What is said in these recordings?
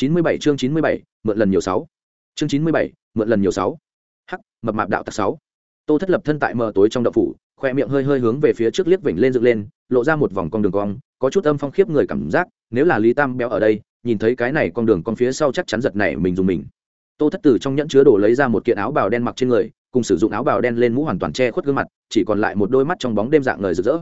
chín mươi bảy, chương chín mươi bảy, mượn lần nhiều sáu. Chương chín mươi bảy, mượn lần nhiều sáu. Hắc, mập mạp đạo tặc sáu. Tô thất lập thân tại mờ tối trong đậu phủ, khoe miệng hơi hơi hướng về phía trước liếc vểnh lên dựng lên, lộ ra một vòng con đường cong, có chút âm phong khiếp người cảm giác, nếu là lý tam béo ở đây, nhìn thấy cái này con đường con phía sau chắc chắn giật này mình dùng mình. Tô thất từ trong nhẫn chứa đồ lấy ra một kiện áo bào đen mặc trên người, cùng sử dụng áo bào đen lên mũ hoàn toàn che khuất gương mặt, chỉ còn lại một đôi mắt trong bóng đêm dạng ngời rực rỡ.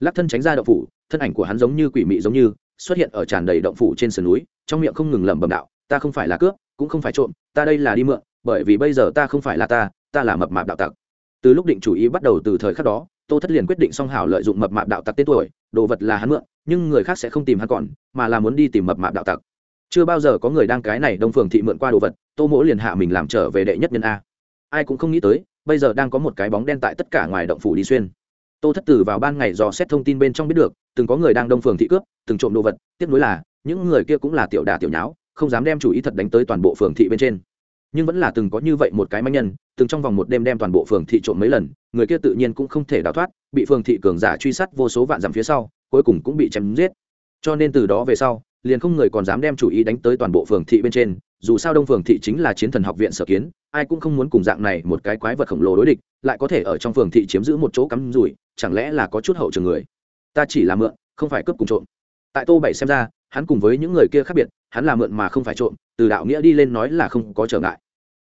Lắc thân tránh ra đậu phủ, thân ảnh của hắn giống như quỷ mị giống như xuất hiện ở tràn đầy động phủ trên sườn núi, trong miệng không ngừng lẩm bẩm đạo, ta không phải là cướp, cũng không phải trộm, ta đây là đi mượn, bởi vì bây giờ ta không phải là ta ta là mập mạp đạo tặc. Từ lúc định chủ ý bắt đầu từ thời khắc đó, tô thất liền quyết định song hảo lợi dụng mập mạp đạo tặc tên tuổi, đồ vật là hắn mượn, nhưng người khác sẽ không tìm hắn còn, mà là muốn đi tìm mập mạp đạo tặc. Chưa bao giờ có người đang cái này đông phường thị mượn qua đồ vật, tô mỗ liền hạ mình làm trở về đệ nhất nhân a. Ai cũng không nghĩ tới, bây giờ đang có một cái bóng đen tại tất cả ngoài động phủ đi xuyên tô thất tử vào ban ngày dò xét thông tin bên trong biết được, từng có người đang đông phường thị cướp, từng trộm đồ vật, tiếp nối là, những người kia cũng là tiểu đà tiểu nháo, không dám đem chủ ý thật đánh tới toàn bộ phường thị bên trên. Nhưng vẫn là từng có như vậy một cái manh nhân, từng trong vòng một đêm đem toàn bộ phường thị trộm mấy lần, người kia tự nhiên cũng không thể đào thoát, bị phường thị cường giả truy sát vô số vạn dặm phía sau, cuối cùng cũng bị chém giết. Cho nên từ đó về sau, liền không người còn dám đem chủ ý đánh tới toàn bộ phường thị bên trên dù sao đông phường thị chính là chiến thần học viện sở kiến, ai cũng không muốn cùng dạng này một cái quái vật khổng lồ đối địch, lại có thể ở trong phường thị chiếm giữ một chỗ cắm rủi, chẳng lẽ là có chút hậu trường người? Ta chỉ là mượn, không phải cướp cùng trộm. Tại tô bảy xem ra, hắn cùng với những người kia khác biệt, hắn là mượn mà không phải trộm, từ đạo nghĩa đi lên nói là không có trở ngại.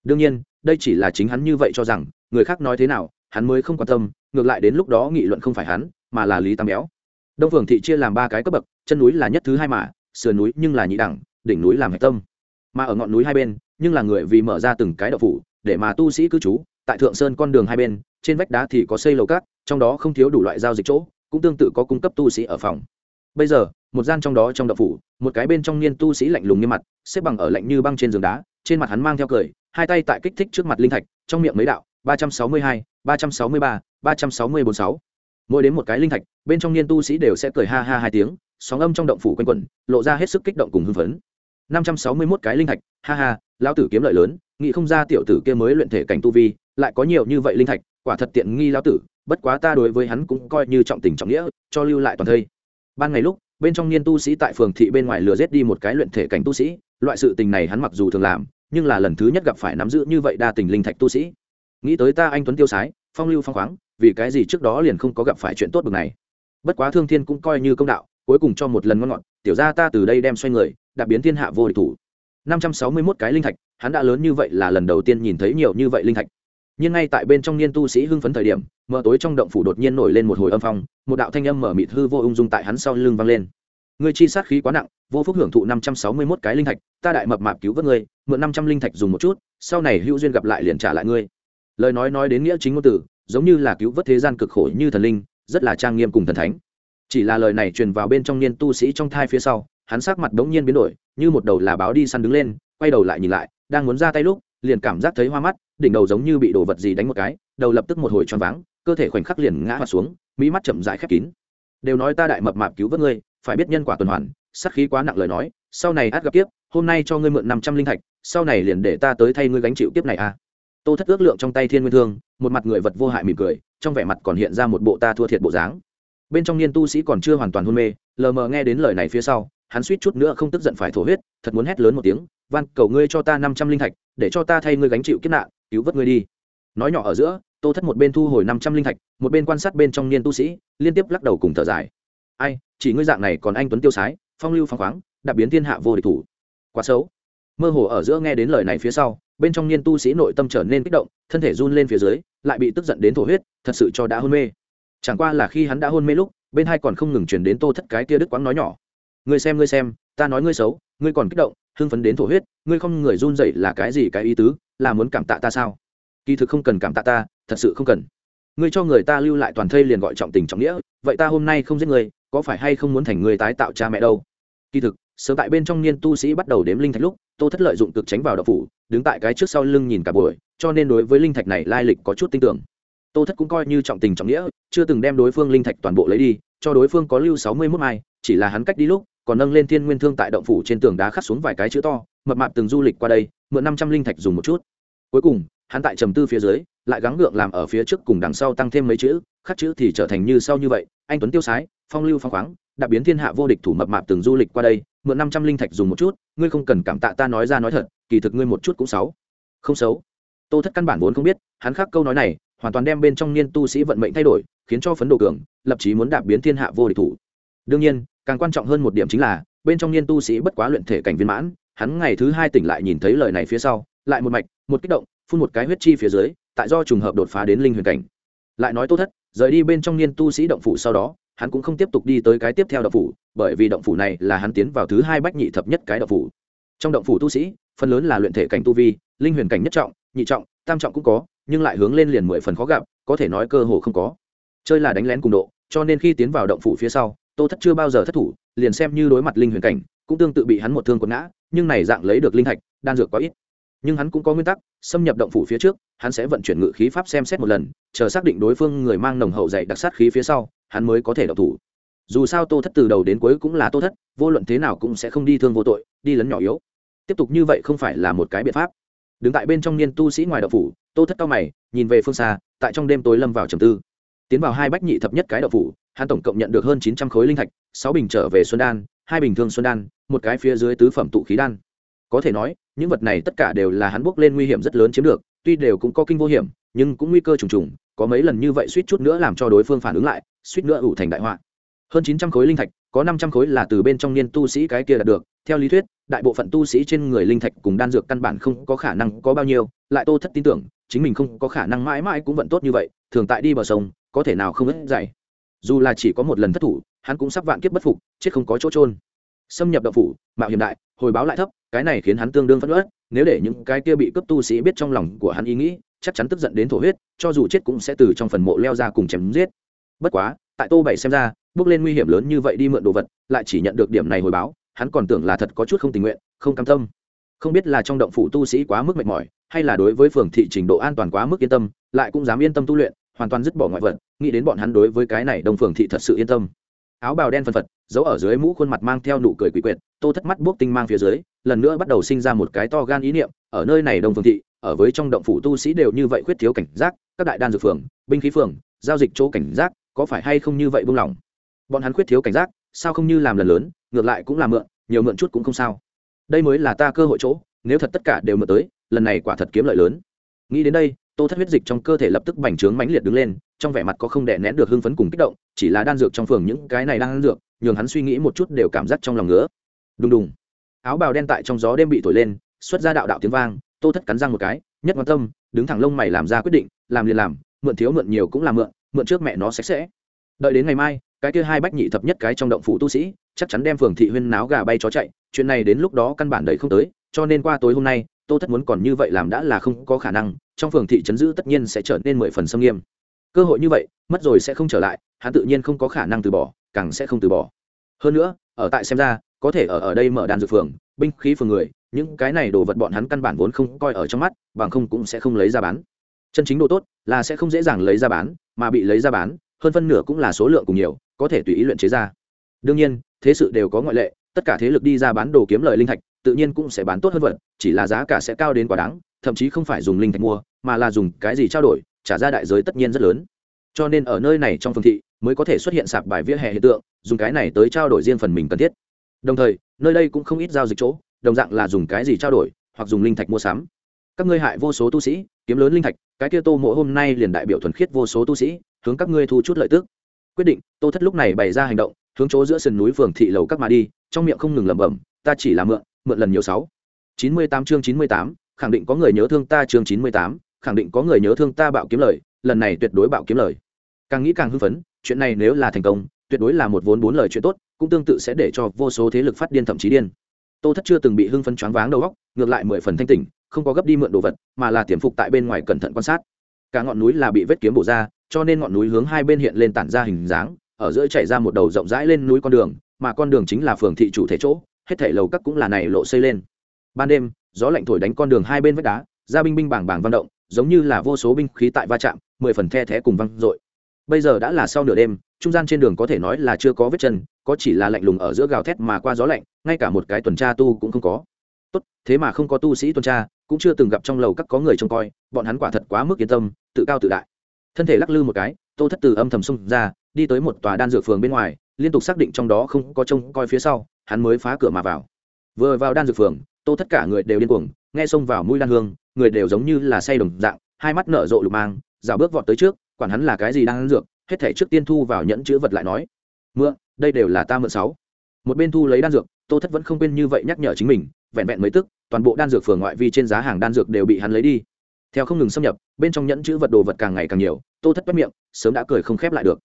Đương nhiên, đây chỉ là chính hắn như vậy cho rằng, người khác nói thế nào, hắn mới không quan tâm, ngược lại đến lúc đó nghị luận không phải hắn, mà là lý tam béo. Đông phường thị chia làm ba cái cấp bậc, chân núi là nhất thứ hai mà, sườn núi nhưng là nhị đẳng, đỉnh núi làm hạch tâm mà ở ngọn núi hai bên, nhưng là người vì mở ra từng cái đậu phủ, để mà tu sĩ cư trú, tại thượng sơn con đường hai bên, trên vách đá thì có xây lầu cát, trong đó không thiếu đủ loại giao dịch chỗ, cũng tương tự có cung cấp tu sĩ ở phòng. Bây giờ, một gian trong đó trong đậu phủ, một cái bên trong niên tu sĩ lạnh lùng như mặt, xếp bằng ở lạnh như băng trên giường đá, trên mặt hắn mang theo cười, hai tay tại kích thích trước mặt linh thạch, trong miệng mấy đạo, ba trăm sáu mươi hai, ba trăm sáu mươi ba ba trăm sáu mươi bốn sáu. Mỗi đến một cái linh thạch, bên trong niên tu sĩ đều sẽ cười ha ha hai tiếng, sóng âm trong động phủ quanh quẩn, lộ ra hết sức kích động cùng hưng phấn năm trăm sáu mươi mốt cái linh thạch, ha ha, lão tử kiếm lợi lớn, nghĩ không ra tiểu tử kia mới luyện thể cảnh tu vi, lại có nhiều như vậy linh thạch, quả thật tiện nghi lão tử, bất quá ta đối với hắn cũng coi như trọng tình trọng nghĩa, cho lưu lại toàn thây. Ban ngày lúc, bên trong niên tu sĩ tại phường thị bên ngoài lừa giết đi một cái luyện thể cảnh tu sĩ, loại sự tình này hắn mặc dù thường làm, nhưng là lần thứ nhất gặp phải nắm giữ như vậy đa tình linh thạch tu sĩ. Nghĩ tới ta anh tuấn tiêu sái, phong lưu phong khoáng, vì cái gì trước đó liền không có gặp phải chuyện tốt bực này. Bất quá thương thiên cũng coi như công đạo, cuối cùng cho một lần ngon ngọt tiểu ra ta từ đây đem xoay người đặc biến thiên hạ vô địch thủ. Năm trăm sáu mươi mốt cái linh thạch, hắn đã lớn như vậy là lần đầu tiên nhìn thấy nhiều như vậy linh thạch. Nhưng ngay tại bên trong niên tu sĩ hưng phấn thời điểm mở tối trong động phủ đột nhiên nổi lên một hồi âm phong, một đạo thanh âm mở mịt hư vô ung dung tại hắn sau lưng vang lên. Người chi sát khí quá nặng, vô phúc hưởng thụ năm trăm sáu mươi mốt cái linh thạch, ta đại mập mạp cứu vớt ngươi, mượn năm trăm linh thạch dùng một chút, sau này hữu duyên gặp lại liền trả lại ngươi. Lời nói nói đến nghĩa chính ngôn từ, giống như là cứu vớt thế gian cực khổ như thần linh, rất là trang nghiêm cùng thần thánh chỉ là lời này truyền vào bên trong niên tu sĩ trong thai phía sau, hắn sắc mặt đống nhiên biến đổi, như một đầu là báo đi săn đứng lên, quay đầu lại nhìn lại, đang muốn ra tay lúc, liền cảm giác thấy hoa mắt, đỉnh đầu giống như bị đổ vật gì đánh một cái, đầu lập tức một hồi choáng váng, cơ thể khoảnh khắc liền ngã mặt xuống mỹ mắt chậm rãi khép kín. Đều nói ta đại mập mạp cứu vớt ngươi, phải biết nhân quả tuần hoàn, sát khí quá nặng lời nói, sau này át gặp kiếp, hôm nay cho ngươi mượn năm trăm linh thạch, sau này liền để ta tới thay ngươi gánh chịu kiếp này a. À. tô thất ước lượng trong tay thiên nguyên thương, một mặt người vật vô hại mỉm cười, trong vẻ mặt còn hiện ra một bộ ta thua thiệt bộ dáng bên trong niên tu sĩ còn chưa hoàn toàn hôn mê, lờ mờ nghe đến lời này phía sau, hắn suýt chút nữa không tức giận phải thổ huyết, thật muốn hét lớn một tiếng, van, cầu ngươi cho ta năm trăm linh thạch, để cho ta thay ngươi gánh chịu kiếp nạn, cứu vớt ngươi đi. Nói nhỏ ở giữa, tô thất một bên thu hồi năm trăm linh thạch, một bên quan sát bên trong niên tu sĩ, liên tiếp lắc đầu cùng thở dài. Ai, chỉ ngươi dạng này còn anh tuấn tiêu sái, phong lưu phong khoáng đặc biến thiên hạ vô địch thủ. Quá xấu. Mơ hồ ở giữa nghe đến lời này phía sau, bên trong niên tu sĩ nội tâm trở nên kích động, thân thể run lên phía dưới, lại bị tức giận đến thổ huyết, thật sự cho đã hôn mê chẳng qua là khi hắn đã hôn mê lúc, bên hai còn không ngừng chuyển đến tô thất cái kia đức quáng nói nhỏ. Ngươi xem ngươi xem, ta nói ngươi xấu, ngươi còn kích động, hưng phấn đến thổ huyết, ngươi không người run dậy là cái gì cái ý tứ, là muốn cảm tạ ta sao? Kỳ thực không cần cảm tạ ta, thật sự không cần. Ngươi cho người ta lưu lại toàn thây liền gọi trọng tình trọng nghĩa, vậy ta hôm nay không giết ngươi, có phải hay không muốn thành người tái tạo cha mẹ đâu? Kỳ thực, sớm tại bên trong niên tu sĩ bắt đầu đếm linh thạch lúc, tô thất lợi dụng cực tránh vào đậu phủ, đứng tại cái trước sau lưng nhìn cả buổi, cho nên đối với linh thạch này lai lịch có chút tin tưởng tô thất cũng coi như trọng tình trọng nghĩa, chưa từng đem đối phương linh thạch toàn bộ lấy đi, cho đối phương có lưu sáu mươi mốt mai, chỉ là hắn cách đi lúc, còn nâng lên thiên nguyên thương tại động phủ trên tường đá khắc xuống vài cái chữ to, mập mạp từng du lịch qua đây, mượn năm trăm linh thạch dùng một chút. Cuối cùng, hắn tại trầm tư phía dưới, lại gắng gượng làm ở phía trước cùng đằng sau tăng thêm mấy chữ, khắc chữ thì trở thành như sau như vậy, anh tuấn tiêu sái, phong lưu phong khoáng đã biến thiên hạ vô địch thủ mập mạp từng du lịch qua đây, mượn năm trăm linh thạch dùng một chút, ngươi không cần cảm tạ ta nói ra nói thật, kỳ thực ngươi một chút cũng xấu. Không xấu. Tô thất căn bản vốn không biết, hắn khắc câu nói này hoàn toàn đem bên trong niên tu sĩ vận mệnh thay đổi, khiến cho phấn đồ cường, lập chí muốn đạp biến thiên hạ vô địch thủ. Đương nhiên, càng quan trọng hơn một điểm chính là, bên trong niên tu sĩ bất quá luyện thể cảnh viên mãn, hắn ngày thứ hai tỉnh lại nhìn thấy lời này phía sau, lại một mạch, một kích động, phun một cái huyết chi phía dưới, tại do trùng hợp đột phá đến linh huyền cảnh. Lại nói tốt thất, rời đi bên trong niên tu sĩ động phủ sau đó, hắn cũng không tiếp tục đi tới cái tiếp theo động phủ, bởi vì động phủ này là hắn tiến vào thứ hai bách nhị thập nhất cái động phủ. Trong động phủ tu sĩ, phần lớn là luyện thể cảnh tu vi, linh huyền cảnh nhất trọng, nhị trọng, tam trọng cũng có nhưng lại hướng lên liền mười phần khó gặp, có thể nói cơ hồ không có. Chơi là đánh lén cùng độ, cho nên khi tiến vào động phủ phía sau, tô thất chưa bao giờ thất thủ, liền xem như đối mặt linh huyền cảnh, cũng tương tự bị hắn một thương quật ngã, nhưng này dạng lấy được linh thạch, đan dược quá ít. Nhưng hắn cũng có nguyên tắc, xâm nhập động phủ phía trước, hắn sẽ vận chuyển ngự khí pháp xem xét một lần, chờ xác định đối phương người mang nồng hậu dạy đặc sát khí phía sau, hắn mới có thể động thủ. Dù sao tô thất từ đầu đến cuối cũng là tô thất, vô luận thế nào cũng sẽ không đi thương vô tội, đi lấn nhỏ yếu. Tiếp tục như vậy không phải là một cái biện pháp. Đứng tại bên trong niên tu sĩ ngoài đậu phủ tô thất cao mày, nhìn về phương xa, tại trong đêm tối lâm vào trầm tư. Tiến vào hai bách nhị thập nhất cái đậu phủ, hắn tổng cộng nhận được hơn chín trăm khối linh thạch, sáu bình trở về xuân đan, hai bình thương xuân đan, một cái phía dưới tứ phẩm tụ khí đan. Có thể nói, những vật này tất cả đều là hắn bước lên nguy hiểm rất lớn chiếm được, tuy đều cũng có kinh vô hiểm, nhưng cũng nguy cơ trùng trùng, có mấy lần như vậy suýt chút nữa làm cho đối phương phản ứng lại, suýt nữa ủ thành đại họa. Hơn chín trăm khối linh thạch, có năm trăm khối là từ bên trong niên tu sĩ cái kia đạt được, theo lý thuyết, đại bộ phận tu sĩ trên người linh thạch cùng đan dược căn bản không có khả năng có bao nhiêu, lại tô thất tin tưởng chính mình không có khả năng mãi mãi cũng vận tốt như vậy, thường tại đi bờ sông, có thể nào không ít dày. Dù là chỉ có một lần thất thủ, hắn cũng sắp vạn kiếp bất phục, chết không có chỗ trôn xâm nhập đậu phủ, mạo hiểm đại, hồi báo lại thấp, cái này khiến hắn tương đương phẫn uất, nếu để những cái kia bị cấp tu sĩ biết trong lòng của hắn ý nghĩ, chắc chắn tức giận đến thổ huyết, cho dù chết cũng sẽ từ trong phần mộ leo ra cùng chém giết. Bất quá, tại tô bảy xem ra, bước lên nguy hiểm lớn như vậy đi mượn đồ vật, lại chỉ nhận được điểm này hồi báo, hắn còn tưởng là thật có chút không tình nguyện, không cam tâm. Không biết là trong động phủ tu sĩ quá mức mệt mỏi hay là đối với phường thị trình độ an toàn quá mức yên tâm, lại cũng dám yên tâm tu luyện, hoàn toàn dứt bỏ ngoại vật, nghĩ đến bọn hắn đối với cái này đông phường thị thật sự yên tâm. Áo bào đen phân phật, giấu ở dưới mũ khuôn mặt mang theo nụ cười quỷ quyệt, tô thất mắt buốc tinh mang phía dưới, lần nữa bắt đầu sinh ra một cái to gan ý niệm, ở nơi này đông phường thị, ở với trong động phủ tu sĩ đều như vậy khuyết thiếu cảnh giác, các đại đan dược phường, binh khí phường, giao dịch chỗ cảnh giác, có phải hay không như vậy buông lỏng? Bọn hắn khuyết thiếu cảnh giác, sao không như làm lần lớn, ngược lại cũng là mượn, nhiều mượn chút cũng không sao. Đây mới là ta cơ hội chỗ nếu thật tất cả đều mượn tới, lần này quả thật kiếm lợi lớn. Nghĩ đến đây, tô thất huyết dịch trong cơ thể lập tức bành trướng mãnh liệt đứng lên, trong vẻ mặt có không đè nén được hưng phấn cùng kích động, chỉ là đan dược trong phường những cái này đang ăn dược, nhường hắn suy nghĩ một chút đều cảm giác trong lòng ngứa. Đùng đùng. Áo bào đen tại trong gió đêm bị thổi lên, xuất ra đạo đạo tiếng vang, tô thất cắn răng một cái, nhất quan tâm, đứng thẳng lông mày làm ra quyết định, làm liền làm, mượn thiếu mượn nhiều cũng là mượn mượn trước mẹ nó sạch sẽ. Đợi đến ngày mai, cái kia hai bách nhị thập nhất cái trong động phủ tu sĩ chắc chắn đem phường thị huyên náo gà bay chó chạy, chuyện này đến lúc đó căn bản đầy không tới, cho nên qua tối hôm nay, tô thất muốn còn như vậy làm đã là không có khả năng, trong phường thị trấn giữ tất nhiên sẽ trở nên mười phần xâm nghiêm. Cơ hội như vậy, mất rồi sẽ không trở lại, hắn tự nhiên không có khả năng từ bỏ, càng sẽ không từ bỏ. Hơn nữa, ở tại xem ra, có thể ở ở đây mở đàn dược phường, binh khí phường người, những cái này đồ vật bọn hắn căn bản vốn không coi ở trong mắt, bằng không cũng sẽ không lấy ra bán. Chân chính đồ tốt, là sẽ không dễ dàng lấy ra bán, mà bị lấy ra bán, hơn phân nửa cũng là số lượng cùng nhiều, có thể tùy ý luyện chế ra. Đương nhiên thế sự đều có ngoại lệ, tất cả thế lực đi ra bán đồ kiếm lời linh thạch, tự nhiên cũng sẽ bán tốt hơn vật chỉ là giá cả sẽ cao đến quá đáng, thậm chí không phải dùng linh thạch mua, mà là dùng cái gì trao đổi, trả ra đại giới tất nhiên rất lớn. Cho nên ở nơi này trong phương thị, mới có thể xuất hiện sạp bài vỉa hè hiện tượng, dùng cái này tới trao đổi riêng phần mình cần thiết. Đồng thời, nơi đây cũng không ít giao dịch chỗ, đồng dạng là dùng cái gì trao đổi, hoặc dùng linh thạch mua sắm. Các ngươi hại vô số tu sĩ, kiếm lớn linh thạch, cái kia tô mộ hôm nay liền đại biểu thuần khiết vô số tu sĩ, hướng các ngươi thu chút lợi tức. Quyết định, tô thất lúc này bày ra hành động hướng chỗ giữa sườn núi phường thị lầu các mà đi, trong miệng không ngừng lẩm bẩm, ta chỉ là mượn mượn lần nhiều sáu. Chín mươi tám chương chín mươi tám, khẳng định có người nhớ thương ta chương chín mươi tám, khẳng định có người nhớ thương ta bạo kiếm lời, lần này tuyệt đối bạo kiếm lời. Càng nghĩ càng hưng phấn, chuyện này nếu là thành công, tuyệt đối là một vốn bốn lời chuyện tốt, cũng tương tự sẽ để cho vô số thế lực phát điên thậm chí điên. Tô thất chưa từng bị hưng phấn choáng váng đầu óc, ngược lại mười phần thanh tỉnh, không có gấp đi mượn đồ vật, mà là tiềm phục tại bên ngoài cẩn thận quan sát. Cả ngọn núi là bị vết kiếm bổ ra, cho nên ngọn núi hướng hai bên hiện lên tản ra hình dáng ở giữa chảy ra một đầu rộng rãi lên núi con đường, mà con đường chính là phường thị chủ thể chỗ, hết thảy lầu các cũng là này lộ xây lên. Ban đêm, gió lạnh thổi đánh con đường hai bên vách đá, ra binh binh bảng bảng vận động, giống như là vô số binh khí tại va chạm, mười phần the thé cùng văng dội. Bây giờ đã là sau nửa đêm, trung gian trên đường có thể nói là chưa có vết chân, có chỉ là lạnh lùng ở giữa gào thét mà qua gió lạnh, ngay cả một cái tuần tra tu cũng không có. Tốt, thế mà không có tu sĩ tuần tra, cũng chưa từng gặp trong lầu các có người trông coi, bọn hắn quả thật quá mức yên tâm, tự cao tự đại thân thể lắc lư một cái, tô thất từ âm thầm xung ra, đi tới một tòa đan dược phường bên ngoài, liên tục xác định trong đó không có trông coi phía sau, hắn mới phá cửa mà vào. Vừa vào đan dược phường, tô tất cả người đều điên cuồng, nghe xông vào mũi đan hương, người đều giống như là say đồng dạng, hai mắt nở rộ lục mang rào bước vọt tới trước, quản hắn là cái gì đang ăn dược, hết thể trước tiên thu vào nhẫn chữ vật lại nói, mượn, đây đều là ta mượn sáu. Một bên thu lấy đan dược, tô thất vẫn không quên như vậy nhắc nhở chính mình, vẹn vẹn mấy tức, toàn bộ đan dược phường ngoại vi trên giá hàng đan dược đều bị hắn lấy đi theo không ngừng xâm nhập, bên trong nhẫn chữ vật đồ vật càng ngày càng nhiều, tô thất bất miệng, sớm đã cười không khép lại được.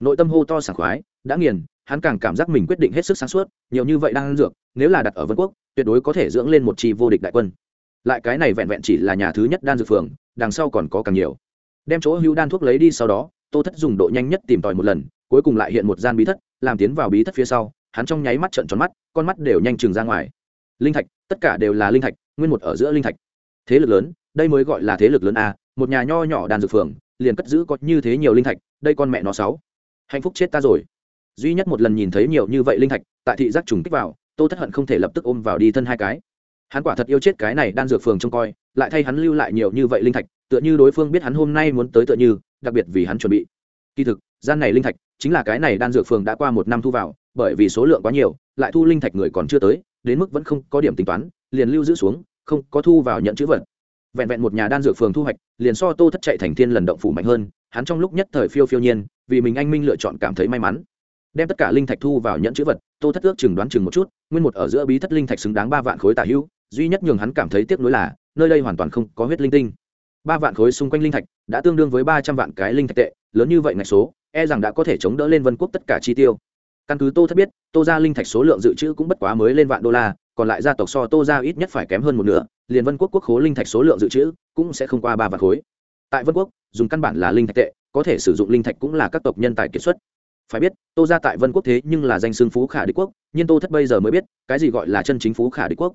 Nội tâm hô to sảng khoái, đã nghiền, hắn càng cảm giác mình quyết định hết sức sáng suốt, nhiều như vậy đang ăn dược, nếu là đặt ở vân quốc, tuyệt đối có thể dưỡng lên một chi vô địch đại quân. Lại cái này vẹn vẹn chỉ là nhà thứ nhất đan dược phường, đằng sau còn có càng nhiều. Đem chỗ hữu đan thuốc lấy đi sau đó, tô thất dùng độ nhanh nhất tìm tòi một lần, cuối cùng lại hiện một gian bí thất, làm tiến vào bí thất phía sau, hắn trong nháy mắt trợn tròn mắt, con mắt đều nhanh chừng ra ngoài. Linh thạch, tất cả đều là linh thạch, nguyên một ở giữa linh thạch. Thế lực lớn đây mới gọi là thế lực lớn a, một nhà nho nhỏ đàn dược phường, liền cất giữ có như thế nhiều linh thạch, đây con mẹ nó sáu. Hạnh phúc chết ta rồi. Duy nhất một lần nhìn thấy nhiều như vậy linh thạch, tại thị giác trùng kích vào, tô thất hận không thể lập tức ôm vào đi thân hai cái. Hắn quả thật yêu chết cái này đan dược phường trông coi, lại thay hắn lưu lại nhiều như vậy linh thạch, tựa như đối phương biết hắn hôm nay muốn tới tựa như, đặc biệt vì hắn chuẩn bị. Kỳ thực, gian này linh thạch, chính là cái này đan dược phường đã qua một năm thu vào, bởi vì số lượng quá nhiều, lại thu linh thạch người còn chưa tới, đến mức vẫn không có điểm tính toán, liền lưu giữ xuống, không có thu vào nhận chữ vật vẹn vẹn một nhà đan dược phường thu hoạch, liền so tô thất chạy thành thiên lần động phủ mạnh hơn, hắn trong lúc nhất thời phiêu phiêu nhiên, vì mình anh minh lựa chọn cảm thấy may mắn. Đem tất cả linh thạch thu vào nhận chữ vật, tô thất ước chừng đoán chừng một chút, nguyên một ở giữa bí thất linh thạch xứng đáng ba vạn khối tả hữu, duy nhất nhường hắn cảm thấy tiếc nuối là, nơi đây hoàn toàn không có huyết linh tinh. Ba vạn khối xung quanh linh thạch đã tương đương với ba trăm vạn cái linh thạch tệ, lớn như vậy ngạch số e rằng đã có thể chống đỡ lên vân quốc tất cả chi tiêu. Căn cứ tô thất biết, tô ra linh thạch số lượng dự trữ cũng bất quá mới lên vạn đô la, còn lại gia tộc so tô ra ít nhất phải kém hơn một nửa liền vân quốc quốc khố linh thạch số lượng dự trữ cũng sẽ không qua ba vạn khối. Tại vân quốc, dùng căn bản là linh thạch tệ, có thể sử dụng linh thạch cũng là các tộc nhân tài kiệt xuất. Phải biết, tô ra tại vân quốc thế nhưng là danh xương phú khả đế quốc, nhưng tô thất bây giờ mới biết, cái gì gọi là chân chính phú khả đế quốc.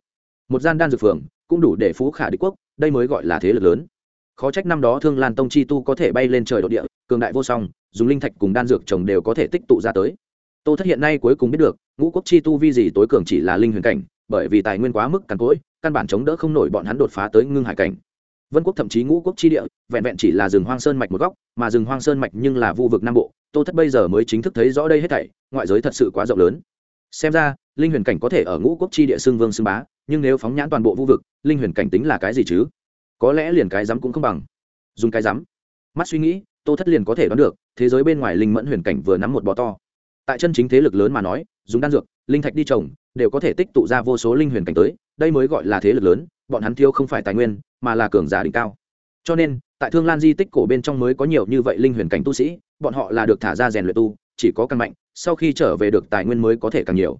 Một gian đan dược phường, cũng đủ để phú khả đế quốc, đây mới gọi là thế lực lớn. Khó trách năm đó thương lan tông chi tu có thể bay lên trời đ ộ địa, cường đại vô song, dùng linh thạch cùng đan dược trồng đều có thể tích tụ ra tới. Tô thất hiện nay cuối cùng biết được, ngũ quốc chi tu vi gì tối cường chỉ là linh huyền cảnh, bởi vì tài nguyên quá mức càn cỗi căn bản chống đỡ không nổi bọn hắn đột phá tới ngưng hải cảnh. Vân quốc thậm chí ngũ quốc chi địa, vẹn vẹn chỉ là rừng hoang sơn mạch một góc, mà rừng hoang sơn mạch nhưng là vu vực nam bộ, tô thất bây giờ mới chính thức thấy rõ đây hết thảy, ngoại giới thật sự quá rộng lớn. Xem ra, linh huyền cảnh có thể ở ngũ quốc chi địa xương vương xương bá, nhưng nếu phóng nhãn toàn bộ vu vực, linh huyền cảnh tính là cái gì chứ? Có lẽ liền cái rắm cũng không bằng. Dùng cái rắm mắt suy nghĩ, tô thất liền có thể đoán được, thế giới bên ngoài linh mẫn huyền cảnh vừa nắm một bò to. Tại chân chính thế lực lớn mà nói, dùng đan dược, linh thạch đi trồng đều có thể tích tụ ra vô số linh huyền cảnh tới, đây mới gọi là thế lực lớn, bọn hắn thiêu không phải tài nguyên, mà là cường giả đỉnh cao. Cho nên, tại thương lan di tích cổ bên trong mới có nhiều như vậy linh huyền cảnh tu sĩ, bọn họ là được thả ra rèn luyện tu, chỉ có căn mạnh, sau khi trở về được tài nguyên mới có thể càng nhiều.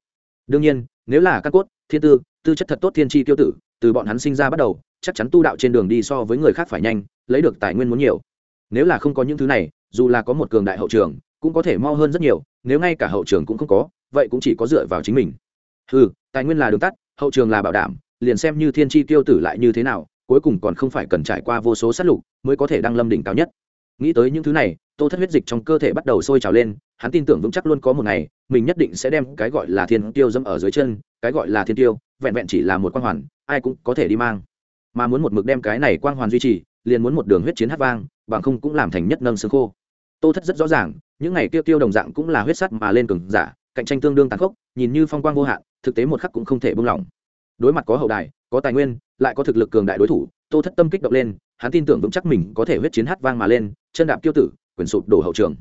Đương nhiên, nếu là căn cốt, thiên tư tư chất thật tốt thiên tri tiêu tử, từ bọn hắn sinh ra bắt đầu, chắc chắn tu đạo trên đường đi so với người khác phải nhanh, lấy được tài nguyên muốn nhiều. Nếu là không có những thứ này, dù là có một cường đại hậu trường, cũng có thể mau hơn rất nhiều, nếu ngay cả hậu trường cũng không có, vậy cũng chỉ có dựa vào chính mình ừ tài nguyên là đường tắt, hậu trường là bảo đảm, liền xem như thiên tri tiêu tử lại như thế nào, cuối cùng còn không phải cần trải qua vô số sát lục mới có thể đăng lâm đỉnh cao nhất. Nghĩ tới những thứ này, tô thất huyết dịch trong cơ thể bắt đầu sôi trào lên, hắn tin tưởng vững chắc luôn có một ngày, mình nhất định sẽ đem cái gọi là thiên tiêu dâm ở dưới chân, cái gọi là thiên tiêu, vẹn vẹn chỉ là một quan hoàn, ai cũng có thể đi mang. Mà muốn một mực đem cái này quang hoàn duy trì, liền muốn một đường huyết chiến hát vang, bằng không cũng làm thành nhất nâng xương khô. Tô thất rất rõ ràng, những ngày tiêu tiêu đồng dạng cũng là huyết sắt mà lên cường giả, cạnh tranh tương đương tàn khốc, nhìn như phong quang vô hạn thực tế một khắc cũng không thể buông lỏng. Đối mặt có hậu đài, có tài nguyên, lại có thực lực cường đại đối thủ, tô thất tâm kích động lên, hắn tin tưởng vững chắc mình có thể huyết chiến hát vang mà lên, chân đạp tiêu tử, quyền sụp đổ hậu trường.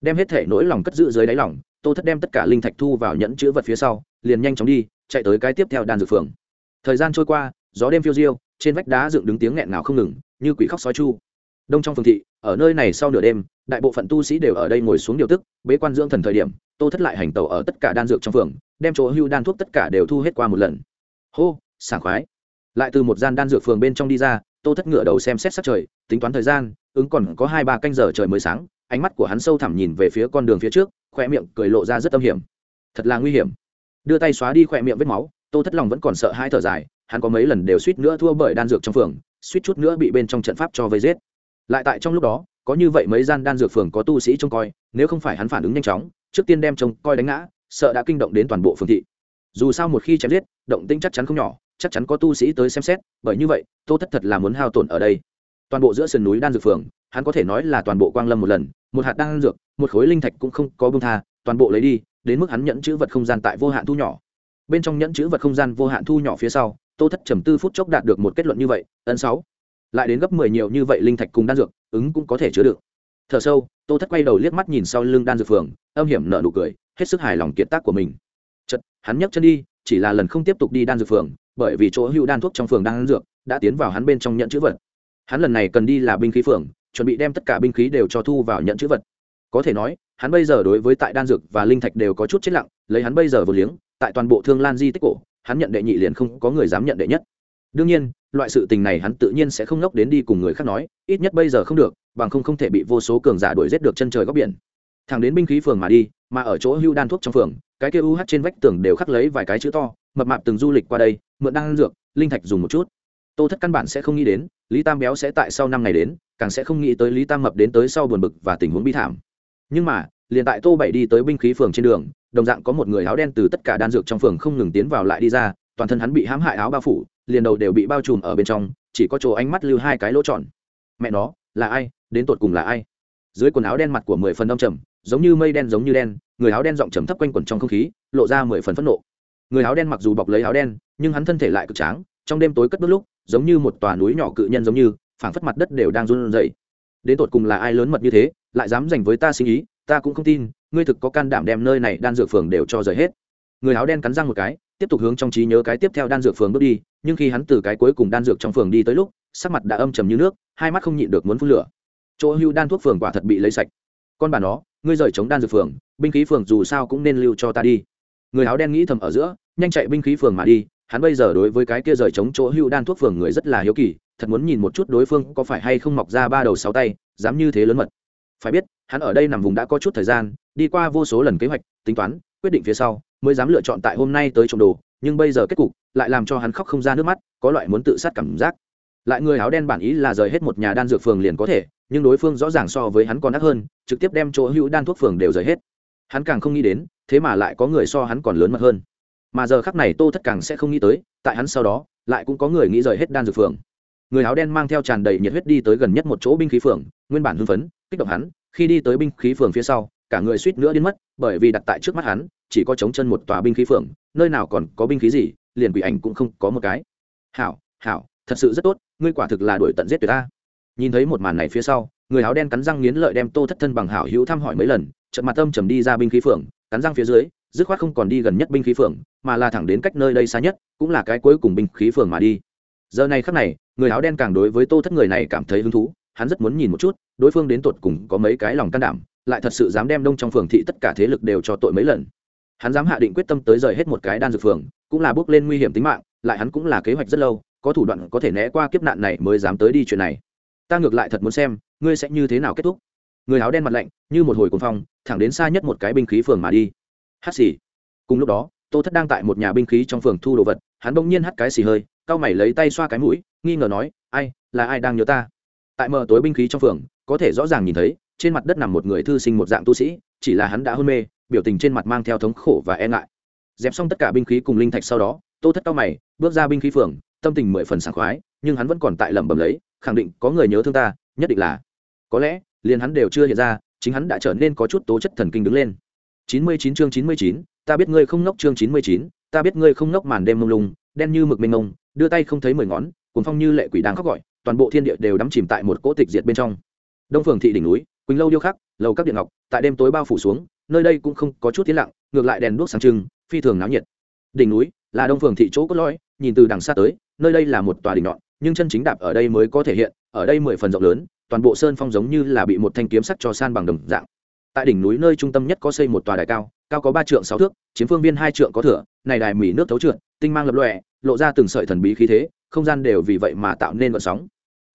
Đem hết thể nỗi lòng cất giữ dưới đáy lòng, tô thất đem tất cả linh thạch thu vào nhẫn chữ vật phía sau, liền nhanh chóng đi, chạy tới cái tiếp theo đan dược phường. Thời gian trôi qua, gió đêm phiêu diêu, trên vách đá dựng đứng tiếng nghẹn ngào không ngừng, như quỷ khóc sói chu. Đông trong phường thị, ở nơi này sau nửa đêm, đại bộ phận tu sĩ đều ở đây ngồi xuống điều tức, bế quan dưỡng thần thời điểm, tô thất lại hành tàu ở tất cả đan dược trong phường đem chỗ hưu đan thuốc tất cả đều thu hết qua một lần. Hô, sảng khoái. Lại từ một gian đan dược phường bên trong đi ra, tô thất ngựa đầu xem xét sắc trời, tính toán thời gian, ứng còn có hai ba canh giờ trời mới sáng, ánh mắt của hắn sâu thẳm nhìn về phía con đường phía trước khoe miệng cười lộ ra rất âm hiểm. Thật là nguy hiểm. Đưa tay xóa đi khoe miệng vết máu, tô thất lòng vẫn còn sợ hai thở dài, hắn có mấy lần đều suýt nữa thua bởi đan dược trong phường, suýt chút nữa bị bên trong trận pháp cho vây giết. Lại tại trong lúc đó, có như vậy mấy gian đan dược phường có tu sĩ trông coi, nếu không phải hắn phản ứng nhanh chóng, trước tiên đem trông coi đánh ngã sợ đã kinh động đến toàn bộ phường thị. Dù sao một khi chém giết, động tĩnh chắc chắn không nhỏ, chắc chắn có tu sĩ tới xem xét, bởi như vậy, tô thất thật là muốn hao tổn ở đây. Toàn bộ giữa sườn núi đan dược phường, hắn có thể nói là toàn bộ quang lâm một lần, một hạt đan dược, một khối linh thạch cũng không có bông tha, toàn bộ lấy đi, đến mức hắn nhẫn chữ vật không gian tại vô hạn thu nhỏ. Bên trong nhẫn chữ vật không gian vô hạn thu nhỏ phía sau, tô thất trầm tư phút chốc đạt được một kết luận như vậy, ấn sáu. Lại đến gấp mười nhiều như vậy linh thạch cùng đan dược, ứng cũng có thể chứa được. Thở sâu, tô thất quay đầu liếc mắt nhìn sau lưng đan dược phường, âm hiểm nở nụ cười hết sức hài lòng kiệt tác của mình. Chật hắn nhấc chân đi, chỉ là lần không tiếp tục đi đan dược phường, bởi vì chỗ hữu đan thuốc trong phường đan dược, đã tiến vào hắn bên trong nhận chữ vật. Hắn lần này cần đi là binh khí phường, chuẩn bị đem tất cả binh khí đều cho thu vào nhận chữ vật. Có thể nói, hắn bây giờ đối với tại đan dược và linh thạch đều có chút chết lặng, lấy hắn bây giờ vừa liếng, tại toàn bộ thương lan di tích cổ, hắn nhận đệ nhị liền không có người dám nhận đệ nhất. Đương nhiên, loại sự tình này hắn tự nhiên sẽ không ngốc đến đi cùng người khác nói, ít nhất bây giờ không được, bằng không không thể bị vô số cường giả đuổi giết được chân trời góc biển. Thẳng đến binh khí phường mà đi mà ở chỗ hưu đan thuốc trong phường, cái kia uh trên vách tường đều khắc lấy vài cái chữ to, mập mạp từng du lịch qua đây, mượn đan dược, linh thạch dùng một chút. Tô thất căn bản sẽ không nghĩ đến, lý tam béo sẽ tại sau năm ngày đến, càng sẽ không nghĩ tới lý tam mập đến tới sau buồn bực và tình huống bi thảm. Nhưng mà, liền tại tô bảy đi tới binh khí phường trên đường, đồng dạng có một người áo đen từ tất cả đan dược trong phường không ngừng tiến vào lại đi ra, toàn thân hắn bị hãm hại áo bao phủ, liền đầu đều bị bao trùm ở bên trong, chỉ có chỗ ánh mắt lưu hai cái lỗ tròn. Mẹ nó, là ai? Đến tột cùng là ai? Dưới quần áo đen mặt của mười phần đông trầm, giống như mây đen giống như đen người áo đen giọng trầm thấp quanh quẩn trong không khí, lộ ra mười phần phẫn nộ. Người áo đen mặc dù bọc lấy áo đen, nhưng hắn thân thể lại cực tráng, trong đêm tối cất bước lúc, giống như một tòa núi nhỏ cự nhân giống như, phảng phất mặt đất đều đang run rẩy. Đến tột cùng là ai lớn mật như thế, lại dám giành với ta sinh ý ta cũng không tin, ngươi thực có can đảm đem nơi này đan dược phường đều cho rời hết. Người áo đen cắn răng một cái, tiếp tục hướng trong trí nhớ cái tiếp theo đan dược phường bước đi, nhưng khi hắn từ cái cuối cùng đan dược trong phường đi tới lúc, sắc mặt đã âm trầm như nước, hai mắt không nhịn được muốn phun lửa. Chỗ hưu đan thuốc phường quả thật bị lấy sạch con bà nó, ngươi rời chống đan dược phường, binh khí phường dù sao cũng nên lưu cho ta đi. Người áo đen nghĩ thầm ở giữa, nhanh chạy binh khí phường mà đi, hắn bây giờ đối với cái kia rời chống chỗ hưu đan thuốc phường người rất là hiếu kỳ, thật muốn nhìn một chút đối phương có phải hay không mọc ra ba đầu sáu tay, dám như thế lớn mật. Phải biết, hắn ở đây nằm vùng đã có chút thời gian, đi qua vô số lần kế hoạch, tính toán, quyết định phía sau, mới dám lựa chọn tại hôm nay tới trộm đồ, nhưng bây giờ kết cục lại làm cho hắn khóc không ra nước mắt, có loại muốn tự sát cảm giác lại người áo đen bản ý là rời hết một nhà đan dược phường liền có thể, nhưng đối phương rõ ràng so với hắn còn ác hơn, trực tiếp đem chỗ hữu đan thuốc phường đều rời hết. Hắn càng không nghĩ đến, thế mà lại có người so hắn còn lớn mật hơn. Mà giờ khắc này tô thất càng sẽ không nghĩ tới, tại hắn sau đó, lại cũng có người nghĩ rời hết đan dược phường. Người áo đen mang theo tràn đầy nhiệt huyết đi tới gần nhất một chỗ binh khí phường, nguyên bản hưng phấn, kích động hắn, khi đi tới binh khí phường phía sau, cả người suýt nữa đến mất, bởi vì đặt tại trước mắt hắn, chỉ có chống chân một tòa binh khí phường, nơi nào còn có binh khí gì, liền quỷ ảnh cũng không có một cái. Hảo hảo, thật sự rất tốt ngươi quả thực là đuổi tận giết tuyệt ta. Nhìn thấy một màn này phía sau, người áo đen cắn răng nghiến lợi đem tô thất thân bằng hảo hữu thăm hỏi mấy lần trận mặt âm trầm đi ra binh khí phường cắn răng phía dưới, dứt khoát không còn đi gần nhất binh khí phường mà là thẳng đến cách nơi đây xa nhất, cũng là cái cuối cùng binh khí phường mà đi. Giờ này khắc này, người áo đen càng đối với tô thất người này cảm thấy hứng thú, hắn rất muốn nhìn một chút, đối phương đến tột cùng có mấy cái lòng can đảm, lại thật sự dám đem đông trong phường thị tất cả thế lực đều cho tội mấy lần. Hắn dám hạ định quyết tâm tới rời hết một cái đan dược phường, cũng là bước lên nguy hiểm tính mạng, lại hắn cũng là kế hoạch rất lâu có thủ đoạn có thể né qua kiếp nạn này mới dám tới đi chuyện này. Ta ngược lại thật muốn xem, ngươi sẽ như thế nào kết thúc. Người áo đen mặt lạnh, như một hồi cuồng phong, thẳng đến xa nhất một cái binh khí phường mà đi. Hát xì. Cùng lúc đó, tô thất đang tại một nhà binh khí trong phường thu đồ vật, hắn bỗng nhiên hắt cái xì hơi cao mày lấy tay xoa cái mũi, nghi ngờ nói, ai, là ai đang nhớ ta? Tại mờ tối binh khí trong phường, có thể rõ ràng nhìn thấy, trên mặt đất nằm một người thư sinh một dạng tu sĩ, chỉ là hắn đã hôn mê, biểu tình trên mặt mang theo thống khổ và e ngại. Dẹp xong tất cả binh khí cùng linh thạch sau đó, tô thất cao mày, bước ra binh khí phường tâm tình mười phần sảng khoái, nhưng hắn vẫn còn tại lẩm bẩm lấy, khẳng định có người nhớ thương ta, nhất định là. Có lẽ, liền hắn đều chưa hiện ra, chính hắn đã trở nên có chút tố chất thần kinh đứng lên. Chín mươi chín chương chín mươi chín, ta biết ngươi không nốc chương chín mươi chín, ta biết ngươi không nốc màn đêm mông lung, đen như mực mênh mông, đưa tay không thấy mười ngón cuốn phong như lệ quỷ đang khóc gọi, toàn bộ thiên địa đều đắm chìm tại một cỗ tịch diệt bên trong. Đông phường thị đỉnh núi, quỳnh lâu điêu khắc, lầu các điện ngọc, tại đêm tối bao phủ xuống, nơi đây cũng không có chút tiến lặng, ngược lại đèn đuốc sáng trưng, phi thường náo nhiệt. Đỉnh núi là đông phường thị chỗ cốt lõi, nhìn từ đằng xa tới nơi đây là một tòa đỉnh nhọn, nhưng chân chính đạp ở đây mới có thể hiện, ở đây mười phần rộng lớn, toàn bộ sơn phong giống như là bị một thanh kiếm sắt cho san bằng đồng dạng. Tại đỉnh núi nơi trung tâm nhất có xây một tòa đài cao cao có ba trượng sáu thước, chiếm phương viên hai trượng có thửa, này đài mỉ nước thấu trượt, tinh mang lập lòe, lộ ra từng sợi thần bí khí thế, không gian đều vì vậy mà tạo nên vận sóng.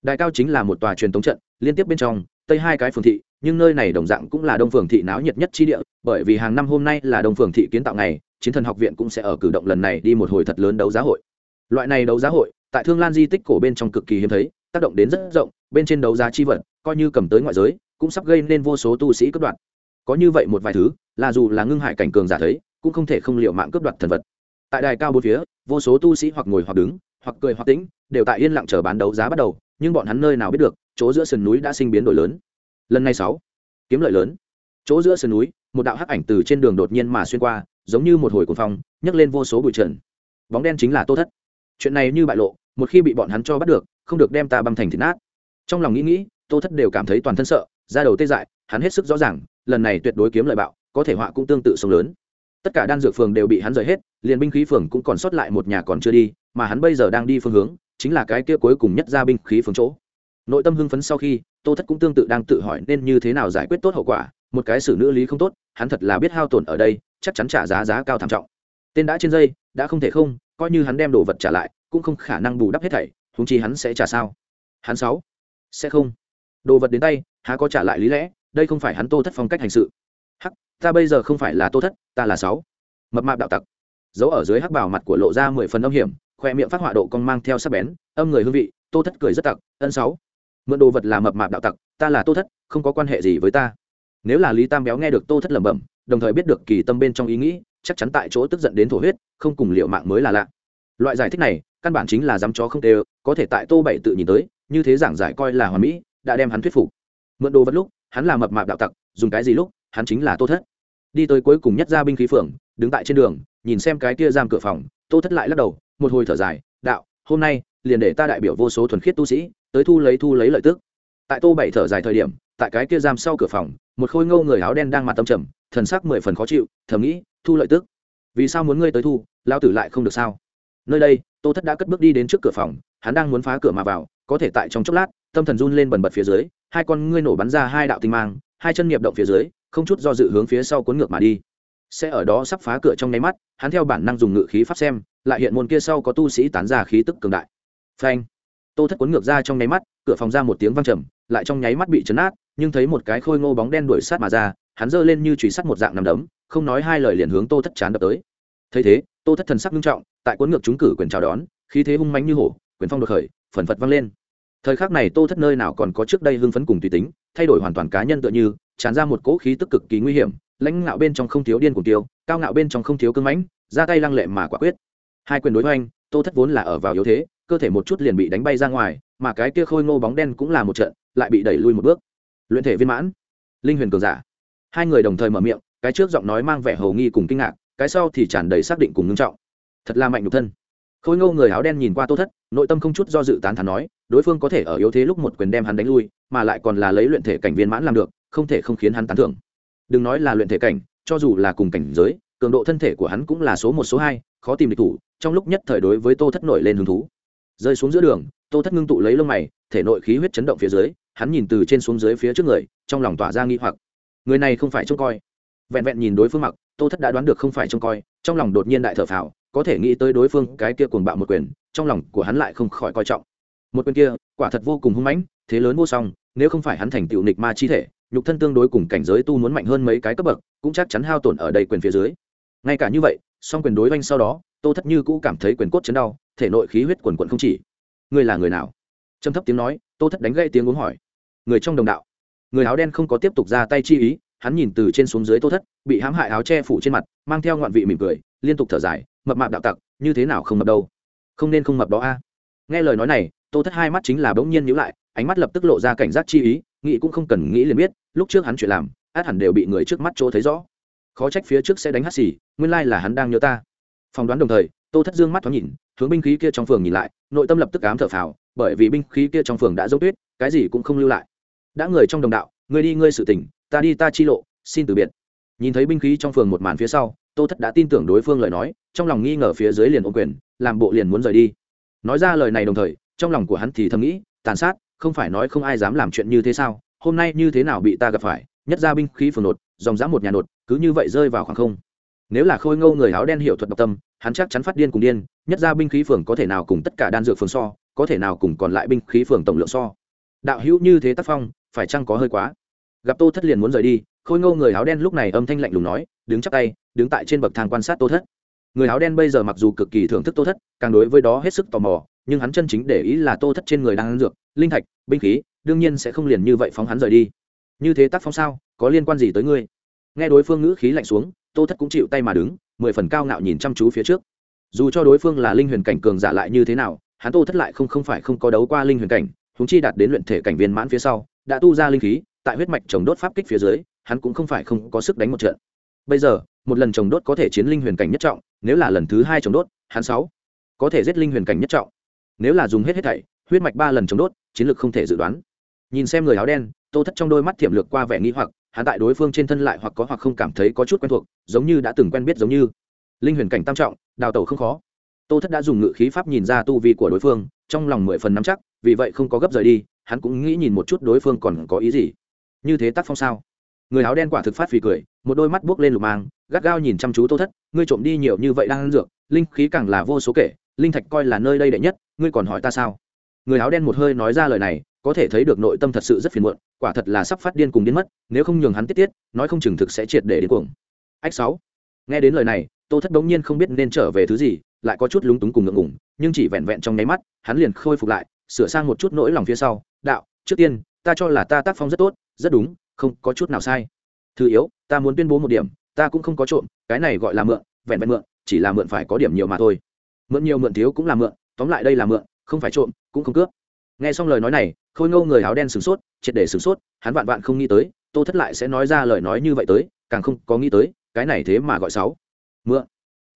Đài cao chính là một tòa truyền thống trận, liên tiếp bên trong, tây hai cái phường thị, nhưng nơi này đồng dạng cũng là đông phường thị náo nhiệt nhất chi địa, bởi vì hàng năm hôm nay là đông phường thị kiến tạo ngày, chiến thần học viện cũng sẽ ở cử động lần này đi một hồi thật lớn đấu giá hội loại này đấu giá hội, tại thương lan di tích cổ bên trong cực kỳ hiếm thấy, tác động đến rất rộng, bên trên đấu giá chi vật, coi như cầm tới ngoại giới, cũng sắp gây nên vô số tu sĩ cướp đoạt. Có như vậy một vài thứ, là dù là ngưng hải cảnh cường giả thấy, cũng không thể không liệu mạng cướp đoạt thần vật. Tại đài cao bốn phía, vô số tu sĩ hoặc ngồi hoặc đứng, hoặc cười hoặc tĩnh, đều tại yên lặng chờ bán đấu giá bắt đầu, nhưng bọn hắn nơi nào biết được, chỗ giữa sườn núi đã sinh biến đổi lớn. Lần này sáu, kiếm lợi lớn. Chỗ giữa sườn núi, một đạo hắc ảnh từ trên đường đột nhiên mà xuyên qua, giống như một hồi cuồng phong, nhấc lên vô số bụi trần. Bóng đen chính là tô thất chuyện này như bại lộ, một khi bị bọn hắn cho bắt được, không được đem ta băm thành thịt nát. Trong lòng nghĩ nghĩ, tô thất đều cảm thấy toàn thân sợ ra đầu tê dại, hắn hết sức rõ ràng, lần này tuyệt đối kiếm lợi bạo, có thể họa cũng tương tự sông lớn. Tất cả đan dược phường đều bị hắn rời hết, liền binh khí phường cũng còn sót lại một nhà còn chưa đi, mà hắn bây giờ đang đi phương hướng, chính là cái kia cuối cùng nhất ra binh khí phường chỗ. Nội tâm hưng phấn sau khi, tô thất cũng tương tự đang tự hỏi nên như thế nào giải quyết tốt hậu quả, một cái xử nữ lý không tốt, hắn thật là biết hao tổn ở đây, chắc chắn trả giá giá cao thảm trọng. Tên đã trên dây, đã không thể không coi như hắn đem đồ vật trả lại, cũng không khả năng bù đắp hết thảy húng chi hắn sẽ trả sao? Hắn sáu, sẽ không. Đồ vật đến tay, há có trả lại lý lẽ, đây không phải hắn tô thất phong cách hành sự. Hắc, ta bây giờ không phải là tô thất, ta là sáu. Mập mạp đạo tặc. Giấu ở dưới hắc bảo mặt của lộ ra mười phần âm hiểm, khoe miệng phát họa độ con mang theo sắc bén, âm người hương vị, tô thất cười rất tặc, ân sáu. Mượn đồ vật là mập mạp đạo tặc, ta là tô thất, không có quan hệ gì với ta. Nếu là lý tam béo nghe được tô thất lẩm bẩm, đồng thời biết được kỳ tâm bên trong ý nghĩ chắc chắn tại chỗ tức giận đến thổ huyết, không cùng liệu mạng mới là lạ. Loại giải thích này, căn bản chính là dám chó không tê có thể tại tô bảy tự nhìn tới, như thế giảng giải coi là hoàn mỹ, đã đem hắn thuyết phục. Mượn đồ vật lúc, hắn là mập mạp đạo tặc, dùng cái gì lúc, hắn chính là tô thất. Đi tới cuối cùng nhất ra binh khí phường đứng tại trên đường, nhìn xem cái kia giam cửa phòng, tô thất lại lắc đầu, một hồi thở dài, đạo, hôm nay, liền để ta đại biểu vô số thuần khiết tu sĩ, tới thu lấy thu lấy lợi tức. Tại tô bảy thở dài thời điểm, tại cái kia giam sau cửa phòng, một khôi ngâu người áo đen đang mặt tâm trầm thần sắc mười phần khó chịu, thầm nghĩ, thu lợi tức. Vì sao muốn ngươi tới thu lao tử lại không được sao? Nơi đây, tô thất đã cất bước đi đến trước cửa phòng, hắn đang muốn phá cửa mà vào, có thể tại trong chốc lát, tâm thần run lên bần bật phía dưới, hai con ngươi nổ bắn ra hai đạo tinh mang, hai chân nghiệp động phía dưới, không chút do dự hướng phía sau cuốn ngược mà đi. Sẽ ở đó sắp phá cửa trong nháy mắt, hắn theo bản năng dùng ngự khí pháp xem, lại hiện môn kia sau có tu sĩ tán ra khí tức cường đại. Phanh! Tô thất cuốn ngược ra trong nháy mắt, cửa phòng ra một tiếng vang trầm, lại trong nháy mắt bị chấn át nhưng thấy một cái khôi ngô bóng đen đuổi sát mà ra hắn giơ lên như chùy sắt một dạng nằm đấm, không nói hai lời liền hướng tô thất chán đập tới. Thấy thế, tô thất thần sắc nghiêm trọng, tại cuốn ngược chúng cử quyền chào đón, khí thế hung mãnh như hổ, quyền phong đột khởi, phần phật vang lên. Thời khắc này tô thất nơi nào còn có trước đây hưng phấn cùng tùy tính, thay đổi hoàn toàn cá nhân tựa như, tràn ra một cỗ khí tức cực kỳ nguy hiểm, lãnh ngạo bên trong không thiếu điên cùng tiêu, cao ngạo bên trong không thiếu cưng mãnh, ra tay lăng lệ mà quả quyết. Hai quyền đối hoành, tô thất vốn là ở vào yếu thế, cơ thể một chút liền bị đánh bay ra ngoài, mà cái kia khôi ngô bóng đen cũng là một trận, lại bị đẩy lui một bước. Luyện thể viên mãn. Linh huyền cường giả hai người đồng thời mở miệng, cái trước giọng nói mang vẻ hầu nghi cùng kinh ngạc, cái sau thì tràn đầy xác định cùng ngưng trọng. Thật là mạnh nhục thân. Khôi ngô người áo đen nhìn qua tô thất, nội tâm không chút do dự tán thán nói, đối phương có thể ở yếu thế lúc một quyền đem hắn đánh lui, mà lại còn là lấy luyện thể cảnh viên mãn làm được, không thể không khiến hắn tán thưởng. Đừng nói là luyện thể cảnh, cho dù là cùng cảnh giới, cường độ thân thể của hắn cũng là số một, số hai, khó tìm địch thủ, trong lúc nhất thời đối với tô thất nổi lên hứng thú. Rơi xuống giữa đường, tô thất ngưng tụ lấy lông mày, thể nội khí huyết chấn động phía dưới, hắn nhìn từ trên xuống dưới phía trước người, trong lòng tỏa ra nghi hoặc người này không phải trông coi. Vẹn vẹn nhìn đối phương mặc, tô thất đã đoán được không phải trông coi, trong lòng đột nhiên đại thở phào, có thể nghĩ tới đối phương cái kia cuồng bạo một quyền, trong lòng của hắn lại không khỏi coi trọng. Một quyền kia, quả thật vô cùng hung mãnh, thế lớn vô song, nếu không phải hắn thành tựu nịch ma chi thể, nhục thân tương đối cùng cảnh giới tu muốn mạnh hơn mấy cái cấp bậc, cũng chắc chắn hao tổn ở đây quyền phía dưới. Ngay cả như vậy, song quyền đối oanh sau đó, tô thất như cũ cảm thấy quyền cốt chấn đau, thể nội khí huyết quần quận không chỉ. Ngươi là người nào? Trầm thấp tiếng nói, tô thất đánh gây tiếng uống hỏi. Người trong đồng đạo người áo đen không có tiếp tục ra tay chi ý, hắn nhìn từ trên xuống dưới tô thất, bị hãm hại áo che phủ trên mặt, mang theo ngoạn vị mỉm cười, liên tục thở dài, mập mạp đạo tặc, như thế nào không mập đâu? Không nên không mập đó a. Nghe lời nói này, tô thất hai mắt chính là bỗng nhiên nhíu lại, ánh mắt lập tức lộ ra cảnh giác chi ý, nghĩ cũng không cần nghĩ liền biết, lúc trước hắn chuyện làm, át hẳn đều bị người trước mắt chỗ thấy rõ. Khó trách phía trước sẽ đánh hắt xì, nguyên lai là hắn đang nhớ ta. Phỏng đoán đồng thời, tô thất dương mắt thoáng nhìn, hướng binh khí kia trong phường nhìn lại, nội tâm lập tức ám thở phào, bởi vì binh khí kia trong phường đã dấu tuyết cái gì cũng không lưu lại đã người trong đồng đạo người đi ngươi sự tỉnh ta đi ta chi lộ, xin từ biệt. Nhìn thấy binh khí trong phường một màn phía sau, tô thất đã tin tưởng đối phương lời nói, trong lòng nghi ngờ phía dưới liền ô quyền, làm bộ liền muốn rời đi. Nói ra lời này đồng thời, trong lòng của hắn thì thầm nghĩ, tàn sát, không phải nói không ai dám làm chuyện như thế sao? Hôm nay như thế nào bị ta gặp phải? Nhất ra binh khí phường nột dòng dã một nhà nột, cứ như vậy rơi vào khoảng không. Nếu là khôi ngâu người áo đen hiểu thuật độc tâm, hắn chắc chắn phát điên cùng điên, nhất ra binh khí phường có thể nào cùng tất cả đan dược phường so, có thể nào cùng còn lại binh khí phường tổng lượng so? Đạo hữu như thế tác phong phải chăng có hơi quá? Gặp tô thất liền muốn rời đi, khôi ngô người áo đen lúc này âm thanh lạnh lùng nói, đứng chắc tay, đứng tại trên bậc thang quan sát tô thất. Người áo đen bây giờ mặc dù cực kỳ thưởng thức tô thất, càng đối với đó hết sức tò mò, nhưng hắn chân chính để ý là tô thất trên người đang ăn dược, linh thạch, binh khí, đương nhiên sẽ không liền như vậy phóng hắn rời đi. Như thế tác phong sao? Có liên quan gì tới ngươi? Nghe đối phương ngữ khí lạnh xuống, tô thất cũng chịu tay mà đứng, mười phần cao ngạo nhìn chăm chú phía trước. Dù cho đối phương là linh huyền cảnh cường giả lại như thế nào, hắn tô thất lại không không phải không có đấu qua linh huyền cảnh húng chi đạt đến luyện thể cảnh viên mãn phía sau đã tu ra linh khí, tại huyết mạch trồng đốt pháp kích phía dưới, hắn cũng không phải không có sức đánh một trận. Bây giờ, một lần trồng đốt có thể chiến linh huyền cảnh nhất trọng, nếu là lần thứ hai trồng đốt, hắn sáu có thể giết linh huyền cảnh nhất trọng. Nếu là dùng hết hết thảy, huyết mạch ba lần trồng đốt, chiến lược không thể dự đoán. Nhìn xem người áo đen, tô thất trong đôi mắt thiểm lược qua vẻ nghĩ hoặc, hắn tại đối phương trên thân lại hoặc có hoặc không cảm thấy có chút quen thuộc, giống như đã từng quen biết giống như. Linh huyền cảnh tam trọng, đào tẩu không khó. Tô thất đã dùng ngự khí pháp nhìn ra tu vi của đối phương, trong lòng mười phần nắm chắc, vì vậy không có gấp rời đi hắn cũng nghĩ nhìn một chút đối phương còn có ý gì. Như thế tác phong sao? Người áo đen quả thực phát phì cười, một đôi mắt buốc lên lục mang, gắt gao nhìn chăm chú tô thất, ngươi trộm đi nhiều như vậy đang ăn dược, linh khí càng là vô số kể, linh thạch coi là nơi đây đệ nhất, ngươi còn hỏi ta sao? Người áo đen một hơi nói ra lời này, có thể thấy được nội tâm thật sự rất phiền muộn, quả thật là sắp phát điên cùng điên mất, nếu không nhường hắn tiết tiết, nói không chừng thực sẽ triệt để đến cuồng. Ách sáu. Nghe đến lời này, tô thất bỗng nhiên không biết nên trở về thứ gì, lại có chút lúng túng cùng ngượng ngùng, nhưng chỉ vẹn vẹn trong nháy mắt, hắn liền khôi phục lại sửa sang một chút nỗi lòng phía sau, đạo, trước tiên, ta cho là ta tác phong rất tốt, rất đúng, không có chút nào sai. Thứ yếu, ta muốn tuyên bố một điểm, ta cũng không có trộm, cái này gọi là mượn, vẹn vẹn mượn, chỉ là mượn phải có điểm nhiều mà thôi. Mượn nhiều mượn thiếu cũng là mượn, tóm lại đây là mượn, không phải trộm, cũng không cướp. Nghe xong lời nói này, khôi ngâu người áo đen sửng sốt, triệt để sửng sốt, hắn vạn vạn không nghĩ tới, tô thất lại sẽ nói ra lời nói như vậy tới, càng không có nghĩ tới, cái này thế mà gọi sáu mượn.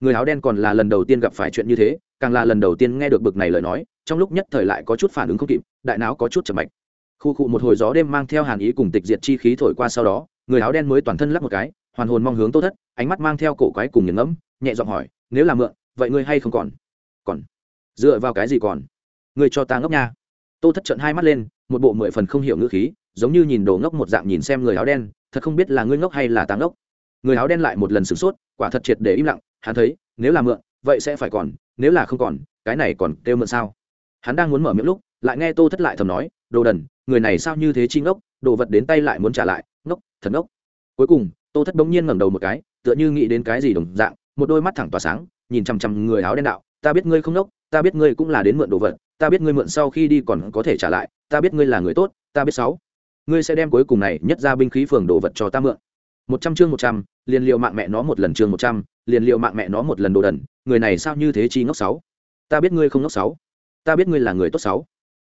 Người áo đen còn là lần đầu tiên gặp phải chuyện như thế, càng là lần đầu tiên nghe được bực này lời nói trong lúc nhất thời lại có chút phản ứng không kịp, đại não có chút chậm mạch. Khu cụ một hồi gió đêm mang theo hàn ý cùng tịch diệt chi khí thổi qua sau đó, người áo đen mới toàn thân lắc một cái, hoàn hồn mong hướng tô thất, ánh mắt mang theo cổ quái cùng nghiền ngẫm, nhẹ giọng hỏi, nếu là mượn, vậy ngươi hay không còn? Còn. Dựa vào cái gì còn? Ngươi cho ta ngốc nha. Tô thất trận hai mắt lên, một bộ mười phần không hiểu ngữ khí, giống như nhìn đồ ngốc một dạng nhìn xem người áo đen, thật không biết là ngươi ngốc hay là ta ngốc. Người áo đen lại một lần sửng sốt, quả thật triệt để im lặng, hắn thấy, nếu là mượn, vậy sẽ phải còn, nếu là không còn, cái này còn kêu mượn sao? Hắn đang muốn mở miệng lúc, lại nghe tô thất lại thầm nói, đồ đần, người này sao như thế chi ngốc, đồ vật đến tay lại muốn trả lại, ngốc, thật ngốc. Cuối cùng, tô thất bỗng nhiên ngẩng đầu một cái, tựa như nghĩ đến cái gì đồng dạng, một đôi mắt thẳng tỏa sáng, nhìn chằm chằm người áo đen đạo, ta biết ngươi không ngốc, ta biết ngươi cũng là đến mượn đồ vật, ta biết ngươi mượn sau khi đi còn có thể trả lại, ta biết ngươi là người tốt, ta biết sáu. Ngươi sẽ đem cuối cùng này nhất ra binh khí phường đồ vật cho ta mượn. Một trăm chương một trăm, liền liệu mạng mẹ nó một lần chương một trăm, liền liệu mạng mẹ nó một lần đồ đần, người này sao như thế chi ngốc sáu? Ta biết ngươi không ngốc sáu ta biết ngươi là người tốt sáu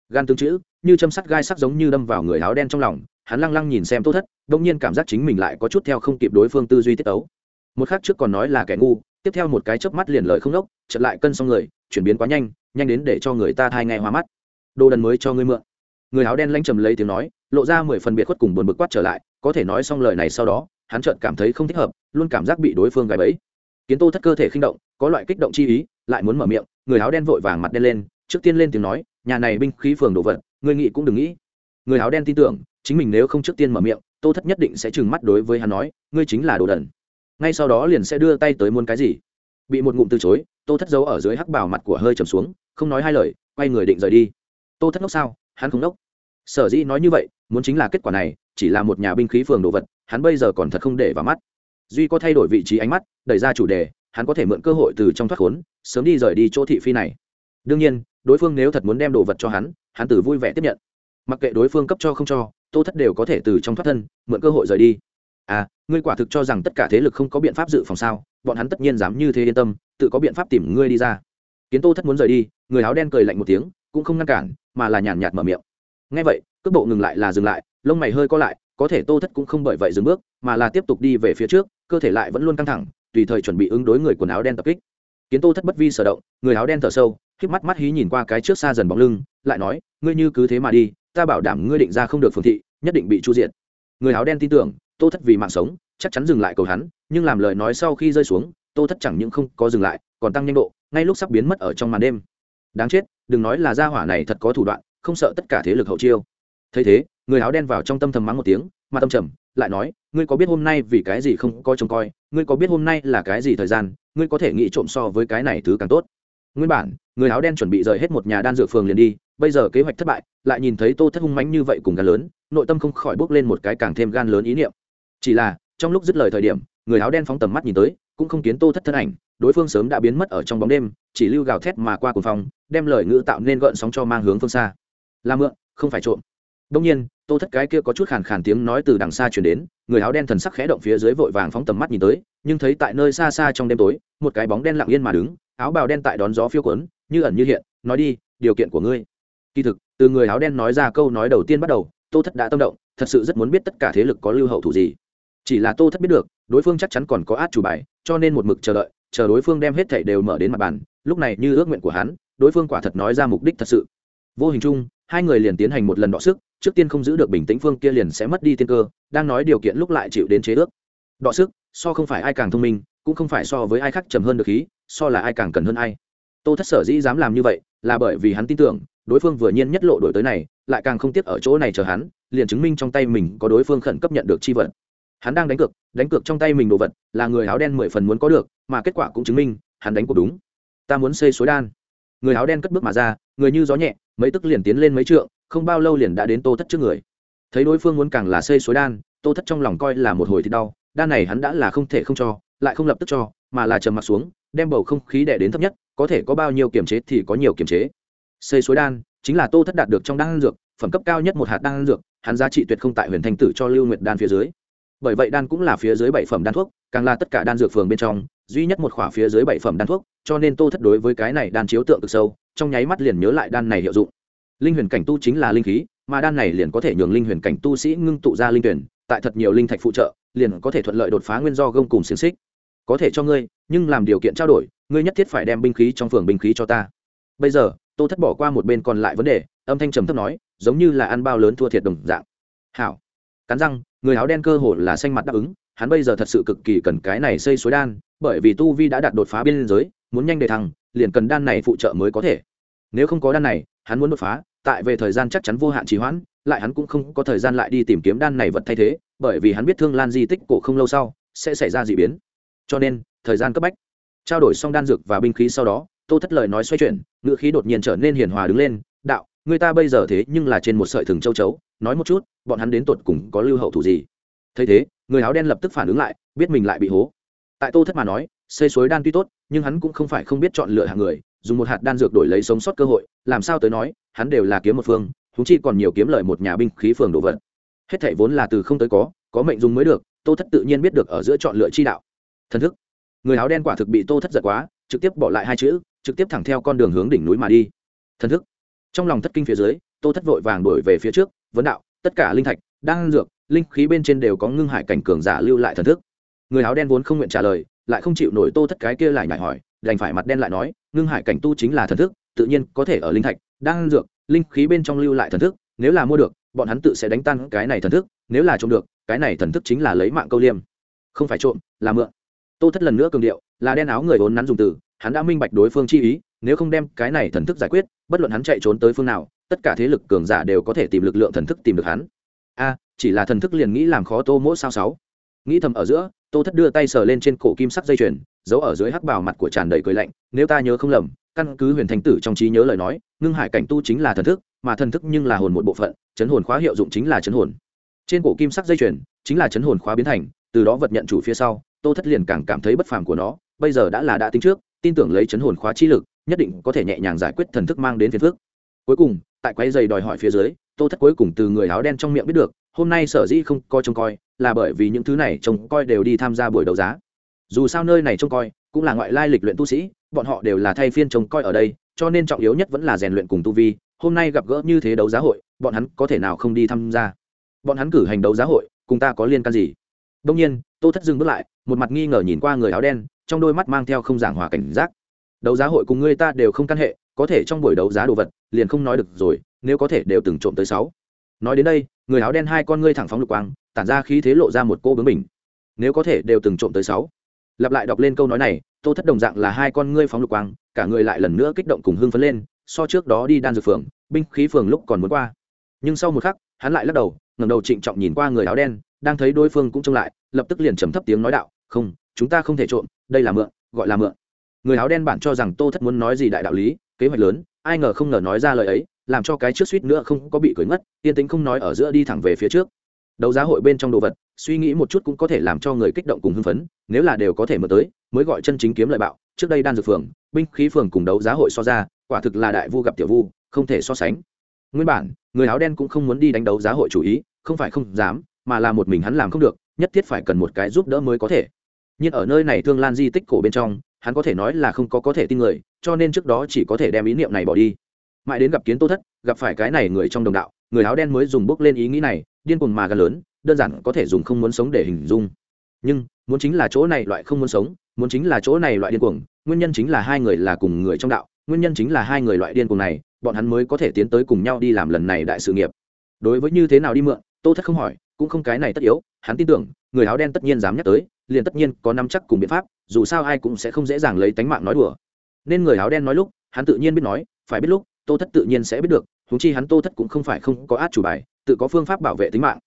gan tương chữ, như châm sắt gai sắc giống như đâm vào người áo đen trong lòng, hắn lăng lăng nhìn xem tô thất đông nhiên cảm giác chính mình lại có chút theo không kịp đối phương tư duy tiết tấu. Một khác trước còn nói là kẻ ngu, tiếp theo một cái chớp mắt liền lời không đốc chật lại cân xong người, chuyển biến quá nhanh nhanh đến để cho người ta thai nghe hoa mắt. Đồ đần mới cho ngươi mượn. Người áo đen lanh trầm lấy tiếng nói, lộ ra mười phần biệt khuất cùng buồn bực quát trở lại, có thể nói xong lời này sau đó, hắn chợt cảm thấy không thích hợp, luôn cảm giác bị đối phương gài bẫy. Kiến tô thất cơ thể khinh động, có loại kích động chi ý, lại muốn mở miệng, người áo đen vội vàng mặt đen lên trước tiên lên tiếng nói, nhà này binh khí phường đồ vật người nghĩ cũng đừng nghĩ. Người áo đen tin tưởng, chính mình nếu không trước tiên mở miệng, tô thất nhất định sẽ trừng mắt đối với hắn nói, ngươi chính là đồ đần. Ngay sau đó liền sẽ đưa tay tới muốn cái gì? Bị một ngụm từ chối, tô thất giấu ở dưới hắc bảo mặt của hơi trầm xuống, không nói hai lời, quay người định rời đi. Tô thất ngốc sao? Hắn không ngốc. Sở dĩ nói như vậy, muốn chính là kết quả này, chỉ là một nhà binh khí phường đồ vật, hắn bây giờ còn thật không để vào mắt. Duy có thay đổi vị trí ánh mắt, đẩy ra chủ đề, hắn có thể mượn cơ hội từ trong thoát khốn, sớm đi rời đi chỗ thị phi này đương nhiên, đối phương nếu thật muốn đem đồ vật cho hắn hắn tử vui vẻ tiếp nhận. Mặc kệ đối phương cấp cho không cho, tô thất đều có thể từ trong thoát thân, mượn cơ hội rời đi. À ngươi quả thực cho rằng tất cả thế lực không có biện pháp dự phòng sao? Bọn hắn tất nhiên dám như thế yên tâm, tự có biện pháp tìm ngươi đi ra. Kiến tô thất muốn rời đi, người áo đen cười lạnh một tiếng, cũng không ngăn cản, mà là nhàn nhạt mở miệng. Ngay vậy, cước bộ ngừng lại là dừng lại, lông mày hơi co lại, có thể tô thất cũng không bởi vậy dừng bước, mà là tiếp tục đi về phía trước, cơ thể lại vẫn luôn căng thẳng, tùy thời chuẩn bị ứng đối người quần áo đen tập kích. Kiến tô thất bất vi sở động, người áo đen thở sâu khiếp mắt mắt hí nhìn qua cái trước xa dần bóng lưng, lại nói, ngươi như cứ thế mà đi, ta bảo đảm ngươi định ra không được phường thị, nhất định bị chu diệt. Người áo đen tin tưởng, tô thất vì mạng sống, chắc chắn dừng lại cầu hắn, nhưng làm lời nói sau khi rơi xuống, tô thất chẳng những không có dừng lại, còn tăng nhanh độ, ngay lúc sắp biến mất ở trong màn đêm. Đáng chết, đừng nói là gia hỏa này thật có thủ đoạn, không sợ tất cả thế lực hậu chiêu. Thấy thế, người áo đen vào trong tâm thầm mắng một tiếng, mà tâm trầm, lại nói, ngươi có biết hôm nay vì cái gì không có trông coi, ngươi có biết hôm nay là cái gì thời gian, ngươi có thể nghĩ trộm so với cái này thứ càng tốt. Nguyên bản người áo đen chuẩn bị rời hết một nhà đan dược phường liền đi, bây giờ kế hoạch thất bại, lại nhìn thấy tô thất hung mãnh như vậy cùng gan lớn, nội tâm không khỏi bốc lên một cái càng thêm gan lớn ý niệm. Chỉ là, trong lúc dứt lời thời điểm, người áo đen phóng tầm mắt nhìn tới, cũng không kiến tô thất thân ảnh, đối phương sớm đã biến mất ở trong bóng đêm, chỉ lưu gào thét mà qua cuồng phòng đem lời ngữ tạo nên gợn sóng cho mang hướng phương xa. Là mượn, không phải trộm. Đông nhiên, tô thất cái kia có chút khàn khàn tiếng nói từ đằng xa chuyển đến, người áo đen thần sắc khẽ động phía dưới vội vàng phóng tầm mắt nhìn tới, nhưng thấy tại nơi xa xa trong đêm tối, một cái bóng đen lặng yên mà đứng, áo bào đen tại đón gió phiêu quấn như ẩn như hiện, nói đi, điều kiện của ngươi. Kỳ thực, từ người áo đen nói ra câu nói đầu tiên bắt đầu, tô thất đã tâm động, thật sự rất muốn biết tất cả thế lực có lưu hậu thủ gì. Chỉ là tô thất biết được, đối phương chắc chắn còn có át chủ bài, cho nên một mực chờ đợi, chờ đối phương đem hết thảy đều mở đến mặt bàn, lúc này như ước nguyện của hắn, đối phương quả thật nói ra mục đích thật sự. Vô hình chung, hai người liền tiến hành một lần đọ sức, trước tiên không giữ được bình tĩnh phương kia liền sẽ mất đi tiên cơ, đang nói điều kiện lúc lại chịu đến chế ước. Đọ sức, so không phải ai càng thông minh, cũng không phải so với ai khác trầm hơn được khí, so là ai càng cần hơn ai tô thất sở dĩ dám làm như vậy là bởi vì hắn tin tưởng, đối phương vừa nhiên nhất lộ đổi tới này, lại càng không tiếc ở chỗ này chờ hắn, liền chứng minh trong tay mình có đối phương khẩn cấp nhận được chi vật. Hắn đang đánh cược đánh cược trong tay mình đồ vật là người áo đen mười phần muốn có được, mà kết quả cũng chứng minh, hắn đánh cuộc đúng. Ta muốn xây suối đan. Người áo đen cất bước mà ra, người như gió nhẹ, mấy tức liền tiến lên mấy trượng, không bao lâu liền đã đến tô thất trước người. Thấy đối phương muốn càng là xây suối đan, tô thất trong lòng coi là một hồi thì đau, đan này hắn đã là không thể không cho, lại không lập tức cho, mà là trầm mặt xuống, đem bầu không khí đè đến thấp nhất có thể có bao nhiêu kiềm chế thì có nhiều kiềm chế. Xây suối đan, chính là tô thất đạt được trong đan dược, phẩm cấp cao nhất một hạt đan dược, hắn giá trị tuyệt không tại huyền thanh tử cho lưu nguyệt đan phía dưới. Bởi vậy đan cũng là phía dưới bảy phẩm đan thuốc, càng là tất cả đan dược phường bên trong, duy nhất một khỏa phía dưới bảy phẩm đan thuốc, cho nên tô thất đối với cái này đan chiếu tượng cực sâu, trong nháy mắt liền nhớ lại đan này hiệu dụng. Linh huyền cảnh tu chính là linh khí, mà đan này liền có thể nhường linh huyền cảnh tu sĩ ngưng tụ ra linh tuyển, tại thật nhiều linh thạch phụ trợ, liền có thể thuận lợi đột phá nguyên do gông cùng xiềng xích. Có thể cho ngươi, nhưng làm điều kiện trao đổi ngươi nhất thiết phải đem binh khí trong phường binh khí cho ta. Bây giờ, tô thất bỏ qua một bên còn lại vấn đề, âm thanh trầm thấp nói, giống như là ăn bao lớn thua thiệt đồng dạng. Hảo. Cắn răng, người áo đen cơ hồ là xanh mặt đáp ứng, hắn bây giờ thật sự cực kỳ cần cái này xây suối đan, bởi vì tu vi đã đạt đột phá biên giới, muốn nhanh để thăng, liền cần đan này phụ trợ mới có thể. Nếu không có đan này, hắn muốn đột phá, tại về thời gian chắc chắn vô hạn trì hoãn, lại hắn cũng không có thời gian lại đi tìm kiếm đan này vật thay thế, bởi vì hắn biết thương lan di tích cổ không lâu sau sẽ xảy ra d ị biến. Cho nên, thời gian cấp bách trao đổi xong đan dược và binh khí sau đó, tô thất lời nói xoay chuyển ngựa khí đột nhiên trở nên hiền hòa đứng lên, đạo, người ta bây giờ thế nhưng là trên một sợi thừng châu chấu, nói một chút, bọn hắn đến tột cùng có lưu hậu thủ gì? Thấy thế, người áo đen lập tức phản ứng lại, biết mình lại bị hố. Tại tô thất mà nói, xây suối đan tuy tốt, nhưng hắn cũng không phải không biết chọn lựa hạng người, dùng một hạt đan dược đổi lấy sống sót cơ hội, làm sao tới nói, hắn đều là kiếm một phương thú chi còn nhiều kiếm lợi một nhà binh khí phường đồ vật. Hết thảy vốn là từ không tới có có mệnh dùng mới được, tô thất tự nhiên biết được ở giữa chọn lựa chi đạo. Thần thức người áo đen quả thực bị tô thất giật quá, trực tiếp bỏ lại hai chữ, trực tiếp thẳng theo con đường hướng đỉnh núi mà đi. Thần thức. Trong lòng thất kinh phía dưới, tô thất vội vàng đuổi về phía trước, vấn đạo, tất cả linh thạch đang dược, linh khí bên trên đều có ngưng hải cảnh cường giả lưu lại thần thức. Người áo đen vốn không nguyện trả lời, lại không chịu nổi tô thất cái kia lại nhảy hỏi, đành phải mặt đen lại nói, ngưng hải cảnh tu chính là thần thức, tự nhiên có thể ở linh thạch đang dược, linh khí bên trong lưu lại thần thức, nếu là mua được, bọn hắn tự sẽ đánh tan cái này thần thức, nếu là trộm được, cái này thần thức chính là lấy mạng câu liêm. Không phải trộm, là mượn tô thất lần nữa cường điệu, là đen áo người vốn nắn dùng từ, hắn đã minh bạch đối phương chi ý, nếu không đem cái này thần thức giải quyết, bất luận hắn chạy trốn tới phương nào, tất cả thế lực cường giả đều có thể tìm lực lượng thần thức tìm được hắn. A, chỉ là thần thức liền nghĩ làm khó tô mỗi sao sáu? Nghĩ thầm ở giữa, tô thất đưa tay sờ lên trên cổ kim sắc dây chuyền, giấu ở dưới hắc bào mặt của tràn đầy cười lạnh, nếu ta nhớ không lầm, căn cứ huyền thành tử trong trí nhớ lời nói, ngưng hải cảnh tu chính là thần thức, mà thần thức nhưng là hồn một bộ phận, chấn hồn khóa hiệu dụng chính là chấn hồn. Trên cổ kim sắc dây chuyền, chính là chấn hồn khóa biến thành, từ đó vật nhận chủ phía sau tô thất liền càng cảm thấy bất phàm của nó, bây giờ đã là đã tính trước, tin tưởng lấy chấn hồn khóa chi lực, nhất định có thể nhẹ nhàng giải quyết thần thức mang đến phiền phước cuối cùng, tại quay dây đòi hỏi phía dưới, tô thất cuối cùng từ người áo đen trong miệng biết được, hôm nay sở dĩ không coi trông coi, là bởi vì những thứ này trông coi đều đi tham gia buổi đấu giá. Dù sao nơi này trông coi, cũng là ngoại lai lịch luyện tu sĩ, bọn họ đều là thay phiên trông coi ở đây, cho nên trọng yếu nhất vẫn là rèn luyện cùng tu vi, hôm nay gặp gỡ như thế đấu giá hội, bọn hắn có thể nào không đi tham gia? Bọn hắn cử hành đấu giá hội, cùng ta có liên can gì? Đông nhiên tô thất dừng bước lại, một mặt nghi ngờ nhìn qua người áo đen, trong đôi mắt mang theo không giảng hòa cảnh giác. Đấu giá hội cùng ngươi ta đều không căn hệ, có thể trong buổi đấu giá đồ vật, liền không nói được rồi, nếu có thể đều từng trộm tới sáu. Nói đến đây, người áo đen hai con ngươi thẳng phóng lục quang, tản ra khí thế lộ ra một cô bướng mình nếu có thể đều từng trộm tới sáu. Lặp lại đọc lên câu nói này, tô thất đồng dạng là hai con ngươi phóng lục quang, cả người lại lần nữa kích động cùng hưng phấn lên, so trước đó đi đan dược phường, binh khí phường lúc còn muốn qua. Nhưng sau một khắc, hắn lại lắc đầu, ngẩng đầu trịnh trọng nhìn qua người áo đen đang thấy đối phương cũng trông lại, lập tức liền trầm thấp tiếng nói đạo, không, chúng ta không thể trộm, đây là mượn, gọi là mượn. Người áo đen bản cho rằng tô thất muốn nói gì đại đạo lý, kế hoạch lớn, ai ngờ không ngờ nói ra lời ấy, làm cho cái trước suýt nữa không có bị cười ngất, yên tính không nói ở giữa đi thẳng về phía trước. Đấu giá hội bên trong đồ vật, suy nghĩ một chút cũng có thể làm cho người kích động cùng hưng phấn, nếu là đều có thể mở tới, mới gọi chân chính kiếm lợi bạo, trước đây đan dược phường, binh khí phường cùng đấu giá hội so ra, quả thực là đại vu gặp tiểu vu, không thể so sánh. Nguyên bản, người áo đen cũng không muốn đi đánh đấu giá hội chủ ý, không phải không dám mà là một mình hắn làm không được, nhất thiết phải cần một cái giúp đỡ mới có thể. Nhưng ở nơi này thương lan di tích cổ bên trong, hắn có thể nói là không có có thể tin người, cho nên trước đó chỉ có thể đem ý niệm này bỏ đi. Mãi đến gặp kiến tô thất, gặp phải cái này người trong đồng đạo, người áo đen mới dùng bước lên ý nghĩ này, điên cuồng mà gan lớn, đơn giản có thể dùng không muốn sống để hình dung. Nhưng, muốn chính là chỗ này loại không muốn sống, muốn chính là chỗ này loại điên cuồng, nguyên nhân chính là hai người là cùng người trong đạo, nguyên nhân chính là hai người loại điên cuồng này, bọn hắn mới có thể tiến tới cùng nhau đi làm lần này đại sự nghiệp. Đối với như thế nào đi mượn, tô thất không hỏi cũng không cái này tất yếu, hắn tin tưởng, người áo đen tất nhiên dám nhắc tới, liền tất nhiên có năm chắc cùng biện pháp, dù sao ai cũng sẽ không dễ dàng lấy tánh mạng nói đùa. Nên người áo đen nói lúc, hắn tự nhiên biết nói, phải biết lúc, tô thất tự nhiên sẽ biết được húng chi hắn tô thất cũng không phải không có át chủ bài, tự có phương pháp bảo vệ tính mạng.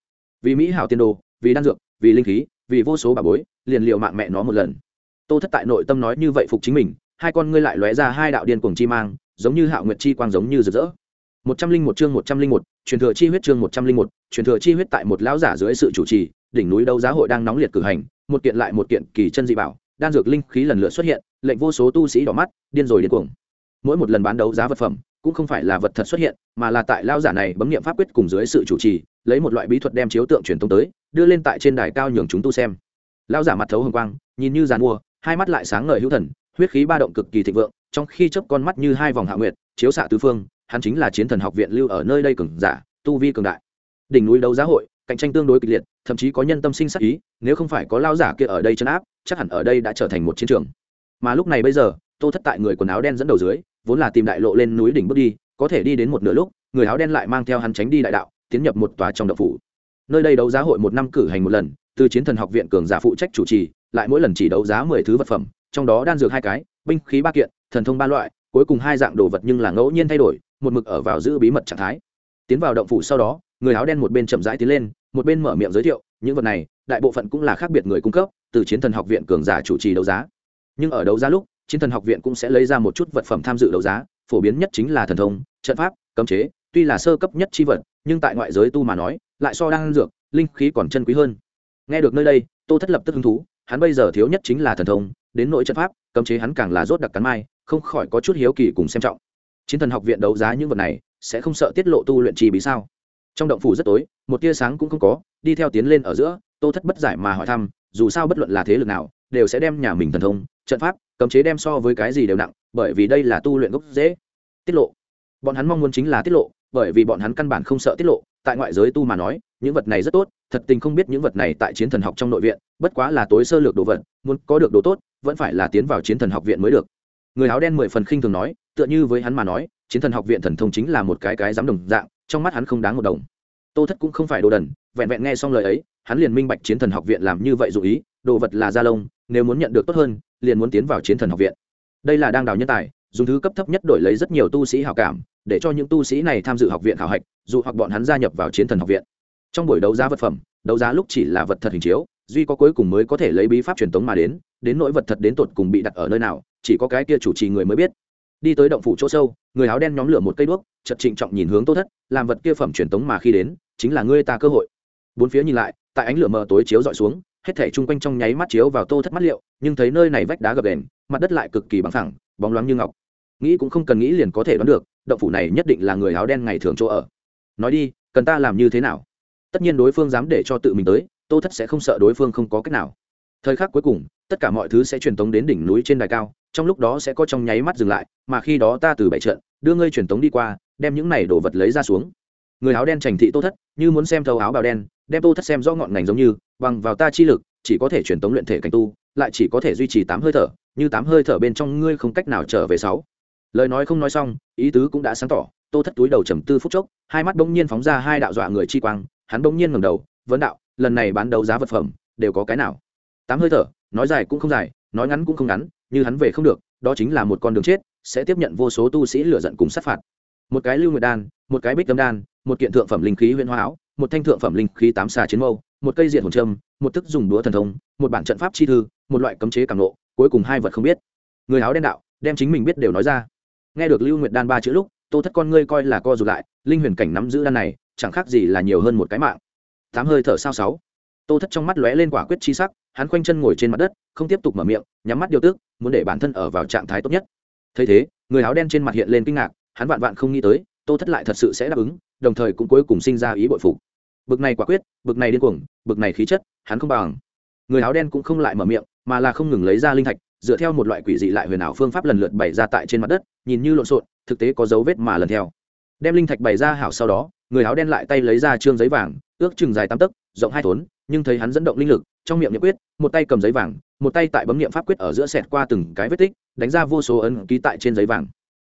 Vì mỹ hảo tiên đồ, vì đan dược, vì linh khí, vì vô số bà bối, liền liệu mạng mẹ nó một lần. Tô thất tại nội tâm nói như vậy phục chính mình, hai con ngươi lại lóe ra hai đạo điên cuồng chi mang, giống như hạo nguyệt chi quang giống như rực rỡ một trăm linh một chương một trăm linh một, truyền thừa chi huyết chương một trăm linh một, truyền thừa chi huyết tại một lão giả dưới sự chủ trì, đỉnh núi đấu giá hội đang nóng liệt cử hành, một kiện lại một kiện kỳ chân dị bảo, đan dược linh khí lần lượt xuất hiện, lệnh vô số tu sĩ đỏ mắt, điên rồi điên cuồng. Mỗi một lần bán đấu giá vật phẩm, cũng không phải là vật thật xuất hiện, mà là tại lão giả này bấm niệm pháp quyết cùng dưới sự chủ trì, lấy một loại bí thuật đem chiếu tượng truyền tông tới, đưa lên tại trên đài cao nhường chúng tu xem. Lão giả mặt thấu hồng quang, nhìn như giàn mua, hai mắt lại sáng ngời hữu thần, huyết khí ba động cực kỳ thịnh vượng, trong khi chớp con mắt như hai vòng hạ nguyệt, chiếu xạ tứ phương hắn chính là chiến thần học viện lưu ở nơi đây cường giả, tu vi cường đại. Đỉnh núi đấu giá hội, cạnh tranh tương đối kịch liệt, thậm chí có nhân tâm sinh sắc ý, nếu không phải có lao giả kia ở đây chấn áp, chắc hẳn ở đây đã trở thành một chiến trường. Mà lúc này bây giờ, tô thất tại người quần áo đen dẫn đầu dưới, vốn là tìm đại lộ lên núi đỉnh bước đi, có thể đi đến một nửa lúc, người áo đen lại mang theo hắn tránh đi đại đạo, tiến nhập một tòa trong đậu phủ. Nơi đây đấu giá hội một năm cử hành một lần, từ chiến thần học viện cường giả phụ trách chủ trì, lại mỗi lần chỉ đấu giá mười thứ vật phẩm, trong đó đan dược hai cái, binh khí ba kiện, thần thông ba loại, cuối cùng hai dạng đồ vật nhưng là ngẫu nhiên thay đổi một mực ở vào giữ bí mật trạng thái. Tiến vào động phủ sau đó, người áo đen một bên chậm rãi tiến lên, một bên mở miệng giới thiệu, những vật này, đại bộ phận cũng là khác biệt người cung cấp, từ chiến thần học viện cường giả chủ trì đấu giá. Nhưng ở đấu giá lúc, chiến thần học viện cũng sẽ lấy ra một chút vật phẩm tham dự đấu giá, phổ biến nhất chính là thần thông, trận pháp, cấm chế, tuy là sơ cấp nhất chi vật, nhưng tại ngoại giới tu mà nói, lại so đang dược, linh khí còn chân quý hơn. Nghe được nơi đây, tô thất lập tức hứng thú, hắn bây giờ thiếu nhất chính là thần thông, đến nội trận pháp, cấm chế hắn càng là rốt đặc cắn mai, không khỏi có chút hiếu kỳ cùng xem trọng chiến thần học viện đấu giá những vật này sẽ không sợ tiết lộ tu luyện chi bí sao? Trong động phủ rất tối, một tia sáng cũng không có, đi theo tiến lên ở giữa, tô thất bất giải mà hỏi thăm, dù sao bất luận là thế lực nào, đều sẽ đem nhà mình thần thông, trận pháp, cấm chế đem so với cái gì đều nặng, bởi vì đây là tu luyện gốc dễ tiết lộ. Bọn hắn mong muốn chính là tiết lộ, bởi vì bọn hắn căn bản không sợ tiết lộ. Tại ngoại giới tu mà nói, những vật này rất tốt, thật tình không biết những vật này tại chiến thần học trong nội viện, bất quá là tối sơ lược đồ vật, muốn có được đồ tốt, vẫn phải là tiến vào chiến thần học viện mới được người áo đen mười phần khinh thường nói, tựa như với hắn mà nói, chiến thần học viện thần thông chính là một cái cái dám đồng dạng, trong mắt hắn không đáng một đồng. Tô thất cũng không phải đồ đần, vẹn vẹn nghe xong lời ấy, hắn liền minh bạch chiến thần học viện làm như vậy dụ ý, đồ vật là gia lông, nếu muốn nhận được tốt hơn, liền muốn tiến vào chiến thần học viện. Đây là đang đào nhân tài, dùng thứ cấp thấp nhất đổi lấy rất nhiều tu sĩ hào cảm, để cho những tu sĩ này tham dự học viện khảo hạch, dù hoặc bọn hắn gia nhập vào chiến thần học viện. Trong buổi đấu giá vật phẩm, đấu giá lúc chỉ là vật thật hình chiếu duy có cuối cùng mới có thể lấy bí pháp truyền tống mà đến đến nỗi vật thật đến tột cùng bị đặt ở nơi nào, chỉ có cái kia chủ trì người mới biết. Đi tới động phủ chỗ sâu, người áo đen nhóm lửa một cây đuốc chật trịnh trọng nhìn hướng tô thất, làm vật kia phẩm truyền tống mà khi đến, chính là ngươi ta cơ hội. Bốn phía nhìn lại, tại ánh lửa mờ tối chiếu dọi xuống, hết thảy chung quanh trong nháy mắt chiếu vào tô thất mắt liệu, nhưng thấy nơi này vách đá gập đèn mặt đất lại cực kỳ bằng thẳng bóng loáng như ngọc. Nghĩ cũng không cần nghĩ liền có thể đoán được, động phủ này nhất định là người áo đen ngày thường chỗ ở. Nói đi, cần ta làm như thế nào? Tất nhiên đối phương dám để cho tự mình tới tô thất sẽ không sợ đối phương không có cách nào. Thời khắc cuối cùng, tất cả mọi thứ sẽ truyền tống đến đỉnh núi trên đài cao, trong lúc đó sẽ có trong nháy mắt dừng lại, mà khi đó ta từ bảy trận, đưa ngươi truyền tống đi qua, đem những này đồ vật lấy ra xuống. Người áo đen trành thị tô thất, như muốn xem thấu áo bào đen, đem tô thất xem rõ ngọn ngành giống như, bằng vào ta chi lực, chỉ có thể truyền tống luyện thể cảnh tu, lại chỉ có thể duy trì tám hơi thở, như tám hơi thở bên trong ngươi không cách nào trở về sáu. Lời nói không nói xong, ý tứ cũng đã sáng tỏ, tô thất túi đầu trầm tư phút chốc, hai mắt bỗng nhiên phóng ra hai đạo dọa người chi quang, hắn bỗng nhiên ngẩng đầu vấn đạo, lần này bán đấu giá vật phẩm, đều có cái nào? Tám hơi thở, nói dài cũng không dài, nói ngắn cũng không ngắn, như hắn về không được, đó chính là một con đường chết, sẽ tiếp nhận vô số tu sĩ lửa giận cùng sát phạt. Một cái lưu nguyệt đan, một cái bích tâm đan, một kiện thượng phẩm linh khí huyện hoa áo, một thanh thượng phẩm linh khí tám xà chiến mâu, một cây diện hồn trâm một thức dùng đũa thần thông, một bản trận pháp chi thư, một loại cấm chế cảm nộ cuối cùng hai vật không biết. Người áo đen đạo, đem chính mình biết đều nói ra. Nghe được lưu nguyệt đan ba chữ lúc, tô thất con ngươi coi là co rụt lại, linh huyền cảnh nắm giữ đan này, chẳng khác gì là nhiều hơn một cái mạng tám hơi thở sao sáu. Tô thất trong mắt lóe lên quả quyết chi sắc, hắn khoanh chân ngồi trên mặt đất, không tiếp tục mở miệng, nhắm mắt điều tức, muốn để bản thân ở vào trạng thái tốt nhất. Thấy thế, người áo đen trên mặt hiện lên kinh ngạc, hắn vạn vạn không nghĩ tới, tô thất lại thật sự sẽ đáp ứng, đồng thời cũng cuối cùng sinh ra ý bội phục. Bực này quả quyết, bực này điên cuồng, bực này khí chất, hắn không bằng. Người áo đen cũng không lại mở miệng, mà là không ngừng lấy ra linh thạch, dựa theo một loại quỷ dị lại huyền ảo phương pháp lần lượt bày ra tại trên mặt đất, nhìn như lộn xộn, thực tế có dấu vết mà lần theo. Đem linh thạch bày ra hảo sau đó người áo đen lại tay lấy ra trương giấy vàng, ước chừng dài tám tấc, rộng hai thốn, nhưng thấy hắn dẫn động linh lực, trong miệng niệm quyết, một tay cầm giấy vàng, một tay tại bấm niệm pháp quyết ở giữa sẹt qua từng cái vết tích, đánh ra vô số ấn ký tại trên giấy vàng.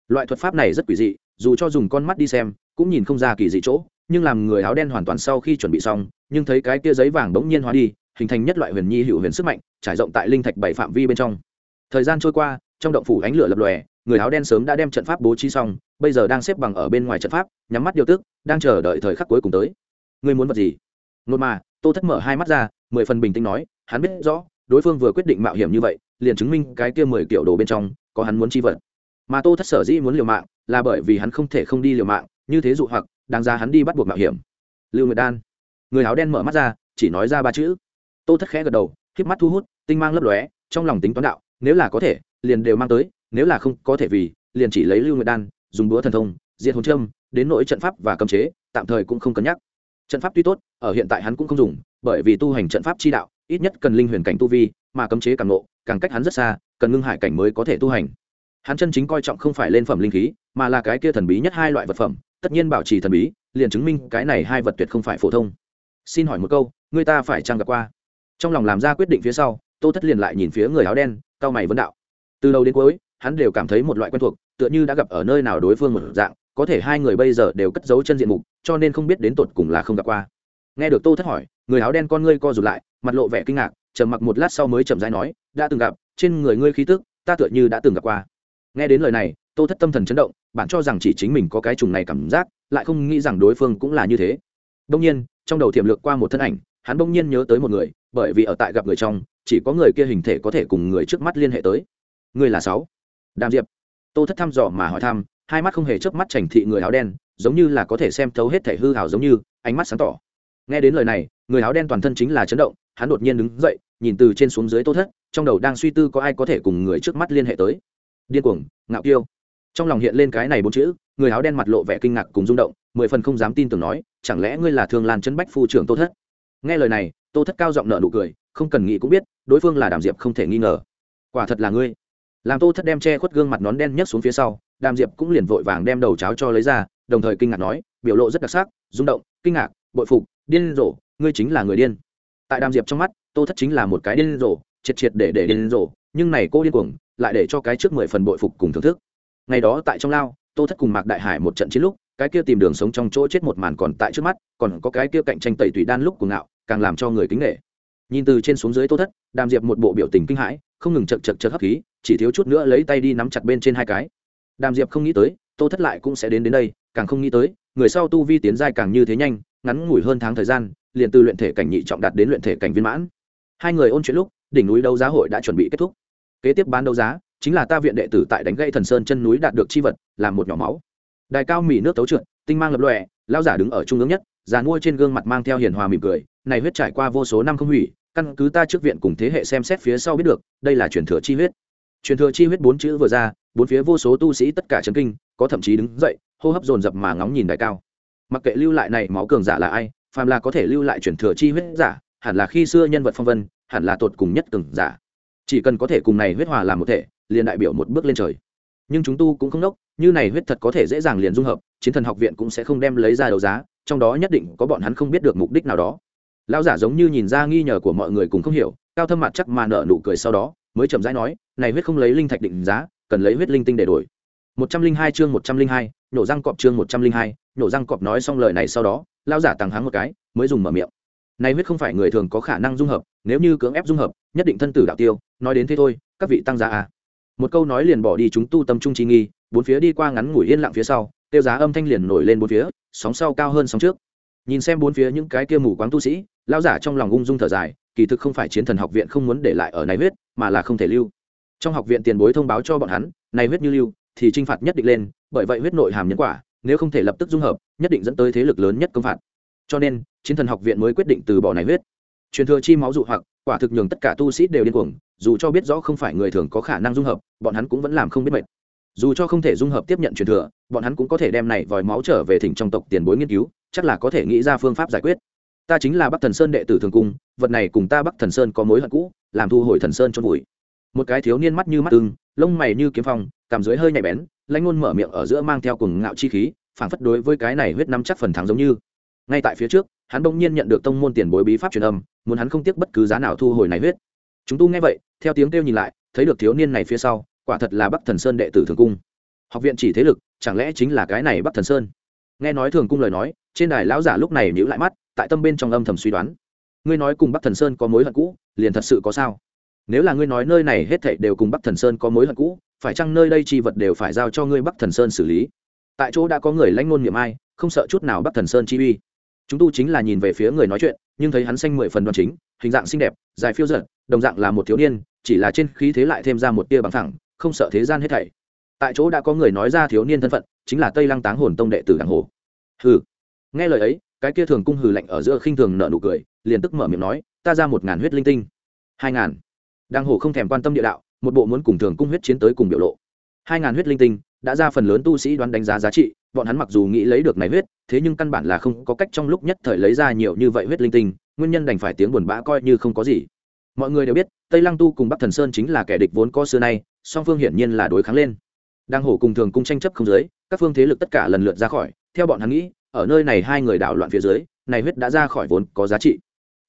Loại thuật pháp này rất quỷ dị, dù cho dùng con mắt đi xem, cũng nhìn không ra kỳ dị chỗ, nhưng làm người áo đen hoàn toàn sau khi chuẩn bị xong, nhưng thấy cái kia giấy vàng bỗng nhiên hóa đi, hình thành nhất loại huyền nhi hữu huyền sức mạnh, trải rộng tại linh thạch bảy phạm vi bên trong. Thời gian trôi qua, trong động phủ ánh lửa lập lòe người áo đen sớm đã đem trận pháp bố trí xong, bây giờ đang xếp bằng ở bên ngoài trận pháp, nhắm mắt điều tức, đang chờ đợi thời khắc cuối cùng tới. Ngươi muốn vật gì? Ngột mà, tô thất mở hai mắt ra, mười phần bình tĩnh nói, hắn biết rõ, đối phương vừa quyết định mạo hiểm như vậy, liền chứng minh cái kia mười kiểu đồ bên trong, có hắn muốn chi vật. Mà tô thất sở dĩ muốn liều mạng, là bởi vì hắn không thể không đi liều mạng, như thế dụ hoặc, đáng ra hắn đi bắt buộc mạo hiểm. Lưu nguyệt đan. Người áo đen mở mắt ra, chỉ nói ra ba chữ. Tô thất khẽ gật đầu, khiếp mắt thu hút, tinh mang lấp lóe, trong lòng tính toán đạo, nếu là có thể, liền đều mang tới nếu là không có thể vì, liền chỉ lấy lưu nguyệt đan, dùng búa thần thông, diệt hồn trâm đến nỗi trận pháp và cấm chế, tạm thời cũng không cân nhắc. Trận pháp tuy tốt, ở hiện tại hắn cũng không dùng, bởi vì tu hành trận pháp chi đạo, ít nhất cần linh huyền cảnh tu vi, mà cấm chế càng nộ càng cách hắn rất xa, cần ngưng hải cảnh mới có thể tu hành. Hắn chân chính coi trọng không phải lên phẩm linh khí, mà là cái kia thần bí nhất hai loại vật phẩm, tất nhiên bảo trì thần bí, liền chứng minh cái này hai vật tuyệt không phải phổ thông. Xin hỏi một câu, người ta phải chăng gặp qua? Trong lòng làm ra quyết định phía sau, tô thất liền lại nhìn phía người áo đen cao mày vấn đạo. Từ đầu đến cuối hắn đều cảm thấy một loại quen thuộc, tựa như đã gặp ở nơi nào đối phương một dạng, có thể hai người bây giờ đều cất giấu chân diện mục, cho nên không biết đến tột cùng là không gặp qua. Nghe được tô thất hỏi, người áo đen con ngươi co rụt lại, mặt lộ vẻ kinh ngạc, trầm mặc một lát sau mới chậm rãi nói, đã từng gặp, trên người ngươi khí tức, ta tựa như đã từng gặp qua. Nghe đến lời này, tô thất tâm thần chấn động bạn cho rằng chỉ chính mình có cái trùng này cảm giác, lại không nghĩ rằng đối phương cũng là như thế. Đông nhiên, trong đầu thiểm lược qua một thân ảnh, hắn bỗng nhiên nhớ tới một người, bởi vì ở tại gặp người trong, chỉ có người kia hình thể có thể cùng người trước mắt liên hệ tới. Người là sáu đàm diệp. Tô thất thăm dò mà hỏi thăm, hai mắt không hề chớp mắt chảnh thị người áo đen, giống như là có thể xem thấu hết thể hư hào giống như, ánh mắt sáng tỏ. Nghe đến lời này, người áo đen toàn thân chính là chấn động, hắn đột nhiên đứng dậy, nhìn từ trên xuống dưới tô thất, trong đầu đang suy tư có ai có thể cùng người trước mắt liên hệ tới. Điên cuồng, ngạo kiêu. Trong lòng hiện lên cái này bốn chữ, người áo đen mặt lộ vẻ kinh ngạc cùng rung động, mười phần không dám tin tưởng nói, chẳng lẽ ngươi là thương lan chân bách phu trưởng tô thất? Nghe lời này, tô thất cao giọng nợ nụ cười, không cần nghĩ cũng biết, đối phương là đàm diệp không thể nghi ngờ. Quả thật là ngươi làm tô thất đem che khuất gương mặt nón đen nhấc xuống phía sau, đàm diệp cũng liền vội vàng đem đầu cháo cho lấy ra, đồng thời kinh ngạc nói, biểu lộ rất đặc sắc, rung động, kinh ngạc, bội phục, điên rồ, ngươi chính là người điên. Tại đàm diệp trong mắt, tô thất chính là một cái điên rồ, triệt triệt để để điên rồ, nhưng này cô điên cuồng, lại để cho cái trước mười phần bội phục cùng thưởng thức. Ngày đó tại trong lao, tô thất cùng mạc đại hải một trận chiến lúc, cái kia tìm đường sống trong chỗ chết một màn còn tại trước mắt, còn có cái kia cạnh tranh tẩy tùy đan lúc của ngạo, càng làm cho người kính nghệ nhìn từ trên xuống dưới tô thất, đàm diệp một bộ biểu tình kinh hãi không ngừng chật chật chật hấp khí, chỉ thiếu chút nữa lấy tay đi nắm chặt bên trên hai cái. Đàm diệp không nghĩ tới, tô thất lại cũng sẽ đến đến đây, càng không nghĩ tới, người sau tu vi tiến giai càng như thế nhanh, ngắn ngủi hơn tháng thời gian, liền từ luyện thể cảnh nhị trọng đạt đến luyện thể cảnh viên mãn. Hai người ôn chuyện lúc, đỉnh núi đấu giá hội đã chuẩn bị kết thúc. Kế tiếp bán đấu giá, chính là ta viện đệ tử tại đánh gây thần sơn chân núi đạt được chi vật làm một nhỏ máu. Đài cao mỉ nước tấu trượt, tinh mang lập lòe lao giả đứng ở trung ương nhất, già nuôi trên gương mặt mang theo hiền hòa mỉm cười, này huyết trải qua vô số năm không hủy căn cứ ta trước viện cùng thế hệ xem xét phía sau biết được, đây là truyền thừa chi huyết. Truyền thừa chi huyết bốn chữ vừa ra, bốn phía vô số tu sĩ tất cả chấn kinh, có thậm chí đứng dậy, hô hấp dồn dập mà ngóng nhìn đại cao. Mặc kệ lưu lại này máu cường giả là ai, phàm là có thể lưu lại truyền thừa chi huyết giả, hẳn là khi xưa nhân vật phong vân, hẳn là tột cùng nhất cường giả. Chỉ cần có thể cùng này huyết hòa làm một thể, liền đại biểu một bước lên trời. Nhưng chúng tu cũng không nốc, như này huyết thật có thể dễ dàng liền dung hợp, chiến thần học viện cũng sẽ không đem lấy ra đấu giá, trong đó nhất định có bọn hắn không biết được mục đích nào đó lão giả giống như nhìn ra nghi ngờ của mọi người cùng không hiểu, cao thâm mặt chắc mà nợ nụ cười sau đó, mới chậm rãi nói, này huyết không lấy linh thạch định giá, cần lấy huyết linh tinh để đổi. Một trăm linh hai chương một trăm linh hai, nhổ răng cọp chương một trăm linh hai, nhổ răng cọp nói xong lời này sau đó, lão giả tăng háng một cái, mới dùng mở miệng. Này huyết không phải người thường có khả năng dung hợp, nếu như cưỡng ép dung hợp, nhất định thân tử đạo tiêu, nói đến thế thôi, các vị tăng giá à. Một câu nói liền bỏ đi chúng tu tâm trung trí nghi, bốn phía đi qua ngắn ngủi yên lặng phía sau, tiêu giá âm thanh liền nổi lên bốn phía, sóng sau cao hơn sóng trước. Nhìn xem bốn phía những cái kia mù quáng tu sĩ Lão giả trong lòng ung dung thở dài, kỳ thực không phải chiến thần học viện không muốn để lại ở này huyết, mà là không thể lưu. Trong học viện tiền bối thông báo cho bọn hắn, này huyết như lưu, thì t r i n h phạt nhất định lên, bởi vậy huyết nội hàm nhân quả, nếu không thể lập tức dung hợp, nhất định dẫn tới thế lực lớn nhất công phạt. Cho nên, chiến thần học viện mới quyết định từ bỏ này huyết. Truyền thừa chi máu dụ hoặc, quả thực nhường tất cả tu sĩ đều điên cuồng, dù cho biết rõ không phải người thường có khả năng dung hợp, bọn hắn cũng vẫn làm không biết mệt. Dù cho không thể dung hợp tiếp nhận truyền thừa, bọn hắn cũng có thể đem này vòi máu trở về thỉnh trong tộc tiền bối nghiên cứu, chắc là có thể nghĩ ra phương pháp giải quyết ta chính là bắc thần sơn đệ tử thường cung, vật này cùng ta bắc thần sơn có mối hận cũ, làm thu hồi thần sơn cho vùi. Một cái thiếu niên mắt như mắt ưng, lông mày như kiếm phong, cảm dưới hơi nhạy bén, lãnh ngôn mở miệng ở giữa mang theo cùng ngạo chi khí, phảng phất đối với cái này huyết năm chắc phần thắng giống như. Ngay tại phía trước, hắn bỗng nhiên nhận được tông môn tiền bối bí pháp truyền âm, muốn hắn không tiếc bất cứ giá nào thu hồi này huyết. Chúng tu nghe vậy, theo tiếng kêu nhìn lại, thấy được thiếu niên này phía sau, quả thật là bắc thần sơn đệ tử thường cung. Học viện chỉ thế lực, chẳng lẽ chính là cái này bắc thần sơn? Nghe nói thường cung lời nói, trên đài lão giả lúc này nhíu lại mắt tại tâm bên trong âm thầm suy đoán. Ngươi nói cùng bắc thần sơn có mối hận cũ, liền thật sự có sao? Nếu là ngươi nói nơi này hết thảy đều cùng bắc thần sơn có mối hận cũ, phải chăng nơi đây chi vật đều phải giao cho ngươi bắc thần sơn xử lý? Tại chỗ đã có người lãnh ngôn niệm ai, không sợ chút nào bắc thần sơn chi uy. Chúng tu chính là nhìn về phía người nói chuyện, nhưng thấy hắn xanh mười phần đoan chính, hình dạng xinh đẹp, dài phiêu giật đồng dạng là một thiếu niên, chỉ là trên khí thế lại thêm ra một tia bằng thẳng không sợ thế gian hết thảy. Tại chỗ đã có người nói ra thiếu niên thân phận, chính là tây lăng táng hồn tông đệ tử đảng hồ. Hừ. Nghe lời ấy cái kia thường cung hừ lạnh ở giữa khinh thường nợ nụ cười, liền tức mở miệng nói, ta ra một ngàn huyết linh tinh. Hai ngàn? Đang hồ không thèm quan tâm địa đạo, một bộ muốn cùng thường cung huyết chiến tới cùng biểu lộ. Hai ngàn huyết linh tinh, đã ra phần lớn tu sĩ đoán đánh giá giá trị, bọn hắn mặc dù nghĩ lấy được này huyết, thế nhưng căn bản là không có cách trong lúc nhất thời lấy ra nhiều như vậy huyết linh tinh, nguyên nhân đành phải tiếng buồn bã coi như không có gì. Mọi người đều biết, tây lăng tu cùng bắc thần sơn chính là kẻ địch vốn có xưa nay, song phương hiển nhiên là đối kháng lên. Đang hổ cùng thường cung tranh chấp không giới, các phương thế lực tất cả lần lượt ra khỏi, theo bọn hắn nghĩ ở nơi này hai người đảo loạn phía dưới, này huyết đã ra khỏi vốn có giá trị.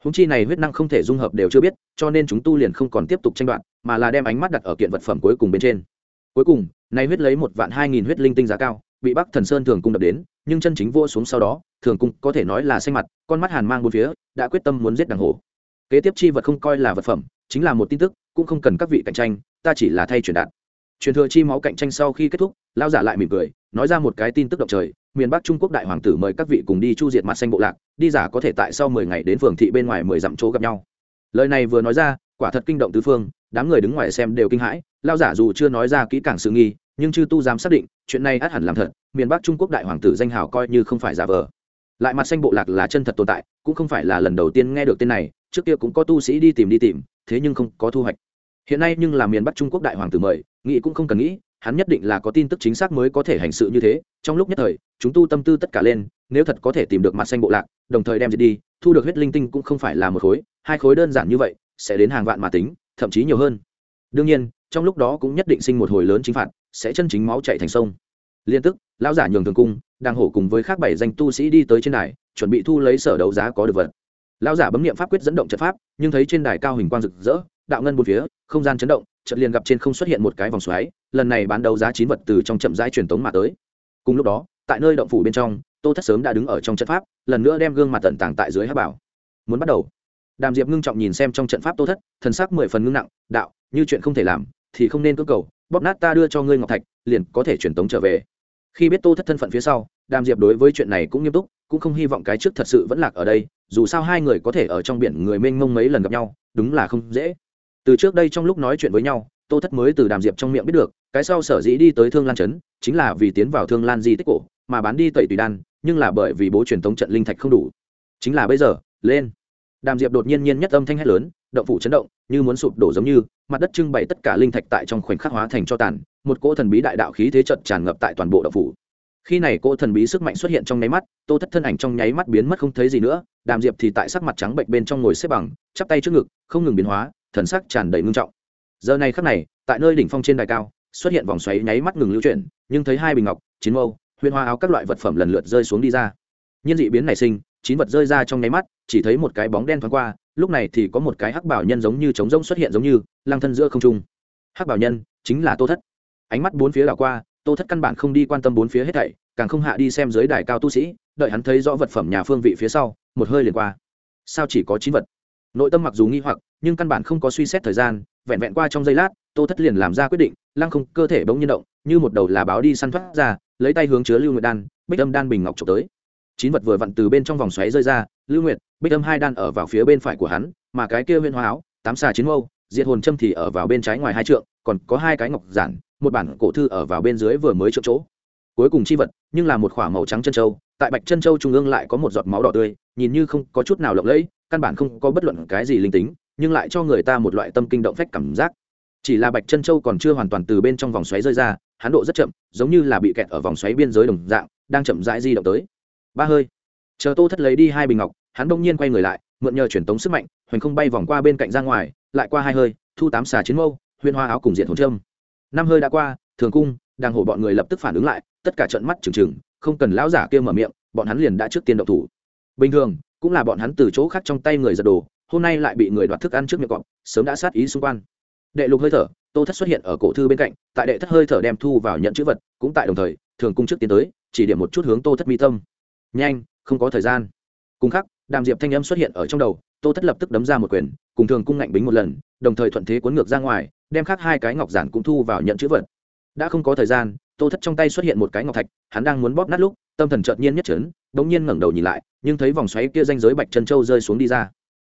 Húng chi này huyết năng không thể dung hợp đều chưa biết, cho nên chúng tu liền không còn tiếp tục tranh đoạt, mà là đem ánh mắt đặt ở kiện vật phẩm cuối cùng bên trên. Cuối cùng, này huyết lấy một vạn hai nghìn huyết linh tinh giá cao, bị bắc thần sơn thường cung đập đến, nhưng chân chính vua xuống sau đó, thường cung có thể nói là xanh mặt, con mắt hàn mang bốn phía, đã quyết tâm muốn giết đằng hồ. Kế tiếp chi vật không coi là vật phẩm, chính là một tin tức, cũng không cần các vị cạnh tranh, ta chỉ là thay truyền đạt truyền thừa chi máu cạnh tranh sau khi kết thúc lao giả lại mỉm cười, nói ra một cái tin tức động trời, miền bắc trung quốc đại hoàng tử mời các vị cùng đi chu diệt mặt xanh bộ lạc, đi giả có thể tại sau mười ngày đến phường thị bên ngoài mười dặm chỗ gặp nhau. Lời này vừa nói ra, quả thật kinh động tứ phương, đám người đứng ngoài xem đều kinh hãi lao giả dù chưa nói ra kỹ càng sự nghi, nhưng chư tu dám xác định, chuyện này át hẳn làm thật, miền bắc trung quốc đại hoàng tử danh hào coi như không phải giả vờ. Lại mặt xanh bộ lạc là chân thật tồn tại, cũng không phải là lần đầu tiên nghe được tên này, trước kia cũng có tu sĩ đi tìm đi tìm, thế nhưng không có thu hoạch hiện nay nhưng là miền bắc trung quốc đại hoàng tử mời, nghĩ cũng không cần nghĩ, hắn nhất định là có tin tức chính xác mới có thể hành sự như thế. Trong lúc nhất thời, chúng tu tâm tư tất cả lên, nếu thật có thể tìm được mặt xanh bộ lạc, đồng thời đem diệt đi, thu được huyết linh tinh cũng không phải là một khối, hai khối đơn giản như vậy, sẽ đến hàng vạn mà tính, thậm chí nhiều hơn. Đương nhiên, trong lúc đó cũng nhất định sinh một hồi lớn chính phạt, sẽ chân chính máu chạy thành sông. Liên tức, lão giả nhường thường cung, đang hổ cùng với khác bảy danh tu sĩ đi tới trên đài, chuẩn bị thu lấy sở đấu giá có được vật. Lão giả bấm nghiệm pháp quyết dẫn động trận pháp, nhưng thấy trên đài cao hình quang rực rỡ đạo ngân bốn phía, không gian chấn động, chợt liền gặp trên không xuất hiện một cái vòng xoáy, lần này bán đấu giá chín vật từ trong chậm rãi truyền tống mà tới. Cùng lúc đó, tại nơi động phủ bên trong, tô thất sớm đã đứng ở trong trận pháp, lần nữa đem gương mặt tận tàng tại dưới hát bảo. Muốn bắt đầu. Đàm diệp ngưng trọng nhìn xem trong trận pháp tô thất, thần sắc mười phần ngưng nặng, đạo, như chuyện không thể làm, thì không nên cưỡng cầu, bóp nát ta đưa cho ngươi ngọc thạch, liền có thể truyền tống trở về. Khi biết tô thất thân phận phía sau, đàm diệp đối với chuyện này cũng nghiêm túc, cũng không hy vọng cái trước thật sự vẫn lạc ở đây, dù sao hai người có thể ở trong biển người mênh mông mấy lần gặp nhau, đúng là không dễ từ trước đây trong lúc nói chuyện với nhau, tô thất mới từ đàm diệp trong miệng biết được, cái sau sở dĩ đi tới thương lan trấn, chính là vì tiến vào thương lan di tích cổ, mà bán đi tẩy tùy đan, nhưng là bởi vì bố truyền thống trận linh thạch không đủ. Chính là bây giờ, lên. Đàm diệp đột nhiên nhiên nhất âm thanh hét lớn, động phủ chấn động, như muốn sụp đổ giống như, mặt đất trưng bày tất cả linh thạch tại trong khoảnh khắc hóa thành cho tàn, một cỗ thần bí đại đạo khí thế trận tràn ngập tại toàn bộ động phủ. Khi này cỗ thần bí sức mạnh xuất hiện trong nháy mắt, tô thất thân ảnh trong nháy mắt biến mất không thấy gì nữa, đàm diệp thì tại sắc mặt trắng bệnh bên trong ngồi xếp bằng, chắp tay trước ngực, không ngừng biến hóa thần sắc tràn đầy ngưng trọng. Giờ này khắc này, tại nơi đỉnh phong trên đài cao, xuất hiện vòng xoáy nháy mắt ngừng lưu chuyển, nhưng thấy hai bình ngọc, chiến mâu huyền hoa áo các loại vật phẩm lần lượt rơi xuống đi ra. Nhân dị biến nảy sinh, chín vật rơi ra trong nháy mắt, chỉ thấy một cái bóng đen thoáng qua, lúc này thì có một cái hắc bảo nhân giống như trống rỗng xuất hiện giống như lang thân giữa không trung. Hắc bảo nhân chính là tô thất. Ánh mắt bốn phía đảo qua, tô thất căn bản không đi quan tâm bốn phía hết thảy, càng không hạ đi xem dưới đài cao tu sĩ, đợi hắn thấy rõ vật phẩm nhà phương vị phía sau, một hơi liền qua. Sao chỉ có chín vật? Nội tâm mặc dù nghi hoặc, nhưng căn bản không có suy xét thời gian, vẹn vẹn qua trong giây lát, tô thất liền làm ra quyết định, lăng không, cơ thể bỗng nhiên động, như một đầu là báo đi săn thoát ra, lấy tay hướng chứa lưu nguyệt đan, bích âm đan bình ngọc trộm tới. Chín vật vừa vặn từ bên trong vòng xoáy rơi ra, lưu nguyệt, bích âm hai đan ở vào phía bên phải của hắn, mà cái kia huyên hoa áo, tám xà chiến mâu, diệt hồn châm thì ở vào bên trái ngoài hai trượng, còn có hai cái ngọc giản, một bản cổ thư ở vào bên dưới vừa mới trượng chỗ. Cuối cùng chi vật, nhưng là một khỏa màu trắng chân châu, tại bạch chân châu trung ương lại có một giọt máu đỏ tươi, nhìn như không có chút nào lộng lẫy căn bản không có bất luận cái gì linh tính, nhưng lại cho người ta một loại tâm kinh động phách cảm giác. Chỉ là bạch chân châu còn chưa hoàn toàn từ bên trong vòng xoáy rơi ra, hắn độ rất chậm, giống như là bị kẹt ở vòng xoáy biên giới đồng dạng, đang chậm rãi di động tới. Ba hơi. Chờ tô thất lấy đi hai bình ngọc, hắn đông nhiên quay người lại, mượn nhờ truyền tống sức mạnh, hoành không bay vòng qua bên cạnh ra ngoài, lại qua hai hơi, thu tám xà chiến mâu, huyên hoa áo cùng diện hồn trâm năm hơi đã qua, thường cung đang hổ bọn người lập tức phản ứng lại, tất cả trận mắt trừng trừng, không cần lão giả kia mở miệng, bọn hắn liền đã trước tiên động thủ. Bình thường cũng là bọn hắn từ chỗ khác trong tay người giật đồ, hôm nay lại bị người đoạt thức ăn trước miệng cọp, sớm đã sát ý xung quanh. Đệ lục hơi thở, tô thất xuất hiện ở cổ thư bên cạnh, tại đệ thất hơi thở đem thu vào nhận chữ vật, cũng tại đồng thời, thường cung trước tiến tới, chỉ điểm một chút hướng tô thất mi tâm. Nhanh, không có thời gian. Cùng khắc, đàm diệp thanh âm xuất hiện ở trong đầu, tô thất lập tức đấm ra một quyền, cùng thường cung ngạnh bính một lần, đồng thời thuận thế cuốn ngược ra ngoài, đem khác hai cái ngọc giản cũng thu vào nhận chữ vật. Đã không có thời gian, tô thất trong tay xuất hiện một cái ngọc thạch, hắn đang muốn bóp nát lúc, tâm thần chợt nhiên nhất chấn đống nhiên ngẩng đầu nhìn lại, nhưng thấy vòng xoáy kia danh giới bạch chân châu rơi xuống đi ra.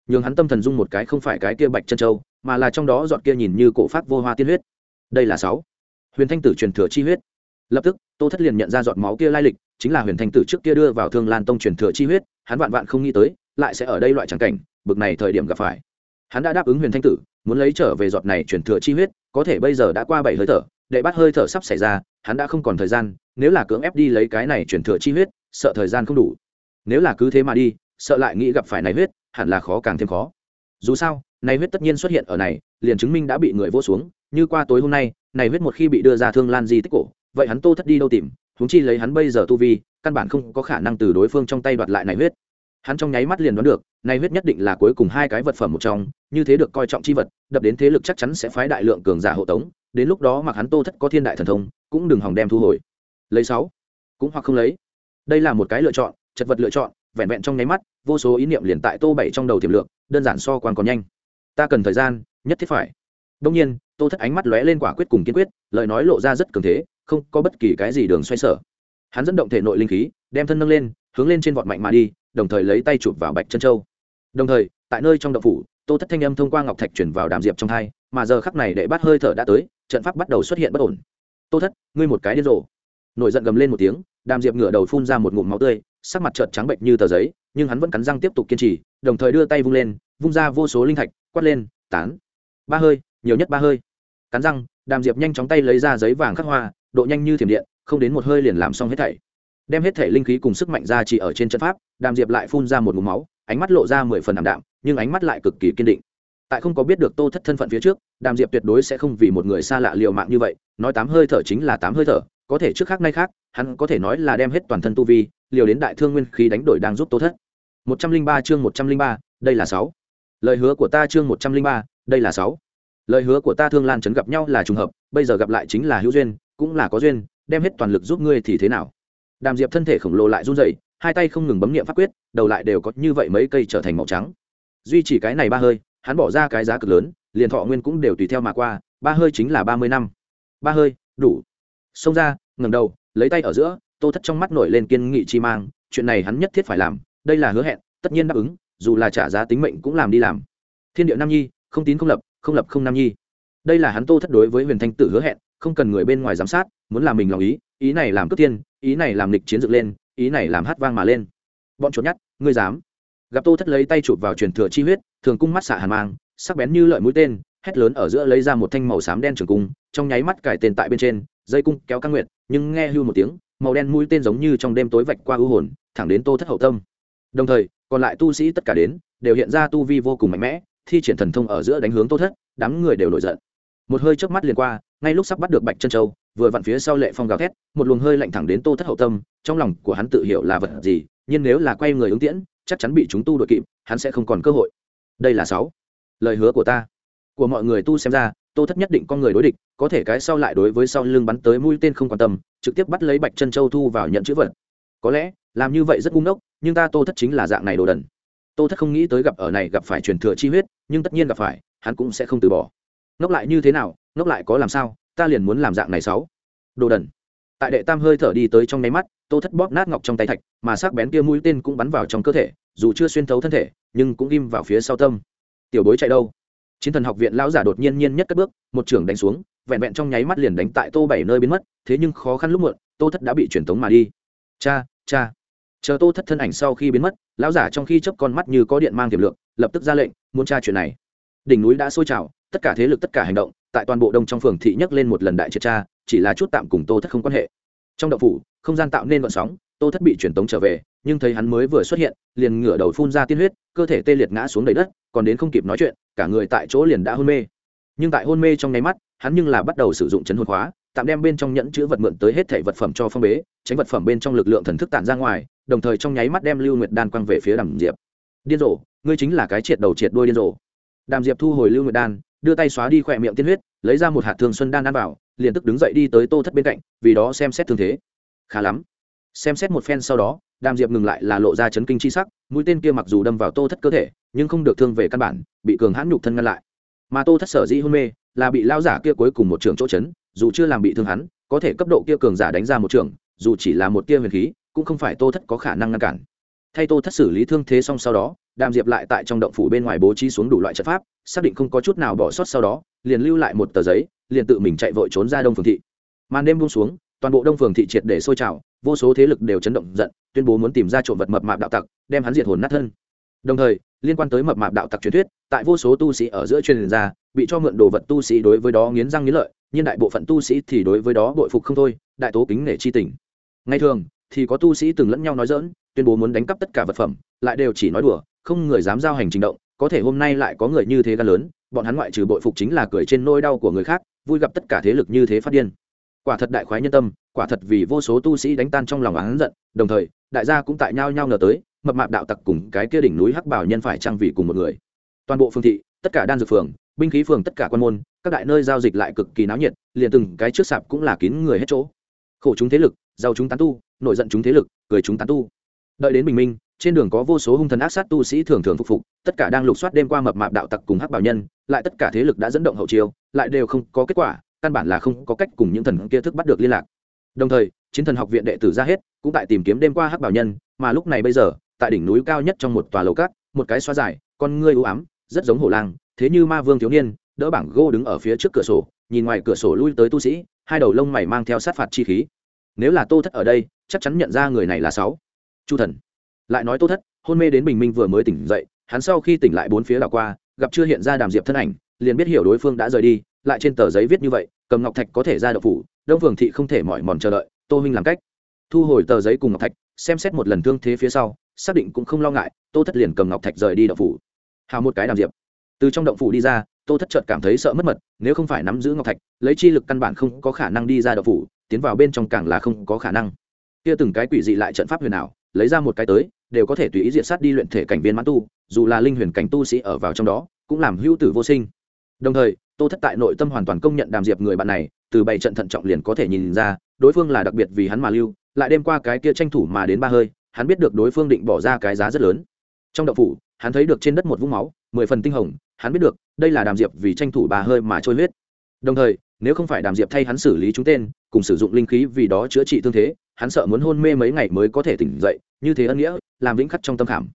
Nhưng hắn tâm thần dung một cái không phải cái kia bạch chân châu, mà là trong đó giọt kia nhìn như cổ phát vô hoa tiên huyết. Đây là sáu. Huyền thanh tử truyền thừa chi huyết. Lập tức, tô thất liền nhận ra giọt máu kia lai lịch, chính là huyền thanh tử trước kia đưa vào thương lan tông truyền thừa chi huyết, hắn vạn vạn không nghĩ tới, lại sẽ ở đây loại tràng cảnh, bực này thời điểm gặp phải. Hắn đã đáp ứng huyền thanh tử, muốn lấy trở về giọt này truyền thừa chi huyết, có thể bây giờ đã qua bảy hơi thở đệ bắt hơi thở sắp xảy ra, hắn đã không còn thời gian, nếu là cưỡng ép đi lấy cái này truyền thừa chi huyết sợ thời gian không đủ. Nếu là cứ thế mà đi, sợ lại nghĩ gặp phải này huyết, hẳn là khó càng thêm khó. Dù sao, này huyết tất nhiên xuất hiện ở này, liền chứng minh đã bị người vô xuống. Như qua tối hôm nay, này huyết một khi bị đưa ra thương lan di tích cổ, vậy hắn tô thất đi đâu tìm? Huống chi lấy hắn bây giờ tu vi, căn bản không có khả năng từ đối phương trong tay đoạt lại này huyết. Hắn trong nháy mắt liền đoán được, này huyết nhất định là cuối cùng hai cái vật phẩm một trong, như thế được coi trọng chi vật, đập đến thế lực chắc chắn sẽ phái đại lượng cường giả hộ tống. Đến lúc đó mặc hắn tô thất có thiên đại thần thông, cũng đừng hòng đem thu hồi. Lấy sáu, cũng hoặc không lấy đây là một cái lựa chọn, chật vật lựa chọn, vẹn vẹn trong nháy mắt, vô số ý niệm liền tại tô bảy trong đầu tiềm lượng đơn giản so quan còn nhanh. Ta cần thời gian, nhất thiết phải. Đông nhiên, tô thất ánh mắt lóe lên quả quyết cùng kiên quyết, lời nói lộ ra rất cường thế, không có bất kỳ cái gì đường xoay sở. Hắn dẫn động thể nội linh khí, đem thân nâng lên, hướng lên trên vọt mạnh mà đi, đồng thời lấy tay chụp vào bạch chân châu. Đồng thời, tại nơi trong động phủ, tô thất thanh âm thông qua ngọc thạch chuyển vào đàm diệp trong hai, mà giờ khắc này để bắt hơi thở đã tới, trận pháp bắt đầu xuất hiện bất ổn. Tô thất, ngươi một cái điên rồ. Nổi giận gầm lên một tiếng đàm diệp ngửa đầu phun ra một ngụm máu tươi, sắc mặt trợn trắng bệnh như tờ giấy, nhưng hắn vẫn cắn răng tiếp tục kiên trì, đồng thời đưa tay vung lên, vung ra vô số linh thạch, quát lên, tán. Ba hơi, nhiều nhất ba hơi. Cắn răng, đàm diệp nhanh chóng tay lấy ra giấy vàng khắc hoa, độ nhanh như thiểm điện, không đến một hơi liền làm xong hết thảy. Đem hết thể linh khí cùng sức mạnh ra chỉ ở trên chân pháp, đàm diệp lại phun ra một ngụm máu, ánh mắt lộ ra mười phần ảm đạm, nhưng ánh mắt lại cực kỳ kiên định. Tại không có biết được tô thất thân phận phía trước, đàm diệp tuyệt đối sẽ không vì một người xa lạ liều mạng như vậy, nói tám hơi thở chính là tám hơi thở có thể trước khác nay khác, hắn có thể nói là đem hết toàn thân tu vi, liều đến đại thương nguyên khí đánh đổi đang giúp tô thất. một trăm linh ba chương một trăm linh ba, đây là sáu. Lời hứa của ta chương một trăm linh ba, đây là sáu. Lời hứa của ta thương lan trấn gặp nhau là trùng hợp, bây giờ gặp lại chính là hữu duyên, cũng là có duyên, đem hết toàn lực giúp ngươi thì thế nào? Đàm diệp thân thể khổng lồ lại run dậy hai tay không ngừng bấm nghiệm pháp quyết, đầu lại đều có như vậy mấy cây trở thành màu trắng. Duy chỉ cái này ba hơi, hắn bỏ ra cái giá cực lớn, liền thọ nguyên cũng đều tùy theo mà qua, ba hơi chính là ba mươi năm. Ba hơi, đủ xông ra ngầm đầu, lấy tay ở giữa, tô thất trong mắt nổi lên kiên nghị chi mang, chuyện này hắn nhất thiết phải làm, đây là hứa hẹn, tất nhiên đáp ứng, dù là trả giá tính mệnh cũng làm đi làm. Thiên địa nam nhi, không tín không lập không lập không nam nhi. Đây là hắn tô thất đối với huyền thanh tử hứa hẹn, không cần người bên ngoài giám sát, muốn làm mình lòng ý ý này làm cướp tiên ý này làm lịch chiến dựng lên, ý này làm hát vang mà lên. Bọn chuột nhắt, ngươi dám. Gặp tô thất lấy tay chụp vào truyền thừa chi huyết, thường cung mắt xạ hàn mang, sắc bén như lợi mũi tên, hét lớn ở giữa lấy ra một thanh màu xám đen trường cung, trong nháy mắt cải tên tại bên trên dây cung kéo căng nguyệt, nhưng nghe hưu một tiếng, màu đen mũi tên giống như trong đêm tối vạch qua ưu hồn, thẳng đến tô thất hậu tâm. Đồng thời, còn lại tu sĩ tất cả đến, đều hiện ra tu vi vô cùng mạnh mẽ, thi triển thần thông ở giữa đánh hướng tô thất, đám người đều nổi giận. Một hơi chớp mắt liền qua, ngay lúc sắp bắt được bạch chân châu, vừa vặn phía sau lệ phong gào thét, một luồng hơi lạnh thẳng đến tô thất hậu tâm, trong lòng của hắn tự hiểu là vật gì, nhưng nếu là quay người ứng tiễn, chắc chắn bị chúng tu đội kịp, hắn sẽ không còn cơ hội. Đây là sáu lời hứa của ta. Của mọi người tu xem ra tô thất nhất định con người đối địch, có thể cái sau lại đối với sau lưng bắn tới mũi tên không quan tâm, trực tiếp bắt lấy bạch chân châu thu vào nhận chữ vật. Có lẽ, làm như vậy rất ngu ngốc, nhưng ta tô thất chính là dạng này đồ đần. Tô thất không nghĩ tới gặp ở này gặp phải truyền thừa chi huyết, nhưng tất nhiên gặp phải, hắn cũng sẽ không từ bỏ. Ngốc lại như thế nào, ngốc lại có làm sao, ta liền muốn làm dạng này sáu. Đồ đần. Tại đệ tam hơi thở đi tới trong nháy mắt, tô thất bóp nát ngọc trong tay thạch, mà sắc bén kia mũi tên cũng bắn vào trong cơ thể, dù chưa xuyên thấu thân thể, nhưng cũng ghim vào phía sau tâm. Tiểu bối chạy đâu? Chiến thần học viện lão giả đột nhiên nhiên nhất cất bước, một trưởng đánh xuống, vẹn vẹn trong nháy mắt liền đánh tại tô bảy nơi biến mất, thế nhưng khó khăn lúc muộn, tô thất đã bị truyền tống mà đi. Cha cha. Chờ tô thất thân ảnh sau khi biến mất, lão giả trong khi chớp con mắt như có điện mang tiềm lượng lập tức ra lệnh, muốn tra chuyện này. Đỉnh núi đã sôi trào, tất cả thế lực tất cả hành động, tại toàn bộ đông trong phường thị nhấc lên một lần đại triệt tra, chỉ là chút tạm cùng tô thất không quan hệ. Trong động phủ, không gian tạo nên vận sóng tô thất bị truyền tống trở về, nhưng thấy hắn mới vừa xuất hiện, liền ngửa đầu phun ra tiên huyết, cơ thể tê liệt ngã xuống đầy đất, còn đến không kịp nói chuyện, cả người tại chỗ liền đã hôn mê. Nhưng tại hôn mê trong nháy mắt, hắn nhưng là bắt đầu sử dụng chấn hồn khóa, tạm đem bên trong nhẫn chữ vật mượn tới hết thể vật phẩm cho phong bế, tránh vật phẩm bên trong lực lượng thần thức tản ra ngoài, đồng thời trong nháy mắt đem lưu nguyệt đan quăng về phía đàm diệp. Điên rồ, ngươi chính là cái triệt đầu triệt đuôi điên rồ. Đàm diệp thu hồi lưu nguyệt đan, đưa tay xóa đi khỏe miệng tiên huyết, lấy ra một hạt thương xuân đan ăn vào, liền tức đứng dậy đi tới tô thất bên cạnh, vì đó xem xét thương thế. Khá lắm xem xét một phen sau đó, đàm diệp ngừng lại là lộ ra chấn kinh chi sắc, mũi tên kia mặc dù đâm vào tô thất cơ thể, nhưng không được thương về căn bản, bị cường hãn nhục thân ngăn lại. Mà tô thất sở dĩ hôn mê, là bị lao giả kia cuối cùng một trường chỗ chấn, dù chưa làm bị thương hắn, có thể cấp độ kia cường giả đánh ra một trường dù chỉ là một tia huyền khí, cũng không phải tô thất có khả năng ngăn cản. Thay tô thất xử lý thương thế xong sau đó, đàm diệp lại tại trong động phủ bên ngoài bố trí xuống đủ loại trận pháp, xác định không có chút nào bỏ sót sau đó, liền lưu lại một tờ giấy, liền tự mình chạy vội trốn ra đông phường thị. Màn đêm buông xuống, toàn bộ đông phường thị triệt để sôi trào vô số thế lực đều chấn động giận, tuyên bố muốn tìm ra trộm vật mập mạp đạo tặc, đem hắn diệt hồn nát thân. Đồng thời, liên quan tới mập mạp đạo tặc truyền thuyết, tại vô số tu sĩ ở giữa truyền ra, bị cho mượn đồ vật tu sĩ đối với đó nghiến răng nghiến lợi, nhưng đại bộ phận tu sĩ thì đối với đó bội phục không thôi, đại tố kính nể chi tình. Ngay thường, thì có tu sĩ từng lẫn nhau nói dỡn tuyên bố muốn đánh cắp tất cả vật phẩm, lại đều chỉ nói đùa, không người dám giao hành trình động, có thể hôm nay lại có người như thế gan lớn, bọn hắn ngoại trừ bội phục chính là cười trên nôi đau của người khác, vui gặp tất cả thế lực như thế phát điên. Quả thật đại khoái nhân tâm quả thật vì vô số tu sĩ đánh tan trong lòng oán giận, đồng thời, đại gia cũng tại nhau nhau ngờ tới, mập mạp đạo tặc cùng cái kia đỉnh núi hắc bảo nhân phải trang vì cùng một người. Toàn bộ phương thị, tất cả đan dược phường, binh khí phường tất cả quan môn, các đại nơi giao dịch lại cực kỳ náo nhiệt, liền từng cái trước sạp cũng là kín người hết chỗ. Khổ chúng thế lực, giàu chúng tán tu nội giận chúng thế lực, cười chúng tán tu. Đợi đến bình minh, trên đường có vô số hung thần ác sát tu sĩ thường thường phục phục, tất cả đang lục soát đêm qua mập mạp đạo tặc cùng hắc bảo nhân, lại tất cả thế lực đã dẫn động hậu chiêu, lại đều không có kết quả, căn bản là không có cách cùng những thần kia thức bắt được liên lạc đồng thời, chiến thần học viện đệ tử ra hết, cũng tại tìm kiếm đêm qua hắc bảo nhân, mà lúc này bây giờ, tại đỉnh núi cao nhất trong một tòa lầu cát, một cái xoa dài, con ngươi u ám, rất giống hổ lang, thế như ma vương thiếu niên, đỡ bảng gô đứng ở phía trước cửa sổ, nhìn ngoài cửa sổ lui tới tu sĩ, hai đầu lông mày mang theo sát phạt chi khí. Nếu là tô thất ở đây, chắc chắn nhận ra người này là sáu. Chu thần. Lại nói tô thất, hôn mê đến bình minh vừa mới tỉnh dậy, hắn sau khi tỉnh lại bốn phía đảo qua, gặp chưa hiện ra đàm diệp thân ảnh, liền biết hiểu đối phương đã rời đi lại trên tờ giấy viết như vậy, cầm ngọc thạch có thể ra đậu phủ, đông phường thị không thể mỏi mòn chờ đợi, tô huynh làm cách. Thu hồi tờ giấy cùng ngọc thạch, xem xét một lần thương thế phía sau, xác định cũng không lo ngại, tô thất liền cầm ngọc thạch rời đi đậu phủ. Hào một cái đàm diệp. Từ trong động phủ đi ra, tô thất chợt cảm thấy sợ mất mật, nếu không phải nắm giữ ngọc thạch, lấy chi lực căn bản không có khả năng đi ra đậu phủ, tiến vào bên trong càng là không có khả năng. Kia từng cái quỷ dị lại trận pháp huyền ảo, lấy ra một cái tới, đều có thể tùy ý diện sát đi luyện thể cảnh viên mãn tu, dù là linh huyền cảnh tu sĩ ở vào trong đó, cũng làm hữu tử vô sinh. Đồng thời tô thất tại nội tâm hoàn toàn công nhận đàm diệp người bạn này, từ bảy trận thận trọng liền có thể nhìn ra, đối phương là đặc biệt vì hắn mà lưu, lại đêm qua cái kia tranh thủ mà đến ba hơi, hắn biết được đối phương định bỏ ra cái giá rất lớn. Trong đậu phủ, hắn thấy được trên đất một vũng máu, mười phần tinh hồng, hắn biết được, đây là đàm diệp vì tranh thủ ba hơi mà trôi huyết. Đồng thời, nếu không phải đàm diệp thay hắn xử lý chúng tên, cùng sử dụng linh khí vì đó chữa trị thương thế, hắn sợ muốn hôn mê mấy ngày mới có thể tỉnh dậy, như thế ân nghĩa, làm vĩnh khắc trong tâm khảm.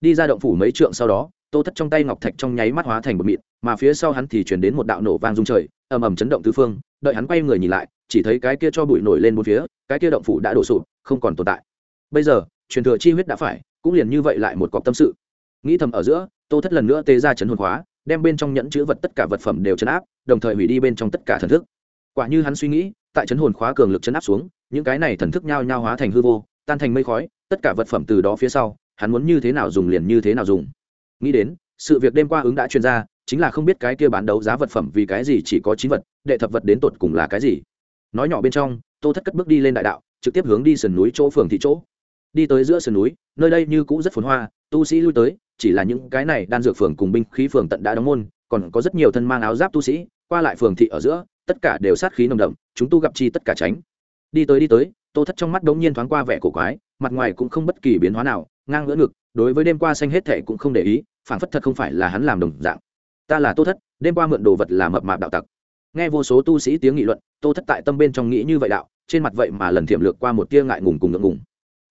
Đi ra động phủ mấy trượng sau đó, tô thất trong tay ngọc thạch trong nháy mắt hóa thành một mịn mà phía sau hắn thì chuyển đến một đạo nổ vang rung trời, ầm ầm chấn động tứ phương, đợi hắn quay người nhìn lại, chỉ thấy cái kia cho bụi nổi lên bốn phía, cái kia động phủ đã đổ sụp, không còn tồn tại. Bây giờ, truyền thừa chi huyết đã phải, cũng liền như vậy lại một cọc tâm sự. Nghĩ thầm ở giữa, tô thất lần nữa tê ra chấn hồn khóa đem bên trong nhẫn chứa vật tất cả vật phẩm đều chấn áp, đồng thời hủy đi bên trong tất cả thần thức. Quả như hắn suy nghĩ, tại chấn hồn khóa cường lực chấn áp xuống, những cái này thần thức nhao nhao hóa thành hư vô, tan thành mây khói, tất cả vật phẩm từ đó phía sau, hắn muốn như thế nào dùng liền như thế nào dùng. Nghĩ đến, sự việc đêm qua ứng đã truyền ra chính là không biết cái kia bán đấu giá vật phẩm vì cái gì chỉ có chín vật, đệ thập vật đến tột cùng là cái gì. Nói nhỏ bên trong, tô thất cất bước đi lên đại đạo, trực tiếp hướng đi sườn núi chỗ phường thị chỗ. Đi tới giữa sườn núi, nơi đây như cũ rất phồn hoa, tu sĩ lui tới, chỉ là những cái này đan dược phường cùng binh khí phường tận đã đóng môn, còn có rất nhiều thân mang áo giáp tu sĩ, qua lại phường thị ở giữa, tất cả đều sát khí nồng đậm, chúng tu gặp chi tất cả tránh. Đi tới đi tới, tô thất trong mắt đống nhiên thoáng qua vẻ cổ quái, mặt ngoài cũng không bất kỳ biến hóa nào, ngang ngỡ ngực, đối với đêm qua xanh hết thể cũng không để ý phản phất thật không phải là hắn làm đồng dạng ta là tô thất, đêm qua mượn đồ vật là mập mạp đạo tặc. Nghe vô số tu sĩ tiếng nghị luận, tô thất tại tâm bên trong nghĩ như vậy đạo, trên mặt vậy mà lần thiểm lược qua một tia ngại ngùng cùng ngượng ngùng.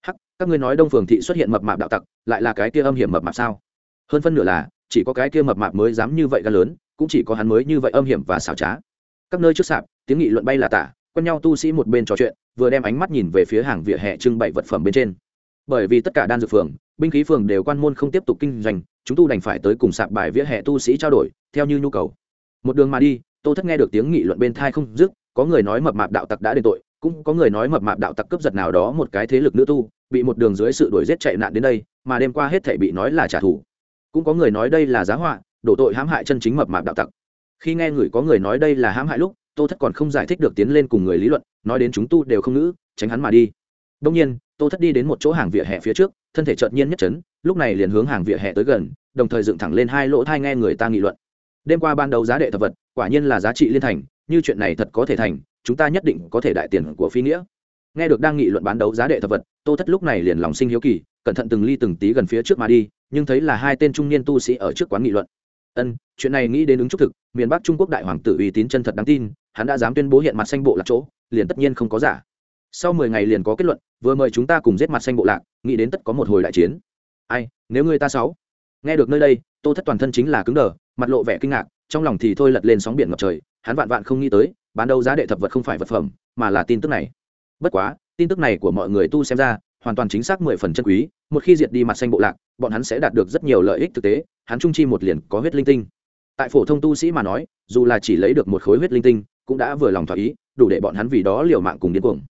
Hắc, các ngươi nói đông phường thị xuất hiện mập mạp đạo tặc, lại là cái kia âm hiểm mập mạp sao? Hơn phân nửa là, chỉ có cái kia mập mạp mới dám như vậy gan lớn, cũng chỉ có hắn mới như vậy âm hiểm và xảo trá. Các nơi trước sạp, tiếng nghị luận bay là tả, quen nhau tu sĩ một bên trò chuyện, vừa đem ánh mắt nhìn về phía hàng vỉa hè trưng bày vật phẩm bên trên. Bởi vì tất cả đan dược phường, binh khí phường đều quan môn không tiếp tục kinh doanh chúng tu đành phải tới cùng sạp bài vỉa hè tu sĩ trao đổi, theo như nhu cầu. Một đường mà đi, tô thất nghe được tiếng nghị luận bên thai không dứt, có người nói mập mạp đạo tặc đã đền tội, cũng có người nói mập mạp đạo tặc cướp giật nào đó một cái thế lực nữ tu, bị một đường dưới sự đuổi giết chạy nạn đến đây, mà đêm qua hết thảy bị nói là trả thù. Cũng có người nói đây là giá họa, đổ tội hãm hại chân chính mập mạp đạo tặc. Khi nghe người có người nói đây là hãm hại lúc, tô thất còn không giải thích được tiến lên cùng người lý luận, nói đến chúng tu đều không ngữ, tránh hắn mà đi. Đông nhiên tô thất đi đến một chỗ hàng vỉa hè phía trước, thân thể chợt nhiên nhất chấn, lúc này liền hướng hàng vỉa hè tới gần, đồng thời dựng thẳng lên hai lỗ thai nghe người ta nghị luận. Đêm qua ban đầu giá đệ thập vật, quả nhiên là giá trị liên thành, như chuyện này thật có thể thành, chúng ta nhất định có thể đại tiền của phi nghĩa. Nghe được đang nghị luận bán đấu giá đệ thập vật, tô thất lúc này liền lòng sinh hiếu kỳ, cẩn thận từng ly từng tí gần phía trước mà đi, nhưng thấy là hai tên trung niên tu sĩ ở trước quán nghị luận. Ân, chuyện này nghĩ đến ứng trúc thực, miền bắc trung quốc đại hoàng tử uy tín chân thật đáng tin, hắn đã dám tuyên bố hiện mặt xanh bộ lạc chỗ, liền tất nhiên không có giả sau mười ngày liền có kết luận, vừa mời chúng ta cùng giết mặt xanh bộ lạc, nghĩ đến tất có một hồi đại chiến. Ai, nếu ngươi ta sáu? Nghe được nơi đây, tô thất toàn thân chính là cứng đờ, mặt lộ vẻ kinh ngạc, trong lòng thì thôi lật lên sóng biển ngập trời, hắn vạn vạn không nghĩ tới, bán đấu giá đệ thập vật không phải vật phẩm, mà là tin tức này. Bất quá, tin tức này của mọi người tu xem ra, hoàn toàn chính xác mười phần chân quý, một khi diệt đi mặt xanh bộ lạc, bọn hắn sẽ đạt được rất nhiều lợi ích thực tế, hắn trung chi một liền có huyết linh tinh. Tại phổ thông tu sĩ mà nói, dù là chỉ lấy được một khối huyết linh tinh, cũng đã vừa lòng thỏa ý, đủ để bọn hắn vì đó liều mạng cùng điên cuồng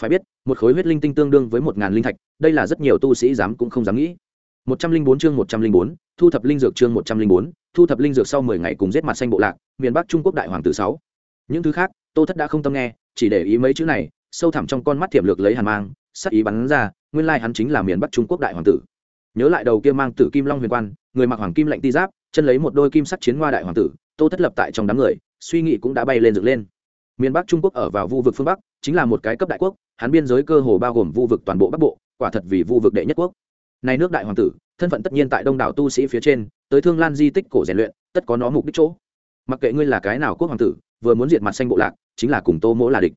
phải biết, một khối huyết linh tinh tương đương với một ngàn linh thạch, đây là rất nhiều tu sĩ dám cũng không dám nghĩ. Một trăm linh bốn chương một trăm linh bốn, thu thập linh dược chương một trăm linh bốn, thu thập linh dược sau mười ngày cùng giết mặt xanh bộ lạc, miền bắc trung quốc đại hoàng tử sáu. Những thứ khác, tô thất đã không tâm nghe, chỉ để ý mấy chữ này, sâu thẳm trong con mắt thiểm lược lấy hàn mang, sắc ý bắn ra, nguyên lai hắn chính là miền bắc trung quốc đại hoàng tử. Nhớ lại đầu kia mang tử kim long huyền quan, người mặc hoàng kim lạnh ti giáp, chân lấy một đôi kim sắc chiến hoa đại hoàng tử, tô thất lập tại trong đám người, suy nghĩ cũng đã bay lên dựng lên. Miền bắc trung quốc ở vào vu vực phương bắc chính là một cái cấp đại quốc, hắn biên giới cơ hồ bao gồm vu vực toàn bộ bắc bộ, quả thật vì vu vực đệ nhất quốc. Này nước đại hoàng tử, thân phận tất nhiên tại đông đảo tu sĩ phía trên, tới thương lan di tích cổ rèn luyện, tất có nó mục đích chỗ. Mặc kệ ngươi là cái nào quốc hoàng tử, vừa muốn diệt mặt xanh bộ lạc, chính là cùng tô mỗ là địch.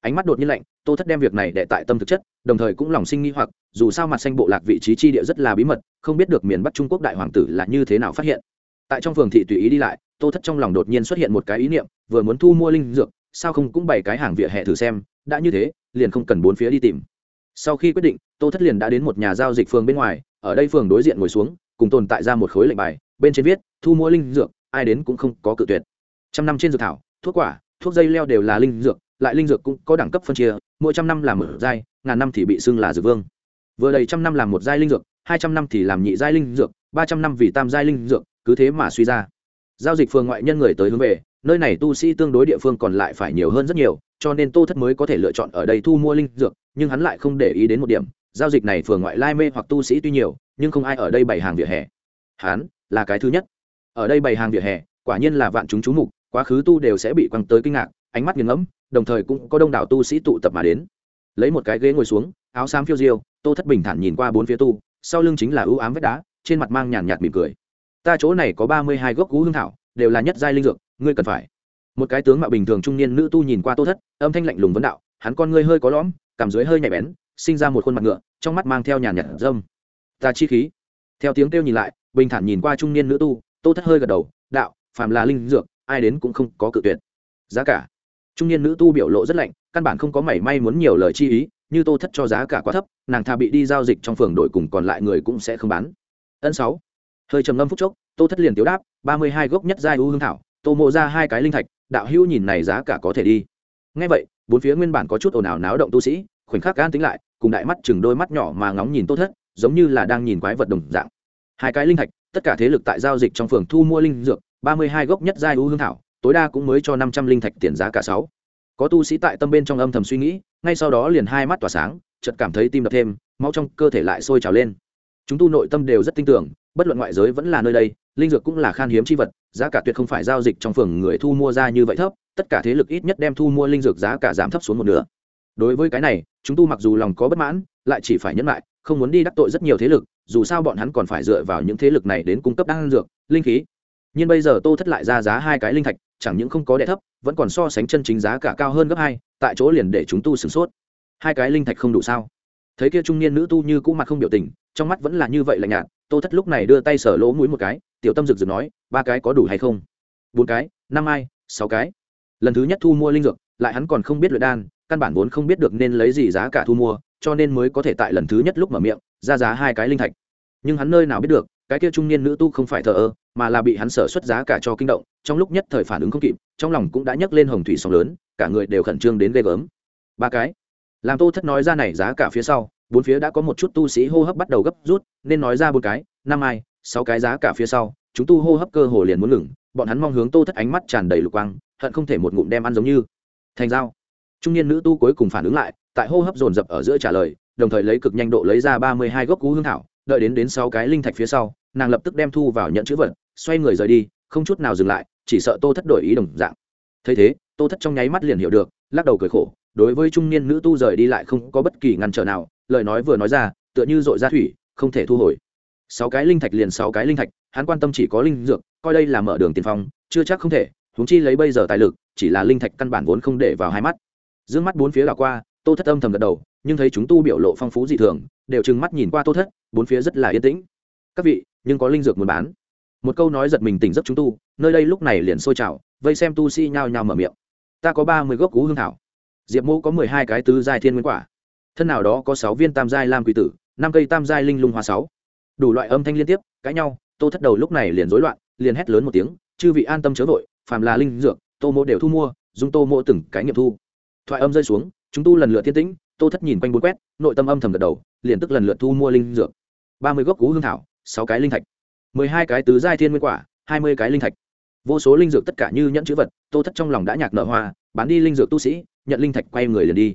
Ánh mắt đột nhiên lạnh, tô thất đem việc này để tại tâm thực chất, đồng thời cũng lòng sinh nghi hoặc, dù sao mặt xanh bộ lạc vị trí chi địa rất là bí mật, không biết được miền bắc trung quốc đại hoàng tử là như thế nào phát hiện. Tại trong phường thị tùy ý đi lại, tô thất trong lòng đột nhiên xuất hiện một cái ý niệm, vừa muốn thu mua linh dược sao không cũng bày cái hàng vỉa hè thử xem, đã như thế, liền không cần bốn phía đi tìm. Sau khi quyết định, tô thất liền đã đến một nhà giao dịch phường bên ngoài, ở đây phường đối diện ngồi xuống, cùng tồn tại ra một khối lệnh bài, bên trên viết, thu mua linh dược, ai đến cũng không có cự tuyệt. Trăm năm trên dược thảo, thuốc quả, thuốc dây leo đều là linh dược, lại linh dược cũng có đẳng cấp phân chia, mỗi trăm năm làm một giai, ngàn năm thì bị xưng là dược vương. Vừa đầy trăm năm làm một giai linh dược, hai trăm năm thì làm nhị giai linh dược, ba trăm năm vì tam giai linh dược, cứ thế mà suy ra giao dịch phường ngoại nhân người tới hướng về, nơi này tu sĩ tương đối địa phương còn lại phải nhiều hơn rất nhiều, cho nên tô thất mới có thể lựa chọn ở đây thu mua linh dược, nhưng hắn lại không để ý đến một điểm. Giao dịch này phường ngoại lai mê hoặc tu sĩ tuy nhiều, nhưng không ai ở đây bày hàng vỉa hè. Hắn là cái thứ nhất. Ở đây bày hàng vỉa hè, quả nhiên là vạn chúng chú mục, quá khứ tu đều sẽ bị quăng tới kinh ngạc, ánh mắt nghiêng ngẫm, đồng thời cũng có đông đảo tu sĩ tụ tập mà đến. Lấy một cái ghế ngồi xuống, áo xám phiêu diêu, tô thất bình thản nhìn qua bốn phía tu, sau lưng chính là ưu ám vết đá, trên mặt mang nhàn nhạt mỉm cười ta chỗ này có ba mươi hai gốc cú hương thảo, đều là nhất giai linh dược, ngươi cần phải. Một cái tướng mạo bình thường trung niên nữ tu nhìn qua tô thất, âm thanh lạnh lùng vấn đạo, hắn con ngươi hơi có lõm, cảm dưới hơi nhạy bén, sinh ra một khuôn mặt ngựa, trong mắt mang theo nhàn nhạt dâm. Ta chi khí. Theo tiếng kêu nhìn lại, bình thản nhìn qua trung niên nữ tu, tô thất hơi gật đầu, đạo, phàm là linh dược, ai đến cũng không có cự tuyệt. Giá cả. Trung niên nữ tu biểu lộ rất lạnh, căn bản không có mảy may muốn nhiều lời chi ý, như tô thất cho giá cả quá thấp, nàng thà bị đi giao dịch trong phường đổi cùng còn lại người cũng sẽ không bán. Ân sáu hơi trầm ngâm phút chốc, tô thất liền tiếu đáp, ba mươi hai gốc nhất giai u hương thảo, tô mộ ra hai cái linh thạch, đạo hữu nhìn này giá cả có thể đi. Ngay vậy, bốn phía nguyên bản có chút ồn ào náo động tu sĩ, khoảnh khắc gan tính lại, cùng đại mắt chừng đôi mắt nhỏ mà ngóng nhìn tô thất, giống như là đang nhìn quái vật đồng dạng. Hai cái linh thạch, tất cả thế lực tại giao dịch trong phường thu mua linh dược, ba mươi hai gốc nhất giai u hương thảo, tối đa cũng mới cho năm trăm linh thạch tiền giá cả sáu. Có tu sĩ tại tâm bên trong âm thầm suy nghĩ, ngay sau đó liền hai mắt tỏa sáng, chợt cảm thấy tim đập thêm, máu trong cơ thể lại sôi trào lên chúng tu nội tâm đều rất tin tưởng, bất luận ngoại giới vẫn là nơi đây, linh dược cũng là khan hiếm chi vật, giá cả tuyệt không phải giao dịch trong phường người thu mua ra như vậy thấp, tất cả thế lực ít nhất đem thu mua linh dược giá cả giảm thấp xuống một nửa. Đối với cái này, chúng tu mặc dù lòng có bất mãn, lại chỉ phải nhẫn lại, không muốn đi đắc tội rất nhiều thế lực, dù sao bọn hắn còn phải dựa vào những thế lực này đến cung cấp đan dược, linh khí. Nhưng bây giờ tô thất lại ra giá hai cái linh thạch, chẳng những không có đẻ thấp, vẫn còn so sánh chân chính giá cả cao hơn gấp hai, tại chỗ liền để chúng tu sửng sốt. Hai cái linh thạch không đủ sao? Thấy kia trung niên nữ tu như cũ mặt không biểu tình, trong mắt vẫn là như vậy lạnh nhạt, tô thất lúc này đưa tay sở lỗ mũi một cái, tiểu tâm rực rực nói, ba cái có đủ hay không? Bốn cái, năm ai, sáu cái. Lần thứ nhất thu mua linh dược, lại hắn còn không biết luyện đan, căn bản vốn không biết được nên lấy gì giá cả thu mua, cho nên mới có thể tại lần thứ nhất lúc mở miệng, ra giá hai cái linh thạch. Nhưng hắn nơi nào biết được, cái kia trung niên nữ tu không phải thờ ơ, mà là bị hắn sở xuất giá cả cho kinh động, trong lúc nhất thời phản ứng không kịp, trong lòng cũng đã nhấc lên hồng thủy sóng lớn, cả người đều khẩn trương đến ghê gớm. Ba cái làm tô thất nói ra này giá cả phía sau, bốn phía đã có một chút tu sĩ hô hấp bắt đầu gấp rút, nên nói ra bốn cái, năm ai, sáu cái giá cả phía sau, chúng tu hô hấp cơ hồ liền muốn ngừng, bọn hắn mong hướng tô thất ánh mắt tràn đầy lục quang, hận không thể một ngụm đem ăn giống như. Thành dao trung niên nữ tu cuối cùng phản ứng lại, tại hô hấp dồn dập ở giữa trả lời, đồng thời lấy cực nhanh độ lấy ra ba mươi hai gốc cú hương thảo, đợi đến đến sáu cái linh thạch phía sau, nàng lập tức đem thu vào nhận chữ vật, xoay người rời đi, không chút nào dừng lại, chỉ sợ tô thất đổi ý đồng dạng. Thấy thế, tô thất trong nháy mắt liền hiểu được lắc đầu cười khổ, đối với trung niên nữ tu rời đi lại không có bất kỳ ngăn trở nào, lời nói vừa nói ra, tựa như dội ra thủy, không thể thu hồi. Sáu cái linh thạch liền sáu cái linh thạch, hắn quan tâm chỉ có linh dược, coi đây là mở đường tiền phong, chưa chắc không thể, huống chi lấy bây giờ tài lực, chỉ là linh thạch căn bản vốn không để vào hai mắt. D mắt bốn phía đảo qua, tô thất âm thầm gật đầu, nhưng thấy chúng tu biểu lộ phong phú dị thường, đều trừng mắt nhìn qua tô thất, bốn phía rất là yên tĩnh. Các vị, nhưng có linh dược muốn bán? Một câu nói giật mình tỉnh giấc chúng tu, nơi đây lúc này liền sôi trào, vây xem tu sĩ nhao nhao mở miệng ta có ba mươi gốc cú hương thảo. Diệp mô có mười hai cái tứ giai thiên nguyên quả. Thân nào đó có sáu viên tam giai lam quỷ tử, năm cây tam giai linh lung hoa sáu. Đủ loại âm thanh liên tiếp, cãi nhau, tô thất đầu lúc này liền rối loạn, liền hét lớn một tiếng, chư vị an tâm chớ vội, phàm là linh dược, tô mô đều thu mua, dùng tô mô từng cái nghiệm thu. Thoại âm rơi xuống, chúng tu lần lượt tiên tĩnh, tô thất nhìn quanh bốn quét, nội tâm âm thầm gật đầu, liền tức lần lượt thu mua linh dược. ba mươi gốc cú hương thảo, sáu cái linh thạch. mười hai cái tứ giai thiên nguyên quả, hai mươi cái linh thạch vô số linh dược tất cả như nhẫn chữ vật, tô thất trong lòng đã nhạc nợ hoa, bán đi linh dược tu sĩ, nhận linh thạch quay người liền đi.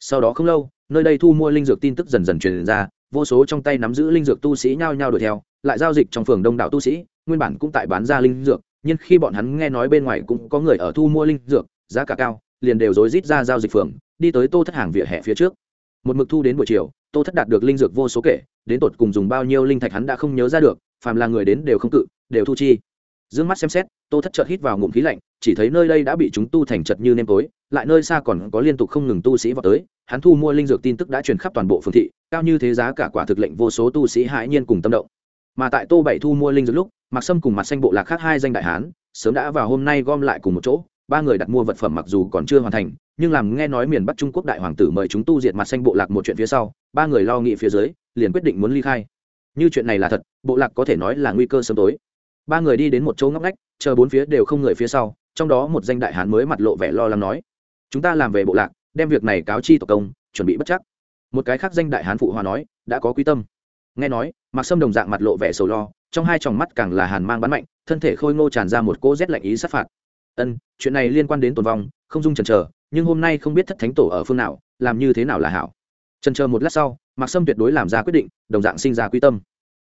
Sau đó không lâu, nơi đây thu mua linh dược tin tức dần dần truyền ra, vô số trong tay nắm giữ linh dược tu sĩ nhao nhao đuổi theo, lại giao dịch trong phường đông đảo tu sĩ, nguyên bản cũng tại bán ra linh dược, nhưng khi bọn hắn nghe nói bên ngoài cũng có người ở thu mua linh dược, giá cả cao, liền đều rối rít ra giao dịch phường, đi tới tô thất hàng vỉa hè phía trước. Một mực thu đến buổi chiều, tô thất đạt được linh dược vô số kể, đến tột cùng dùng bao nhiêu linh thạch hắn đã không nhớ ra được, phàm là người đến đều không cự, đều thu chi. Dương mắt xem xét, Tô Thất chợt hít vào ngụm khí lạnh, chỉ thấy nơi đây đã bị chúng tu thành chật như nêm tối, lại nơi xa còn có liên tục không ngừng tu sĩ vào tới, hắn thu mua linh dược tin tức đã truyền khắp toàn bộ phường thị, cao như thế giá cả quả thực lệnh vô số tu sĩ hãi nhiên cùng tâm động. Mà tại Tô Bảy thu mua linh dược lúc, Mạc Sâm cùng Mặt Xanh bộ lạc khác hai danh đại hán, sớm đã vào hôm nay gom lại cùng một chỗ, ba người đặt mua vật phẩm mặc dù còn chưa hoàn thành, nhưng làm nghe nói miền Bắc Trung Quốc đại hoàng tử mời chúng tu diệt Mặt Xanh bộ lạc một chuyện phía sau, ba người lo nghĩ phía dưới, liền quyết định muốn ly khai. Như chuyện này là thật, bộ lạc có thể nói là nguy cơ sớm tối ba người đi đến một chỗ ngóc ngách, chờ bốn phía đều không người phía sau, trong đó một danh đại hán mới mặt lộ vẻ lo lắng nói, chúng ta làm về bộ lạc, đem việc này cáo chi tổ công, chuẩn bị bất chắc. Một cái khác danh đại hán phụ hòa nói, đã có quý tâm. Nghe nói mặc sâm đồng dạng mặt lộ vẻ sầu lo, trong hai tròng mắt càng là hàn mang bắn mạnh, thân thể khôi ngô tràn ra một cỗ rét lạnh ý sát phạt. Ân, chuyện này liên quan đến tồn vong, không dung chần chờ, nhưng hôm nay không biết thất thánh tổ ở phương nào, làm như thế nào là hảo. Chần chờ một lát sau mặc sâm tuyệt đối làm ra quyết định, đồng dạng sinh ra quy tâm.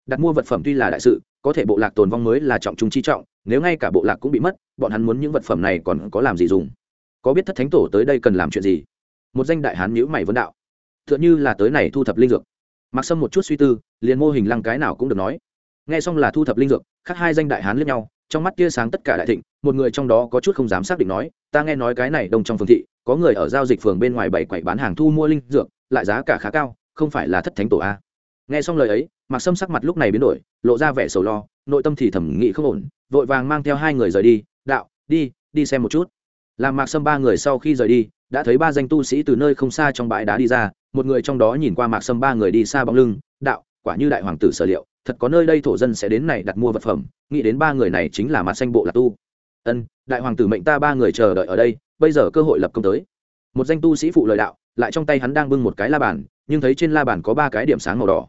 Đặt mua vật phẩm tuy là đại sự có thể bộ lạc tồn vong mới là trọng trung chi trọng, nếu ngay cả bộ lạc cũng bị mất, bọn hắn muốn những vật phẩm này còn có làm gì dùng? Có biết thất thánh tổ tới đây cần làm chuyện gì? Một danh đại hán nhữ mày vấn đạo. T h ư ợ n như là tới này thu thập linh dược. Mặc sâm một chút suy tư, liền mô hình lăng cái nào cũng được nói. Nghe xong là thu thập linh dược, khác hai danh đại hán lẫn nhau, trong mắt tia sáng tất cả đại thịnh, một người trong đó có chút không dám xác định nói, ta nghe nói cái này đông trong phương thị, có người ở giao dịch phường bên ngoài bảy quậy bán hàng thu mua linh dược, lại giá cả khá cao, không phải là thất thánh tổ a. Nghe xong lời ấy mạc sâm sắc mặt lúc này biến đổi, lộ ra vẻ sầu lo, nội tâm thì thẩm nghị không ổn, vội vàng mang theo hai người rời đi, đạo, đi đi xem một chút. Làm mạc sâm ba người sau khi rời đi, đã thấy ba danh tu sĩ từ nơi không xa trong bãi đá đi ra, một người trong đó nhìn qua mạc sâm ba người đi xa bóng lưng, đạo, quả như đại hoàng tử sở liệu, thật có nơi đây thổ dân sẽ đến này đặt mua vật phẩm, nghĩ đến ba người này chính là mặt xanh bộ lạc tu. Ân, đại hoàng tử mệnh ta ba người chờ đợi ở đây, bây giờ cơ hội lập công tới. Một danh tu sĩ phụ lời đạo, lại trong tay hắn đang bưng một cái la bàn, nhưng thấy trên la bàn có ba cái điểm sáng màu đỏ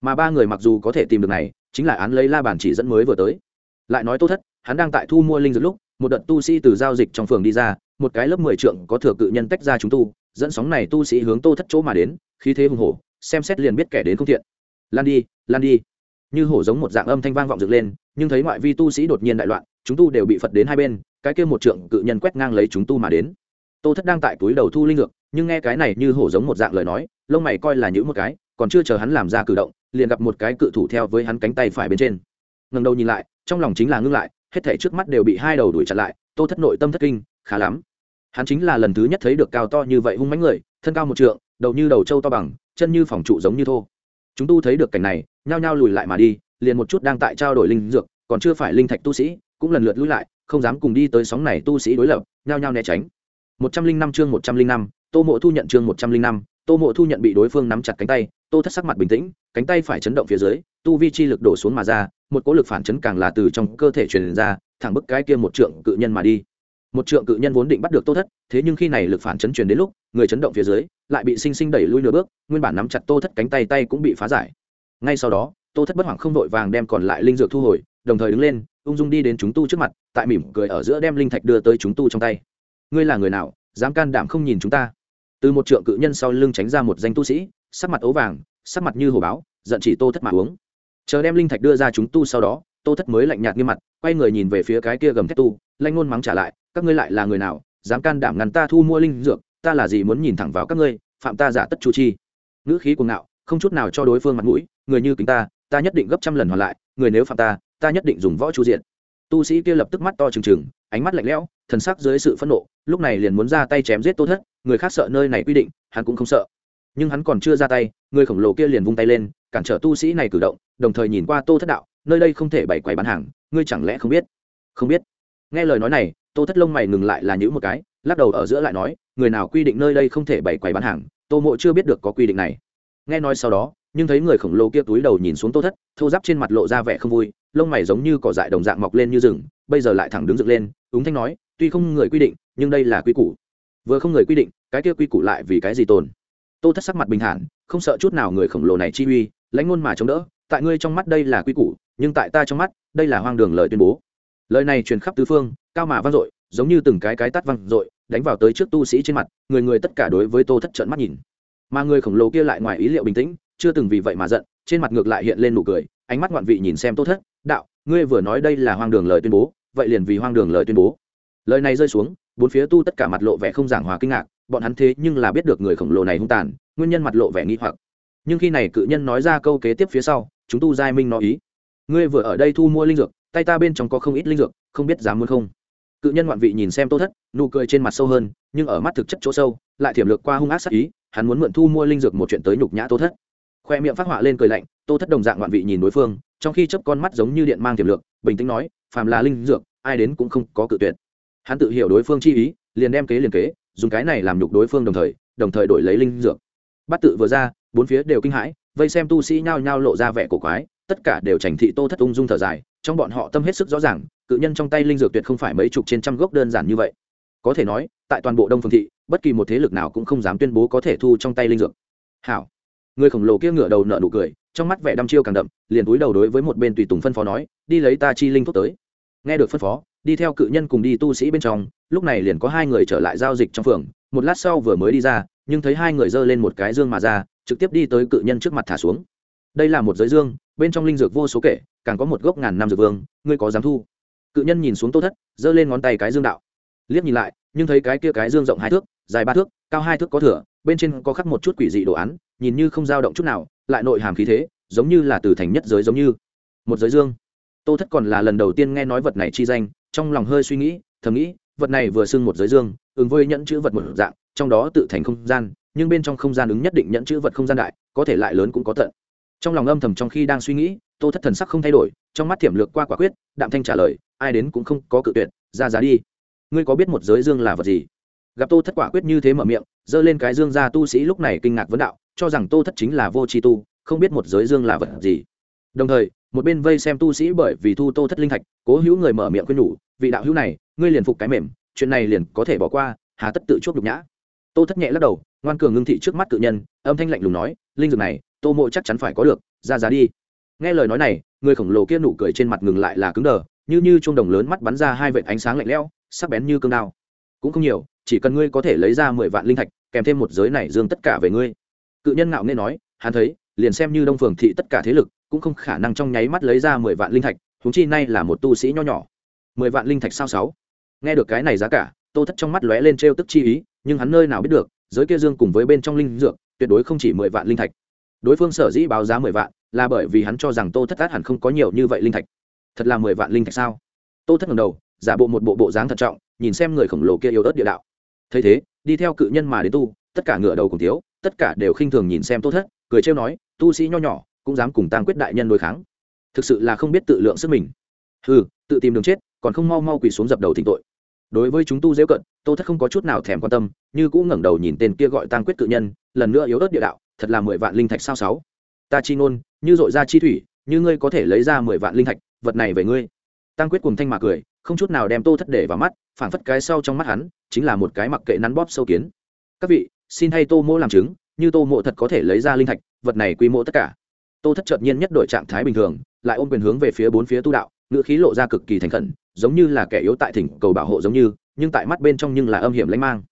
mà ba người mặc dù có thể tìm được này, chính là án lấy la bàn chỉ dẫn mới vừa tới. Lại nói tô thất, hắn đang tại thu mua linh dược lúc, một đợt tu sĩ từ giao dịch trong phường đi ra, một cái lớp mười trượng có thừa cự nhân tách ra chúng tu, dẫn sóng này tu sĩ hướng tô thất chỗ mà đến, khí thế hùng hổ, xem xét liền biết kẻ đến không thiện. Lan đi lan đi. Như hổ giống một dạng âm thanh vang vọng dựng lên, nhưng thấy ngoại vi tu sĩ đột nhiên đại loạn, chúng tu đều bị phật đến hai bên, cái kia một trượng cự nhân quét ngang lấy chúng tu mà đến. Tô thất đang tại túi đầu thu linh dược, nhưng nghe cái này như hổ giống một dạng lời nói, lông mày coi là những một cái, còn chưa chờ hắn làm ra cử động liền gặp một cái cự thủ theo với hắn cánh tay phải bên trên. Ngần đầu nhìn lại, trong lòng chính là ngưng lại, hết thể trước mắt đều bị hai đầu đuổi chặt lại, tô thất nội tâm thất kinh, khá lắm. Hắn chính là lần thứ nhất thấy được cao to như vậy hung mánh người, thân cao một trượng, đầu như đầu trâu to bằng, chân như phòng trụ giống như thô. Chúng tu thấy được cảnh này, nhao nhao lùi lại mà đi, liền một chút đang tại trao đổi linh dược, còn chưa phải linh thạch tu sĩ, cũng lần lượt lùi lại, không dám cùng đi tới sóng này tu sĩ đối lập, nhao nhao né tránh. Một trăm linh năm chương một trăm linh năm, tô mộ thu nhận chương một trăm linh năm tô mộ thu nhận bị đối phương nắm chặt cánh tay, tô thất sắc mặt bình tĩnh, cánh tay phải chấn động phía dưới, tu vi chi lực đổ xuống mà ra, một cỗ lực phản chấn càng là từ trong cơ thể truyền ra, thẳng bức cái kia một trượng cự nhân mà đi. Một trượng cự nhân vốn định bắt được tô thất, thế nhưng khi này lực phản chấn truyền đến lúc, người chấn động phía dưới, lại bị sinh sinh đẩy lui nửa bước, nguyên bản nắm chặt tô thất cánh tay tay cũng bị phá giải. Ngay sau đó, tô thất bất hoảng không đội vàng đem còn lại linh dược thu hồi, đồng thời đứng lên, ung dung đi đến chúng tu trước mặt, tại mỉm cười ở giữa đem linh thạch đưa tới chúng tu trong tay. Ngươi là người nào, dám can đảm không nhìn chúng ta? Từ một trượng cự nhân sau lưng tránh ra một danh tu sĩ, sắc mặt ấu vàng, sắc mặt như hồ báo, giận chỉ tô thất mà uống. Chờ đem linh thạch đưa ra chúng tu sau đó, tô thất mới lạnh nhạt nghiêm mặt, quay người nhìn về phía cái kia gầm thép tu lanh ngôn mắng trả lại, các ngươi lại là người nào, dám can đảm ngăn ta thu mua linh dược, ta là gì muốn nhìn thẳng vào các ngươi, phạm ta giả tất chu chi. Ngữ khí cuồng ngạo, không chút nào cho đối phương mặt mũi, người như kính ta ta nhất định gấp trăm lần hoàn lại, người nếu phạm ta ta nhất định dùng võ chu diện. Tu sĩ kia lập tức mắt to trừng trừng, ánh mắt lạnh lẽo, thần sắc dưới sự phẫn nộ, lúc này liền muốn ra tay chém giết tô thất người khác sợ nơi này quy định, hắn cũng không sợ. Nhưng hắn còn chưa ra tay, người khổng lồ kia liền vung tay lên, cản trở tu sĩ này cử động, đồng thời nhìn qua tô thất đạo, nơi đây không thể bày quầy bán hàng, ngươi chẳng lẽ không biết? Không biết. Nghe lời nói này, tô thất lông mày ngừng lại là những một cái, lắc đầu ở giữa lại nói, người nào quy định nơi đây không thể bày quầy bán hàng, tô mộ chưa biết được có quy định này. Nghe nói sau đó, nhưng thấy người khổng lồ kia túi đầu nhìn xuống tô thất, thô giáp trên mặt lộ ra vẻ không vui, lông mày giống như cỏ dại đồng dạng mọc lên như rừng, bây giờ lại thẳng đứng dựng lên, úng thanh nói, tuy không người quy định, nhưng đây là quy củ vừa không người quy định, cái kia quy củ lại vì cái gì tồn? Tô thất sắc mặt bình thản, không sợ chút nào người khổng lồ này chi uy, lãnh ngôn mà chống đỡ, tại ngươi trong mắt đây là quy củ, nhưng tại ta trong mắt, đây là hoang đường lời tuyên bố. Lời này truyền khắp tứ phương, cao mà vang dội, giống như từng cái cái tắt vang dội, đánh vào tới trước tu sĩ trên mặt, người người tất cả đối với tô thất trợn mắt nhìn. Mà người khổng lồ kia lại ngoài ý liệu bình tĩnh, chưa từng vì vậy mà giận, trên mặt ngược lại hiện lên nụ cười, ánh mắt ngoạn vị nhìn xem tô thất, đạo, ngươi vừa nói đây là hoang đường lời tuyên bố, vậy liền vì hoang đường lời tuyên bố. Lời này rơi xuống bốn phía tu tất cả mặt lộ vẻ không giảng hòa kinh ngạc, bọn hắn thế nhưng là biết được người khổng lồ này hung tàn, nguyên nhân mặt lộ vẻ nghi hoặc. Nhưng khi này cự nhân nói ra câu kế tiếp phía sau, chúng tu giai minh nói ý. Ngươi vừa ở đây thu mua linh dược, tay ta bên trong có không ít linh dược, không biết dám muốn không? Cự nhân ngoạn vị nhìn xem tô thất, nụ cười trên mặt sâu hơn, nhưng ở mắt thực chất chỗ sâu, lại thiểm lược qua hung ác sắc ý, hắn muốn mượn thu mua linh dược một chuyện tới nhục nhã tô thất. Khoe miệng phát họa lên cười lạnh, tô thất đồng dạng ngoạn vị nhìn đối phương, trong khi chấp con mắt giống như điện mang tiềm lược, bình tĩnh nói, phàm là linh dược, ai đến cũng không có cự tuyệt hắn tự hiểu đối phương chi ý, liền đem kế liền kế, dùng cái này làm nhục đối phương đồng thời đồng thời đổi lấy linh dược. Bắt tự vừa ra, bốn phía đều kinh hãi, vây xem tu sĩ nhao nhao lộ ra vẻ cổ quái, tất cả đều trành thị tô thất ung dung thở dài, trong bọn họ tâm hết sức rõ ràng, cự nhân trong tay linh dược tuyệt không phải mấy chục trên trăm gốc đơn giản như vậy. Có thể nói, tại toàn bộ đông phương thị, bất kỳ một thế lực nào cũng không dám tuyên bố có thể thu trong tay linh dược. Hảo. Người khổng lồ kia ngửa đầu nợ nụ cười, trong mắt vẻ đăm chiêu càng đậm, liền túi đầu đối với một bên tùy tùng phân phó nói, đi lấy ta chi linh thuốc tới. Nghe được phân phó đi theo cự nhân cùng đi tu sĩ bên trong, lúc này liền có hai người trở lại giao dịch trong phường, một lát sau vừa mới đi ra, nhưng thấy hai người giơ lên một cái dương mà ra, trực tiếp đi tới cự nhân trước mặt thả xuống. Đây là một giới dương, bên trong linh dược vô số kể, càng có một gốc ngàn năm dược vương, ngươi có dám thu? Cự nhân nhìn xuống tô thất, giơ lên ngón tay cái dương đạo. Liếc nhìn lại, nhưng thấy cái kia cái dương rộng hai thước, dài ba thước, cao hai thước có thửa bên trên có khắc một chút quỷ dị đồ án, nhìn như không dao động chút nào, lại nội hàm khí thế, giống như là từ thành nhất giới giống như. Một giới dương. Tô thất còn là lần đầu tiên nghe nói vật này chi danh trong lòng hơi suy nghĩ, thầm nghĩ, vật này vừa xưng một giới dương, ứng với nhẫn chữ vật một dạng, trong đó tự thành không gian, nhưng bên trong không gian ứng nhất định nhẫn chữ vật không gian đại, có thể lại lớn cũng có tận. Trong lòng âm thầm trong khi đang suy nghĩ, tô thất thần sắc không thay đổi, trong mắt thiểm lược qua quả quyết, đạm thanh trả lời, ai đến cũng không có cự tuyệt, ra giá đi. Ngươi có biết một giới dương là vật gì? Gặp tô thất quả quyết như thế mở miệng, giơ lên cái dương ra tu sĩ lúc này kinh ngạc vấn đạo, cho rằng tô thất chính là vô tri tu, không biết một giới dương là vật gì. Đồng thời một bên vây xem tu sĩ bởi vì thu tô thất linh thạch, cố hữu người mở miệng khuyên nhủ, vị đạo hữu này, ngươi liền phục cái mềm, chuyện này liền có thể bỏ qua, hà tất tự chuốc nhục nhã. Tô thất nhẹ lắc đầu, ngoan cường ngưng thị trước mắt cự nhân, âm thanh lạnh lùng nói, linh dược này, tô mộ chắc chắn phải có được, ra giá đi. Nghe lời nói này, người khổng lồ kia nụ cười trên mặt ngừng lại là cứng đờ, như như chuông đồng lớn mắt bắn ra hai vệt ánh sáng lạnh lẽo, sắc bén như cương đao. Cũng không nhiều, chỉ cần ngươi có thể lấy ra mười vạn linh thạch, kèm thêm một giới này dương tất cả về ngươi. Cự nhân ngạo nghe nói, hắn thấy, liền xem như đông phường thị tất cả thế lực cũng không khả năng trong nháy mắt lấy ra mười vạn linh thạch, huống chi nay là một tu sĩ nho nhỏ. Mười vạn linh thạch sao sáu? Nghe được cái này giá cả, tô thất trong mắt lóe lên trêu tức chi ý, nhưng hắn nơi nào biết được, giới kia dương cùng với bên trong linh dược, tuyệt đối không chỉ mười vạn linh thạch. Đối phương sở dĩ báo giá mười vạn, là bởi vì hắn cho rằng tô thất át hẳn không có nhiều như vậy linh thạch. Thật là mười vạn linh thạch sao? Tô thất ngẩng đầu, giả bộ một bộ bộ dáng thận trọng, nhìn xem người khổng lồ kia yếu ớt địa đạo. Thấy thế, đi theo cự nhân mà đến tu, tất cả ngựa đầu cùng thiếu, tất cả đều khinh thường nhìn xem tô thất, cười trêu nói, tu sĩ nho nhỏ cũng dám cùng tăng quyết đại nhân đối kháng. Thực sự là không biết tự lượng sức mình. Ừ tự tìm đường chết, còn không mau mau quỳ xuống dập đầu thỉnh tội. Đối với chúng tu dễ cận, tô thất không có chút nào thèm quan tâm, như cũng ngẩng đầu nhìn tên kia gọi tăng quyết cự nhân, lần nữa yếu ớt địa đạo, thật là mười vạn linh thạch sao sáu. Ta chi ngôn, như dội ra chi thủy, như ngươi có thể lấy ra mười vạn linh thạch, vật này về ngươi. Tăng quyết cùng thanh mà cười, không chút nào đem tô thất để vào mắt, phảng phất cái sau trong mắt hắn, chính là một cái mặc kệ nắn bóp sâu kiến. Các vị, xin hay tô mô làm chứng, như tô mộ thật có thể lấy ra linh thạch, vật này quy mô tất cả tô thất chợt nhiên nhất đổi trạng thái bình thường, lại ôm quyền hướng về phía bốn phía tu đạo ngựa khí lộ ra cực kỳ thành khẩn, giống như là kẻ yếu tại thỉnh cầu bảo hộ giống như, nhưng tại mắt bên trong nhưng là âm hiểm lãnh mang.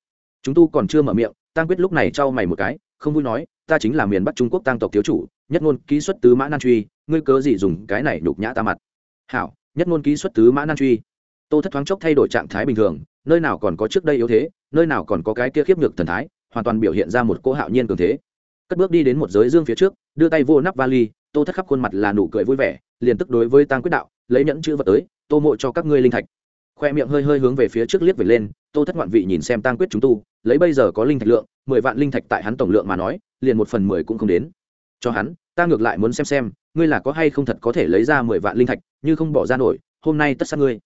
Chúng tu còn chưa mở miệng tăng quyết lúc này trao mày một cái, không vui nói, ta chính là miền bắc trung quốc tăng tộc thiếu chủ, nhất ngôn ký xuất tứ mã nan truy, ngươi cớ gì dùng cái này đục nhã ta mặt? Hảo, nhất ngôn ký xuất tứ mã nan truy. Tô thất thoáng chốc thay đổi trạng thái bình thường, nơi nào còn có trước đây yếu thế, nơi nào còn có cái kia khiếp nhược thần thái, hoàn toàn biểu hiện ra một cô hạo nhiên cường thế cất bước đi đến một giới dương phía trước, đưa tay vô nắp vali, tô thất khắp khuôn mặt là nụ cười vui vẻ, liền tức đối với tăng quyết đạo, lấy nhẫn chữ vật tới, tô mộ cho các ngươi linh thạch. Khoe miệng hơi hơi hướng về phía trước liếc về lên, tô thất ngoạn vị nhìn xem tăng quyết chúng tu, lấy bây giờ có linh thạch lượng, mười vạn linh thạch tại hắn tổng lượng mà nói, liền một phần mười cũng không đến. Cho hắn, ta ngược lại muốn xem xem, ngươi là có hay không thật có thể lấy ra mười vạn linh thạch, như không bỏ ra nổi, hôm nay tất sát ngươi.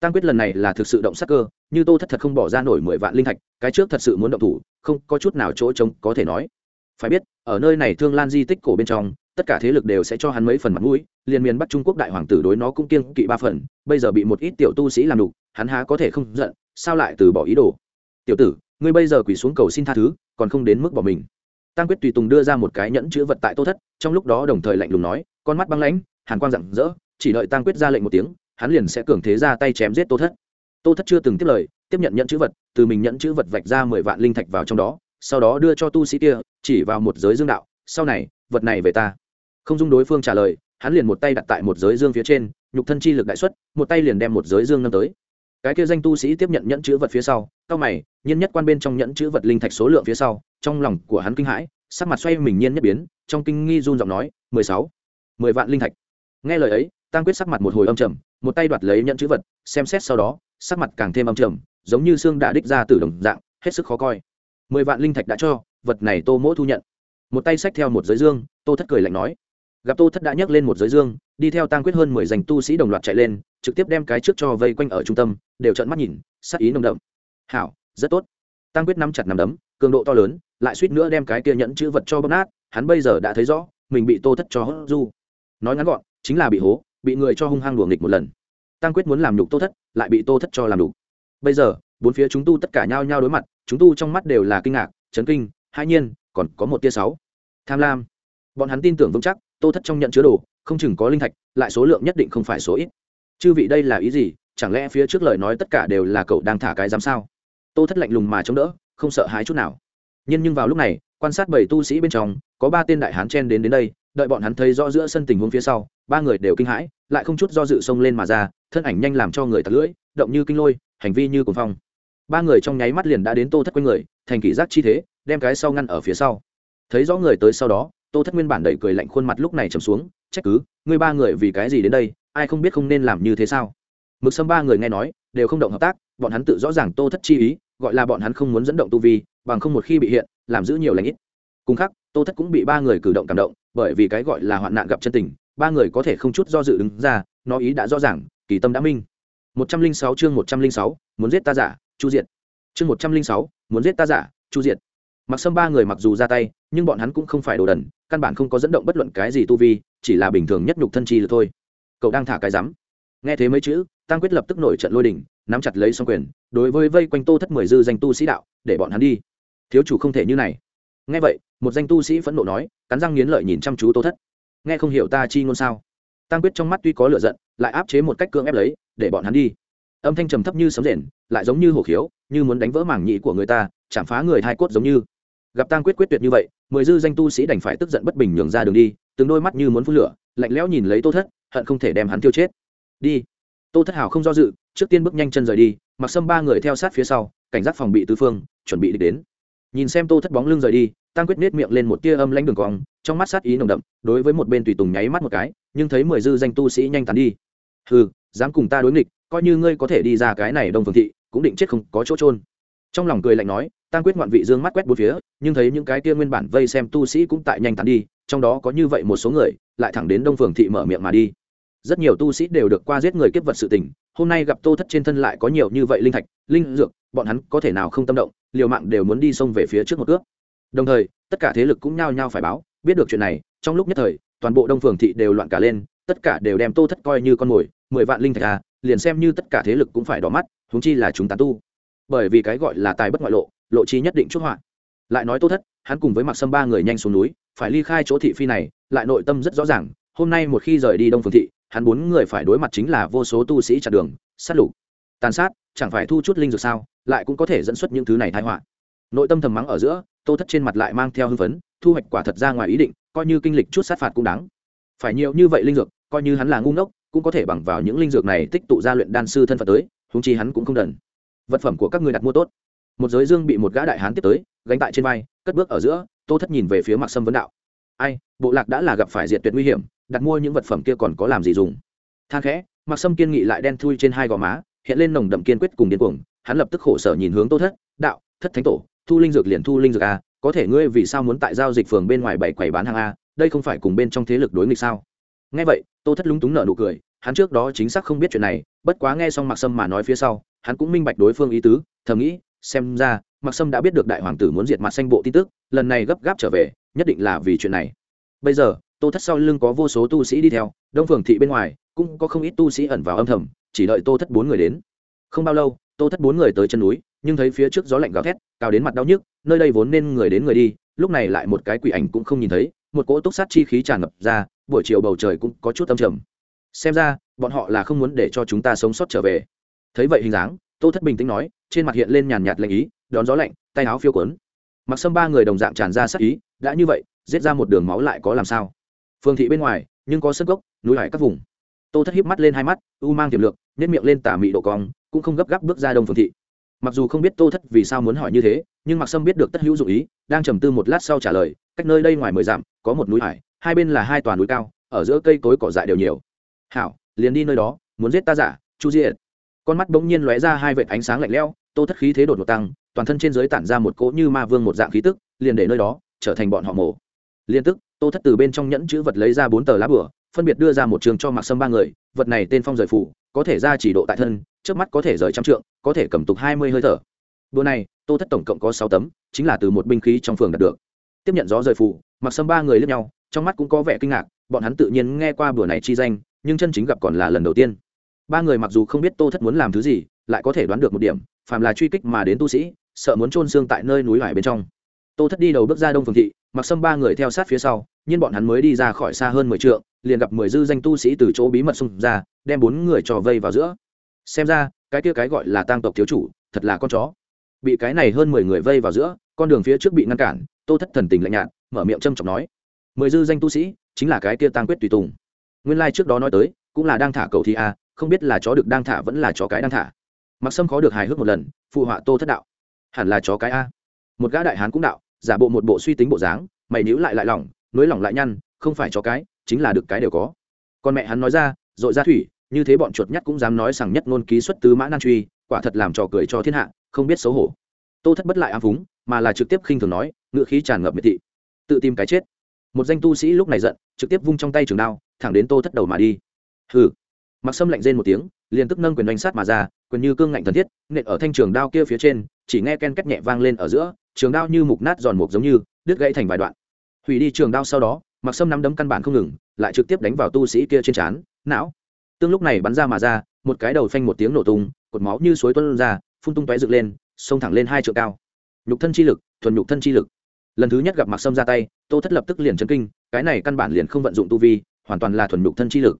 Tăng quyết lần này là thực sự động sắc cơ, như tô thất thật không bỏ ra nổi mười vạn linh thạch, cái trước thật sự muốn động thủ, không có chút nào chỗ trống có thể nói phải biết, ở nơi này thương lan di tích cổ bên trong, tất cả thế lực đều sẽ cho hắn mấy phần mặt mũi liên miền bắt trung quốc đại hoàng tử đối nó cũng kiêng kỵ ba phần, bây giờ bị một ít tiểu tu sĩ làm đục, hắn há có thể không giận, sao lại từ bỏ ý đồ? Tiểu tử, ngươi bây giờ quỳ xuống cầu xin tha thứ, còn không đến mức bỏ mình. Tăng quyết tùy tùng đưa ra một cái nhẫn chữ vật tại tô thất, trong lúc đó đồng thời lạnh lùng nói, con mắt băng lãnh, hàn quang rạng rỡ, chỉ đợi tăng quyết ra lệnh một tiếng, hắn liền sẽ cường thế ra tay chém giết tô thất. Tô thất chưa từng tiếp lời, tiếp nhận nhẫn chữ vật, từ mình nhẫn chữ vật vạch ra mười vạn linh thạch vào trong đó sau đó đưa cho tu sĩ kia, chỉ vào một giới dương đạo, sau này, vật này về ta. Không dung đối phương trả lời, hắn liền một tay đặt tại một giới dương phía trên, nhục thân chi lực đại xuất, một tay liền đem một giới dương nâng tới. Cái kia danh tu sĩ tiếp nhận nhẫn chữ vật phía sau, cao mày, nhiên nhất quan bên trong nhẫn chữ vật linh thạch số lượng phía sau, trong lòng của hắn kinh hãi, sắc mặt xoay mình nhiên nhất biến, trong kinh nghi run giọng nói, mười sáu, mười vạn linh thạch. Nghe lời ấy, tăng quyết sắc mặt một hồi âm trầm, một tay đoạt lấy nhẫn chữ vật, xem xét sau đó, sắc mặt càng thêm âm trầm, giống như xương đã đích ra từ đồng dạng, hết sức khó coi mười vạn linh thạch đã cho, vật này tô mỗ thu nhận. Một tay xách theo một giới dương, tô thất cười lạnh nói. Gặp tô thất đã nhấc lên một giới dương, đi theo tăng quyết hơn mười dành tu sĩ đồng loạt chạy lên, trực tiếp đem cái trước cho vây quanh ở trung tâm, đều trợn mắt nhìn, sắc ý nồng đậm. Hảo, rất tốt. Tăng quyết nắm chặt nắm đấm, cường độ to lớn, lại suýt nữa đem cái kia nhẫn chữ vật cho bóp nát, hắn bây giờ đã thấy rõ, mình bị tô thất cho hốt du. Nói ngắn gọn, chính là bị hố, bị người cho hung hăng đùa nghịch một lần. Tăng quyết muốn làm nhục tô thất, lại bị tô thất cho làm đủ. bây giờ bốn phía chúng tu tất cả nhao nhao đối mặt, chúng tu trong mắt đều là kinh ngạc, chấn kinh hai nhiên, còn có một tia sáu. Tham lam. Bọn hắn tin tưởng vững chắc, tô thất trong nhận chứa đồ, không chừng có linh thạch, lại số lượng nhất định không phải số ít. Chư vị đây là ý gì? Chẳng lẽ phía trước lời nói tất cả đều là cậu đang thả cái dám sao? Tô thất lạnh lùng mà chống đỡ, không sợ hãi chút nào. Nhưng nhưng vào lúc này, quan sát bảy tu sĩ bên trong, có ba tên đại hán chen đến đến đây, đợi bọn hắn thấy rõ giữa sân tình huống phía sau, ba người đều kinh hãi, lại không chút do dự xông lên mà ra, thân ảnh nhanh làm cho người tạt lưỡi, động như kinh lôi, hành vi như cuồng phong ba người trong nháy mắt liền đã đến tô thất quanh người, thành kỷ giác chi thế, đem cái sau ngăn ở phía sau. Thấy rõ người tới sau đó, tô thất nguyên bản đẩy cười lạnh khuôn mặt lúc này trầm xuống, trách cứ ngươi ba người vì cái gì đến đây, ai không biết không nên làm như thế sao? Mực sâm ba người nghe nói, đều không động hợp tác, bọn hắn tự rõ ràng tô thất chi ý, gọi là bọn hắn không muốn dẫn động tu vi, bằng không một khi bị hiện, làm giữ nhiều lãnh ít. Cùng khác tô thất cũng bị ba người cử động cảm động, bởi vì cái gọi là hoạn nạn gặp chân tình, ba người có thể không chút do dự đứng ra, nó ý đã rõ ràng, kỳ tâm đã minh. Một trăm linh sáu chương một trăm linh sáu, muốn giết ta giả chu diệt. Chương một trăm linh sáu, muốn giết ta giả, chu diệt. Mặc sâm ba người mặc dù ra tay, nhưng bọn hắn cũng không phải đồ đần, căn bản không có dẫn động bất luận cái gì tu vi, chỉ là bình thường nhất nhục thân chi được thôi. Cậu đang thả cái rắm. Nghe thế mấy chữ, tăng quyết lập tức nổi trận lôi đình, nắm chặt lấy xong quyền, đối với vây quanh tô thất mười dư danh tu sĩ đạo, để bọn hắn đi. Thiếu chủ không thể như này. Nghe vậy, một danh tu sĩ phẫn nộ nói, cắn răng nghiến lợi nhìn chăm chú tô thất. Nghe không hiểu ta chi ngôn sao? Tăng quyết trong mắt tuy có lựa giận, lại áp chế một cách cưỡng ép lấy, để bọn hắn đi. Âm thanh trầm thấp như sấm rền lại giống như hổ khiếu, như muốn đánh vỡ mảng nhị của người ta, chạm phá người hai cốt giống như. Gặp tăng quyết quyết tuyệt như vậy, mười dư danh tu sĩ đành phải tức giận bất bình nhường ra đường đi, từng đôi mắt như muốn phun lửa, lạnh lẽo nhìn lấy tô thất, hận không thể đem hắn tiêu chết. Đi. Tô thất hào không do dự, trước tiên bước nhanh chân rời đi, mặc sâm ba người theo sát phía sau, cảnh giác phòng bị tứ phương, chuẩn bị đi đến. Nhìn xem tô thất bóng lưng rời đi tăng quyết nết miệng lên một tia âm lãnh đường cong, trong mắt sát ý nồng đậm, đối với một bên tùy tùng nháy mắt một cái, nhưng thấy mười dư danh tu sĩ nhanh tán đi. Hừ, dám cùng ta đối nghịch, coi như ngươi có thể đi ra cái này đông phương thị cũng định chết không có chỗ trôn trong lòng cười lạnh nói tăng quyết ngoạn vị dương mắt quét bốn phía, nhưng thấy những cái kia nguyên bản vây xem tu sĩ cũng tại nhanh tán đi, trong đó có như vậy một số người, lại thẳng đến đông phường thị mở miệng mà đi. Rất nhiều tu sĩ đều được qua giết người kiếp vật sự tình, hôm nay gặp tô thất trên thân lại có nhiều như vậy linh thạch, linh dược, bọn hắn có thể nào không tâm động, liều mạng đều muốn đi xông về phía trước một cước. Đồng thời, tất cả thế lực cũng nhao nhao phải báo, biết được chuyện này, trong lúc nhất thời, toàn bộ đông phường thị đều loạn cả lên, tất cả đều đem tô thất coi như con mồi, mười vạn linh thạch à liền xem như tất cả thế lực cũng phải đỏ mắt, huống chi là chúng tán tu. Bởi vì cái gọi là tài bất ngoại lộ lộ chi nhất định chốt họa. Lại nói tô thất, hắn cùng với mặc sâm ba người nhanh xuống núi, phải ly khai chỗ thị phi này, lại nội tâm rất rõ ràng, hôm nay một khi rời đi đông phương thị, hắn bốn người phải đối mặt chính là vô số tu sĩ chặn đường, sát lục. Tàn sát, chẳng phải thu chút linh dược sao, lại cũng có thể dẫn xuất những thứ này thái họa. Nội tâm thầm mắng ở giữa, tô thất trên mặt lại mang theo hưng phấn, thu hoạch quả thật ra ngoài ý định, coi như kinh lịch chút sát phạt cũng đáng. Phải nhiều như vậy linh dược, coi như hắn là ngu ngốc cũng có thể bằng vào những linh dược này tích tụ ra luyện đan sư thân phận tới húng chi hắn cũng không đần. Vật phẩm của các người đặt mua tốt. Một giới dương bị một gã đại hán tiếp tới, gánh tại trên vai, cất bước ở giữa, tô thất nhìn về phía mặc sâm vấn đạo. Ai, bộ lạc đã là gặp phải diệt tuyệt nguy hiểm, đặt mua những vật phẩm kia còn có làm gì dùng? Than khẽ mặc sâm kiên nghị lại đen thui trên hai gò má, hiện lên nồng đậm kiên quyết cùng điên cuồng, hắn lập tức khổ sở nhìn hướng tô thất, đạo, thất thánh tổ, thu linh dược liền thu linh dược a có thể ngươi vì sao muốn tại giao dịch phường bên ngoài bảy quầy bán hàng a đây không phải cùng bên trong thế lực đối nghịch sao? Nghe vậy tô thất lúng túng nợ nụ cười, hắn trước đó chính xác không biết chuyện này, bất quá nghe xong mặc sâm mà nói phía sau, hắn cũng minh bạch đối phương ý tứ, thầm nghĩ, xem ra mặc sâm đã biết được đại hoàng tử muốn diệt mặt xanh bộ tin tức, lần này gấp gáp trở về, nhất định là vì chuyện này. Bây giờ, tô thất sau lưng có vô số tu sĩ đi theo, đông phường thị bên ngoài, cũng có không ít tu sĩ ẩn vào âm thầm, chỉ đợi tô thất bốn người đến. Không bao lâu, tô thất bốn người tới chân núi, nhưng thấy phía trước gió lạnh gào thét, cao đến mặt đau nhức, nơi đây vốn nên người đến người đi, lúc này lại một cái quỷ ảnh cũng không nhìn thấy một cỗ túc sát chi khí tràn ngập ra, buổi chiều bầu trời cũng có chút âm trầm. Xem ra, bọn họ là không muốn để cho chúng ta sống sót trở về. Thấy vậy hình dáng, tô thất bình tĩnh nói, trên mặt hiện lên nhàn nhạt lệnh ý, đón gió lạnh, tay áo phiêu quấn. Mặc sâm ba người đồng dạng tràn ra sắc ý, đã như vậy, giết ra một đường máu lại có làm sao? Phương thị bên ngoài, nhưng có sân gốc, núi hải các vùng. Tô thất híp mắt lên hai mắt, u mang tiềm lược nếp miệng lên tà mị độ cong, cũng không gấp gáp bước ra đông phương thị. Mặc dù không biết tô thất vì sao muốn hỏi như thế nhưng mặc sâm biết được tất hữu dụng ý, đang trầm tư một lát sau trả lời, cách nơi đây ngoài mười dặm, có một núi hải, hai bên là hai toàn núi cao, ở giữa cây cối cỏ dại đều nhiều. Hảo, liền đi nơi đó, muốn giết ta giả, chu diệt. Con mắt bỗng nhiên lóe ra hai vệt ánh sáng lạnh lẽo, tô thất khí thế đột ngột tăng, toàn thân trên dưới tản ra một cỗ như ma vương một dạng khí tức, liền để nơi đó, trở thành bọn họ mổ. Liên tức, tô thất từ bên trong nhẫn chữ vật lấy ra bốn tờ lá bửa phân biệt đưa ra một trường cho mặc sâm ba người, vật này tên phong rời phủ, có thể ra chỉ độ tại thân, trước mắt có thể rời trăm trượng, có thể cầm tục hai mươi hơi thở đùa này, tô thất tổng cộng có sáu tấm, chính là từ một binh khí trong phường đạt được. Tiếp nhận gió rời phủ mặc sâm ba người lướt nhau, trong mắt cũng có vẻ kinh ngạc, bọn hắn tự nhiên nghe qua bữa này chi danh, nhưng chân chính gặp còn là lần đầu tiên. Ba người mặc dù không biết tô thất muốn làm thứ gì, lại có thể đoán được một điểm, phàm là truy kích mà đến tu sĩ, sợ muốn trôn xương tại nơi núi hải bên trong. Tô thất đi đầu bước ra đông phường thị, mặc sâm ba người theo sát phía sau, nhưng bọn hắn mới đi ra khỏi xa hơn mười trượng, liền gặp mười dư danh tu sĩ từ chỗ bí mật xung ra, đem bốn người trò vây vào giữa. Xem ra, cái kia cái gọi là tang tộc thiếu chủ, thật là con chó bị cái này hơn mười người vây vào giữa, con đường phía trước bị ngăn cản, tô thất thần tình lạnh nhạt, mở miệng châm chọc nói, mười dư danh tu sĩ, chính là cái kia tang quyết tùy tùng. Nguyên lai like trước đó nói tới, cũng là đang thả cầu thi a, không biết là chó được đang thả vẫn là chó cái đang thả. Mặc sâm khó được hài hước một lần, phụ họa tô thất đạo, hẳn là chó cái a. Một gã đại hán cũng đạo, giả bộ một bộ suy tính bộ dáng, mày níu lại lại lỏng, nối lỏng lại nhăn, không phải chó cái, chính là được cái đều có. Con mẹ hắn nói ra, dội ra thủy, như thế bọn chuột nhắt cũng dám nói rằng nhất ngôn ký xuất tứ mã nan truy, quả thật làm trò cười cho thiên hạ không biết xấu hổ. Tô thất bất lại ám phúng, mà là trực tiếp khinh thường nói, ngựa khí tràn ngập miệt thị. Tự tìm cái chết. Một danh tu sĩ lúc này giận, trực tiếp vung trong tay trường đao, thẳng đến tô thất đầu mà đi. Hừ. Mặc sâm lạnh rên một tiếng, liền tức nâng quyền đánh sát mà ra, quyền như cương ngạnh thần thiết, nện ở thanh trường đao kia phía trên, chỉ nghe ken két nhẹ vang lên ở giữa, trường đao như mục nát giòn mục giống như, đứt gãy thành vài đoạn. Hủy đi trường đao sau đó, mặc sâm nắm đấm căn bản không ngừng, lại trực tiếp đánh vào tu sĩ kia trên trán. Não. Tương lúc này bắn ra mà ra, một cái đầu phanh một tiếng nổ tung, cột máu như suối tuôn ra phun tung tóe dựng lên, xông thẳng lên hai trượng cao. Nhục thân chi lực, thuần nhục thân chi lực. Lần thứ nhất gặp mặc sâm ra tay, tô thất lập tức liền chấn kinh, cái này căn bản liền không vận dụng tu vi, hoàn toàn là thuần nhục thân chi lực.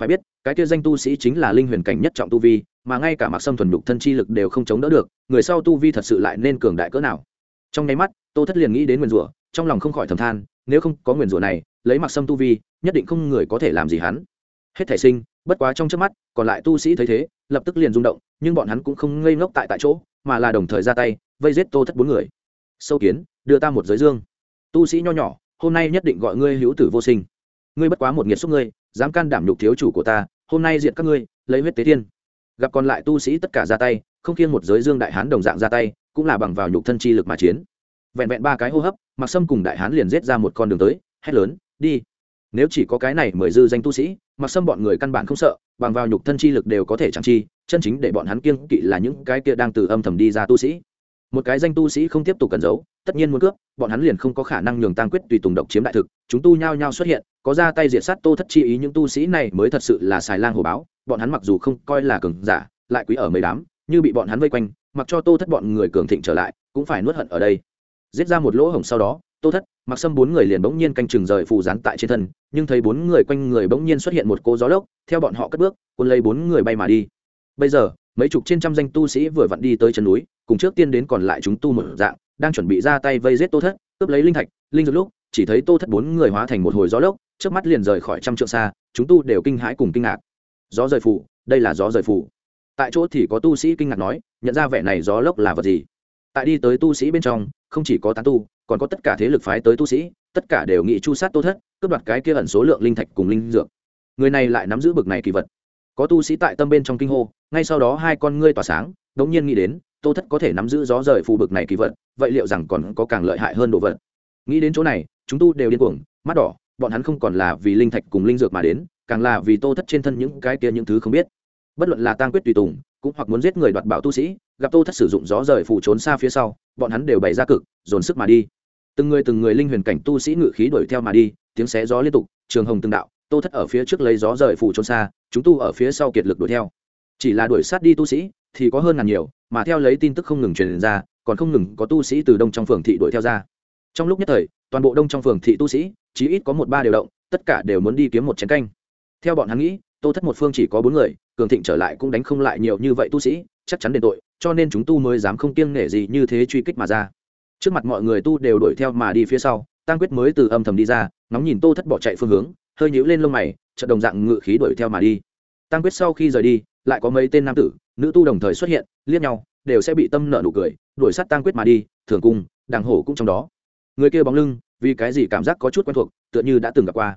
Phải biết, cái kia danh tu sĩ chính là linh huyền cảnh nhất trọng tu vi, mà ngay cả mặc sâm thuần nhục thân chi lực đều không chống đỡ được, người sau tu vi thật sự lại nên cường đại cỡ nào. Trong nháy mắt, tô thất liền nghĩ đến nguyền rủa, trong lòng không khỏi thầm than, nếu không có nguyền rủa này, lấy mặc sâm tu vi, nhất định không người có thể làm gì hắn. Hết thể sinh, bất quá trong trước mắt, còn lại tu sĩ thấy thế, lập tức liền rung động nhưng bọn hắn cũng không ngây ngốc tại tại chỗ, mà là đồng thời ra tay, vây giết tô thất bốn người. Sâu kiến, đưa ta một giới dương. Tu sĩ nho nhỏ, hôm nay nhất định gọi ngươi hữu tử vô sinh. Ngươi bất quá một nghiệt xúc ngươi, dám can đảm nhục thiếu chủ của ta, hôm nay diện các ngươi, lấy huyết tế thiên. Gặp còn lại tu sĩ tất cả ra tay, không khiêng một giới dương đại hán đồng dạng ra tay, cũng là bằng vào nhục thân chi lực mà chiến. Vẹn vẹn ba cái hô hấp mặc sâm cùng đại hán liền giết ra một con đường tới, hét lớn, đi! Nếu chỉ có cái này mười dư danh tu sĩ mặc sâm bọn người căn bản không sợ, bằng vào nhục thân chi lực đều có thể chẳng chi, chân chính để bọn hắn kiêng kỵ là những cái kia đang từ âm thầm đi ra tu sĩ. Một cái danh tu sĩ không tiếp tục cần giấu, tất nhiên muốn cướp, bọn hắn liền không có khả năng nhường tăng quyết tùy tùng độc chiếm đại thực, chúng tu nhao nhao xuất hiện, có ra tay diệt sát tô thất chi ý những tu sĩ này mới thật sự là xài lang hồ báo, bọn hắn mặc dù không coi là cường giả, lại quý ở mấy đám, như bị bọn hắn vây quanh, mặc cho tô thất bọn người cường thịnh trở lại, cũng phải nuốt hận ở đây. Giết ra một lỗ hổng sau đó tô thất, mặc sâm bốn người liền bỗng nhiên canh chừng rời phù rán tại trên thân, nhưng thấy bốn người quanh người bỗng nhiên xuất hiện một cô gió lốc, theo bọn họ cất bước quân lấy bốn người bay mà đi. Bây giờ, mấy chục trên trăm danh tu sĩ vừa vặn đi tới chân núi, cùng trước tiên đến còn lại chúng tu một dạng, đang chuẩn bị ra tay vây giết tô thất, cướp lấy linh thạch, linh dược lúc, chỉ thấy tô thất bốn người hóa thành một hồi gió lốc trước mắt liền rời khỏi trăm trượng xa, chúng tu đều kinh hãi cùng kinh ngạc. Gió rời phủ đây là gió rời phủ tại chỗ thì có tu sĩ kinh ngạc nói, nhận ra vẻ này gió lốc là vật gì? Tại đi tới tu sĩ bên trong, không chỉ có tán tu còn có tất cả thế lực phái tới tu sĩ, tất cả đều nghị chu sát tô thất, cướp đoạt cái kia ẩn số lượng linh thạch cùng linh dược. Người này lại nắm giữ bực này kỳ vật. Có tu sĩ tại tâm bên trong kinh hô, ngay sau đó hai con ngươi tỏa sáng, đống nhiên nghĩ đến, tô thất có thể nắm giữ gió rời phù bực này kỳ vật, vậy liệu rằng còn có càng lợi hại hơn đồ vật? Nghĩ đến chỗ này, chúng tu đều điên cuồng, mắt đỏ, bọn hắn không còn là vì linh thạch cùng linh dược mà đến, càng là vì tô thất trên thân những cái kia những thứ không biết. Bất luận là tang quyết tùy tùng, cũng hoặc muốn giết người đoạt bảo tu sĩ, gặp tô thất sử dụng gió rời phù trốn xa phía sau, bọn hắn đều bày ra cực, dồn sức mà đi từng người từng người linh huyền cảnh tu sĩ ngự khí đuổi theo mà đi, tiếng xé gió liên tục, trường hồng từng đạo, tô thất ở phía trước lấy gió rời phủ trốn xa, chúng tu ở phía sau kiệt lực đuổi theo. Chỉ là đuổi sát đi tu sĩ, thì có hơn ngàn nhiều, mà theo lấy tin tức không ngừng truyền ra, còn không ngừng có tu sĩ từ đông trong phường thị đuổi theo ra. Trong lúc nhất thời, toàn bộ đông trong phường thị tu sĩ, chí ít có một ba điều động, tất cả đều muốn đi kiếm một chén canh. Theo bọn hắn nghĩ, tô thất một phương chỉ có bốn người, cường thịnh trở lại cũng đánh không lại nhiều như vậy tu sĩ, chắc chắn đền tội, cho nên chúng tu mới dám không kiêng nể gì như thế truy kích mà ra trước mặt mọi người tu đều đuổi theo mà đi phía sau tăng quyết mới từ âm thầm đi ra, ngóng nhìn tô thất bỏ chạy phương hướng, hơi nhíu lên lông mày, chợt đồng dạng ngự khí đuổi theo mà đi. Tăng quyết sau khi rời đi, lại có mấy tên nam tử, nữ tu đồng thời xuất hiện, liếc nhau, đều sẽ bị tâm nợ nụ cười, đuổi sát tăng quyết mà đi, thường cung đàng hổ cũng trong đó. Người kia bóng lưng, vì cái gì cảm giác có chút quen thuộc, tựa như đã từng gặp qua.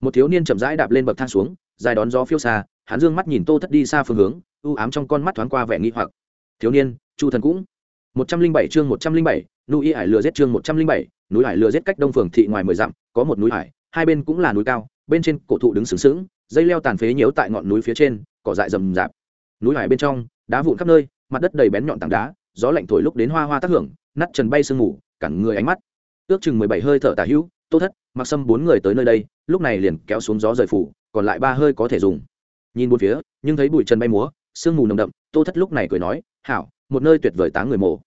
Một thiếu niên chậm rãi đạp lên bậc thang xuống, dài đón gió phiêu xa, hắn dương mắt nhìn tô thất đi xa phương hướng, u ám trong con mắt thoáng qua vẻ nghi hoặc. Thiếu niên, chu thần cũng một trăm linh bảy chương một trăm linh bảy, núi hải lừa giết chương một trăm linh bảy, núi hải lừa giết cách đông phường thị ngoài mười dặm, có một núi hải, hai bên cũng là núi cao, bên trên cổ thụ đứng sướng sướng dây leo tàn phế nhiễu tại ngọn núi phía trên, cỏ dại rậm rạp. Núi hải bên trong, đá vụn khắp nơi, mặt đất đầy bén nhọn tảng đá, gió lạnh thổi lúc đến hoa hoa tác hưởng nắt trần bay sương mù, cản người ánh mắt. Ước chừng mười bảy hơi thở tả hữu, tô thất, mặc sâm bốn người tới nơi đây, lúc này liền kéo xuống gió rời phủ, còn lại ba hơi có thể dùng. Nhìn bốn phía, nhưng thấy bụi trần bay múa, sương mù nồng đậm, tô thất lúc này cười nói, hảo một nơi tuyệt vời táng người mộ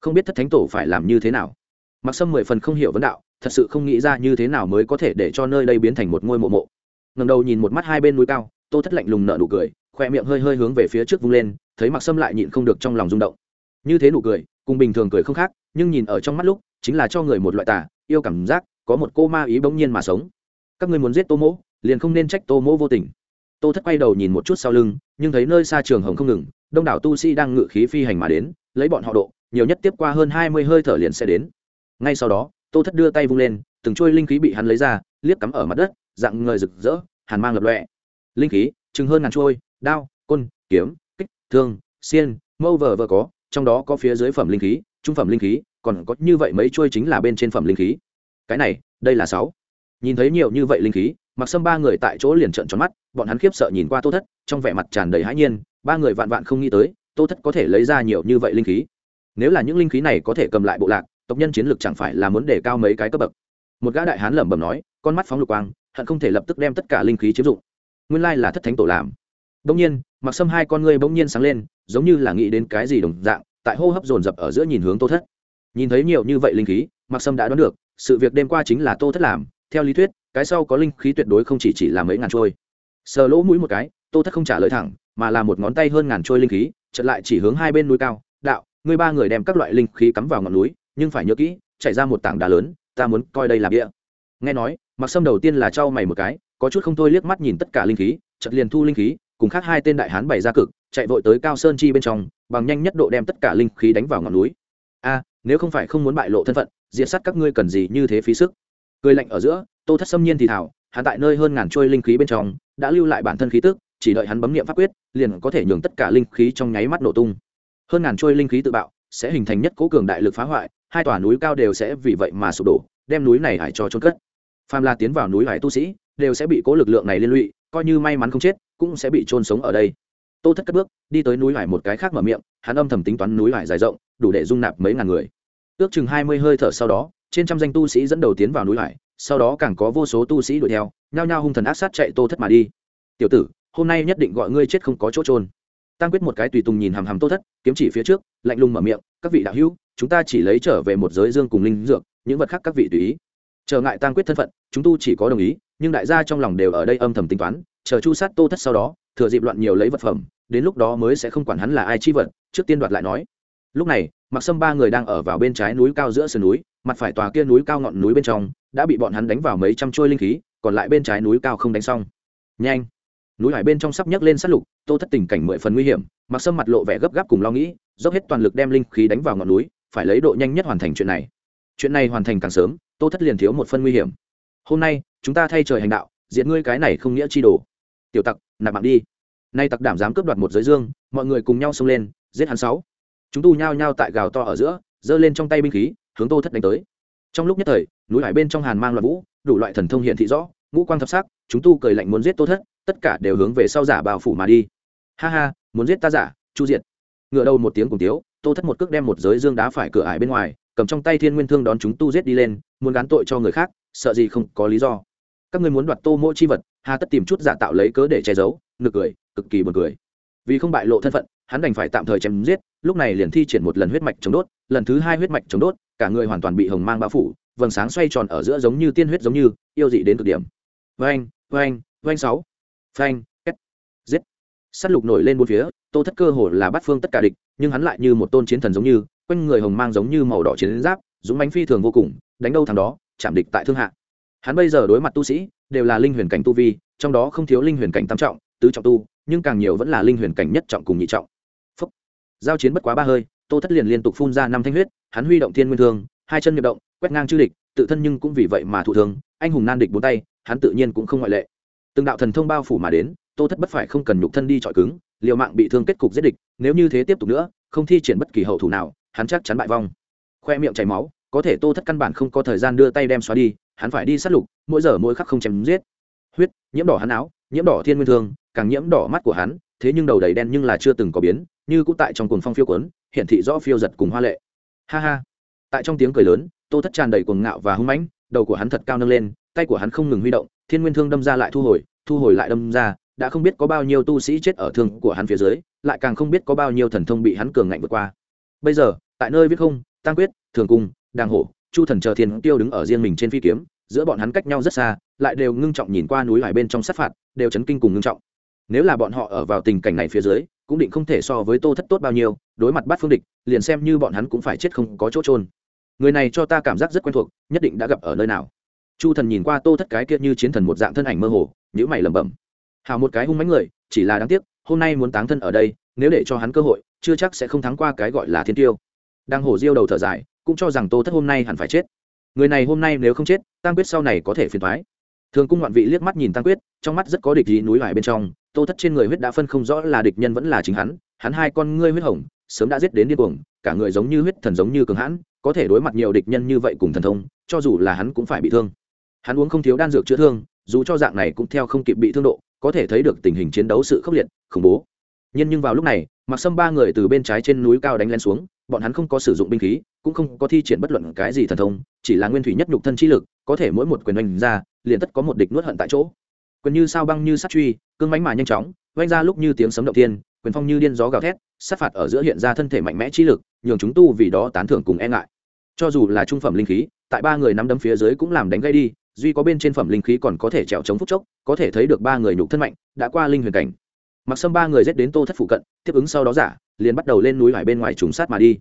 không biết thất thánh tổ phải làm như thế nào. Mặc sâm mười phần không hiểu vấn đạo, thật sự không nghĩ ra như thế nào mới có thể để cho nơi đây biến thành một ngôi mộ mộ. Ngầm đầu nhìn một mắt hai bên núi cao, tô thất lạnh lùng nở nụ cười, khoe miệng hơi hơi hướng về phía trước vung lên, thấy mặc sâm lại nhịn không được trong lòng rung động. Như thế nụ cười, cùng bình thường cười không khác, nhưng nhìn ở trong mắt lúc, chính là cho người một loại tà, yêu cảm giác, có một cô ma ý bỗng nhiên mà sống. Các ngươi muốn giết tô mỗ, liền không nên trách tô mỗ vô tình tô thất quay đầu nhìn một chút sau lưng, nhưng thấy nơi xa trường hồng không ngừng, đông đảo tu sĩ đang ngự khí phi hành mà đến, lấy bọn họ độ, nhiều nhất tiếp qua hơn hai mươi hơi thở liền sẽ đến. Ngay sau đó, tô thất đưa tay vung lên, từng trôi linh khí bị hắn lấy ra, liếc cắm ở mặt đất, dạng người rực rỡ, hàn mang lập lọe linh khí, chừng hơn ngàn trôi đao, côn, kiếm, kích, thương, xiên, mâu vờ vờ có, trong đó có phía dưới phẩm linh khí, trung phẩm linh khí, còn có như vậy mấy trôi chính là bên trên phẩm linh khí. Cái này, đây là sáu. Nhìn thấy nhiều như vậy linh khí mặc sâm ba người tại chỗ liền trợn tròn mắt, bọn hắn khiếp sợ nhìn qua tô thất, trong vẻ mặt tràn đầy hãi nhiên, ba người vạn vạn không nghĩ tới, tô thất có thể lấy ra nhiều như vậy linh khí. Nếu là những linh khí này có thể cầm lại bộ lạc, tộc nhân chiến lược chẳng phải là muốn đề cao mấy cái cấp bậc. Một gã đại hán lẩm bẩm nói, con mắt phóng lục quang, hận không thể lập tức đem tất cả linh khí chiếm dụng. Nguyên lai là thất thánh tổ làm. Bỗng nhiên, mặc sâm hai con ngươi bỗng nhiên sáng lên, giống như là nghĩ đến cái gì đồng dạng, tại hô hấp dồn dập ở giữa nhìn hướng tô thất. Nhìn thấy nhiều như vậy linh khí, mặc sâm đã đoán được, sự việc đêm qua chính là tô thất làm, theo lý thuyết cái sau có linh khí tuyệt đối không chỉ chỉ là mấy ngàn trôi. Sờ lỗ mũi một cái, tô thất không trả lời thẳng, mà là một ngón tay hơn ngàn trôi linh khí, chợt lại chỉ hướng hai bên núi cao. Đạo, ngươi ba người đem các loại linh khí cắm vào ngọn núi, nhưng phải nhớ kỹ chạy ra một tảng đá lớn, ta muốn coi đây là bia. Nghe nói mặc sâm đầu tiên là trao mày một cái, có chút không thôi liếc mắt nhìn tất cả linh khí, chợt liền thu linh khí, cùng khác hai tên đại hán bày ra cực, chạy vội tới cao sơn chi bên trong, bằng nhanh nhất độ đem tất cả linh khí đánh vào ngọn núi. A, nếu không phải không muốn bại lộ thân phận diện sát các ngươi cần gì như thế phí sức? Cười lạnh ở giữa tô thất xâm nhiên thì thảo, hắn tại nơi hơn ngàn trôi linh khí bên trong, đã lưu lại bản thân khí tức, chỉ đợi hắn bấm nghiệm pháp quyết, liền có thể nhường tất cả linh khí trong nháy mắt nổ tung. Hơn ngàn trôi linh khí tự bạo, sẽ hình thành nhất cố cường đại lực phá hoại, hai tòa núi cao đều sẽ vì vậy mà sụp đổ, đem núi này hải cho trôn cất. Phàm là tiến vào núi hải tu sĩ, đều sẽ bị cố lực lượng này liên lụy, coi như may mắn không chết, cũng sẽ bị trôn sống ở đây. Tô thất cất bước, đi tới núi hải một cái khác mở miệng, hắn âm thầm tính toán núi hải dài rộng, đủ để dung nạp mấy ngàn người. Ước chừng hai mươi hơi thở sau đó, trên trăm danh tu sĩ dẫn đầu tiến vào núi hải sau đó càng có vô số tu sĩ đuổi theo, nhao nhao hung thần ác sát chạy tô thất mà đi. Tiểu tử, hôm nay nhất định gọi ngươi chết không có chỗ trôn tăng quyết một cái tùy tùng nhìn hàm hàm tô thất, kiếm chỉ phía trước, lạnh lùng mở miệng, các vị đạo hữu, chúng ta chỉ lấy trở về một giới dương cùng linh dược, những vật khác các vị tùy ý. Trở ngại tăng quyết thân phận, chúng tu chỉ có đồng ý, nhưng đại gia trong lòng đều ở đây âm thầm tính toán, chờ chu sát tô thất sau đó, thừa dịp loạn nhiều lấy vật phẩm, đến lúc đó mới sẽ không quản hắn là ai chi vật, trước tiên đoạt lại nói lúc này, mặc sâm ba người đang ở vào bên trái núi cao giữa sườn núi, mặt phải tòa kia núi cao ngọn núi bên trong, đã bị bọn hắn đánh vào mấy trăm trôi linh khí, còn lại bên trái núi cao không đánh xong. Nhanh! Núi hải bên trong sắp nhấc lên sát lục, tô thất tình cảnh mười phần nguy hiểm, mặc sâm mặt lộ vẻ gấp gáp cùng lo nghĩ, dốc hết toàn lực đem linh khí đánh vào ngọn núi, phải lấy độ nhanh nhất hoàn thành chuyện này. Chuyện này hoàn thành càng sớm, tô thất liền thiếu một phân nguy hiểm. Hôm nay, chúng ta thay trời hành đạo diện ngươi cái này không nghĩa chi đồ. Tiểu tặc, nạp mạng đi. Nay tặc đảm dám cướp đoạt một giới dương, mọi người cùng nhau xông lên, giết hắn sáu chúng tu nhao nhao tại gào to ở giữa, giơ lên trong tay binh khí, hướng tô thất đánh tới. Trong lúc nhất thời, núi hải bên trong hàn mang loạn vũ, đủ loại thần thông hiện thị rõ, ngũ quang thập sắc, chúng tu cười lạnh muốn giết tô thất, tất cả đều hướng về sau giả bao phủ mà đi. Ha ha, muốn giết ta giả, chu diệt. Ngựa đầu một tiếng cùng tiếu, tô thất một cước đem một giới dương đá phải cửa ải bên ngoài, cầm trong tay thiên nguyên thương đón chúng tu giết đi lên, muốn gán tội cho người khác, sợ gì không có lý do. Các ngươi muốn đoạt tô mỗi chi vật, hà tất tìm chút giả tạo lấy cớ để che giấu nực cười, cực kỳ buồn cười. Vì không bại lộ thân phận hắn đành phải tạm thời chém giết lúc này liền thi triển một lần huyết mạch chống đốt lần thứ hai huyết mạch chống đốt cả người hoàn toàn bị hồng mang bao phủ vầng sáng xoay tròn ở giữa giống như tiên huyết giống như yêu dị đến cực điểm. Vanh, vanh, vanh sáu. Phanh két giết. Sắt lục nổi lên bốn phía tô thất cơ hồ là bắt phương tất cả địch nhưng hắn lại như một tôn chiến thần giống như quanh người hồng mang giống như màu đỏ chiến giáp dũng bánh phi thường vô cùng đánh đâu thằng đó chạm địch tại thương hạ. Hắn bây giờ đối mặt tu sĩ đều là linh huyền cảnh tu vi trong đó không thiếu linh huyền cảnh tam trọng tứ trọng tu nhưng càng nhiều vẫn là linh huyền cảnh nhất trọng cùng nhị trọng giao chiến bất quá ba hơi, tô thất liền liên tục phun ra năm thanh huyết, hắn huy động thiên nguyên thương, hai chân nhập động, quét ngang chư địch, tự thân nhưng cũng vì vậy mà thụ thương, anh hùng nan địch bốn tay, hắn tự nhiên cũng không ngoại lệ. Từng đạo thần thông bao phủ mà đến, tô thất bất phải không cần nhục thân đi chọi cứng, liều mạng bị thương kết cục giết địch, nếu như thế tiếp tục nữa, không thi triển bất kỳ hậu thủ nào, hắn chắc chắn bại vong. Khoe miệng chảy máu, có thể tô thất căn bản không có thời gian đưa tay đem xóa đi, hắn phải đi sát lục, mỗi giờ mỗi khắc không chém giết. Huyết, nhiễm đỏ hắn áo, nhiễm đỏ thiên nguyên thương, càng nhiễm đỏ mắt của hắn, thế nhưng đầu đầy đen nhưng là chưa từng có biến như cũng tại trong cuồng phong phiêu quấn hiện thị rõ phiêu giật cùng hoa lệ. Ha ha. Tại trong tiếng cười lớn, tô thất tràn đầy cuồng ngạo và hung mãnh, đầu của hắn thật cao nâng lên, tay của hắn không ngừng huy động, thiên nguyên thương đâm ra lại thu hồi thu hồi lại đâm ra, đã không biết có bao nhiêu tu sĩ chết ở thương của hắn phía dưới, lại càng không biết có bao nhiêu thần thông bị hắn cường ngạnh vượt qua. Bây giờ, tại nơi viết không tăng quyết, thường cung, đàng hổ, chu thần chờ thiên tiêu đứng ở riêng mình trên phi kiếm, giữa bọn hắn cách nhau rất xa, lại đều ngưng trọng nhìn qua núi hải bên trong sát phạt, đều chấn kinh cùng ngưng trọng nếu là bọn họ ở vào tình cảnh này phía dưới, cũng định không thể so với tô thất tốt bao nhiêu, đối mặt bắt phương địch, liền xem như bọn hắn cũng phải chết không có chỗ trôn người này cho ta cảm giác rất quen thuộc, nhất định đã gặp ở nơi nào. Chu thần nhìn qua tô thất cái kia như chiến thần một dạng thân ảnh mơ hồ nhữ mày lẩm bẩm. Hào một cái hung mánh người, chỉ là đáng tiếc, hôm nay muốn táng thân ở đây, nếu để cho hắn cơ hội, chưa chắc sẽ không thắng qua cái gọi là thiên tiêu. Đang hổ diêu đầu thở dài, cũng cho rằng tô thất hôm nay hẳn phải chết. Người này hôm nay nếu không chết, tăng quyết sau này có thể phiền thoái thường cung ngoạn vị liếc mắt nhìn tăng quyết, trong mắt rất có địch ý núi lại bên trong tô thất trên người huyết đã phân không rõ là địch nhân vẫn là chính hắn hắn hai con ngươi huyết hồng, sớm đã giết đến điên cuồng, cả người giống như huyết thần giống như cường hãn, có thể đối mặt nhiều địch nhân như vậy cùng thần thông, cho dù là hắn cũng phải bị thương. Hắn uống không thiếu đan dược chữa thương, dù cho dạng này cũng theo không kịp bị thương độ, có thể thấy được tình hình chiến đấu sự khốc liệt, khủng bố. Nhưng nhưng vào lúc này, mặc sâm ba người từ bên trái trên núi cao đánh lên xuống, bọn hắn không có sử dụng binh khí, cũng không có thi triển bất luận cái gì thần thông, chỉ là nguyên thủy nhất nhục thân chi lực, có thể mỗi một quyền oanh ra, liền tất có một địch nuốt hận tại chỗ quyền như sao băng như sắt truy, cương mánh mà nhanh chóng oanh ra lúc như tiếng sấm động thiên, quyền phong như điên gió gào thét, sát phạt ở giữa hiện ra thân thể mạnh mẽ chi lực, nhường chúng tu vì đó tán thưởng cùng e ngại. Cho dù là trung phẩm linh khí, tại ba người nắm đấm phía dưới cũng làm đánh gây đi, duy có bên trên phẩm linh khí còn có thể trèo chống phúc chốc, có thể thấy được ba người nhục thân mạnh, đã qua linh huyền cảnh. Mặc sâm ba người giết đến tô thất phụ cận, tiếp ứng sau đó giả, liền bắt đầu lên núi hải bên ngoài trùng sát mà đi.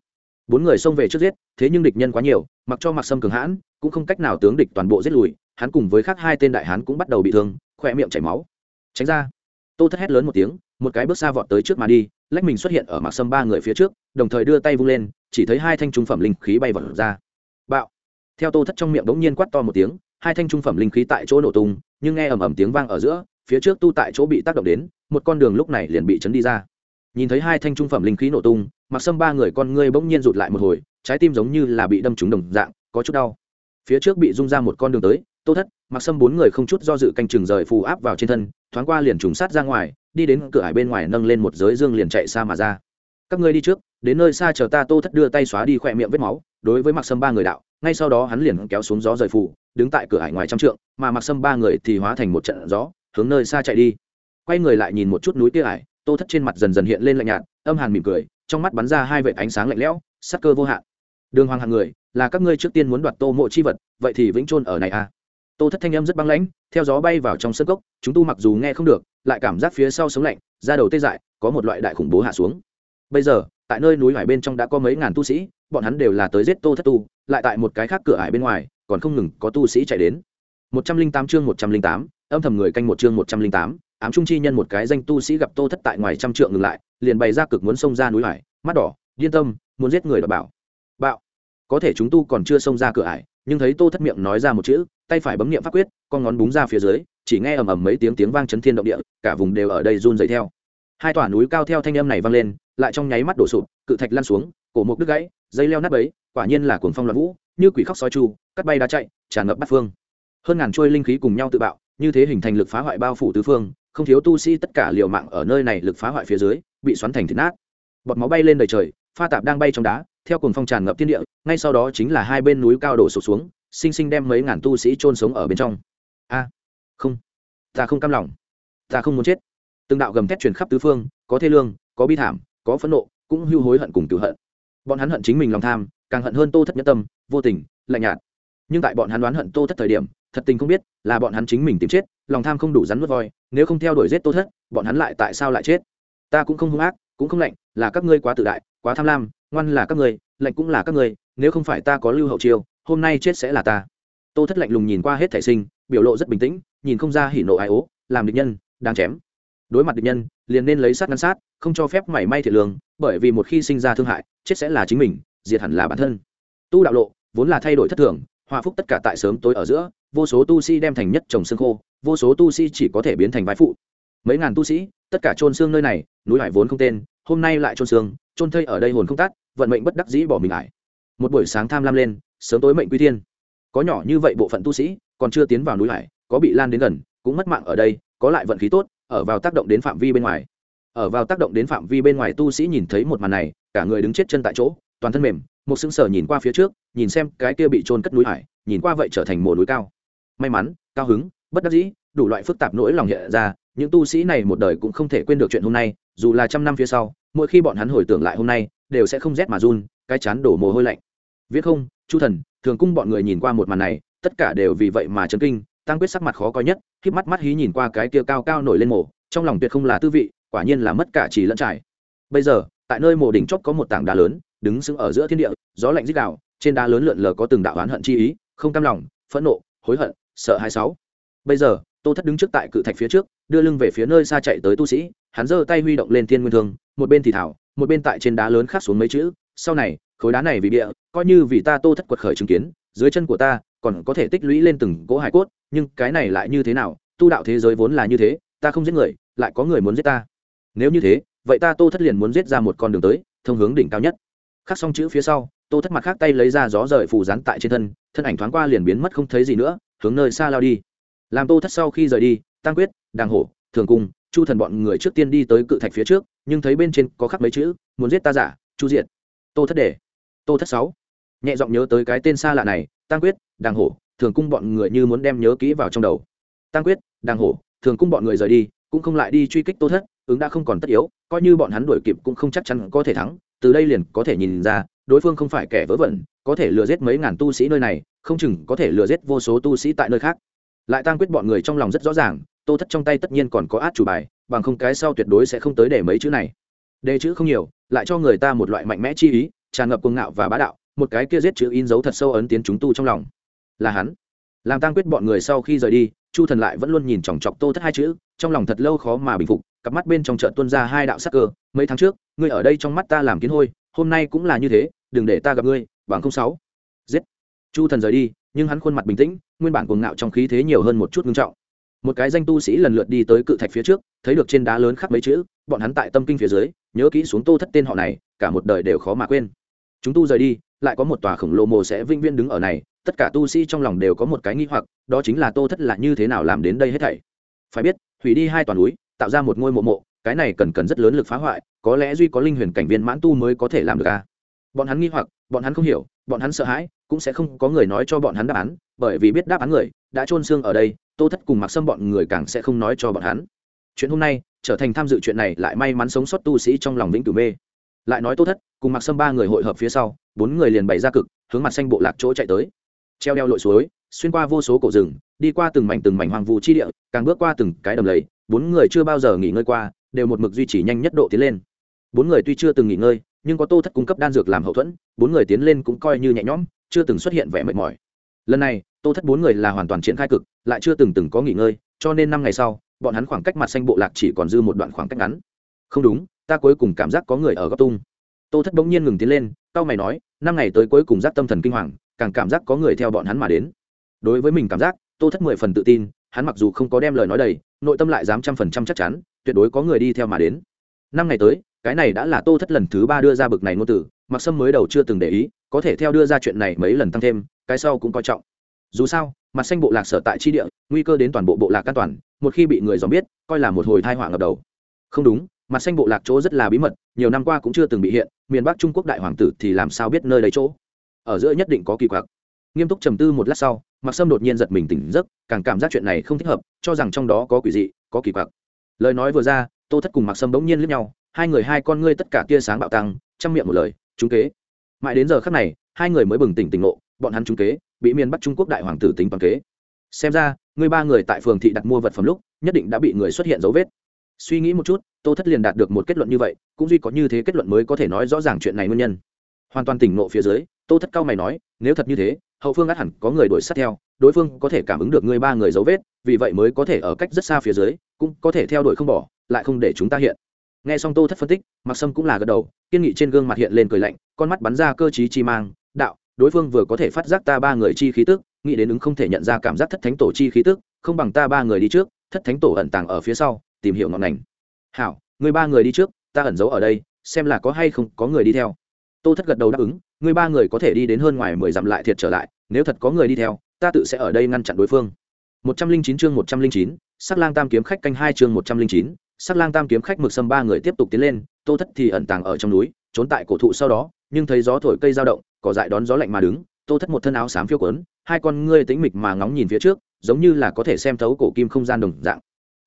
Bốn người xông về trước giết, thế nhưng địch nhân quá nhiều, mặc cho mặc sâm cường hãn, cũng không cách nào tướng địch toàn bộ giết lùi, hắn cùng với khác hai tên đại hán cũng bắt đầu bị thương khỏe miệng chảy máu. Tránh ra. Tô thất hét lớn một tiếng, một cái bước xa vọt tới trước mà đi, lách mình xuất hiện ở mặt sâm ba người phía trước, đồng thời đưa tay vung lên, chỉ thấy hai thanh trung phẩm linh khí bay vọt ra. Bạo. Theo tô thất trong miệng bỗng nhiên quát to một tiếng, hai thanh trung phẩm linh khí tại chỗ nổ tung, nhưng nghe ầm ầm tiếng vang ở giữa, phía trước tu tại chỗ bị tác động đến, một con đường lúc này liền bị chấn đi ra. Nhìn thấy hai thanh trung phẩm linh khí nổ tung mặc sâm ba người con ngươi bỗng nhiên rụt lại một hồi, trái tim giống như là bị đâm trúng đồng dạng, có chút đau. Phía trước bị rung ra một con đường tới tô thất mặc sâm bốn người không chút do dự canh chừng rời phù áp vào trên thân thoáng qua liền trùng sát ra ngoài đi đến cửa hải bên ngoài nâng lên một giới dương liền chạy xa mà ra. Các ngươi đi trước đến nơi xa chờ ta. Tô thất đưa tay xóa đi khỏe miệng vết máu đối với mặc sâm ba người đạo ngay sau đó hắn liền kéo xuống gió rời phù đứng tại cửa hải ngoài trăm trượng mà mặc sâm ba người thì hóa thành một trận gió hướng nơi xa chạy đi. Quay người lại nhìn một chút núi tia hải, tô thất trên mặt dần dần hiện lên lạnh nhạt âm hàn mỉm cười trong mắt bắn ra hai vệt ánh sáng lạnh lẽo sắc cơ vô hạn. Đường hoàng hàng người là các ngươi trước tiên muốn đoạt tô mộ chi vật vậy thì vĩnh chôn ở này à tô thất thanh âm rất băng lãnh, theo gió bay vào trong sân cốc, chúng tu mặc dù nghe không được, lại cảm giác phía sau sống lạnh ra đầu tê dại, có một loại đại khủng bố hạ xuống. Bây giờ, tại nơi núi hải bên trong đã có mấy ngàn tu sĩ, bọn hắn đều là tới giết tô thất tu, lại tại một cái khác cửa hải bên ngoài, còn không ngừng có tu sĩ chạy đến. Một trăm linh tám chương một trăm linh tám, âm thầm người canh một chương một trăm linh tám, ám trung chi nhân một cái danh tu sĩ gặp tô thất tại ngoài trăm trượng ngừng lại, liền bày ra cực muốn xông ra núi hải, mắt đỏ, điên tâm, muốn giết người đ bảo. Bạo. Có thể chúng tu còn chưa xông ra cửa ải nhưng thấy tô thất miệng nói ra một chữ tay phải bấm niệm pháp quyết, con ngón búng ra phía dưới, chỉ nghe ầm ầm mấy tiếng tiếng vang chấn thiên động địa, cả vùng đều ở đây run dày theo. Hai tòa núi cao theo thanh âm này vang lên, lại trong nháy mắt đổ sụp, cự thạch lăn xuống, cổ mục đứt gãy, dây leo nát bấy, quả nhiên là cuồng phong loạn vũ, như quỷ khóc sói chu, cắt bay đá chạy, tràn ngập bát phương. Hơn ngàn trôi linh khí cùng nhau tự bạo, như thế hình thành lực phá hoại bao phủ tứ phương, không thiếu tu sĩ tất cả liều mạng ở nơi này lực phá hoại phía dưới, bị xoắn thành thịt nát. Bọt máu bay lên đầy trời, pha tạp đang bay trong đá, theo cuồng phong tràn ngập thiên địa, ngay sau đó chính là hai bên núi cao đổ sụp xuống sinh sinh đem mấy ngàn tu sĩ chôn sống ở bên trong. A, không, ta không cam lòng. Ta không muốn chết. Từng đạo gầm thét truyền khắp tứ phương, có thê lương, có bi thảm, có phẫn nộ, cũng hưu hối hận cùng cựu hận. Bọn hắn hận chính mình lòng tham, càng hận hơn tô thất nhất tâm, vô tình, lạnh nhạt. Nhưng tại bọn hắn đoán hận tô thất thời điểm, thật tình không biết là bọn hắn chính mình tìm chết, lòng tham không đủ rắn nuốt voi, nếu không theo đuổi giết tô thất, bọn hắn lại tại sao lại chết? Ta cũng không hung ác, cũng không lạnh, là các ngươi quá tự đại, quá tham lam, ngoan là các ngươi, lạnh cũng là các ngươi, nếu không phải ta có lưu hậu chiêu hôm nay chết sẽ là ta. Tô thất lạnh lùng nhìn qua hết thể sinh, biểu lộ rất bình tĩnh, nhìn không ra hỉ nộ ai ố, làm địch nhân đang chém. Đối mặt địch nhân, liền nên lấy sát ngăn sát, không cho phép mảy may thiệt lương, bởi vì một khi sinh ra thương hại, chết sẽ là chính mình, diệt hẳn là bản thân. Tu đạo lộ, vốn là thay đổi thất thường hòa phúc tất cả tại sớm tối ở giữa, vô số tu sĩ đem thành nhất trồng xương khô, vô số tu sĩ chỉ có thể biến thành vai phụ. Mấy ngàn tu sĩ, tất cả trôn xương nơi này, núi hải vốn không tên, hôm nay lại trôn xương trôn thây ở đây hồn không tát vận mệnh bất đắc dĩ bỏ mình ải một buổi sáng tham lam lên sớm tối mệnh quy thiên. Có nhỏ như vậy bộ phận tu sĩ, còn chưa tiến vào núi hải có bị lan đến gần, cũng mất mạng ở đây, có lại vận khí tốt, ở vào tác động đến phạm vi bên ngoài. Ở vào tác động đến phạm vi bên ngoài tu sĩ nhìn thấy một màn này, cả người đứng chết chân tại chỗ, toàn thân mềm, một sững sờ nhìn qua phía trước, nhìn xem cái kia bị trôn cất núi hải, nhìn qua vậy trở thành mồ núi cao. May mắn, cao hứng, bất đắc dĩ, đủ loại phức tạp nỗi lòng hiện ra, những tu sĩ này một đời cũng không thể quên được chuyện hôm nay, dù là trăm năm phía sau, mỗi khi bọn hắn hồi tưởng lại hôm nay, đều sẽ không rét mà run, cái chán đổ mồ hôi lạnh viết không, chu thần, thường cung bọn người nhìn qua một màn này, tất cả đều vì vậy mà chấn kinh, tăng quyết sắc mặt khó coi nhất khi mắt mắt hí nhìn qua cái kia cao cao nổi lên mổ trong lòng tuyệt không là tư vị, quả nhiên là mất cả chỉ lẫn trải. Bây giờ, tại nơi mổ đỉnh chót có một tảng đá lớn, đứng sững ở giữa thiên địa, gió lạnh dích đạo trên đá lớn lượn lờ có từng đạo oán hận chi ý, không cam lòng, phẫn nộ, hối hận, sợ hai sáu. Bây giờ, tô thất đứng trước tại cự thạch phía trước, đưa lưng về phía nơi xa chạy tới tu sĩ, hắn giơ tay huy động lên thiên nguyên thương, một bên thì thảo, một bên tại trên đá lớn khắc xuống mấy chữ, sau này khối đá này vì địa, coi như vì ta tô thất quật khởi chứng kiến, dưới chân của ta còn có thể tích lũy lên từng cỗ hải cốt, nhưng cái này lại như thế nào? Tu đạo thế giới vốn là như thế, ta không giết người, lại có người muốn giết ta. Nếu như thế, vậy ta tô thất liền muốn giết ra một con đường tới, thông hướng đỉnh cao nhất. Khắc xong chữ phía sau, tô thất mặt khác tay lấy ra gió rời phù rán tại trên thân thân ảnh thoáng qua liền biến mất không thấy gì nữa, hướng nơi xa lao đi. Làm tô thất sau khi rời đi, tăng quyết, đàng hổ, thường cung, chu thần bọn người trước tiên đi tới cự thạch phía trước, nhưng thấy bên trên có khắc mấy chữ, muốn giết ta giả, chu diện tô thất để tô thất sáu. Nhẹ giọng nhớ tới cái tên xa lạ này tăng quyết, đàng hổ, thường cung bọn người như muốn đem nhớ kỹ vào trong đầu. Tăng quyết, đàng hổ, thường cung bọn người rời đi, cũng không lại đi truy kích tô thất, ứng đã không còn tất yếu, coi như bọn hắn đuổi kịp cũng không chắc chắn có thể thắng, từ đây liền có thể nhìn ra, đối phương không phải kẻ vớ vẩn, có thể lừa giết mấy ngàn tu sĩ nơi này, không chừng có thể lừa giết vô số tu sĩ tại nơi khác. Lại tăng quyết bọn người trong lòng rất rõ ràng, tô thất trong tay tất nhiên còn có át chủ bài, bằng không cái sau tuyệt đối sẽ không tới để mấy chữ này. Đề chữ không nhiều, lại cho người ta một loại mạnh mẽ chi ý tràn ngập cuồng ngạo và bá đạo, một cái kia giết chữ in dấu thật sâu ấn tiến chúng tu trong lòng. Là hắn. Làm tăng quyết bọn người sau khi rời đi, chu thần lại vẫn luôn nhìn chòng chọc tô thất hai chữ, trong lòng thật lâu khó mà bình phục, cặp mắt bên trong chợt tuôn ra hai đạo sắc cơ. Mấy tháng trước, ngươi ở đây trong mắt ta làm kiến hôi, hôm nay cũng là như thế, đừng để ta gặp ngươi, bằng không sáu. Giết. Chu thần rời đi, nhưng hắn khuôn mặt bình tĩnh, nguyên bản cuồng ngạo trong khí thế nhiều hơn một chút ngưng trọng. Một cái danh tu sĩ lần lượt đi tới cự thạch phía trước, thấy được trên đá lớn khắc mấy chữ, bọn hắn tại tâm kinh phía dưới, nhớ kỹ xuống tô thất tên họ này, cả một đời đều khó mà quên chúng tu rời đi, lại có một tòa khổng lồ mồ sẽ vĩnh viễn đứng ở này, tất cả tu sĩ trong lòng đều có một cái nghi hoặc, đó chính là tô thất là như thế nào làm đến đây hết thảy. Phải biết, hủy đi hai toàn núi, tạo ra một ngôi mộ mộ, cái này cần cần rất lớn lực phá hoại, có lẽ duy có linh huyền cảnh viên mãn tu mới có thể làm được à? Bọn hắn nghi hoặc, bọn hắn không hiểu, bọn hắn sợ hãi, cũng sẽ không có người nói cho bọn hắn đáp án, bởi vì biết đáp án người đã trôn xương ở đây, tô thất cùng mặc xâm bọn người càng sẽ không nói cho bọn hắn. Chuyện hôm nay, trở thành tham dự chuyện này lại may mắn sống sót tu sĩ trong lòng vĩnh cửu mê lại nói tô thất, cùng mặc sâm ba người hội hợp phía sau, bốn người liền bày ra cực, hướng mặt xanh bộ lạc chỗ chạy tới. Treo đeo lội suối, xuyên qua vô số cổ rừng, đi qua từng mảnh từng mảnh hoàng vụ chi địa, càng bước qua từng cái đầm lầy, bốn người chưa bao giờ nghỉ ngơi qua, đều một mực duy trì nhanh nhất độ tiến lên. Bốn người tuy chưa từng nghỉ ngơi, nhưng có tô thất cung cấp đan dược làm hậu thuẫn, bốn người tiến lên cũng coi như nhẹ nhõm, chưa từng xuất hiện vẻ mệt mỏi. Lần này, tô thất bốn người là hoàn toàn triển khai cực, lại chưa từng từng có nghỉ ngơi, cho nên năm ngày sau, bọn hắn khoảng cách mặt xanh bộ lạc chỉ còn dư một đoạn khoảng cách ngắn. Không đúng ta cuối cùng cảm giác có người ở góc tung. Tô thất bỗng nhiên ngừng tiến lên tao mày nói, năm ngày tới cuối cùng giác tâm thần kinh hoàng, càng cảm giác có người theo bọn hắn mà đến. Đối với mình cảm giác, tô thất mười phần tự tin, hắn mặc dù không có đem lời nói đầy, nội tâm lại dám trăm phần trăm chắc chắn, tuyệt đối có người đi theo mà đến. Năm ngày tới, cái này đã là tô thất lần thứ ba đưa ra bực này ngôn tử mặc sâm mới đầu chưa từng để ý, có thể theo đưa ra chuyện này mấy lần tăng thêm, cái sau cũng coi trọng. Dù sao, mặt xanh bộ lạc sở tại chi địa, nguy cơ đến toàn bộ bộ lạc an toàn, một khi bị người dòm biết, coi là một hồi thai họa ngập đầu. Không đúng mặt xanh bộ lạc chỗ rất là bí mật, nhiều năm qua cũng chưa từng bị hiện, miền bắc trung quốc đại hoàng tử thì làm sao biết nơi lấy chỗ? Ở giữa nhất định có kỳ quặc. Nghiêm túc trầm tư một lát sau mặc sâm đột nhiên giật mình tỉnh giấc, càng cảm giác chuyện này không thích hợp, cho rằng trong đó có quỷ dị, có kỳ quặc. Lời nói vừa ra, tô thất cùng mặc sâm bỗng nhiên lướt nhau, hai người hai con ngươi tất cả tia sáng bạo tăng, chăm miệng một lời trúng kế. Mãi đến giờ khắc này, hai người mới bừng tỉnh tỉnh ngộ, bọn hắn trúng kế, bị miền bắc trung quốc đại hoàng tử tính bằng kế. Xem ra, người ba người tại phường thị đặt mua vật phẩm lúc, nhất định đã bị người xuất hiện dấu vết suy nghĩ một chút, tô thất liền đạt được một kết luận như vậy, cũng duy có như thế kết luận mới có thể nói rõ ràng chuyện này nguyên nhân. Hoàn toàn tỉnh ngộ phía dưới, tô thất cao mày nói, nếu thật như thế, hậu phương át hẳn có người đuổi sát theo, đối phương có thể cảm ứng được ngươi ba người dấu vết, vì vậy mới có thể ở cách rất xa phía dưới, cũng có thể theo đuổi không bỏ, lại không để chúng ta hiện. Nghe xong tô thất phân tích mặc sâm cũng là gật đầu, kiên nghị trên gương mặt hiện lên cười lạnh, con mắt bắn ra cơ chí chi mang, đạo, đối phương vừa có thể phát giác ta ba người chi khí tức, nghĩ đến ứng không thể nhận ra cảm giác thất thánh tổ chi khí tức, không bằng ta ba người đi trước thất thánh tổ ẩn tàng ở phía sau, tìm hiểu ngọn ngành. Hảo, người ba người đi trước, ta ẩn giấu ở đây, xem là có hay không có người đi theo. Tô thất gật đầu đáp ứng, người ba người có thể đi đến hơn ngoài mười dặm lại thiệt trở lại, nếu thật có người đi theo, ta tự sẽ ở đây ngăn chặn đối phương. Một trăm linh chín chương một trăm linh chín, sắc lang tam kiếm khách canh hai chương một trăm linh chín, sắc lang tam kiếm khách mực sâm ba người tiếp tục tiến lên, tô thất thì ẩn tàng ở trong núi, trốn tại cổ thụ sau đó, nhưng thấy gió thổi cây dao động, cỏ dại đón gió lạnh mà đứng, tô thất một thân áo xám phiêu quấn, hai con ngươi tĩnh mịch mà ngóng nhìn phía trước giống như là có thể xem thấu cổ kim không gian đồng dạng.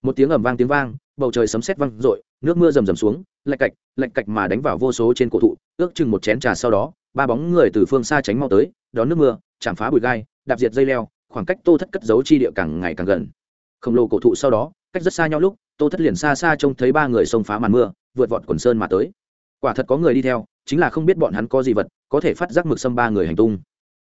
Một tiếng ầm vang tiếng vang, bầu trời sấm sét vang rội nước mưa rầm rầm xuống, lạch cạch lạch cạch mà đánh vào vô số trên cổ thụ, ước chừng một chén trà sau đó, ba bóng người từ phương xa tránh mau tới, đón nước mưa, chạm phá bụi gai, đạp diệt dây leo, khoảng cách tô thất cất giấu chi địa càng ngày càng gần. Khổng lồ cổ thụ sau đó, cách rất xa nhau lúc, tô thất liền xa xa trông thấy ba người xông phá màn mưa, vượt vọt quần sơn mà tới. Quả thật có người đi theo, chính là không biết bọn hắn có gì vật, có thể phát giác mực xâm ba người hành tung.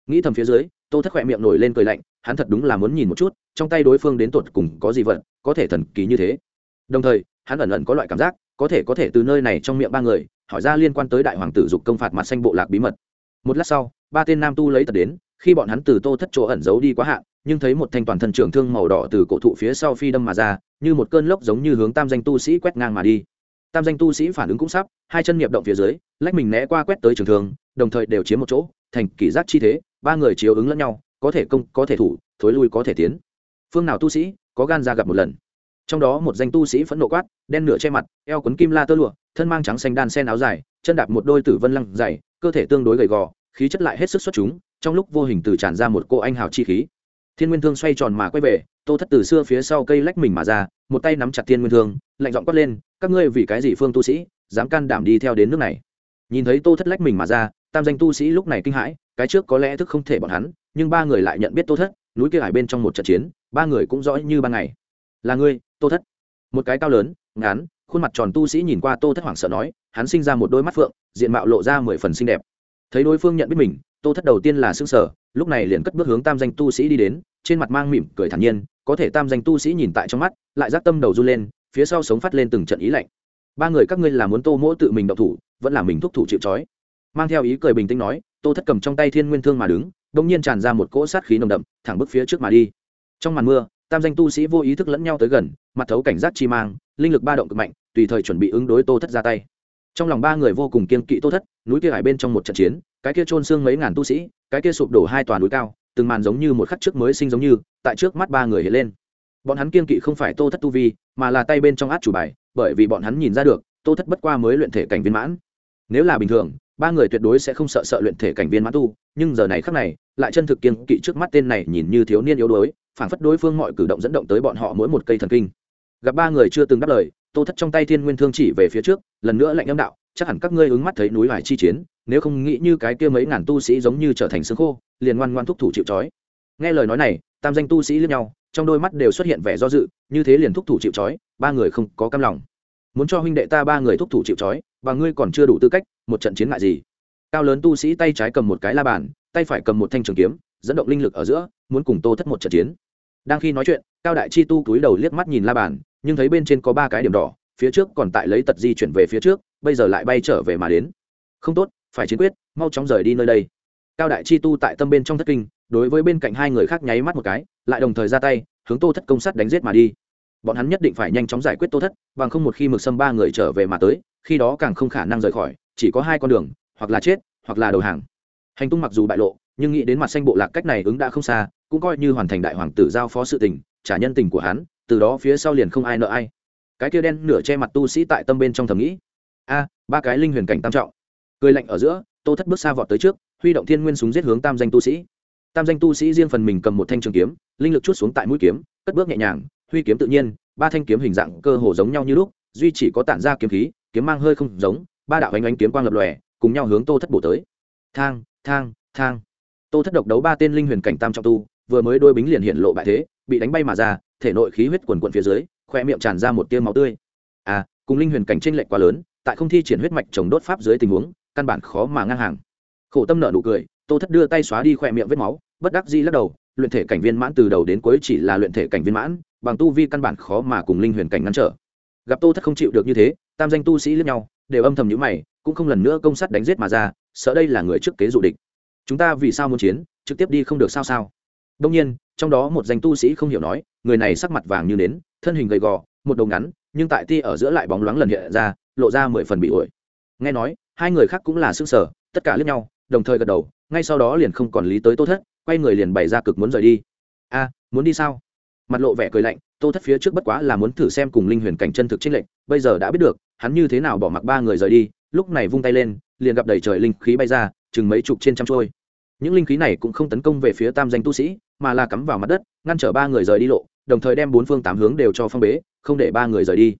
Nghĩ thầm phía dưới tô thất khỏe miệng nổi lên cười lạnh, hắn thật đúng là muốn nhìn một chút, trong tay đối phương đến tột cùng có gì vật, có thể thần kỳ như thế. Đồng thời, hắn ẩn ẩn có loại cảm giác, có thể có thể từ nơi này trong miệng ba người, hỏi ra liên quan tới đại hoàng tử dục công phạt mặt xanh bộ lạc bí mật. Một lát sau, ba tên nam tu lấy tật đến, khi bọn hắn từ tô thất chỗ ẩn giấu đi quá hạn, nhưng thấy một thanh toàn thân trưởng thương màu đỏ từ cổ thụ phía sau phi đâm mà ra, như một cơn lốc giống như hướng tam danh tu sĩ quét ngang mà đi. Tam danh tu sĩ phản ứng cũng sắp, hai chân nghiệp động phía dưới, lách mình né qua quét tới trường thương, đồng thời đều chiếm một chỗ, thành kỷ giác chi thế ba người chiếu ứng lẫn nhau, có thể công, có thể thủ, thối lui có thể tiến. Phương nào tu sĩ, có gan ra gặp một lần. Trong đó một danh tu sĩ phẫn nộ quát, đen nửa che mặt, eo quấn kim la tơ lụa, thân mang trắng xanh đan sen áo dài, chân đạp một đôi tử vân lăng dày, cơ thể tương đối gầy gò, khí chất lại hết sức xuất chúng, trong lúc vô hình từ tràn ra một cô anh hào chi khí. Thiên nguyên thương xoay tròn mà quay về, tô thất từ xưa phía sau cây lách mình mà ra, một tay nắm chặt thiên nguyên thương, lạnh giọng quát lên, các ngươi vì cái gì phương tu sĩ, dám can đảm đi theo đến nước này? Nhìn thấy tô thất lách mình mà ra, tam danh tu sĩ lúc này kinh hãi cái trước có lẽ thức không thể bọn hắn, nhưng ba người lại nhận biết tô thất, núi kia hải bên trong một trận chiến, ba người cũng rõ như ban ngày. Là ngươi, tô thất. Một cái cao lớn, ngắn, khuôn mặt tròn tu sĩ nhìn qua tô thất hoảng sợ nói, hắn sinh ra một đôi mắt phượng, diện mạo lộ ra mười phần xinh đẹp. Thấy đối phương nhận biết mình, tô thất đầu tiên là xương sở lúc này liền cất bước hướng tam danh tu sĩ đi đến, trên mặt mang mỉm cười thản nhiên, có thể tam danh tu sĩ nhìn tại trong mắt, lại giác tâm đầu run lên, phía sau sống phát lên từng trận ý lạnh. Ba người các ngươi là muốn tô mỗ tự mình động thủ, vẫn là mình thúc thủ chịu trói? Mang theo ý cười bình tĩnh nói tô thất cầm trong tay thiên nguyên thương mà đứng bỗng nhiên tràn ra một cỗ sát khí nồng đậm, thẳng bước phía trước mà đi. Trong màn mưa, tam danh tu sĩ vô ý thức lẫn nhau tới gần, mặt thấu cảnh giác chi mang, linh lực ba động cực mạnh, tùy thời chuẩn bị ứng đối tô thất ra tay. Trong lòng ba người vô cùng kiên kỵ tô thất, núi kia hải bên trong một trận chiến, cái kia trôn xương mấy ngàn tu sĩ, cái kia sụp đổ hai tòa núi cao, từng màn giống như một khắc trước mới sinh giống như, tại trước mắt ba người hiện lên. Bọn hắn kiên kỵ không phải tô thất tu vi, mà là tay bên trong át chủ bài, bởi vì bọn hắn nhìn ra được, tô thất bất qua mới luyện thể cảnh viên mãn. Nếu là bình thường ba người tuyệt đối sẽ không sợ sợ luyện thể cảnh viên mãn tu, nhưng giờ này khắc này, lại chân thực kiên kỵ trước mắt tên này nhìn như thiếu niên yếu đuối phản phất đối phương mọi cử động dẫn động tới bọn họ mỗi một cây thần kinh. Gặp ba người chưa từng đáp lời, tô thất trong tay thiên nguyên thương chỉ về phía trước, lần nữa lạnh âm đạo, chắc hẳn các ngươi ứng mắt thấy núi hải chi chiến, nếu không nghĩ như cái kia mấy ngàn tu sĩ giống như trở thành xương khô, liền ngoan ngoan thúc thủ chịu trói. Nghe lời nói này, tam danh tu sĩ lẫn nhau, trong đôi mắt đều xuất hiện vẻ do dự, như thế liền thúc thủ chịu trói, ba người không có cam lòng muốn cho huynh đệ ta ba người thúc thủ chịu trói, và ngươi còn chưa đủ tư cách, một trận chiến ngại gì. Cao lớn tu sĩ tay trái cầm một cái la bàn, tay phải cầm một thanh trường kiếm, dẫn động linh lực ở giữa, muốn cùng tô thất một trận chiến. Đang khi nói chuyện, cao đại chi tu cúi đầu liếc mắt nhìn la bàn, nhưng thấy bên trên có ba cái điểm đỏ, phía trước còn tại lấy tật di chuyển về phía trước, bây giờ lại bay trở về mà đến. Không tốt, phải chiến quyết, mau chóng rời đi nơi đây. Cao đại chi tu tại tâm bên trong thất kinh, đối với bên cạnh hai người khác nháy mắt một cái, lại đồng thời ra tay, hướng tô thất công sắt đánh giết mà đi bọn hắn nhất định phải nhanh chóng giải quyết tô thất, bằng không một khi mực xâm ba người trở về mà tới, khi đó càng không khả năng rời khỏi, chỉ có hai con đường, hoặc là chết, hoặc là đầu hàng. Hành tung mặc dù bại lộ, nhưng nghĩ đến mặt xanh bộ lạc cách này ứng đã không xa, cũng coi như hoàn thành đại hoàng tử giao phó sự tình, trả nhân tình của hắn, từ đó phía sau liền không ai nợ ai. Cái kia đen nửa che mặt tu sĩ tại tâm bên trong thầm nghĩ, a, ba cái linh huyền cảnh tam trọng. Cười lạnh ở giữa, tô thất bước xa vọt tới trước, huy động thiên nguyên súng giết hướng tam danh tu sĩ. Tam danh tu sĩ riêng phần mình cầm một thanh trường kiếm, linh lực chút xuống tại mũi kiếm, cất bước nhẹ nhàng huy kiếm tự nhiên, ba thanh kiếm hình dạng cơ hồ giống nhau như lúc, duy chỉ có tản ra kiếm khí, kiếm mang hơi không giống, ba đạo ánh ánh kiếm quang lập lòe, cùng nhau hướng tô thất bổ tới. Thang thang thang. Tô thất độc đấu ba tên linh huyền cảnh tam trọng tu, vừa mới đôi bính liền hiện lộ bại thế, bị đánh bay mà ra, thể nội khí huyết quần quần phía dưới, khoe miệng tràn ra một tia máu tươi. À cùng linh huyền cảnh trên lệch quá lớn, tại không thi triển huyết mạch chống đốt pháp dưới tình huống, căn bản khó mà ngang hàng. Khổ tâm nợ nụ cười, tô thất đưa tay xóa đi khoe miệng vết máu, bất đắc dĩ lắc đầu, luyện thể cảnh viên mãn từ đầu đến cuối chỉ là luyện thể cảnh viên mãn bằng tu vi căn bản khó mà cùng linh huyền cảnh ngăn trở. Gặp tô thất không chịu được như thế, tam danh tu sĩ lẫn nhau, đều âm thầm nhíu mày, cũng không lần nữa công sát đánh giết mà ra, sợ đây là người trước kế dụ địch. Chúng ta vì sao muốn chiến, trực tiếp đi không được sao sao? Đông nhiên, trong đó một danh tu sĩ không hiểu nói, người này sắc mặt vàng như nến, thân hình gầy gò, một đầu ngắn, nhưng tại ti ở giữa lại bóng loáng lần hiện ra, lộ ra mười phần bị ổi nghe nói, hai người khác cũng là xương sở, tất cả lướt nhau, đồng thời gật đầu, ngay sau đó liền không còn lý tới tô thất, quay người liền bày ra cực muốn rời đi. A, muốn đi sao? Mặt lộ vẻ cười lạnh, tô thất phía trước bất quá là muốn thử xem cùng linh huyền cảnh chân thực trên lệnh bây giờ đã biết được, hắn như thế nào bỏ mặc ba người rời đi. Lúc này vung tay lên, liền gặp đầy trời linh khí bay ra, chừng mấy chục trên trăm trôi. Những linh khí này cũng không tấn công về phía tam danh tu sĩ, mà là cắm vào mặt đất, ngăn trở ba người rời đi lộ, đồng thời đem bốn phương tám hướng đều cho phong bế, không để ba người rời đi.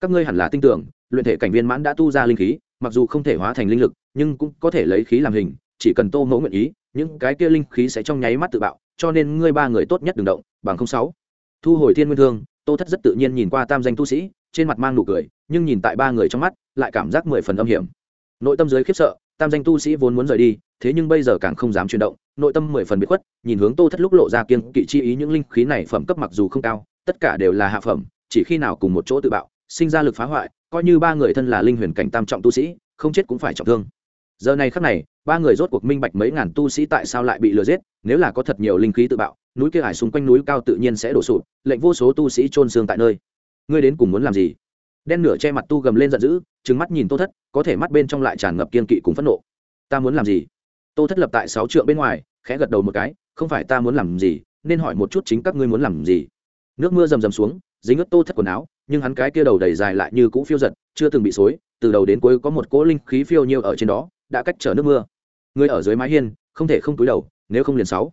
Các ngươi hẳn là tin tưởng, luyện thể cảnh viên mãn đã tu ra linh khí, mặc dù không thể hóa thành linh lực, nhưng cũng có thể lấy khí làm hình, chỉ cần tô mẫu nguyện ý, những cái kia linh khí sẽ trong nháy mắt tự bạo, cho nên ngươi ba người tốt nhất đừng động, bằng không sáu thu hồi thiên nguyên thương, tô thất rất tự nhiên nhìn qua tam danh tu sĩ, trên mặt mang nụ cười, nhưng nhìn tại ba người trong mắt, lại cảm giác mười phần âm hiểm. Nội tâm giới khiếp sợ, tam danh tu sĩ vốn muốn rời đi, thế nhưng bây giờ càng không dám chuyển động, nội tâm mười phần bị khuất, nhìn hướng tô thất lúc lộ ra kiên kỵ chi ý những linh khí này phẩm cấp mặc dù không cao, tất cả đều là hạ phẩm, chỉ khi nào cùng một chỗ tự bạo, sinh ra lực phá hoại, coi như ba người thân là linh huyền cảnh tam trọng tu sĩ, không chết cũng phải trọng thương. Giờ này khắc này, ba người rốt cuộc minh bạch mấy ngàn tu sĩ tại sao lại bị lừa giết, nếu là có thật nhiều linh khí tự bạo núi kia hải xung quanh núi cao tự nhiên sẽ đổ sụp, lệnh vô số tu sĩ trôn xương tại nơi. Ngươi đến cùng muốn làm gì? Đen nửa che mặt tu gầm lên giận dữ, trừng mắt nhìn tô thất, có thể mắt bên trong lại tràn ngập kiên kỵ cùng phẫn nộ. Ta muốn làm gì? Tô thất lập tại sáu trượng bên ngoài, khẽ gật đầu một cái, không phải ta muốn làm gì, nên hỏi một chút chính các ngươi muốn làm gì. Nước mưa rầm rầm xuống, dính ướt tô thất quần áo, nhưng hắn cái kia đầu đầy dài lại như cũ phiêu giật, chưa từng bị xối, từ đầu đến cuối có một cỗ linh khí phiêu nhiêu ở trên đó, đã cách trở nước mưa. Người ở dưới mái hiên, không thể không túi đầu, nếu không liền sáu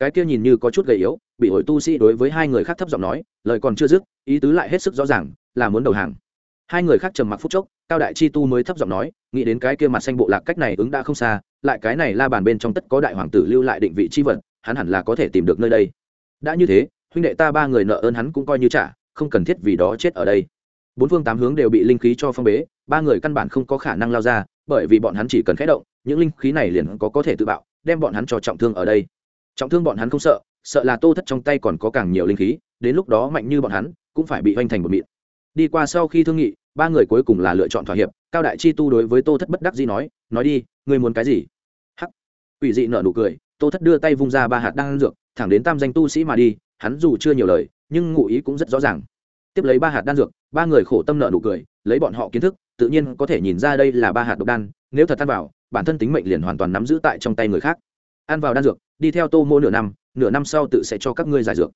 cái kia nhìn như có chút gầy yếu, bị ổi tu sĩ đối với hai người khác thấp giọng nói, lời còn chưa dứt, ý tứ lại hết sức rõ ràng, là muốn đầu hàng. Hai người khác trầm mặc phút chốc, cao đại chi tu mới thấp giọng nói, nghĩ đến cái kia mặt xanh bộ lạc cách này ứng đã không xa, lại cái này la bàn bên trong tất có đại hoàng tử lưu lại định vị chi vật, hắn hẳn là có thể tìm được nơi đây. Đã như thế, huynh đệ ta ba người nợ ơn hắn cũng coi như trả, không cần thiết vì đó chết ở đây. Bốn phương tám hướng đều bị linh khí cho phong bế, ba người căn bản không có khả năng lao ra, bởi vì bọn hắn chỉ cần khẽ động, những linh khí này liền có có thể tự bạo, đem bọn hắn cho trọng thương ở đây trọng thương bọn hắn không sợ sợ là tô thất trong tay còn có càng nhiều linh khí, đến lúc đó mạnh như bọn hắn, cũng phải bị hoành thành một mịn. Đi qua sau khi thương nghị, ba người cuối cùng là lựa chọn thỏa hiệp, cao đại chi tu đối với tô thất bất đắc dĩ nói nói đi, ngươi muốn cái gì? Hắc. Ủy dị nở nụ cười, tô thất đưa tay vung ra ba hạt đang dược, thẳng đến tam danh tu sĩ mà đi, hắn dù chưa nhiều lời, nhưng ngụ ý cũng rất rõ ràng. Tiếp lấy ba hạt đan dược, ba người khổ tâm nợ nụ cười, lấy bọn họ kiến thức, tự nhiên có thể nhìn ra đây là ba hạt độc đan, nếu thật ăn vào, bản thân tính mệnh liền hoàn toàn nắm giữ tại trong tay người khác. Ăn vào đan dược đi theo tô mô nửa năm nửa năm sau tự sẽ cho các ngươi giải dược.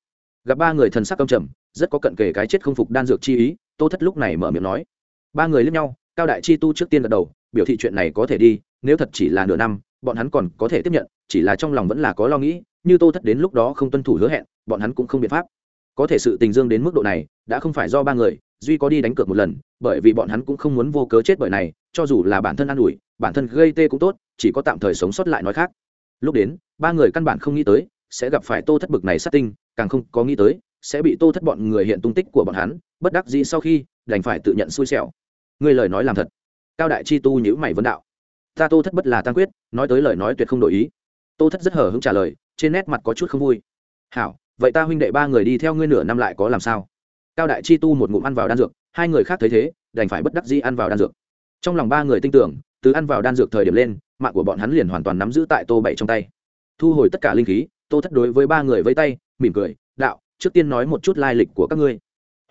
Gặp ba người thần sắc công trầm, rất có cận kề cái chết không phục đan dược chi ý, tô thất lúc này mở miệng nói. Ba người lướt nhau, cao đại chi tu trước tiên gật đầu, biểu thị chuyện này có thể đi, nếu thật chỉ là nửa năm, bọn hắn còn có thể tiếp nhận, chỉ là trong lòng vẫn là có lo nghĩ, như tô thất đến lúc đó không tuân thủ hứa hẹn, bọn hắn cũng không biện pháp. Có thể sự tình dương đến mức độ này, đã không phải do ba người, duy có đi đánh cược một lần, bởi vì bọn hắn cũng không muốn vô cớ chết bởi này, cho dù là bản thân an ủi, bản thân gây tê cũng tốt, chỉ có tạm thời sống sót lại nói khác lúc đến, ba người căn bản không nghĩ tới, sẽ gặp phải tô thất bực này sát tinh, càng không có nghĩ tới, sẽ bị tô thất bọn người hiện tung tích của bọn hắn, bất đắc dĩ sau khi, đành phải tự nhận xui xẻo. Người lời nói làm thật. Cao đại chi tu nhữ mày vấn đạo. Ta tô thất bất là tăng quyết, nói tới lời nói tuyệt không đổi ý. Tô thất rất hờ hững trả lời, trên nét mặt có chút không vui. Hảo, vậy ta huynh đệ ba người đi theo ngươi nửa năm lại có làm sao? Cao đại chi tu một ngụm ăn vào đan dược, hai người khác thấy thế, đành phải bất đắc dĩ ăn vào đan dược. Trong lòng ba người tin tưởng, từ ăn vào đan dược thời điểm lên mạng của bọn hắn liền hoàn toàn nắm giữ tại tô bảy trong tay. Thu hồi tất cả linh khí, tô thất đối với ba người vây tay, mỉm cười, đạo, trước tiên nói một chút lai lịch của các ngươi.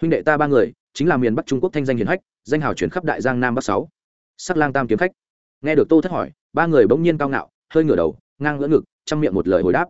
Huynh đệ ta ba người, chính là miền bắc trung quốc thanh danh hiền hách, danh hào chuyển khắp đại giang nam bắc sáu. Sắc lang tam kiếm khách. Nghe được tô thất hỏi, ba người bỗng nhiên cao ngạo, hơi ngửa đầu, ngang ngỡ ngực trong miệng một lời hồi đáp.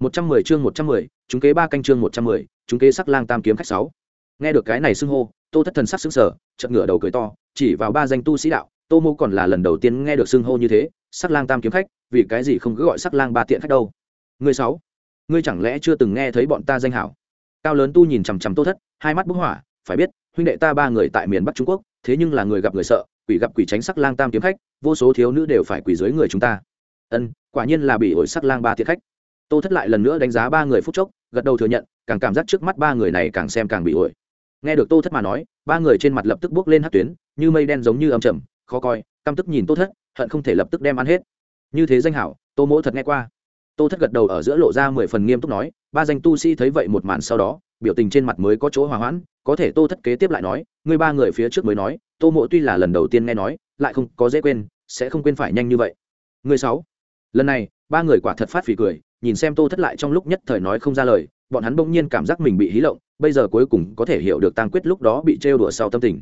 Một trăm mười chương một trăm mười, chúng kế ba canh chương một trăm mười, chúng kế sắc lang tam kiếm khách sáu. Nghe được cái này xưng hô, tô thất thần sắc xứng sở chợt ngửa đầu cười to, chỉ vào ba danh tu sĩ đạo, tô mô còn là lần đầu tiên nghe được xưng hô như thế sắc lang tam kiếm khách, vì cái gì không cứ gọi sắc lang ba tiện khách đâu? Người sáu, ngươi chẳng lẽ chưa từng nghe thấy bọn ta danh hảo? Cao lớn tu nhìn chằm chằm tô thất, hai mắt bức hỏa, phải biết, huynh đệ ta ba người tại miền bắc trung quốc, thế nhưng là người gặp người sợ, quỷ gặp quỷ tránh sắc lang tam kiếm khách, vô số thiếu nữ đều phải quỷ dưới người chúng ta. Ân, quả nhiên là bị ổi sắc lang ba tiện khách. Tô thất lại lần nữa đánh giá ba người phút chốc, gật đầu thừa nhận, càng cảm giác trước mắt ba người này càng xem càng bị ổi. Nghe được tô thất mà nói, ba người trên mặt lập tức bước lên hát tuyến, như mây đen giống như âm trầm, khó coi, căm tức nhìn tô thất hận không thể lập tức đem ăn hết. Như thế danh hảo, tô mỗ thật nghe qua. Tô thất gật đầu ở giữa lộ ra mười phần nghiêm túc nói, ba danh tu sĩ thấy vậy một màn sau đó, biểu tình trên mặt mới có chỗ hòa hoãn, có thể tô thất kế tiếp lại nói, người ba người phía trước mới nói, tô mỗ tuy là lần đầu tiên nghe nói, lại không có dễ quên, sẽ không quên phải nhanh như vậy. Người sáu, lần này, ba người quả thật phát phì cười, nhìn xem tô thất lại trong lúc nhất thời nói không ra lời, bọn hắn bỗng nhiên cảm giác mình bị hí lộng, bây giờ cuối cùng có thể hiểu được tăng quyết lúc đó bị trêu đùa sau tâm tình.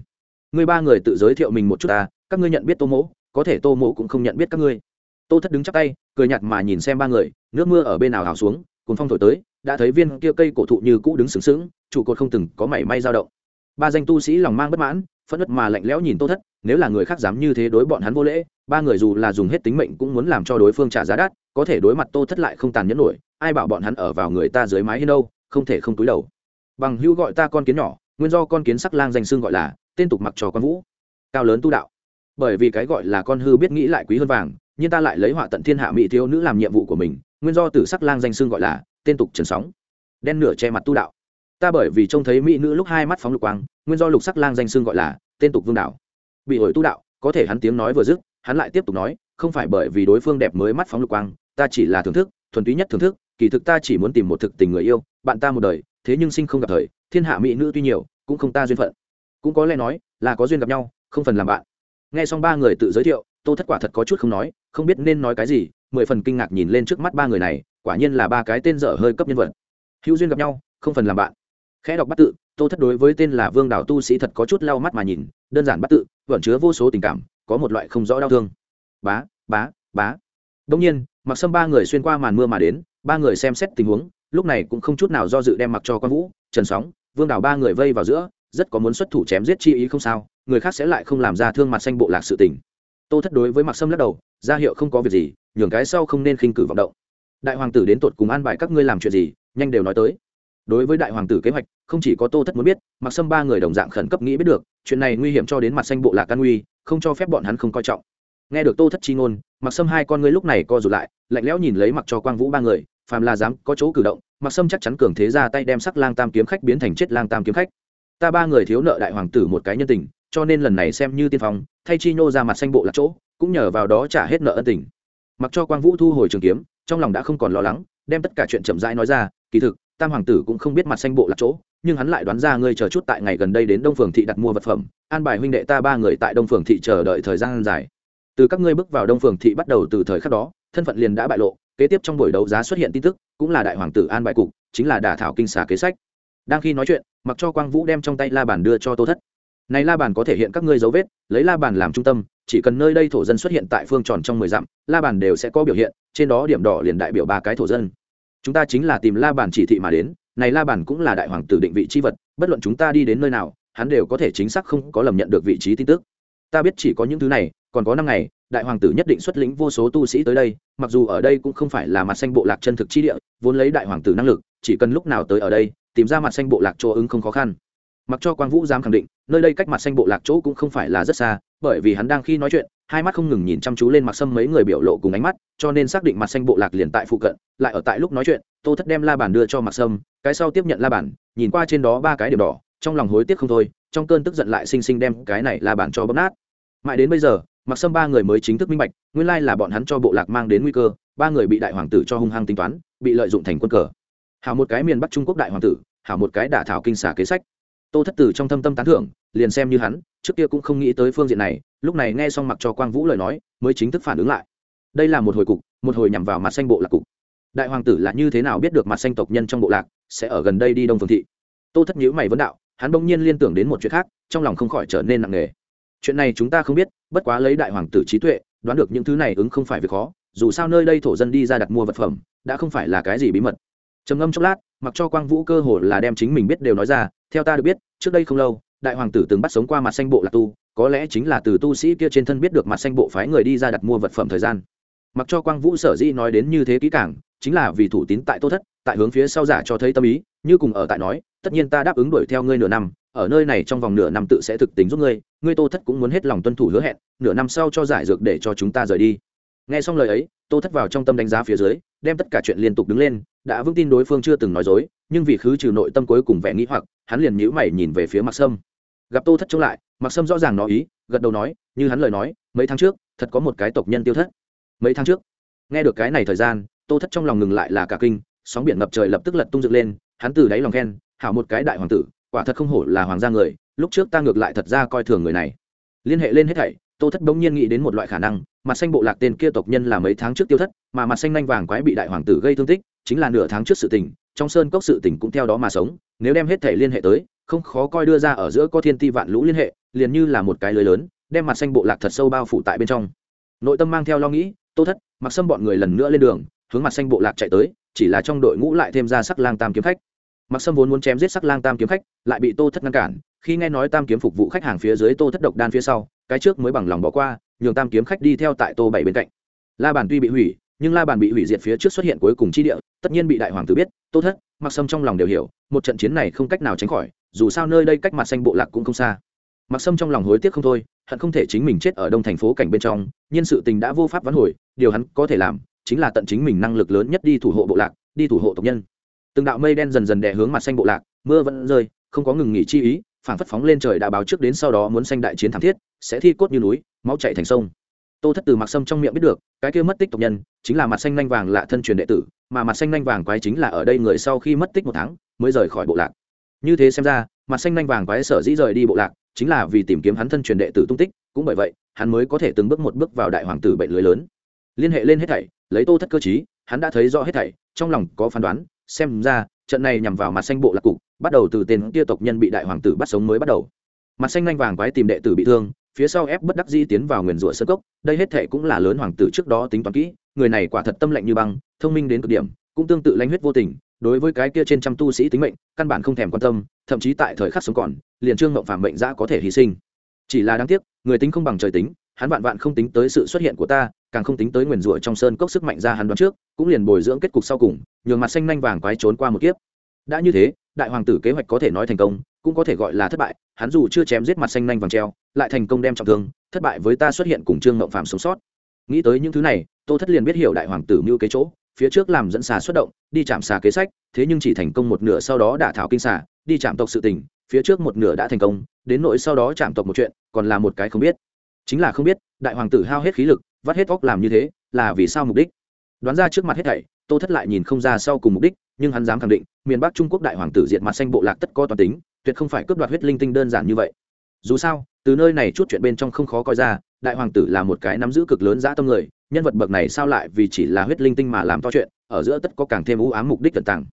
Người ba người tự giới thiệu mình một chút ta, các ngươi nhận biết tô mỗ có thể tô mỗ cũng không nhận biết các ngươi. Tô thất đứng chắp tay, cười nhạt mà nhìn xem ba người, nước mưa ở bên nào hào xuống cùng phong thổi tới, đã thấy viên kia cây cổ thụ như cũ đứng sướng sướng trụ cột không từng có mảy may dao động. Ba danh tu sĩ lòng mang bất mãn, phẫn nứt mà lạnh lẽo nhìn tô thất, nếu là người khác dám như thế đối bọn hắn vô lễ, ba người dù là dùng hết tính mệnh cũng muốn làm cho đối phương trả giá đắt, có thể đối mặt tô thất lại không tàn nhẫn nổi, ai bảo bọn hắn ở vào người ta dưới mái hiên đâu, không thể không túi đầu. Bằng hữu gọi ta con kiến nhỏ, nguyên do con kiến sắc lang danh xương gọi là, tên tục mặc trò con vũ. Cao lớn tu đạo bởi vì cái gọi là con hư biết nghĩ lại quý hơn vàng, nhưng ta lại lấy họa tận thiên hạ mỹ thiếu nữ làm nhiệm vụ của mình, nguyên do tử sắc lang danh xương gọi là tên tục trần sóng. Đen nửa che mặt tu đạo. Ta bởi vì trông thấy mỹ nữ lúc hai mắt phóng lục quang, nguyên do lục sắc lang danh xương gọi là tên tục vương đạo. Bị ổi tu đạo, có thể hắn tiếng nói vừa dứt, hắn lại tiếp tục nói, không phải bởi vì đối phương đẹp mới mắt phóng lục quang, ta chỉ là thưởng thức, thuần túy nhất thưởng thức, kỳ thực ta chỉ muốn tìm một thực tình người yêu, bạn ta một đời, thế nhưng sinh không gặp thời, thiên hạ mỹ nữ tuy nhiều, cũng không ta duyên phận. Cũng có lẽ nói là có duyên gặp nhau, không phần làm bạn nghe xong ba người tự giới thiệu, tô thất quả thật có chút không nói, không biết nên nói cái gì, mười phần kinh ngạc nhìn lên trước mắt ba người này, quả nhiên là ba cái tên dở hơi cấp nhân vật. Hữu duyên gặp nhau, không phần làm bạn. Khẽ đọc bắt tự, tô thất đối với tên là vương đảo tu sĩ thật có chút lau mắt mà nhìn, đơn giản bắt tự, vẫn chứa vô số tình cảm, có một loại không rõ đau thương. Bá bá bá. Đông nhiên, mặc sâm ba người xuyên qua màn mưa mà đến, ba người xem xét tình huống, lúc này cũng không chút nào do dự đem mặc cho quan vũ, trần sóng, vương đảo ba người vây vào giữa, rất có muốn xuất thủ chém giết chi ý không sao người khác sẽ lại không làm ra thương mặt xanh bộ lạc sự tình. Tô thất đối với mặc sâm lắc đầu, ra hiệu không có việc gì, nhường cái sau không nên khinh cử vọng động. Đại hoàng tử đến tột cùng an bài các ngươi làm chuyện gì, nhanh đều nói tới. Đối với đại hoàng tử kế hoạch, không chỉ có tô thất muốn biết mặc sâm ba người đồng dạng khẩn cấp nghĩ biết được, chuyện này nguy hiểm cho đến mặt xanh bộ lạc can nguy, không cho phép bọn hắn không coi trọng. Nghe được tô thất chi ngôn mặc sâm hai con ngươi lúc này co rụt lại, lạnh lẽo nhìn lấy mặc cho quang vũ ba người, phàm là dám có chỗ cử động mặc sâm chắc chắn cường thế ra tay đem sắc lang tam kiếm khách biến thành chết lang tam kiếm khách. Ta ba người thiếu nợ đại hoàng tử một cái nhân tình cho nên lần này xem như tiên phong, thay chi nhô ra mặt xanh bộ lạc chỗ, cũng nhờ vào đó trả hết nợ ân tình. Mặc cho quang vũ thu hồi trường kiếm, trong lòng đã không còn lo lắng, đem tất cả chuyện chậm rãi nói ra, kỳ thực, tam hoàng tử cũng không biết mặt xanh bộ lạc chỗ, nhưng hắn lại đoán ra ngươi chờ chút tại ngày gần đây đến đông phường thị đặt mua vật phẩm, an bài huynh đệ ta ba người tại đông phường thị chờ đợi thời gian dài. Từ các ngươi bước vào đông phường thị bắt đầu từ thời khắc đó, thân phận liền đã bại lộ, kế tiếp trong buổi đấu giá xuất hiện tin tức, cũng là đại hoàng tử an bài cục, chính là đả thảo kinh xà kế sách. Đang khi nói chuyện, mặc cho quang vũ đem trong tay la bàn đưa cho tô thất này la bàn có thể hiện các ngươi dấu vết, lấy la bàn làm trung tâm, chỉ cần nơi đây thổ dân xuất hiện tại phương tròn trong mười dặm, la bàn đều sẽ có biểu hiện, trên đó điểm đỏ liền đại biểu ba cái thổ dân. Chúng ta chính là tìm la bàn chỉ thị mà đến, này la bàn cũng là đại hoàng tử định vị chi vật, bất luận chúng ta đi đến nơi nào, hắn đều có thể chính xác không có lầm nhận được vị trí tin tức. Ta biết chỉ có những thứ này, còn có năm ngày, đại hoàng tử nhất định xuất lĩnh vô số tu sĩ tới đây, mặc dù ở đây cũng không phải là mặt xanh bộ lạc chân thực chi địa, vốn lấy đại hoàng tử năng lực, chỉ cần lúc nào tới ở đây, tìm ra mặt xanh bộ lạc chỗ ứng không khó khăn mặc cho quang vũ dám khẳng định, nơi đây cách mặt xanh bộ lạc chỗ cũng không phải là rất xa, bởi vì hắn đang khi nói chuyện, hai mắt không ngừng nhìn chăm chú lên mặt sâm mấy người biểu lộ cùng ánh mắt, cho nên xác định mặt xanh bộ lạc liền tại phụ cận, lại ở tại lúc nói chuyện, tô thất đem la bàn đưa cho mặt sâm, cái sau tiếp nhận la bàn nhìn qua trên đó ba cái điểm đỏ, trong lòng hối tiếc không thôi, trong cơn tức giận lại xinh xinh đem cái này la bàn cho bấm nát. Mãi đến bây giờ mặc sâm ba người mới chính thức minh bạch, nguyên lai là bọn hắn cho bộ lạc mang đến nguy cơ, ba người bị đại hoàng tử cho hung hăng tính toán, bị lợi dụng thành quân cờ. Hảo một cái miền bắc trung quốc đại hoàng tử, hảo một cái đả thảo kinh xả kế sách tô thất tử trong thâm tâm tán thưởng, liền xem như hắn, trước kia cũng không nghĩ tới phương diện này, lúc này nghe xong mặc cho quang vũ lời nói, mới chính thức phản ứng lại. Đây là một hồi cục, một hồi nhằm vào mặt xanh bộ lạc cục. Đại hoàng tử là như thế nào biết được mặt xanh tộc nhân trong bộ lạc sẽ ở gần đây đi đông phương thị? Tô thất nhữ mày vấn đạo, hắn bỗng nhiên liên tưởng đến một chuyện khác, trong lòng không khỏi trở nên nặng nề. Chuyện này chúng ta không biết, bất quá lấy đại hoàng tử trí tuệ, đoán được những thứ này ứng không phải việc khó, dù sao nơi đây thổ dân đi ra đặt mua vật phẩm, đã không phải là cái gì bí mật. Trầm ngâm chốc lát mặc cho quang vũ cơ hồ là đem chính mình biết đều nói ra, theo ta được biết, trước đây không lâu, đại hoàng tử từng bắt sống qua mặt xanh bộ lạc tu, có lẽ chính là từ tu sĩ kia trên thân biết được mặt xanh bộ phái người đi ra đặt mua vật phẩm thời gian. Mặc cho quang vũ sở dĩ nói đến như thế kỹ càng, chính là vì thủ tín tại tô thất, tại hướng phía sau giả cho thấy tâm ý, như cùng ở tại nói, tất nhiên ta đáp ứng đuổi theo ngươi nửa năm, ở nơi này trong vòng nửa năm tự sẽ thực tính giúp ngươi ngươi tô thất cũng muốn hết lòng tuân thủ hứa hẹn, nửa năm sau cho giải dược để cho chúng ta rời đi. Nghe xong lời ấy, tô thất vào trong tâm đánh giá phía dưới, đem tất cả chuyện liên tục đứng lên đã vững tin đối phương chưa từng nói dối, nhưng vì khứ trừ nội tâm cuối cùng vẻ nghĩ hoặc, hắn liền nhíu mày nhìn về phía mặc sâm. Gặp tô thất chống lại mặc sâm rõ ràng nói ý, gật đầu nói, như hắn lời nói, mấy tháng trước, thật có một cái tộc nhân tiêu thất. Mấy tháng trước, nghe được cái này thời gian, tô thất trong lòng ngừng lại là cả kinh, sóng biển ngập trời lập tức lật tung dựng lên, hắn từ đáy lòng khen, hảo một cái đại hoàng tử, quả thật không hổ là hoàng gia người, lúc trước ta ngược lại thật ra coi thường người này. Liên hệ lên hết thảy, tô thất bỗng nhiên nghĩ đến một loại khả năng, mặt xanh bộ lạc tên kia tộc nhân là mấy tháng trước tiêu thất, mà mặt xanh nhanh vàng quái bị đại hoàng tử gây thương tích chính là nửa tháng trước sự tình, trong sơn cốc sự tình cũng theo đó mà sống, nếu đem hết thể liên hệ tới, không khó coi đưa ra ở giữa có thiên ti vạn lũ liên hệ, liền như là một cái lưới lớn, đem mặt xanh bộ lạc thật sâu bao phủ tại bên trong. Nội tâm mang theo lo nghĩ, tô thất, mặc xâm bọn người lần nữa lên đường, hướng mặt xanh bộ lạc chạy tới, chỉ là trong đội ngũ lại thêm ra sắc lang tam kiếm khách. Mặc sâm vốn muốn chém giết sắc lang tam kiếm khách, lại bị tô thất ngăn cản, khi nghe nói tam kiếm phục vụ khách hàng phía dưới tô thất độc đan phía sau, cái trước mới bằng lòng bỏ qua, nhường tam kiếm khách đi theo tại tô bảy bên cạnh. La bàn tuy bị hủy nhưng la bàn bị hủy diệt phía trước xuất hiện cuối cùng chi địa, tất nhiên bị đại hoàng tử biết, tô thất mặc sâm trong lòng đều hiểu, một trận chiến này không cách nào tránh khỏi, dù sao nơi đây cách mặt xanh bộ lạc cũng không xa. Mặc sâm trong lòng hối tiếc không thôi, hận không thể chính mình chết ở đông thành phố cảnh bên trong nhân sự tình đã vô pháp vãn hồi, điều hắn có thể làm, chính là tận chính mình năng lực lớn nhất đi thủ hộ bộ lạc, đi thủ hộ tộc nhân. Từng đạo mây đen dần dần đè hướng mặt xanh bộ lạc, mưa vẫn rơi, không có ngừng nghỉ chi ý phản phất phóng lên trời đã báo trước đến sau đó muốn xanh đại chiến thắng thiết, sẽ thi cốt như núi, máu chạy thành sông tô thất từ mặc sâm trong miệng biết được, cái kia mất tích tộc nhân chính là mặt xanh nanh vàng lạ thân truyền đệ tử, mà mặt xanh nanh vàng quái chính là ở đây người sau khi mất tích một tháng mới rời khỏi bộ lạc. Như thế xem ra, mặt xanh nanh vàng quái sở dĩ rời đi bộ lạc chính là vì tìm kiếm hắn thân truyền đệ tử tung tích, cũng bởi vậy, hắn mới có thể từng bước một bước vào đại hoàng tử bệnh lưới lớn. Liên hệ lên hết thảy, lấy tô thất cơ chí hắn đã thấy rõ hết thảy, trong lòng có phán đoán, xem ra, trận này nhằm vào mặt xanh bộ lạc cục, bắt đầu từ tên kia tộc nhân bị đại hoàng tử bắt sống mới bắt đầu. Mặt xanh nanh vàng quái tìm đệ tử bị thương phía sau ép bất đắc di tiến vào nguyền rủa sơ cốc, đây hết thệ cũng là lớn hoàng tử trước đó tính toán kỹ, người này quả thật tâm lạnh như băng, thông minh đến cực điểm, cũng tương tự lãnh huyết vô tình, đối với cái kia trên trăm tu sĩ tính mệnh, căn bản không thèm quan tâm, thậm chí tại thời khắc sống còn, liền trương mộng phạm mệnh giã có thể hy sinh. Chỉ là đáng tiếc, người tính không bằng trời tính, hắn vạn vạn không tính tới sự xuất hiện của ta, càng không tính tới nguyền rủa trong sơn cốc sức mạnh ra hắn đoán trước, cũng liền bồi dưỡng kết cục sau cùng, nhường mặt xanh nanh vàng quái trốn qua một kiếp. Đã như thế, đại hoàng tử kế hoạch có thể nói thành công cũng có thể gọi là thất bại, hắn dù chưa chém giết mặt xanh nanh vàng treo, lại thành công đem trọng thương, thất bại với ta xuất hiện cùng trương mộng phạm sống sót. Nghĩ tới những thứ này, tô thất liền biết hiểu đại hoàng tử mưu kế chỗ, phía trước làm dẫn xà xuất động, đi chạm xà kế sách, thế nhưng chỉ thành công một nửa sau đó đả thảo kinh xà, đi chạm tộc sự tình, phía trước một nửa đã thành công, đến nỗi sau đó chạm tộc một chuyện, còn là một cái không biết. Chính là không biết, đại hoàng tử hao hết khí lực, vắt hết óc làm như thế, là vì sao mục đích? Đoán ra trước mặt hết thảy, tô thất lại nhìn không ra sau cùng mục đích nhưng hắn dám khẳng định miền bắc trung quốc đại hoàng tử diện mặt xanh bộ lạc tất có toàn tính tuyệt không phải cướp đoạt huyết linh tinh đơn giản như vậy. Dù sao từ nơi này chút chuyện bên trong không khó coi ra đại hoàng tử là một cái nắm giữ cực lớn dã tâm người nhân vật bậc này sao lại vì chỉ là huyết linh tinh mà làm to chuyện ở giữa tất có càng thêm ưu ám mục đích tận tàng.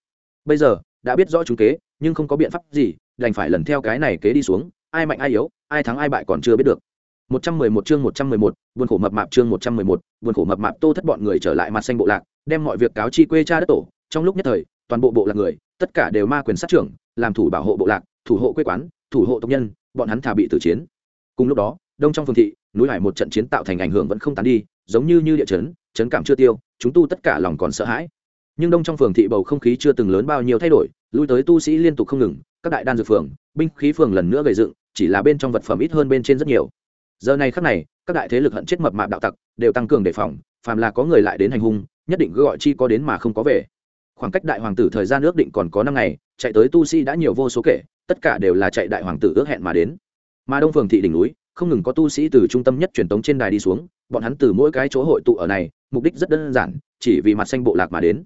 Bây giờ đã biết rõ chúng kế nhưng không có biện pháp gì đành phải lần theo cái này kế đi xuống ai mạnh ai yếu ai thắng ai bại còn chưa biết được. 111 chương 111, buồn khổ mập mạp chương 111, buồn khổ mập mạp Tô Thất bọn người trở lại mặt xanh bộ lạc, đem mọi việc cáo chi quê cha đất tổ, trong lúc nhất thời, toàn bộ bộ lạc người, tất cả đều ma quyền sát trưởng, làm thủ bảo hộ bộ lạc, thủ hộ quê quán, thủ hộ tộc nhân, bọn hắn thả bị tử chiến. Cùng lúc đó, đông trong phường thị, núi hải một trận chiến tạo thành ảnh hưởng vẫn không tán đi, giống như như địa chấn, chấn cảm chưa tiêu, chúng tu tất cả lòng còn sợ hãi. Nhưng đông trong phường thị bầu không khí chưa từng lớn bao nhiêu thay đổi, lui tới tu sĩ liên tục không ngừng, các đại đan dược phường, binh khí phường lần nữa gầy dựng, chỉ là bên trong vật phẩm ít hơn bên trên rất nhiều giờ này khắc này các đại thế lực hận chết mập mạp đạo tặc đều tăng cường đề phòng phàm là có người lại đến hành hung nhất định cứ gọi chi có đến mà không có về khoảng cách đại hoàng tử thời gian ước định còn có năm ngày, chạy tới tu sĩ đã nhiều vô số kể, tất cả đều là chạy đại hoàng tử ước hẹn mà đến. Mà đông phường thị đỉnh núi, không ngừng có tu sĩ từ trung tâm nhất truyền tống trên đài đi xuống, bọn hắn từ mỗi cái chỗ hội tụ ở này, mục đích rất đơn giản, chỉ vì mặt xanh bộ lạc mà đến.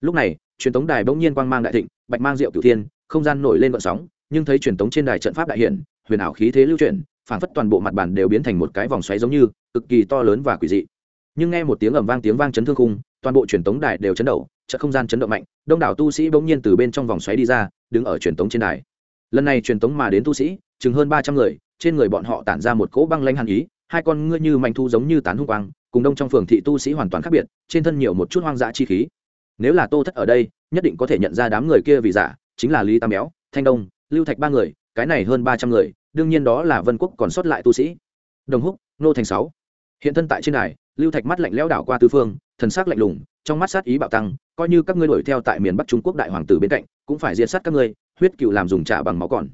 Lúc này, truyền tống đài bỗng nhiên quang mang đại thịnh, bạch mang rượu cửu thiên, không gian nổi lên vận sóng, nhưng thấy truyền tống trên đài trận pháp đại hiển huyền ảo khí thế lưu chuyển, phảng phất toàn bộ mặt bàn đều biến thành một cái vòng xoáy giống như, cực kỳ to lớn và quỷ dị. Nhưng nghe một tiếng ầm vang tiếng vang chấn thương khung, toàn bộ truyền tống đài đều chấn động chợ không gian chấn động mạnh, đông đảo tu sĩ bỗng nhiên từ bên trong vòng xoáy đi ra, đứng ở truyền tống trên đài. Lần này truyền tống mà đến tu sĩ, chừng hơn ba trăm người, trên người bọn họ tản ra một cỗ băng lanh hàn ý, hai con ngươi như mạnh thu giống như tán hung quang, cùng đông trong phường thị tu sĩ hoàn toàn khác biệt, trên thân nhiều một chút hoang dã chi khí. Nếu là tô thất ở đây, nhất định có thể nhận ra đám người kia vì giả, chính là lý tam béo, thanh đông, lưu thạch ba người, cái này hơn ba trăm người, đương nhiên đó là vân quốc còn sót lại tu sĩ. Đồng húc, nô thành sáu. Hiện thân tại trên đài, lưu thạch mắt lạnh lẽo đảo qua tứ phương, thần sắc lạnh lùng trong mắt sát ý bạo tăng, coi như các ngươi đuổi theo tại miền bắc trung quốc đại hoàng tử bên cạnh, cũng phải diệt sát các ngươi, huyết cựu làm dùng trả bằng máu còn.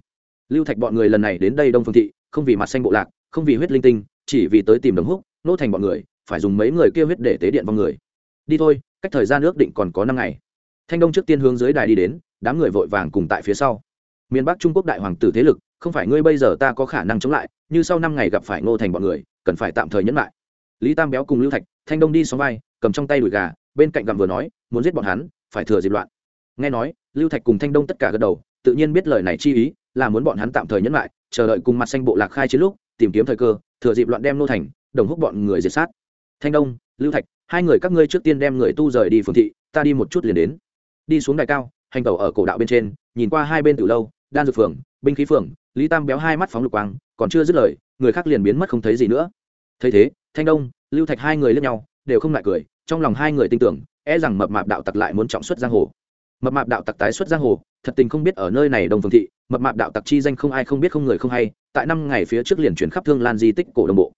Lưu thạch bọn người lần này đến đây đông phương thị, không vì mặt xanh bộ lạc, không vì huyết linh tinh, chỉ vì tới tìm đồng húc, nô thành bọn người, phải dùng mấy người kia huyết để tế điện vào người. Đi thôi, cách thời gian ước định còn có năm ngày. Thanh đông trước tiên hướng dưới đài đi đến, đám người vội vàng cùng tại phía sau. Miền bắc trung quốc đại hoàng tử thế lực, không phải ngươi bây giờ ta có khả năng chống lại, như sau năm ngày gặp phải ngô thành bọn người, cần phải tạm thời nhẫn lại. Lý tam béo cùng lưu thạch, thanh đông đi xóm vai, cầm trong tay đùi gà bên cạnh gặm vừa nói, muốn giết bọn hắn, phải thừa dịp loạn. Nghe nói, lưu thạch cùng thanh đông tất cả gật đầu, tự nhiên biết lời này chi ý, là muốn bọn hắn tạm thời nhẫn lại, chờ đợi cùng mặt xanh bộ lạc khai chiến lúc, tìm kiếm thời cơ, thừa dịp loạn đem nô thành, đồng húc bọn người diệt sát. Thanh đông, lưu thạch, hai người các ngươi trước tiên đem người tu rời đi phường thị, ta đi một chút liền đến. Đi xuống đài cao, hành tàu ở cổ đạo bên trên, nhìn qua hai bên từ lâu, đan dược phường, binh khí phường, lý tam béo hai mắt phóng lục quang, còn chưa dứt lời, người khác liền biến mất không thấy gì nữa. Thấy thế, thanh đông, lưu thạch hai người lẫn nhau, đều không lại cười trong lòng hai người tin tưởng e rằng mập mạp đạo tặc lại muốn trọng xuất giang hồ. Mập mạp đạo tặc tái xuất giang hồ, thật tình không biết ở nơi này đồng phương thị, mập mạp đạo tặc chi danh không ai không biết không người không hay, tại năm ngày phía trước liền chuyển khắp thương lan di tích cổ đồng bộ.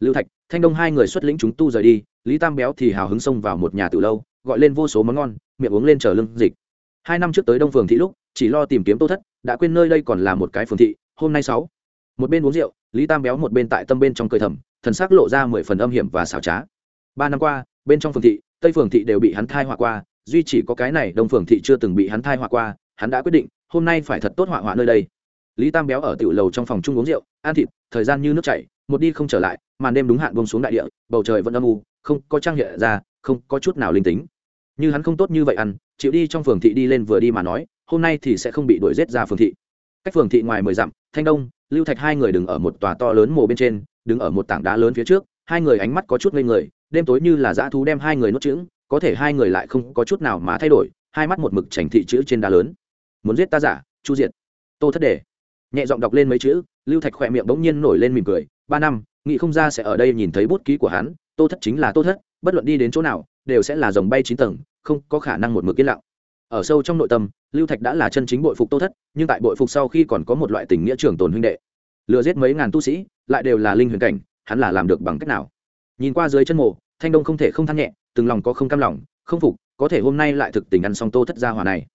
Lưu thạch, thanh đông hai người xuất lĩnh chúng tu rời đi, lý tam béo thì hào hứng xông vào một nhà từ lâu, gọi lên vô số món ngon, miệng uống lên chờ lưng dịch. Hai năm trước tới đông phường thị lúc, chỉ lo tìm kiếm tô thất, đã quên nơi đây còn là một cái phường thị, hôm nay sáu. Một bên uống rượu, lý tam béo một bên tại tâm bên trong cười thầm, thần sắc lộ ra mười phần âm hiểm và xảo trá. Ba năm qua bên trong phường thị, tây phường thị đều bị hắn thai họa qua, duy chỉ có cái này đông phường thị chưa từng bị hắn thai họa qua, hắn đã quyết định, hôm nay phải thật tốt họa họa nơi đây. Lý tam béo ở tiểu lầu trong phòng chung uống rượu, ăn thịt, thời gian như nước chảy, một đi không trở lại, màn đêm đúng hạn bông xuống đại địa, bầu trời vẫn âm u, không có trang hiện ra, không có chút nào linh tính. Như hắn không tốt như vậy ăn, chịu đi trong phường thị đi lên vừa đi mà nói, hôm nay thì sẽ không bị đuổi giết ra phường thị. Cách phường thị ngoài mười dặm, thanh đông, lưu thạch hai người đứng ở một tòa to lớn mồ bên trên, đứng ở một tảng đá lớn phía trước hai người ánh mắt có chút ngây người, đêm tối như là dã thú đem hai người nuốt chửng có thể hai người lại không có chút nào mà thay đổi, hai mắt một mực chảnh thị chữ trên đá lớn. Muốn giết ta giả, chu diệt. Tô thất đề. Nhẹ giọng đọc lên mấy chữ, lưu thạch khỏe miệng bỗng nhiên nổi lên mỉm cười, ba năm, nghĩ không ra sẽ ở đây nhìn thấy bút ký của hắn, tô thất chính là tô thất, bất luận đi đến chỗ nào, đều sẽ là dòng bay chín tầng, không có khả năng một mực yên lặng. Ở sâu trong nội tâm, lưu thạch đã là chân chính bội phục tô thất, nhưng tại bội phục sau khi còn có một loại tình nghĩa trường tồn huynh đệ. Lừa giết mấy ngàn tu sĩ, lại đều là linh huyền cảnh hắn là làm được bằng cách nào? Nhìn qua dưới chân mộ, thanh đông không thể không than nhẹ, từng lòng có không cam lòng, không phục, có thể hôm nay lại thực tình ăn xong tô thất gia hòa này.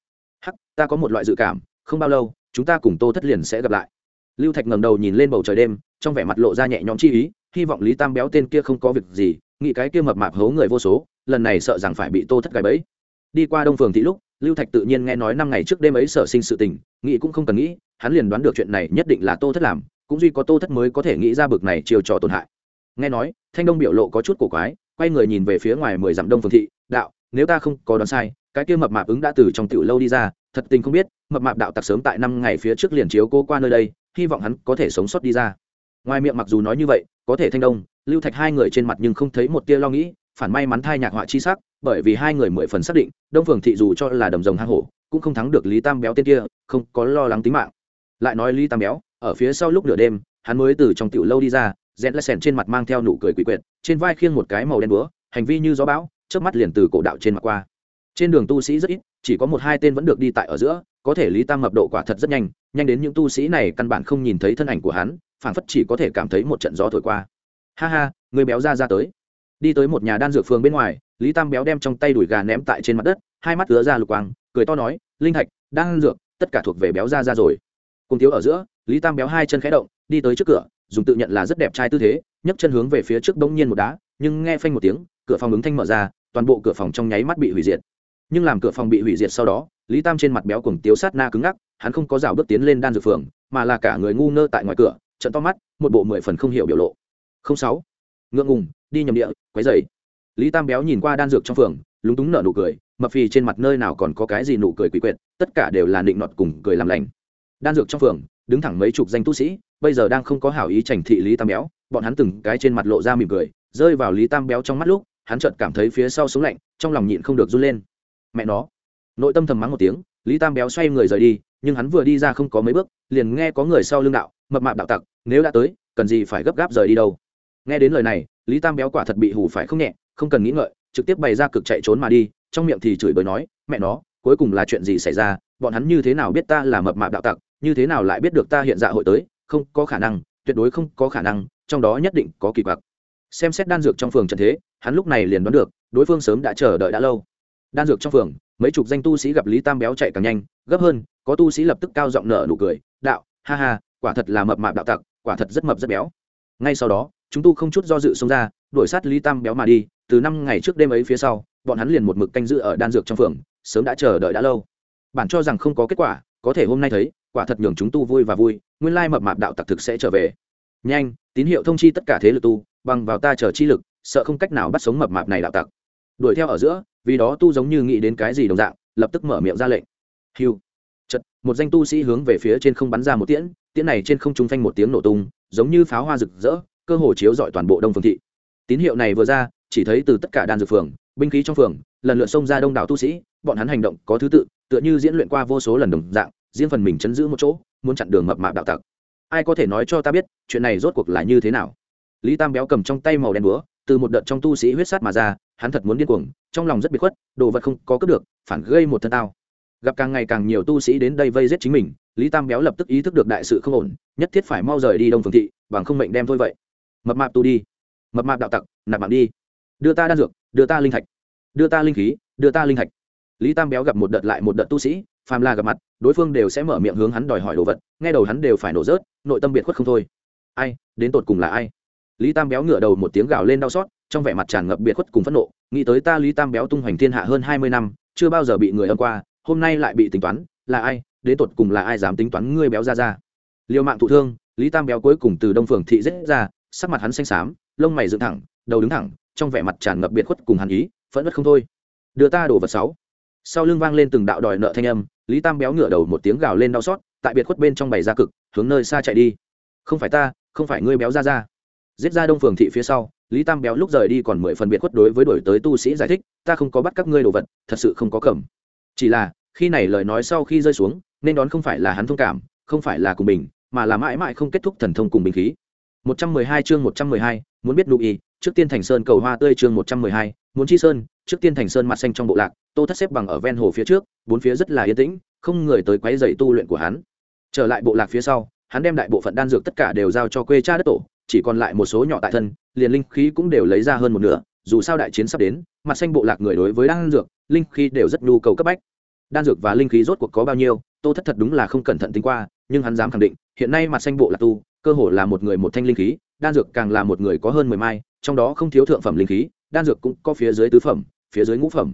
Hắc, ta có một loại dự cảm, không bao lâu, chúng ta cùng tô thất liền sẽ gặp lại. Lưu thạch ngẩng đầu nhìn lên bầu trời đêm, trong vẻ mặt lộ ra nhẹ nhõm chi ý, hy vọng lý tam béo tên kia không có việc gì, nghĩ cái kia mập mạp hố người vô số, lần này sợ rằng phải bị tô thất gài bẫy. Đi qua đông phường thị lúc, lưu thạch tự nhiên nghe nói năm ngày trước đêm ấy sở sinh sự tình, nghĩ cũng không cần nghĩ, hắn liền đoán được chuyện này nhất định là tô thất làm cũng duy có tô thất mới có thể nghĩ ra bực này chiều trò tổn hại. Nghe nói, thanh đông biểu lộ có chút cổ quái, quay người nhìn về phía ngoài mười dặm đông phương thị, đạo, nếu ta không có đoán sai, cái kia mập mạp ứng đã từ trong tiểu lâu đi ra, thật tình không biết, mập mạp đạo tặc sớm tại năm ngày phía trước liền chiếu cô qua nơi đây, hy vọng hắn có thể sống sót đi ra. Ngoài miệng mặc dù nói như vậy, có thể thanh đông, lưu thạch hai người trên mặt nhưng không thấy một tia lo nghĩ, phản may mắn thai nhạc họa chi sắc, bởi vì hai người mười phần xác định, đông phường thị dù cho là đầm rồng hang hổ, cũng không thắng được lý tam béo tên kia, không có lo lắng tính mạng. Lại nói lý tam béo ở phía sau lúc nửa đêm, hắn mới từ trong tiểu lâu đi ra rẽ lại sèn trên mặt mang theo nụ cười quỷ quyệt, trên vai khiêng một cái màu đen búa, hành vi như gió bão trước mắt liền từ cổ đạo trên mặt qua. Trên đường tu sĩ rất ít, chỉ có một hai tên vẫn được đi tại ở giữa, có thể lý tam mập độ quả thật rất nhanh nhanh đến những tu sĩ này căn bản không nhìn thấy thân ảnh của hắn phản phất chỉ có thể cảm thấy một trận gió thổi qua. Ha ha, người béo ra ra tới. Đi tới một nhà đan dược phường bên ngoài, lý tam béo đem trong tay đùi gà ném tại trên mặt đất, hai mắt ứa ra lục quang, cười to nói, linh thạch, đan dược, tất cả thuộc về béo ra ra rồi. Cùng thiếu ở giữa lý tam béo hai chân khẽ động, đi tới trước cửa, dùng tự nhận là rất đẹp trai tư thế, nhấc chân hướng về phía trước bỗng nhiên một đá, nhưng nghe phanh một tiếng, cửa phòng ứng thanh mở ra, toàn bộ cửa phòng trong nháy mắt bị hủy diệt. Nhưng làm cửa phòng bị hủy diệt sau đó, lý tam trên mặt béo cùng tiếu sát na cứng ngắc, hắn không có rào bước tiến lên đan dược phường, mà là cả người ngu ngơ tại ngoài cửa, trận to mắt, một bộ mười phần không hiểu biểu lộ. Không sáu. Ngượng ngùng, đi nhầm địa, quấy dày lý tam béo nhìn qua đan dược trong phường, lúng túng nở nụ cười, mập phì trên mặt nơi nào còn có cái gì nụ cười quỷ quyệt, tất cả đều là định nọt cùng cười làm lành. Đan dược trong phường đứng thẳng mấy chục danh tu sĩ, bây giờ đang không có hảo ý chảnh thị lý tam béo, bọn hắn từng cái trên mặt lộ ra mỉm cười, rơi vào lý tam béo trong mắt lúc, hắn chợt cảm thấy phía sau sống lạnh, trong lòng nhịn không được run lên. Mẹ nó! Nội tâm thầm mắng một tiếng, lý tam béo xoay người rời đi, nhưng hắn vừa đi ra không có mấy bước, liền nghe có người sau lưng đạo, mập mạp đạo tặc, nếu đã tới, cần gì phải gấp gáp rời đi đâu? Nghe đến lời này, lý tam béo quả thật bị hù phải không nhẹ, không cần nghĩ ngợi, trực tiếp bày ra cực chạy trốn mà đi, trong miệng thì chửi bới nói, mẹ nó, cuối cùng là chuyện gì xảy ra? Bọn hắn như thế nào biết ta là mập mạp đạo tặc? Như thế nào lại biết được ta hiện dạ hội tới, không có khả năng, tuyệt đối không có khả năng, trong đó nhất định có kỳ quặc. Xem xét đan dược trong phường trần thế, hắn lúc này liền đoán được, đối phương sớm đã chờ đợi đã lâu. Đan dược trong phường, mấy chục danh tu sĩ gặp lý tam béo chạy càng nhanh, gấp hơn, có tu sĩ lập tức cao giọng nở nụ cười, đạo, ha ha, quả thật là mập mạp đạo tặc, quả thật rất mập rất béo. Ngay sau đó, chúng tu không chút do dự xông ra, đuổi sát lý tam béo mà đi, từ năm ngày trước đêm ấy phía sau, bọn hắn liền một mực canh giữ ở đan dược trong phường, sớm đã chờ đợi đã lâu. Bản cho rằng không có kết quả, có thể hôm nay thấy quả thật nhường chúng tu vui và vui, nguyên lai mập mạp đạo tặc thực sẽ trở về. Nhanh, tín hiệu thông chi tất cả thế lực tu, bằng vào ta chờ chi lực, sợ không cách nào bắt sống mập mạp này đạo tặc. Đuổi theo ở giữa, vì đó tu giống như nghĩ đến cái gì đồng dạng, lập tức mở miệng ra lệnh. Hiu chật một danh tu sĩ hướng về phía trên không bắn ra một tiễn tiễn này trên không trung phanh một tiếng nổ tung, giống như pháo hoa rực rỡ, cơ hồ chiếu dọi toàn bộ đông phương thị. Tín hiệu này vừa ra, chỉ thấy từ tất cả đàn dược phường, binh khí trong phường, lần lượt xông ra đông đảo tu sĩ, bọn hắn hành động có thứ tự, tựa như diễn luyện qua vô số lần đồng dạng riêng phần mình chấn giữ một chỗ, muốn chặn đường mập mạp đạo tặc. Ai có thể nói cho ta biết, chuyện này rốt cuộc là như thế nào? Lý tam béo cầm trong tay màu đen búa, từ một đợt trong tu sĩ huyết sát mà ra, hắn thật muốn điên cuồng, trong lòng rất bị khuất, đồ vật không có cướp được, phản gây một thân tao. Gặp càng ngày càng nhiều tu sĩ đến đây vây giết chính mình, lý tam béo lập tức ý thức được đại sự không ổn, nhất thiết phải mau rời đi đông phương thị, bằng không mệnh đem thôi vậy. Mập mạp tu đi. Mập mạp đạo tặc, nạp mạng đi. Đưa ta đan dược, đưa ta linh thạch. Đưa ta linh khí, đưa ta linh thạch. Lý tam béo gặp một đợt lại một đợt tu sĩ phàm là gặp mặt, đối phương đều sẽ mở miệng hướng hắn đòi hỏi đồ vật, nghe đầu hắn đều phải nổ rớt, nội tâm biệt khuất không thôi. Ai, đến tột cùng là ai? Lý tam béo ngửa đầu một tiếng gào lên đau xót, trong vẻ mặt tràn ngập biệt khuất cùng phẫn nộ, nghĩ tới ta lý tam béo tung hoành thiên hạ hơn hai mươi năm, chưa bao giờ bị người âm qua, hôm nay lại bị tính toán, là ai, đến tột cùng là ai dám tính toán ngươi béo ra ra liều mạng thụ thương, lý tam béo cuối cùng từ đông phường thị rết ra, sắc mặt hắn xanh xám, lông mày dựng thẳng, đầu đứng thẳng, trong vẻ mặt tràn ngập biệt khuất cùng hàn ý, phẫn nộ không thôi. Đưa ta đổ vật sáu. Sau lưng vang lên từng đạo đòi nợ thanh âm lý tam béo ngửa đầu một tiếng gào lên đau xót tại biệt khuất bên trong bày ra cực hướng nơi xa chạy đi. Không phải ta không phải ngươi béo ra ra. Giết ra đông phường thị phía sau lý tam béo lúc rời đi còn mười phần biệt khuất đối với đổi tới tu sĩ giải thích ta không có bắt các ngươi đồ vật thật sự không có cầm. Chỉ là khi này lời nói sau khi rơi xuống nên đón không phải là hắn thông cảm không phải là cùng bình mà là mãi mãi không kết thúc thần thông cùng bình khí. 112 chương 112, muốn biết nụ y trước tiên thành sơn cầu hoa tươi chương 112, muốn chi sơn trước tiên thành sơn mặt xanh trong bộ lạc, tô thất xếp bằng ở ven hồ phía trước, bốn phía rất là yên tĩnh, không người tới quấy dày tu luyện của hắn. Trở lại bộ lạc phía sau, hắn đem đại bộ phận đan dược tất cả đều giao cho quê cha đất tổ, chỉ còn lại một số nhỏ tại thân, liền linh khí cũng đều lấy ra hơn một nửa, dù sao đại chiến sắp đến, mặt xanh bộ lạc người đối với đan dược, linh khí đều rất nhu cầu cấp bách. Đan dược và linh khí rốt cuộc có bao nhiêu, tô thất thật đúng là không cẩn thận tính qua, nhưng hắn dám khẳng định, hiện nay mặt xanh bộ lạc tu, cơ hồ là một người một thanh linh khí, đan dược càng là một người có hơn mười mai, trong đó không thiếu thượng phẩm linh khí, đan dược cũng có phía dưới tứ phẩm phía dưới ngũ phẩm.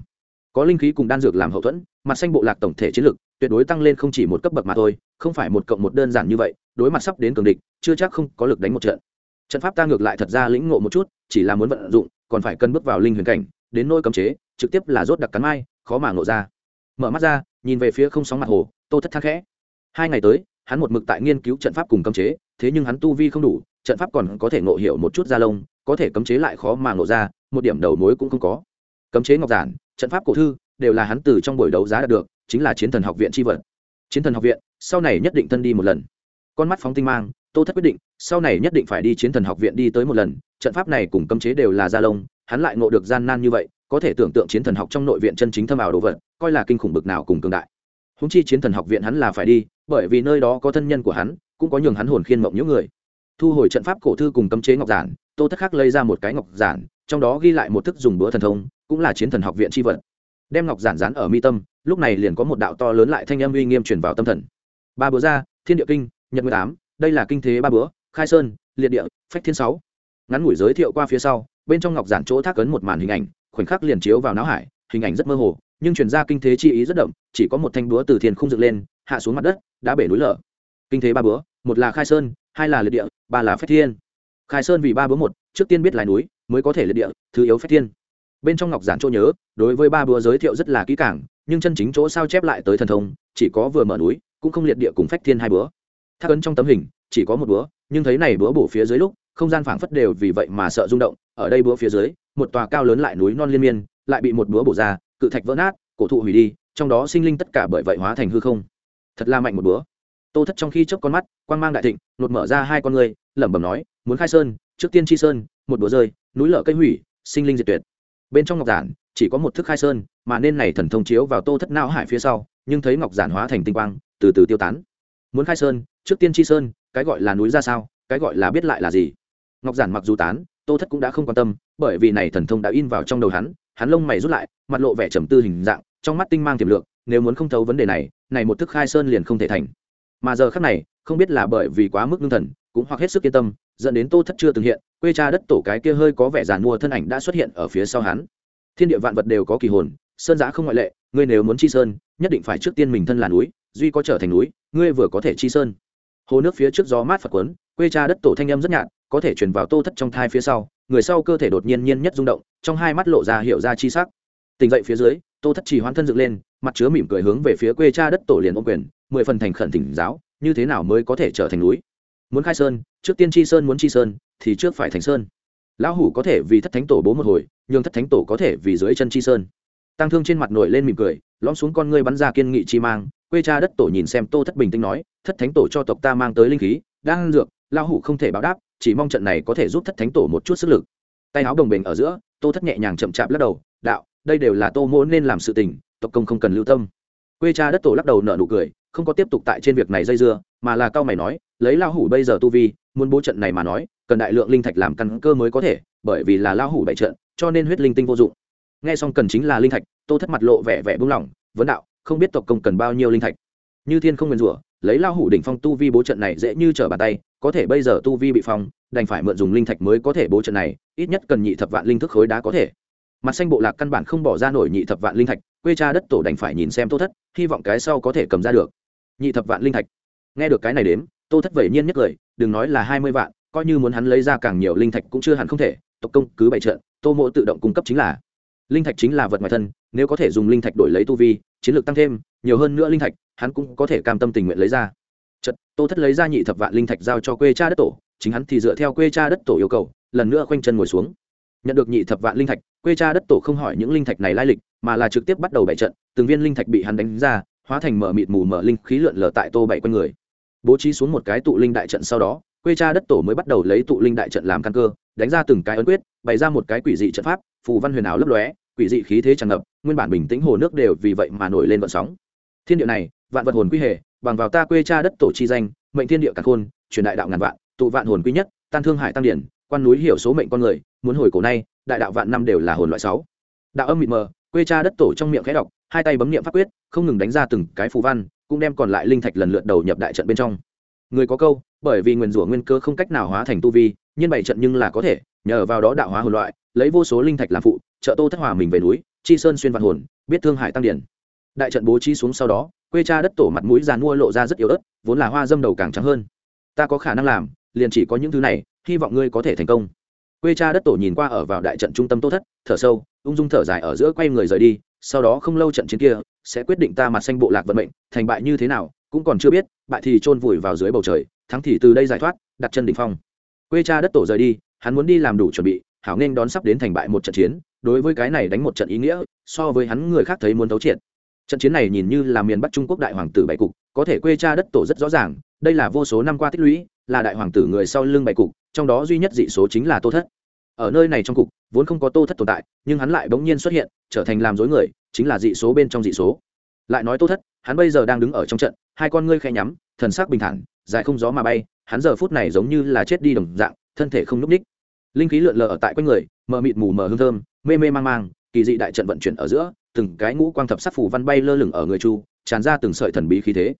Có linh khí cùng đan dược làm hậu thuẫn, mặt xanh bộ lạc tổng thể chiến lực tuyệt đối tăng lên không chỉ một cấp bậc mà thôi, không phải một cộng một đơn giản như vậy, đối mặt sắp đến cường địch, chưa chắc không có lực đánh một trận. Trận pháp ta ngược lại thật ra lĩnh ngộ một chút, chỉ là muốn vận dụng, còn phải cân bước vào linh huyền cảnh, đến nôi cấm chế, trực tiếp là rốt đặc cắn mai, khó mà ngộ ra. Mở mắt ra, nhìn về phía không sóng mặt hồ, tô thất thang khẽ. Hai ngày tới, hắn một mực tại nghiên cứu trận pháp cùng cấm chế, thế nhưng hắn tu vi không đủ, trận pháp còn có thể ngộ hiểu một chút da lông, có thể cấm chế lại khó mà ngộ ra, một điểm đầu mối cũng không có cấm chế ngọc giản, trận pháp cổ thư, đều là hắn từ trong buổi đấu giá đạt được, chính là chiến thần học viện tri vật. Chiến thần học viện, sau này nhất định thân đi một lần. Con mắt phóng tinh mang, tô thất quyết định, sau này nhất định phải đi chiến thần học viện đi tới một lần, trận pháp này cùng cấm chế đều là gia lông, hắn lại ngộ được gian nan như vậy, có thể tưởng tượng chiến thần học trong nội viện chân chính thâm ảo đồ vật, coi là kinh khủng bực nào cùng cường đại. Húng chi chiến thần học viện hắn là phải đi, bởi vì nơi đó có thân nhân của hắn, cũng có nhường hắn hồn khiên mộng những người. Thu hồi trận pháp cổ thư cùng cấm chế ngọc giản, tô thất khắc lấy ra một cái ngọc giản, trong đó ghi lại một thức dùng bữa thần thông cũng là chiến thần học viện tri vật. Đem ngọc giản rán ở mi tâm, lúc này liền có một đạo to lớn lại thanh âm uy nghiêm truyền vào tâm thần. Ba bữa ra, thiên địa kinh, nhật mười tám đây là kinh thế ba bữa, khai sơn, liệt địa, phách thiên sáu. Ngắn ngủi giới thiệu qua phía sau, bên trong ngọc giản chỗ thác ấn một màn hình ảnh, khoảnh khắc liền chiếu vào não hải, hình ảnh rất mơ hồ, nhưng truyền ra kinh thế chi ý rất đậm, chỉ có một thanh búa từ thiền không dựng lên, hạ xuống mặt đất, đã bể núi lở. Kinh thế ba búa một là khai sơn, hai là liệt địa, ba là phách thiên. Khai sơn vì ba búa một, trước tiên biết lái núi, mới có thể liệt địa, thứ yếu phách thiên bên trong ngọc giản chỗ nhớ, đối với ba búa giới thiệu rất là kỹ càng, nhưng chân chính chỗ sao chép lại tới thần thông, chỉ có vừa mở núi, cũng không liệt địa cùng phách thiên hai búa. Thác ấn trong tấm hình, chỉ có một búa, nhưng thấy này búa bổ phía dưới lúc, không gian phảng phất đều vì vậy mà sợ rung động, ở đây búa phía dưới, một tòa cao lớn lại núi non liên miên, lại bị một búa bổ ra, cự thạch vỡ nát, cổ thụ hủy đi, trong đó sinh linh tất cả bởi vậy hóa thành hư không. Thật là mạnh một búa. Tô thất trong khi chớp con mắt, quang mang đại thịnh, nột mở ra hai con người, lẩm bẩm nói, muốn khai sơn, trước tiên chi sơn, một búa rơi, núi lở cây hủy, sinh linh diệt tuyệt bên trong ngọc giản chỉ có một thức khai sơn, mà nên này thần thông chiếu vào tô thất não hải phía sau, nhưng thấy ngọc giản hóa thành tinh quang, từ từ tiêu tán. Muốn khai sơn, trước tiên chi sơn, cái gọi là núi ra sao, cái gọi là biết lại là gì? Ngọc giản mặc dù tán, tô thất cũng đã không quan tâm, bởi vì này thần thông đã in vào trong đầu hắn hắn lông mày rút lại, mặt lộ vẻ trầm tư hình dạng, trong mắt tinh mang tiềm lượng, nếu muốn không thấu vấn đề này này một thức khai sơn liền không thể thành. Mà giờ khắc này, không biết là bởi vì quá mức ngưng thần, cũng hoặc hết sức yên tâm dẫn đến tô thất chưa từng hiện, quê cha đất tổ cái kia hơi có vẻ giàn mua thân ảnh đã xuất hiện ở phía sau hắn. Thiên địa vạn vật đều có kỳ hồn, sơn giã không ngoại lệ, ngươi nếu muốn chi sơn, nhất định phải trước tiên mình thân là núi, duy có trở thành núi, ngươi vừa có thể chi sơn. Hồ nước phía trước gió mát phật quấn, quê cha đất tổ thanh âm rất nhạt, có thể truyền vào tô thất trong thai phía sau, người sau cơ thể đột nhiên nhiên nhất rung động, trong hai mắt lộ ra hiệu ra chi sắc. Tỉnh dậy phía dưới, tô thất chỉ hoãn thân dựng lên, mặt chứa mỉm cười hướng về phía quê cha đất tổ liền ôm quyền, mười phần thành khẩn tỉnh giáo, như thế nào mới có thể trở thành núi? Muốn khai sơn, trước tiên chi sơn muốn chi sơn, thì trước phải thành sơn. Lão hủ có thể vì thất thánh tổ bố một hồi nhưng thất thánh tổ có thể vì dưới chân chi sơn. Tăng thương trên mặt nổi lên mỉm cười, lõm xuống con ngươi bắn ra kiên nghị chi mang, quê cha đất tổ nhìn xem tô thất bình tĩnh nói, thất thánh tổ cho tộc ta mang tới linh khí đang dược, lão hủ không thể báo đáp, chỉ mong trận này có thể giúp thất thánh tổ một chút sức lực. Tay áo đồng bình ở giữa, tô thất nhẹ nhàng chậm chạp lắc đầu, đạo, đây đều là tô mỗ nên làm sự tình, tộc công không cần lưu tâm. Quê cha đất tổ lắc đầu nở nụ cười, không có tiếp tục tại trên việc này dây dưa mà là cao mày nói, lấy lao hủ bây giờ tu vi, muốn bố trận này mà nói, cần đại lượng linh thạch làm căn cơ mới có thể, bởi vì là lao hủ bày trận, cho nên huyết linh tinh vô dụng. Nghe xong cần chính là linh thạch, tô thất mặt lộ vẻ vẻ buông lỏng, vấn đạo, không biết tộc công cần bao nhiêu linh thạch? Như thiên không nguyền rủa, lấy lao hủ đỉnh phong tu vi bố trận này dễ như trở bàn tay, có thể bây giờ tu vi bị phong, đành phải mượn dùng linh thạch mới có thể bố trận này, ít nhất cần nhị thập vạn linh thức khối đá có thể. Mặt xanh bộ lạc căn bản không bỏ ra nổi nhị thập vạn linh thạch, quê cha đất tổ đành phải nhìn xem tô thất, hy vọng cái sau có thể cầm ra được. Nhị thập vạn linh thạch nghe được cái này đếm, tô thất vẩy nhiên nhất lời, đừng nói là hai mươi vạn, coi như muốn hắn lấy ra càng nhiều linh thạch cũng chưa hẳn không thể, tộc công cứ bày trận, tô mộ tự động cung cấp chính là. Linh thạch chính là vật ngoài thân, nếu có thể dùng linh thạch đổi lấy tu vi, chiến lược tăng thêm, nhiều hơn nữa linh thạch, hắn cũng có thể cam tâm tình nguyện lấy ra. Chật tô thất lấy ra nhị thập vạn linh thạch giao cho quê cha đất tổ, chính hắn thì dựa theo quê cha đất tổ yêu cầu, lần nữa khoanh chân ngồi xuống. Nhận được nhị thập vạn linh thạch, quê cha đất tổ không hỏi những linh thạch này lai lịch, mà là trực tiếp bắt đầu bày trận, từng viên linh thạch bị hắn đánh ra, hóa thành mở mịt mù mở linh khí lượn lờ tại tô bảy quanh người bố trí xuống một cái tụ linh đại trận sau đó, quê cha đất tổ mới bắt đầu lấy tụ linh đại trận làm căn cơ, đánh ra từng cái ấn quyết, bày ra một cái quỷ dị trận pháp, phù văn huyền ảo lấp lóe, quỷ dị khí thế tràn ngập, nguyên bản bình tĩnh hồ nước đều vì vậy mà nổi lên vận sóng. Thiên địa này, vạn vật hồn quy hệ bằng vào ta quê cha đất tổ chi danh, mệnh thiên địa càng khôn, truyền đại đạo ngàn vạn, tụ vạn hồn quy nhất, tan thương hải tăng điển, quan núi hiểu số mệnh con người, muốn hồi cổ nay, đại đạo vạn năm đều là hồn loại sáu. Đạo âm mịt mờ, quê cha đất tổ trong miệng khẽ đọc, hai tay bấm niệm pháp quyết, không ngừng đánh ra từng cái phù văn cũng đem còn lại linh thạch lần lượt đầu nhập đại trận bên trong. Người có câu, bởi vì nguyên rủa nguyên cơ không cách nào hóa thành tu vi, nhiên bảy trận nhưng là có thể, nhờ vào đó đạo hóa hồn loại, lấy vô số linh thạch làm phụ, trợ tô thất hòa mình về núi, chi sơn xuyên vạn hồn, biết thương hải tăng điển. Đại trận bố trí xuống sau đó, quê cha đất tổ mặt mũi già mua lộ ra rất yếu ớt, vốn là hoa dâm đầu càng trắng hơn. Ta có khả năng làm, liền chỉ có những thứ này, hy vọng ngươi có thể thành công. Quê cha đất tổ nhìn qua ở vào đại trận trung tâm tô thất, thở sâu, ung dung thở dài ở giữa quay người rời đi, sau đó không lâu trận chiến kia sẽ quyết định ta mặt xanh bộ lạc vận mệnh, thành bại như thế nào, cũng còn chưa biết, bại thì chôn vùi vào dưới bầu trời, thắng thì từ đây giải thoát, đặt chân đỉnh phong. Quê cha đất tổ rời đi, hắn muốn đi làm đủ chuẩn bị, hảo nên đón sắp đến thành bại một trận chiến, đối với cái này đánh một trận ý nghĩa, so với hắn người khác thấy muốn thấu triệt. Trận chiến này nhìn như là miền bắc trung quốc đại hoàng tử bảy cục, có thể quê cha đất tổ rất rõ ràng, đây là vô số năm qua tích lũy, là đại hoàng tử người sau lưng bảy cục, trong đó duy nhất dị số chính là tô thất. Ở nơi này trong cục, vốn không có tô thất tồn tại, nhưng hắn lại bỗng nhiên xuất hiện, trở thành làm dối người chính là dị số bên trong dị số. Lại nói tô thất, hắn bây giờ đang đứng ở trong trận, hai con ngươi khẽ nhắm, thần sắc bình thản, dài không gió mà bay, hắn giờ phút này giống như là chết đi đồng dạng, thân thể không núp ních linh khí lượn lờ ở tại quanh người, mờ mịt mù mờ hương thơm, mê mê mang mang, kỳ dị đại trận vận chuyển ở giữa, từng cái ngũ quang thập sắc phủ văn bay lơ lửng ở người chu, tràn ra từng sợi thần bí khí thế.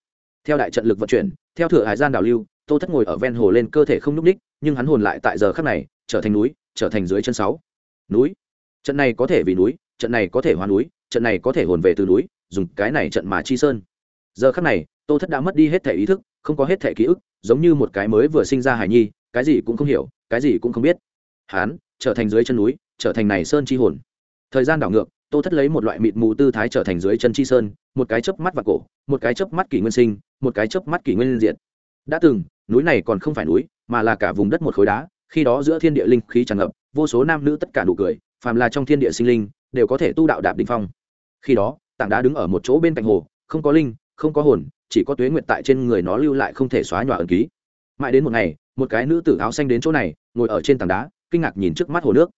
Theo đại trận lực vận chuyển, theo thừa hải gian đảo lưu, tô thất ngồi ở ven hồ lên cơ thể không lúc ních nhưng hắn hồn lại tại giờ khắc này, trở thành núi, trở thành dưới chân sáu. Núi? Trận này có thể vì núi, trận này có thể hóa núi trận này có thể hồn về từ núi, dùng cái này trận mà chi sơn. Giờ khắc này, tô thất đã mất đi hết thể ý thức, không có hết thể ký ức, giống như một cái mới vừa sinh ra hải nhi, cái gì cũng không hiểu, cái gì cũng không biết. Hắn trở thành dưới chân núi, trở thành này sơn chi hồn. Thời gian đảo ngược, tô thất lấy một loại mịt mù tư thái trở thành dưới chân chi sơn, một cái chớp mắt và cổ, một cái chớp mắt kỷ nguyên sinh, một cái chớp mắt kỷ nguyên diện đã từng, núi này còn không phải núi, mà là cả vùng đất một khối đá, khi đó giữa thiên địa linh khí tràn ngập, vô số nam nữ tất cả đủ cười, phàm là trong thiên địa sinh linh, đều có thể tu đạo đạp đỉnh phong khi đó, tảng đá đứng ở một chỗ bên cạnh hồ, không có linh, không có hồn, chỉ có tuế nguyệt tại trên người nó lưu lại không thể xóa nhòa ẩn ký. Mãi đến một ngày, một cái nữ tử áo xanh đến chỗ này, ngồi ở trên tảng đá, kinh ngạc nhìn trước mắt hồ nước.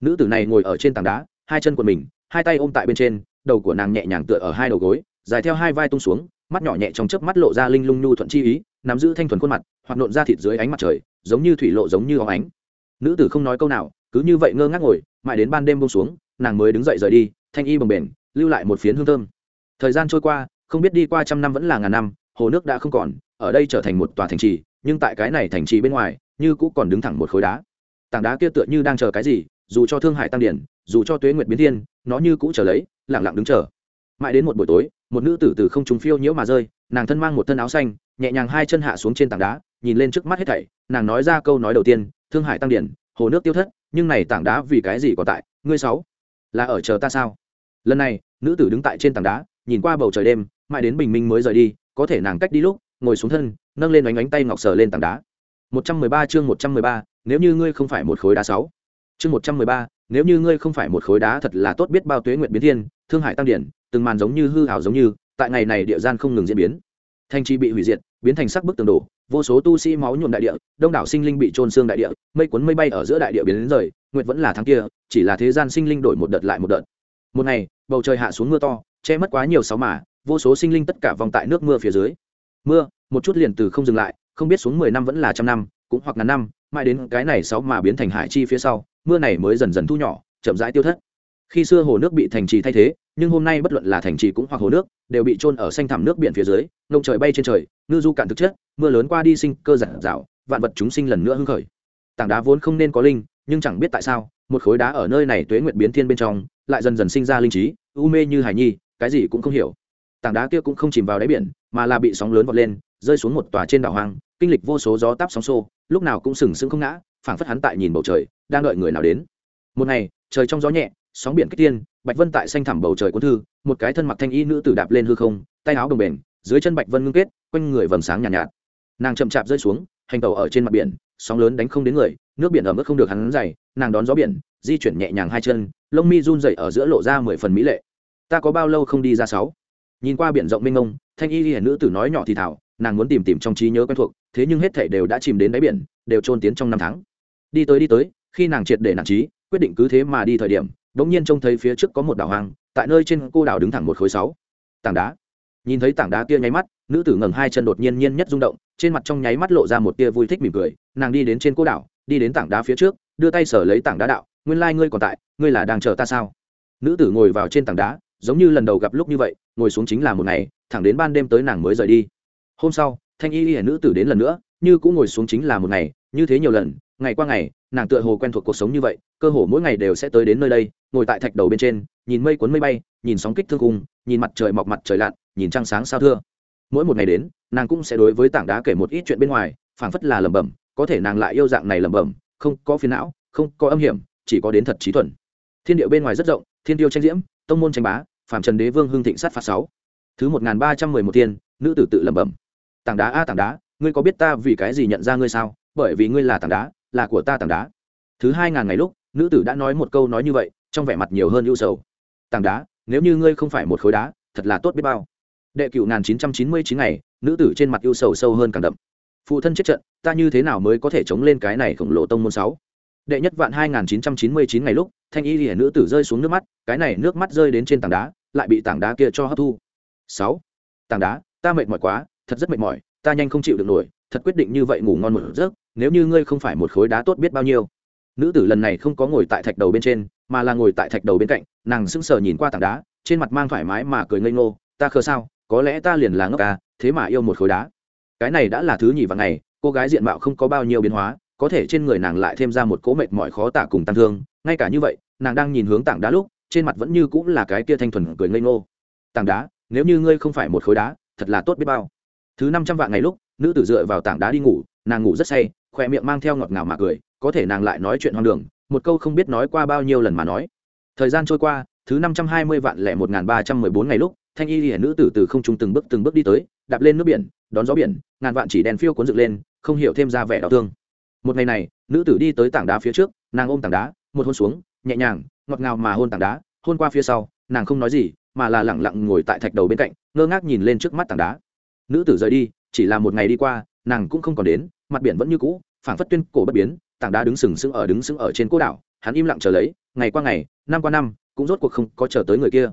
Nữ tử này ngồi ở trên tảng đá, hai chân của mình, hai tay ôm tại bên trên, đầu của nàng nhẹ nhàng tựa ở hai đầu gối, dài theo hai vai tung xuống, mắt nhỏ nhẹ trong chớp mắt lộ ra linh lung nhu thuận chi ý, nắm giữ thanh thuần khuôn mặt hoặc nộn ra thịt dưới ánh mặt trời, giống như thủy lộ giống như óng ánh. Nữ tử không nói câu nào, cứ như vậy ngơ ngác ngồi, mãi đến ban đêm bông xuống, nàng mới đứng dậy rời đi, thanh y bồng bềnh lưu lại một phiến hương thơm. Thời gian trôi qua, không biết đi qua trăm năm vẫn là ngàn năm, hồ nước đã không còn, ở đây trở thành một tòa thành trì, nhưng tại cái này thành trì bên ngoài, như cũ còn đứng thẳng một khối đá. Tảng đá kia tựa như đang chờ cái gì, dù cho thương hải tăng điển, dù cho tuế nguyệt biến thiên, nó như cũ chờ lấy lẳng lặng đứng chờ. Mãi đến một buổi tối, một nữ tử từ không trùng phiêu nhiễu mà rơi, nàng thân mang một thân áo xanh, nhẹ nhàng hai chân hạ xuống trên tảng đá, nhìn lên trước mắt hết thảy, nàng nói ra câu nói đầu tiên, thương hải tăng điển, hồ nước tiêu thất, nhưng này tảng đá vì cái gì còn tại? Ngươi sáu, là ở chờ ta sao? Lần này nữ tử đứng tại trên tảng đá nhìn qua bầu trời đêm mãi đến bình minh mới rời đi có thể nàng cách đi lúc ngồi xuống thân nâng lên đánh ánh tay ngọc sờ lên tảng đá. 113 chương 113, nếu như ngươi không phải một khối đá sáu. Chương 113, nếu như ngươi không phải một khối đá thật là tốt biết bao tuế nguyện biến thiên thương hải tăng điển từng màn giống như hư ảo giống như tại ngày này địa gian không ngừng diễn biến. Thành trì bị hủy diệt biến thành sắc bức tường đổ vô số tu sĩ máu nhuộm đại địa đông đảo sinh linh bị trôn xương đại địa mây cuốn mây bay ở giữa đại địa biến đến rời nguyệt vẫn là tháng kia chỉ là thế gian sinh linh đổi một đợt lại một đợt một ngày, bầu trời hạ xuống mưa to, che mất quá nhiều sáu mà, vô số sinh linh tất cả vòng tại nước mưa phía dưới. Mưa, một chút liền từ không dừng lại, không biết xuống mười năm vẫn là trăm năm, cũng hoặc ngàn năm, mãi đến cái này sáu mà biến thành hải chi phía sau, mưa này mới dần dần thu nhỏ, chậm rãi tiêu thất. Khi xưa hồ nước bị thành trì thay thế, nhưng hôm nay bất luận là thành trì cũng hoặc hồ nước, đều bị trôn ở xanh thẳm nước biển phía dưới nông trời bay trên trời, ngư du cạn thực chất, mưa lớn qua đi sinh cơ giản dạo, vạn vật chúng sinh lần nữa hưng khởi. Tảng đá vốn không nên có linh, nhưng chẳng biết tại sao một khối đá ở nơi này tuế nguyệt biến thiên bên trong lại dần dần sinh ra linh trí u mê như hải nhi cái gì cũng không hiểu. Tảng đá kia cũng không chìm vào đáy biển mà là bị sóng lớn vọt lên rơi xuống một tòa trên đảo hoang kinh lịch vô số gió táp sóng xô lúc nào cũng sừng sững không ngã phảng phất hắn tại nhìn bầu trời đang đợi người nào đến. Một ngày trời trong gió nhẹ sóng biển kích tiên bạch vân tại xanh thẳm bầu trời cuốn thư một cái thân mặc thanh y nữ tử đạp lên hư không tay áo đồng bền dưới chân bạch vân ngưng kết quanh người vầng sáng nhàn nhạt, nhạt. Nàng chậm chạp rơi xuống hành tàu ở trên mặt biển sóng lớn đánh không đến người nước biển ở mức không được hắn dày nàng đón gió biển, di chuyển nhẹ nhàng hai chân, lông mi run dậy ở giữa lộ ra mười phần mỹ lệ. Ta có bao lâu không đi ra sáu? Nhìn qua biển rộng mênh mông, thanh y hiển nữ tử nói nhỏ thì thảo nàng muốn tìm tìm trong trí nhớ quen thuộc, thế nhưng hết thể đều đã chìm đến đáy biển, đều trôn tiến trong năm tháng. Đi tới đi tới, khi nàng triệt để nản trí, quyết định cứ thế mà đi thời điểm đống nhiên trông thấy phía trước có một đảo hoang, tại nơi trên cô đảo đứng thẳng một khối sáu. Tảng đá. Nhìn thấy tảng đá kia nháy mắt, nữ tử ngẩng hai chân đột nhiên nhiên nhất rung động, trên mặt trong nháy mắt lộ ra một tia vui thích mỉm cười, nàng đi đến trên cô đảo, đi đến tảng đá phía trước đưa tay sở lấy tảng đá đạo, nguyên lai ngươi còn tại, ngươi là đang chờ ta sao? Nữ tử ngồi vào trên tảng đá, giống như lần đầu gặp lúc như vậy, ngồi xuống chính là một ngày, thẳng đến ban đêm tới nàng mới rời đi. Hôm sau, thanh y y nữ tử đến lần nữa, như cũng ngồi xuống chính là một ngày, như thế nhiều lần, ngày qua ngày, nàng tựa hồ quen thuộc cuộc sống như vậy, cơ hồ mỗi ngày đều sẽ tới đến nơi đây, ngồi tại thạch đầu bên trên, nhìn mây cuốn mây bay, nhìn sóng kích thương cung, nhìn mặt trời mọc mặt trời lặn, nhìn trăng sáng sao thưa. Mỗi một ngày đến, nàng cũng sẽ đối với tảng đá kể một ít chuyện bên ngoài, phảng phất là lẩm bẩm, có thể nàng lại yêu dạng này lẩm bẩm không có phiền não, không có âm hiểm, chỉ có đến thật trí thuần. Thiên điệu bên ngoài rất rộng, thiên tiêu tranh diễm, tông môn tranh bá phạm trần đế vương hưng thịnh sát phạt sáu. Thứ một nghìn ba trăm mười một tiên, nữ tử tự lẩm bẩm. Tảng đá a, tảng đá, ngươi có biết ta vì cái gì nhận ra ngươi sao? Bởi vì ngươi là tảng đá, là của ta tảng đá. Thứ hai ngàn ngày lúc, nữ tử đã nói một câu nói như vậy, trong vẻ mặt nhiều hơn ưu sầu. Tảng đá, nếu như ngươi không phải một khối đá, thật là tốt biết bao. Đệ cựu ngàn chín trăm chín mươi chín ngày, nữ tử trên mặt ưu sầu sâu hơn càng đậm phụ thân chết trận, ta như thế nào mới có thể chống lên cái này khổng lồ tông môn sáu? Đệ nhất vạn hai nghìn chín trăm chín mươi chín ngày lúc, thanh y hiển nữ tử rơi xuống nước mắt, cái này nước mắt rơi đến trên tảng đá, lại bị tảng đá kia cho hấp thu. Sáu, tảng đá, ta mệt mỏi quá, thật rất mệt mỏi, ta nhanh không chịu được nổi, thật quyết định như vậy ngủ ngon một giấc, nếu như ngươi không phải một khối đá tốt biết bao nhiêu. Nữ tử lần này không có ngồi tại thạch đầu bên trên, mà là ngồi tại thạch đầu bên cạnh, nàng sững sờ nhìn qua tảng đá, trên mặt mang thoải mái mà cười ngây ngô, ta khờ sao, có lẽ ta liền là ngốc ca thế mà yêu một khối đá cái này đã là thứ nhì vào ngày, cô gái diện mạo không có bao nhiêu biến hóa, có thể trên người nàng lại thêm ra một cỗ mệt mỏi khó tả cùng tăng thương. Ngay cả như vậy, nàng đang nhìn hướng tảng đá lúc, trên mặt vẫn như cũng là cái kia thanh thuần cười ngây ngô. Tảng đá, nếu như ngươi không phải một khối đá, thật là tốt biết bao. Thứ năm trăm vạn ngày lúc, nữ tử dựa vào tảng đá đi ngủ, nàng ngủ rất say khỏe miệng mang theo ngọt ngào mà cười, có thể nàng lại nói chuyện hoang đường, một câu không biết nói qua bao nhiêu lần mà nói. Thời gian trôi qua, thứ năm trăm hai mươi vạn lẻ một nghìn ba trăm mười bốn ngày lúc, thanh y hiển nữ tử từ không trung từng bước từng bước đi tới, đạp lên nước biển đón gió biển, ngàn vạn chỉ đèn phiêu cuốn dựng lên, không hiểu thêm ra vẻ đau thương. Một ngày này, nữ tử đi tới tảng đá phía trước, nàng ôm tảng đá, một hôn xuống, nhẹ nhàng, ngọt ngào mà hôn tảng đá, hôn qua phía sau, nàng không nói gì, mà là lẳng lặng ngồi tại thạch đầu bên cạnh, ngơ ngác nhìn lên trước mắt tảng đá. Nữ tử rời đi, chỉ là một ngày đi qua, nàng cũng không còn đến, mặt biển vẫn như cũ, phảng phất tuyên cổ bất biến, tảng đá đứng sừng sững ở đứng sững ở trên cô đảo, hắn im lặng chờ lấy, ngày qua ngày, năm qua năm, cũng rốt cuộc không có chờ tới người kia.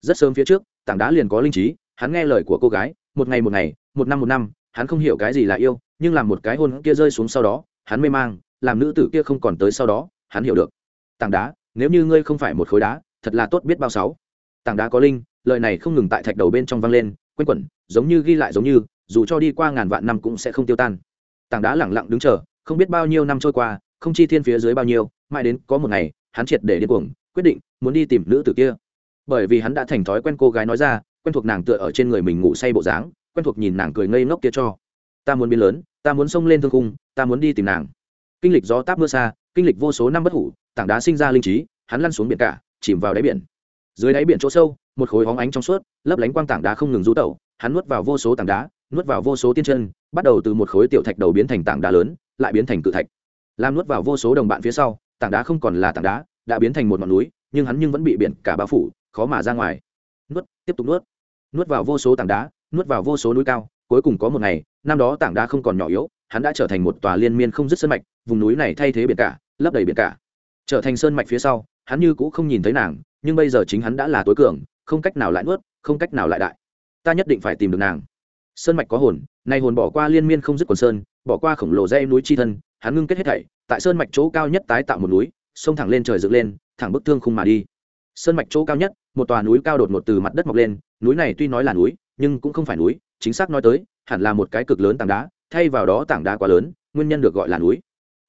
Rất sớm phía trước, tảng đá liền có linh trí, hắn nghe lời của cô gái, một ngày một ngày một năm một năm, hắn không hiểu cái gì là yêu, nhưng làm một cái hôn kia rơi xuống sau đó, hắn mê mang, làm nữ tử kia không còn tới sau đó, hắn hiểu được. Tảng đá, nếu như ngươi không phải một khối đá, thật là tốt biết bao sáu. Tảng đá có linh, lời này không ngừng tại thạch đầu bên trong vang lên, quanh quẩn, giống như ghi lại giống như, dù cho đi qua ngàn vạn năm cũng sẽ không tiêu tan. Tảng đá lẳng lặng đứng chờ, không biết bao nhiêu năm trôi qua, không chi thiên phía dưới bao nhiêu, mãi đến có một ngày, hắn triệt để điên cuồng, quyết định muốn đi tìm nữ tử kia. Bởi vì hắn đã thành thói quen cô gái nói ra, quen thuộc nàng tựa ở trên người mình ngủ say bộ dáng quen thuộc nhìn nàng cười ngây ngốc kia cho. Ta muốn biến lớn, ta muốn xông lên thương cung ta muốn đi tìm nàng. Kinh lịch gió táp mưa xa, kinh lịch vô số năm bất hủ, tảng đá sinh ra linh trí, hắn lăn xuống biển cả, chìm vào đáy biển. Dưới đáy biển chỗ sâu, một khối hóng ánh trong suốt, lấp lánh quang tảng đá không ngừng rú tẩu, hắn nuốt vào vô số tảng đá, nuốt vào vô số tiên chân, bắt đầu từ một khối tiểu thạch đầu biến thành tảng đá lớn, lại biến thành cự thạch. Làm nuốt vào vô số đồng bạn phía sau, tảng đá không còn là tảng đá, đã biến thành một ngọn núi, nhưng hắn nhưng vẫn bị biển cả bao phủ, khó mà ra ngoài. Nuốt, tiếp tục nuốt. Nuốt vào vô số tảng đá nuốt vào vô số núi cao, cuối cùng có một ngày, năm đó tảng đá không còn nhỏ yếu, hắn đã trở thành một tòa liên miên không dứt sơn mạch, vùng núi này thay thế biển cả, lấp đầy biển cả. Trở thành sơn mạch phía sau, hắn như cũ không nhìn thấy nàng, nhưng bây giờ chính hắn đã là tối cường, không cách nào lại nuốt, không cách nào lại đại. Ta nhất định phải tìm được nàng. Sơn mạch có hồn, nay hồn bỏ qua liên miên không dứt quần sơn, bỏ qua khổng lồ dây núi chi thân, hắn ngưng kết hết thảy, tại sơn mạch chỗ cao nhất tái tạo một núi, xông thẳng lên trời dựng lên, thẳng bức thương khung mà đi. Sơn mạch chỗ cao nhất, một tòa núi cao đột ngột từ mặt đất mọc lên, núi này tuy nói là núi nhưng cũng không phải núi, chính xác nói tới, hẳn là một cái cực lớn tảng đá, thay vào đó tảng đá quá lớn, nguyên nhân được gọi là núi.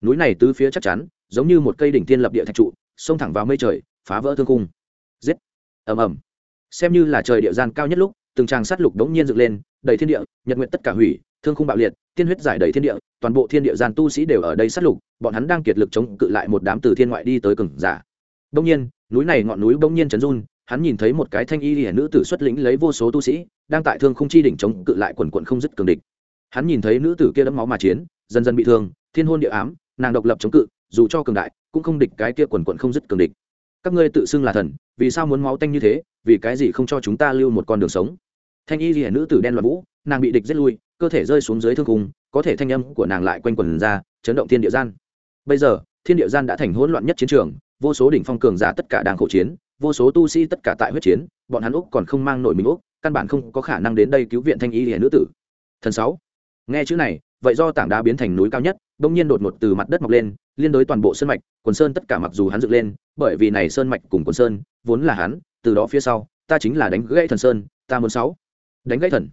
Núi này tứ phía chắc chắn, giống như một cây đỉnh thiên lập địa thạch trụ, xông thẳng vào mây trời, phá vỡ thương cung giết. Ầm ầm. Xem như là trời địa gian cao nhất lúc, từng tràng sát lục đống nhiên dựng lên, đầy thiên địa, nhật nguyện tất cả hủy, thương khung bạo liệt, tiên huyết giải đầy thiên địa, toàn bộ thiên địa gian tu sĩ đều ở đây sát lục, bọn hắn đang kiệt lực chống cự lại một đám từ thiên ngoại đi tới cừng giả. Đông nhiên, núi này ngọn núi Đông nhiên chấn run hắn nhìn thấy một cái thanh y hiển nữ tử xuất lĩnh lấy vô số tu sĩ, đang tại thương khung chi đỉnh chống cự lại quần quận không dứt cường địch. Hắn nhìn thấy nữ tử kia đẫm máu mà chiến, dần dần bị thương, thiên hôn địa ám, nàng độc lập chống cự, dù cho cường đại, cũng không địch cái kia quần quận không dứt cường địch. Các ngươi tự xưng là thần, vì sao muốn máu tanh như thế, vì cái gì không cho chúng ta lưu một con đường sống? Thanh y hiển nữ tử đen loạn vũ, nàng bị địch giết lui, cơ thể rơi xuống dưới thương cung có thể thanh âm của nàng lại quanh quần ra, chấn động thiên địa gian. Bây giờ, thiên địa gian đã thành hỗn loạn nhất chiến trường, vô số đỉnh phong cường giả tất cả đang khổ chiến vô số tu sĩ tất cả tại huyết chiến, bọn hắn úc còn không mang nổi mình úc, căn bản không có khả năng đến đây cứu viện thanh y hiển nữ tử. Thần sáu. Nghe chữ này, vậy do tảng đá biến thành núi cao nhất, bỗng nhiên đột ngột từ mặt đất mọc lên, liên đối toàn bộ sơn mạch, quần sơn tất cả mặc dù hắn dựng lên, bởi vì này sơn mạch cùng quần sơn, vốn là hắn, từ đó phía sau, ta chính là đánh gãy thần sơn, ta muốn sáu. Đánh gãy thần.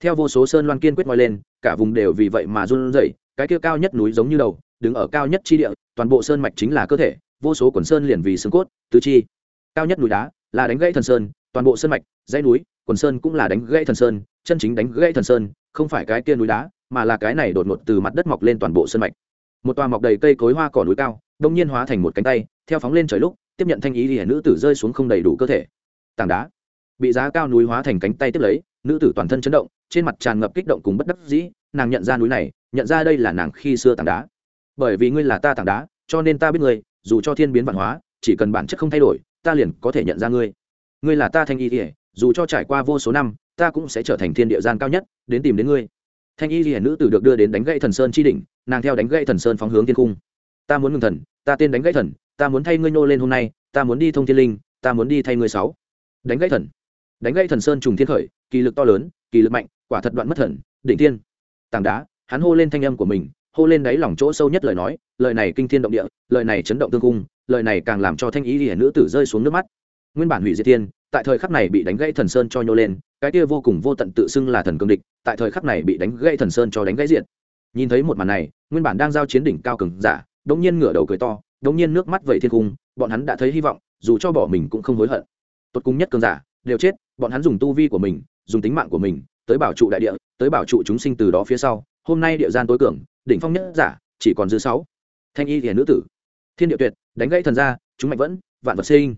Theo vô số sơn loan kiên quyết ngoi lên, cả vùng đều vì vậy mà run rẩy, cái kia cao nhất núi giống như đầu, đứng ở cao nhất chi địa, toàn bộ sơn mạch chính là cơ thể, vô số quần sơn liền vì xương cốt, tứ chi cao nhất núi đá là đánh gãy thần sơn, toàn bộ sơn mạch, dãy núi, quần sơn cũng là đánh gãy thần sơn, chân chính đánh gãy thần sơn, không phải cái kia núi đá, mà là cái này đột ngột từ mặt đất mọc lên toàn bộ sơn mạch. Một tòa mọc đầy cây cối hoa cỏ núi cao, đông nhiên hóa thành một cánh tay, theo phóng lên trời lúc, tiếp nhận thanh ý hiển nữ tử rơi xuống không đầy đủ cơ thể. Tảng đá bị giá cao núi hóa thành cánh tay tiếp lấy, nữ tử toàn thân chấn động, trên mặt tràn ngập kích động cùng bất đắc dĩ, nàng nhận ra núi này, nhận ra đây là nàng khi xưa tảng đá. Bởi vì ngươi là ta tảng đá, cho nên ta biết ngươi, dù cho thiên biến văn hóa, chỉ cần bản chất không thay đổi ta liền có thể nhận ra ngươi. Ngươi là ta thanh y ỉa dù cho trải qua vô số năm, ta cũng sẽ trở thành thiên địa gian cao nhất, đến tìm đến ngươi. Thanh y ỉa nữ tử được đưa đến đánh gãy thần sơn chi đỉnh, nàng theo đánh gãy thần sơn phóng hướng thiên cung. Ta muốn ngừng thần, ta tên đánh gãy thần, ta muốn thay ngươi nô lên hôm nay, ta muốn đi thông thiên linh, ta muốn đi thay ngươi sáu. Đánh gãy thần. Đánh gãy thần sơn trùng thiên khởi, kỳ lực to lớn, kỳ lực mạnh, quả thật đoạn mất thần, đỉnh thiên. Tảng đá, hắn hô lên thanh âm của mình, hô lên đáy lòng chỗ sâu nhất lời nói lời này kinh thiên động địa, lời này chấn động tương cung, lời này càng làm cho thanh ý hiển nữ tử rơi xuống nước mắt. Nguyên bản hủy diệt thiên, tại thời khắc này bị đánh gãy thần sơn cho nhô lên, cái kia vô cùng vô tận tự xưng là thần cương địch, tại thời khắc này bị đánh gãy thần sơn cho đánh gãy diện nhìn thấy một màn này, nguyên bản đang giao chiến đỉnh cao cường giả đống nhiên ngửa đầu cười to đống nhiên nước mắt vẩy thiên cung, bọn hắn đã thấy hy vọng, dù cho bỏ mình cũng không hối hận. Tốt cung nhất cường giả, đều chết, bọn hắn dùng tu vi của mình, dùng tính mạng của mình, tới bảo trụ đại địa, tới bảo trụ chúng sinh từ đó phía sau, hôm nay địa gian tối cường, đỉnh phong nhất giả, chỉ còn dư sáu thanh y hiền nữ tử. Thiên địa tuyệt, đánh gãy thần gia, chúng mạnh vẫn, vạn vật sinh.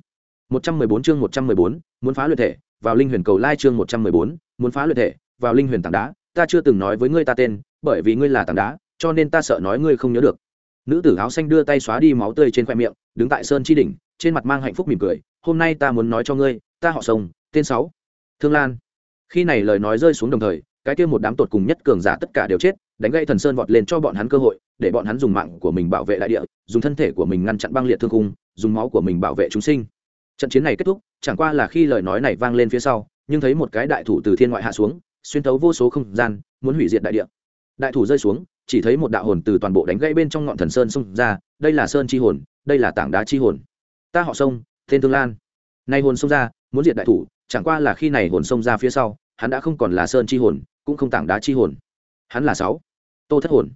Một trăm mười bốn chương một trăm mười bốn, muốn phá luyện thể, vào linh huyền cầu lai chương một trăm mười bốn, muốn phá luyện thể, vào linh huyền tảng đá, ta chưa từng nói với ngươi ta tên, bởi vì ngươi là tảng đá, cho nên ta sợ nói ngươi không nhớ được. Nữ tử áo xanh đưa tay xóa đi máu tươi trên khoe miệng, đứng tại sơn chi đỉnh, trên mặt mang hạnh phúc mỉm cười, hôm nay ta muốn nói cho ngươi, ta họ sông, tên sáu. Thương lan. Khi này lời nói rơi xuống đồng thời, cái kia một đám tột cùng nhất cường giả tất cả đều chết, đánh gây thần sơn vọt lên cho bọn hắn cơ hội để bọn hắn dùng mạng của mình bảo vệ đại địa, dùng thân thể của mình ngăn chặn băng liệt thương cung dùng máu của mình bảo vệ chúng sinh. Trận chiến này kết thúc, chẳng qua là khi lời nói này vang lên phía sau, nhưng thấy một cái đại thủ từ thiên ngoại hạ xuống, xuyên thấu vô số không gian, muốn hủy diệt đại địa. Đại thủ rơi xuống, chỉ thấy một đạo hồn từ toàn bộ đánh gãy bên trong ngọn thần sơn xông ra, đây là sơn chi hồn, đây là tảng đá chi hồn. Ta họ sông, tên tương lan. Nay hồn xông ra, muốn diệt đại thủ, chẳng qua là khi này hồn xông ra phía sau, hắn đã không còn là sơn chi hồn, cũng không tảng đá chi hồn. Hắn là sáu. Tô thất hồn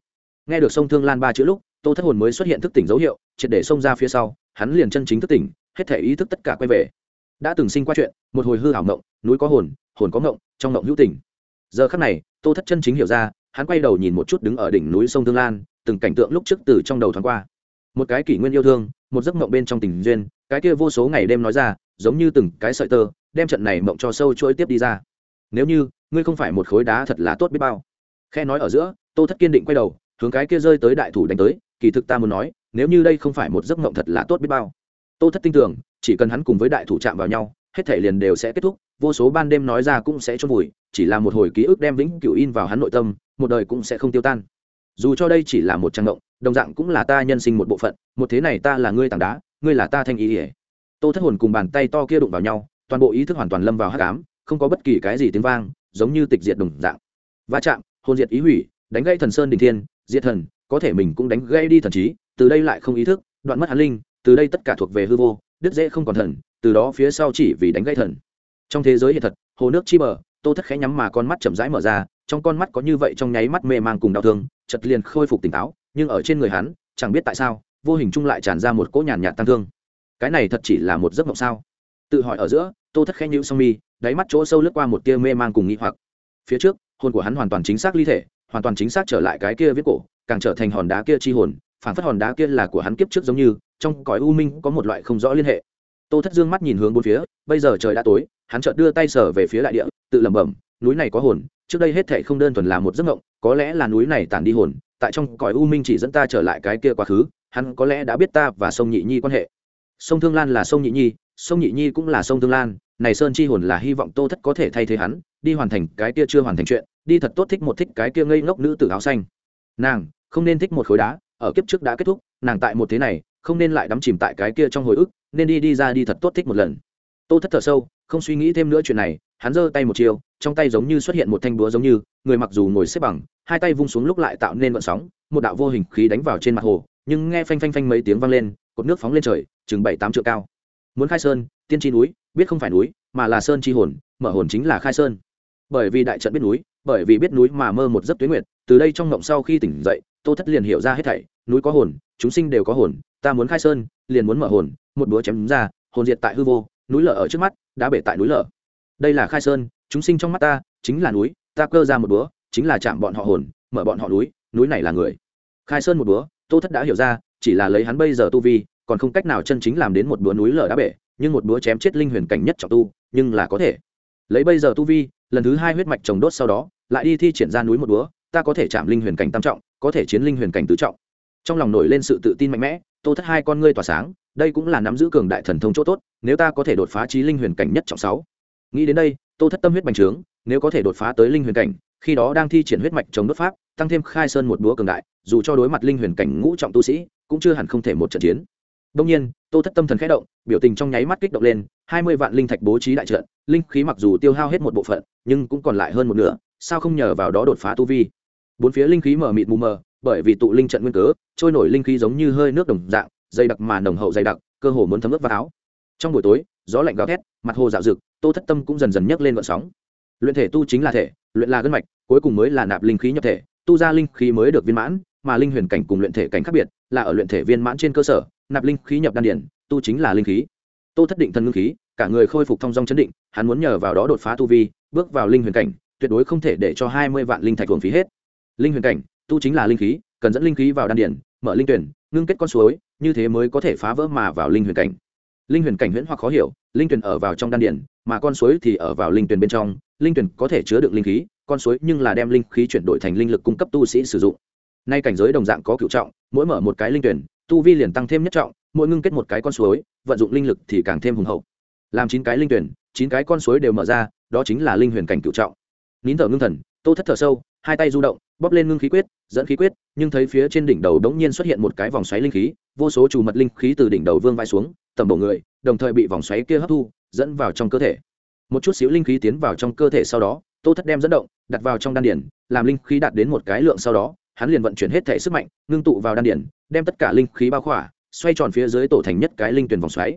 nghe được sông thương lan ba chữ lúc, tô thất hồn mới xuất hiện thức tỉnh dấu hiệu, triệt để xông ra phía sau, hắn liền chân chính thức tỉnh, hết thể ý thức tất cả quay về. Đã từng sinh qua chuyện, một hồi hư hảo ngộng núi có hồn hồn có ngộng trong ngộng hữu tình. giờ khắc này, tô thất chân chính hiểu ra, hắn quay đầu nhìn một chút đứng ở đỉnh núi sông thương lan, từng cảnh tượng lúc trước từ trong đầu thoáng qua. Một cái kỷ nguyên yêu thương, một giấc mộng bên trong tình duyên, cái kia vô số ngày đêm nói ra, giống như từng cái sợi tơ, đem trận này mộng cho sâu chuỗi tiếp đi ra. Nếu như, ngươi không phải một khối đá thật là tốt biết bao. Khe nói ở giữa, tô thất kiên định quay đầu hướng cái kia rơi tới đại thủ đánh tới kỳ thực ta muốn nói nếu như đây không phải một giấc mộng thật là tốt biết bao. Tô thất tin tưởng chỉ cần hắn cùng với đại thủ chạm vào nhau hết thể liền đều sẽ kết thúc vô số ban đêm nói ra cũng sẽ chôn vùi chỉ là một hồi ký ức đem vĩnh cửu in vào hắn nội tâm một đời cũng sẽ không tiêu tan. Dù cho đây chỉ là một trang ngộng, đồng dạng cũng là ta nhân sinh một bộ phận một thế này ta là ngươi tảng đá ngươi là ta thanh ý ỉa tô thất hồn cùng bàn tay to kia đụng vào nhau toàn bộ ý thức hoàn toàn lâm vào hát cám không có bất kỳ cái gì tiếng vang giống như tịch diệt đồng dạng. Va chạm hồn diệt ý hủy đánh gây thần sơn đình thiên, diệt thần, có thể mình cũng đánh gây đi thần trí, từ đây lại không ý thức, đoạn mất hắn linh, từ đây tất cả thuộc về hư vô, đứt dễ không còn thần, từ đó phía sau chỉ vì đánh gây thần. Trong thế giới hiện thật, hồ nước chi bờ, tô thất khẽ nhắm mà con mắt chậm rãi mở ra, trong con mắt có như vậy trong nháy mắt mê mang cùng đau thương chật liền khôi phục tỉnh táo, nhưng ở trên người hắn, chẳng biết tại sao, vô hình chung lại tràn ra một cỗ nhàn nhạt tăng thương. Cái này thật chỉ là một giấc mộng sao? Tự hỏi ở giữa, tô thất khẽ nhữ song mi, đáy mắt chỗ sâu lướt qua một tia mê mang cùng nghi hoặc. Phía trước, hồn của hắn hoàn toàn chính xác ly thể hoàn toàn chính xác trở lại cái kia viết cổ, càng trở thành hòn đá kia chi hồn phản phất hòn đá kia là của hắn kiếp trước giống như, trong cõi u minh có một loại không rõ liên hệ. Tô thất dương mắt nhìn hướng bốn phía, bây giờ trời đã tối, hắn chợt đưa tay sở về phía đại địa, tự lẩm bẩm, núi này có hồn, trước đây hết thảy không đơn thuần là một giấc mộng, có lẽ là núi này tản đi hồn, tại trong cõi u minh chỉ dẫn ta trở lại cái kia quá khứ, hắn có lẽ đã biết ta và sông nhị nhi quan hệ. Sông thương lan là sông nhị nhi, sông nhị nhi cũng là sông thương lan này sơn chi hồn là hy vọng tô thất có thể thay thế hắn, đi hoàn thành cái kia chưa hoàn thành chuyện, đi thật tốt thích một thích cái kia ngây ngốc nữ tử áo xanh. Nàng, không nên thích một khối đá, ở kiếp trước đã kết thúc, nàng tại một thế này, không nên lại đắm chìm tại cái kia trong hồi ức, nên đi đi ra đi thật tốt thích một lần. Tô thất thở sâu, không suy nghĩ thêm nữa chuyện này, hắn giơ tay một chiều, trong tay giống như xuất hiện một thanh búa giống như, người mặc dù ngồi xếp bằng, hai tay vung xuống lúc lại tạo nên vận sóng, một đạo vô hình khí đánh vào trên mặt hồ, nhưng nghe phanh phanh phanh mấy tiếng vang lên, cột nước phóng lên trời, chừng bảy tám trượng cao. Muốn khai sơn, tiên tri núi biết không phải núi, mà là sơn chi hồn, mở hồn chính là khai sơn. Bởi vì đại trận biết núi, bởi vì biết núi mà mơ một giấc tuyến nguyệt, từ đây trong ngộng sau khi tỉnh dậy, tô thất liền hiểu ra hết thảy, núi có hồn, chúng sinh đều có hồn, ta muốn khai sơn, liền muốn mở hồn, một búa chém ra, hồn diệt tại hư vô, núi lở ở trước mắt, đã bể tại núi lở. Đây là khai sơn, chúng sinh trong mắt ta, chính là núi, ta cơ ra một búa, chính là chạm bọn họ hồn, mở bọn họ núi núi này là người. Khai sơn một búa, tô thất đã hiểu ra, chỉ là lấy hắn bây giờ tu vi còn không cách nào chân chính làm đến một búa núi lở đá bể, nhưng một búa chém chết linh huyền cảnh nhất trọng tu, nhưng là có thể. Lấy bây giờ tu vi, lần thứ hai huyết mạch trồng đốt sau đó, lại đi thi triển ra núi một búa ta có thể chạm linh huyền cảnh tam trọng, có thể chiến linh huyền cảnh tứ trọng. Trong lòng nổi lên sự tự tin mạnh mẽ, tô thất hai con ngươi tỏa sáng, đây cũng là nắm giữ cường đại thần thông chỗ tốt, nếu ta có thể đột phá trí linh huyền cảnh nhất trọng sáu. Nghĩ đến đây, tô thất tâm huyết bành trướng, nếu có thể đột phá tới linh huyền cảnh, khi đó đang thi triển huyết mạch chống đốt pháp, tăng thêm khai sơn một búa cường đại, dù cho đối mặt linh huyền cảnh ngũ trọng tu sĩ, cũng chưa hẳn không thể một trận chiến đông nhiên tô thất tâm thần khẽ động biểu tình trong nháy mắt kích động lên hai mươi vạn linh thạch bố trí đại trận linh khí mặc dù tiêu hao hết một bộ phận nhưng cũng còn lại hơn một nửa sao không nhờ vào đó đột phá tu vi? Bốn phía linh khí mở mịt mù mờ bởi vì tụ linh trận nguyên cớ trôi nổi linh khí giống như hơi nước đồng dạng dày đặc mà nồng hậu dày đặc cơ hồ muốn thấm ướt vào áo. Trong buổi tối gió lạnh gào thét mặt hồ dạo dực, tô thất tâm cũng dần dần nhấc lên gợn sóng. Luyện thể tu chính là thể luyện là gân mạch cuối cùng mới là nạp linh khí nhập thể tu ra linh khí mới được viên mãn mà linh huyền cảnh cùng luyện thể cảnh khác biệt là ở luyện thể viên mãn trên cơ sở nạp linh khí nhập đan điển, tu chính là linh khí. Tô thất định thần ngưng khí, cả người khôi phục thông dong chấn định, hắn muốn nhờ vào đó đột phá tu vi, bước vào linh huyền cảnh, tuyệt đối không thể để cho hai mươi vạn linh thạch hưởng phí hết. Linh huyền cảnh, tu chính là linh khí, cần dẫn linh khí vào đan điển, mở linh tuyển, ngưng kết con suối, như thế mới có thể phá vỡ mà vào linh huyền cảnh. Linh huyền cảnh huyễn hoặc khó hiểu, linh tuyển ở vào trong đan điển, mà con suối thì ở vào linh tuyển bên trong, linh tuyển có thể chứa được linh khí, con suối nhưng là đem linh khí chuyển đổi thành linh lực cung cấp tu sĩ sử dụng. Nay cảnh giới đồng dạng có cựu trọng, mỗi mở một cái linh tuyển tu vi liền tăng thêm nhất trọng, mỗi ngưng kết một cái con suối, vận dụng linh lực thì càng thêm hùng hậu. Làm chín cái linh tuyển, chín cái con suối đều mở ra, đó chính là linh huyền cảnh cựu trọng. Nín thở ngưng thần, tô thất thở sâu, hai tay du động, bóp lên ngưng khí quyết, dẫn khí quyết, nhưng thấy phía trên đỉnh đầu đống nhiên xuất hiện một cái vòng xoáy linh khí, vô số trù mật linh khí từ đỉnh đầu vương vai xuống, tầm bổ người, đồng thời bị vòng xoáy kia hấp thu, dẫn vào trong cơ thể. Một chút xíu linh khí tiến vào trong cơ thể sau đó, tô thất đem dẫn động, đặt vào trong đan điển làm linh khí đạt đến một cái lượng sau đó hắn liền vận chuyển hết thể sức mạnh, ngưng tụ vào đan điển đem tất cả linh khí bao khỏa, xoay tròn phía dưới tổ thành nhất cái linh tuyển vòng xoáy.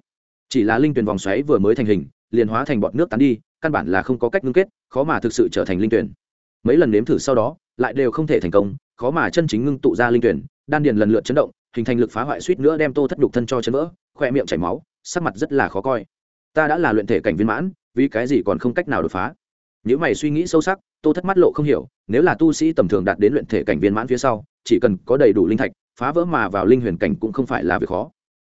Chỉ là linh tuyển vòng xoáy vừa mới thành hình, liền hóa thành bọt nước tán đi, căn bản là không có cách ngưng kết, khó mà thực sự trở thành linh tuyển. Mấy lần nếm thử sau đó, lại đều không thể thành công, khó mà chân chính ngưng tụ ra linh tuyển, đan điền lần lượt chấn động, hình thành lực phá hoại suýt nữa đem tô thất đục thân cho chấn vỡ, khoe miệng chảy máu, sắc mặt rất là khó coi. Ta đã là luyện thể cảnh viên mãn, vì cái gì còn không cách nào đột phá? Nếu mày suy nghĩ sâu sắc tô thất mắt lộ không hiểu, nếu là tu sĩ tầm thường đạt đến luyện thể cảnh viên mãn phía sau, chỉ cần có đầy đủ linh thạch, phá vỡ mà vào linh huyền cảnh cũng không phải là việc khó.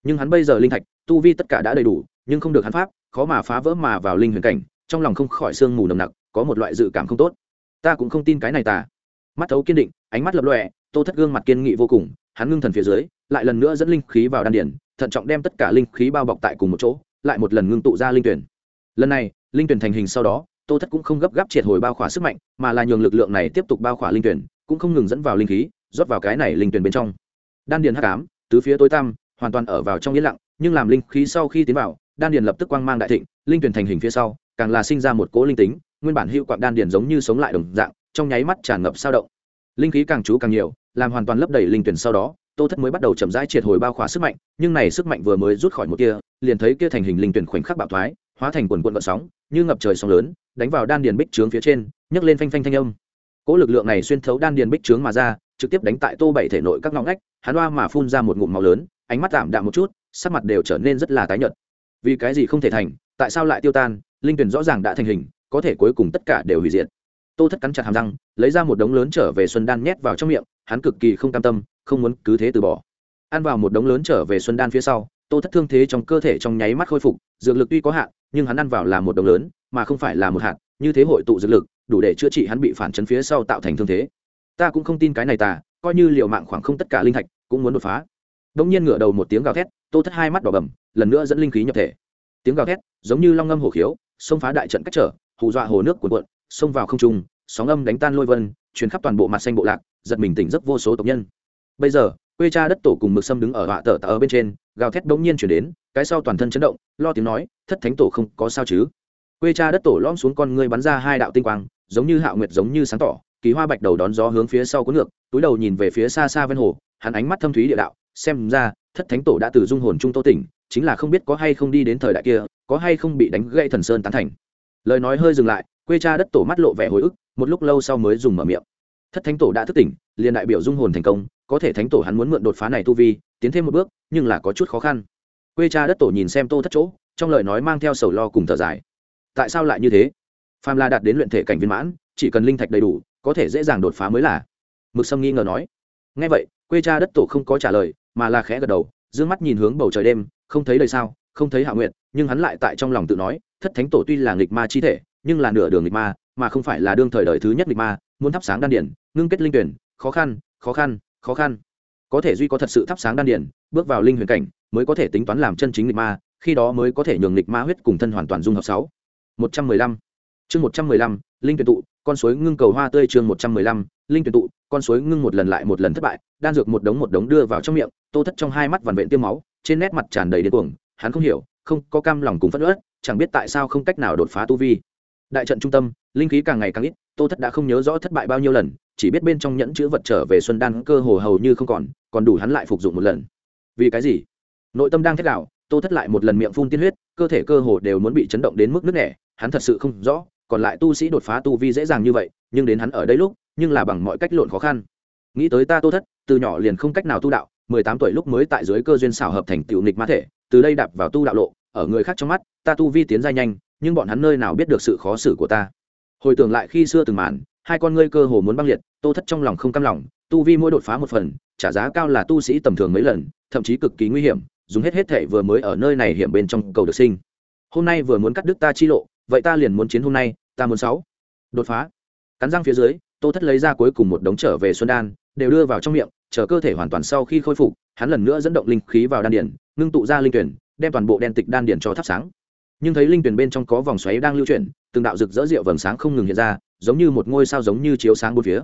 Nhưng hắn bây giờ linh thạch, tu vi tất cả đã đầy đủ, nhưng không được hắn pháp, khó mà phá vỡ mà vào linh huyền cảnh, trong lòng không khỏi sương mù nồng nặc, có một loại dự cảm không tốt. Ta cũng không tin cái này ta. Mắt thấu kiên định, ánh mắt lập lọe tô thất gương mặt kiên nghị vô cùng, hắn ngưng thần phía dưới, lại lần nữa dẫn linh khí vào đan điển thận trọng đem tất cả linh khí bao bọc tại cùng một chỗ, lại một lần ngưng tụ ra linh tuyển. Lần này, linh tuyển thành hình sau đó tô thất cũng không gấp gáp triệt hồi bao khỏa sức mạnh, mà là nhường lực lượng này tiếp tục bao khỏa linh tuyển, cũng không ngừng dẫn vào linh khí, rót vào cái này linh tuyển bên trong. Đan điền hắc ám, tứ phía tối tăm, hoàn toàn ở vào trong yên lặng, nhưng làm linh khí sau khi tiến vào, đan điền lập tức quang mang đại thịnh, linh tuyển thành hình phía sau, càng là sinh ra một cỗ linh tính, nguyên bản hữu quạng đan điền giống như sống lại đồng dạng, trong nháy mắt tràn ngập sao động. Linh khí càng chú càng nhiều, làm hoàn toàn lấp đầy linh tuyển sau đó, tô thất mới bắt đầu chậm rãi triệt hồi bao khỏa sức mạnh, nhưng này sức mạnh vừa mới rút khỏi một kia liền thấy kia thành hình linh tuyển khoảnh khắc bạo thoái hóa thành quần quần vận sóng, như ngập trời sóng lớn, đánh vào đan điền bích trướng phía trên, nhấc lên phanh phanh thanh âm. Cỗ lực lượng này xuyên thấu đan điền bích trướng mà ra, trực tiếp đánh tại tô bảy thể nội các ngõ ngách, hắn hoa mà phun ra một ngụm máu lớn, ánh mắt tạm đạm một chút, sắc mặt đều trở nên rất là tái nhợt. Vì cái gì không thể thành, tại sao lại tiêu tan, linh tuyển rõ ràng đã thành hình, có thể cuối cùng tất cả đều hủy diệt. Tô thất cắn chặt hàm răng, lấy ra một đống lớn trở về xuân đan nhét vào trong miệng, hắn cực kỳ không cam tâm, không muốn cứ thế từ bỏ. Ăn vào một đống lớn trở về xuân đan phía sau, tô thất thương thế trong cơ thể trong nháy mắt khôi phục, dược lực tuy có hạn nhưng hắn ăn vào là một đống lớn, mà không phải là một hạt, như thế hội tụ dược lực, đủ để chữa trị hắn bị phản chấn phía sau tạo thành thương thế. Ta cũng không tin cái này ta, coi như liệu mạng khoảng không tất cả linh thạch, cũng muốn đột phá. Đông nhiên ngửa đầu một tiếng gào thét, tô thất hai mắt đỏ bầm, lần nữa dẫn linh khí nhập thể. Tiếng gào thét, giống như long ngâm hổ khiếu, xông phá đại trận cách trở, hù dọa hồ nước cuộn cuộn, xông vào không trung, sóng âm đánh tan lôi vân chuyến khắp toàn bộ mặt xanh bộ lạc, giật mình tỉnh giấc vô số tộc nhân. Bây giờ quê cha đất tổ cùng mực sâm đứng ở họa tờ tờ ở bên trên, gào thét bỗng nhiên chuyển đến, cái sau toàn thân chấn động, lo tiếng nói, thất thánh tổ không có sao chứ? Quê cha đất tổ lom xuống con ngươi bắn ra hai đạo tinh quang, giống như hạo nguyệt giống như sáng tỏ, kỳ hoa bạch đầu đón gió hướng phía sau cuốn ngược, túi đầu nhìn về phía xa xa ven hồ, hắn ánh mắt thâm thúy địa đạo, xem ra, thất thánh tổ đã từ dung hồn trung tô tỉnh, chính là không biết có hay không đi đến thời đại kia, có hay không bị đánh gãy thần sơn tán thành. Lời nói hơi dừng lại, quê cha đất tổ mắt lộ vẻ hồi ức, một lúc lâu sau mới dùng mở miệng thất thánh tổ đã thức tỉnh, liền đại biểu dung hồn thành công, có thể thánh tổ hắn muốn mượn đột phá này tu vi, tiến thêm một bước, nhưng là có chút khó khăn. Quê cha đất tổ nhìn xem tô thất chỗ, trong lời nói mang theo sầu lo cùng thở dài. Tại sao lại như thế? Phàm la đạt đến luyện thể cảnh viên mãn, chỉ cần linh thạch đầy đủ, có thể dễ dàng đột phá mới là. Mực sâm nghi ngờ nói. Ngay vậy, quê cha đất tổ không có trả lời, mà là khẽ gật đầu d mắt nhìn hướng bầu trời đêm, không thấy đời sao, không thấy hạ nguyện nhưng hắn lại tại trong lòng tự nói, thất thánh tổ tuy là nghịch ma chi thể, nhưng là nửa đường nghịch ma mà không phải là đương thời đời thứ nhất nghịch ma, muốn thắp sáng đan điển ngưng kết linh tuyển, khó khăn khó khăn khó khăn. Có thể duy có thật sự thắp sáng đan điển bước vào linh huyền cảnh, mới có thể tính toán làm chân chính nghịch ma, khi đó mới có thể nhường nghịch ma huyết cùng thân hoàn toàn dung hợp sáu. Một trăm mười lăm. Chương một trăm mười lăm, linh tuyển tụ, con suối ngưng cầu hoa tươi chương một trăm mười lăm, linh tuyển tụ, con suối ngưng một lần lại một lần thất bại, đan dược một đống một đống đưa vào trong miệng, tô thất trong hai mắt vằn vện tiêm máu, trên nét mặt tràn đầy điên cuồng, hắn không hiểu, không có cam lòng cùng phất ớt chẳng biết tại sao không cách nào đột phá tu vi đại trận trung tâm, linh khí càng ngày càng ít, tô thất đã không nhớ rõ thất bại bao nhiêu lần, chỉ biết bên trong nhẫn chữ vật trở về xuân đan cơ hồ hầu như không còn còn đủ hắn lại phục dụng một lần. Vì cái gì? Nội tâm đang thét đạo tô thất lại một lần miệng phun tiên huyết, cơ thể cơ hồ đều muốn bị chấn động đến mức nứt nẻ, hắn thật sự không rõ, còn lại tu sĩ đột phá tu vi dễ dàng như vậy, nhưng đến hắn ở đây lúc, nhưng là bằng mọi cách lộn khó khăn. Nghĩ tới ta tô thất, từ nhỏ liền không cách nào tu đạo, mười tám tuổi lúc mới tại dưới cơ duyên xảo hợp thành tiểu nghịch ma thể, từ đây đạp vào tu đạo lộ, ở người khác trong mắt, ta tu vi tiến ra nhanh nhưng bọn hắn nơi nào biết được sự khó xử của ta? Hồi tưởng lại khi xưa từng màn, hai con ngươi cơ hồ muốn băng liệt, tô thất trong lòng không cam lòng, tu vi mỗi đột phá một phần, trả giá cao là tu sĩ tầm thường mấy lần, thậm chí cực kỳ nguy hiểm, dùng hết hết thể vừa mới ở nơi này hiểm bên trong cầu được sinh. Hôm nay vừa muốn cắt đứt ta chi lộ, vậy ta liền muốn chiến hôm nay, ta muốn sáu. Đột phá. Cắn răng phía dưới, tô thất lấy ra cuối cùng một đống trở về xuân đan, đều đưa vào trong miệng, chờ cơ thể hoàn toàn sau khi khôi phục, hắn lần nữa dẫn động linh khí vào đan điển ngưng tụ ra linh tuyển, đem toàn bộ đen tịch đan điển cho thắp sáng nhưng thấy linh tuyển bên trong có vòng xoáy đang lưu chuyển, từng đạo rực rỡ rượu vầng sáng không ngừng hiện ra, giống như một ngôi sao giống như chiếu sáng bốn phía.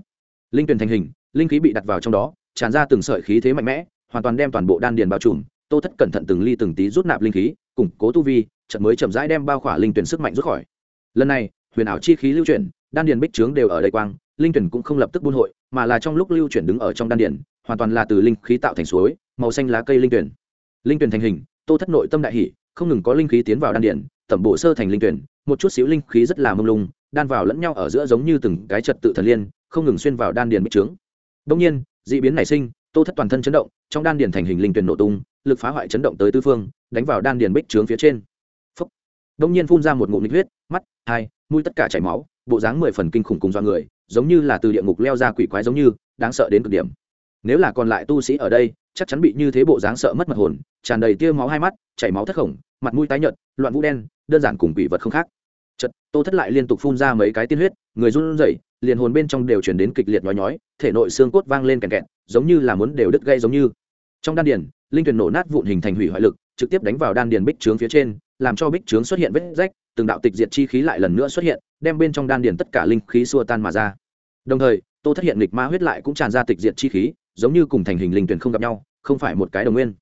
Linh tuyển thành hình, linh khí bị đặt vào trong đó, tràn ra từng sợi khí thế mạnh mẽ, hoàn toàn đem toàn bộ đan điền bao trùm. Tô thất cẩn thận từng ly từng tí rút nạp linh khí, củng cố tu vi trận mới chậm rãi đem bao khỏa linh tuyển sức mạnh rút khỏi. Lần này, huyền ảo chi khí lưu chuyển, đan điền bích trướng đều ở đầy quang, linh tuyển cũng không lập tức buôn hội, mà là trong lúc lưu chuyển đứng ở trong đan điền, hoàn toàn là từ linh khí tạo thành suối, màu xanh lá cây linh tuyển. Linh tuyển thành hình, tô thất nội tâm đại hỷ không ngừng có linh khí tiến vào đan điền tẩm bộ sơ thành linh tuyển, một chút xíu linh khí rất là mông lung, đan vào lẫn nhau ở giữa giống như từng cái trật tự thần liên, không ngừng xuyên vào đan điền bích trướng. Đông nhiên, dị biến nảy sinh, tô thất toàn thân chấn động, trong đan điền thành hình linh tuyển nổ tung, lực phá hoại chấn động tới tứ phương, đánh vào đan điền bích trướng phía trên. Phúc. đông nhiên phun ra một ngụm nghịch huyết, mắt, hai, mũi tất cả chảy máu, bộ dáng mười phần kinh khủng cùng do người, giống như là từ địa ngục leo ra quỷ quái giống như, đáng sợ đến cực điểm. Nếu là còn lại tu sĩ ở đây chắc chắn bị như thế bộ dáng sợ mất mật hồn, tràn đầy tia máu hai mắt, chảy máu thất khổng, mặt mũi tái nhợt, loạn vũ đen, đơn giản cùng quỷ vật không khác. Chật tô thất lại liên tục phun ra mấy cái tiên huyết, người run rẩy, liền hồn bên trong đều chuyển đến kịch liệt nhói nhói, thể nội xương cốt vang lên kèn kẹt, giống như là muốn đều đứt gây giống như. Trong đan điền, linh tuyển nổ nát vụn hình thành hủy hoại lực, trực tiếp đánh vào đan điền bích trướng phía trên, làm cho bích trướng xuất hiện vết rách, từng đạo tịch diệt chi khí lại lần nữa xuất hiện, đem bên trong đan điền tất cả linh khí xua tan mà ra. Đồng thời, tô thất hiện nghịch ma huyết lại cũng tràn ra tịch diệt chi khí giống như cùng thành hình linh tuyển không gặp nhau, không phải một cái đồng nguyên.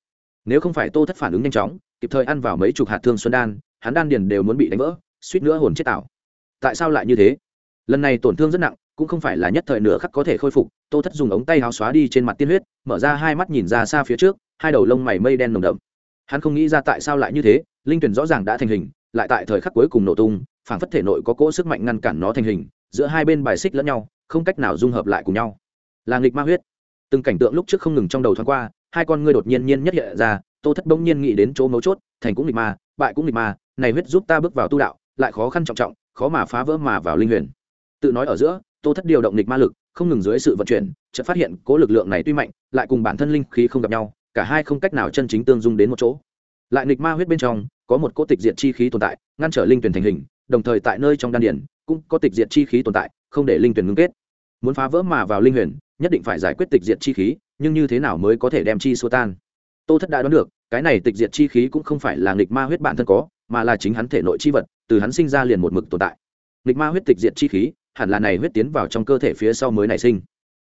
Nếu không phải tô thất phản ứng nhanh chóng, kịp thời ăn vào mấy chục hạt thương xuân đan, hắn đan điền đều muốn bị đánh vỡ, suýt nữa hồn chết tạo tại sao lại như thế? Lần này tổn thương rất nặng, cũng không phải là nhất thời nửa khắc có thể khôi phục, tô thất dùng ống tay hào xóa đi trên mặt tiên huyết, mở ra hai mắt nhìn ra xa phía trước, hai đầu lông mày mây đen nồng đậm. Hắn không nghĩ ra tại sao lại như thế, linh tuyển rõ ràng đã thành hình, lại tại thời khắc cuối cùng nổ tung, phảng phất thể nội có cỗ sức mạnh ngăn cản nó thành hình, giữa hai bên bài xích lẫn nhau, không cách nào dung hợp lại cùng nhau. Là nghịch ma huyết từng cảnh tượng lúc trước không ngừng trong đầu thoáng qua, hai con ngươi đột nhiên nhiên nhất hiện ra, tô thất bỗng nhiên nghĩ đến chỗ mấu chốt, thành cũng nghịch ma, bại cũng nghịch ma, này huyết giúp ta bước vào tu đạo, lại khó khăn trọng trọng, khó mà phá vỡ mà vào linh huyền. Tự nói ở giữa, tô thất điều động nghịch ma lực, không ngừng dưới sự vận chuyển, chợt phát hiện cố lực lượng này tuy mạnh, lại cùng bản thân linh khí không gặp nhau, cả hai không cách nào chân chính tương dung đến một chỗ. Lại nghịch ma huyết bên trong, có một cỗ tịch diệt chi khí tồn tại, ngăn trở linh tuyển thành hình, đồng thời tại nơi trong đan điển cũng có tịch diệt chi khí tồn tại, không để linh tuyển ngưng kết. Muốn phá vỡ mà vào linh huyền nhất định phải giải quyết tịch diệt chi khí, nhưng như thế nào mới có thể đem chi xua tan? Tô thất đã đoán được, cái này tịch diệt chi khí cũng không phải là nghịch ma huyết bản thân có, mà là chính hắn thể nội chi vật, từ hắn sinh ra liền một mực tồn tại. Nghịch ma huyết tịch diệt chi khí, hẳn là này huyết tiến vào trong cơ thể phía sau mới nảy sinh.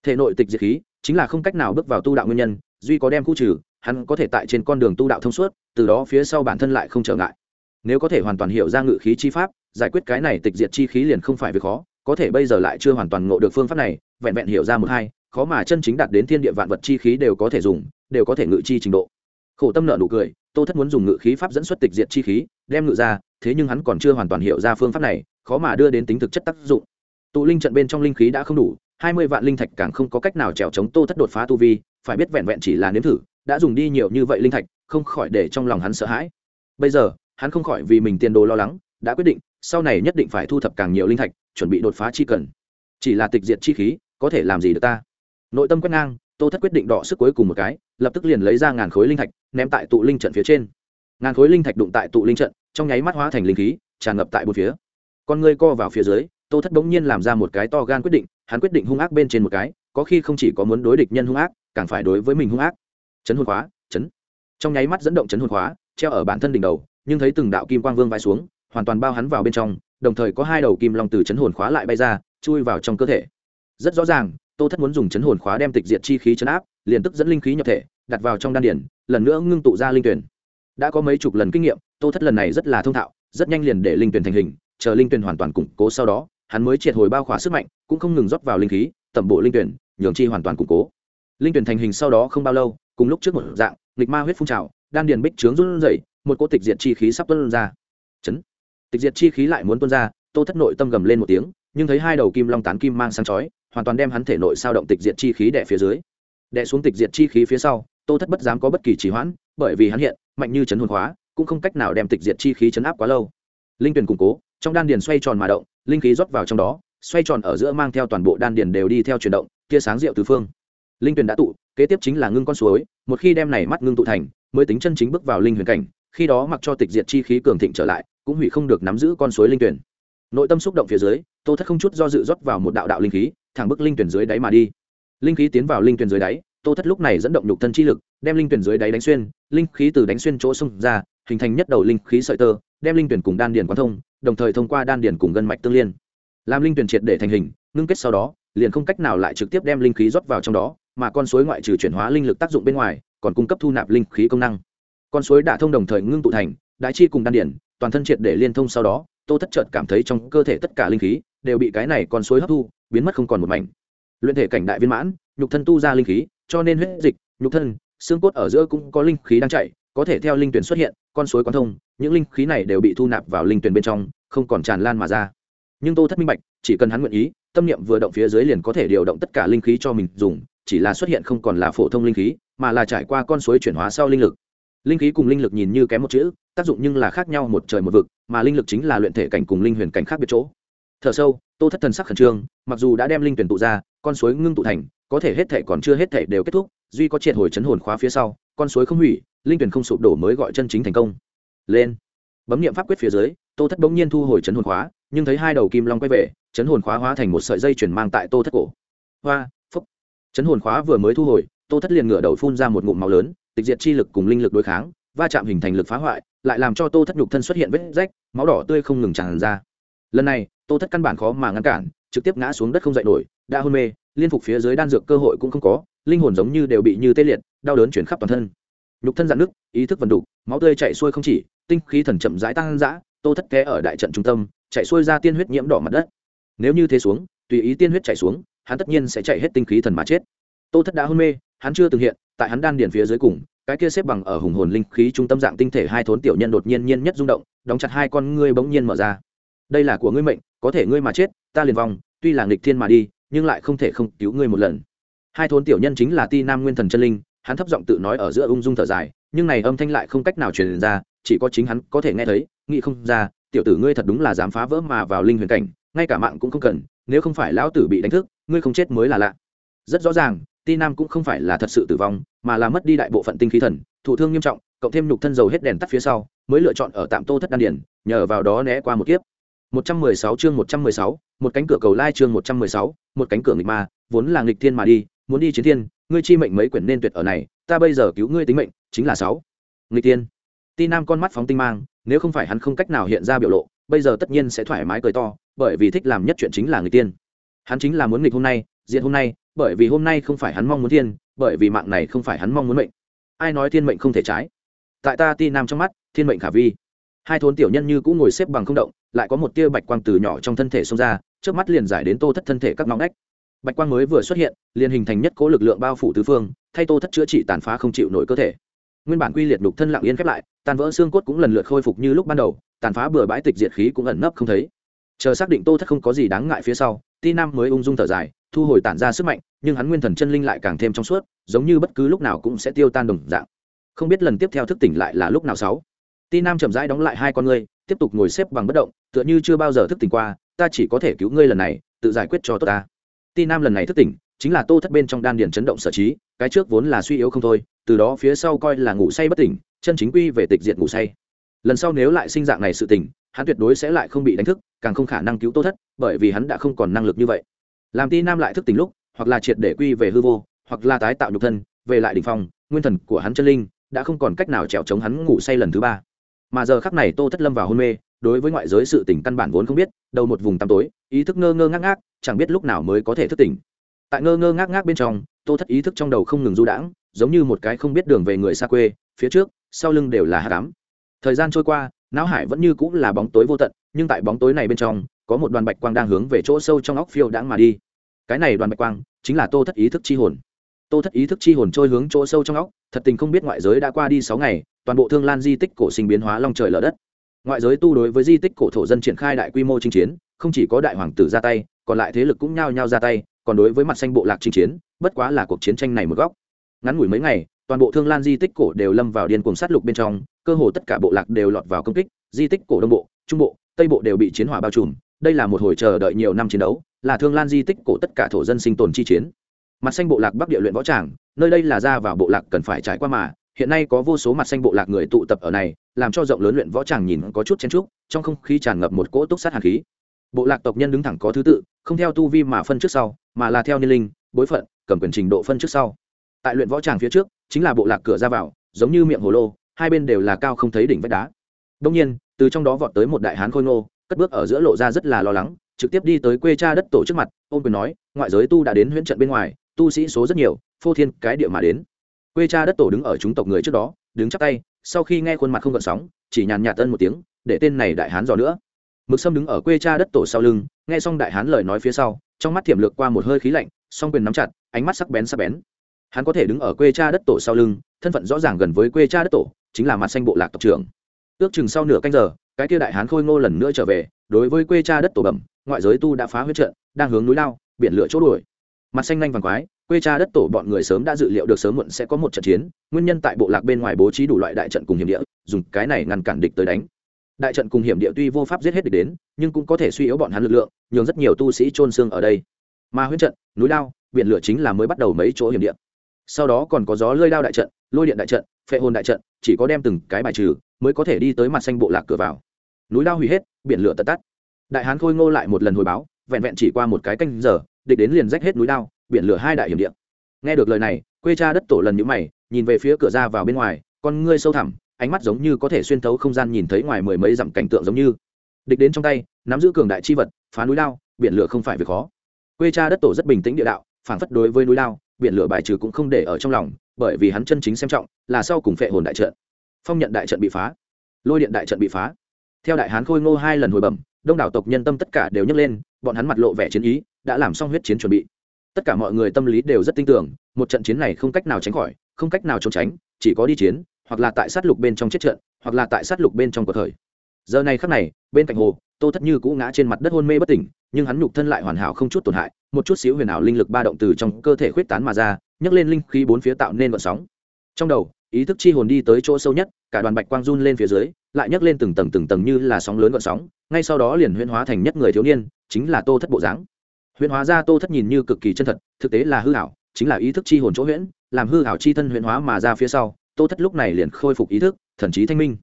Thể nội tịch diệt khí, chính là không cách nào bước vào tu đạo nguyên nhân, duy có đem khu trừ, hắn có thể tại trên con đường tu đạo thông suốt, từ đó phía sau bản thân lại không trở ngại. Nếu có thể hoàn toàn hiểu ra ngự khí chi pháp, giải quyết cái này tịch diệt chi khí liền không phải việc khó có thể bây giờ lại chưa hoàn toàn ngộ được phương pháp này, vẹn vẹn hiểu ra một hai, khó mà chân chính đạt đến thiên địa vạn vật chi khí đều có thể dùng, đều có thể ngự chi trình độ. Khổ tâm nợ nụ cười, tô thất muốn dùng ngự khí pháp dẫn xuất tịch diệt chi khí, đem ngự ra, thế nhưng hắn còn chưa hoàn toàn hiểu ra phương pháp này, khó mà đưa đến tính thực chất tác dụng. Tụ linh trận bên trong linh khí đã không đủ, hai mươi vạn linh thạch càng không có cách nào trèo chống tô thất đột phá tu vi, phải biết vẹn vẹn chỉ là nếm thử, đã dùng đi nhiều như vậy linh thạch, không khỏi để trong lòng hắn sợ hãi. Bây giờ, hắn không khỏi vì mình tiền đồ lo lắng, đã quyết định sau này nhất định phải thu thập càng nhiều linh thạch, chuẩn bị đột phá chi cần. Chỉ là tịch diệt chi khí, có thể làm gì được ta? Nội tâm quét ngang, tô thất quyết định đọ sức cuối cùng một cái, lập tức liền lấy ra ngàn khối linh thạch, ném tại tụ linh trận phía trên. Ngàn khối linh thạch đụng tại tụ linh trận, trong nháy mắt hóa thành linh khí, tràn ngập tại bốn phía. Con ngươi co vào phía dưới, tô thất bỗng nhiên làm ra một cái to gan quyết định, hắn quyết định hung ác bên trên một cái, có khi không chỉ có muốn đối địch nhân hung ác, càng phải đối với mình hung ác. Chấn hồn khóa, chấn. Trong nháy mắt dẫn động chấn hồn khóa, treo ở bản thân đỉnh đầu, nhưng thấy từng đạo kim quang vương vai xuống hoàn toàn bao hắn vào bên trong, đồng thời có hai đầu kim long từ chấn hồn khóa lại bay ra, chui vào trong cơ thể. Rất rõ ràng, tô thất muốn dùng chấn hồn khóa đem tịch diệt chi khí chấn áp, liền tức dẫn linh khí nhập thể, đặt vào trong đan điển lần nữa ngưng tụ ra linh tuyển. Đã có mấy chục lần kinh nghiệm, tô thất lần này rất là thông thạo, rất nhanh liền để linh tuyển thành hình, chờ linh tuyển hoàn toàn củng cố sau đó, hắn mới triệt hồi bao khỏa sức mạnh, cũng không ngừng rót vào linh khí, tẩm bộ linh tuyển, nhường chi hoàn toàn củng cố. Linh tuyển thành hình sau đó không bao lâu, cùng lúc trước một dạng, nghịch ma huyết phun trào, đan điền bích trướng run rẩy, một cỗ tịch diệt chi khí sắp tuôn ra. Chấn tịch diệt chi khí lại muốn tuôn ra, tô thất nội tâm gầm lên một tiếng, nhưng thấy hai đầu kim long tán kim mang sang chói, hoàn toàn đem hắn thể nội sao động tịch diệt chi khí đẻ phía dưới. Đẻ xuống tịch diệt chi khí phía sau, tô thất bất dám có bất kỳ trì hoãn, bởi vì hắn hiện mạnh như chấn hồn hóa, cũng không cách nào đem tịch diệt chi khí chấn áp quá lâu. Linh tuyển củng cố, trong đan điền xoay tròn mà động, linh khí rót vào trong đó, xoay tròn ở giữa mang theo toàn bộ đan điền đều đi theo chuyển động, tia sáng rượu tứ phương. Linh tuyển đã tụ, kế tiếp chính là ngưng con suối, một khi đem này mắt ngưng tụ thành, mới tính chân chính bước vào linh huyền cảnh, khi đó mặc cho tịch diệt chi khí cường thịnh trở lại cũng hủy không được nắm giữ con suối linh tuyển. Nội tâm xúc động phía dưới, tô thất không chút do dự rót vào một đạo đạo linh khí, thẳng bức linh tuyển dưới đáy mà đi. Linh khí tiến vào linh tuyển dưới đáy, tô thất lúc này dẫn động nhục thân chi lực, đem linh tuyển dưới đáy đánh xuyên, linh khí từ đánh xuyên chỗ xung ra, hình thành nhất đầu linh khí sợi tơ, đem linh tuyển cùng đan điền quán thông, đồng thời thông qua đan điền cùng gân mạch tương liên. Làm linh tuyển triệt để thành hình, ngưng kết sau đó, liền không cách nào lại trực tiếp đem linh khí rót vào trong đó, mà con suối ngoại trừ chuyển hóa linh lực tác dụng bên ngoài, còn cung cấp thu nạp linh khí công năng. Con suối đã thông đồng thời ngưng tụ thành đại chi cùng đan điển toàn thân triệt để liên thông sau đó, tô thất chợt cảm thấy trong cơ thể tất cả linh khí đều bị cái này con suối hấp thu, biến mất không còn một mảnh. Luyện thể cảnh đại viên mãn, nhục thân tu ra linh khí, cho nên huyết dịch, nhục thân, xương cốt ở giữa cũng có linh khí đang chạy, có thể theo linh tuyển xuất hiện, con suối quán thông, những linh khí này đều bị thu nạp vào linh tuyển bên trong, không còn tràn lan mà ra. Nhưng tô thất minh bạch, chỉ cần hắn nguyện ý, tâm niệm vừa động phía dưới liền có thể điều động tất cả linh khí cho mình dùng, chỉ là xuất hiện không còn là phổ thông linh khí, mà là trải qua con suối chuyển hóa sau linh lực. Linh khí cùng linh lực nhìn như kém một chữ tác dụng nhưng là khác nhau một trời một vực, mà linh lực chính là luyện thể cảnh cùng linh huyền cảnh khác biệt chỗ. Thở sâu, tô thất thần sắc khẩn trương, mặc dù đã đem linh tuyển tụ ra, con suối ngưng tụ thành, có thể hết thể còn chưa hết thể đều kết thúc, duy có triệt hồi chấn hồn khóa phía sau, con suối không hủy, linh tuyển không sụp đổ mới gọi chân chính thành công. Lên. Bấm niệm pháp quyết phía dưới, tô thất bỗng nhiên thu hồi chấn hồn khóa, nhưng thấy hai đầu kim long quay về, chấn hồn khóa hóa thành một sợi dây chuyển mang tại tô thất cổ. Hoa, phúc. Chấn hồn khóa vừa mới thu hồi, tô thất liền ngửa đầu phun ra một ngụm máu lớn, tịch diệt chi lực cùng linh lực đối kháng, va chạm hình thành lực phá hoại lại làm cho tô thất nhục thân xuất hiện vết rách, máu đỏ tươi không ngừng tràn ra. Lần này, tô thất căn bản khó mà ngăn cản, trực tiếp ngã xuống đất không dậy nổi, đã hôn mê, liên phục phía dưới đan dược cơ hội cũng không có, linh hồn giống như đều bị như tê liệt, đau đớn chuyển khắp toàn thân. Nhục thân dạn nứt, ý thức vần đục, máu tươi chạy xuôi không chỉ, tinh khí thần chậm rãi tăng dã, tô thất té ở đại trận trung tâm chạy xuôi ra tiên huyết nhiễm đỏ mặt đất. Nếu như thế xuống, tùy ý tiên huyết chạy xuống, hắn tất nhiên sẽ chạy hết tinh khí thần mà chết. Tô thất đã hôn mê, hắn chưa từng hiện, tại hắn đan điền phía dưới cùng cái kia xếp bằng ở hùng hồn linh khí trung tâm dạng tinh thể hai thốn tiểu nhân đột nhiên nhiên nhất rung động, đóng chặt hai con ngươi bỗng nhiên mở ra. Đây là của ngươi mệnh, có thể ngươi mà chết, ta liền vong, tuy là nghịch thiên mà đi, nhưng lại không thể không cứu ngươi một lần. Hai thốn tiểu nhân chính là ti nam nguyên thần chân linh, hắn thấp giọng tự nói ở giữa ung dung thở dài, nhưng này âm thanh lại không cách nào truyền ra, chỉ có chính hắn có thể nghe thấy, nghĩ không ra, tiểu tử ngươi thật đúng là dám phá vỡ mà vào linh huyền cảnh, ngay cả mạng cũng không cần, nếu không phải lão tử bị đánh thức, ngươi không chết mới là lạ. Rất rõ ràng ti nam cũng không phải là thật sự tử vong mà là mất đi đại bộ phận tinh khí thần thụ thương nghiêm trọng cộng thêm nhục thân dầu hết đèn tắt phía sau mới lựa chọn ở tạm tô thất đan điển nhờ vào đó né qua một kiếp. 116 chương 116, một cánh cửa cầu lai chương 116, một cánh cửa nghịch ma vốn là nghịch thiên mà đi muốn đi chiến thiên ngươi chi mệnh mấy quyển nên tuyệt ở này ta bây giờ cứu ngươi tính mệnh chính là sáu. Nghịch thiên. Ti nam con mắt phóng tinh mang nếu không phải hắn không cách nào hiện ra biểu lộ bây giờ tất nhiên sẽ thoải mái cười to bởi vì thích làm nhất chuyện chính là người tiên hắn chính là muốn nghịch hôm nay diện hôm nay bởi vì hôm nay không phải hắn mong muốn thiên, bởi vì mạng này không phải hắn mong muốn mệnh. Ai nói thiên mệnh không thể trái? Tại ta ti nam trong mắt, thiên mệnh khả vi. Hai thốn tiểu nhân như cũng ngồi xếp bằng không động, lại có một tia bạch quang từ nhỏ trong thân thể xông ra trước mắt liền giải đến tô thất thân thể các ngóng ngách. Bạch quang mới vừa xuất hiện, liền hình thành nhất cố lực lượng bao phủ tứ phương, thay tô thất chữa trị tàn phá không chịu nổi cơ thể. Nguyên bản quy liệt đục thân lặng yên khép lại, tàn vỡ xương cốt cũng lần lượt khôi phục như lúc ban đầu, tàn phá bừa bãi tịch diệt khí cũng ẩn nấp không thấy. Chờ xác định tô thất không có gì đáng ngại phía sau, ti nam mới ung dung thở dài thu hồi tản ra sức mạnh, nhưng hắn nguyên thần chân linh lại càng thêm trong suốt, giống như bất cứ lúc nào cũng sẽ tiêu tan đồng dạng. Không biết lần tiếp theo thức tỉnh lại là lúc nào sáu. Ti nam chậm rãi đóng lại hai con ngươi, tiếp tục ngồi xếp bằng bất động, tựa như chưa bao giờ thức tỉnh qua, ta chỉ có thể cứu ngươi lần này, tự giải quyết cho tốt ta. Ti nam lần này thức tỉnh, chính là tô thất bên trong đan điền chấn động sở trí, cái trước vốn là suy yếu không thôi, từ đó phía sau coi là ngủ say bất tỉnh, chân chính quy về tịch diệt ngủ say. Lần sau nếu lại sinh dạng này sự tỉnh, hắn tuyệt đối sẽ lại không bị đánh thức, càng không khả năng cứu tô thất, bởi vì hắn đã không còn năng lực như vậy làm ti nam lại thức tỉnh lúc, hoặc là triệt để quy về hư vô, hoặc là tái tạo nhục thân, về lại đỉnh phong, nguyên thần của hắn chân linh đã không còn cách nào trèo chống hắn ngủ say lần thứ ba. Mà giờ khắc này tô thất lâm vào hôn mê, đối với ngoại giới sự tỉnh căn bản vốn không biết, đầu một vùng tăm tối, ý thức ngơ ngơ ngác ngác, chẳng biết lúc nào mới có thể thức tỉnh. Tại ngơ ngơ ngác ngác bên trong, tô thất ý thức trong đầu không ngừng du đãng, giống như một cái không biết đường về người xa quê, phía trước, sau lưng đều là hạ cám thời gian trôi qua, não hải vẫn như cũng là bóng tối vô tận, nhưng tại bóng tối này bên trong, có một đoàn bạch quang đang hướng về chỗ sâu trong óc phiêu đãng mà đi cái này đoàn bạch quang chính là tô thất ý thức chi hồn. Tô thất ý thức chi hồn trôi hướng chỗ sâu trong óc, thật tình không biết ngoại giới đã qua đi sáu ngày, toàn bộ thương lan di tích cổ sinh biến hóa long trời lở đất. Ngoại giới tu đối với di tích cổ thổ dân triển khai đại quy mô chinh chiến, không chỉ có đại hoàng tử ra tay, còn lại thế lực cũng nhao nhao ra tay, còn đối với mặt xanh bộ lạc chinh chiến, bất quá là cuộc chiến tranh này một góc. Ngắn ngủi mấy ngày, toàn bộ thương lan di tích cổ đều lâm vào điên cuồng sát lục bên trong, cơ hồ tất cả bộ lạc đều lọt vào công kích, di tích cổ đông bộ, trung bộ, tây bộ đều bị chiến hỏa bao trùm, đây là một hồi chờ đợi nhiều năm chiến đấu là thương lan di tích cổ tất cả thổ dân sinh tồn chi chiến. Mặt xanh bộ lạc bắc địa luyện võ tràng, nơi đây là ra vào bộ lạc cần phải trải qua mà, hiện nay có vô số mặt xanh bộ lạc người tụ tập ở này, làm cho rộng lớn luyện võ tràng nhìn có chút chen trúc trong không khí tràn ngập một cỗ túc sát hàn khí. Bộ lạc tộc nhân đứng thẳng có thứ tự, không theo tu vi mà phân trước sau, mà là theo niên linh, bối phận, cầm quyền trình độ phân trước sau. Tại luyện võ tràng phía trước, chính là bộ lạc cửa ra vào, giống như miệng hồ lô, hai bên đều là cao không thấy đỉnh vách đá. Đông nhiên, từ trong đó vọt tới một đại hán khôi ngô, cất bước ở giữa lộ ra rất là lo lắng trực tiếp đi tới quê cha đất tổ trước mặt, ôm quyền nói, ngoại giới tu đã đến huyễn trận bên ngoài, tu sĩ số rất nhiều, phô thiên cái địa mà đến. Quê cha đất tổ đứng ở chúng tộc người trước đó, đứng chắp tay, sau khi nghe khuôn mặt không gợn sóng, chỉ nhàn nhạt tân một tiếng, để tên này đại hán dò nữa. Mực sâm đứng ở quê cha đất tổ sau lưng, nghe xong đại hán lời nói phía sau, trong mắt thiểm lược qua một hơi khí lạnh, song quyền nắm chặt, ánh mắt sắc bén sắc bén. Hắn có thể đứng ở quê cha đất tổ sau lưng, thân phận rõ ràng gần với quê cha đất tổ, chính là mặt xanh bộ lạc tộc trưởng. Ước chừng sau nửa canh giờ, cái kia đại hán khôi ngô lần nữa trở về, đối với quê cha đất tổ bẩm ngoại giới tu đã phá huyết trận, đang hướng núi lao, biển lửa chỗ đuổi. Mặt xanh nhanh vàng quái, quê cha đất tổ bọn người sớm đã dự liệu được sớm muộn sẽ có một trận chiến, nguyên nhân tại bộ lạc bên ngoài bố trí đủ loại đại trận cùng hiểm địa, dùng cái này ngăn cản địch tới đánh. Đại trận cùng hiểm địa tuy vô pháp giết hết địch đến, nhưng cũng có thể suy yếu bọn hắn lực lượng, nhường rất nhiều tu sĩ trôn xương ở đây. Mà huyết trận, núi lao, biển lửa chính là mới bắt đầu mấy chỗ hiểm địa. Sau đó còn có gió lơi lao đại trận, lôi điện đại trận, phệ hồn đại trận, chỉ có đem từng cái bài trừ, mới có thể đi tới mặt xanh bộ lạc cửa vào. Núi lao hủy hết, biển lửa tận tắt đại hán khôi ngô lại một lần hồi báo, vẹn vẹn chỉ qua một cái canh giờ, địch đến liền rách hết núi đao, biển lửa hai đại hiểm điện nghe được lời này, quê cha đất tổ lần nhữ mày, nhìn về phía cửa ra vào bên ngoài, con ngươi sâu thẳm, ánh mắt giống như có thể xuyên thấu không gian nhìn thấy ngoài mười mấy dặm cảnh tượng giống như. Địch đến trong tay, nắm giữ cường đại chi vật, phá núi lao biển lửa không phải việc khó. Quê cha đất tổ rất bình tĩnh địa đạo, phản phất đối với núi lao biển lửa bài trừ cũng không để ở trong lòng, bởi vì hắn chân chính xem trọng là sau cùng phệ hồn đại trận. Phong nhận đại trận bị phá. Lôi điện đại trận bị phá. Theo đại hán khôi ngô hai lần hồi bẩm đông đảo tộc nhân tâm tất cả đều nhấc lên, bọn hắn mặt lộ vẻ chiến ý, đã làm xong huyết chiến chuẩn bị. Tất cả mọi người tâm lý đều rất tin tưởng, một trận chiến này không cách nào tránh khỏi, không cách nào trốn tránh, chỉ có đi chiến, hoặc là tại sát lục bên trong chết trận, hoặc là tại sát lục bên trong cuộc thời. Giờ này khắc này, bên cạnh hồ, tô thất như cũ ngã trên mặt đất hôn mê bất tỉnh, nhưng hắn nhục thân lại hoàn hảo không chút tổn hại, một chút xíu huyền ảo linh lực ba động từ trong cơ thể khuyết tán mà ra, nhấc lên linh khí bốn phía tạo nên vận sóng. Trong đầu ý thức chi hồn đi tới chỗ sâu nhất, cả đoàn bạch quang run lên phía dưới, lại nhấc lên từng tầng từng tầng như là sóng lớn gợn sóng, ngay sau đó liền huyễn hóa thành nhất người thiếu niên, chính là tô thất bộ dáng. Huyễn hóa ra tô thất nhìn như cực kỳ chân thật, thực tế là hư hảo chính là ý thức chi hồn chỗ huyễn, làm hư hảo chi thân huyễn hóa mà ra phía sau, tô thất lúc này liền khôi phục ý thức, thần trí thanh minh.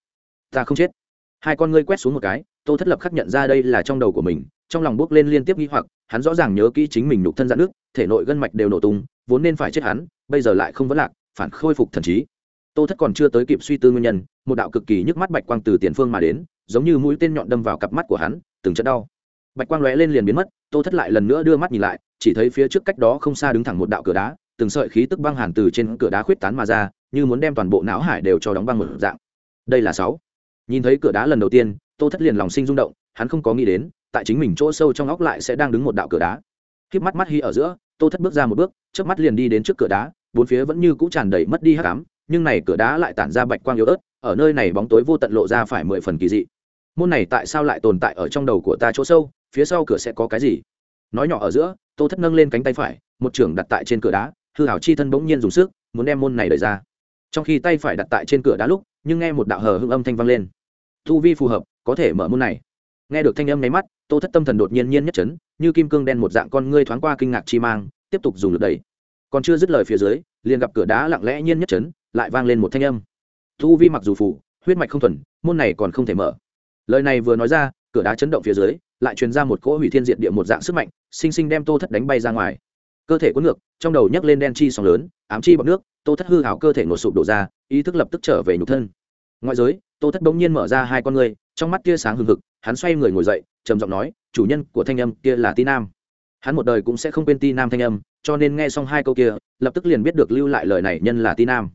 Ta không chết. Hai con ngươi quét xuống một cái, tô thất lập khắc nhận ra đây là trong đầu của mình, trong lòng bước lên liên tiếp nghi hoặc, hắn rõ ràng nhớ kỹ chính mình nhục thân dạn nước, thể nội gân mạch đều nổ tung, vốn nên phải chết hắn, bây giờ lại không vấn lạc, phản khôi phục thần trí tô thất còn chưa tới kịp suy tư nguyên nhân, một đạo cực kỳ nhức mắt bạch quang từ tiền phương mà đến, giống như mũi tên nhọn đâm vào cặp mắt của hắn, từng trận đau. Bạch quang lóe lên liền biến mất, tô thất lại lần nữa đưa mắt nhìn lại, chỉ thấy phía trước cách đó không xa đứng thẳng một đạo cửa đá, từng sợi khí tức băng hàn từ trên cửa đá khuyết tán mà ra, như muốn đem toàn bộ não hải đều cho đóng băng một dạng. Đây là sáu. Nhìn thấy cửa đá lần đầu tiên, tô thất liền lòng sinh rung động, hắn không có nghĩ đến, tại chính mình chỗ sâu trong óc lại sẽ đang đứng một đạo cửa đá. Khiếp mắt mắt hi ở giữa, tô thất bước ra một bước trước mắt liền đi đến trước cửa đá, bốn phía vẫn như cũ tràn đầy mất đi hắc ám nhưng này cửa đá lại tản ra bạch quang yếu ớt, ở nơi này bóng tối vô tận lộ ra phải mười phần kỳ dị. Môn này tại sao lại tồn tại ở trong đầu của ta chỗ sâu, phía sau cửa sẽ có cái gì? Nói nhỏ ở giữa, tô thất nâng lên cánh tay phải, một trưởng đặt tại trên cửa đá, hư hảo chi thân bỗng nhiên dùng sức, muốn đem môn này đẩy ra. Trong khi tay phải đặt tại trên cửa đá lúc, nhưng nghe một đạo hờ hưng âm thanh vang lên. Thu vi phù hợp, có thể mở môn này. Nghe được thanh âm nháy mắt, tô thất tâm thần đột nhiên nhiên nhất chấn, như kim cương đen một dạng con ngươi thoáng qua kinh ngạc chi mang, tiếp tục dùng lực đẩy. Còn chưa dứt lời phía dưới, liền gặp cửa đá lặng lẽ nhiên nhất chấn lại vang lên một thanh âm. Thu vi mặc dù phủ huyết mạch không thuần, môn này còn không thể mở. Lời này vừa nói ra, cửa đá chấn động phía dưới, lại truyền ra một cỗ hủy thiên diện địa một dạng sức mạnh, sinh sinh đem tô thất đánh bay ra ngoài. Cơ thể cuốn ngược, trong đầu nhấc lên đen chi sóng lớn, ám chi bọc nước, tô thất hư hảo cơ thể nổ sụp đổ ra, ý thức lập tức trở về nhục thân. Ngoại giới, tô thất bỗng nhiên mở ra hai con người, trong mắt tia sáng hừng hực, hắn xoay người ngồi dậy, trầm giọng nói, chủ nhân của thanh âm kia là ti nam. Hắn một đời cũng sẽ không quên ti nam thanh âm, cho nên nghe xong hai câu kia, lập tức liền biết được lưu lại lời này nhân là ti nam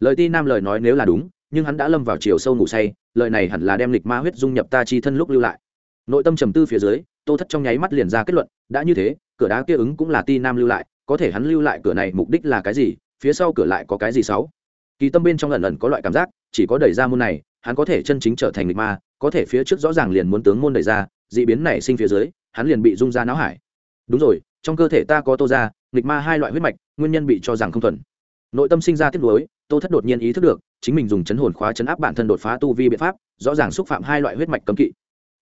lời ti nam lời nói nếu là đúng, nhưng hắn đã lâm vào chiều sâu ngủ say, lời này hẳn là đem lịch ma huyết dung nhập ta chi thân lúc lưu lại. Nội tâm trầm tư phía dưới, tô thất trong nháy mắt liền ra kết luận, đã như thế, cửa đá kia ứng cũng là ti nam lưu lại, có thể hắn lưu lại cửa này mục đích là cái gì, phía sau cửa lại có cái gì xấu kỳ tâm bên trong lần lần có loại cảm giác, chỉ có đẩy ra môn này, hắn có thể chân chính trở thành lịch ma, có thể phía trước rõ ràng liền muốn tướng môn đẩy ra, dị biến này sinh phía dưới, hắn liền bị rung ra não hải. Đúng rồi, trong cơ thể ta có tô ra nghịch ma hai loại huyết mạch, nguyên nhân bị cho rằng không thuần. Nội tâm sinh ra tiếp nối tô thất đột nhiên ý thức được, chính mình dùng chấn hồn khóa chấn áp bản thân đột phá tu vi biện pháp, rõ ràng xúc phạm hai loại huyết mạch cấm kỵ.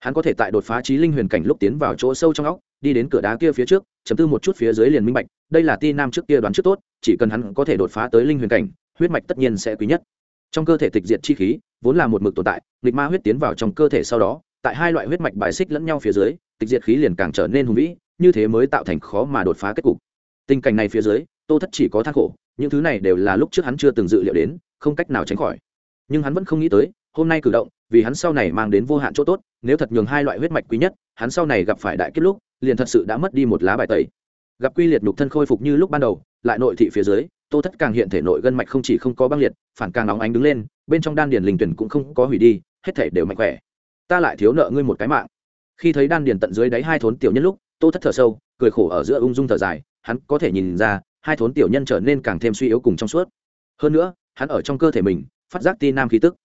Hắn có thể tại đột phá trí linh huyền cảnh lúc tiến vào chỗ sâu trong óc, đi đến cửa đá kia phía trước, chấm tư một chút phía dưới liền minh bạch, đây là ti nam trước kia đoán trước tốt, chỉ cần hắn có thể đột phá tới linh huyền cảnh, huyết mạch tất nhiên sẽ quý nhất. Trong cơ thể tịch diệt chi khí, vốn là một mực tồn tại, nghịch ma huyết tiến vào trong cơ thể sau đó, tại hai loại huyết mạch bài xích lẫn nhau phía dưới, tịch diệt khí liền càng trở nên hùng vĩ, như thế mới tạo thành khó mà đột phá kết cục. Tình cảnh này phía dưới, tô thất chỉ có thác khổ những thứ này đều là lúc trước hắn chưa từng dự liệu đến, không cách nào tránh khỏi. Nhưng hắn vẫn không nghĩ tới, hôm nay cử động, vì hắn sau này mang đến vô hạn chỗ tốt, nếu thật nhường hai loại huyết mạch quý nhất, hắn sau này gặp phải đại kết lúc, liền thật sự đã mất đi một lá bài tẩy. Gặp quy liệt nhục thân khôi phục như lúc ban đầu, lại nội thị phía dưới, tô thất càng hiện thể nội gân mạch không chỉ không có băng liệt, phản càng nóng ánh đứng lên, bên trong đan điền linh tuyển cũng không có hủy đi, hết thể đều mạnh khỏe. Ta lại thiếu nợ ngươi một cái mạng. Khi thấy đan điền tận dưới đáy hai thốn tiểu nhân lúc, tô thất thở sâu, cười khổ ở giữa ung dung thở dài, hắn có thể nhìn ra hai thốn tiểu nhân trở nên càng thêm suy yếu cùng trong suốt. Hơn nữa, hắn ở trong cơ thể mình, phát giác ti nam khí tức.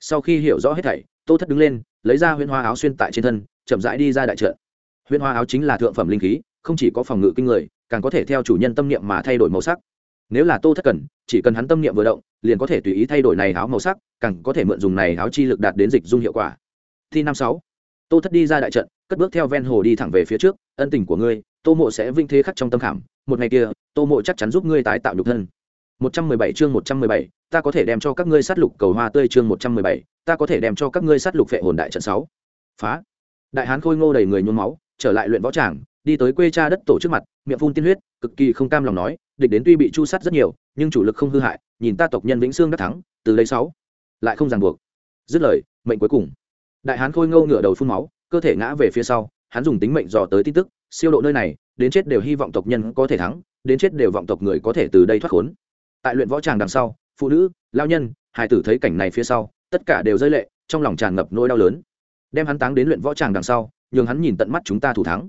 Sau khi hiểu rõ hết thảy, tô thất đứng lên, lấy ra huyễn hoa áo xuyên tại trên thân, chậm rãi đi ra đại trận. Huyễn hoa áo chính là thượng phẩm linh khí, không chỉ có phòng ngự kinh người, càng có thể theo chủ nhân tâm niệm mà thay đổi màu sắc. Nếu là tô thất cần, chỉ cần hắn tâm niệm vừa động, liền có thể tùy ý thay đổi này áo màu sắc, càng có thể mượn dùng này áo chi lực đạt đến dịch dung hiệu quả. Thi năm sáu, tô thất đi ra đại trận, cất bước theo ven hồ đi thẳng về phía trước, ân tình của ngươi tô mộ sẽ vinh thế khắc trong tâm khảm một ngày kia tô mộ chắc chắn giúp ngươi tái tạo nhục thân 117 chương 117, ta có thể đem cho các ngươi sát lục cầu hoa tươi chương 117, ta có thể đem cho các ngươi sát lục phệ hồn đại trận 6. Phá. Đại hán khôi ngô đầy người nhuốm máu, trở lại luyện võ tràng, đi tới quê cha đất tổ trước mặt, miệng phun tiên huyết, cực kỳ không cam lòng nói, địch đến tuy bị chu sát rất nhiều, nhưng chủ lực không hư hại, nhìn ta tộc nhân vĩnh xương đã thắng, từ đây 6. Lại không ràng buộc. Dứt lời, mệnh cuối cùng. Đại hán khôi ngô ngửa đầu phun máu, cơ thể ngã về phía sau, hắn dùng tính mệnh dò tới tin tức, siêu độ nơi này, đến chết đều hy vọng tộc nhân có thể thắng, đến chết đều vọng tộc người có thể từ đây thoát khốn. Tại luyện võ tràng đằng sau phụ nữ lao nhân hải tử thấy cảnh này phía sau tất cả đều rơi lệ trong lòng tràn ngập nỗi đau lớn. Đem hắn táng đến luyện võ tràng đằng sau nhường hắn nhìn tận mắt chúng ta thủ thắng.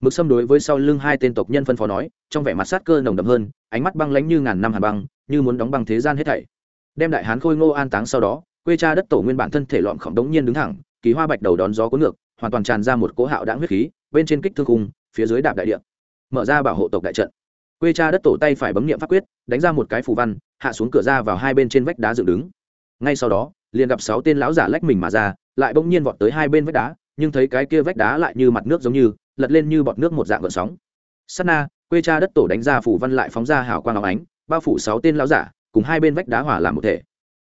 Mực xâm đối với sau lưng hai tên tộc nhân phân phó nói trong vẻ mặt sát cơ nồng đậm hơn ánh mắt băng lánh như ngàn năm hà băng như muốn đóng băng thế gian hết thảy. Đem đại hán khôi ngô an táng sau đó quê cha đất tổ nguyên bản thân thể lọn khổng đống nhiên đứng thẳng kỳ hoa bạch đầu đón gió cuốn ngược hoàn toàn tràn ra một cỗ hạo đã huyết khí bên trên kích thương khung phía dưới đạp đại địa, mở ra bảo hộ tộc đại trận. Quê cha đất tổ tay phải bấm nghiệm pháp quyết, đánh ra một cái phù văn, hạ xuống cửa ra vào hai bên trên vách đá dựng đứng. Ngay sau đó, liền gặp sáu tên lão giả lách mình mà ra, lại bỗng nhiên vọt tới hai bên vách đá, nhưng thấy cái kia vách đá lại như mặt nước giống như, lật lên như bọt nước một dạng gợn sóng. Sắt na, quê cha đất tổ đánh ra phủ văn lại phóng ra hào quang áo ánh, bao phủ sáu tên lão giả, cùng hai bên vách đá hỏa làm một thể.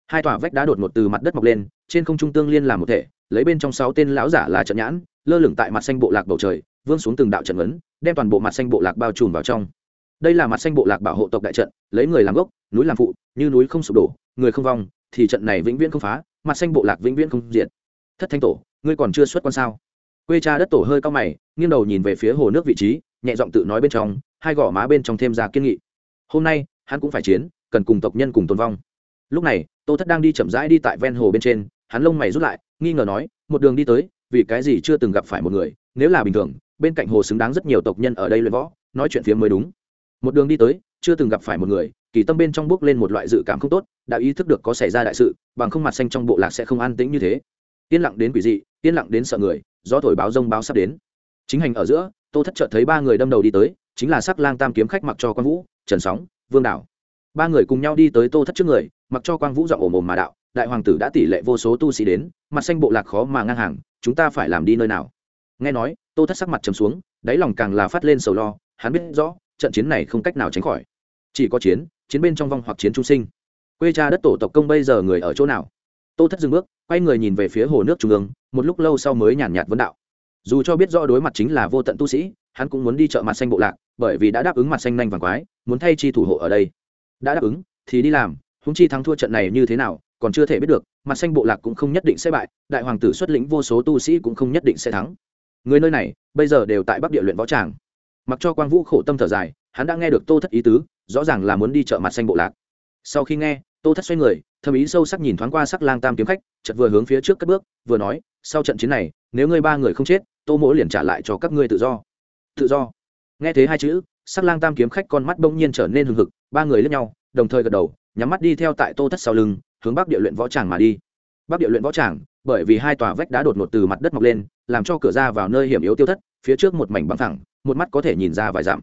Hai tòa vách đá đột ngột từ mặt đất mọc lên, trên không trung tương liên làm một thể, lấy bên trong sáu tên lão giả là trận nhãn, lơ lửng tại mặt xanh bộ lạc bầu trời vương xuống từng đạo trận ấn, đem toàn bộ mặt xanh bộ lạc bao trùm vào trong. Đây là mặt xanh bộ lạc bảo hộ tộc đại trận, lấy người làm gốc, núi làm phụ, như núi không sụp đổ, người không vong, thì trận này vĩnh viễn không phá, mặt xanh bộ lạc vĩnh viễn không diệt. Thất thanh tổ, ngươi còn chưa xuất quan sao? Quê cha đất tổ hơi cao mày, nghiêng đầu nhìn về phía hồ nước vị trí, nhẹ giọng tự nói bên trong, hai gò má bên trong thêm ra kiên nghị. Hôm nay, hắn cũng phải chiến, cần cùng tộc nhân cùng tồn vong. Lúc này, tô thất đang đi chậm rãi đi tại ven hồ bên trên, hắn lông mày rút lại, nghi ngờ nói, một đường đi tới, vì cái gì chưa từng gặp phải một người, nếu là bình thường bên cạnh hồ xứng đáng rất nhiều tộc nhân ở đây luyện võ, nói chuyện phía mới đúng. Một đường đi tới, chưa từng gặp phải một người, kỳ tâm bên trong bước lên một loại dự cảm không tốt, đã ý thức được có xảy ra đại sự, bằng không mặt xanh trong bộ lạc sẽ không an tĩnh như thế. Yên lặng đến quỷ dị, yên lặng đến sợ người do thổi báo rông báo sắp đến. Chính hành ở giữa, tô thất chợt thấy ba người đâm đầu đi tới, chính là sắc lang tam kiếm khách mặc cho quan vũ, trần sóng, vương đảo. Ba người cùng nhau đi tới tô thất trước người, mặc cho quang vũ dọn ổ mồm mà đạo, đại hoàng tử đã tỷ lệ vô số tu sĩ đến, mặt xanh bộ lạc khó mà ngang hàng, chúng ta phải làm đi nơi nào? Nghe nói, tô thất sắc mặt trầm xuống, đáy lòng càng là phát lên sầu lo, hắn biết rõ, trận chiến này không cách nào tránh khỏi. Chỉ có chiến chiến bên trong vong hoặc chiến trung sinh. Quê cha đất tổ tộc công bây giờ người ở chỗ nào? Tô thất dừng bước, quay người nhìn về phía hồ nước trung ương, một lúc lâu sau mới nhàn nhạt vấn đạo. Dù cho biết rõ đối mặt chính là vô tận tu sĩ, hắn cũng muốn đi chợ mặt xanh bộ lạc, bởi vì đã đáp ứng mặt xanh nhanh vàng quái, muốn thay chi thủ hộ ở đây. Đã đáp ứng, thì đi làm húng chi thắng thua trận này như thế nào, còn chưa thể biết được, mặt xanh bộ lạc cũng không nhất định sẽ bại, đại hoàng tử xuất lĩnh vô số tu sĩ cũng không nhất định sẽ thắng người nơi này bây giờ đều tại bắc địa luyện võ tràng. Mặc cho quang vũ khổ tâm thở dài, hắn đã nghe được tô thất ý tứ, rõ ràng là muốn đi chợ mặt xanh bộ lạc. Sau khi nghe, tô thất xoay người thâm ý sâu sắc nhìn thoáng qua sắc lang tam kiếm khách, chợt vừa hướng phía trước cất bước, vừa nói, sau trận chiến này, nếu ngươi ba người không chết, tô mỗ liền trả lại cho các ngươi tự do. Tự do? Nghe thế hai chữ, sắc lang tam kiếm khách con mắt bỗng nhiên trở nên hừng hực, ba người lướt nhau, đồng thời gật đầu, nhắm mắt đi theo tại tô thất sau lưng, hướng bắc địa luyện võ tràng mà đi. Bắc địa luyện võ tràng, bởi vì hai tòa vách đá đột ngột từ mặt đất mọc lên làm cho cửa ra vào nơi hiểm yếu tiêu thất, phía trước một mảnh bằng thẳng, một mắt có thể nhìn ra vài dặm.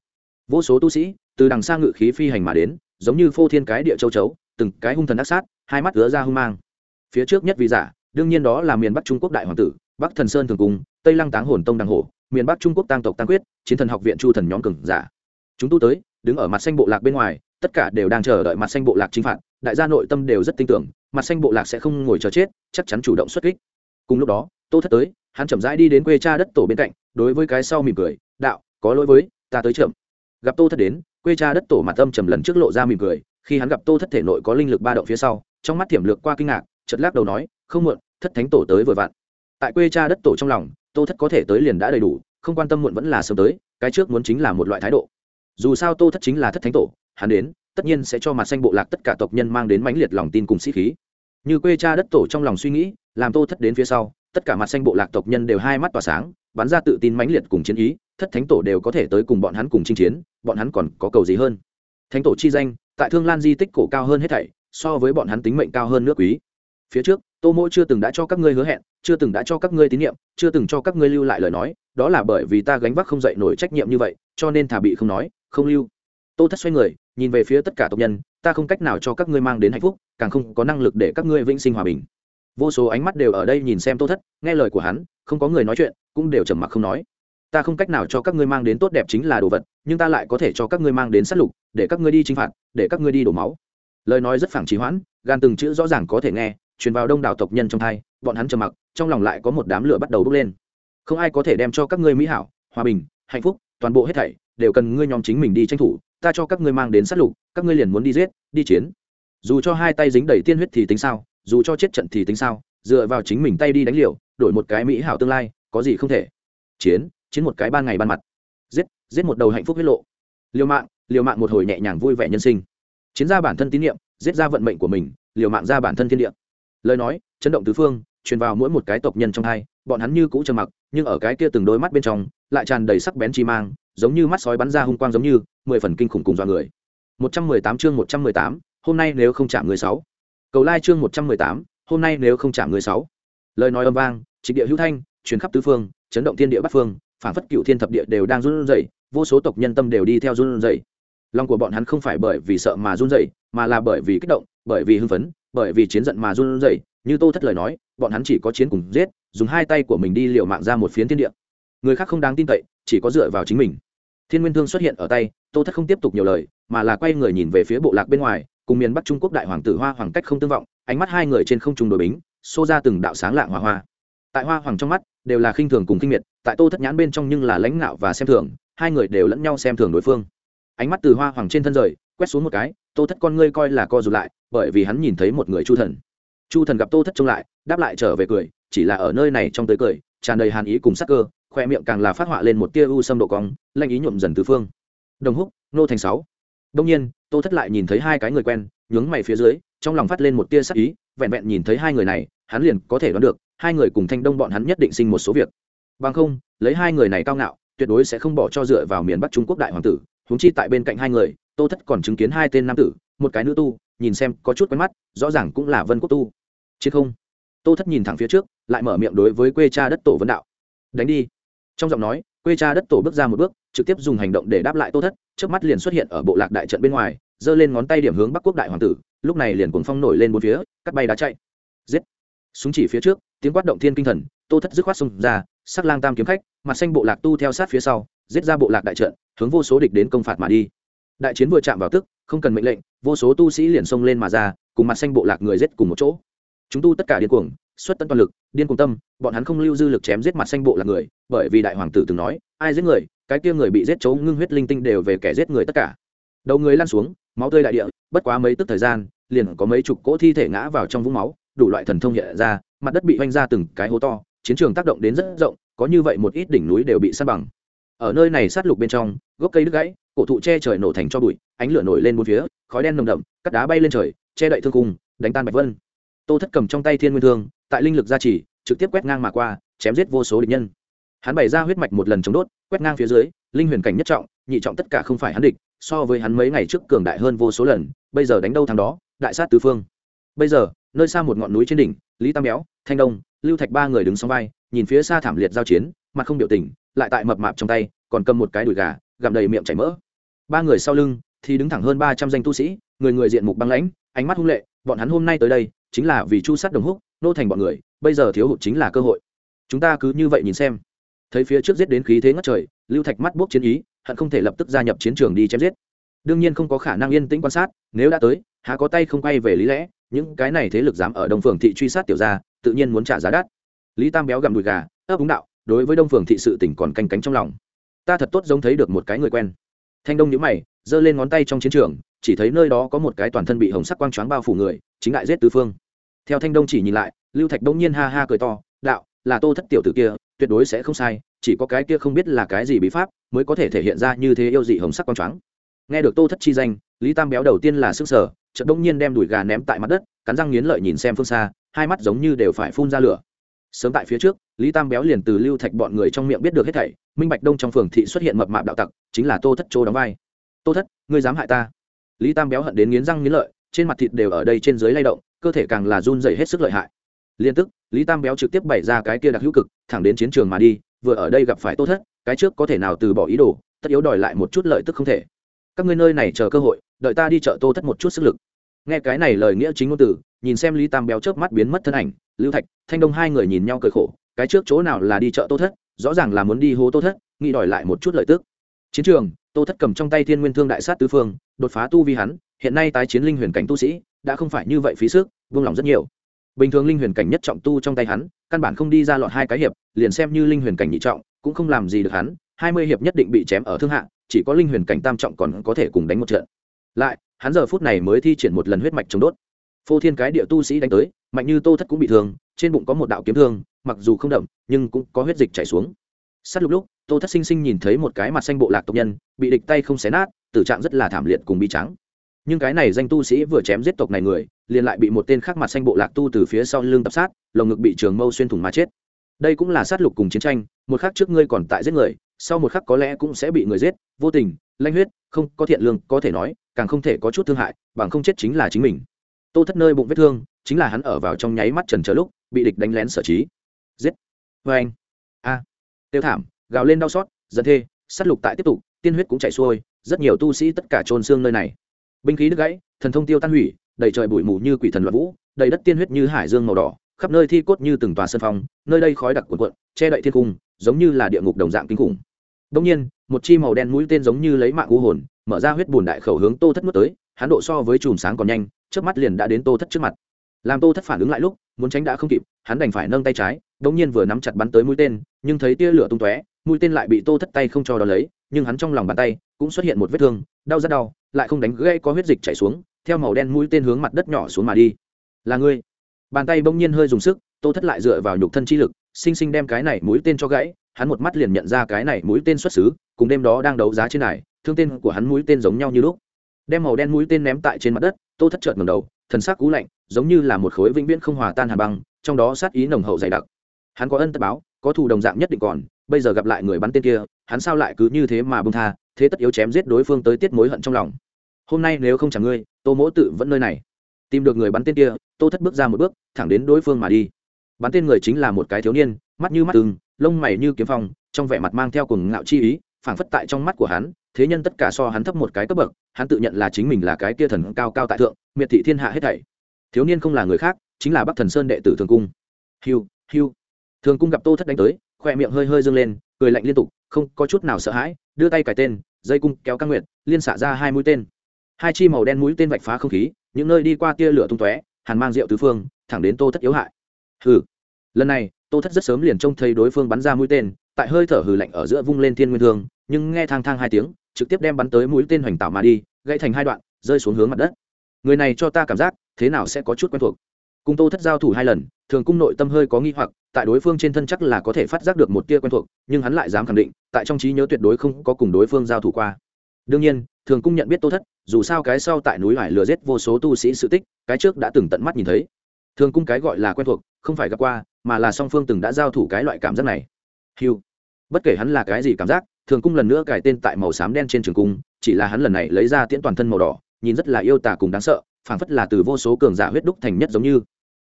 Vô số tu sĩ, từ đằng xa ngự khí phi hành mà đến, giống như phô thiên cái địa châu chấu, từng cái hung thần ác sát, hai mắt ứa ra hung mang. Phía trước nhất vì giả, đương nhiên đó là miền bắc trung quốc đại hoàng tử, bắc thần sơn thường cung, tây lăng táng hồn tông đăng hổ, miền bắc trung quốc tăng tộc tăng quyết, chiến thần học viện chu thần nhóm cường giả. Chúng tu tới, đứng ở mặt xanh bộ lạc bên ngoài, tất cả đều đang chờ đợi mặt xanh bộ lạc chinh phạt, đại gia nội tâm đều rất tin tưởng, mặt xanh bộ lạc sẽ không ngồi chờ chết, chắc chắn chủ động xuất kích cùng lúc đó, tô thất tới, hắn chậm rãi đi đến quê cha đất tổ bên cạnh, đối với cái sau mỉm cười, đạo, có lỗi với, ta tới chậm. Gặp tô thất đến, quê cha đất tổ mặt âm trầm lần trước lộ ra mỉm cười, khi hắn gặp tô thất thể nội có linh lực ba động phía sau, trong mắt thiểm lược qua kinh ngạc chật lắc đầu nói, không muộn, thất thánh tổ tới vừa vặn. Tại quê cha đất tổ trong lòng, tô thất có thể tới liền đã đầy đủ, không quan tâm muộn vẫn là sớm tới, cái trước muốn chính là một loại thái độ. Dù sao tô thất chính là thất thánh tổ, hắn đến, tất nhiên sẽ cho mặt xanh bộ lạc tất cả tộc nhân mang đến mãnh liệt lòng tin cùng sĩ khí như quê cha đất tổ trong lòng suy nghĩ, làm tô thất đến phía sau, tất cả mặt xanh bộ lạc tộc nhân đều hai mắt tỏa sáng, bắn ra tự tin mãnh liệt cùng chiến ý, thất thánh tổ đều có thể tới cùng bọn hắn cùng chinh chiến, bọn hắn còn có cầu gì hơn? Thánh tổ chi danh, tại thương lan di tích cổ cao hơn hết thảy, so với bọn hắn tính mệnh cao hơn nước quý. Phía trước, tô mỗ chưa từng đã cho các ngươi hứa hẹn, chưa từng đã cho các ngươi tín nhiệm, chưa từng cho các ngươi lưu lại lời nói, đó là bởi vì ta gánh vác không dậy nổi trách nhiệm như vậy, cho nên thả bị không nói, không lưu. Tô thất xoay người, nhìn về phía tất cả tộc nhân, ta không cách nào cho các ngươi mang đến hạnh phúc càng không có năng lực để các ngươi vĩnh sinh hòa bình. Vô số ánh mắt đều ở đây nhìn xem tô thất, nghe lời của hắn, không có người nói chuyện, cũng đều trầm mặc không nói. Ta không cách nào cho các ngươi mang đến tốt đẹp chính là đồ vật, nhưng ta lại có thể cho các ngươi mang đến sát lục, để các ngươi đi chinh phạt, để các ngươi đi đổ máu. Lời nói rất phảng trí hoãn, gan từng chữ rõ ràng có thể nghe, truyền vào đông đảo tộc nhân trong thai, bọn hắn trầm mặc, trong lòng lại có một đám lửa bắt đầu bốc lên. Không ai có thể đem cho các ngươi mỹ hảo, hòa bình, hạnh phúc, toàn bộ hết thảy đều cần ngươi nhóm chính mình đi tranh thủ, ta cho các ngươi mang đến sát lục, các ngươi liền muốn đi giết, đi chiến dù cho hai tay dính đầy tiên huyết thì tính sao, dù cho chết trận thì tính sao, dựa vào chính mình tay đi đánh liều, đổi một cái mỹ hảo tương lai, có gì không thể. Chiến chiến một cái ban ngày ban mặt. Giết giết một đầu hạnh phúc huyết lộ. Liều mạng liều mạng một hồi nhẹ nhàng vui vẻ nhân sinh. Chiến ra bản thân tín nhiệm, giết ra vận mệnh của mình, liều mạng ra bản thân thiên địa. Lời nói, chấn động tứ phương, truyền vào mỗi một cái tộc nhân trong hai, bọn hắn như cũ trầm mặc, nhưng ở cái kia từng đôi mắt bên trong, lại tràn đầy sắc bén chi mang, giống như mắt sói bắn ra hung quang giống như, mười phần kinh khủng cùng dọa người. Một trăm mười tám chương một trăm mười tám hôm nay nếu không chạm người sáu. Cầu lai chương một trăm mười tám, hôm nay nếu không chạm người sáu. Lời nói âm vang trịch địa hữu thanh, truyền khắp tứ phương, chấn động thiên địa bát phương, phản phất cựu thiên thập địa đều đang run rẩy, vô số tộc nhân tâm đều đi theo run rẩy. Lòng của bọn hắn không phải bởi vì sợ mà run rẩy, mà là bởi vì kích động, bởi vì hưng phấn, bởi vì chiến giận mà run rẩy. Như tô thất lời nói, bọn hắn chỉ có chiến cùng giết, dùng hai tay của mình đi liều mạng ra một phiến thiên địa. Người khác không đáng tin cậy, chỉ có dựa vào chính mình. Thiên nguyên thương xuất hiện ở tay, tô thất không tiếp tục nhiều lời, mà là quay người nhìn về phía bộ lạc bên ngoài cùng miền bắc trung quốc đại hoàng tử hoa hoàng cách không tương vọng, ánh mắt hai người trên không trung đội bính, xô ra từng đạo sáng lạng hoa hoa. Tại hoa hoàng trong mắt, đều là khinh thường cùng kinh miệt, tại tô thất nhãn bên trong nhưng là lãnh ngạo và xem thường, hai người đều lẫn nhau xem thường đối phương. Ánh mắt từ hoa hoàng trên thân rời, quét xuống một cái, tô thất con ngươi coi là co rụt lại, bởi vì hắn nhìn thấy một người chu thần. Chu thần gặp tô thất trông lại, đáp lại trở về cười, chỉ là ở nơi này trong tới cười, tràn đầy hàn ý cùng sắc cơ, khoe miệng càng là phát họa lên một tia u sâm độ cong lanh ý nhuộm dần tứ phương. Đồng húc, nô thành sáu đông nhiên, tô thất lại nhìn thấy hai cái người quen, nhướng mày phía dưới, trong lòng phát lên một tia sắc ý, vẹn vẹn nhìn thấy hai người này, hắn liền có thể đoán được, hai người cùng thanh đông bọn hắn nhất định sinh một số việc. Bằng không, lấy hai người này cao ngạo, tuyệt đối sẽ không bỏ cho dựa vào miền bắc trung quốc đại hoàng tử, huống chi tại bên cạnh hai người, tô thất còn chứng kiến hai tên nam tử, một cái nữ tu, nhìn xem có chút quen mắt, rõ ràng cũng là vân quốc tu. Chứ không? Tô thất nhìn thẳng phía trước, lại mở miệng đối với quê cha đất tổ vân đạo. Đánh đi. Trong giọng nói quê cha đất tổ bước ra một bước, trực tiếp dùng hành động để đáp lại tô thất trước mắt liền xuất hiện ở bộ lạc đại trận bên ngoài, giơ lên ngón tay điểm hướng bắc quốc đại hoàng tử, lúc này liền cuồng phong nổi lên bốn phía, cắt bay đá chạy. Giết! Súng chỉ phía trước, tiếng quát động thiên kinh thần, tô thất dứt khoát xông ra, sắc lang tam kiếm khách, mặt xanh bộ lạc tu theo sát phía sau, giết ra bộ lạc đại trận, hướng vô số địch đến công phạt mà đi. Đại chiến vừa chạm vào tức, không cần mệnh lệnh, vô số tu sĩ liền xông lên mà ra, cùng mặt xanh bộ lạc người giết cùng một chỗ. Chúng tu tất cả điên cuồng xuất tân toàn lực, điên cuồng tâm, bọn hắn không lưu dư lực chém giết mặt xanh bộ là người, bởi vì đại hoàng tử từng nói, ai giết người, cái kia người bị giết chấu ngưng huyết linh tinh đều về kẻ giết người tất cả. Đầu người lăn xuống, máu tươi đại địa, bất quá mấy tức thời gian, liền có mấy chục cỗ thi thể ngã vào trong vũng máu, đủ loại thần thông hiện ra, mặt đất bị oanh ra từng cái hố to, chiến trường tác động đến rất rộng, có như vậy một ít đỉnh núi đều bị sát bằng. Ở nơi này sát lục bên trong, gốc cây đứt gãy, cổ thụ che trời nổ thành cho bụi, ánh lửa nổi lên bốn phía, khói đen nồng đậm cắt đá bay lên trời, che đậy thương cung, đánh tan bạch vân. Tô thất cầm trong tay thiên nguyên thương tại linh lực gia trì, trực tiếp quét ngang mà qua, chém giết vô số địch nhân. Hắn bày ra huyết mạch một lần chống đốt, quét ngang phía dưới, linh huyền cảnh nhất trọng, nhị trọng tất cả không phải hắn địch, so với hắn mấy ngày trước cường đại hơn vô số lần, bây giờ đánh đâu thằng đó, đại sát tứ phương. Bây giờ, nơi xa một ngọn núi trên đỉnh, lý tam béo, thanh đông, lưu thạch ba người đứng song vai, nhìn phía xa thảm liệt giao chiến, mặt không biểu tình, lại tại mập mạp trong tay, còn cầm một cái đùi gà, gặm đầy miệng chảy mỡ. Ba người sau lưng thì đứng thẳng hơn ba trăm danh tu sĩ, người người diện mục băng lãnh, ánh mắt hung lệ, bọn hắn hôm nay tới đây, chính là vì chu sát đồng húc nô thành bọn người, bây giờ thiếu hụt chính là cơ hội. Chúng ta cứ như vậy nhìn xem. Thấy phía trước giết đến khí thế ngất trời, lưu thạch mắt bốc chiến ý, hận không thể lập tức gia nhập chiến trường đi chém giết. Đương nhiên không có khả năng yên tĩnh quan sát, nếu đã tới, há có tay không quay về lý lẽ, những cái này thế lực dám ở đông phường thị truy sát tiểu gia, tự nhiên muốn trả giá đắt. Lý tam béo gặm đùi gà, ấp úng đạo, đối với đông phường thị sự tỉnh còn canh cánh trong lòng. Ta thật tốt giống thấy được một cái người quen. Thanh đông nhíu mày, giơ lên ngón tay trong chiến trường, chỉ thấy nơi đó có một cái toàn thân bị hồng sắc quang choáng bao phủ người, chính đại giết tứ phương theo thanh đông chỉ nhìn lại, lưu thạch đông nhiên ha ha cười to, đạo, là tô thất tiểu tử kia, tuyệt đối sẽ không sai, chỉ có cái kia không biết là cái gì bí pháp mới có thể thể hiện ra như thế yêu dị hồng sắc quang trắng nghe được tô thất chi danh, lý tam béo đầu tiên là sức sở, chợt đông nhiên đem đùi gà ném tại mặt đất, cắn răng nghiến lợi nhìn xem phương xa, hai mắt giống như đều phải phun ra lửa. Sớm tại phía trước, lý tam béo liền từ lưu thạch bọn người trong miệng biết được hết thảy, minh bạch đông trong phường thị xuất hiện mập mạp đạo tặc, chính là tô thất châu đóng vai. Tô thất, ngươi dám hại ta? Lý tam béo hận đến nghiến răng nghiến lợi, trên mặt thịt đều ở đây trên dưới lay động cơ thể càng là run dày hết sức lợi hại. Liên tức, lý tam béo trực tiếp bày ra cái kia đặc hữu cực, thẳng đến chiến trường mà đi, vừa ở đây gặp phải tô thất, cái trước có thể nào từ bỏ ý đồ, tất yếu đòi lại một chút lợi tức không thể. Các ngươi nơi này chờ cơ hội, đợi ta đi chợ tô thất một chút sức lực. Nghe cái này lời nghĩa chính ngôn từ, nhìn xem lý tam béo chớp mắt biến mất thân ảnh, lưu thạch, thanh đông hai người nhìn nhau cười khổ, cái trước chỗ nào là đi chợ tô thất, rõ ràng là muốn đi hố tô thất, nghĩ đòi lại một chút lợi tức. Chiến trường, tô thất cầm trong tay thiên nguyên thương đại sát tứ phương, đột phá tu vi hắn, hiện nay tái chiến linh huyền cảnh tu sĩ, đã không phải như vậy phí sức vương lòng rất nhiều. Bình thường linh huyền cảnh nhất trọng tu trong tay hắn, căn bản không đi ra lọt hai cái hiệp, liền xem như linh huyền cảnh nhị trọng, cũng không làm gì được hắn, hai mươi hiệp nhất định bị chém ở thương hạ, chỉ có linh huyền cảnh tam trọng còn có thể cùng đánh một trận. Lại, hắn giờ phút này mới thi triển một lần huyết mạch chống đốt. Phô thiên cái địa tu sĩ đánh tới, mạnh như tô thất cũng bị thương, trên bụng có một đạo kiếm thương, mặc dù không đậm, nhưng cũng có huyết dịch chảy xuống. Sát lục lúc, tô thất sinh sinh nhìn thấy một cái mặt xanh bộ lạc tộc nhân, bị địch tay không xé nát, tử trạng rất là thảm liệt cùng bi trắng nhưng cái này danh tu sĩ vừa chém giết tộc này người liền lại bị một tên khác mặt xanh bộ lạc tu từ phía sau lưng tập sát, lồng ngực bị trường mâu xuyên thủng mà chết. Đây cũng là sát lục cùng chiến tranh, một khắc trước ngươi còn tại giết người, sau một khắc có lẽ cũng sẽ bị người giết, vô tình, lanh huyết, không có thiện lương, có thể nói, càng không thể có chút thương hại, bằng không chết chính là chính mình. Tô thất nơi bụng vết thương, chính là hắn ở vào trong nháy mắt trần chờ lúc, bị địch đánh lén sở trí. Giết! Vê anh! A! Tiêu thảm, gào lên đau xót, giận thê, sát lục tại tiếp tục, tiên huyết cũng chảy xuôi, rất nhiều tu sĩ tất cả trôn xương nơi này. Binh khí đứt gãy, thần thông tiêu tan hủy đầy trời bụi mù như quỷ thần loạn vũ, đầy đất tiên huyết như hải dương màu đỏ, khắp nơi thi cốt như từng tòa sân phong, nơi đây khói đặc cuộn cuộn, che đậy thiên cung, giống như là địa ngục đồng dạng kinh khủng. Đông nhiên, một chi màu đen mũi tên giống như lấy mạng u hồn, mở ra huyết bùn đại khẩu hướng tô thất nuốt tới, hắn độ so với chùm sáng còn nhanh trước mắt liền đã đến tô thất trước mặt. Làm tô thất phản ứng lại lúc, muốn tránh đã không kịp, hắn đành phải nâng tay trái đống nhiên vừa nắm chặt bắn tới mũi tên, nhưng thấy tia lửa tung tóe, mũi tên lại bị tô thất tay không cho đó lấy, nhưng hắn trong lòng bàn tay cũng xuất hiện một vết thương, đau rất đau, lại không đánh gãy có huyết dịch chảy xuống theo màu đen mũi tên hướng mặt đất nhỏ xuống mà đi. Là ngươi. Bàn tay bỗng nhiên hơi dùng sức, tô thất lại dựa vào nhục thân chi lực sinh sinh đem cái này mũi tên cho gãy, hắn một mắt liền nhận ra cái này mũi tên xuất xứ, cùng đêm đó đang đấu giá trên này, thương tên của hắn mũi tên giống nhau như lúc. Đem màu đen mũi tên ném tại trên mặt đất, tô thất chợt ngẩng đầu, thần sắc cú lạnh, giống như là một khối vĩnh viễn không hòa tan hàn băng, trong đó sát ý nồng hậu dày đặc. Hắn có ân tất báo, có thù đồng dạng nhất định còn, bây giờ gặp lại người bắn tên kia, hắn sao lại cứ như thế mà bông tha, thế tất yếu chém giết đối phương tới tiết mối hận trong lòng. Hôm nay nếu không chẳng ngươi tô mỗ tự vẫn nơi này. Tìm được người bắn tên kia, tô thất bước ra một bước, thẳng đến đối phương mà đi. Bắn tên người chính là một cái thiếu niên, mắt như mắt từng lông mày như kiếm phong, trong vẻ mặt mang theo cùng ngạo chi ý, phảng phất tại trong mắt của hắn, thế nhân tất cả so hắn thấp một cái cấp bậc, hắn tự nhận là chính mình là cái kia thần cao cao tại thượng, miệt thị thiên hạ hết thảy. Thiếu niên không là người khác, chính là bắc thần sơn đệ tử thường cung. Hiu hiu. Thường cung gặp tô thất đánh tới khoe miệng hơi hơi dâng lên, cười lạnh liên tục, không có chút nào sợ hãi, đưa tay cài tên, dây cung kéo căng nguyệt, liên xả ra hai mũi tên hai chi màu đen mũi tên vạch phá không khí, những nơi đi qua tia lửa tung tóe, hàn mang rượu tứ phương, thẳng đến tô thất yếu hại. Hừ. Lần này, tô thất rất sớm liền trông thấy đối phương bắn ra mũi tên, tại hơi thở hừ lạnh ở giữa vung lên thiên nguyên thương, nhưng nghe thang thang hai tiếng, trực tiếp đem bắn tới mũi tên hoành tạo mà đi, gãy thành hai đoạn, rơi xuống hướng mặt đất. Người này cho ta cảm giác, thế nào sẽ có chút quen thuộc. Cùng tô thất giao thủ hai lần, thường cung nội tâm hơi có nghi hoặc, tại đối phương trên thân chắc là có thể phát giác được một tia quen thuộc, nhưng hắn lại dám khẳng định, tại trong trí nhớ tuyệt đối không có cùng đối phương giao thủ qua. Đương nhiên, thường cung nhận biết tô thất dù sao cái sau tại núi hải lừa giết vô số tu sĩ sự tích, cái trước đã từng tận mắt nhìn thấy. Thường cung cái gọi là quen thuộc, không phải gặp qua, mà là song phương từng đã giao thủ cái loại cảm giác này. Hiu bất kể hắn là cái gì cảm giác, thường cung lần nữa cài tên tại màu xám đen trên trường cung, chỉ là hắn lần này lấy ra tiễn toàn thân màu đỏ, nhìn rất là yêu tả cùng đáng sợ, phảng phất là từ vô số cường giả huyết đúc thành nhất giống như.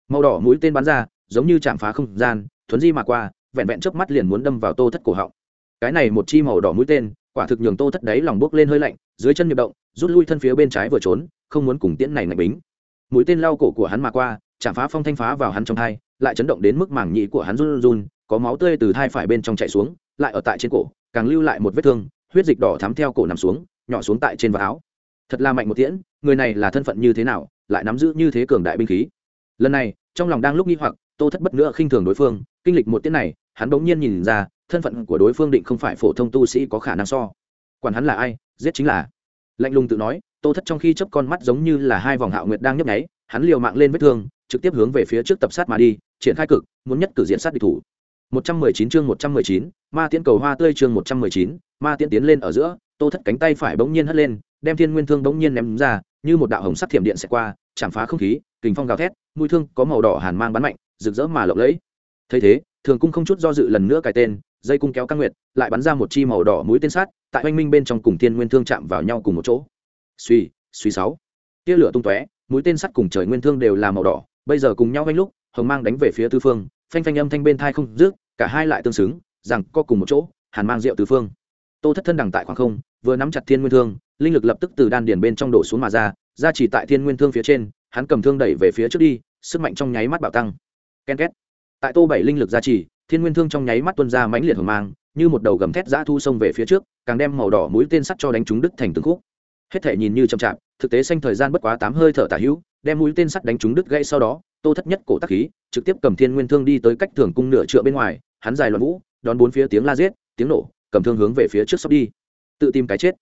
Màu đỏ mũi tên bắn ra, giống như chạm phá không gian, thuấn di mà qua, vẹn vẹn trước mắt liền muốn đâm vào tô thất cổ họng. Cái này một chi màu đỏ mũi tên, quả thực nhường tô thất đấy lòng bước lên hơi lạnh, dưới chân nhịp động rút lui thân phía bên trái vừa trốn, không muốn cùng tiễn này ngạch bính. Mũi tên lao cổ của hắn mà qua, chạm phá phong thanh phá vào hắn trong thai, lại chấn động đến mức mảng nhị của hắn run run, có máu tươi từ thai phải bên trong chạy xuống, lại ở tại trên cổ, càng lưu lại một vết thương, huyết dịch đỏ thắm theo cổ nằm xuống, nhỏ xuống tại trên vạt áo. Thật là mạnh một tiễn, người này là thân phận như thế nào, lại nắm giữ như thế cường đại binh khí. Lần này, trong lòng đang lúc nghi hoặc, tô thất bất nữa khinh thường đối phương, kinh lịch một tiễn này, hắn bỗng nhiên nhìn ra, thân phận của đối phương định không phải phổ thông tu sĩ có khả năng so. Quản hắn là ai, giết chính là lạnh lùng tự nói tô thất trong khi chấp con mắt giống như là hai vòng hạo nguyệt đang nhấp nháy hắn liều mạng lên vết thương trực tiếp hướng về phía trước tập sát mà đi triển khai cực muốn nhất cử diện sát địch thủ. 119 chương 119, ma tiễn cầu hoa tươi chương 119, ma tiễn tiến lên ở giữa tô thất cánh tay phải bỗng nhiên hất lên đem thiên nguyên thương bỗng nhiên ném ra như một đạo hồng sắc thiểm điện sẽ qua chạm phá không khí kình phong gào thét mũi thương có màu đỏ hàn mang bắn mạnh rực rỡ mà lộng lẫy. Thấy thế thường cung không chút do dự lần nữa cài tên dây cung kéo căng nguyệt, lại bắn ra một chi màu đỏ mũi tên sát, tại oanh minh bên trong cùng thiên nguyên thương chạm vào nhau cùng một chỗ. Suy suy sáu. Tia lửa tung tóe, mũi tên sắt cùng trời nguyên thương đều là màu đỏ, bây giờ cùng nhau oanh lúc, hồng mang đánh về phía tư phương, phanh phanh âm thanh bên thai không rước cả hai lại tương xứng, rằng co cùng một chỗ, hàn mang rượu tư phương. Tô thất thân đằng tại khoảng không, vừa nắm chặt thiên nguyên thương, linh lực lập tức từ đan điền bên trong đổ xuống mà ra ra chỉ tại thiên nguyên thương phía trên, hắn cầm thương đẩy về phía trước đi, sức mạnh trong nháy mắt bạo tăng. Ken két. Tại tô bảy linh lực ra chỉ thiên nguyên thương trong nháy mắt tuôn ra mãnh liệt hồng mang, như một đầu gầm thét dã thu sông về phía trước, càng đem màu đỏ mũi tên sắt cho đánh trúng đứt thành từng khúc. Hết thể nhìn như chậm chạp, thực tế xanh thời gian bất quá tám hơi thở tả hữu, đem mũi tên sắt đánh trúng đứt gãy sau đó, tô thất nhất cổ tắc khí, trực tiếp cầm thiên nguyên thương đi tới cách thường cung nửa trượng bên ngoài, hắn dài loạn vũ, đón bốn phía tiếng la giết, tiếng nổ, cầm thương hướng về phía trước sắp đi. Tự tìm cái chết.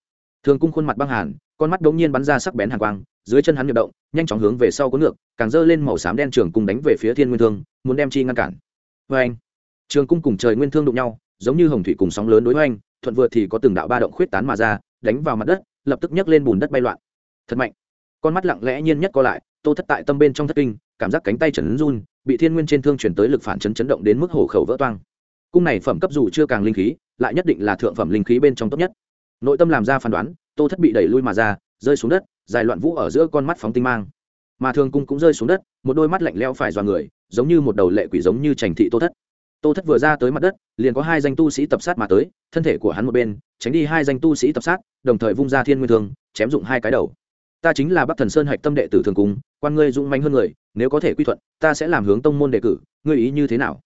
Thường cung khuôn mặt băng hàn, con mắt đống nhiên bắn ra sắc bén hàn quang, dưới chân hắn nhập động, nhanh chóng hướng về sau có ngược, càng dơ lên màu xám đen trường cung đánh về phía thiên nguyên thương, muốn đem chi ngăn cản. Vê anh trường cung cùng trời nguyên thương đụng nhau, giống như hồng thủy cùng sóng lớn đối với anh thuận vừa thì có từng đạo ba động khuyết tán mà ra, đánh vào mặt đất, lập tức nhấc lên bùn đất bay loạn. Thật mạnh. Con mắt lặng lẽ nhiên nhất co lại, tô thất tại tâm bên trong thất kinh, cảm giác cánh tay trần run, bị thiên nguyên trên thương chuyển tới lực phản chấn chấn động đến mức hổ khẩu vỡ toang. Cung này phẩm cấp dù chưa càng linh khí, lại nhất định là thượng phẩm linh khí bên trong tốt nhất. Nội tâm làm ra phán đoán, tô thất bị đẩy lui mà ra, rơi xuống đất, dài loạn vũ ở giữa con mắt phóng tinh mang. Mà thường cung cũng rơi xuống đất, một đôi mắt lạnh lẽo phải dọa người, giống như một đầu lệ quỷ giống như trành thị tô thất tô thất vừa ra tới mặt đất, liền có hai danh tu sĩ tập sát mà tới, thân thể của hắn một bên, tránh đi hai danh tu sĩ tập sát, đồng thời vung ra thiên nguyên thương, chém dụng hai cái đầu. Ta chính là bắc thần sơn hạch tâm đệ tử thường cung quan ngươi dũng manh hơn người, nếu có thể quy thuận, ta sẽ làm hướng tông môn đề cử, ngươi ý như thế nào?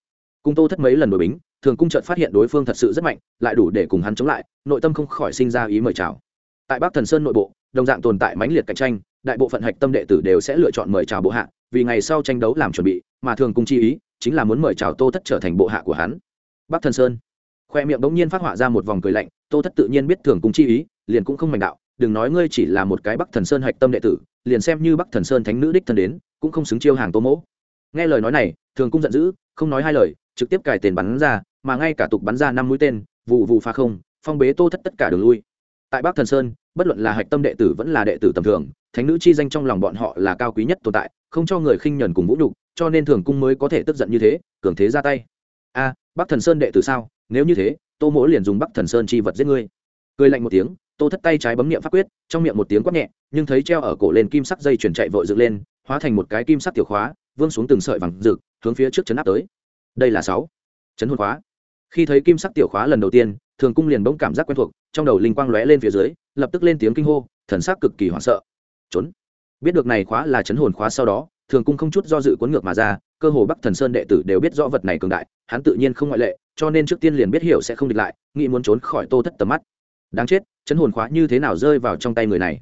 Cung tô thất mấy lần đổi bính, thường cung chợt phát hiện đối phương thật sự rất mạnh, lại đủ để cùng hắn chống lại, nội tâm không khỏi sinh ra ý mời chào. Tại bắc thần sơn nội bộ, đồng dạng tồn tại mãnh liệt cạnh tranh, đại bộ phận hạch tâm đệ tử đều sẽ lựa chọn mời chào bộ hạ, vì ngày sau tranh đấu làm chuẩn bị, mà thường cung chi ý chính là muốn mời chào tô thất trở thành bộ hạ của hắn. Bắc thần sơn. Khoe miệng bỗng nhiên phát họa ra một vòng cười lạnh, tô thất tự nhiên biết thường cung chi ý, liền cũng không mạnh đạo, đừng nói ngươi chỉ là một cái bắc thần sơn hạch tâm đệ tử, liền xem như bắc thần sơn thánh nữ đích thân đến, cũng không xứng chiêu hàng tô mỗ. Nghe lời nói này, thường cung giận dữ, không nói hai lời, trực tiếp cài tiền bắn ra, mà ngay cả tục bắn ra năm mũi tên vụ vụ phá không, phong bế tô thất tất cả đường lui. Tại bắc thần sơn, bất luận là hạch tâm đệ tử vẫn là đệ tử tầm thường, thánh nữ chi danh trong lòng bọn họ là cao quý nhất tồn tại, không cho người khinh nhẫn cùng vũ nhục cho nên thường cung mới có thể tức giận như thế, cường thế ra tay. A, bắc thần sơn đệ tử sao? Nếu như thế, tô mỗ liền dùng bắc thần sơn chi vật giết ngươi. Cười lạnh một tiếng, tô thất tay trái bấm miệng pháp quyết, trong miệng một tiếng quát nhẹ, nhưng thấy treo ở cổ lên kim sắc dây chuyển chạy vội dựng lên, hóa thành một cái kim sắc tiểu khóa, vương xuống từng sợi vàng rực, hướng phía trước chấn áp tới. Đây là sáu. Chấn hồn khóa. Khi thấy kim sắc tiểu khóa lần đầu tiên, thường cung liền bỗng cảm giác quen thuộc, trong đầu linh quang lóe lên phía dưới, lập tức lên tiếng kinh hô, thần sắc cực kỳ hoảng sợ. Trốn. Biết được này khóa là chấn hồn khóa sau đó thường cung không chút do dự cuốn ngược mà ra, cơ hồ bắc thần sơn đệ tử đều biết rõ vật này cường đại, hắn tự nhiên không ngoại lệ, cho nên trước tiên liền biết hiểu sẽ không địch lại, nghĩ muốn trốn khỏi tô thất tầm mắt. Đáng chết, chấn hồn khóa như thế nào rơi vào trong tay người này.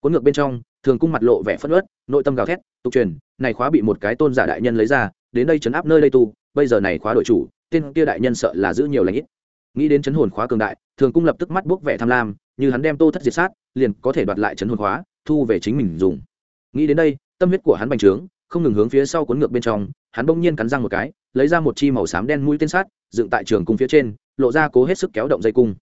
Cuốn ngược bên trong, thường cung mặt lộ vẻ phất ớt nội tâm gào thét, tục truyền, này khóa bị một cái tôn giả đại nhân lấy ra, đến đây chấn áp nơi đây tu, bây giờ này khóa đội chủ, tên kia đại nhân sợ là giữ nhiều lãnh ít. Nghĩ đến chấn hồn khóa cường đại, thường cung lập tức mắt buốc vẻ tham lam, như hắn đem tô thất diệt sát, liền có thể đoạt lại chấn hồn khóa, thu về chính mình dùng. Nghĩ đến đây tâm huyết của hắn bành trướng, không ngừng hướng phía sau cuốn ngược bên trong, hắn bỗng nhiên cắn răng một cái, lấy ra một chi màu xám đen mũi tên sát, dựng tại trường cung phía trên, lộ ra cố hết sức kéo động dây cung.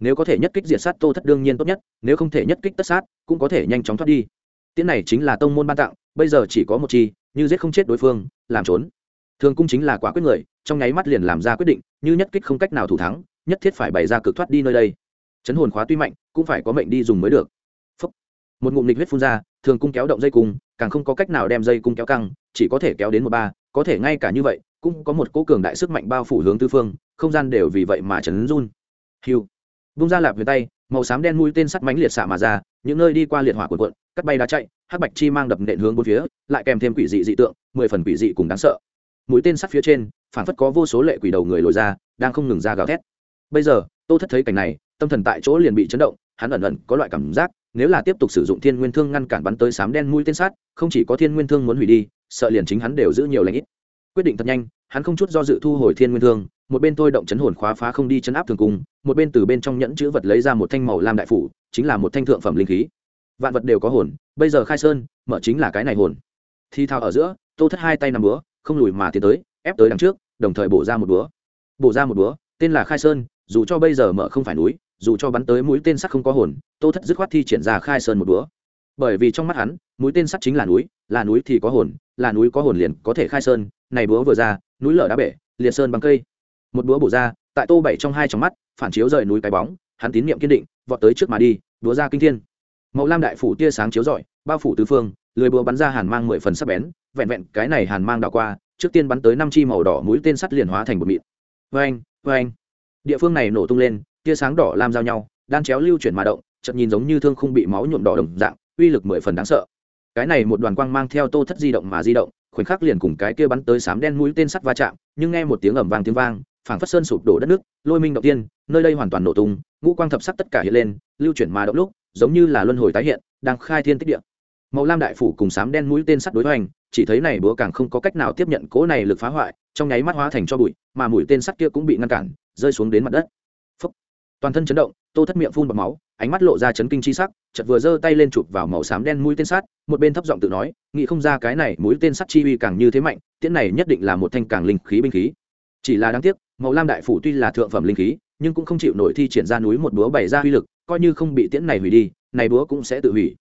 Nếu có thể nhất kích diệt sát tô thất đương nhiên tốt nhất, nếu không thể nhất kích tất sát, cũng có thể nhanh chóng thoát đi. Tiễn này chính là tông môn ban tặng, bây giờ chỉ có một chi, như giết không chết đối phương, làm trốn. Thường cung chính là quả quyết người, trong nháy mắt liền làm ra quyết định, như nhất kích không cách nào thủ thắng, nhất thiết phải bày ra cực thoát đi nơi đây. Chấn hồn khóa tuy mạnh, cũng phải có mệnh đi dùng mới được một ngụm nịch huyết phun ra, thường cung kéo động dây cung, càng không có cách nào đem dây cung kéo căng, chỉ có thể kéo đến một ba, có thể ngay cả như vậy, cũng có một cỗ cường đại sức mạnh bao phủ hướng tư phương, không gian đều vì vậy mà chấn run. Hiu bung ra lạp về tay, màu xám đen mũi tên sắt mánh liệt xạ mà ra, những nơi đi qua liệt hỏa cuộn cuộn, cắt bay đá chạy, hắc bạch chi mang đập nện hướng bốn phía, lại kèm thêm quỷ dị dị tượng, mười phần quỷ dị cùng đáng sợ. Mũi tên sắt phía trên phản phất có vô số lệ quỷ đầu người lồi ra, đang không ngừng ra gào thét. Bây giờ, tô thất thấy cảnh này, tâm thần tại chỗ liền bị chấn động, hắn ẩn ẩn có loại cảm giác nếu là tiếp tục sử dụng thiên nguyên thương ngăn cản bắn tới sám đen mũi tên sát, không chỉ có thiên nguyên thương muốn hủy đi sợ liền chính hắn đều giữ nhiều lãnh ít. Quyết định thật nhanh hắn không chút do dự thu hồi thiên nguyên thương một bên thôi động chấn hồn khóa phá không đi chấn áp thường cung một bên từ bên trong nhẫn chữ vật lấy ra một thanh màu lam đại phủ chính là một thanh thượng phẩm linh khí. Vạn vật đều có hồn bây giờ khai sơn mở chính là cái này hồn. Thi thao ở giữa tô thất hai tay nằm búa không lùi mà tiến tới ép tới đằng trước đồng thời bổ ra một búa. Bổ ra một búa tên là khai sơn dù cho bây giờ mở không phải núi, dù cho bắn tới mũi tên sắt không có hồn, tô thất dứt khoát thi triển ra khai sơn một búa. Bởi vì trong mắt hắn, mũi tên sắt chính là núi là núi thì có hồn, là núi có hồn liền có thể khai sơn. Này búa vừa ra, núi lở đá bể, liệt sơn bằng cây. Một búa bổ ra, tại tô bảy trong hai trong mắt, phản chiếu rời núi cái bóng, hắn tín niệm kiên định, vọt tới trước mà đi, búa ra kinh thiên. Mẫu lam đại phủ tia sáng chiếu rọi, bao phủ tứ phương lười búa bắn ra hàn mang mười phần sắc bén, vẹn vẹn cái này hàn mang đảo qua, trước tiên bắn tới năm chi màu đỏ mũi tên sắt liền hóa thành một mịn. Vê anh địa phương này nổ tung lên, tia sáng đỏ lam giao nhau, đan chéo lưu chuyển mà động, chợt nhìn giống như thương không bị máu nhuộm đỏ đồng dạng, uy lực mười phần đáng sợ. Cái này một đoàn quang mang theo tô thất di động mà di động, khoảnh khắc liền cùng cái kia bắn tới sám đen mũi tên sắt va chạm, nhưng nghe một tiếng ầm vang tiếng vang, phảng phất sơn sụp đổ đất nước, lôi minh động tiên, nơi đây hoàn toàn nổ tung, ngũ quang thập sắc tất cả hiện lên, lưu chuyển mà động lúc, giống như là luân hồi tái hiện, đang khai thiên tích địa. Màu lam đại phủ cùng sám đen mũi tên sắt đối hoành chỉ thấy này búa càng không có cách nào tiếp nhận cỗ này lực phá hoại, trong nháy mắt hóa thành cho bụi, mà mũi tên sắt kia cũng bị ngăn cản, rơi xuống đến mặt đất. Phúc. toàn thân chấn động, tô thất miệng phun bọt máu, ánh mắt lộ ra chấn kinh chi sắc, chợt vừa giơ tay lên chụp vào màu xám đen mũi tên sắt, một bên thấp giọng tự nói, nghĩ không ra cái này mũi tên sắt chi uy càng như thế mạnh, tiễn này nhất định là một thanh càng linh khí binh khí. Chỉ là đáng tiếc, màu lam đại phủ tuy là thượng phẩm linh khí, nhưng cũng không chịu nổi thi triển ra núi một búa bày ra uy lực, coi như không bị tiễn này hủy đi, này búa cũng sẽ tự hủy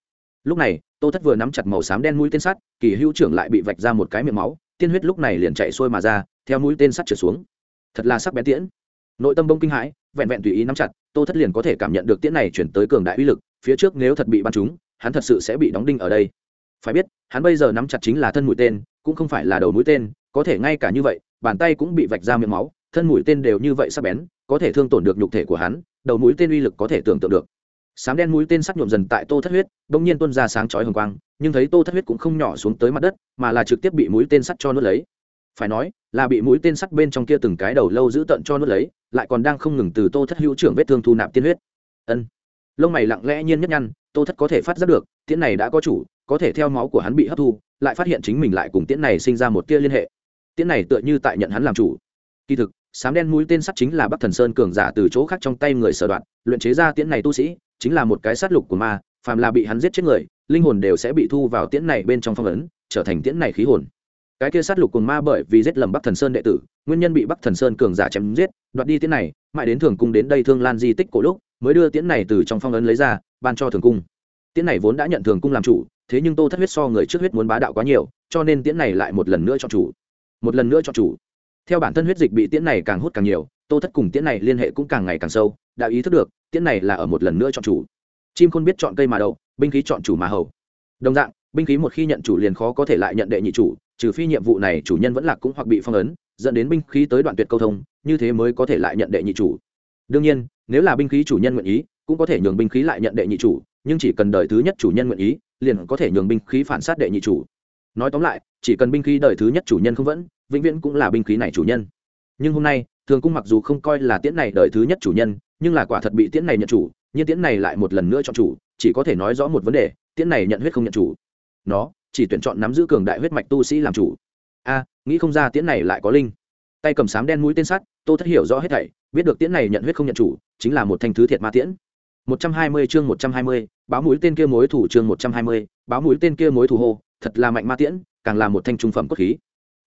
lúc này, tô thất vừa nắm chặt màu xám đen mũi tên sắt, kỳ hữu trưởng lại bị vạch ra một cái miệng máu, tiên huyết lúc này liền chạy xuôi mà ra, theo mũi tên sắt trượt xuống. Thật là sắc bén tiễn. Nội tâm bông kinh hãi, vẹn vẹn tùy ý nắm chặt, tô thất liền có thể cảm nhận được tiễn này chuyển tới cường đại uy lực, phía trước nếu thật bị bắn trúng, hắn thật sự sẽ bị đóng đinh ở đây. Phải biết, hắn bây giờ nắm chặt chính là thân mũi tên, cũng không phải là đầu mũi tên, có thể ngay cả như vậy, bàn tay cũng bị vạch ra miệng máu, thân mũi tên đều như vậy sắc bén, có thể thương tổn được nhục thể của hắn, đầu mũi tên uy lực có thể tưởng tượng được sám đen mũi tên sắt nhuộm dần tại tô thất huyết, bỗng nhiên tuôn ra sáng chói hồng quang, nhưng thấy tô thất huyết cũng không nhỏ xuống tới mặt đất, mà là trực tiếp bị mũi tên sắt cho nuốt lấy. Phải nói, là bị mũi tên sắt bên trong kia từng cái đầu lâu giữ tận cho nuốt lấy, lại còn đang không ngừng từ tô thất hữu trưởng vết thương thu nạp tiên huyết. Ân. Lông mày lặng lẽ nhiên nhất nhăn, tô thất có thể phát giác được, tiễn này đã có chủ, có thể theo máu của hắn bị hấp thu, lại phát hiện chính mình lại cùng tiễn này sinh ra một tia liên hệ. Tiễn này tựa như tại nhận hắn làm chủ. Kỳ thực, sám đen mũi tên sắt chính là bắc thần sơn cường giả từ chỗ khác trong tay người sở đoạn, luyện chế ra tiễn này tu sĩ chính là một cái sát lục của ma, phàm là bị hắn giết chết người, linh hồn đều sẽ bị thu vào tiễn này bên trong phong ấn, trở thành tiễn này khí hồn. Cái kia sát lục cùng ma bởi vì giết lầm bắc thần sơn đệ tử, nguyên nhân bị bắc thần sơn cường giả chém giết, đoạt đi tiễn này, mãi đến thường cung đến đây thương lan di tích cổ lúc, mới đưa tiễn này từ trong phong ấn lấy ra, ban cho thường cung. Tiễn này vốn đã nhận thường cung làm chủ, thế nhưng tô thất huyết so người trước huyết muốn bá đạo quá nhiều, cho nên tiễn này lại một lần nữa cho chủ. Một lần nữa cho chủ. Theo bản thân huyết dịch bị tiễn này càng hút càng nhiều, tô thất cùng tiễn này liên hệ cũng càng ngày càng sâu đã ý thức được, tiễn này là ở một lần nữa chọn chủ. Chim khôn biết chọn cây mà đậu, binh khí chọn chủ mà hầu. Đồng dạng, binh khí một khi nhận chủ liền khó có thể lại nhận đệ nhị chủ, trừ phi nhiệm vụ này chủ nhân vẫn lạc cũng hoặc bị phong ấn, dẫn đến binh khí tới đoạn tuyệt câu thông, như thế mới có thể lại nhận đệ nhị chủ. Đương nhiên, nếu là binh khí chủ nhân nguyện ý, cũng có thể nhường binh khí lại nhận đệ nhị chủ, nhưng chỉ cần đời thứ nhất chủ nhân nguyện ý, liền có thể nhường binh khí phản sát đệ nhị chủ. Nói tóm lại, chỉ cần binh khí đời thứ nhất chủ nhân không vẫn, vĩnh viễn cũng là binh khí này chủ nhân. Nhưng hôm nay, thường cung mặc dù không coi là tiễn này đời thứ nhất chủ nhân nhưng là quả thật bị tiễn này nhận chủ nhưng tiễn này lại một lần nữa chọn chủ chỉ có thể nói rõ một vấn đề tiễn này nhận huyết không nhận chủ. Nó chỉ tuyển chọn nắm giữ cường đại huyết mạch tu sĩ làm chủ. A nghĩ không ra tiễn này lại có linh. Tay cầm sám đen mũi tên sắt tô thất hiểu rõ hết thảy biết được tiễn này nhận huyết không nhận chủ chính là một thanh thứ thiệt ma tiễn. 120 chương 120, báo mũi tên kia mối thủ chương 120, báo mũi tên kia mối thủ hô thật là mạnh ma tiễn càng là một thanh trung phẩm cốt khí.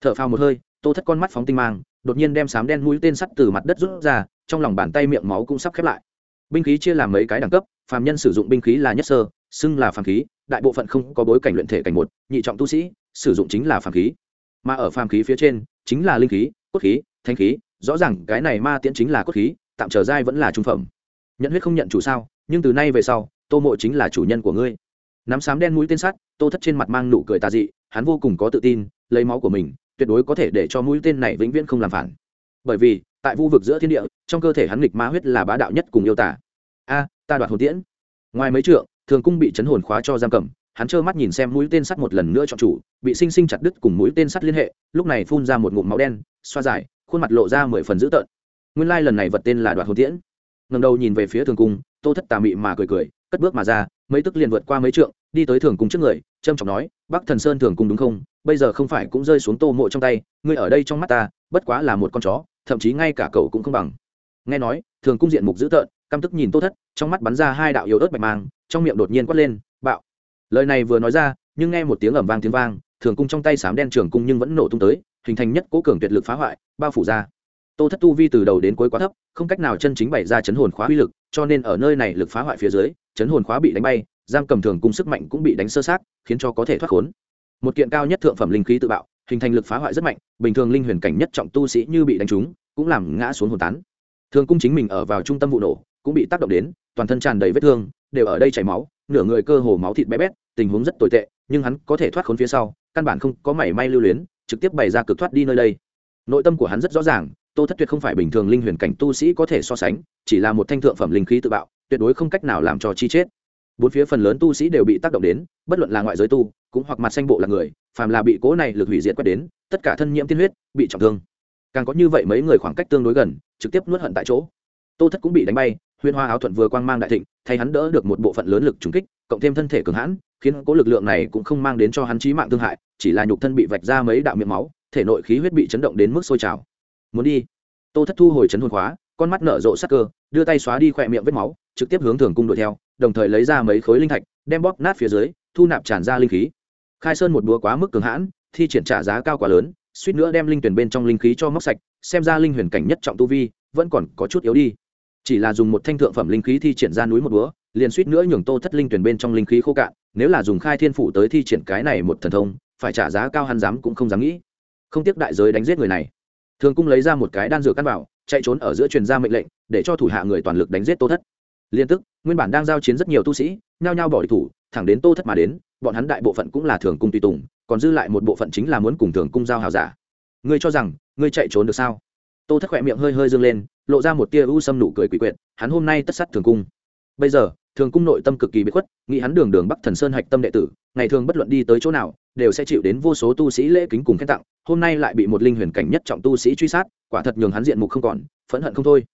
Thở phào một hơi tô thất con mắt phóng tinh mang đột nhiên đem sám đen mũi tên sắt từ mặt đất rút ra trong lòng bàn tay miệng máu cũng sắp khép lại. Binh khí chia làm mấy cái đẳng cấp, phàm nhân sử dụng binh khí là nhất sơ, xưng là phàm khí, đại bộ phận không có bối cảnh luyện thể cảnh một, nhị trọng tu sĩ, sử dụng chính là phàm khí. Mà ở phàm khí phía trên, chính là linh khí, cốt khí thanh khí, rõ ràng cái này ma tiễn chính là cốt khí, tạm trở giai vẫn là trung phẩm. Nhận huyết không nhận chủ sao, nhưng từ nay về sau, tô mộ chính là chủ nhân của ngươi. Nắm sám đen mũi tên sắt, tô thất trên mặt mang nụ cười tà dị, hắn vô cùng có tự tin, lấy máu của mình, tuyệt đối có thể để cho mũi tên này vĩnh viễn không làm phản bởi vì, tại vu vực giữa thiên địa, trong cơ thể hắn nghịch ma huyết là bá đạo nhất cùng yêu tả a, ta đoạt hồn tiễn. Ngoài mấy trượng, thường cung bị chấn hồn khóa cho giam cầm, hắn trơ mắt nhìn xem mũi tên sắt một lần nữa chọn chủ, bị sinh sinh chặt đứt cùng mũi tên sắt liên hệ, lúc này phun ra một ngụm máu đen, xoa dài khuôn mặt lộ ra mười phần dữ tợn. Nguyên lai lần này vật tên là đoạt hồn tiễn. Ngầm đầu nhìn về phía thường cung, tô thất tà mị mà cười cười, cất bước mà ra, mấy tức liền vượt qua mấy trượng, đi tới thường cung trước người trâm trọng nói, bắc thần sơn thường cung đúng không? Bây giờ không phải cũng rơi xuống tô mộ trong tay, ngươi ở đây trong mắt ta, bất quá là một con chó thậm chí ngay cả cậu cũng không bằng. Nghe nói, thường cung diện mục dữ tợn, căm tức nhìn tô thất, trong mắt bắn ra hai đạo yếu ớt bạch mang, trong miệng đột nhiên quát lên, bạo. Lời này vừa nói ra, nhưng nghe một tiếng ẩm vang tiếng vang, thường cung trong tay sám đen trường cung nhưng vẫn nổ tung tới, hình thành nhất cố cường tuyệt lực phá hoại, bao phủ ra. Tô thất tu vi từ đầu đến cuối quá thấp, không cách nào chân chính bày ra chấn hồn khóa uy lực, cho nên ở nơi này lực phá hoại phía dưới, chấn hồn khóa bị đánh bay, giam cầm thường cung sức mạnh cũng bị đánh sơ sát khiến cho có thể thoát khốn. Một kiện cao nhất thượng phẩm linh khí tự bạo hình thành lực phá hoại rất mạnh, bình thường linh huyền cảnh nhất trọng tu sĩ như bị đánh trúng, cũng làm ngã xuống hồn tán. Thường cung chính mình ở vào trung tâm vụ nổ, cũng bị tác động đến, toàn thân tràn đầy vết thương, đều ở đây chảy máu, nửa người cơ hồ máu thịt bé bét, tình huống rất tồi tệ, nhưng hắn có thể thoát khốn phía sau, căn bản không có mảy may lưu luyến, trực tiếp bày ra cực thoát đi nơi đây. Nội tâm của hắn rất rõ ràng, tô thất tuyệt không phải bình thường linh huyền cảnh tu sĩ có thể so sánh, chỉ là một thanh thượng phẩm linh khí tự bạo, tuyệt đối không cách nào làm cho chi chết. Bốn phía phần lớn tu sĩ đều bị tác động đến, bất luận là ngoại giới tu cũng hoặc mặt xanh bộ là người, phàm là bị cố này lực hủy diệt quét đến, tất cả thân nhiễm tiên huyết, bị trọng thương. Càng có như vậy mấy người khoảng cách tương đối gần, trực tiếp nuốt hận tại chỗ. Tô thất cũng bị đánh bay, huyên hoa áo thuận vừa quang mang đại thịnh, thay hắn đỡ được một bộ phận lớn lực trùng kích, cộng thêm thân thể cường hãn, khiến cố lực lượng này cũng không mang đến cho hắn chí mạng thương hại, chỉ là nhục thân bị vạch ra mấy đạo miệng máu, thể nội khí huyết bị chấn động đến mức sôi trào. Muốn đi. Tô thất thu hồi chấn hồn khóa, con mắt nở rộ sắc cơ, đưa tay xóa đi khỏe miệng vết máu, trực tiếp hướng thường cung đuổi theo, đồng thời lấy ra mấy khối linh thạch, đem bóp nát phía dưới, thu nạp tràn ra linh khí khai sơn một búa quá mức cường hãn, thi triển trả giá cao quá lớn, suýt nữa đem linh tuyển bên trong linh khí cho móc sạch, xem ra linh huyền cảnh nhất trọng tu vi, vẫn còn có chút yếu đi. Chỉ là dùng một thanh thượng phẩm linh khí thi triển ra núi một búa, liền suýt nữa nhường tô thất linh tuyển bên trong linh khí khô cạn, nếu là dùng khai thiên phủ tới thi triển cái này một thần thông, phải trả giá cao hắn dám cũng không dám nghĩ. Không tiếc đại giới đánh giết người này. Thường cung lấy ra một cái đan dược căn bảo, chạy trốn ở giữa truyền ra mệnh lệnh, để cho thủ hạ người toàn lực đánh giết tô thất. Liên tức, nguyên bản đang giao chiến rất nhiều tu sĩ, nhao nhao bỏ địch thủ, thẳng đến tô thất mà đến bọn hắn đại bộ phận cũng là thường cung tùy tùng, còn dư lại một bộ phận chính là muốn cùng thường cung giao hào giả. Ngươi cho rằng, ngươi chạy trốn được sao? Tô thất khỏe miệng hơi hơi dương lên, lộ ra một tia u sâm nụ cười quỷ quyệt, hắn hôm nay tất sát thường cung. Bây giờ, thường cung nội tâm cực kỳ bị khuất, nghĩ hắn đường đường bắc thần sơn hạch tâm đệ tử, ngày thường bất luận đi tới chỗ nào, đều sẽ chịu đến vô số tu sĩ lễ kính cùng khen tặng, hôm nay lại bị một linh huyền cảnh nhất trọng tu sĩ truy sát, quả thật nhường hắn diện mục không còn, phẫn hận không thôi.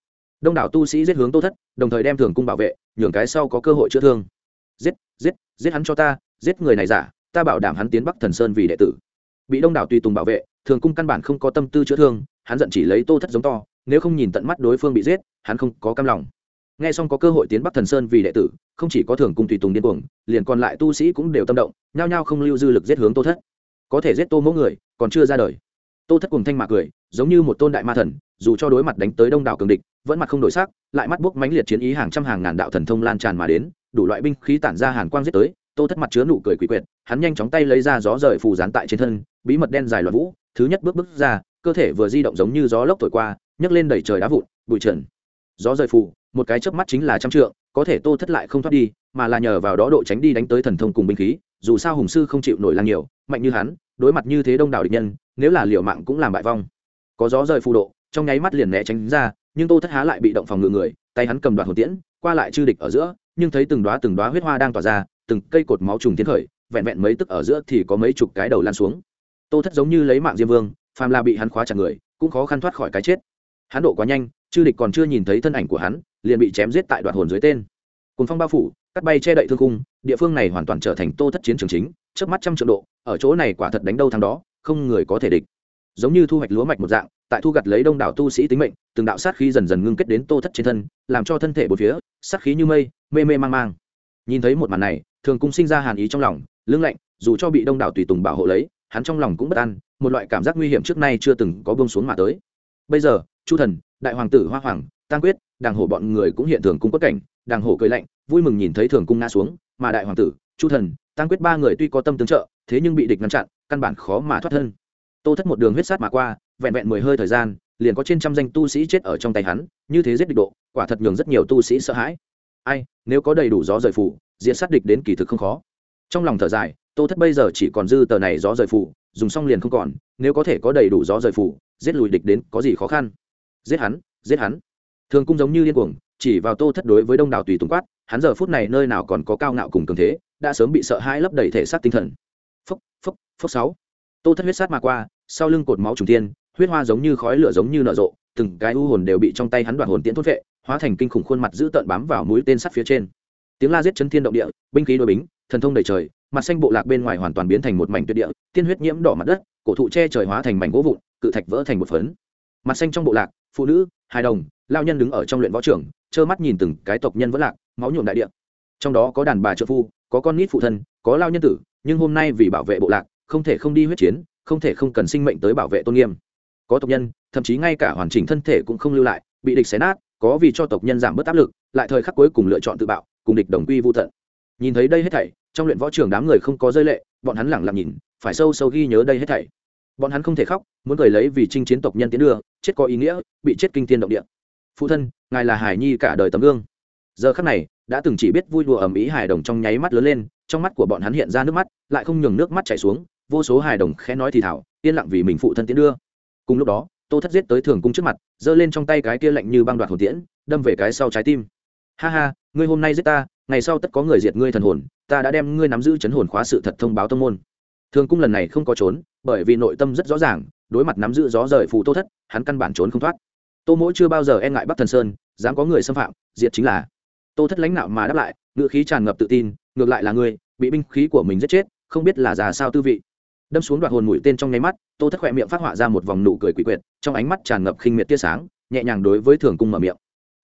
Đông đảo tu sĩ giết hướng tô thất, đồng thời đem thường cung bảo vệ, nhường cái sau có cơ hội chữa thương. Giết giết giết hắn cho ta giết người này giả, ta bảo đảm hắn tiến bắc thần sơn vì đệ tử. Bị đông đảo tùy tùng bảo vệ, thường cung căn bản không có tâm tư chữa thương, hắn giận chỉ lấy tô thất giống to, nếu không nhìn tận mắt đối phương bị giết, hắn không có cam lòng. Nghe xong có cơ hội tiến bắc thần sơn vì đệ tử, không chỉ có thường cung tùy tùng điên cuồng, liền còn lại tu sĩ cũng đều tâm động, nhao nhao không lưu dư lực giết hướng tô thất. Có thể giết tô mẫu người, còn chưa ra đời. Tô thất cùng thanh mạc cười, giống như một tôn đại ma thần, dù cho đối mặt đánh tới đông đảo cường địch, vẫn mặt không đổi sắc, lại mắt bốc mãnh liệt chiến ý hàng trăm hàng ngàn đạo thần thông lan tràn mà đến, đủ loại binh khí tản ra hàn quang giết tới tô thất mặt chứa nụ cười quỷ quyệt, hắn nhanh chóng tay lấy ra gió rời phù dán tại trên thân, bí mật đen dài loạn vũ, thứ nhất bước bước ra, cơ thể vừa di động giống như gió lốc thổi qua, nhấc lên đẩy trời đá vụn, bụi trần. Gió rời phù, một cái chớp mắt chính là trăm trượng, có thể tô thất lại không thoát đi, mà là nhờ vào đó độ tránh đi đánh tới thần thông cùng binh khí, dù sao hùng sư không chịu nổi lang nhiều, mạnh như hắn, đối mặt như thế đông đảo địch nhân, nếu là liều mạng cũng làm bại vong. Có gió rời phù độ, trong nháy mắt liền né tránh ra, nhưng tô thất há lại bị động phòng ngự người, tay hắn cầm đoạn hồn tiễn, qua lại chư địch ở giữa, nhưng thấy từng đóa từng đóa huyết hoa đang tỏa ra từng cây cột máu trùng tiến khởi, vẹn vẹn mấy tức ở giữa thì có mấy chục cái đầu lan xuống. Tô thất giống như lấy mạng diêm vương, phàm là bị hắn khóa chặt người, cũng khó khăn thoát khỏi cái chết. Hắn độ quá nhanh, chư địch còn chưa nhìn thấy thân ảnh của hắn, liền bị chém giết tại đoạn hồn dưới tên. Cùng phong bao phủ, cắt bay che đậy thương cung địa phương này hoàn toàn trở thành tô thất chiến trường chính trước mắt trăm triệu độ, ở chỗ này quả thật đánh đâu thắng đó, không người có thể địch. Giống như thu hoạch lúa mạch một dạng, tại thu gặt lấy đông đảo tu sĩ tính mệnh, từng đạo sát khí dần dần ngưng kết đến tô thất trên thân, làm cho thân thể bốn phía, sát khí như mây, mê mê mang mang. Nhìn thấy một màn này thường cung sinh ra hàn ý trong lòng, lưng lạnh, dù cho bị đông đảo tùy tùng bảo hộ lấy, hắn trong lòng cũng bất an, một loại cảm giác nguy hiểm trước nay chưa từng có bông xuống mà tới. Bây giờ, chu thần, đại hoàng tử hoa hoàng tăng quyết, đàng hổ bọn người cũng hiện thường cung quất cảnh, đàng hổ cười lạnh, vui mừng nhìn thấy thường cung ngã xuống, mà đại hoàng tử, chu thần tăng quyết ba người tuy có tâm tương trợ, thế nhưng bị địch ngăn chặn, căn bản khó mà thoát thân. Tô thất một đường huyết sát mà qua, vẹn vẹn mười hơi thời gian, liền có trên trăm danh tu sĩ chết ở trong tay hắn, như thế giết địch độ, quả thật nhường rất nhiều tu sĩ sợ hãi. Ai, nếu có đầy đủ gió rời phủ diện sát địch đến kỳ thực không khó. Trong lòng thở dài, tô thất bây giờ chỉ còn dư tờ này gió rời phủ, dùng xong liền không còn, nếu có thể có đầy đủ gió rời phủ, giết lùi địch đến có gì khó khăn? Giết hắn giết hắn. Thường cung giống như điên cuồng, chỉ vào tô thất đối với đông đảo tùy tùng quát, hắn giờ phút này nơi nào còn có cao ngạo cùng cường thế, đã sớm bị sợ hãi lấp đầy thể xác tinh thần. Phốc phốc phốc sáu. Tô thất huyết sát mà qua, sau lưng cột máu trùng tiên huyết hoa giống như khói lửa giống như nở rộ, từng cái u hồn đều bị trong tay hắn đoạn hồn tiễn thốt vệ hóa thành kinh khủng khuôn mặt giữ tợn bám vào mũi tên sắt phía trên tiếng la giết chấn thiên động địa, binh khí đôi bính, thần thông đầy trời, mặt xanh bộ lạc bên ngoài hoàn toàn biến thành một mảnh tuyệt địa, tiên huyết nhiễm đỏ mặt đất, cổ thụ che trời hóa thành mảnh gỗ vụn, cự thạch vỡ thành một phấn. Mặt xanh trong bộ lạc, phụ nữ, hài đồng, lao nhân đứng ở trong luyện võ trưởng trơ mắt nhìn từng cái tộc nhân vẫn lạc, máu nhuộm đại địa. Trong đó có đàn bà trợ phu, có con nít phụ thân, có lao nhân tử, nhưng hôm nay vì bảo vệ bộ lạc, không thể không đi huyết chiến, không thể không cần sinh mệnh tới bảo vệ tôn nghiêm. Có tộc nhân, thậm chí ngay cả hoàn chỉnh thân thể cũng không lưu lại, bị địch xé nát, có vì cho tộc nhân giảm bớt áp lực, lại thời khắc cuối cùng lựa chọn tự bạo cùng địch đồng quy vô tận. Nhìn thấy đây hết thảy, trong luyện võ trường đám người không có rơi lệ, bọn hắn lẳng lặng nhìn, phải sâu sâu ghi nhớ đây hết thảy. Bọn hắn không thể khóc, muốn cười lấy vì chinh chiến tộc nhân tiến đưa, chết có ý nghĩa, bị chết kinh thiên động địa. Phụ thân, ngài là hải nhi cả đời tấm gương. Giờ khắc này, đã từng chỉ biết vui đùa ầm ĩ hài đồng trong nháy mắt lớn lên, trong mắt của bọn hắn hiện ra nước mắt, lại không nhường nước mắt chảy xuống, vô số hài đồng khẽ nói thì thảo yên lặng vì mình phụ thân tiến đưa. Cùng lúc đó, tô thất giết tới thường cung trước mặt, giơ lên trong tay cái kia lạnh như băng đoạt hồn tiễn, đâm về cái sau trái tim. Ha ha ngươi hôm nay giết ta, ngày sau tất có người diệt ngươi thần hồn, ta đã đem ngươi nắm giữ chấn hồn khóa sự thật thông báo tông môn. Thường cung lần này không có trốn, bởi vì nội tâm rất rõ ràng, đối mặt nắm giữ gió rời phù tô thất, hắn căn bản trốn không thoát. Tô mỗi chưa bao giờ e ngại bắc thần sơn, dám có người xâm phạm, diệt chính là. Tô thất lãnh nạo mà đáp lại, ngựa khí tràn ngập tự tin, ngược lại là ngươi, bị binh khí của mình giết chết, không biết là già sao tư vị. Đâm xuống đoạn hồn mũi tên trong nháy mắt, tô thất khỏe miệng phát họa ra một vòng nụ cười quỷ quyệt, trong ánh mắt tràn ngập khinh miệt tia sáng, nhẹ nhàng đối với thường cung mở miệng.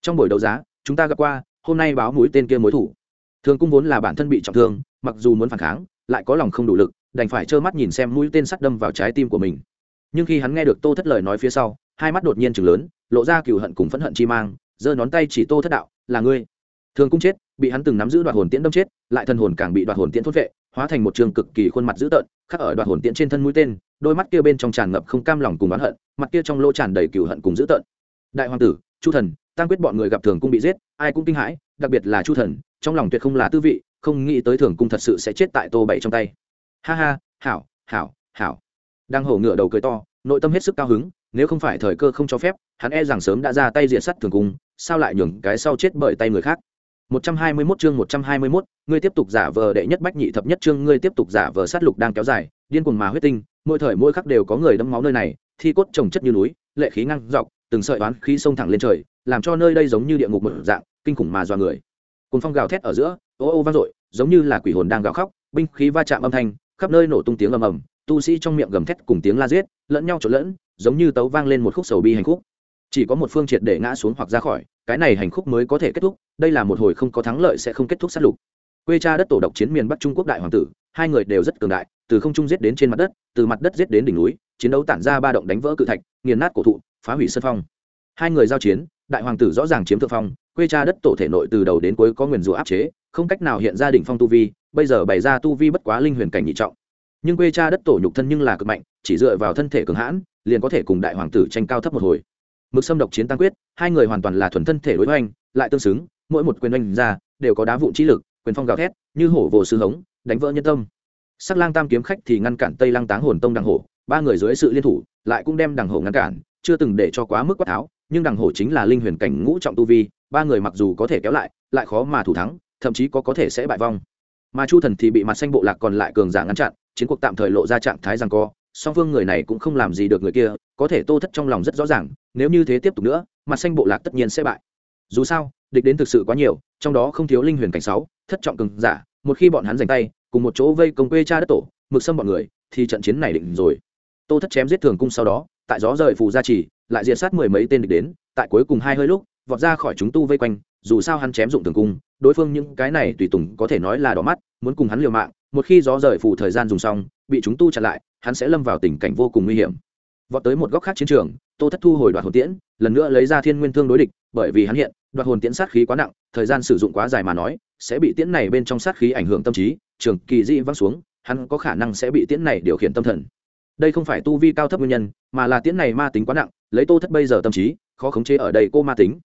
Trong buổi đấu giá, chúng ta gặp qua hôm nay báo mũi tên kia mối thủ. Thường cung vốn là bản thân bị trọng thương, mặc dù muốn phản kháng, lại có lòng không đủ lực, đành phải trơ mắt nhìn xem mũi tên sắt đâm vào trái tim của mình. Nhưng khi hắn nghe được tô thất lời nói phía sau, hai mắt đột nhiên chừng lớn, lộ ra cừu hận cùng phẫn hận chi mang, giơ ngón tay chỉ tô thất đạo, là ngươi. Thường cung chết, bị hắn từng nắm giữ đoạt hồn tiễn đâm chết, lại thần hồn càng bị đoạt hồn tiễn thốt vệ, hóa thành một trường cực kỳ khuôn mặt dữ tợn, khắc ở đoạt hồn tiễn trên thân mũi tên, đôi mắt kia bên trong tràn ngập không cam lòng cùng oán hận, mặt kia trong lỗ tràn đầy cừu hận cùng dữ tợn. Đại hoàng tử, chu thần tăng quyết bọn người gặp thường cung bị giết ai cũng kinh hãi đặc biệt là chu thần trong lòng tuyệt không là tư vị không nghĩ tới thường cung thật sự sẽ chết tại tô bảy trong tay. Ha ha hảo hảo hảo. Đang hổ ngựa đầu cười to nội tâm hết sức cao hứng nếu không phải thời cơ không cho phép hắn e rằng sớm đã ra tay diệt sắt thường cung sao lại nhường cái sau chết bởi tay người khác? 121 chương 121, ngươi tiếp tục giả vờ đệ nhất bách nhị thập nhất chương ngươi tiếp tục giả vờ sát lục đang kéo dài, điên cuồng mà huyết tinh, mỗi thời mỗi khắc đều có người đẫm máu nơi này, thi cốt chồng chất như núi, lệ khí ngăn dọc, từng sợi oán khí xông thẳng lên trời, làm cho nơi đây giống như địa ngục một dạng, kinh khủng mà doa người. cồn phong gào thét ở giữa, ô ô vang dội, giống như là quỷ hồn đang gào khóc, binh khí va chạm âm thanh, khắp nơi nổ tung tiếng ầm ầm, tu sĩ trong miệng gầm thét cùng tiếng la giết, lẫn nhau trộn lẫn, giống như tấu vang lên một khúc sầu bi hành khúc. Chỉ có một phương triệt để ngã xuống hoặc ra khỏi, cái này hành khúc mới có thể kết thúc đây là một hồi không có thắng lợi sẽ không kết thúc sát lục quê cha đất tổ độc chiến miền bắc trung quốc đại hoàng tử hai người đều rất cường đại từ không trung giết đến trên mặt đất từ mặt đất giết đến đỉnh núi chiến đấu tản ra ba động đánh vỡ cự thạch nghiền nát cổ thụ phá hủy sân phong. Hai người giao chiến, đại hoàng tử rõ ràng chiếm thượng phong, quê cha đất tổ thể nội từ đầu đến cuối có nguyền rủa áp chế, không cách nào hiện ra đỉnh phong tu vi, bây giờ bày ra tu vi bất quá linh huyền cảnh nhị trọng. Nhưng quê cha đất tổ nhục thân nhưng là cực mạnh, chỉ dựa vào thân thể cường hãn, liền có thể cùng đại hoàng tử tranh cao thấp một hồi. Mực xâm độc chiến tăng quyết, hai người hoàn toàn là thuần thân thể đối oanh lại tương xứng, mỗi một quyền oanh ra, đều có đá vụn trí lực, quyền phong gào thét, như hổ vồ sư hống, đánh vỡ nhân tâm. Sắc lang tam kiếm khách thì ngăn cản tây lang táng hồn tông đằng hổ, ba người dưới sự liên thủ, lại cũng đem đằng hổ ngăn cản chưa từng để cho quá mức quát tháo, nhưng đằng hổ chính là linh huyền cảnh ngũ trọng tu vi, ba người mặc dù có thể kéo lại lại khó mà thủ thắng, thậm chí có có thể sẽ bại vong. Mà chu thần thì bị mặt xanh bộ lạc còn lại cường giả ngăn chặn, chiến cuộc tạm thời lộ ra trạng thái rằng co, song phương người này cũng không làm gì được người kia, có thể tô thất trong lòng rất rõ ràng, nếu như thế tiếp tục nữa, mặt xanh bộ lạc tất nhiên sẽ bại. Dù sao, địch đến thực sự quá nhiều, trong đó không thiếu linh huyền cảnh sáu, thất trọng cường giả, một khi bọn hắn giành tay, cùng một chỗ vây công quê cha đất tổ, mực xâm bọn người, thì trận chiến này định rồi. Tô thất chém giết thường cung sau đó tại gió rời phù gia trì lại diệt sát mười mấy tên địch đến, tại cuối cùng hai hơi lúc, vọt ra khỏi chúng tu vây quanh, dù sao hắn chém dụng thường cung, đối phương những cái này tùy tùng có thể nói là đỏ mắt, muốn cùng hắn liều mạng, một khi gió rời phù thời gian dùng xong, bị chúng tu chặn lại, hắn sẽ lâm vào tình cảnh vô cùng nguy hiểm. Vọt tới một góc khác chiến trường, tô thất thu hồi đoạt hồn tiễn, lần nữa lấy ra thiên nguyên thương đối địch, bởi vì hắn hiện, đoạt hồn tiễn sát khí quá nặng, thời gian sử dụng quá dài mà nói, sẽ bị tiễn này bên trong sát khí ảnh hưởng tâm trí, trường kỳ dị văng xuống, hắn có khả năng sẽ bị tiễn này điều khiển tâm thần đây không phải tu vi cao thấp nguyên nhân, mà là tiễn này ma tính quá nặng, lấy tô thất bây giờ tâm trí, khó khống chế ở đây cô ma tính.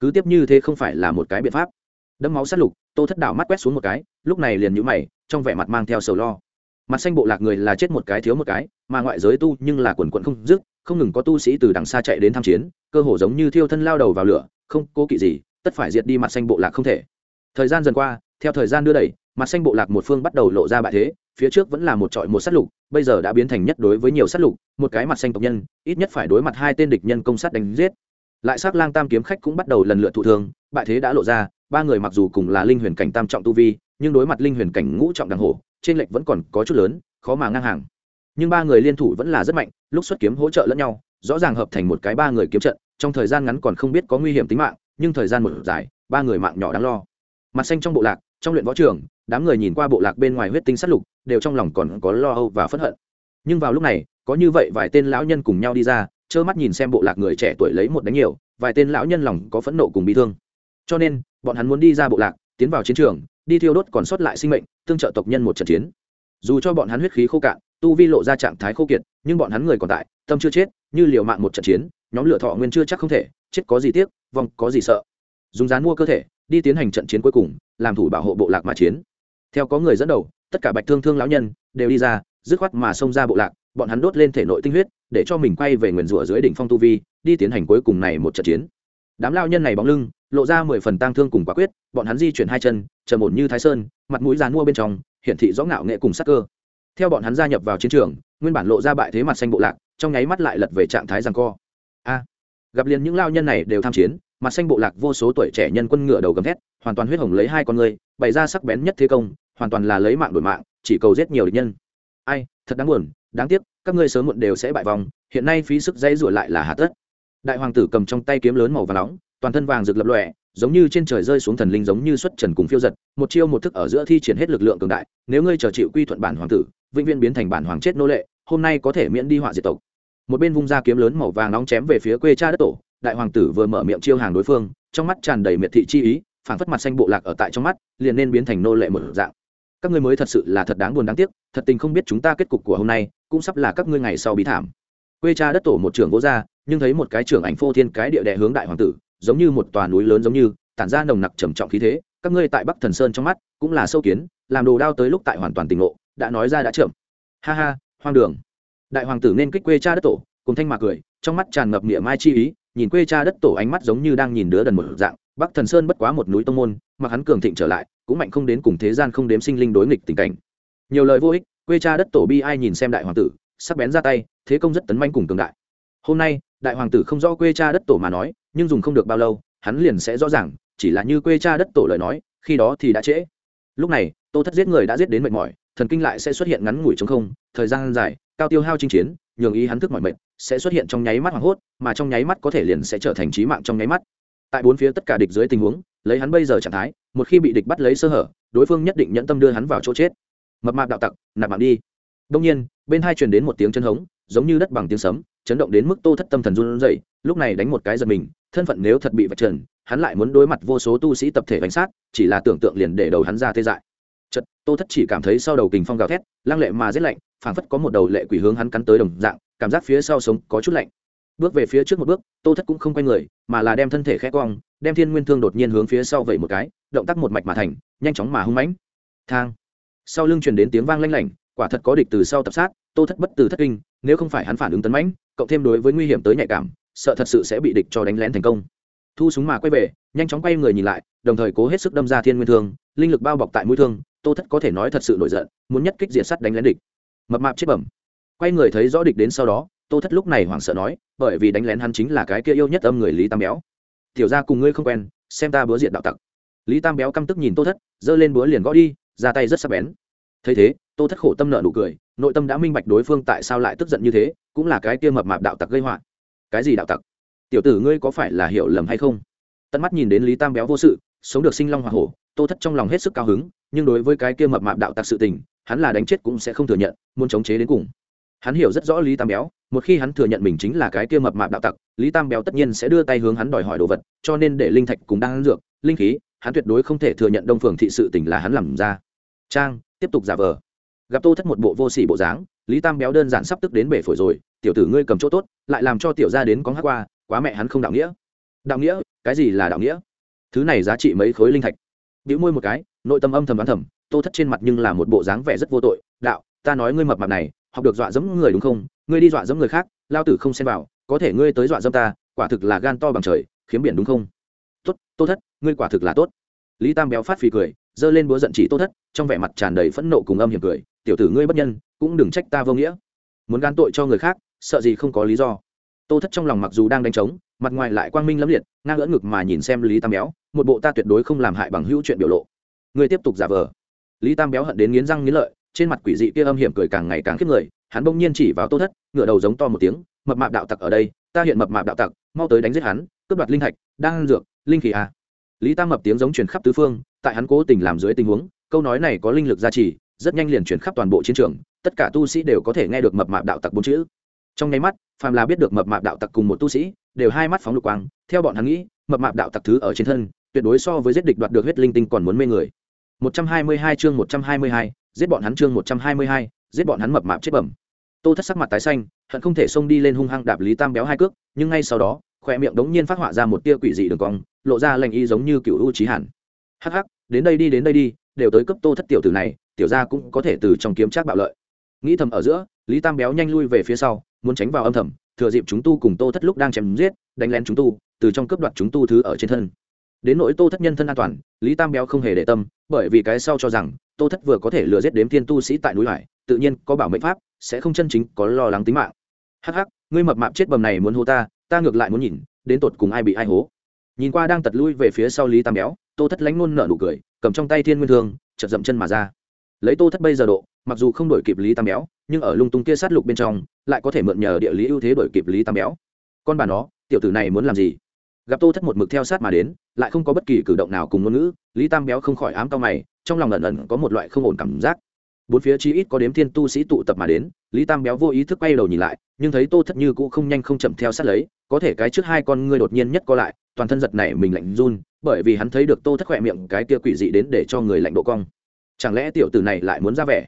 Cứ tiếp như thế không phải là một cái biện pháp. Đâm máu sát lục, tô thất đảo mắt quét xuống một cái, lúc này liền nhũ mày, trong vẻ mặt mang theo sầu lo. Mặt xanh bộ lạc người là chết một cái thiếu một cái, mà ngoại giới tu nhưng là quần quận không dứt, không ngừng có tu sĩ từ đằng xa chạy đến tham chiến, cơ hồ giống như thiêu thân lao đầu vào lửa, không cố kỵ gì, tất phải diệt đi mặt xanh bộ lạc không thể. Thời gian dần qua, theo thời gian đưa đẩy, mặt xanh bộ lạc một phương bắt đầu lộ ra bại thế phía trước vẫn là một trọi một sát lục, bây giờ đã biến thành nhất đối với nhiều sát lục, một cái mặt xanh tộc nhân, ít nhất phải đối mặt hai tên địch nhân công sát đánh giết. Lại s lang tam kiếm khách cũng bắt đầu lần lượt thụ thương, bại thế đã lộ ra, ba người mặc dù cùng là linh huyền cảnh tam trọng tu vi, nhưng đối mặt linh huyền cảnh ngũ trọng đằng hổ, trên lệch vẫn còn có chút lớn, khó mà ngang hàng. Nhưng ba người liên thủ vẫn là rất mạnh, lúc xuất kiếm hỗ trợ lẫn nhau, rõ ràng hợp thành một cái ba người kiếm trận, trong thời gian ngắn còn không biết có nguy hiểm tính mạng, nhưng thời gian một dài, ba người mạng nhỏ đáng lo. Mặt xanh trong bộ lạc, trong luyện võ trường đám người nhìn qua bộ lạc bên ngoài huyết tinh sát lục, đều trong lòng còn có lo âu và phẫn hận. Nhưng vào lúc này, có như vậy vài tên lão nhân cùng nhau đi ra, trơ mắt nhìn xem bộ lạc người trẻ tuổi lấy một đánh nhiều, vài tên lão nhân lòng có phẫn nộ cùng bị thương. Cho nên, bọn hắn muốn đi ra bộ lạc, tiến vào chiến trường, đi thiêu đốt còn sót lại sinh mệnh, tương trợ tộc nhân một trận chiến. Dù cho bọn hắn huyết khí khô cạn, tu vi lộ ra trạng thái khô kiệt, nhưng bọn hắn người còn tại, tâm chưa chết, như liều mạng một trận chiến, nhóm lửa thọ nguyên chưa chắc không thể, chết có gì tiếc, vong có gì sợ. Dùng rán mua cơ thể, đi tiến hành trận chiến cuối cùng, làm thủ bảo hộ bộ lạc mà chiến theo có người dẫn đầu, tất cả bạch thương thương lão nhân đều đi ra, dứt khoát mà xông ra bộ lạc, bọn hắn đốt lên thể nội tinh huyết, để cho mình quay về nguyền rủa dưới đỉnh phong tu vi, đi tiến hành cuối cùng này một trận chiến. Đám lao nhân này bóng lưng, lộ ra mười phần tang thương cùng quả quyết, bọn hắn di chuyển hai chân, trầm ổn như thái sơn, mặt mũi dán mua bên trong, hiển thị rõ ngạo nghệ cùng sắc cơ. Theo bọn hắn gia nhập vào chiến trường, nguyên bản lộ ra bại thế mặt xanh bộ lạc, trong nháy mắt lại lật về trạng thái rằng co. A, gặp liền những lao nhân này đều tham chiến mặt xanh bộ lạc vô số tuổi trẻ nhân quân ngựa đầu gầm thét, hoàn toàn huyết hồng lấy hai con người bày ra sắc bén nhất thế công, hoàn toàn là lấy mạng đổi mạng, chỉ cầu giết nhiều địch nhân. Ai, thật đáng buồn, đáng tiếc, các ngươi sớm muộn đều sẽ bại vòng hiện nay phí sức dây rủa lại là hạ tất. Đại hoàng tử cầm trong tay kiếm lớn màu và nóng, toàn thân vàng rực lập lòe, giống như trên trời rơi xuống thần linh giống như xuất trần cùng phiêu giật, một chiêu một thức ở giữa thi triển hết lực lượng cường đại, nếu ngươi chờ chịu quy thuận bản hoàng tử, vĩnh viễn biến thành bản hoàng chết nô lệ, hôm nay có thể miễn đi họa diệt tộc. Một bên vung ra kiếm lớn màu vàng nóng chém về phía quê cha đất tổ đại hoàng tử vừa mở miệng chiêu hàng đối phương, trong mắt tràn đầy miệt thị chi ý, phảng phất mặt xanh bộ lạc ở tại trong mắt, liền nên biến thành nô lệ một dạng. Các ngươi mới thật sự là thật đáng buồn đáng tiếc, thật tình không biết chúng ta kết cục của hôm nay, cũng sắp là các ngươi ngày sau bí thảm. Quê cha đất tổ một trưởng vô gia, nhưng thấy một cái trưởng ảnh phô thiên cái địa đệ hướng đại hoàng tử, giống như một tòa núi lớn giống như, tản ra nồng nặc trầm trọng khí thế, các ngươi tại bắc thần sơn trong mắt, cũng là sâu kiến, làm đồ đao tới lúc tại hoàn toàn tỉnh ngộ, đã nói ra đã chậm. Ha ha, hoang đường. Đại hoàng tử nên kích quê cha đất tổ, cùng thanh mạc cười, trong mắt tràn ngập niệm mai chi ý nhìn quê cha đất tổ ánh mắt giống như đang nhìn đứa đần một dạng, bắc thần sơn bất quá một núi tông môn, mà hắn cường thịnh trở lại, cũng mạnh không đến cùng thế gian không đếm sinh linh đối nghịch tình cảnh. Nhiều lời vô ích, quê cha đất tổ bi ai nhìn xem đại hoàng tử, sắc bén ra tay, thế công rất tấn manh cùng cường đại. Hôm nay, đại hoàng tử không rõ quê cha đất tổ mà nói, nhưng dùng không được bao lâu, hắn liền sẽ rõ ràng, chỉ là như quê cha đất tổ lời nói, khi đó thì đã trễ. Lúc này, tô thất giết người đã giết đến mệt mỏi, thần kinh lại sẽ xuất hiện ngắn ngủi chống không, thời gian dài, cao tiêu hao chinh chiến, nhường ý hắn thức mọi mệt sẽ xuất hiện trong nháy mắt hoảng hốt, mà trong nháy mắt có thể liền sẽ trở thành trí mạng trong nháy mắt. Tại bốn phía tất cả địch dưới tình huống, lấy hắn bây giờ trạng thái, một khi bị địch bắt lấy sơ hở, đối phương nhất định nhẫn tâm đưa hắn vào chỗ chết. Mập mạp đạo tặc, nạp mạng đi. Đông nhiên, bên hai truyền đến một tiếng chân hống, giống như đất bằng tiếng sấm, chấn động đến mức tô thất tâm thần run rẩy, lúc này đánh một cái giật mình, thân phận nếu thật bị vạch trần, hắn lại muốn đối mặt vô số tu sĩ tập thể bánh sát, chỉ là tưởng tượng liền để đầu hắn ra tê dại. Chật tô thất chỉ cảm thấy sau đầu kình phong gào thét lang lệ mà rét lạnh, phảng phất có một đầu lệ quỷ hướng hắn cắn tới đồng dạng cảm giác phía sau sống có chút lạnh. Bước về phía trước một bước, tô thất cũng không quay người, mà là đem thân thể khẽ cong đem thiên nguyên thương đột nhiên hướng phía sau vẩy một cái, động tác một mạch mà thành, nhanh chóng mà hung mãnh. Thang! Sau lưng truyền đến tiếng vang lanh lảnh, quả thật có địch từ sau tập sát, tô thất bất từ thất kinh, nếu không phải hắn phản ứng tấn mãnh cộng thêm đối với nguy hiểm tới nhạy cảm, sợ thật sự sẽ bị địch cho đánh lén thành công. Thu súng mà quay về, nhanh chóng quay người nhìn lại, đồng thời cố hết sức đâm ra thiên nguyên thương, linh lực bao bọc tại mũi thương, tô thất có thể nói thật sự nổi giận, muốn nhất kích diện sắt đánh lén địch. Mập mạp chết bẩm quay người thấy rõ địch đến sau đó, tô thất lúc này hoảng sợ nói, bởi vì đánh lén hắn chính là cái kia yêu nhất âm người lý tam béo. Tiểu ra cùng ngươi không quen, xem ta búa diện đạo tặc. Lý tam béo căm tức nhìn tô thất, giơ lên búa liền gõ đi, ra tay rất sắc bén. Thấy thế, tô thất khổ tâm nợ nụ cười, nội tâm đã minh bạch đối phương tại sao lại tức giận như thế, cũng là cái kia mập mạp đạo tặc gây họa. Cái gì đạo tặc? Tiểu tử ngươi có phải là hiểu lầm hay không? Tận mắt nhìn đến lý tam béo vô sự, sống được sinh long hoa hổ, tô thất trong lòng hết sức cao hứng, nhưng đối với cái kia mập mạp đạo tặc sự tình, hắn là đánh chết cũng sẽ không thừa nhận, muốn chống chế đến cùng hắn hiểu rất rõ lý tam béo, một khi hắn thừa nhận mình chính là cái kia mập mạp đạo tặc, lý tam béo tất nhiên sẽ đưa tay hướng hắn đòi hỏi đồ vật, cho nên để linh thạch cùng đang ăn dược, linh khí, hắn tuyệt đối không thể thừa nhận đông phường thị sự tình là hắn làm ra. Trang, tiếp tục giả vờ. Gặp tô thất một bộ vô sỉ bộ dáng, lý tam béo đơn giản sắp tức đến bể phổi rồi, tiểu tử ngươi cầm chỗ tốt, lại làm cho tiểu gia đến có hát qua, quá mẹ hắn không đạo nghĩa. Đạo nghĩa? Cái gì là đạo nghĩa? Thứ này giá trị mấy khối linh thạch. Biểu môi một cái, nội tâm âm thầm đoán thầm, tô thất trên mặt nhưng là một bộ dáng vẻ rất vô tội, đạo, ta nói ngươi mập mạp này học được dọa dẫm người đúng không? Ngươi đi dọa dẫm người khác, lao tử không xem vào, có thể ngươi tới dọa dẫm ta, quả thực là gan to bằng trời, khiếm biển đúng không? Tốt, tô thất, ngươi quả thực là tốt. Lý tam béo phát phì cười, giơ lên búa giận chỉ tô thất, trong vẻ mặt tràn đầy phẫn nộ cùng âm hiểm cười, tiểu tử ngươi bất nhân, cũng đừng trách ta vô nghĩa. Muốn gan tội cho người khác, sợ gì không có lý do. Tô thất trong lòng mặc dù đang đánh trống, mặt ngoài lại quang minh lẫm liệt, ngang ngỡ ngực mà nhìn xem lý tam béo, một bộ ta tuyệt đối không làm hại bằng hữu chuyện biểu lộ. Ngươi tiếp tục giả vờ. Lý tam béo hận đến nghiến răng nghiến lợi trên mặt quỷ dị kia âm hiểm cười càng ngày càng khiếp người hắn bỗng nhiên chỉ vào tô thất ngựa đầu giống to một tiếng mập mạp đạo tặc ở đây ta hiện mập mạp đạo tặc mau tới đánh giết hắn cướp đoạt linh hạch đang dược linh khí à. lý tam mập tiếng giống truyền khắp tứ phương tại hắn cố tình làm dưới tình huống câu nói này có linh lực gia trì rất nhanh liền truyền khắp toàn bộ chiến trường tất cả tu sĩ đều có thể nghe được mập mạp đạo tặc bốn chữ trong nháy mắt phàm là biết được mập mạp đạo tặc cùng một tu sĩ đều hai mắt phóng lục quang theo bọn hắn nghĩ mập mạp đạo tặc thứ ở trên thân tuyệt đối so với giết địch đoạt được huyết linh tinh còn muốn mê người 122 chương 122, giết bọn hắn chương 122, giết bọn hắn mập mạp chết bẩm. Tô thất sắc mặt tái xanh hận không thể xông đi lên hung hăng đạp lý tam béo hai cước nhưng ngay sau đó khỏe miệng đống nhiên phát họa ra một tia quỷ dị đường cong lộ ra lành y giống như cựu u trí hẳn hắc hắc đến đây đi đến đây đi đều tới cấp tô thất tiểu tử này tiểu gia cũng có thể từ trong kiếm trác bạo lợi. Nghĩ thầm ở giữa lý tam béo nhanh lui về phía sau muốn tránh vào âm thầm thừa dịp chúng tu cùng tô thất lúc đang chém giết đánh lén chúng tu từ trong cướp đoạt chúng tu thứ ở trên thân đến nỗi tô thất nhân thân an toàn, lý tam béo không hề để tâm, bởi vì cái sau cho rằng, tô thất vừa có thể lừa giết đếm thiên tu sĩ tại núi hải, tự nhiên có bảo mệnh pháp, sẽ không chân chính có lo lắng tính mạng. Hắc hắc, ngươi mập mạp chết bầm này muốn hô ta ta ngược lại muốn nhìn, đến tột cùng ai bị ai hố. Nhìn qua đang tật lui về phía sau lý tam béo, tô thất lánh nôn nở nụ cười, cầm trong tay thiên nguyên thương chật dậm chân mà ra. Lấy tô thất bây giờ độ, mặc dù không đổi kịp lý tam béo, nhưng ở lung tung kia sát lục bên trong, lại có thể mượn nhờ địa lý ưu thế đổi kịp lý tam béo. Con bà nó, tiểu tử này muốn làm gì? Gặp tô thất một mực theo sát mà đến, lại không có bất kỳ cử động nào cùng ngôn ngữ, lý tam béo không khỏi ám cao mày, trong lòng ẩn ẩn có một loại không ổn cảm giác. Bốn phía chi ít có đếm thiên tu sĩ tụ tập mà đến, lý tam béo vô ý thức quay đầu nhìn lại, nhưng thấy tô thất như cũ không nhanh không chậm theo sát lấy, có thể cái trước hai con ngươi đột nhiên nhất co lại, toàn thân giật này mình lạnh run, bởi vì hắn thấy được tô thất khỏe miệng cái kia quỷ dị đến để cho người lạnh độ cong. Chẳng lẽ tiểu tử này lại muốn ra vẻ?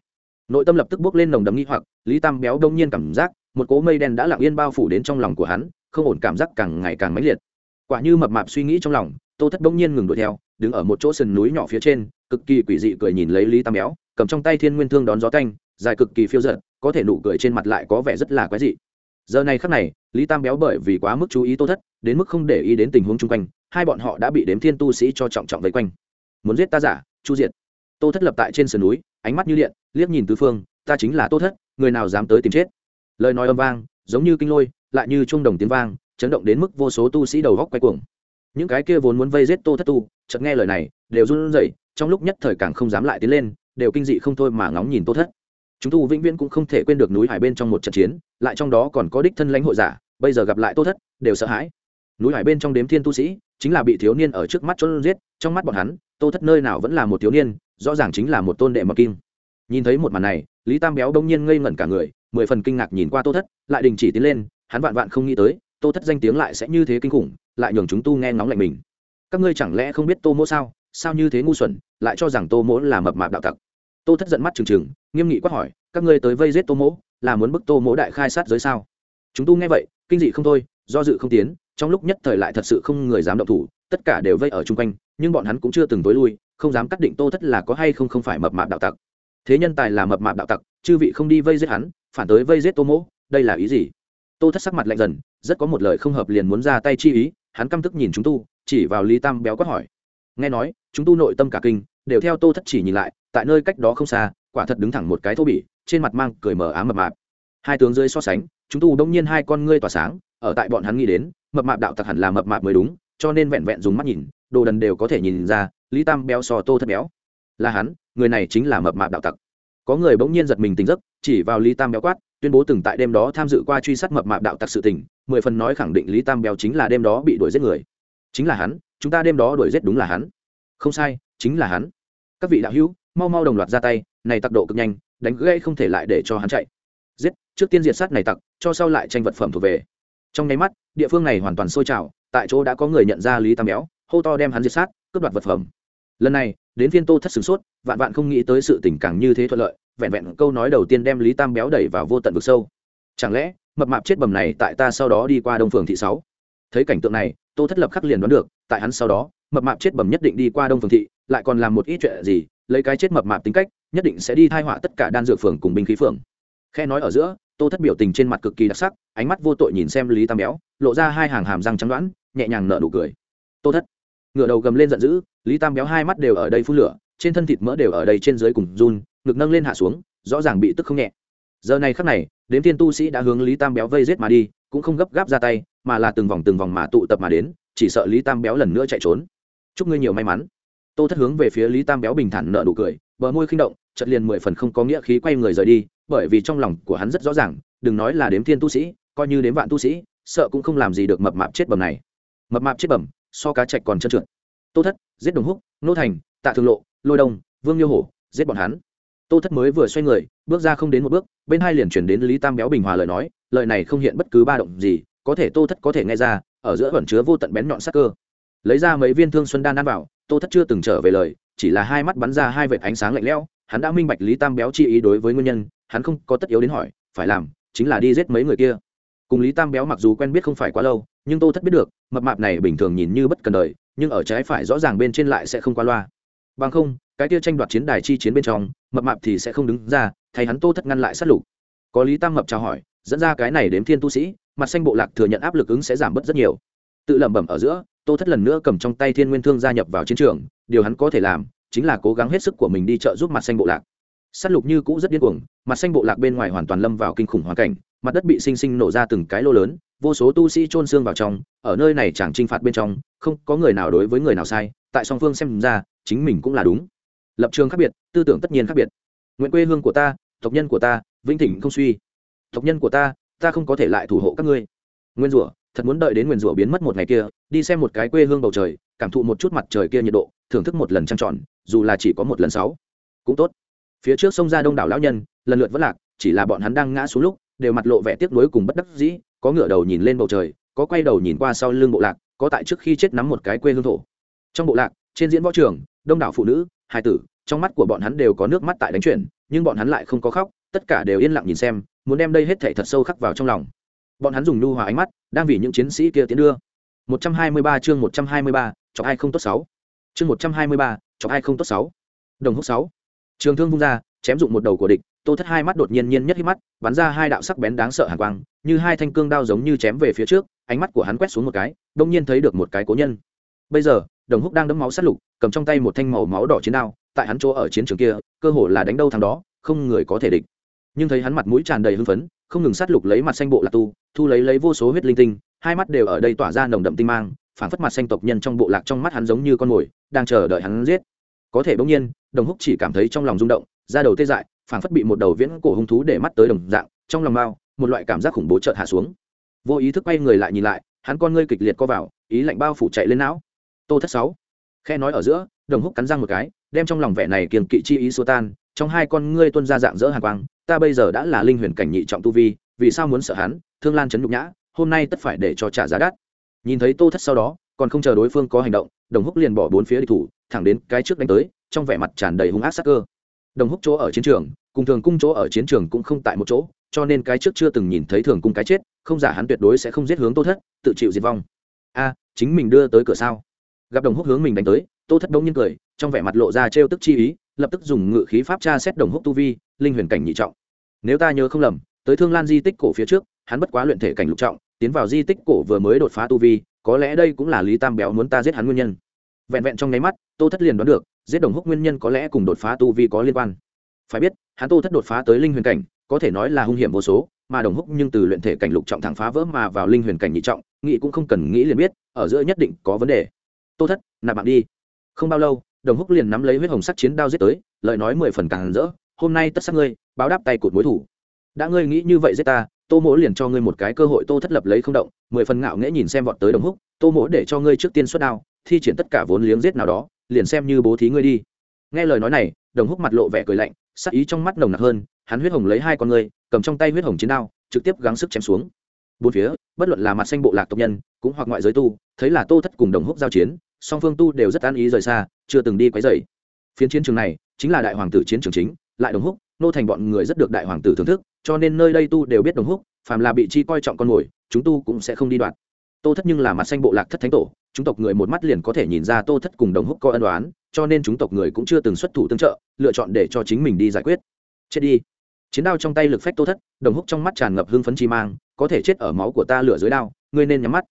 Nội tâm lập tức bước lên nồng đấm nghi hoặc, lý tam béo đông nhiên cảm giác, một cỗ mây đen đã lặng yên bao phủ đến trong lòng của hắn, không ổn cảm giác càng ngày càng mãnh liệt quả như mập mạp suy nghĩ trong lòng, tô thất bỗng nhiên ngừng đuổi theo, đứng ở một chỗ sườn núi nhỏ phía trên, cực kỳ quỷ dị cười nhìn lấy lý tam béo, cầm trong tay thiên nguyên thương đón gió canh, dài cực kỳ phiêu giận có thể nụ cười trên mặt lại có vẻ rất là quái dị. Giờ này khắc này, lý tam béo bởi vì quá mức chú ý tô thất, đến mức không để ý đến tình huống chung quanh, hai bọn họ đã bị đếm thiên tu sĩ cho trọng trọng vây quanh. Muốn giết ta giả, chu diệt? Tô thất lập tại trên sườn núi, ánh mắt như điện, liếc nhìn tứ phương, ta chính là tô thất, người nào dám tới tìm chết? Lời nói âm vang, giống như kinh lôi, lại như trung đồng tiếng vang chấn động đến mức vô số tu sĩ đầu góc quay cuồng. Những cái kia vốn muốn vây giết tô thất tu, chợt nghe lời này, đều run rẩy, trong lúc nhất thời càng không dám lại tiến lên, đều kinh dị không thôi mà ngóng nhìn tô thất. Chúng tu vĩnh viễn cũng không thể quên được núi hải bên trong một trận chiến, lại trong đó còn có đích thân lãnh hội giả, bây giờ gặp lại tô thất, đều sợ hãi. Núi hải bên trong đếm thiên tu sĩ, chính là bị thiếu niên ở trước mắt chôn giết, trong mắt bọn hắn, tô thất nơi nào vẫn là một thiếu niên, rõ ràng chính là một tôn đệ mật kim nhìn thấy một màn này, lý tam béo đông nhiên ngây ngẩn cả người, mười phần kinh ngạc nhìn qua tô thất, lại đình chỉ tiến lên, hắn vạn vạn không nghĩ tới tô thất danh tiếng lại sẽ như thế kinh khủng, lại nhường chúng tu nghe ngóng lạnh mình. Các ngươi chẳng lẽ không biết tô mỗ sao? Sao như thế ngu xuẩn, lại cho rằng tô mỗ là mập mạp đạo tặc? Tô thất giận mắt trừng trừng, nghiêm nghị quát hỏi, các ngươi tới vây giết tô mỗ, là muốn bức tô mỗ đại khai sát giới sao? Chúng tu nghe vậy, kinh dị không thôi, do dự không tiến, trong lúc nhất thời lại thật sự không người dám động thủ, tất cả đều vây ở chung quanh, nhưng bọn hắn cũng chưa từng tối lui, không dám cắt định tô thất là có hay không không phải mập mạp đạo tặc. Thế nhân tài là mập mạp đạo tặc, chư vị không đi vây giết hắn, phản tới vây giết tô mỗ, đây là ý gì? Tô thất sắc mặt lạnh dần, rất có một lời không hợp liền muốn ra tay chi ý, hắn căm tức nhìn chúng tu, chỉ vào lý tam béo quát hỏi. Nghe nói, chúng tu nội tâm cả kinh, đều theo tô thất chỉ nhìn lại, tại nơi cách đó không xa, quả thật đứng thẳng một cái thô bỉ, trên mặt mang cười mờ ám mập mạp. Hai tướng dưới so sánh, chúng tu đông nhiên hai con ngươi tỏa sáng, ở tại bọn hắn nghĩ đến, mập mạp đạo tặc hẳn là mập mạp mới đúng, cho nên vẹn vẹn dùng mắt nhìn, đồ đần đều có thể nhìn ra, lý tam béo so tô thất béo. Là hắn, người này chính là mập mạp đạo tặc. Có người bỗng nhiên giật mình tỉnh giấc, chỉ vào lý tam béo quát tuyên bố từng tại đêm đó tham dự qua truy sát mập mạp đạo tặc sự tình, mười phần nói khẳng định lý tam béo chính là đêm đó bị đuổi giết người. Chính là hắn, chúng ta đêm đó đuổi giết đúng là hắn. Không sai, chính là hắn. Các vị đạo hữu, mau mau đồng loạt ra tay, này tặc độ cực nhanh, đánh gãy không thể lại để cho hắn chạy. Giết, trước tiên diệt sát này tặc, cho sau lại tranh vật phẩm thuộc về. Trong nháy mắt, địa phương này hoàn toàn sôi trào, tại chỗ đã có người nhận ra lý tam béo, hô to đem hắn diệt sát, cướp đoạt vật phẩm. Lần này, đến phiên tô thất sửng sốt, vạn vạn không nghĩ tới sự tình càng như thế thuận lợi vẹn vẹn câu nói đầu tiên đem lý tam béo đẩy vào vô tận vực sâu. Chẳng lẽ, mập mạp chết bầm này tại ta sau đó đi qua đông phường thị sáu? Thấy cảnh tượng này, tô thất lập khắc liền đoán được, tại hắn sau đó, mập mạp chết bầm nhất định đi qua đông phường thị, lại còn làm một ít chuyện gì, lấy cái chết mập mạp tính cách, nhất định sẽ đi thai họa tất cả đan dược phường cùng binh khí phường. Khe nói ở giữa, tô thất biểu tình trên mặt cực kỳ đặc sắc, ánh mắt vô tội nhìn xem lý tam béo, lộ ra hai hàng hàm răng trắng đoán, nhẹ nhàng nở nụ cười. Tô thất, ngửa đầu gầm lên giận dữ, lý tam béo hai mắt đều ở đây phun lửa, trên thân thịt mỡ đều ở đây trên dưới cùng run ngực nâng lên hạ xuống, rõ ràng bị tức không nhẹ. Giờ này khắc này, đếm thiên tu sĩ đã hướng lý tam béo vây rết mà đi, cũng không gấp gáp ra tay, mà là từng vòng từng vòng mà tụ tập mà đến, chỉ sợ lý tam béo lần nữa chạy trốn. Chúc ngươi nhiều may mắn. Tô thất hướng về phía lý tam béo bình thản nợ nụ cười, bờ môi khinh động chật liền mười phần không có nghĩa khí quay người rời đi, bởi vì trong lòng của hắn rất rõ ràng, đừng nói là đếm thiên tu sĩ, coi như đếm vạn tu sĩ, sợ cũng không làm gì được mập mạp chết bầm này. Mập mạp chết bầm so cá chạch còn trơn trượt. Tô thất, giết đồng húc, nô thành, tạ thương lộ, lôi đông, vương nhiêu hổ, giết bọn hắn tô thất mới vừa xoay người, bước ra không đến một bước, bên hai liền chuyển đến lý tam béo bình hòa lời nói, lời này không hiện bất cứ ba động gì, có thể tô thất có thể nghe ra, ở giữa vẫn chứa vô tận bén nhọn sắc cơ. Lấy ra mấy viên thương xuân đan ăn vào, tô thất chưa từng trở về lời, chỉ là hai mắt bắn ra hai vệt ánh sáng lạnh lẽo, hắn đã minh bạch lý tam béo chi ý đối với nguyên nhân, hắn không có tất yếu đến hỏi, phải làm, chính là đi giết mấy người kia. Cùng lý tam béo mặc dù quen biết không phải quá lâu, nhưng tô thất biết được, mập mạp này bình thường nhìn như bất cần đời, nhưng ở trái phải rõ ràng bên trên lại sẽ không qua loa. Bằng không, cái kia tranh đoạt chiến đài chi chiến bên trong mập mạp thì sẽ không đứng ra, thay hắn tô thất ngăn lại sát lục. Có lý tam mập chào hỏi, dẫn ra cái này đếm thiên tu sĩ, mặt xanh bộ lạc thừa nhận áp lực ứng sẽ giảm bớt rất nhiều. Tự lẩm bẩm ở giữa, tô thất lần nữa cầm trong tay thiên nguyên thương gia nhập vào chiến trường, điều hắn có thể làm chính là cố gắng hết sức của mình đi trợ giúp mặt xanh bộ lạc. Sát lục như cũ rất điên cuồng, mặt xanh bộ lạc bên ngoài hoàn toàn lâm vào kinh khủng hoàn cảnh, mặt đất bị sinh sinh nổ ra từng cái lô lớn, vô số tu sĩ chôn xương vào trong, ở nơi này chẳng trinh phạt bên trong, không có người nào đối với người nào sai, tại song phương xem ra, chính mình cũng là đúng lập trường khác biệt, tư tưởng tất nhiên khác biệt. Nguyện quê hương của ta, tộc nhân của ta, vĩnh thỉnh không suy. Tộc nhân của ta ta không có thể lại thủ hộ các ngươi. Nguyên rủa, thật muốn đợi đến nguyên rủa biến mất một ngày kia, đi xem một cái quê hương bầu trời, cảm thụ một chút mặt trời kia nhiệt độ, thưởng thức một lần trăng tròn, dù là chỉ có một lần sáu. Cũng tốt. Phía trước sông ra đông đảo lão nhân, lần lượt vẫn lạc, chỉ là bọn hắn đang ngã xuống lúc, đều mặt lộ vẻ tiếc nuối cùng bất đắc dĩ, có ngửa đầu nhìn lên bầu trời, có quay đầu nhìn qua sau lưng bộ lạc, có tại trước khi chết nắm một cái quê hương thổ. Trong bộ lạc, trên diễn võ trường, đông đảo phụ nữ hai tử trong mắt của bọn hắn đều có nước mắt tại đánh chuyển nhưng bọn hắn lại không có khóc tất cả đều yên lặng nhìn xem muốn đem đây hết thể thật sâu khắc vào trong lòng. Bọn hắn dùng nhu hòa ánh mắt đang vì những chiến sĩ kia tiến đưa. 123 chương 123, chọc ai không tốt sáu. Chương 123, chọc ai không tốt sáu. Đồng húc sáu. Trường thương vung ra chém dụng một đầu của địch tô thất hai mắt đột nhiên nhiên nhất hít mắt bắn ra hai đạo sắc bén đáng sợ hàn quang như hai thanh cương đao giống như chém về phía trước ánh mắt của hắn quét xuống một cái đông nhiên thấy được một cái cố nhân. Bây giờ đồng húc đang đấm máu sát lục, cầm trong tay một thanh màu máu đỏ chiến đao, tại hắn chỗ ở chiến trường kia, cơ hồ là đánh đâu thằng đó, không người có thể địch. Nhưng thấy hắn mặt mũi tràn đầy hưng phấn, không ngừng sát lục lấy mặt xanh bộ lạc tu, thu lấy lấy vô số huyết linh tinh, hai mắt đều ở đây tỏa ra nồng đậm tinh mang phản phất mặt xanh tộc nhân trong bộ lạc trong mắt hắn giống như con mồi, đang chờ đợi hắn giết. Có thể bỗng nhiên, đồng húc chỉ cảm thấy trong lòng rung động, da đầu tê dại phản phất bị một đầu viễn cổ hung thú để mắt tới đồng dạng, trong lòng bao một loại cảm giác khủng bố chợt hạ xuống. Vô ý thức quay người lại nhìn lại, hắn con ngươi kịch liệt co vào, ý lạnh bao phủ chạy lên não tô thất sáu. Khe nói ở giữa, đồng húc cắn răng một cái, đem trong lòng vẻ này kiềm kỵ chi ý xua tan, trong hai con ngươi tuôn ra dạng dỡ hàn quang, ta bây giờ đã là linh huyền cảnh nhị trọng tu vi, vì sao muốn sợ hắn, thương lan chấn nhục nhã, hôm nay tất phải để cho trả giá đắt. Nhìn thấy tô thất sau đó, còn không chờ đối phương có hành động, đồng húc liền bỏ bốn phía địch thủ, thẳng đến cái trước đánh tới, trong vẻ mặt tràn đầy hung ác sắc cơ. Đồng húc chỗ ở chiến trường, cùng thường cung chỗ ở chiến trường cũng không tại một chỗ, cho nên cái trước chưa từng nhìn thấy thường cung cái chết, không giả hắn tuyệt đối sẽ không giết hướng tô thất, tự chịu diệt vong. A, chính mình đưa tới cửa sao? Gặp đồng húc hướng mình đánh tới, tô thất đông nhiên cười, trong vẻ mặt lộ ra trêu tức chi ý, lập tức dùng ngự khí pháp tra xét đồng húc tu vi, linh huyền cảnh nhị trọng. Nếu ta nhớ không lầm, tới thương lan di tích cổ phía trước, hắn bất quá luyện thể cảnh lục trọng, tiến vào di tích cổ vừa mới đột phá tu vi, có lẽ đây cũng là lý tam béo muốn ta giết hắn nguyên nhân. Vẹn vẹn trong nháy mắt, tô thất liền đoán được, giết đồng húc nguyên nhân có lẽ cùng đột phá tu vi có liên quan. Phải biết, hắn tô thất đột phá tới linh huyền cảnh, có thể nói là hung hiểm vô số, mà đồng húc nhưng từ luyện thể cảnh lục trọng thẳng phá vỡ mà vào linh huyền cảnh nhị trọng, nghĩ cũng không cần nghĩ liền biết, ở giữa nhất định có vấn đề tô thất, nạp bạn đi. Không bao lâu, đồng húc liền nắm lấy huyết hồng sắc chiến đao giết tới, lời nói mười phần càng rỡ, hôm nay tất sắc ngươi, báo đáp tay cụt mối thủ. Đã ngươi nghĩ như vậy giết ta, tô mỗ liền cho ngươi một cái cơ hội. Tô thất lập lấy không động, mười phần ngạo nghễ nhìn xem vọt tới đồng húc, tô mỗ để cho ngươi trước tiên xuất đao, thi triển tất cả vốn liếng giết nào đó, liền xem như bố thí ngươi đi. Nghe lời nói này, đồng húc mặt lộ vẻ cười lạnh, sắc ý trong mắt nồng nặc hơn, hắn huyết hồng lấy hai con ngươi, cầm trong tay huyết hồng chiến đao, trực tiếp gắng sức chém xuống bốn phía, bất luận là mặt xanh bộ lạc tộc nhân, cũng hoặc ngoại giới tu, thấy là tô thất cùng đồng húc giao chiến, song phương tu đều rất an ý rời xa, chưa từng đi quấy rầy. Phiến chiến trường này, chính là đại hoàng tử chiến trường chính, lại đồng húc, nô thành bọn người rất được đại hoàng tử thưởng thức, cho nên nơi đây tu đều biết đồng húc, phàm là bị chi coi trọng con mồi chúng tu cũng sẽ không đi đoạt tô thất nhưng là mặt xanh bộ lạc thất thánh tổ, chúng tộc người một mắt liền có thể nhìn ra tô thất cùng đồng húc có ân đoán cho nên chúng tộc người cũng chưa từng xuất thủ tương trợ, lựa chọn để cho chính mình đi giải quyết. Chết đi chiến đao trong tay lực phách tô thất, đồng húc trong mắt tràn ngập hương phấn chi mang, có thể chết ở máu của ta lửa dưới đao, ngươi nên nhắm mắt.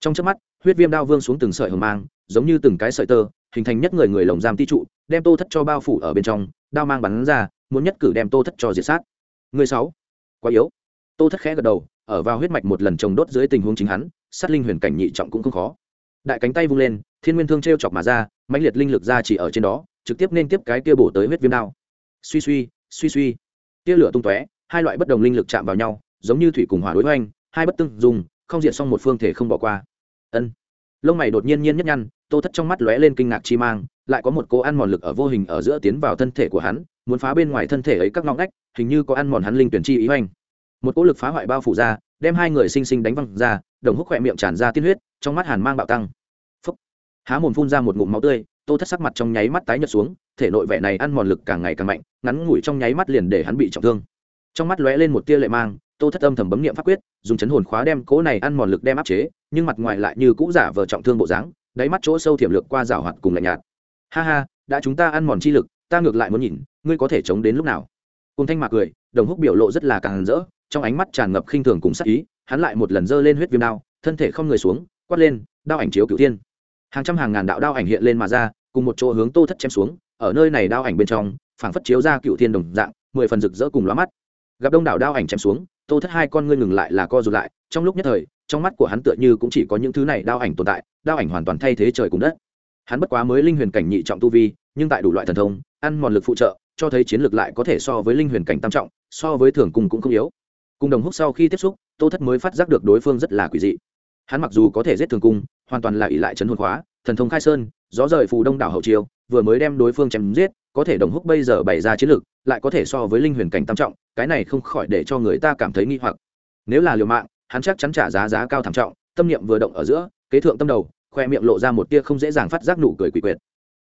Trong chớp mắt, huyết viêm đao vương xuống từng sợi hồng mang, giống như từng cái sợi tơ, hình thành nhất người người lồng giam ti trụ, đem tô thất cho bao phủ ở bên trong, đao mang bắn ra, muốn nhất cử đem tô thất cho diệt sát. Người sáu, quá yếu. Tô thất khẽ gật đầu, ở vào huyết mạch một lần trồng đốt dưới tình huống chính hắn, sát linh huyền cảnh nhị trọng cũng không khó. Đại cánh tay vung lên, thiên nguyên thương trêu chọc mà ra, mãnh liệt linh lực ra chỉ ở trên đó, trực tiếp nên tiếp cái kia bổ tới huyết viêm đao. Suy suy suy suy tia lửa tung tóe, hai loại bất đồng linh lực chạm vào nhau, giống như thủy cùng hỏa đối hoành, hai bất tương dùng, không diện xong một phương thể không bỏ qua. Ân. Lông mày đột nhiên nhiên nhất nhăn, tô thất trong mắt lóe lên kinh ngạc chi mang, lại có một cô ăn mòn lực ở vô hình ở giữa tiến vào thân thể của hắn, muốn phá bên ngoài thân thể ấy các ngõ ngách, hình như có ăn mòn hắn linh tuyển chi ý hoành. Một cỗ lực phá hoại bao phủ ra, đem hai người sinh sinh đánh văng ra, đồng húc khỏe miệng tràn ra tiên huyết, trong mắt hàn mang bạo tăng. Phúc. há mồm phun ra một ngụm máu tươi, tô thất sắc mặt trong nháy mắt tái nhợt xuống thể nội vẻ này ăn mòn lực càng ngày càng mạnh, ngắn ngủi trong nháy mắt liền để hắn bị trọng thương. Trong mắt lóe lên một tia lệ mang, tô thất âm thầm bấm niệm pháp quyết, dùng chấn hồn khóa đem cỗ này ăn mòn lực đem áp chế, nhưng mặt ngoài lại như cũ giả vờ trọng thương bộ dáng, đáy mắt chỗ sâu thiểm lược qua rào hoạt cùng lạnh nhạt. Ha ha, đã chúng ta ăn mòn chi lực, ta ngược lại muốn nhìn, ngươi có thể chống đến lúc nào? Cùng thanh mạc cười, đồng húc biểu lộ rất là càng rỡ, trong ánh mắt tràn ngập khinh thường cùng sắc ý, hắn lại một lần giơ lên huyết viêm đao, thân thể không người xuống, quát lên, đao ảnh chiếu cửu tiên hàng trăm hàng ngàn đạo đao ảnh hiện lên mà ra, cùng một chỗ hướng tô thất chém xuống ở nơi này đao ảnh bên trong, phảng phất chiếu ra cựu thiên đồng dạng, mười phần rực rỡ cùng lóa mắt. Gặp đông đảo đao ảnh chém xuống, tô thất hai con ngươi ngừng lại là co rụt lại, trong lúc nhất thời, trong mắt của hắn tựa như cũng chỉ có những thứ này đao ảnh tồn tại, đao ảnh hoàn toàn thay thế trời cùng đất. Hắn bất quá mới linh huyền cảnh nhị trọng tu vi, nhưng tại đủ loại thần thông, ăn mòn lực phụ trợ, cho thấy chiến lược lại có thể so với linh huyền cảnh tam trọng, so với thường cung cũng không yếu. Cùng đồng húc sau khi tiếp xúc, tô thất mới phát giác được đối phương rất là quỷ dị. Hắn mặc dù có thể giết thường cung hoàn toàn là ỷ lại trấn hồn khóa thần thông khai sơn, gió rời phù đông đảo hậu chiêu vừa mới đem đối phương chém giết, có thể đồng húc bây giờ bày ra chiến lược lại có thể so với linh huyền cảnh tam trọng, cái này không khỏi để cho người ta cảm thấy nghi hoặc. Nếu là liều mạng, hắn chắc chắn trả giá giá cao thảm trọng, tâm niệm vừa động ở giữa, kế thượng tâm đầu, khoe miệng lộ ra một tia không dễ dàng phát giác nụ cười quỷ quyệt.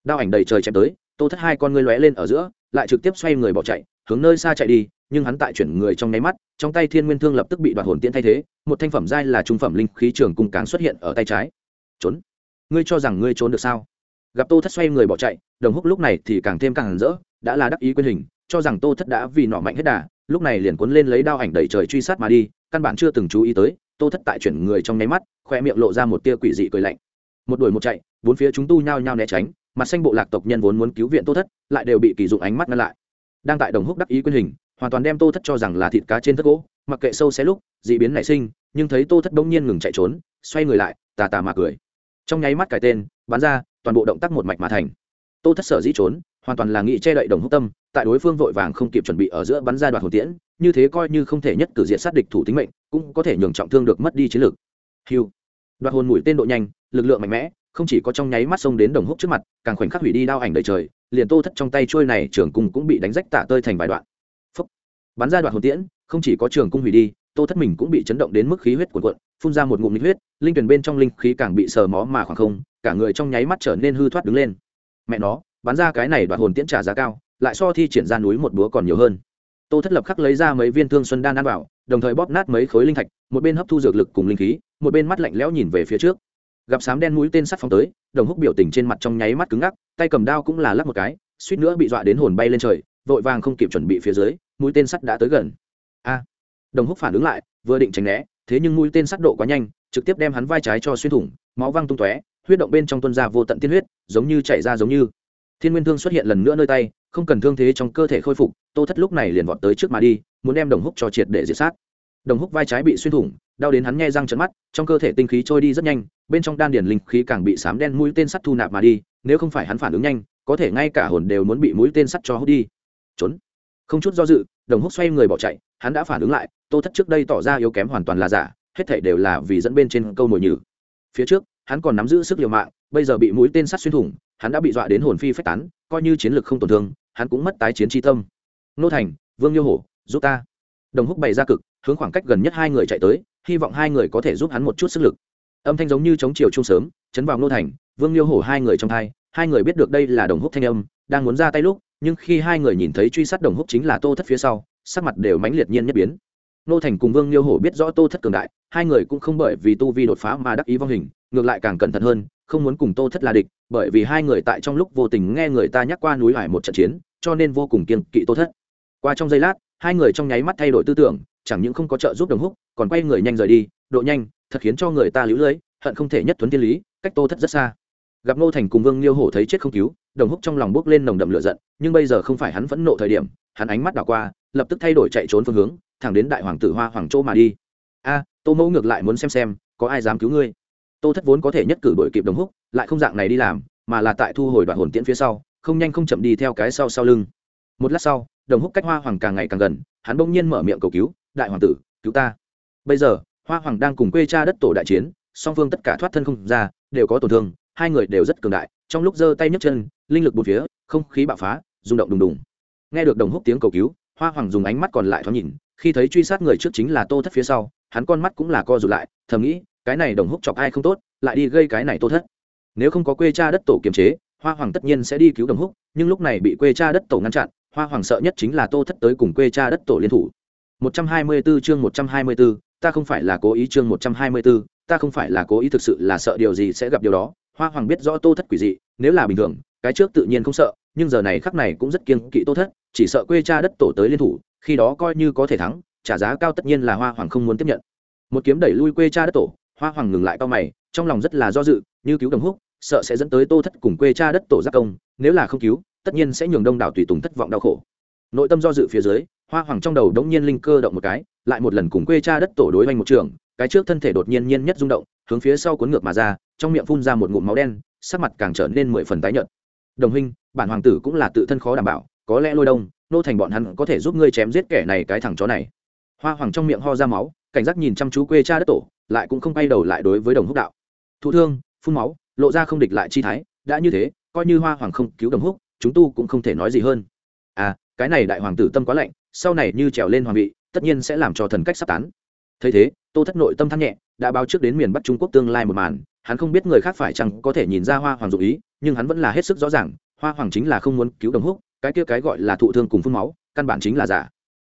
Đao ảnh đầy trời chém tới, tô thất hai con ngươi lóe lên ở giữa, lại trực tiếp xoay người bỏ chạy, hướng nơi xa chạy đi, nhưng hắn tại chuyển người trong nháy mắt, trong tay thiên nguyên thương lập tức bị đoạt hồn tiễn thay thế, một thanh phẩm giai là trung phẩm linh khí trường cung cáng xuất hiện ở tay trái. Trốn? Ngươi cho rằng ngươi trốn được sao? Gặp tô thất xoay người bỏ chạy, đồng húc lúc này thì càng thêm càng rỡ, đã là đắc ý quyền hình, cho rằng tô thất đã vì nọ mạnh hết đà, lúc này liền cuốn lên lấy đao ảnh đẩy trời truy sát mà đi, căn bản chưa từng chú ý tới, tô thất tại chuyển người trong nháy mắt, khoe miệng lộ ra một tia quỷ dị cười lạnh. Một đuổi một chạy, bốn phía chúng tu nhao nhao né tránh, mặt xanh bộ lạc tộc nhân vốn muốn cứu viện tô thất, lại đều bị kỳ dụng ánh mắt ngăn lại. Đang tại đồng húc đắc ý quyền hình, hoàn toàn đem tô thất cho rằng là thịt cá trên thất gỗ, mặc kệ sâu xé lúc, dị biến nảy sinh, nhưng thấy tô thất bỗng nhiên ngừng chạy trốn, xoay người lại, tà tà mà cười. Trong nháy mắt cải tên bắn ra, toàn bộ động tác một mạch mà thành. Tô thất sở dĩ trốn, hoàn toàn là nghị che đậy đồng húc tâm, tại đối phương vội vàng không kịp chuẩn bị ở giữa bắn ra đoạn hồn tiễn, như thế coi như không thể nhất cử diện sát địch thủ tính mệnh, cũng có thể nhường trọng thương được mất đi chiến lược hiu đoạn hồn mũi tên độ nhanh, lực lượng mạnh mẽ, không chỉ có trong nháy mắt xông đến đồng húc trước mặt, càng khoảnh khắc hủy đi đao ảnh đầy trời, liền tô thất trong tay trôi này trường cung cũng bị đánh rách tả tơi thành vài đoạn. Phúc. bắn ra đoạn hồn tiễn, không chỉ có trường cung hủy đi tô thất mình cũng bị chấn động đến mức khí huyết cuộn cuộn, phun ra một ngụm nhiệt huyết, linh tuyển bên trong linh khí càng bị sờ mó mà khoảng không, cả người trong nháy mắt trở nên hư thoát đứng lên. Mẹ nó bắn ra cái này đoạt hồn tiễn trả giá cao, lại so thi triển ra núi một búa còn nhiều hơn. Tô thất lập khắc lấy ra mấy viên thương xuân đan ăn vào, đồng thời bóp nát mấy khối linh thạch, một bên hấp thu dược lực cùng linh khí, một bên mắt lạnh lẽo nhìn về phía trước. Gặp sám đen mũi tên sắt phóng tới, đồng húc biểu tình trên mặt trong nháy mắt cứng ngắc, tay cầm đao cũng là lắc một cái, suýt nữa bị dọa đến hồn bay lên trời, vội vàng không kịp chuẩn bị phía dưới, mũi tên sắt đã tới gần. A! Đồng húc phản ứng lại, vừa định tránh né, thế nhưng mũi tên sắt độ quá nhanh, trực tiếp đem hắn vai trái cho xuyên thủng, máu văng tung tóe, huyết động bên trong tuân ra vô tận tiên huyết, giống như chảy ra giống như. Thiên nguyên thương xuất hiện lần nữa nơi tay, không cần thương thế trong cơ thể khôi phục, tô thất lúc này liền vọt tới trước mà đi, muốn đem đồng húc cho triệt để diệt sát. Đồng húc vai trái bị xuyên thủng, đau đến hắn nghe răng trận mắt, trong cơ thể tinh khí trôi đi rất nhanh, bên trong đan điền linh khí càng bị sám đen mũi tên sắt thu nạp mà đi, nếu không phải hắn phản ứng nhanh, có thể ngay cả hồn đều muốn bị mũi tên sắt cho hút đi. Trốn không chút do dự, đồng húc xoay người bỏ chạy, hắn đã phản ứng lại, tô thất trước đây tỏ ra yếu kém hoàn toàn là giả, hết thảy đều là vì dẫn bên trên câu mồi nhử. Phía trước, hắn còn nắm giữ sức liều mạng, bây giờ bị mũi tên sắt xuyên thủng, hắn đã bị dọa đến hồn phi phách tán, coi như chiến lược không tổn thương, hắn cũng mất tái chiến tri tâm. Nô thành, vương nhiêu hổ, giúp ta. Đồng húc bày ra cực, hướng khoảng cách gần nhất hai người chạy tới, hy vọng hai người có thể giúp hắn một chút sức lực. Âm thanh giống như chống chiều chung sớm, chấn vào nô thành, vương liêu hổ hai người trong thai hai người biết được đây là đồng húc thanh âm, đang muốn ra tay lúc nhưng khi hai người nhìn thấy truy sát đồng húc chính là tô thất phía sau sắc mặt đều mãnh liệt nhiên nhất biến. Nô thành cùng vương liêu hổ biết rõ tô thất cường đại hai người cũng không bởi vì tu vi đột phá mà đắc ý vong hình ngược lại càng cẩn thận hơn không muốn cùng tô thất là địch bởi vì hai người tại trong lúc vô tình nghe người ta nhắc qua núi hải một trận chiến cho nên vô cùng kiên kỵ tô thất. Qua trong giây lát hai người trong nháy mắt thay đổi tư tưởng chẳng những không có trợ giúp đồng húc còn quay người nhanh rời đi độ nhanh thật khiến cho người ta lũ lưỡi, hận không thể nhất thuấn thiên lý cách tô thất rất xa. Gặp Nô thành cùng vương liêu hổ thấy chết không cứu đồng húc trong lòng bước lên nồng đậm lửa giận, nhưng bây giờ không phải hắn phẫn nộ thời điểm, hắn ánh mắt đảo qua, lập tức thay đổi chạy trốn phương hướng, thẳng đến đại hoàng tử hoa hoàng châu mà đi. A, tô mẫu ngược lại muốn xem xem, có ai dám cứu ngươi? Tô thất vốn có thể nhất cử đổi kịp đồng húc, lại không dạng này đi làm, mà là tại thu hồi đoạn hồn tiễn phía sau, không nhanh không chậm đi theo cái sau sau lưng. Một lát sau, đồng húc cách hoa hoàng càng ngày càng gần, hắn bỗng nhiên mở miệng cầu cứu, đại hoàng tử, cứu ta. Bây giờ, hoa hoàng đang cùng quê cha đất tổ đại chiến, song phương tất cả thoát thân không ra, đều có tổn thương hai người đều rất cường đại trong lúc giơ tay nhấc chân linh lực bốn phía không khí bạo phá rung động đùng đùng. Nghe được đồng húc tiếng cầu cứu hoa hoàng dùng ánh mắt còn lại thoáng nhìn khi thấy truy sát người trước chính là tô thất phía sau hắn con mắt cũng là co rụt lại thầm nghĩ cái này đồng húc chọc ai không tốt lại đi gây cái này tô thất. Nếu không có quê cha đất tổ kiềm chế hoa hoàng tất nhiên sẽ đi cứu đồng húc nhưng lúc này bị quê cha đất tổ ngăn chặn hoa hoàng sợ nhất chính là tô thất tới cùng quê cha đất tổ liên thủ. 124 chương 124, ta không phải là cố ý chương 124, ta không phải là cố ý thực sự là sợ điều gì sẽ gặp điều đó hoa hoàng biết rõ tô thất quỷ dị, nếu là bình thường, cái trước tự nhiên không sợ, nhưng giờ này khắc này cũng rất kiêng kỵ tô thất, chỉ sợ quê cha đất tổ tới liên thủ, khi đó coi như có thể thắng, trả giá cao tất nhiên là hoa hoàng không muốn tiếp nhận. Một kiếm đẩy lui quê cha đất tổ, hoa hoàng ngừng lại cao mày, trong lòng rất là do dự, như cứu đồng húc, sợ sẽ dẫn tới tô thất cùng quê cha đất tổ giác công, nếu là không cứu, tất nhiên sẽ nhường đông đảo tùy tùng thất vọng đau khổ. Nội tâm do dự phía dưới, hoa hoàng trong đầu đống nhiên linh cơ động một cái, lại một lần cùng quê cha đất tổ đối với một trường cái trước thân thể đột nhiên nhiên nhất rung động, hướng phía sau cuốn ngược mà ra, trong miệng phun ra một ngụm máu đen, sắc mặt càng trở nên mười phần tái nhợt. Đồng huynh, bản hoàng tử cũng là tự thân khó đảm bảo, có lẽ lôi đông, nô thành bọn hắn có thể giúp ngươi chém giết kẻ này cái thằng chó này. Hoa hoàng trong miệng ho ra máu, cảnh giác nhìn chăm chú quê cha đất tổ, lại cũng không bay đầu lại đối với đồng húc đạo. Thụ thương, phun máu, lộ ra không địch lại chi thái, đã như thế, coi như hoa hoàng không cứu đồng húc, chúng tu cũng không thể nói gì hơn. À cái này đại hoàng tử tâm quá lạnh, sau này như trèo lên hoàng vị, tất nhiên sẽ làm cho thần cách sắp tán. Thấy thế tô thất nội tâm thắng nhẹ, đã báo trước đến miền bắc trung quốc tương lai một màn, hắn không biết người khác phải chăng có thể nhìn ra hoa hoàng dụ ý, nhưng hắn vẫn là hết sức rõ ràng, hoa hoàng chính là không muốn cứu đồng húc, cái kia cái gọi là thụ thương cùng phun máu, căn bản chính là giả.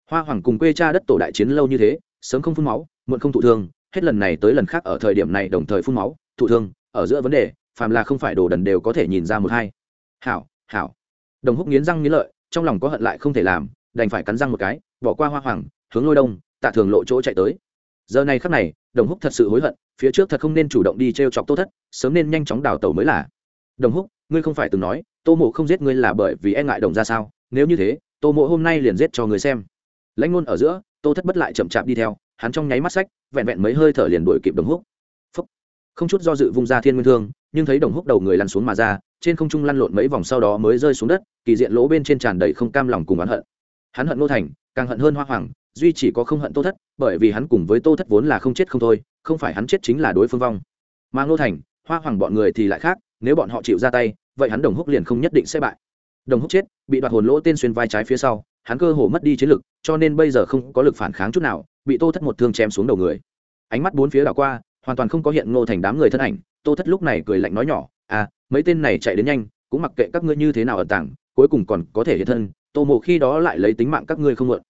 Hoa hoàng cùng quê cha đất tổ đại chiến lâu như thế, sớm không phun máu, muộn không thụ thương, hết lần này tới lần khác ở thời điểm này đồng thời phun máu, thụ thương, ở giữa vấn đề, phàm là không phải đồ đần đều có thể nhìn ra một hai. Hảo hảo. Đồng húc nghiến răng nghiến lợi, trong lòng có hận lại không thể làm, đành phải cắn răng một cái, bỏ qua hoa hoàng, hướng lôi đông, tạ thường lộ chỗ chạy tới giờ này khắc này, đồng húc thật sự hối hận, phía trước thật không nên chủ động đi t r e o chọc tô thất, sớm nên nhanh chóng đào tẩu mới là. Đồng húc, ngươi không phải từng nói, tô mộ không giết ngươi là bởi vì e ngại đồng ra sao? Nếu như thế, tô mộ hôm nay liền giết cho người xem. Lãnh ngôn ở giữa, tô thất bất lại chậm chạp đi theo, hắn trong nháy mắt sách, vẹn vẹn mấy hơi thở liền đuổi kịp đồng húc. Phúc. không chút do dự vung ra thiên nguyên thương, nhưng thấy đồng húc đầu người lăn xuống mà ra, trên không trung lăn lộn mấy vòng sau đó mới rơi xuống đất, kỳ diện lỗ bên trên tràn đầy không cam lòng cùng oán hận. Hắn hận ngô thành, càng hận hơn hoa hoàng duy chỉ có không hận tô thất, bởi vì hắn cùng với tô thất vốn là không chết không thôi, không phải hắn chết chính là đối phương vong. Mà ngô thành, hoa hoàng bọn người thì lại khác, nếu bọn họ chịu ra tay, vậy hắn đồng húc liền không nhất định sẽ bại. Đồng húc chết, bị đoạt hồn lỗ tên xuyên vai trái phía sau, hắn cơ hồ mất đi chiến lực, cho nên bây giờ không có lực phản kháng chút nào, bị tô thất một thương chém xuống đầu người. Ánh mắt bốn phía đảo qua, hoàn toàn không có hiện ngô thành đám người thân ảnh, tô thất lúc này cười lạnh nói nhỏ à mấy tên này chạy đến nhanh, cũng mặc kệ các ngươi như thế nào ở tảng cuối cùng còn có thể hiện thân, tô mộ khi đó lại lấy tính mạng các ngươi không mượn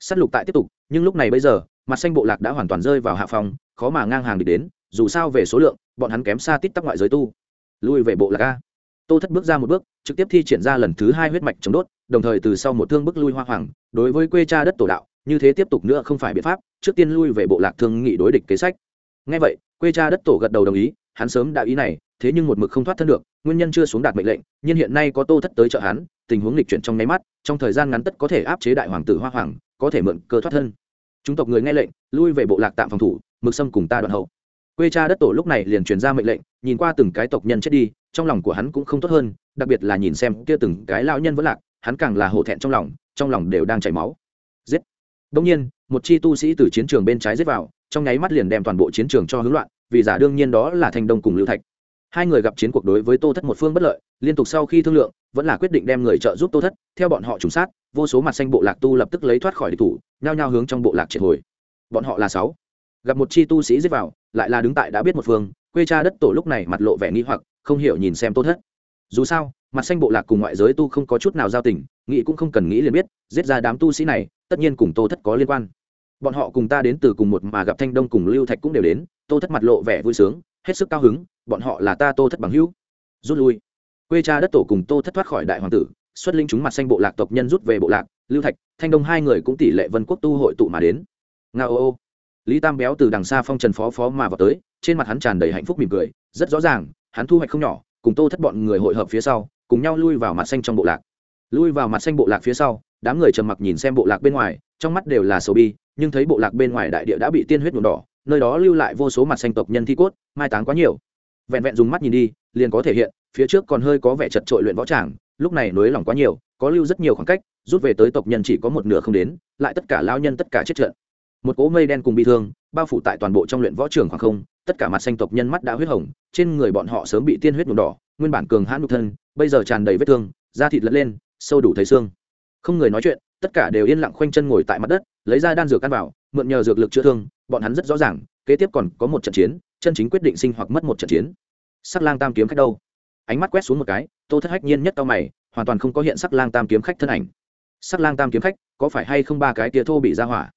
s á t lục tại tiếp tục, nhưng lúc này bây giờ, mặt xanh bộ lạc đã hoàn toàn rơi vào hạ phòng khó mà ngang hàng địch đến, dù sao về số lượng, bọn hắn kém xa tít tắc ngoại giới tu. Lui về bộ lạc a. Tô thất bước ra một bước, trực tiếp thi triển ra lần thứ hai huyết mạch chống đốt, đồng thời từ sau một thương bước lui hoa hoàng, đối với quê cha đất tổ đạo, như thế tiếp tục nữa không phải biện pháp, trước tiên lui về bộ lạc thương nghị đối địch kế sách. Ngay vậy, quê cha đất tổ gật đầu đồng ý, hắn sớm đã ý này, thế nhưng một mực không thoát thân được, nguyên nhân chưa xuống đạt mệnh lệnh, nhưng hiện nay có tô thất tới trợ hắn, tình huống lịch chuyển trong nháy mắt, trong thời gian ngắn tất có thể áp chế đại hoàng tử hoa hoàng có thể mượn cơ thoát thân. Chúng tộc người nghe lệnh, lui về bộ lạc tạm phòng thủ, mực sâm cùng ta đoạn hậu. Quê cha đất tổ lúc này liền truyền ra mệnh lệnh, nhìn qua từng cái tộc nhân chết đi, trong lòng của hắn cũng không tốt hơn, đặc biệt là nhìn xem kia từng cái lão nhân vẫn lạc, hắn càng là hổ thẹn trong lòng trong lòng đều đang chảy máu. Giết! Đông nhiên, một chi tu sĩ từ chiến trường bên trái giết vào, trong nháy mắt liền đem toàn bộ chiến trường cho hỗn loạn, vì giả đương nhiên đó là thanh đông cùng lưu thạch hai người gặp chiến cuộc đối với tô thất một phương bất lợi, liên tục sau khi thương lượng, vẫn là quyết định đem người trợ giúp tô thất, theo bọn họ trùng sát, vô số mặt xanh bộ lạc tu lập tức lấy thoát khỏi địch thủ, nhao nhao hướng trong bộ lạc triệt hồi. Bọn họ là sáu. Gặp một chi tu sĩ giết vào, lại là đứng tại đã biết một phương, quê cha đất tổ lúc này mặt lộ vẻ nghi hoặc, không hiểu nhìn xem tô thất. Dù sao, mặt xanh bộ lạc cùng ngoại giới tu không có chút nào giao tình, nghĩ cũng không cần nghĩ liền biết, giết ra đám tu sĩ này, tất nhiên cùng tô thất có liên quan. Bọn họ cùng ta đến từ cùng một mà gặp thanh đông cùng lưu thạch cũng đều đến, tô thất mặt lộ vẻ vui sướng hết sức cao hứng, bọn họ là ta tô thất bằng hữu. Rút lui. Quê cha đất tổ cùng tô thất thoát khỏi đại hoàng tử, xuất linh chúng mặt xanh bộ lạc tộc nhân rút về bộ lạc, lưu thạch, thanh đông hai người cũng tỷ lệ vân quốc tu hội tụ mà đến. Nga ô ô. Lý tam béo từ đằng xa phong trần phó phó mà vào tới, trên mặt hắn tràn đầy hạnh phúc mỉm cười, rất rõ ràng, hắn thu hoạch không nhỏ, cùng tô thất bọn người hội hợp phía sau, cùng nhau lui vào mặt xanh trong bộ lạc. Lui vào mặt xanh bộ lạc phía sau, đám người trầm mặc nhìn xem bộ lạc bên ngoài, trong mắt đều là sầu bi, nhưng thấy bộ lạc bên ngoài đại địa đã bị tiên huyết nhuộm đỏ nơi đó lưu lại vô số mặt xanh tộc nhân thi cốt, mai táng quá nhiều. Vẹn vẹn dùng mắt nhìn đi, liền có thể hiện, phía trước còn hơi có vẻ chật trội luyện võ tràng, lúc này nới lỏng quá nhiều, có lưu rất nhiều khoảng cách, rút về tới tộc nhân chỉ có một nửa không đến, lại tất cả lao nhân tất cả chết trận. Một cỗ mây đen cùng bị thương, bao phủ tại toàn bộ trong luyện võ trường khoảng không, tất cả mặt xanh tộc nhân mắt đã huyết hồng, trên người bọn họ sớm bị tiên huyết nhuộm đỏ, nguyên bản cường hãn nhục thân, bây giờ tràn đầy vết thương, da thịt lẫn lên, sâu đủ thấy xương. Không người nói chuyện, tất cả đều yên lặng khoanh chân ngồi tại mặt đất, lấy ra đan dược ăn vào mượn nhờ dược lực chữa thương, bọn hắn rất rõ ràng, kế tiếp còn có một trận chiến, chân chính quyết định sinh hoặc mất một trận chiến. Sắc lang tam kiếm khách đâu? Ánh mắt quét xuống một cái, tô thất hách nhiên nhất tao mày, hoàn toàn không có hiện sắc lang tam kiếm khách thân ảnh. Sắc lang tam kiếm khách, có phải hay không ba cái tia thô bị ra hỏa?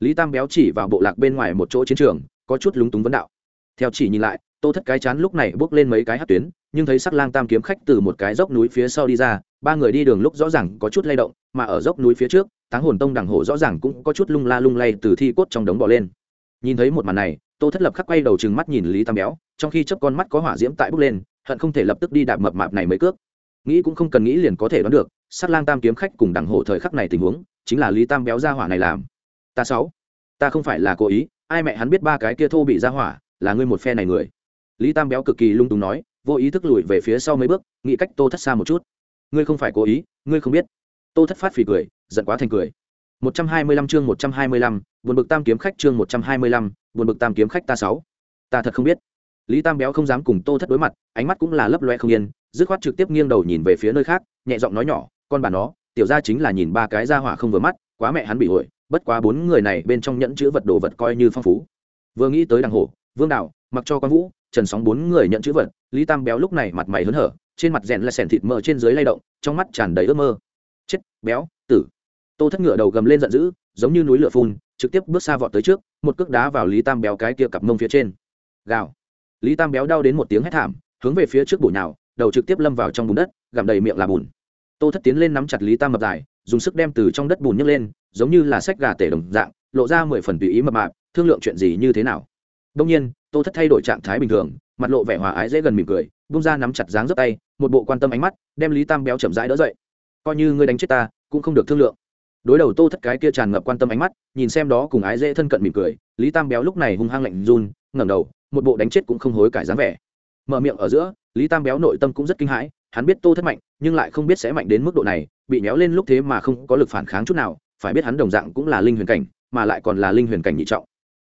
Lý tam béo chỉ vào bộ lạc bên ngoài một chỗ chiến trường, có chút lúng túng vấn đạo. Theo chỉ nhìn lại, tô thất cái chán lúc này bước lên mấy cái hát tuyến, nhưng thấy sắc lang tam kiếm khách từ một cái dốc núi phía sau đi ra, ba người đi đường lúc rõ ràng có chút lay động, mà ở dốc núi phía trước táng hồn tông đằng hổ rõ ràng cũng có chút lung la lung lay từ thi cốt trong đống bỏ lên. Nhìn thấy một màn này, tô thất lập khắc quay đầu chừng mắt nhìn lý tam béo, trong khi chớp con mắt có hỏa diễm tại bốc lên, hận không thể lập tức đi đạp mập mạp này mấy cước. Nghĩ cũng không cần nghĩ liền có thể đoán được, sát lang tam kiếm khách cùng đằng hổ thời khắc này tình huống, chính là lý tam béo ra hỏa này làm. Ta sáu, ta không phải là cố ý, ai mẹ hắn biết ba cái kia thô bị ra hỏa, là ngươi một phe này người. Lý tam béo cực kỳ lung túng nói, vô ý thức lùi về phía sau mấy bước, nghĩ cách tô thất xa một chút. Ngươi không phải cố ý, ngươi không biết. Tô thất phát phì cười giận quá thành cười 125 chương 125, buồn bực tam kiếm khách chương 125, buồn bực tam kiếm khách ta sáu. Ta thật không biết. Lý Tam béo không dám cùng Tô Thất đối mặt, ánh mắt cũng là lấp loe không yên, dứt khoát trực tiếp nghiêng đầu nhìn về phía nơi khác, nhẹ giọng nói nhỏ, con bà nó, tiểu gia chính là nhìn ba cái ra hỏa không vừa mắt, quá mẹ hắn bị hội, bất quá bốn người này bên trong nhẫn chữ vật đồ vật coi như phong phú. Vừa nghĩ tới đằng hổ, Vương Đạo, mặc cho quan vũ, Trần Sóng bốn người nhận chữ vật, Lý Tam béo lúc này mặt mày hớn hở, trên mặt rèn là sèn thịt mỡ trên dưới lay động, trong mắt tràn đầy ước mơ. Chết, béo, tử tô thất ngựa đầu gầm lên giận dữ, giống như núi lửa phun, trực tiếp bước xa vọt tới trước, một cước đá vào lý tam béo cái kia cặp mông phía trên. Gào. Lý tam béo đau đến một tiếng hét thảm, hướng về phía trước bụi nào đầu trực tiếp lâm vào trong bùn đất, gặm đầy miệng là bùn. Tô thất tiến lên nắm chặt lý tam mập dài, dùng sức đem từ trong đất bùn nhấc lên, giống như là sách gà tể đồng dạng, lộ ra mười phần tùy ý mập mạp, thương lượng chuyện gì như thế nào. Đông nhiên, tô thất thay đổi trạng thái bình thường, mặt lộ vẻ hòa ái dễ gần mỉm cười bung ra nắm chặt dáng dấp tay, một bộ quan tâm ánh mắt, đem lý tam béo chậm rãi đỡ dậy. Coi như ngươi đánh chết ta, cũng không được thương lượng đối đầu tô thất cái kia tràn ngập quan tâm ánh mắt, nhìn xem đó cùng ái dễ thân cận mỉm cười, lý tam béo lúc này hung hăng lạnh run, ngẩng đầu, một bộ đánh chết cũng không hối cải dáng vẻ. Mở miệng ở giữa, lý tam béo nội tâm cũng rất kinh hãi, hắn biết tô thất mạnh, nhưng lại không biết sẽ mạnh đến mức độ này, bị méo lên lúc thế mà không có lực phản kháng chút nào, phải biết hắn đồng dạng cũng là linh huyền cảnh, mà lại còn là linh huyền cảnh nhị trọng.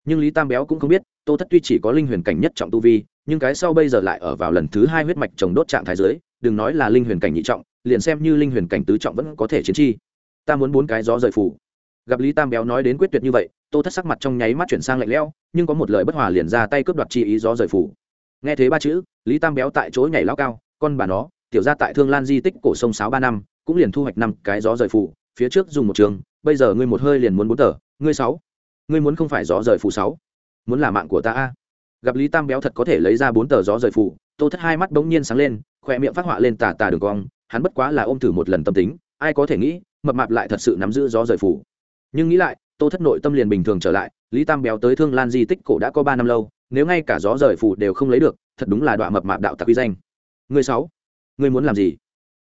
Nhưng lý tam béo cũng không biết, tô thất tuy chỉ có linh huyền cảnh nhất trọng tu vi, nhưng cái sau bây giờ lại ở vào lần thứ hai huyết mạch trồng đốt trạng thái dưới, đừng nói là linh huyền cảnh nhị trọng, liền xem như linh huyền cảnh tứ trọng vẫn có thể chiến chi ta muốn bốn cái gió rời phủ. Gặp lý tam béo nói đến quyết tuyệt như vậy, tô thất sắc mặt trong nháy mắt chuyển sang lạnh lẽo, nhưng có một lời bất hòa liền ra tay cướp đoạt chi ý gió rời phủ. Nghe thế ba chữ, lý tam béo tại chỗ nhảy lao cao, con bà nó, tiểu ra tại thương lan di tích cổ sông sáu ba năm, cũng liền thu hoạch năm cái gió rời phủ, phía trước dùng một trường, bây giờ ngươi một hơi liền muốn bốn tờ, ngươi sáu. Ngươi muốn không phải gió rời phủ sáu. Muốn là mạng của ta a. Gặp lý tam béo thật có thể lấy ra bốn tờ gió rời phủ, tô thất hai mắt bỗng nhiên sáng lên khoe miệng phát họa lên tà tà đường cong, hắn bất quá là ôm thử một lần tâm tính, ai có thể nghĩ mập mạp lại thật sự nắm giữ gió rời phủ. Nhưng nghĩ lại, tô thất nội tâm liền bình thường trở lại, lý tam béo tới thương lan di tích cổ đã có ba năm lâu, nếu ngay cả gió rời phủ đều không lấy được, thật đúng là đoạn mập mạp đạo tặc uy danh. Người sáu, người muốn làm gì?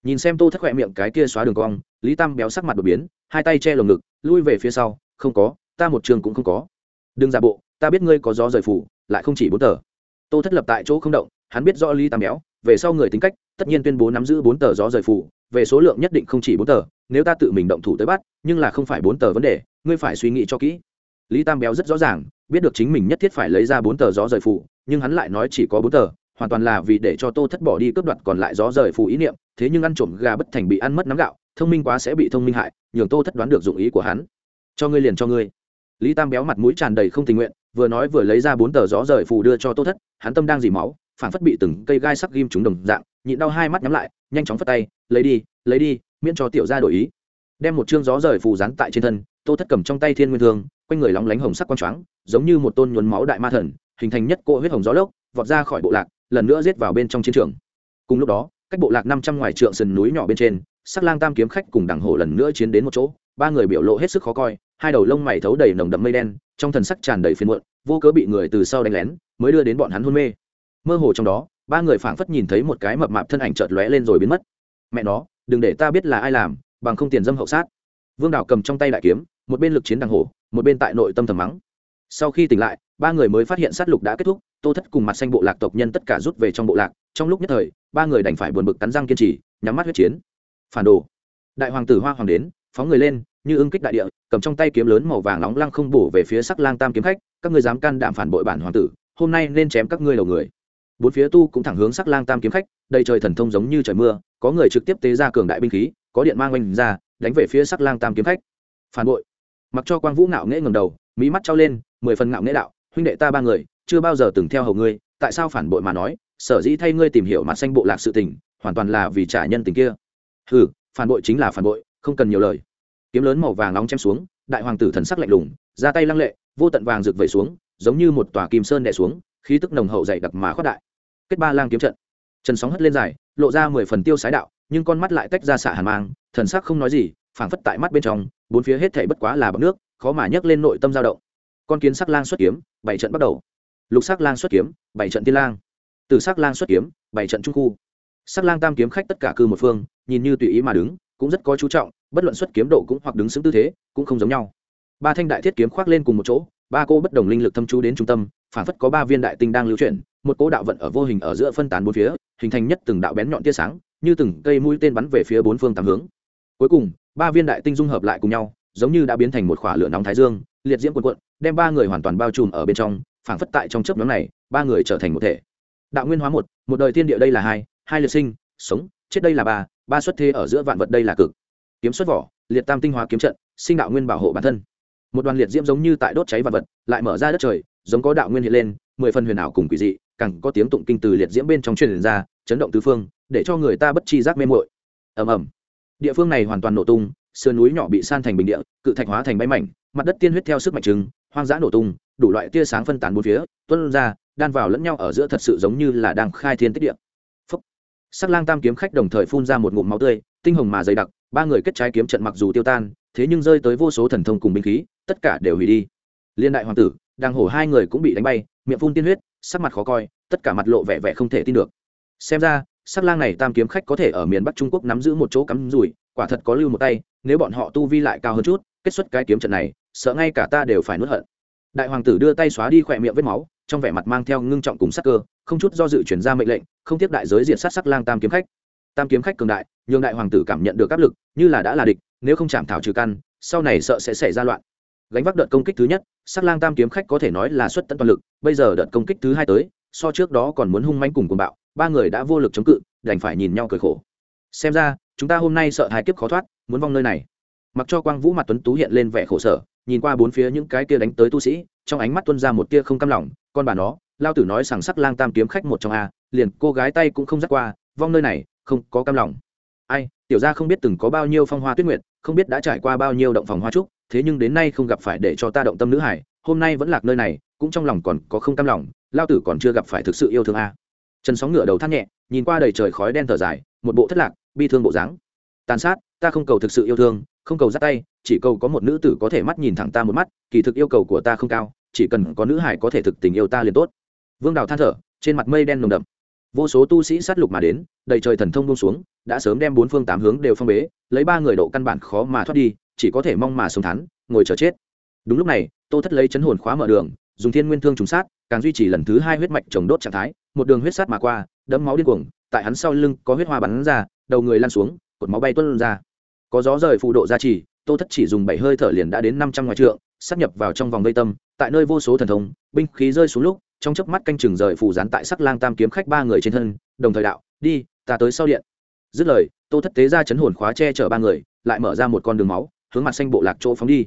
Nhìn xem tô thất khỏe miệng cái kia xóa đường cong, lý tam béo sắc mặt đột biến, hai tay che lồng ngực, lui về phía sau, không có, ta một trường cũng không có. Đừng giả bộ, ta biết ngươi có gió rời phủ, lại không chỉ bốn tờ. Tô thất lập tại chỗ không động, hắn biết rõ lý tam béo, về sau người tính cách, tất nhiên tuyên bố nắm giữ bốn tờ gió rời phủ về số lượng nhất định không chỉ bốn tờ, nếu ta tự mình động thủ tới bắt, nhưng là không phải bốn tờ vấn đề, ngươi phải suy nghĩ cho kỹ. Lý tam béo rất rõ ràng, biết được chính mình nhất thiết phải lấy ra bốn tờ gió rời phụ nhưng hắn lại nói chỉ có bốn tờ, hoàn toàn là vì để cho tô thất bỏ đi cướp đoạt còn lại gió rời phụ ý niệm, thế nhưng ăn trộm gà bất thành bị ăn mất nắm gạo, thông minh quá sẽ bị thông minh hại, nhường tô thất đoán được dụng ý của hắn. Cho ngươi liền cho ngươi. Lý tam béo mặt mũi tràn đầy không tình nguyện, vừa nói vừa lấy ra bốn tờ gió rời phù đưa cho tô thất, hắn tâm đang dì máu phản phất bị từng cây gai sắc ghim trúng đồng dạng, nhịn đau hai mắt nhắm lại nhanh chóng phất tay, lấy đi lấy đi, miễn cho tiểu gia đổi ý. Đem một chương gió rời phù rán tại trên thân, tô thất cầm trong tay thiên nguyên thương, quanh người lóng lánh hồng sắc quang choáng, giống như một tôn nhuần máu đại ma thần, hình thành nhất cỗ huyết hồng gió lốc, vọt ra khỏi bộ lạc, lần nữa giết vào bên trong chiến trường. Cùng lúc đó, cách bộ lạc năm trăm ngoài trượng sườn núi nhỏ bên trên, sắc lang tam kiếm khách cùng đẳng hổ lần nữa chiến đến một chỗ, ba người biểu lộ hết sức khó coi, hai đầu lông mày thấu đầy nồng đậm mây đen, trong thần sắc tràn đầy phiền muộn, vô cớ bị người từ sau đánh lén, mới đưa đến bọn hắn hôn mê. Mơ hồ trong đó ba người phảng phất nhìn thấy một cái mập mạp thân ảnh chợt lóe lên rồi biến mất. Mẹ nó, đừng để ta biết là ai làm, bằng không tiền dâm hậu sát. Vương đào cầm trong tay đại kiếm, một bên lực chiến đằng hổ một bên tại nội tâm thầm mắng. Sau khi tỉnh lại, ba người mới phát hiện sát lục đã kết thúc, tô thất cùng mặt xanh bộ lạc tộc nhân tất cả rút về trong bộ lạc. Trong lúc nhất thời, ba người đành phải buồn bực cắn răng kiên trì, nhắm mắt huyết chiến. Phản đồ. Đại hoàng tử hoa hoàng đến, phóng người lên, như ưng kích đại địa, cầm trong tay kiếm lớn màu vàng nóng lăng không bổ về phía sắc lang tam kiếm khách. Các ngươi dám can đảm phản bội bản hoàng tử, hôm nay nên chém các ngươi đầu người bốn phía tu cũng thẳng hướng sắc lang tam kiếm khách, đầy trời thần thông giống như trời mưa, có người trực tiếp tế ra cường đại binh khí, có điện mang oanh ra, đánh về phía sắc lang tam kiếm khách. Phản bội. Mặc cho quang vũ ngạo nghễ ngầm đầu mỹ mắt trao lên, mười phần ngạo nghễ đạo, huynh đệ ta ba người, chưa bao giờ từng theo hầu ngươi, tại sao phản bội mà nói? Sở dĩ thay ngươi tìm hiểu mặt xanh bộ lạc sự tình, hoàn toàn là vì trả nhân tình kia. Ừ phản bội chính là phản bội, không cần nhiều lời. Kiếm lớn màu vàng nóng chém xuống, đại hoàng tử thần sắc lạnh lùng, ra tay lăng lệ, vô tận vàng rực vẩy xuống, giống như một tòa kim sơn đè xuống, khí tức nồng hậu dày đặc mà khoát đại kết ba lang kiếm trận. Trần sóng hất lên dài, lộ ra mười phần tiêu sái đạo, nhưng con mắt lại tách ra xả hàn mang, thần sắc không nói gì, phảng phất tại mắt bên trong, bốn phía hết thảy bất quá là bọc nước, khó mà nhấc lên nội tâm dao động. Con kiến sắc lang xuất kiếm, bảy trận bắt đầu. Lục sắc lang xuất kiếm, bảy trận tiên lang. Từ sắc lang xuất kiếm, bảy trận trung khu. Sắc lang tam kiếm khách tất cả cư một phương, nhìn như tùy ý mà đứng, cũng rất có chú trọng, bất luận xuất kiếm độ cũng hoặc đứng xứng tư thế, cũng không giống nhau. Ba thanh đại thiết kiếm khoác lên cùng một chỗ, ba cô bất đồng linh lực thâm chú đến trung tâm phản phất có ba viên đại tinh đang lưu chuyển một cỗ đạo vận ở vô hình ở giữa phân tán bốn phía, hình thành nhất từng đạo bén nhọn tia sáng, như từng cây mũi tên bắn về phía bốn phương tám hướng. Cuối cùng, ba viên đại tinh dung hợp lại cùng nhau, giống như đã biến thành một khỏa lửa nóng thái dương, liệt diễm quần quận đem ba người hoàn toàn bao trùm ở bên trong, phảng phất tại trong chớp nhóm này, ba người trở thành một thể. Đạo nguyên hóa một một đời thiên địa đây là hai hai liệt sinh, sống, chết đây là ba ba xuất thế ở giữa vạn vật đây là cực. Kiếm xuất vỏ, liệt tam tinh hóa kiếm trận, sinh đạo nguyên bảo hộ bản thân. Một đoàn liệt diễm giống như tại đốt cháy vạn vật, lại mở ra đất trời, giống có đạo nguyên hiện lên mười phần huyền ảo cùng quỷ dị càng có tiếng tụng kinh từ liệt diễm bên trong truyền ra chấn động tứ phương để cho người ta bất chi giác mê mội ầm ầm. Địa phương này hoàn toàn nổ tung sườn núi nhỏ bị san thành bình địa cự thạch hóa thành bay mảnh mặt đất tiên huyết theo sức mạnh trứng, hoang dã nổ tung đủ loại tia sáng phân tán bốn phía tuân ra đan vào lẫn nhau ở giữa thật sự giống như là đang khai thiên tích địa. Phúc. sắc lang tam kiếm khách đồng thời phun ra một ngụm máu tươi tinh hồng mà dày đặc ba người kết trái kiếm trận mặc dù tiêu tan thế nhưng rơi tới vô số thần thông cùng binh khí tất cả đều hủy đi. Liên đại hoàng tử đang hổ hai người cũng bị đánh bay, miệng phun tiên huyết, sắc mặt khó coi, tất cả mặt lộ vẻ vẻ không thể tin được. Xem ra, sắc lang này tam kiếm khách có thể ở miền bắc trung quốc nắm giữ một chỗ cắm rủi, quả thật có lưu một tay, nếu bọn họ tu vi lại cao hơn chút, kết xuất cái kiếm trận này, sợ ngay cả ta đều phải nuốt hận. Đại hoàng tử đưa tay xóa đi khỏe miệng vết máu, trong vẻ mặt mang theo ngưng trọng cùng sắc cơ, không chút do dự chuyển ra mệnh lệnh, không tiếp đại giới diện sát sắc lang tam kiếm khách. Tam kiếm khách cường đại, nhường đại hoàng tử cảm nhận được áp lực, như là đã là địch, nếu không chạm thảo trừ căn, sau này sợ sẽ xảy ra loạn gánh vác đợt công kích thứ nhất, sắc lang tam kiếm khách có thể nói là xuất tận toàn lực, bây giờ đợt công kích thứ hai tới, so trước đó còn muốn hung manh cùng cùng bạo, ba người đã vô lực chống cự, đành phải nhìn nhau cười khổ. Xem ra, chúng ta hôm nay sợ hai kiếp khó thoát, muốn vong nơi này. Mặc cho quang vũ mặt tuấn tú hiện lên vẻ khổ sở, nhìn qua bốn phía những cái kia đánh tới tu sĩ, trong ánh mắt tuân ra một tia không cam lòng, con bà nó, lao tử nói rằng sắc lang tam kiếm khách một trong a, liền cô gái tay cũng không dắt qua, vong nơi này, không có cam lòng. Ai, tiểu ra không biết từng có bao nhiêu phong hoa tuyết nguyệt không biết đã trải qua bao nhiêu động phòng hoa trúc, thế nhưng đến nay không gặp phải để cho ta động tâm nữ hải, hôm nay vẫn lạc nơi này, cũng trong lòng còn có không cam lòng, lao tử còn chưa gặp phải thực sự yêu thương a. Trần sóng ngựa đầu thắt nhẹ, nhìn qua đầy trời khói đen thở dài, một bộ thất lạc, bi thương bộ dáng. Tàn sát, ta không cầu thực sự yêu thương, không cầu dắt tay, chỉ cầu có một nữ tử có thể mắt nhìn thẳng ta một mắt, kỳ thực yêu cầu của ta không cao, chỉ cần có nữ hải có thể thực tình yêu ta liền tốt. Vương đào than thở, trên mặt mây đen nồng đậm. Vô số tu sĩ sát lục mà đến đầy trời thần thông buông xuống, đã sớm đem bốn phương tám hướng đều phong bế, lấy ba người độ căn bản khó mà thoát đi, chỉ có thể mong mà sống thắn ngồi chờ chết. Đúng lúc này, tô thất lấy chấn hồn khóa mở đường, dùng thiên nguyên thương trùng sát, càng duy trì lần thứ hai huyết mạch trồng đốt trạng thái, một đường huyết sát mà qua, đẫm máu điên cuồng, tại hắn sau lưng có huyết hoa bắn ra, đầu người lan xuống, cột máu bay tuôn ra. Có gió rời phù độ gia trì, tô thất chỉ dùng bảy hơi thở liền đã đến năm trăm ngoài trượng, sắp nhập vào trong vòng vây tâm, tại nơi vô số thần thông, binh khí rơi xuống lúc, trong chớp mắt canh chừng rời phù dán tại sắc lang tam kiếm khách ba người trên thân, đồng thời đạo, đi ta tới sau điện. Dứt lời, tô thất tế ra chấn hồn khóa che chở ba người, lại mở ra một con đường máu, hướng mặt xanh bộ lạc chỗ phóng đi.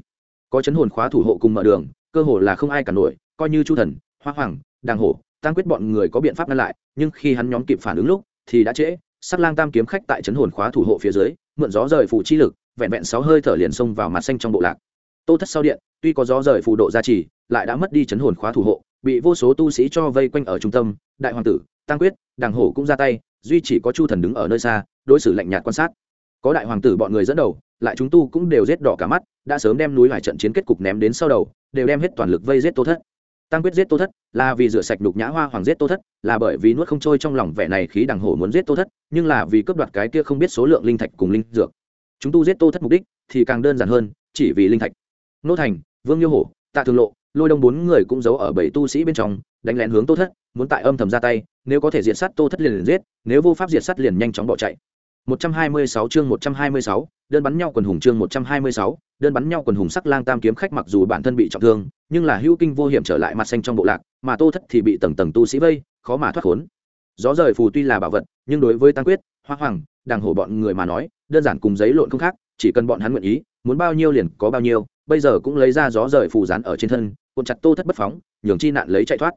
Có chấn hồn khóa thủ hộ cùng mở đường, cơ hồ là không ai cản nổi, coi như chu thần, hoa hoàng, đàng hổ tăng quyết bọn người có biện pháp ngăn lại, nhưng khi hắn nhóm kịp phản ứng lúc, thì đã trễ. Sắc lang tam kiếm khách tại chấn hồn khóa thủ hộ phía dưới, mượn gió rời phủ chi lực, vẹn vẹn sáu hơi thở liền xông vào mặt xanh trong bộ lạc. Tô thất sau điện, tuy có gió rời phù độ gia trì, lại đã mất đi chấn hồn khóa thủ hộ, bị vô số tu sĩ cho vây quanh ở trung tâm. Đại hoàng tử tăng quyết, đàng hổ cũng ra tay duy chỉ có chu thần đứng ở nơi xa, đối xử lạnh nhạt quan sát. Có đại hoàng tử bọn người dẫn đầu, lại chúng tu cũng đều rết đỏ cả mắt, đã sớm đem núi hải trận chiến kết cục ném đến sau đầu, đều đem hết toàn lực vây giết tô thất. Tăng quyết giết tô thất là vì rửa sạch đục nhã hoa hoàng giết tô thất, là bởi vì nuốt không trôi trong lòng vẻ này khí đằng hổ muốn giết tô thất, nhưng là vì cướp đoạt cái kia không biết số lượng linh thạch cùng linh dược. Chúng tu giết tô thất mục đích thì càng đơn giản hơn, chỉ vì linh thạch. Nô thành, vương yêu hổ, tạ thường lộ, lôi đông bốn người cũng giấu ở bảy tu sĩ bên trong đánh lén hướng tô thất muốn tại âm thầm ra tay nếu có thể diệt sát tô thất liền, liền giết nếu vô pháp diệt sát liền nhanh chóng bỏ chạy 126 chương 126, đơn bắn nhau quần hùng chương 126, đơn bắn nhau quần hùng sắc lang tam kiếm khách mặc dù bản thân bị trọng thương, nhưng là hữu kinh vô hiểm trở lại mặt xanh trong bộ lạc, mà Tô Thất thì bị tầng tầng tu sĩ vây, khó mà thoát khốn. Gió rời phù tuy là bảo vật, nhưng đối với Tăng Quyết, Hoa Hoàng, đàng hổ bọn người mà nói, đơn giản cùng giấy lộn không khác, chỉ cần bọn hắn nguyện ý, muốn bao nhiêu liền có bao nhiêu, bây giờ cũng lấy ra gió rời phù dán ở trên thân, cuộn chặt Tô Thất bất phóng, nhường chi nạn lấy chạy thoát.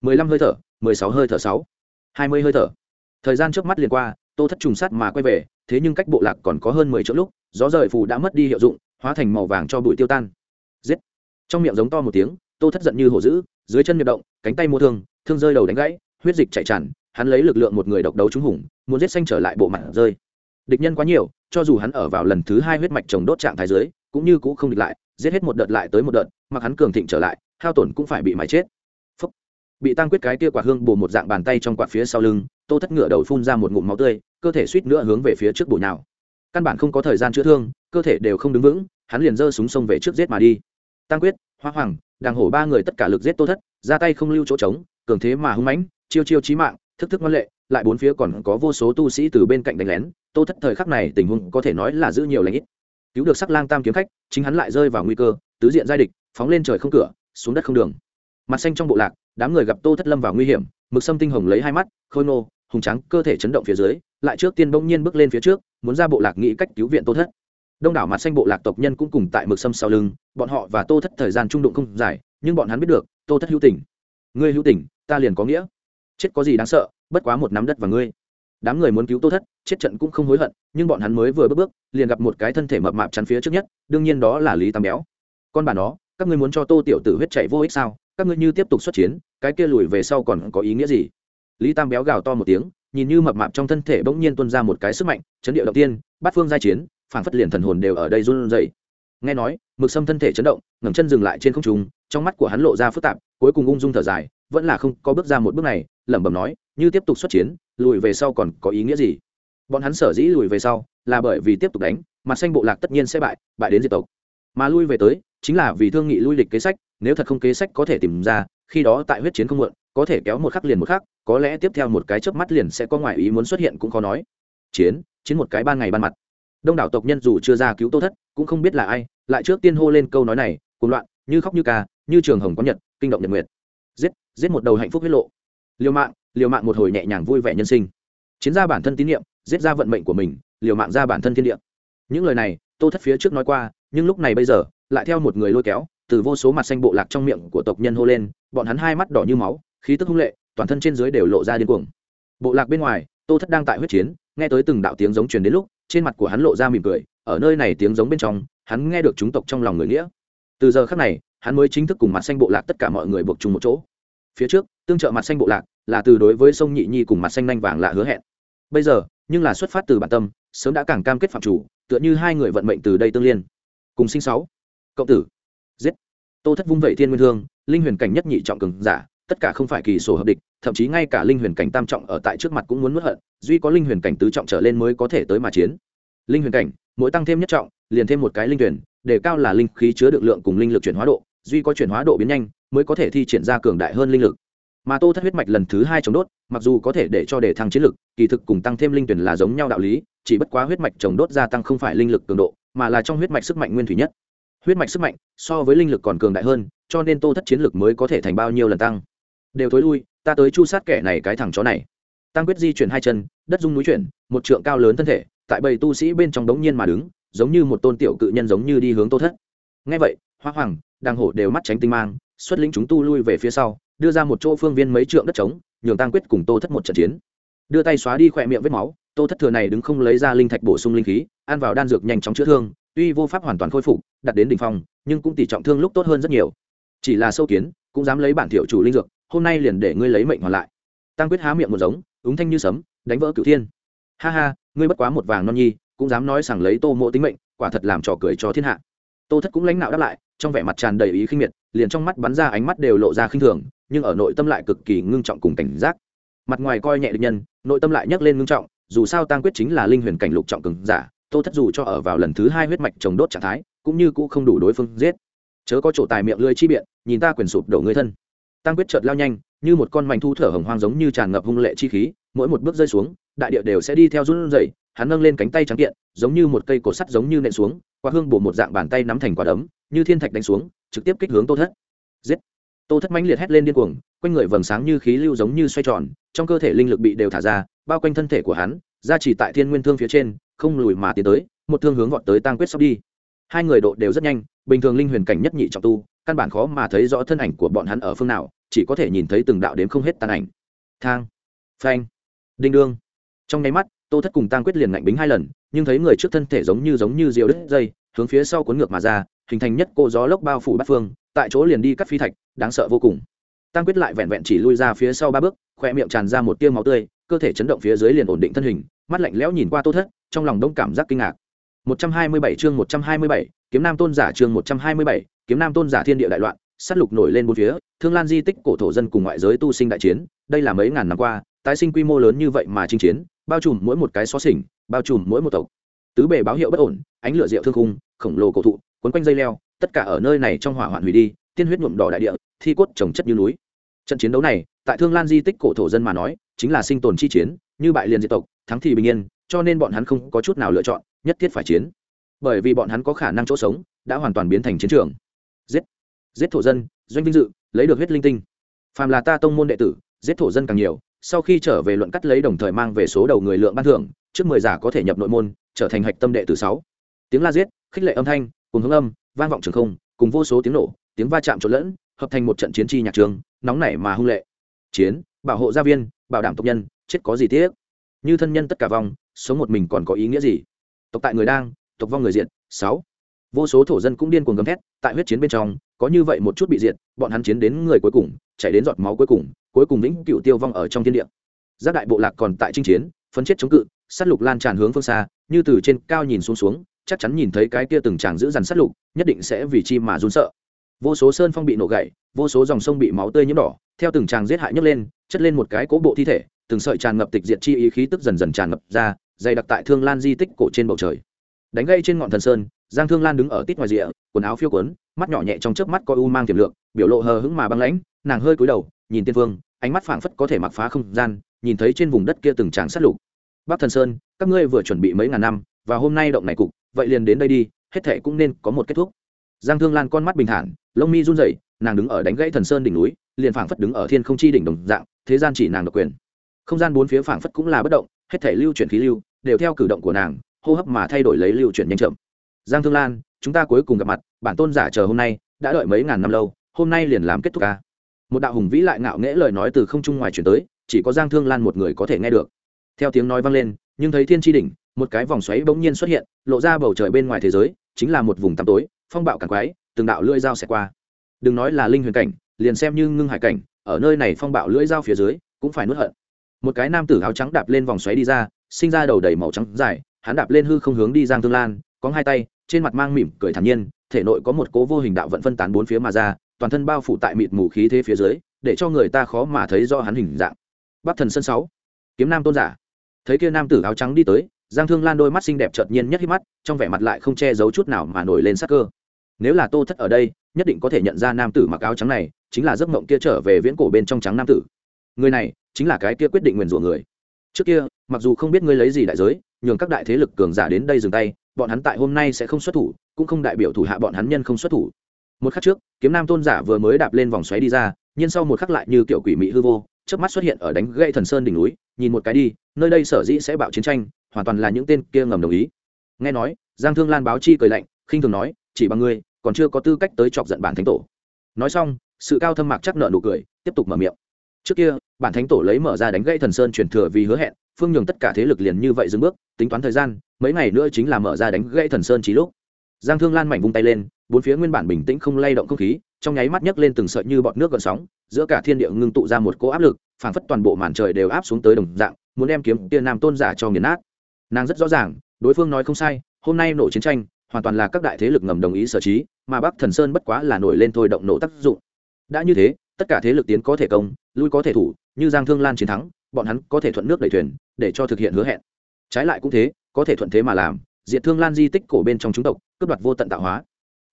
15 hơi thở, 16 hơi thở 6, 20 hơi thở. Thời gian trước mắt liền qua, Tô Thất trùng sát mà quay về, thế nhưng cách bộ lạc còn có hơn mười chỗ lúc gió rời phù đã mất đi hiệu dụng hóa thành màu vàng cho bụi tiêu tan. Giết! Trong miệng giống to một tiếng tô thất giận như hổ dữ dưới chân nhật động cánh tay mua thương thương rơi đầu đánh gãy huyết dịch chạy tràn hắn lấy lực lượng một người độc đấu trúng hùng muốn giết xanh trở lại bộ mặt rơi. Địch nhân quá nhiều cho dù hắn ở vào lần thứ hai huyết mạch trồng đốt trạng thái dưới cũng như cũ không địch lại giết hết một đợt lại tới một đợt mặc hắn cường thịnh trở lại hao tổn cũng phải bị mái chết bị tăng quyết cái kia quả hương bù một dạng bàn tay trong quạt phía sau lưng, tô thất ngựa đầu phun ra một ngụm máu tươi, cơ thể suýt nữa hướng về phía trước bổ nào căn bản không có thời gian chữa thương, cơ thể đều không đứng vững, hắn liền giơ súng sông về trước giết mà đi. Tăng quyết, hoa hoàng, đàng hổ ba người tất cả lực giết tô thất, ra tay không lưu chỗ trống, cường thế mà hung mãnh, chiêu chiêu chí mạng, thức thức ngoan lệ, lại bốn phía còn có vô số tu sĩ từ bên cạnh đánh lén, tô thất thời khắc này tình huống có thể nói là giữ nhiều lãnh ít. Cứu được sắc lang tam kiếm khách, chính hắn lại rơi vào nguy cơ, tứ diện giai địch, phóng lên trời không cửa, xuống đất không đường mặt xanh trong bộ lạc, đám người gặp tô thất lâm vào nguy hiểm, mực sâm tinh hồng lấy hai mắt, khôi nô hùng trắng cơ thể chấn động phía dưới, lại trước tiên bỗng nhiên bước lên phía trước, muốn ra bộ lạc nghĩ cách cứu viện tô thất. Đông đảo mặt xanh bộ lạc tộc nhân cũng cùng tại mực sâm sau lưng, bọn họ và tô thất thời gian trung đụng không dài, nhưng bọn hắn biết được, tô thất hữu tình. Ngươi hữu tình, ta liền có nghĩa. Chết có gì đáng sợ, bất quá một nắm đất và ngươi. Đám người muốn cứu tô thất, chết trận cũng không hối hận, nhưng bọn hắn mới vừa bước bước, liền gặp một cái thân thể mập mạp chắn phía trước nhất, đương nhiên đó là lý tam béo. Con bà nó, các ngươi muốn cho tô tiểu tử huyết chảy vô ích sao? Các ngươi như tiếp tục xuất chiến, cái kia lùi về sau còn có ý nghĩa gì? Lý tam béo gào to một tiếng, nhìn như mập mạp trong thân thể bỗng nhiên tuôn ra một cái sức mạnh, chấn địa động tiên, bát phương giai chiến, phảng phất liền thần hồn đều ở đây run rẩy. Nghe nói, mực sâm thân thể chấn động, ngẩng chân dừng lại trên không trung, trong mắt của hắn lộ ra phức tạp, cuối cùng ung dung thở dài, vẫn là không có bước ra một bước này, lẩm bẩm nói, như tiếp tục xuất chiến, lùi về sau còn có ý nghĩa gì? Bọn hắn sở dĩ lùi về sau, là bởi vì tiếp tục đánh, mặt xanh bộ lạc tất nhiên sẽ bại bại đến diệt tộc. Mà lui về tới, chính là vì thương nghị lui lịch kế sách nếu thật không kế sách có thể tìm ra, khi đó tại huyết chiến không muộn, có thể kéo một khắc liền một khắc, có lẽ tiếp theo một cái chớp mắt liền sẽ có ngoại ý muốn xuất hiện cũng khó nói. Chiến chiến một cái ban ngày ban mặt. Đông đảo tộc nhân dù chưa ra cứu tô thất, cũng không biết là ai, lại trước tiên hô lên câu nói này, cuồng loạn, như khóc như ca, như trường hồng có nhật, kinh động nhật nguyệt. Giết giết một đầu hạnh phúc huyết lộ. Liều mạng liều mạng một hồi nhẹ nhàng vui vẻ nhân sinh. Chiến ra bản thân tín nhiệm, giết ra vận mệnh của mình, liều mạng ra bản thân thiên địa. Những lời này, tô thất phía trước nói qua, nhưng lúc này bây giờ, lại theo một người lôi kéo từ vô số mặt xanh bộ lạc trong miệng của tộc nhân hô lên, bọn hắn hai mắt đỏ như máu, khí tức hung lệ, toàn thân trên dưới đều lộ ra điên cuồng. Bộ lạc bên ngoài, tô thất đang tại huyết chiến, nghe tới từng đạo tiếng giống truyền đến lúc, trên mặt của hắn lộ ra mỉm cười, ở nơi này tiếng giống bên trong, hắn nghe được chúng tộc trong lòng người nghĩa. Từ giờ khắc này, hắn mới chính thức cùng mặt xanh bộ lạc tất cả mọi người buộc chung một chỗ. Phía trước, tương trợ mặt xanh bộ lạc là từ đối với sông nhị nhi cùng mặt xanh nanh vàng lạ hứa hẹn. Bây giờ, nhưng là xuất phát từ bản tâm, sớm đã càng cam kết phạm chủ, tựa như hai người vận mệnh từ đây tương liên. Cùng sinh sáu. Cộng tử giết. Tô thất vung vẩy thiên nguyên thương, linh huyền cảnh nhất nhị trọng cường giả, tất cả không phải kỳ sổ hợp địch, thậm chí ngay cả linh huyền cảnh tam trọng ở tại trước mặt cũng muốn mất hận, duy có linh huyền cảnh tứ trọng trở lên mới có thể tới mà chiến. Linh huyền cảnh, mỗi tăng thêm nhất trọng, liền thêm một cái linh tuyển để cao là linh khí chứa được lượng cùng linh lực chuyển hóa độ, duy có chuyển hóa độ biến nhanh, mới có thể thi triển ra cường đại hơn linh lực. Mà tô thất huyết mạch lần thứ hai chống đốt, mặc dù có thể để cho đề thăng chiến lực, kỳ thực cùng tăng thêm linh tuyển là giống nhau đạo lý, chỉ bất quá huyết mạch chống đốt gia tăng không phải linh lực cường độ, mà là trong huyết mạch sức mạnh nguyên thủy nhất huyết mạch sức mạnh so với linh lực còn cường đại hơn, cho nên tô thất chiến lực mới có thể thành bao nhiêu lần tăng. Đều thối lui, ta tới chu sát kẻ này cái thằng chó này. Tăng quyết di chuyển hai chân, đất dung núi chuyển, một trượng cao lớn thân thể, tại bầy tu sĩ bên trong đống nhiên mà đứng, giống như một tôn tiểu cự nhân giống như đi hướng tô thất. Ngay vậy, hoa hoàng đang hổ đều mắt tránh tinh mang, xuất lĩnh chúng tu lui về phía sau, đưa ra một chỗ phương viên mấy trượng đất trống, nhường tăng quyết cùng tô thất một trận chiến. Đưa tay xóa đi khỏe miệng vết máu, tô thất thừa này đứng không lấy ra linh thạch bổ sung linh khí, ăn vào đan dược nhanh chóng chữa thương, tuy vô pháp hoàn toàn khôi phục đặt đến đỉnh phong, nhưng cũng tỷ trọng thương lúc tốt hơn rất nhiều. Chỉ là sâu kiến, cũng dám lấy bản tiểu chủ linh dược, hôm nay liền để ngươi lấy mệnh hoàn lại. Tăng quyết há miệng một giống, ứng thanh như sấm, đánh vỡ cửu thiên. Ha ha, ngươi bất quá một vàng non nhi, cũng dám nói rằng lấy tô mộ tính mệnh, quả thật làm trò cười cho thiên hạ. Tô thất cũng lãnh nạo đáp lại, trong vẻ mặt tràn đầy ý khinh miệt, liền trong mắt bắn ra ánh mắt đều lộ ra khinh thường, nhưng ở nội tâm lại cực kỳ ngưng trọng cùng cảnh giác. Mặt ngoài coi nhẹ địch nhân, nội tâm lại nhấc lên ngưng trọng, dù sao tăng quyết chính là linh huyền cảnh lục trọng cường giả, tô thất dù cho ở vào lần thứ hai huyết mạch trồng đốt trạng thái cũng như cũ không đủ đối phương giết. Chớ có chỗ tài miệng lưỡi chi biện, nhìn ta quyền sụp đổ người thân. Tăng quyết chợt lao nhanh, như một con mảnh thu thở hồng hoang giống như tràn ngập hung lệ chi khí, mỗi một bước rơi xuống, đại địa đều sẽ đi theo run rẩy, hắn nâng lên cánh tay trắng kiện, giống như một cây cột sắt giống như nện xuống qua hương bổ một dạng bàn tay nắm thành quả đấm, như thiên thạch đánh xuống, trực tiếp kích hướng tô thất. Giết! Tô thất mãnh liệt hét lên điên cuồng, quanh người vầng sáng như khí lưu giống như xoay tròn, trong cơ thể linh lực bị đều thả ra, bao quanh thân thể của hắn ra chỉ tại thiên nguyên thương phía trên, không lùi mà tiến tới, một thương hướng vọt tới tăng quyết sắp đi hai người độ đều rất nhanh, bình thường linh huyền cảnh nhất nhị trọng tu, căn bản khó mà thấy rõ thân ảnh của bọn hắn ở phương nào, chỉ có thể nhìn thấy từng đạo đếm không hết tàn ảnh. Thang, phanh, đinh đương. Trong nháy mắt, tô thất cùng tăng quyết liền ngạnh bính hai lần, nhưng thấy người trước thân thể giống như giống như diều đứt dây, hướng phía sau cuốn ngược mà ra, hình thành nhất cô gió lốc bao phủ bát phương, tại chỗ liền đi cắt phi thạch, đáng sợ vô cùng. Tăng quyết lại vẹn vẹn chỉ lui ra phía sau ba bước, khoe miệng tràn ra một tiêu máu tươi, cơ thể chấn động phía dưới liền ổn định thân hình, mắt lạnh lẽo nhìn qua tô thất, trong lòng đông cảm giác kinh ngạc. 127 chương 127, kiếm nam tôn giả chương 127, kiếm nam tôn giả thiên địa đại loạn sát lục nổi lên bốn phía thương lan di tích cổ thổ dân cùng ngoại giới tu sinh đại chiến đây là mấy ngàn năm qua tái sinh quy mô lớn như vậy mà chinh chiến bao trùm mỗi một cái xó xỉnh bao trùm mỗi một tộc. Tứ bề báo hiệu bất ổn ánh lửa diệu thương khung khổng lồ cổ thụ quấn quanh dây leo tất cả ở nơi này trong hỏa hoạn hủy đi tiên huyết nhuộm đỏ đại địa thi cốt chồng chất như núi. Trận chiến đấu này tại thương lan di tích cổ thổ dân mà nói chính là sinh tồn chi chiến như bại liền diệt tộc thắng thì bình yên cho nên bọn hắn không có chút nào lựa chọn nhất thiết phải chiến. Bởi vì bọn hắn có khả năng chỗ sống, đã hoàn toàn biến thành chiến trường. Giết. Giết thổ dân, doanh vinh dự, lấy được huyết linh tinh. Phàm là ta tông môn đệ tử, giết thổ dân càng nhiều, sau khi trở về luận cắt lấy đồng thời mang về số đầu người lượng ban thưởng, trước mười giả có thể nhập nội môn, trở thành hạch tâm đệ tử sáu. Tiếng la giết, khích lệ âm thanh, cùng hướng âm, vang vọng trường không, cùng vô số tiếng nổ, tiếng va chạm trộn lẫn, hợp thành một trận chiến tri nhạc trường, nóng nảy mà hung lệ. Chiến, bảo hộ gia viên, bảo đảm tộc nhân, chết có gì tiếc. Như thân nhân tất cả vong, sống một mình còn có ý nghĩa gì? Tộc tại người đang, tộc vong người diện sáu. Vô số thổ dân cũng điên cuồng gầm thét, tại huyết chiến bên trong, có như vậy một chút bị diệt, bọn hắn chiến đến người cuối cùng chạy đến giọt máu cuối cùng cuối cùng vĩnh cựu tiêu vong ở trong thiên địa. Giác đại bộ lạc còn tại chinh chiến, phấn chết chống cự, sát lục lan tràn hướng phương xa, như từ trên cao nhìn xuống xuống, chắc chắn nhìn thấy cái kia từng chàng giữ dằn sát lục, nhất định sẽ vì chi mà run sợ. Vô số sơn phong bị nổ gãy, vô số dòng sông bị máu tươi nhiễm đỏ, theo từng chàng giết hại nhấc lên, chất lên một cái cố bộ thi thể, từng sợi tràn ngập tịch diệt chi ý khí tức dần dần tràn ngập ra dày đặc tại thương lan di tích cổ trên bầu trời. Đánh gây trên ngọn thần sơn, giang thương lan đứng ở tít ngoài rìa, quần áo phiêu quấn, mắt nhỏ nhẹ trong chớp mắt coi u mang tiềm lượng, biểu lộ hờ hững mà băng lãnh, nàng hơi cúi đầu, nhìn tiên phương ánh mắt phảng phất có thể mặc phá không gian, nhìn thấy trên vùng đất kia từng tràng sát lục. Bắc thần sơn, các ngươi vừa chuẩn bị mấy ngàn năm, và hôm nay động này cục, vậy liền đến đây đi, hết thệ cũng nên có một kết thúc. Giang thương lan con mắt bình thản, lông mi run rẩy, nàng đứng ở đánh gãy thần sơn đỉnh núi, liền phảng phất đứng ở thiên không chi đỉnh đồng dạng, thế gian chỉ nàng độc quyền. Không gian bốn phía phảng phất cũng là bất động, hết thể lưu chuyển khí lưu đều theo cử động của nàng, hô hấp mà thay đổi lấy lưu chuyển nhanh chậm. Giang thương lan, chúng ta cuối cùng gặp mặt, bản tôn giả chờ hôm nay, đã đợi mấy ngàn năm lâu, hôm nay liền làm kết thúc ca. Một đạo hùng vĩ lại ngạo nghễ lời nói từ không trung ngoài chuyển tới, chỉ có giang thương lan một người có thể nghe được. Theo tiếng nói vang lên, nhưng thấy thiên tri đỉnh, một cái vòng xoáy bỗng nhiên xuất hiện, lộ ra bầu trời bên ngoài thế giới, chính là một vùng tăm tối, phong bạo càng quái, từng đạo lưỡi dao xẹt qua. Đừng nói là linh huyền cảnh, liền xem như ngưng hải cảnh, ở nơi này phong bạo lưỡi dao phía dưới, cũng phải nuốt hận. Một cái nam tử áo trắng đạp lên vòng xoáy đi ra sinh ra đầu đầy màu trắng dài, hắn đạp lên hư không hướng đi giang thương lan, có hai tay, trên mặt mang mỉm cười thản nhiên, thể nội có một cố vô hình đạo vận phân tán bốn phía mà ra, toàn thân bao phủ tại mịt mù khí thế phía dưới, để cho người ta khó mà thấy do hắn hình dạng. Bắc thần sân sáu, kiếm nam tôn giả. Thấy kia nam tử áo trắng đi tới, giang thương lan đôi mắt xinh đẹp chợt nhiên nhất hít mắt, trong vẻ mặt lại không che giấu chút nào mà nổi lên sắc cơ. Nếu là tô thất ở đây, nhất định có thể nhận ra nam tử mặc áo trắng này, chính là giấc mộng kia trở về viễn cổ bên trong trắng nam tử. Người này, chính là cái kia quyết định nguyền rủa người trước kia, mặc dù không biết ngươi lấy gì đại giới, nhường các đại thế lực cường giả đến đây dừng tay, bọn hắn tại hôm nay sẽ không xuất thủ, cũng không đại biểu thủ hạ bọn hắn nhân không xuất thủ. Một khắc trước, kiếm nam tôn giả vừa mới đạp lên vòng xoáy đi ra, nhưng sau một khắc lại như kiểu quỷ mị hư vô trước mắt xuất hiện ở đánh gây thần sơn đỉnh núi, nhìn một cái đi, nơi đây sở dĩ sẽ bạo chiến tranh, hoàn toàn là những tên kia ngầm đồng ý. Nghe nói, giang thương lan báo chi cười lạnh, khinh thường nói, chỉ bằng ngươi, còn chưa có tư cách tới chọc giận bản thánh tổ. Nói xong, sự cao thâm mạc chắc nợ nụ cười, tiếp tục mở miệng trước kia, bản thánh tổ lấy mở ra đánh gãy thần sơn truyền thừa vì hứa hẹn, phương nhường tất cả thế lực liền như vậy dừng bước, tính toán thời gian, mấy ngày nữa chính là mở ra đánh gãy thần sơn trí lúc. Giang thương lan mảnh vung tay lên, bốn phía nguyên bản bình tĩnh không lay động không khí, trong nháy mắt nhấc lên từng sợi như bọt nước gợn sóng, giữa cả thiên địa ngưng tụ ra một cỗ áp lực, phảng phất toàn bộ màn trời đều áp xuống tới đồng dạng, muốn đem kiếm tiên nam tôn giả cho nghiền nát. Nàng rất rõ ràng, đối phương nói không sai, hôm nay nổ chiến tranh, hoàn toàn là các đại thế lực ngầm đồng ý sở trí, mà bắc thần sơn bất quá là nổi lên thôi động nổ tác dụng. Đã như thế tất cả thế lực tiến có thể công, lui có thể thủ, như giang thương lan chiến thắng, bọn hắn có thể thuận nước đẩy thuyền, để cho thực hiện hứa hẹn. Trái lại cũng thế, có thể thuận thế mà làm, diệt thương lan di tích cổ bên trong chúng tộc, cướp đoạt vô tận tạo hóa.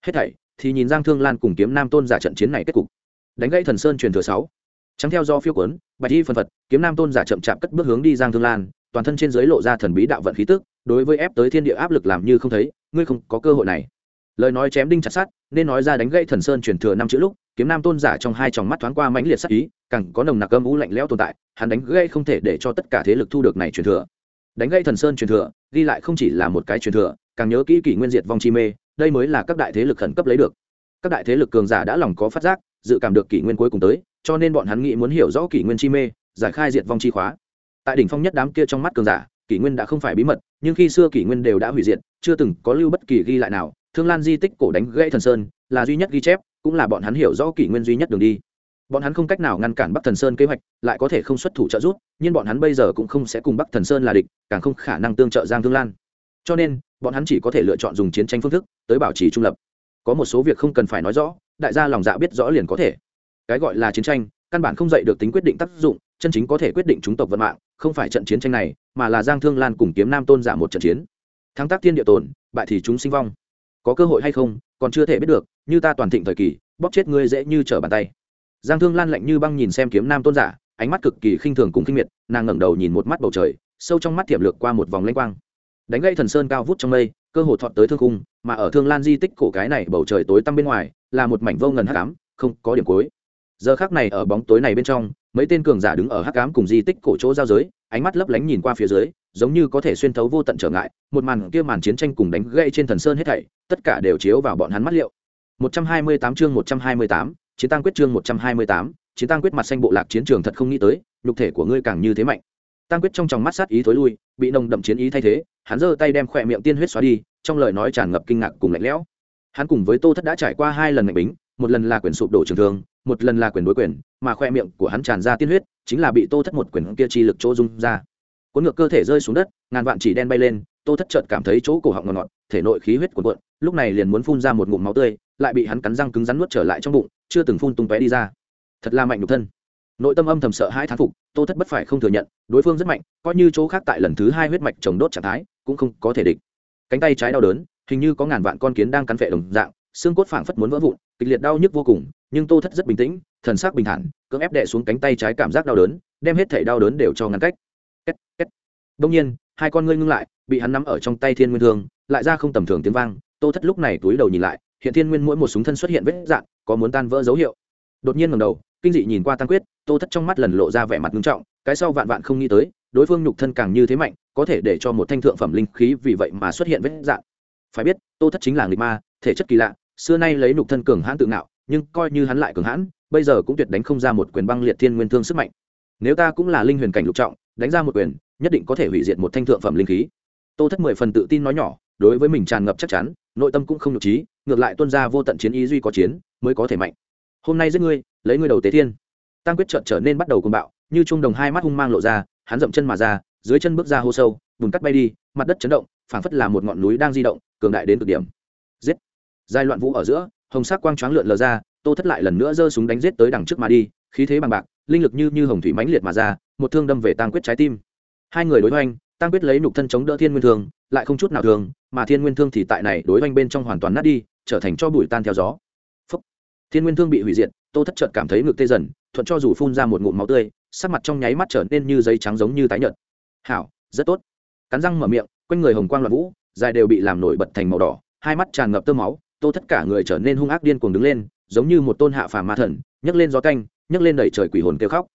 Hết thảy, thì nhìn giang thương lan cùng kiếm nam tôn giả trận chiến này kết cục. Đánh gãy thần sơn truyền thừa sáu. Trắng theo do phiêu quấn bạch y phân phật, kiếm nam tôn giả chậm chạp cất bước hướng đi giang thương lan, toàn thân trên dưới lộ ra thần bí đạo vận khí tức, đối với ép tới thiên địa áp lực làm như không thấy, ngươi không có cơ hội này. Lời nói chém đinh chặt sát nên nói ra đánh gãy thần sơn truyền thừa năm chữ lúc, kiếm nam tôn giả trong hai tròng mắt thoáng qua mãnh liệt sắc ý, càng có nồng nặc âm u lạnh lẽo tồn tại, hắn đánh gãy không thể để cho tất cả thế lực thu được này truyền thừa. Đánh gãy thần sơn truyền thừa, ghi lại không chỉ là một cái truyền thừa, càng nhớ kỹ kỷ nguyên diệt vong chi mê, đây mới là các đại thế lực khẩn cấp lấy được. Các đại thế lực cường giả đã lòng có phát giác, dự cảm được kỷ nguyên cuối cùng tới, cho nên bọn hắn nghĩ muốn hiểu rõ kỷ nguyên chi mê, giải khai diệt vong chi khóa. Tại đỉnh phong nhất đám kia trong mắt cường giả, kỷ nguyên đã không phải bí mật, nhưng khi xưa kỷ nguyên đều đã hủy diệt, chưa từng có lưu bất kỳ ghi lại nào thương lan di tích cổ đánh gãy thần sơn là duy nhất ghi chép, cũng là bọn hắn hiểu rõ kỷ nguyên duy nhất đường đi. Bọn hắn không cách nào ngăn cản bắc thần sơn kế hoạch, lại có thể không xuất thủ trợ giúp, nhưng bọn hắn bây giờ cũng không sẽ cùng bắc thần sơn là địch, càng không khả năng tương trợ giang thương lan. Cho nên, bọn hắn chỉ có thể lựa chọn dùng chiến tranh phương thức tới bảo trì trung lập. Có một số việc không cần phải nói rõ, đại gia lòng dạ biết rõ liền có thể. Cái gọi là chiến tranh, căn bản không dạy được tính quyết định tác dụng, chân chính có thể quyết định chúng tộc vận mạng, không phải trận chiến tranh này, mà là giang thương lan cùng kiếm nam tôn giả một trận chiến. Thắng tác thiên địa tồn bại thì chúng sinh vong có cơ hội hay không, còn chưa thể biết được, như ta toàn thịnh thời kỳ, bóp chết ngươi dễ như trở bàn tay. Giang thương lan lạnh như băng nhìn xem kiếm nam tôn giả, ánh mắt cực kỳ khinh thường cùng khinh miệt, nàng ngẩng đầu nhìn một mắt bầu trời, sâu trong mắt thiểm lược qua một vòng lanh quang. Đánh gây thần sơn cao vút trong mây, cơ hồ thọt tới thương cung mà ở thương lan di tích cổ cái này bầu trời tối tăm bên ngoài, là một mảnh vô ngần hắc ám, không có điểm cuối. Giờ khác này ở bóng tối này bên trong, mấy tên cường giả đứng ở hắc ám cùng di tích cổ chỗ giao giới ánh mắt lấp lánh nhìn qua phía dưới giống như có thể xuyên thấu vô tận trở ngại một màn kia màn chiến tranh cùng đánh gây trên thần sơn hết thảy tất cả đều chiếu vào bọn hắn mắt liệu. 128 chương 128, chiến tăng quyết chương 128, chiến tăng quyết mặt xanh bộ lạc chiến trường thật không nghĩ tới nhục thể của ngươi càng như thế mạnh. Tăng quyết trong tròng mắt sát ý thối lui bị nồng đậm chiến ý thay thế hắn giơ tay đem khỏe miệng tiên huyết xóa đi trong lời nói tràn ngập kinh ngạc cùng lạnh lẽo. Hắn cùng với tô thất đã trải qua hai lần ngạch bính một lần là quyền sụp đổ trường thương một lần là quyền đối quyền, mà khoe miệng của hắn tràn ra tiên huyết, chính là bị tô thất một quyền kia chi lực chỗ dung ra. Cuốn ngược cơ thể rơi xuống đất, ngàn vạn chỉ đen bay lên, tô thất chợt cảm thấy chỗ cổ họng ngọt ngọt, thể nội khí huyết cuộn cuộn, lúc này liền muốn phun ra một ngụm máu tươi, lại bị hắn cắn răng cứng rắn nuốt trở lại trong bụng, chưa từng phun tung tóe đi ra. Thật là mạnh nhục thân. Nội tâm âm thầm sợ hai thán phục, tô thất bất phải không thừa nhận, đối phương rất mạnh, coi như chỗ khác tại lần thứ hai huyết mạch trồng đốt trạng thái, cũng không có thể địch. Cánh tay trái đau đớn, hình như có ngàn vạn con kiến đang cắn phệ đồng dạng xương cốt phảng phất muốn vỡ vụn, kịch liệt đau nhức vô cùng, nhưng tô thất rất bình tĩnh, thần sắc bình thản, cưỡng ép đè xuống cánh tay trái cảm giác đau đớn, đem hết thể đau đớn đều cho ngăn cách. Két két. Đông nhiên, hai con ngươi ngưng lại, bị hắn nắm ở trong tay thiên nguyên thương, lại ra không tầm thường tiếng vang, tô thất lúc này túi đầu nhìn lại, hiện thiên nguyên mỗi một súng thân xuất hiện vết dạng có muốn tan vỡ dấu hiệu. Đột nhiên ngẩng đầu, kinh dị nhìn qua tăng quyết, tô thất trong mắt lần lộ ra vẻ mặt nghiêm trọng, cái sau vạn vạn không nghĩ tới, đối phương nhục thân càng như thế mạnh, có thể để cho một thanh thượng phẩm linh khí vì vậy mà xuất hiện vết dạng phải biết, tô thất chính là người ma, thể chất kỳ lạ xưa nay lấy nhục thân cường hãn tự ngạo, nhưng coi như hắn lại cường hãn, bây giờ cũng tuyệt đánh không ra một quyền băng liệt thiên nguyên thương sức mạnh. Nếu ta cũng là linh huyền cảnh lục trọng, đánh ra một quyền, nhất định có thể hủy diệt một thanh thượng phẩm linh khí. Tô thất mười phần tự tin nói nhỏ, đối với mình tràn ngập chắc chắn, nội tâm cũng không nhục trí, ngược lại tuân ra vô tận chiến ý duy có chiến, mới có thể mạnh. Hôm nay giết ngươi, lấy ngươi đầu tế thiên. Tăng quyết trợn trở nên bắt đầu cùng bạo, như trung đồng hai mắt hung mang lộ ra, hắn dậm chân mà ra, dưới chân bước ra hô sâu, bùn cắt bay đi, mặt đất chấn động, phảng phất là một ngọn núi đang di động, cường đại đến cực điểm giai loạn vũ ở giữa, hồng sắc quang choáng lượn lờ ra, tô thất lại lần nữa giơ súng đánh giết tới đằng trước mà đi, khí thế bằng bạc, linh lực như như hồng thủy mãnh liệt mà ra, một thương đâm về tăng quyết trái tim. Hai người đối hoành tăng quyết lấy nục thân chống đỡ thiên nguyên thương, lại không chút nào thường, mà thiên nguyên thương thì tại này đối hoành bên trong hoàn toàn nát đi, trở thành cho bụi tan theo gió. Phúc. thiên nguyên thương bị hủy diệt, tô thất chợt cảm thấy ngực tê dần, thuận cho dù phun ra một ngụm máu tươi, sắc mặt trong nháy mắt trở nên như giấy trắng giống như tái nhợt. Hảo, rất tốt. Cắn răng mở miệng, quanh người hồng quang loạn vũ, dài đều bị làm nổi bật thành màu đỏ, hai mắt tràn ngập tơ máu tô tất cả người trở nên hung ác điên cuồng đứng lên, giống như một tôn hạ phàm ma thần, nhấc lên gió canh nhấc lên đẩy trời quỷ hồn kêu khóc.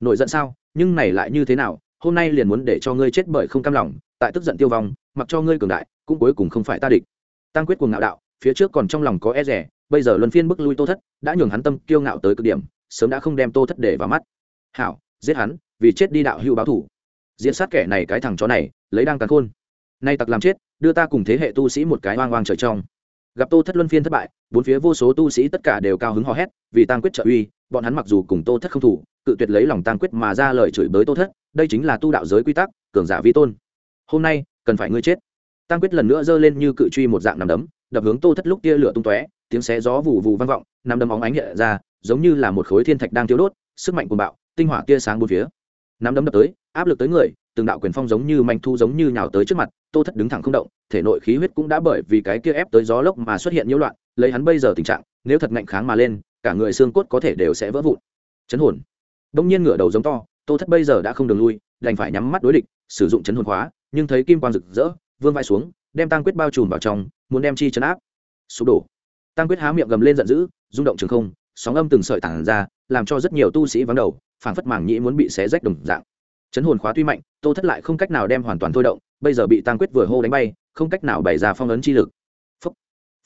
Nổi giận sao? Nhưng này lại như thế nào? Hôm nay liền muốn để cho ngươi chết bởi không cam lòng, tại tức giận tiêu vong, mặc cho ngươi cường đại, cũng cuối cùng không phải ta địch. Tăng quyết cuồng ngạo đạo, phía trước còn trong lòng có e rẻ, bây giờ luân phiên bức lui tô thất, đã nhường hắn tâm kiêu ngạo tới cực điểm, sớm đã không đem tô thất để vào mắt. Hảo, giết hắn, vì chết đi đạo hưu báo thủ. Diễn sát kẻ này cái thằng chó này, lấy đang cắn khôn. Nay tặc làm chết, đưa ta cùng thế hệ tu sĩ một cái oang oang trời trong gặp tô thất luân phiên thất bại, bốn phía vô số tu sĩ tất cả đều cao hứng hò hét, vì tăng quyết trợ uy, bọn hắn mặc dù cùng tô thất không thủ, cự tuyệt lấy lòng tăng quyết mà ra lời chửi bới tô thất, đây chính là tu đạo giới quy tắc, cường giả vi tôn. Hôm nay, cần phải ngươi chết. Tăng quyết lần nữa giơ lên như cự truy một dạng nằm đấm, đập hướng tô thất lúc tia lửa tung tóe, tiếng xé gió vù vù vang vọng nằm đấm óng ánh hiện ra, giống như là một khối thiên thạch đang tiêu đốt, sức mạnh cuồng bạo, tinh hỏa tia sáng bốn phía. Nắm đấm đập tới, áp lực tới người từng đạo quyền phong giống như manh thu giống như nhào tới trước mặt, tô thất đứng thẳng không động, thể nội khí huyết cũng đã bởi vì cái kia ép tới gió lốc mà xuất hiện nhiễu loạn, lấy hắn bây giờ tình trạng, nếu thật ngạnh kháng mà lên, cả người xương cốt có thể đều sẽ vỡ vụn. Chấn hồn. Đông nhiên ngửa đầu giống to, tô thất bây giờ đã không đường lui, đành phải nhắm mắt đối địch, sử dụng chấn hồn khóa, nhưng thấy kim quang rực rỡ, vương vai xuống, đem tăng quyết bao trùm vào trong, muốn đem chi chấn áp. Sụp đổ. Tăng quyết há miệng gầm lên giận dữ, rung động trường không, sóng âm từng sợi tản ra, làm cho rất nhiều tu sĩ vắng đầu, phảng phất màng nhĩ muốn bị xé rách đồng dạng chấn hồn khóa tuy mạnh, tô thất lại không cách nào đem hoàn toàn thôi động, bây giờ bị tăng quyết vừa hô đánh bay, không cách nào bày ra phong ấn chi lực. Phúc.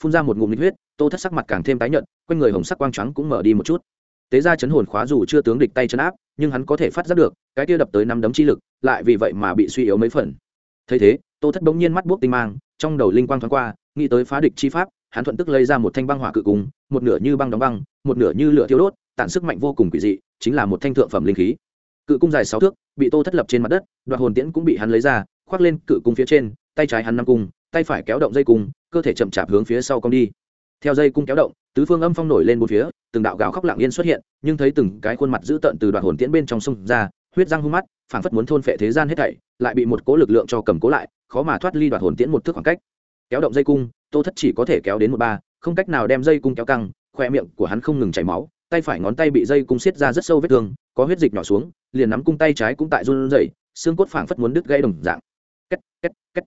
phun ra một ngụm nhiệt huyết, tô thất sắc mặt càng thêm tái nhợt, quanh người hồng sắc quang trắng cũng mở đi một chút. Tế ra chấn hồn khóa dù chưa tướng địch tay chấn áp, nhưng hắn có thể phát giác được, cái kia đập tới năm đấm chi lực, lại vì vậy mà bị suy yếu mấy phần. Thấy thế, tô thất bỗng nhiên mắt buốc tinh mang, trong đầu linh quang thoáng qua, nghĩ tới phá địch chi pháp, hắn thuận tức lấy ra một thanh băng hỏa cự cung một nửa như băng đóng băng, một nửa như lửa thiêu đốt, tản sức mạnh vô cùng quỷ dị, chính là một thanh thượng phẩm linh khí cự cung dài sáu thước, bị tô thất lập trên mặt đất, đoạt hồn tiễn cũng bị hắn lấy ra, khoác lên cự cung phía trên, tay trái hắn năm cung, tay phải kéo động dây cung, cơ thể chậm chạp hướng phía sau cong đi. Theo dây cung kéo động, tứ phương âm phong nổi lên một phía, từng đạo gào khóc lặng yên xuất hiện, nhưng thấy từng cái khuôn mặt dữ tợn từ đoạn hồn tiễn bên trong sông ra, huyết răng hung mắt, phảng phất muốn thôn phệ thế gian hết thảy, lại bị một cố lực lượng cho cầm cố lại, khó mà thoát ly đoạn hồn tiễn một thước khoảng cách. Kéo động dây cung, tô thất chỉ có thể kéo đến một ba, không cách nào đem dây cung kéo căng, khoe miệng của hắn không ngừng chảy máu tay phải ngón tay bị dây cung xiết ra rất sâu vết thương, có huyết dịch nhỏ xuống, liền nắm cung tay trái cũng tại run rẩy, xương cốt phảng phất muốn đứt gãy đồng dạng. Két két két.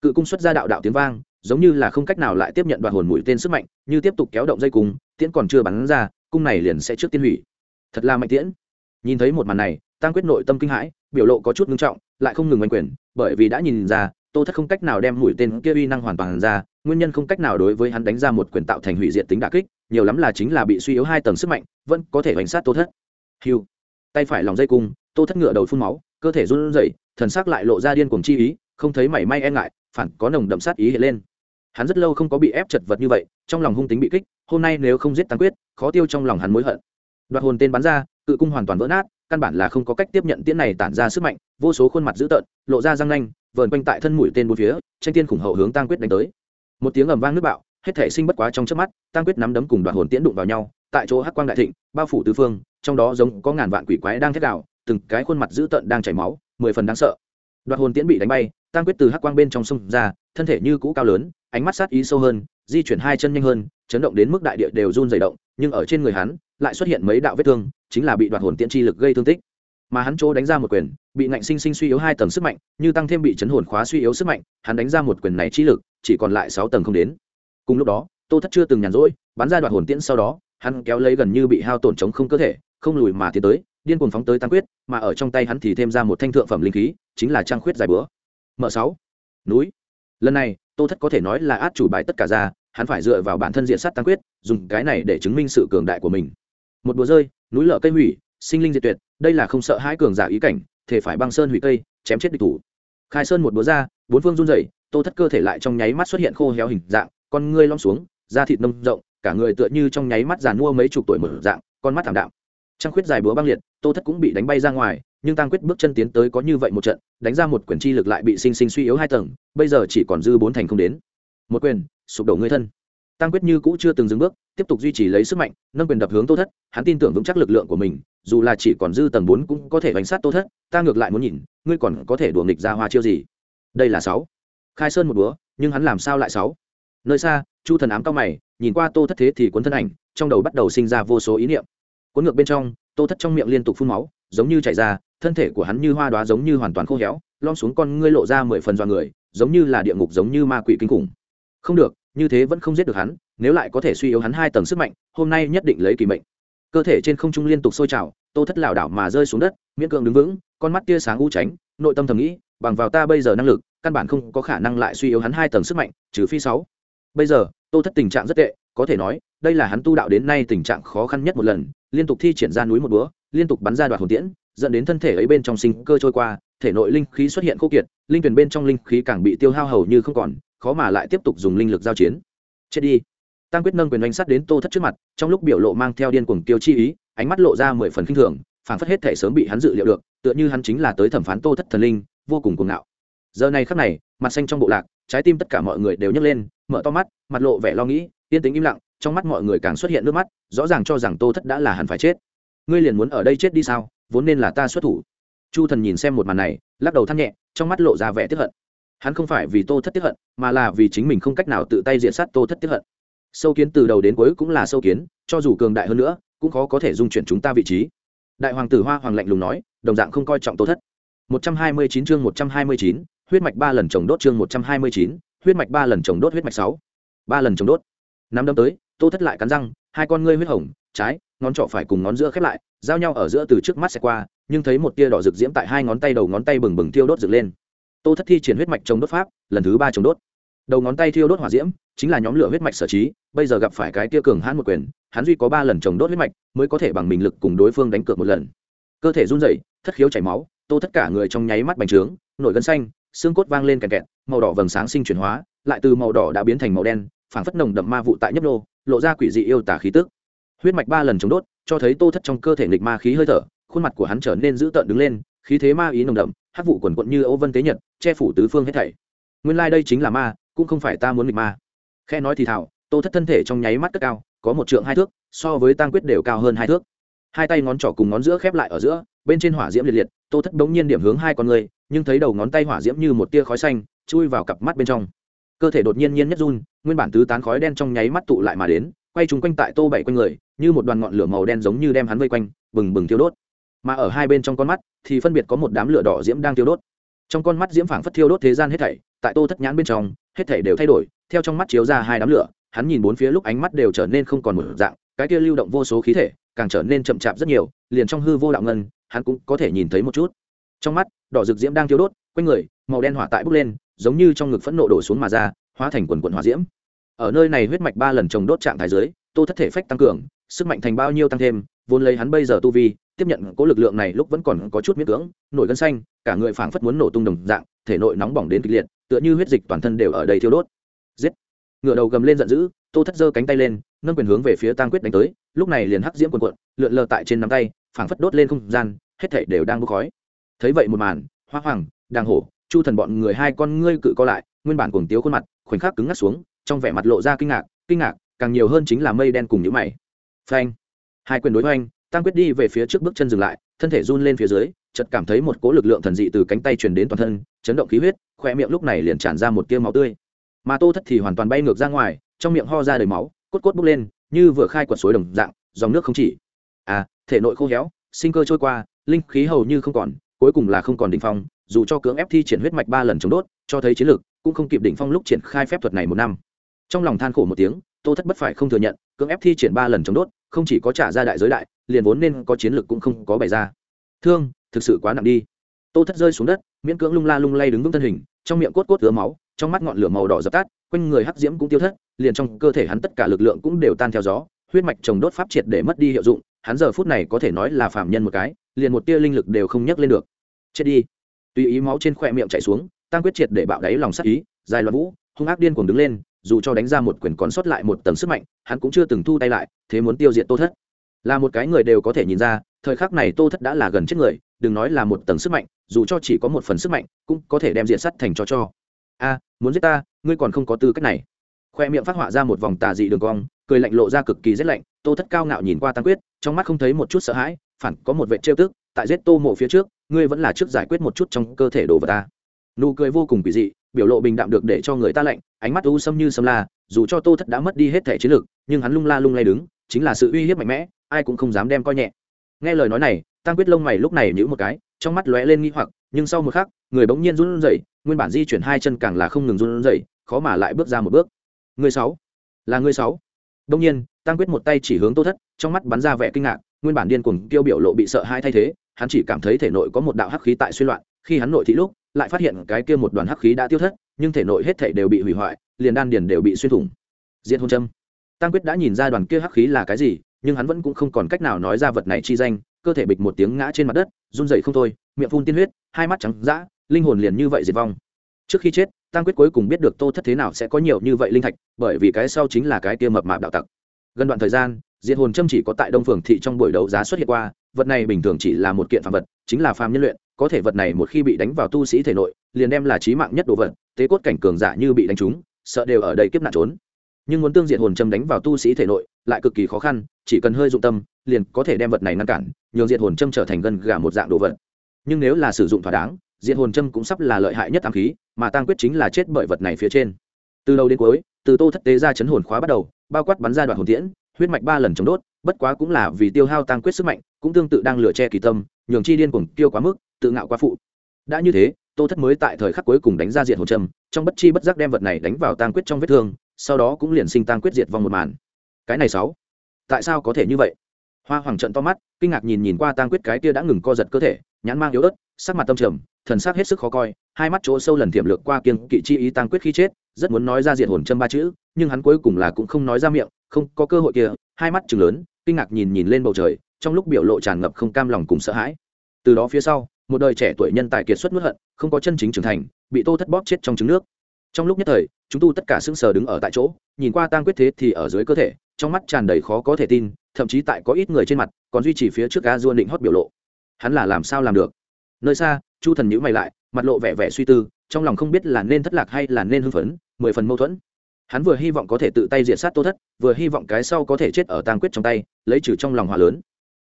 Cự cung xuất ra đạo đạo tiếng vang, giống như là không cách nào lại tiếp nhận đoạn hồn mũi tên sức mạnh, như tiếp tục kéo động dây cung, tiễn còn chưa bắn ra, cung này liền sẽ trước tiên hủy. Thật là mạnh tiễn. Nhìn thấy một màn này tăng quyết nội tâm kinh hãi, biểu lộ có chút ngưng trọng, lại không ngừng oanh quyền bởi vì đã nhìn ra tô thất không cách nào đem mũi tên kia uy năng hoàn toàn ra, nguyên nhân không cách nào đối với hắn đánh ra một quyền tạo thành hủy diệt tính đả kích, nhiều lắm là chính là bị suy yếu hai tầng sức mạnh, vẫn có thể bánh sát tô thất. Hiu tay phải lòng dây cung, tô thất ngựa đầu phun máu, cơ thể run rẩy, thần sắc lại lộ ra điên cuồng chi ý, không thấy mảy may e ngại, phản có nồng đậm sát ý hiện lên. Hắn rất lâu không có bị ép chật vật như vậy, trong lòng hung tính bị kích, hôm nay nếu không giết tăng quyết, khó tiêu trong lòng hắn mối hận. Đoạt hồn tên bắn ra, cự cung hoàn toàn vỡ nát căn bản là không có cách tiếp nhận tiễn này tản ra sức mạnh, vô số khuôn mặt dữ tợn, lộ ra răng nanh, vờn quanh tại thân mũi tên bốn phía, tranh tiên khủng hậu hướng tăng quyết đánh tới. Một tiếng ầm vang nước bạo, hết thể sinh bất quá trong trước mắt tăng quyết nắm đấm cùng đoạt hồn tiễn đụng vào nhau, tại chỗ hắc quang đại thịnh, bao phủ tứ phương, trong đó giống có ngàn vạn quỷ quái đang thét đảo từng cái khuôn mặt dữ tợn đang chảy máu, mười phần đáng sợ. Đoạt hồn tiễn bị đánh bay tăng quyết từ hắc quang bên trong sông ra, thân thể như cũ cao lớn, ánh mắt sát ý sâu hơn, di chuyển hai chân nhanh hơn, chấn động đến mức đại địa đều run dày động, nhưng ở trên người hắn, lại xuất hiện mấy đạo vết thương chính là bị đoạt hồn tiễn chi lực gây thương tích. Mà hắn chỗ đánh ra một quyền, bị ngạnh sinh sinh suy yếu hai tầng sức mạnh, như tăng thêm bị chấn hồn khóa suy yếu sức mạnh, hắn đánh ra một quyền này chi lực, chỉ còn lại sáu tầng không đến. Cùng lúc đó, tô thất chưa từng nhàn rỗi, bắn ra đoạt hồn tiễn sau đó, hắn kéo lấy gần như bị hao tổn chống không cơ thể, không lùi mà tiến tới, điên cuồng phóng tới tăng quyết, mà ở trong tay hắn thì thêm ra một thanh thượng phẩm linh khí, chính là trang khuyết dài bữa mở sáu. Núi. Lần này, tô thất có thể nói là át chủ bài tất cả ra, hắn phải dựa vào bản thân diện sát tăng quyết, dùng cái này để chứng minh sự cường đại của mình. Một búa rơi núi lở cây hủy, sinh linh diệt tuyệt, đây là không sợ hai cường giả ý cảnh, thể phải băng sơn hủy cây, chém chết địch thủ. Khai sơn một búa ra, bốn phương run rẩy, tô thất cơ thể lại trong nháy mắt xuất hiện khô héo hình dạng, con ngươi lom xuống, da thịt nông rộng, cả người tựa như trong nháy mắt giàn mua mấy chục tuổi mở dạng, con mắt thảm đạm. Trăng khuyết dài búa băng liệt, tô thất cũng bị đánh bay ra ngoài, nhưng tăng quyết bước chân tiến tới có như vậy một trận, đánh ra một quyền chi lực lại bị sinh sinh suy yếu hai tầng, bây giờ chỉ còn dư bốn thành không đến. Một quyền, sụp đổ người thân tăng quyết như cũ chưa từng dừng bước, tiếp tục duy trì lấy sức mạnh, nâng quyền đập hướng tô thất, hắn tin tưởng vững chắc lực lượng của mình, dù là chỉ còn dư tầng bốn cũng có thể bánh sát tô thất, ta ngược lại muốn nhìn, ngươi còn có thể đùa nghịch ra hoa chiêu gì? Đây là sáu. Khai sơn một búa nhưng hắn làm sao lại sáu? Nơi xa, chu thần ám cao mày, nhìn qua tô thất thế thì cuốn thân ảnh, trong đầu bắt đầu sinh ra vô số ý niệm. Cuốn ngược bên trong, tô thất trong miệng liên tục phun máu, giống như chảy ra, thân thể của hắn như hoa đoá giống như hoàn toàn khô héo lom xuống con ngươi lộ ra mười phần do người, giống như là địa ngục giống như ma quỷ kinh khủng. Không được như thế vẫn không giết được hắn, nếu lại có thể suy yếu hắn hai tầng sức mạnh, hôm nay nhất định lấy kỳ mệnh. Cơ thể trên không trung liên tục sôi trào, tô thất lảo đảo mà rơi xuống đất, miễn cưỡng đứng vững, con mắt tia sáng u tránh, nội tâm thầm nghĩ, bằng vào ta bây giờ năng lực, căn bản không có khả năng lại suy yếu hắn hai tầng sức mạnh, trừ phi sáu. Bây giờ, tô thất tình trạng rất tệ, có thể nói, đây là hắn tu đạo đến nay tình trạng khó khăn nhất một lần, liên tục thi triển ra núi một búa, liên tục bắn ra đoạn hồn tiễn, dẫn đến thân thể ấy bên trong sinh cơ trôi qua, thể nội linh khí xuất hiện khô kiệt, linh tuyển bên trong linh khí càng bị tiêu hao hầu như không còn khó mà lại tiếp tục dùng linh lực giao chiến. Chết đi. Tăng quyết nâng quyền oanh sắt đến tô thất trước mặt, trong lúc biểu lộ mang theo điên cuồng tiêu chi ý, ánh mắt lộ ra mười phần khinh thường phản phất hết thể sớm bị hắn dự liệu được, tựa như hắn chính là tới thẩm phán tô thất thần linh, vô cùng cuồng ngạo. Giờ này khắc này, mặt xanh trong bộ lạc, trái tim tất cả mọi người đều nhấc lên, mở to mắt, mặt lộ vẻ lo nghĩ, yên tĩnh im lặng, trong mắt mọi người càng xuất hiện nước mắt, rõ ràng cho rằng tô thất đã là hẳn phải chết. Ngươi liền muốn ở đây chết đi sao? Vốn nên là ta xuất thủ. Chu thần nhìn xem một màn này, lắc đầu than nhẹ, trong mắt lộ ra vẻ tiếp hận hắn không phải vì tô thất tiếp hận mà là vì chính mình không cách nào tự tay diện sát tô thất tiếp hận. Sâu kiến từ đầu đến cuối cũng là sâu kiến cho dù cường đại hơn nữa cũng khó có thể dung chuyển chúng ta vị trí. Đại hoàng tử hoa hoàng lạnh lùng nói đồng dạng không coi trọng tô thất. 129 chương 129, huyết mạch ba lần trồng đốt chương 129, huyết mạch ba lần trồng đốt huyết mạch sáu. Ba lần trồng đốt. Năm đâm tới tô thất lại cắn răng hai con ngươi huyết hồng trái ngón trỏ phải cùng ngón giữa khép lại giao nhau ở giữa từ trước mắt sẽ qua nhưng thấy một tia đỏ rực diễm tại hai ngón tay đầu ngón tay bừng bừng thiêu đốt rực lên tô thất thi triển huyết mạch chống đốt pháp, lần thứ ba chống đốt. Đầu ngón tay thiêu đốt hỏa diễm, chính là nhóm lửa huyết mạch sở trí, bây giờ gặp phải cái tia cường hãn một quyền, hắn duy có ba lần chống đốt huyết mạch, mới có thể bằng mình lực cùng đối phương đánh cược một lần. Cơ thể run rẩy, thất khiếu chảy máu, tô tất cả người trong nháy mắt bành trướng, nổi gân xanh, xương cốt vang lên kẹt kẹt, màu đỏ vầng sáng sinh chuyển hóa, lại từ màu đỏ đã biến thành màu đen, phảng phất nồng đậm ma vụ tại nhấp nô, lộ ra quỷ dị yêu tả khí tức. Huyết mạch ba lần chống đốt, cho thấy tô thất trong cơ thể nghịch ma khí hơi thở, khuôn mặt của hắn trở nên dữ tợn đứng lên khí thế ma ý nồng đậm, hát vụ quần quận như ấu vân tế nhật, che phủ tứ phương hết thảy. Nguyên lai đây chính là ma, cũng không phải ta muốn nghịch ma. Khe nói thì thảo, tô thất thân thể trong nháy mắt cất cao, có một trượng hai thước, so với tang quyết đều cao hơn hai thước. Hai tay ngón trỏ cùng ngón giữa khép lại ở giữa, bên trên hỏa diễm liệt liệt, tô thất bỗng nhiên điểm hướng hai con người, nhưng thấy đầu ngón tay hỏa diễm như một tia khói xanh, chui vào cặp mắt bên trong. Cơ thể đột nhiên nhiên nhất run, nguyên bản tứ tán khói đen trong nháy mắt tụ lại mà đến, quay trúng quanh tại tô bảy quanh người, như một đoàn ngọn lửa màu đen giống như đem hắn vây quanh, bừng bừng thiêu đốt mà ở hai bên trong con mắt thì phân biệt có một đám lửa đỏ diễm đang thiêu đốt. Trong con mắt diễm phảng phất thiêu đốt thế gian hết thảy, tại tô thất nhãn bên trong, hết thảy đều thay đổi, theo trong mắt chiếu ra hai đám lửa, hắn nhìn bốn phía lúc ánh mắt đều trở nên không còn một dạng, cái kia lưu động vô số khí thể càng trở nên chậm chạp rất nhiều, liền trong hư vô đạo ngân, hắn cũng có thể nhìn thấy một chút. Trong mắt, đỏ rực diễm đang thiêu đốt, quanh người, màu đen hỏa tại bốc lên, giống như trong ngực phẫn nộ đổ xuống mà ra, hóa thành quần quần hỏa diễm. Ở nơi này huyết mạch ba lần trồng đốt trạng thái dưới, tô thất thể phách tăng cường, sức mạnh thành bao nhiêu tăng thêm, vốn lấy hắn bây giờ tu vi tiếp nhận cố lực lượng này lúc vẫn còn có chút miễn cưỡng, nổi gân xanh, cả người phảng phất muốn nổ tung đồng dạng, thể nội nóng bỏng đến kịch liệt, tựa như huyết dịch toàn thân đều ở đây thiêu đốt. Giết! Ngựa đầu gầm lên giận dữ, tô thất giơ cánh tay lên, nâng quyền hướng về phía tăng quyết đánh tới, lúc này liền hắc diễm quần cuộn, lượn lờ tại trên nắm tay, phảng phất đốt lên không gian, hết thảy đều đang bốc khói. Thấy vậy một màn, hoa hoàng, đàng hổ, chu thần bọn người hai con ngươi cự co lại, nguyên bản cuồng tiếu khuôn mặt, khoảnh khắc cứng ngắt xuống, trong vẻ mặt lộ ra kinh ngạc kinh ngạc, càng nhiều hơn chính là mây đen cùng những mày. Phanh! Hai quyền đối hoành tăng quyết đi về phía trước bước chân dừng lại, thân thể run lên phía dưới, chợt cảm thấy một cỗ lực lượng thần dị từ cánh tay truyền đến toàn thân, chấn động khí huyết khoe miệng lúc này liền tràn ra một tia máu tươi. Mà tô thất thì hoàn toàn bay ngược ra ngoài, trong miệng ho ra đầy máu, cốt cốt bốc lên, như vừa khai quật suối đồng dạng, dòng nước không chỉ. À thể nội khô héo, sinh cơ trôi qua, linh khí hầu như không còn, cuối cùng là không còn đỉnh phong, dù cho cưỡng ép thi triển huyết mạch ba lần chống đốt, cho thấy chiến lược cũng không kịp đỉnh phong lúc triển khai phép thuật này một năm. Trong lòng than khổ một tiếng, tô thất bất phải không thừa nhận, cưỡng ép thi triển ba lần chống đốt, không chỉ có trả ra đại giới đại liền vốn nên có chiến lược cũng không có bày ra. Thương, thực sự quá nặng đi. Tô thất rơi xuống đất, miễn cưỡng lung la lung lay đứng vững thân hình, trong miệng cốt cốt ứa máu, trong mắt ngọn lửa màu đỏ dập tắt, quanh người hắc diễm cũng tiêu thất, liền trong cơ thể hắn tất cả lực lượng cũng đều tan theo gió, huyết mạch trồng đốt pháp triệt để mất đi hiệu dụng, hắn giờ phút này có thể nói là phạm nhân một cái, liền một tia linh lực đều không nhấc lên được. Chết đi. Tùy ý máu trên khoe miệng chảy xuống, tăng quyết triệt để bạo đáy lòng sắc ý, dài loạn vũ, hung ác điên cuồng đứng lên, dù cho đánh ra một quyền còn sót lại một tầng sức mạnh, hắn cũng chưa từng thu tay lại, thế muốn tiêu diệt tô thất là một cái người đều có thể nhìn ra, thời khắc này tô thất đã là gần chết người, đừng nói là một tầng sức mạnh, dù cho chỉ có một phần sức mạnh, cũng có thể đem diện sắt thành cho cho. A, muốn giết ta, ngươi còn không có tư cách này. Khoe miệng phát họa ra một vòng tà dị đường cong, cười lạnh lộ ra cực kỳ rét lạnh, tô thất cao ngạo nhìn qua tăng quyết, trong mắt không thấy một chút sợ hãi, phản có một vệ trêu tức, tại giết tô mộ phía trước, ngươi vẫn là trước giải quyết một chút trong cơ thể đồ vật ta. Nụ cười vô cùng kỳ dị, biểu lộ bình đạm được để cho người ta lạnh, ánh mắt u sâm như sâm la, dù cho tô thất đã mất đi hết thể chiến lược nhưng hắn lung la lung lay đứng, chính là sự uy hiếp mạnh mẽ ai cũng không dám đem coi nhẹ. Nghe lời nói này tăng quyết lông mày lúc này nhíu một cái, trong mắt lóe lên nghi hoặc, nhưng sau một khắc, người bỗng nhiên run rẩy, nguyên bản di chuyển hai chân càng là không ngừng run rẩy, khó mà lại bước ra một bước. Người sáu, là người sáu. Đông nhiên tăng quyết một tay chỉ hướng tô thất, trong mắt bắn ra vẻ kinh ngạc, nguyên bản điên cuồng tiêu biểu lộ bị sợ hai thay thế, hắn chỉ cảm thấy thể nội có một đạo hắc khí tại suy loạn, khi hắn nội thị lúc, lại phát hiện cái kia một đoàn hắc khí đã tiêu thất, nhưng thể nội hết thể đều bị hủy hoại, liền đan điền đều bị xuyên thủng. Diện hôn châm. Tăng quyết đã nhìn ra đoàn kia hắc khí là cái gì nhưng hắn vẫn cũng không còn cách nào nói ra vật này chi danh, cơ thể bịch một tiếng ngã trên mặt đất, run dậy không thôi, miệng phun tiên huyết, hai mắt trắng dã, linh hồn liền như vậy diệt vong. Trước khi chết tăng quyết cuối cùng biết được tô thất thế nào sẽ có nhiều như vậy linh thạch, bởi vì cái sau chính là cái kia mập mạp đạo tặc. Gần đoạn thời gian, diệt hồn châm chỉ có tại đông phường thị trong buổi đấu giá xuất hiện qua, vật này bình thường chỉ là một kiện phàm vật, chính là phàm nhân luyện, có thể vật này một khi bị đánh vào tu sĩ thể nội, liền đem là trí mạng nhất đồ vật, tế cốt cảnh cường giả như bị đánh trúng, sợ đều ở đây kiếp nạn trốn. Nhưng muốn tương diện hồn châm đánh vào tu sĩ thể nội, lại cực kỳ khó khăn chỉ cần hơi dụng tâm, liền có thể đem vật này ngăn cản, nhường diện hồn châm trở thành gần gà một dạng đồ vật. Nhưng nếu là sử dụng thỏa đáng diện hồn châm cũng sắp là lợi hại nhất ám khí, mà tăng quyết chính là chết bởi vật này phía trên. Từ đầu đến cuối, từ tô thất tế ra chấn hồn khóa bắt đầu, bao quát bắn ra đoạn hồn tiễn, huyết mạch ba lần chống đốt, bất quá cũng là vì tiêu hao tăng quyết sức mạnh, cũng tương tự đang lửa che kỳ tâm, nhường chi điên cuồng tiêu quá mức, tự ngạo quá phụ. Đã như thế, tô thất mới tại thời khắc cuối cùng đánh ra diện hồn châm, trong bất chi bất giác đem vật này đánh vào tăng quyết trong vết thương, sau đó cũng liền sinh tăng quyết diệt vong một màn. Cái này sáu tại sao có thể như vậy? Hoa hoàng trận to mắt, kinh ngạc nhìn nhìn qua Tang quyết cái kia đã ngừng co giật cơ thể, nhãn mang yếu ớt, sắc mặt tâm trầm, thần sắc hết sức khó coi, hai mắt chỗ sâu lần tiềm lược qua kiêng kỵ chi ý Tang quyết khi chết, rất muốn nói ra diệt hồn châm ba chữ, nhưng hắn cuối cùng là cũng không nói ra miệng, không có cơ hội kia, hai mắt chừng lớn, kinh ngạc nhìn nhìn lên bầu trời, trong lúc biểu lộ tràn ngập không cam lòng cùng sợ hãi. Từ đó phía sau, một đời trẻ tuổi nhân tài kiệt xuất nuốt hận, không có chân chính trưởng thành, bị tô thất bóp chết trong trứng nước. Trong lúc nhất thời, chúng tu tất cả sững sờ đứng ở tại chỗ, nhìn qua tang quyết thế thì ở dưới cơ thể trong mắt tràn đầy khó có thể tin, thậm chí tại có ít người trên mặt còn duy trì phía trước ga duôn định hót biểu lộ. Hắn là làm sao làm được? Nơi xa, chu thần nhữ mày lại, mặt lộ vẻ vẻ suy tư, trong lòng không biết là nên thất lạc hay là nên hưng phấn, mười phần mâu thuẫn. Hắn vừa hy vọng có thể tự tay diệt sát tô thất, vừa hy vọng cái sau có thể chết ở tang quyết trong tay, lấy trừ trong lòng hòa lớn.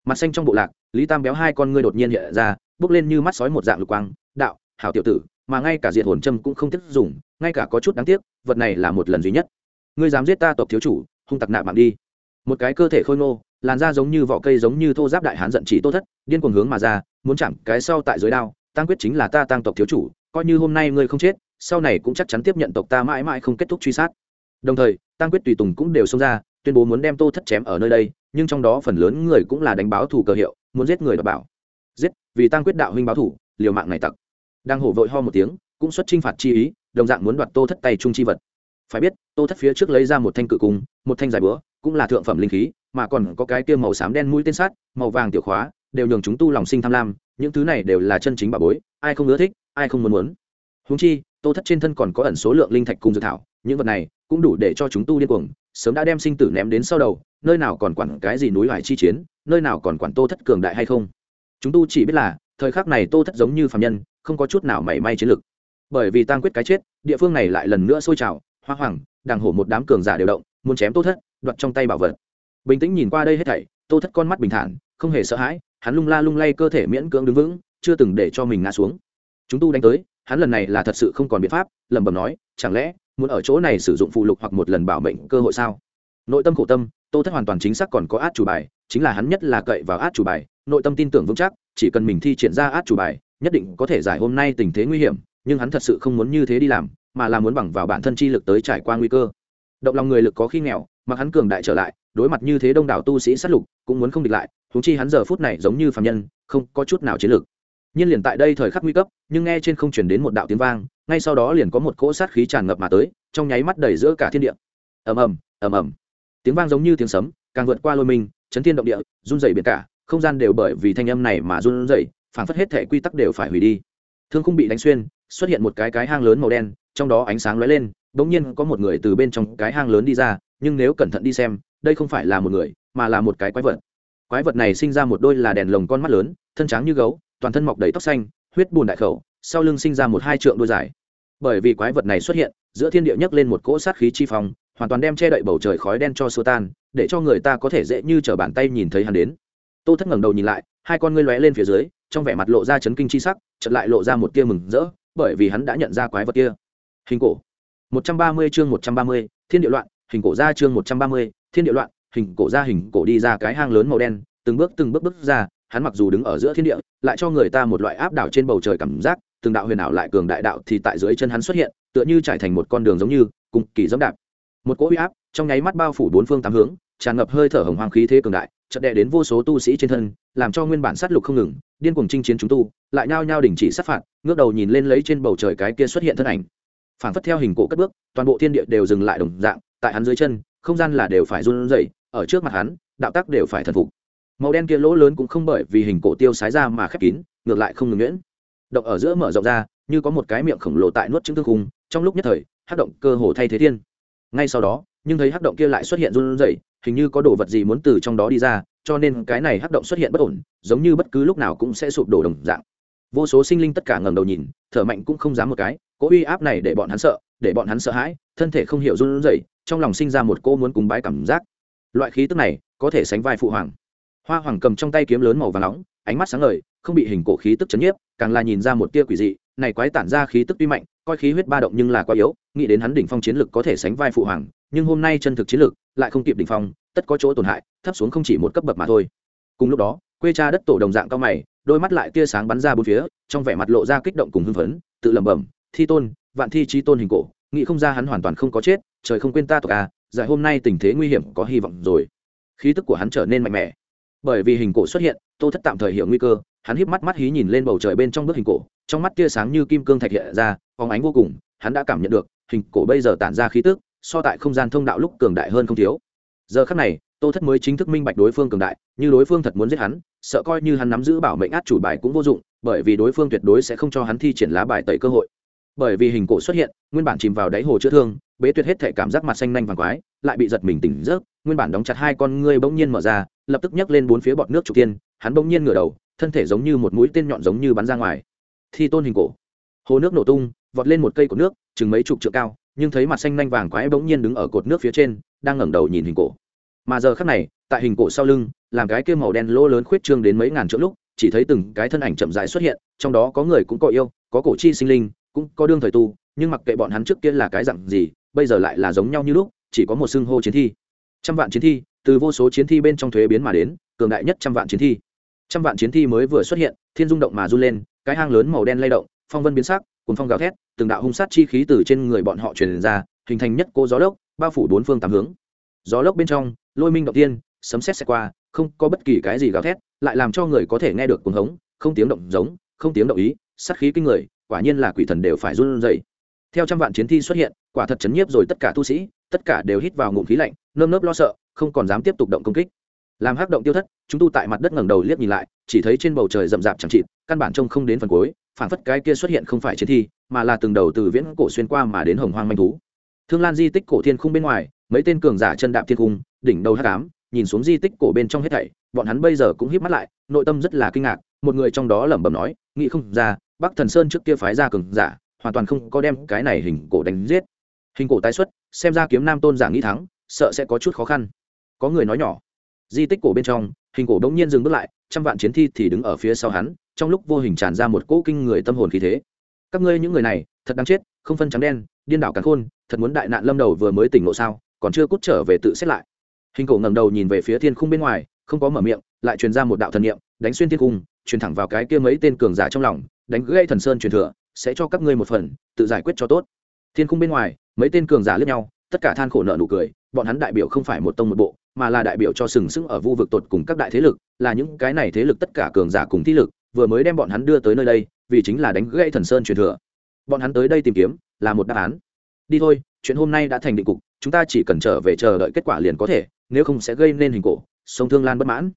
Mặt xanh trong bộ lạc, lý tam béo hai con ngươi đột nhiên hiện ra, bước lên như mắt sói một dạng lục quang, đạo, hảo tiểu tử, mà ngay cả diện hồn châm cũng không tiếc dùng, ngay cả có chút đáng tiếc, vật này là một lần duy nhất. Ngươi dám giết ta tộc thiếu chủ hung tặc nạ mạng đi. Một cái cơ thể khôi ngô, làn da giống như vỏ cây giống như thô giáp đại hán giận chỉ tô thất, điên cuồng hướng mà ra, muốn chạm cái sau tại dưới đao tăng quyết chính là ta tăng tộc thiếu chủ, coi như hôm nay ngươi không chết, sau này cũng chắc chắn tiếp nhận tộc ta mãi mãi không kết thúc truy sát. Đồng thời tăng quyết tùy tùng cũng đều xông ra, tuyên bố muốn đem tô thất chém ở nơi đây, nhưng trong đó phần lớn người cũng là đánh báo thủ cờ hiệu, muốn giết người đ bảo. Giết, vì tăng quyết đạo huynh báo thủ liều mạng này tặc. Đang hổ vội ho một tiếng, cũng xuất trinh phạt chi ý, đồng dạng muốn đoạt tô thất tay trung chi vật phải biết, tô thất phía trước lấy ra một thanh cự cung, một thanh dài búa, cũng là thượng phẩm linh khí, mà còn có cái kia màu xám đen mũi tên sát màu vàng tiểu khóa, đều nhường chúng tu lòng sinh tham lam, những thứ này đều là chân chính bà bối, ai không ưa thích, ai không muốn muốn. Húng chi, tô thất trên thân còn có ẩn số lượng linh thạch cùng dược thảo, những vật này cũng đủ để cho chúng tu điên cuồng, sớm đã đem sinh tử ném đến sau đầu, nơi nào còn quản cái gì núi hải chi chiến, nơi nào còn quản tô thất cường đại hay không. Chúng tu chỉ biết là, thời khắc này tô thất giống như phàm nhân, không có chút nào mảy may chiến lực bởi vì tang quyết cái chết, địa phương này lại lần nữa sôi trào hoa hoàng đàng hổ một đám cường giả đều động, muốn chém tô thất, đoạt trong tay bảo vật. Bình tĩnh nhìn qua đây hết thảy, tô thất con mắt bình thản, không hề sợ hãi, hắn lung la lung lay cơ thể miễn cưỡng đứng vững, chưa từng để cho mình ngã xuống. Chúng tu đánh tới, hắn lần này là thật sự không còn biện pháp, lẩm bẩm nói, chẳng lẽ muốn ở chỗ này sử dụng phụ lục hoặc một lần bảo mệnh cơ hội sao? Nội tâm khổ tâm, tô thất hoàn toàn chính xác còn có át chủ bài, chính là hắn nhất là cậy vào át chủ bài, nội tâm tin tưởng vững chắc, chỉ cần mình thi triển ra át chủ bài, nhất định có thể giải hôm nay tình thế nguy hiểm, nhưng hắn thật sự không muốn như thế đi làm mà là muốn bằng vào bản thân chi lực tới trải qua nguy cơ. Động lòng người lực có khi nghèo mà hắn cường đại trở lại, đối mặt như thế đông đảo tu sĩ sát lục, cũng muốn không địch lại thúng chi hắn giờ phút này giống như phạm nhân, không có chút nào chiến lược. Nhiên liền tại đây thời khắc nguy cấp, nhưng nghe trên không chuyển đến một đạo tiếng vang, ngay sau đó liền có một cỗ sát khí tràn ngập mà tới, trong nháy mắt đầy giữa cả thiên địa. Ầm ầm ầm ầm. Tiếng vang giống như tiếng sấm, càng vượt qua lôi mình, chấn thiên động địa, run dày biển cả, không gian đều bởi vì thanh âm này mà run rẩy, phảng phất hết thể quy tắc đều phải hủy đi. Thương không bị đánh xuyên, xuất hiện một cái cái hang lớn màu đen trong đó ánh sáng lóe lên đ ỗ n g nhiên có một người từ bên trong cái hang lớn đi ra, nhưng nếu cẩn thận đi xem, đây không phải là một người, mà là một cái quái vật. Quái vật này sinh ra một đôi là đèn lồng con mắt lớn, thân trắng như gấu, toàn thân mọc đầy tóc xanh, huyết bùn đại khẩu, sau lưng sinh ra một hai trượng đôi dài. Bởi vì quái vật này xuất hiện, giữa thiên địa nhấc lên một cỗ sát khí chi phong, hoàn toàn đem che đậy bầu trời khói đen cho xua tan, để cho người ta có thể dễ như t r ở bàn tay nhìn thấy hắn đến. Tô thất ngẩng đầu nhìn lại, hai con ngươi lóe lên phía dưới, trong vẻ mặt lộ ra chấn kinh chi sắc, chợt lại lộ ra một tia mừng rỡ, bởi vì hắn đã nhận ra quái vật kia hình cổ. 130 chương 130, thiên địa loạn hình cổ ra chương 130, thiên địa loạn hình cổ ra hình cổ đi ra cái hang lớn màu đen từng bước từng bước bước ra hắn mặc dù đứng ở giữa thiên địa lại cho người ta một loại áp đảo trên bầu trời cảm giác từng đạo huyền ảo lại cường đại đạo thì tại dưới chân hắn xuất hiện tựa như trải thành một con đường giống như cùng kỳ dẫm đạp. Một cỗ uy áp trong nháy mắt bao phủ bốn phương tám hướng tràn ngập hơi thở hồng hoàng khí thế cường đại chợt đè đến vô số tu sĩ trên thân làm cho nguyên bản sát lục không ngừng điên cuồng chinh chiến chúng tu lại nhao nhao đình chỉ sát phạt ngước đầu nhìn lên lấy trên bầu trời cái kia xuất hiện thân ảnh phảng phất theo hình cổ cất bước, toàn bộ thiên địa đều dừng lại đồng dạng, tại hắn dưới chân, không gian là đều phải run rẩy, ở trước mặt hắn, đạo tác đều phải thần phục. Màu đen kia lỗ lớn cũng không bởi vì hình cổ tiêu sái ra mà khép kín, ngược lại không ngừng nhuyễn. Động ở giữa mở rộng ra, như có một cái miệng khổng lồ tại nuốt trứng thương khung, trong lúc nhất thời hát động cơ hồ thay thế thiên. Ngay sau đó, nhưng thấy hát động kia lại xuất hiện run rẩy, hình như có đồ vật gì muốn từ trong đó đi ra, cho nên cái này hát động xuất hiện bất ổn, giống như bất cứ lúc nào cũng sẽ sụp đổ đồng dạng. Vô số sinh linh tất cả ngẩng đầu nhìn, thở mạnh cũng không dám một cái cỗ uy áp này để bọn hắn sợ, để bọn hắn sợ hãi, thân thể không hiểu run rẩy, trong lòng sinh ra một cô muốn cúng bái cảm giác. Loại khí tức này có thể sánh vai phụ hoàng. Hoa hoàng cầm trong tay kiếm lớn màu vàng nóng, ánh mắt sáng ngời, không bị hình cổ khí tức chấn nhiếp, càng là nhìn ra một tia quỷ dị, này quái tản ra khí tức tuy mạnh, coi khí huyết ba động nhưng là quá yếu, nghĩ đến hắn đỉnh phong chiến lực có thể sánh vai phụ hoàng, nhưng hôm nay chân thực chiến lực lại không kịp đỉnh phong, tất có chỗ tổn hại, thấp xuống không chỉ một cấp bậc mà thôi. Cùng lúc đó, quê cha đất tổ đồng dạng cao mày, đôi mắt lại tia sáng bắn ra bốn phía, trong vẻ mặt lộ ra kích động cùng hưng phấn, tự lẩm bẩm thi tôn, vạn thi trí tôn hình cổ, nghĩ không ra hắn hoàn toàn không có chết, trời không quên ta tộc à giải hôm nay tình thế nguy hiểm có hy vọng rồi. Khí tức của hắn trở nên mạnh mẽ. Bởi vì hình cổ xuất hiện, tô thất tạm thời hiểu nguy cơ, hắn híp mắt mắt hí nhìn lên bầu trời bên trong bức hình cổ, trong mắt tia sáng như kim cương thạch hiện ra phóng ánh vô cùng, hắn đã cảm nhận được, hình cổ bây giờ tản ra khí tức, so tại không gian thông đạo lúc cường đại hơn không thiếu. Giờ khắc này, tô thất mới chính thức minh bạch đối phương cường đại, như đối phương thật muốn giết hắn, sợ coi như hắn nắm giữ bảo mệnh át chủ bài cũng vô dụng, bởi vì đối phương tuyệt đối sẽ không cho hắn thi triển lá bài tẩy cơ hội bởi vì hình cổ xuất hiện, nguyên bản chìm vào đáy hồ chữa thương, bế tuyệt hết thể cảm giác mặt xanh nanh vàng quái, lại bị giật mình tỉnh rớt nguyên bản đóng chặt hai con ngươi bỗng nhiên mở ra, lập tức nhấc lên bốn phía bọt nước trục tiên, hắn bỗng nhiên ngửa đầu, thân thể giống như một mũi tên nhọn giống như bắn ra ngoài. Thi tôn hình cổ. Hồ nước nổ tung, vọt lên một cây cột nước, chừng mấy chục trượng cao, nhưng thấy mặt xanh nanh vàng quái bỗng nhiên đứng ở cột nước phía trên, đang ngẩng đầu nhìn hình cổ. Mà giờ khắc này, tại hình cổ sau lưng, làm cái kia màu đen lỗ lớn khuyết trương đến mấy ngàn chỗ lúc, chỉ thấy từng cái thân ảnh chậm rãi xuất hiện, trong đó có người cũng có yêu, có cổ chi sinh linh cũng có đương thời tu, nhưng mặc kệ bọn hắn trước kia là cái dặn gì, bây giờ lại là giống nhau như lúc, chỉ có một xưng hô chiến thi. Trăm vạn chiến thi, từ vô số chiến thi bên trong thuế biến mà đến, cường đại nhất trăm vạn chiến thi. Trăm vạn chiến thi mới vừa xuất hiện, thiên dung động mà run lên, cái hang lớn màu đen lay động, phong vân biến sắc cùng phong gào thét, từng đạo hung sát chi khí từ trên người bọn họ truyền ra, hình thành nhất cô gió lốc, bao phủ bốn phương tám hướng. Gió lốc bên trong, lôi minh động tiên, sấm sét xét qua, không có bất kỳ cái gì gào thét, lại làm cho người có thể nghe được cuồng hống, không tiếng động giống, không tiếng động ý, sát khí kinh người quả nhiên là quỷ thần đều phải run rẩy. Theo trăm vạn chiến thi xuất hiện, quả thật chấn nhiếp rồi tất cả tu sĩ, tất cả đều hít vào ngụm khí lạnh, nơm nớp lo sợ, không còn dám tiếp tục động công kích. Làm hắc động tiêu thất, chúng tu tại mặt đất ngẩng đầu liếc nhìn lại, chỉ thấy trên bầu trời rậm rạp chẳng chịt, căn bản trông không đến phần cuối phản phất cái kia xuất hiện không phải chiến thi, mà là từng đầu từ viễn cổ xuyên qua mà đến hồng hoang manh thú. Thương lan di tích cổ thiên khung bên ngoài, mấy tên cường giả chân đạp thiên cung đỉnh đầu hắc ám, nhìn xuống di tích cổ bên trong hết thảy, bọn hắn bây giờ cũng híp mắt lại, nội tâm rất là kinh ngạc, một người trong đó lẩm bẩm nói, nghĩ không ra bắc thần sơn trước kia phái ra cường giả, hoàn toàn không có đem cái này hình cổ đánh giết. Hình cổ tái xuất, xem ra kiếm nam tôn giả nghĩ thắng, sợ sẽ có chút khó khăn. Có người nói nhỏ, di tích cổ bên trong, hình cổ đống nhiên dừng bước lại, trăm vạn chiến thi thì đứng ở phía sau hắn, trong lúc vô hình tràn ra một cỗ kinh người tâm hồn khí thế. Các ngươi những người này, thật đáng chết, không phân trắng đen, điên đảo cắn khôn, thật muốn đại nạn lâm đầu vừa mới tỉnh ngộ sao, còn chưa cút trở về tự xét lại. Hình cổ ngẩng đầu nhìn về phía thiên khung bên ngoài, không có mở miệng, lại truyền ra một đạo thần niệm, đánh xuyên thiên cung truyền thẳng vào cái kia mấy tên cường giả trong lòng đánh gãy thần sơn truyền thừa, sẽ cho các ngươi một phần, tự giải quyết cho tốt. Thiên cung bên ngoài, mấy tên cường giả lướt nhau, tất cả than khổ nợ nụ cười, bọn hắn đại biểu không phải một tông một bộ, mà là đại biểu cho sừng sững ở vu vực tột cùng các đại thế lực, là những cái này thế lực tất cả cường giả cùng thi lực, vừa mới đem bọn hắn đưa tới nơi đây, vì chính là đánh gãy thần sơn truyền thừa. Bọn hắn tới đây tìm kiếm, là một đáp án. Đi thôi, chuyện hôm nay đã thành định cục, chúng ta chỉ cần trở về chờ đợi kết quả liền có thể, nếu không sẽ gây nên hình cổ, sông thương lan bất mãn.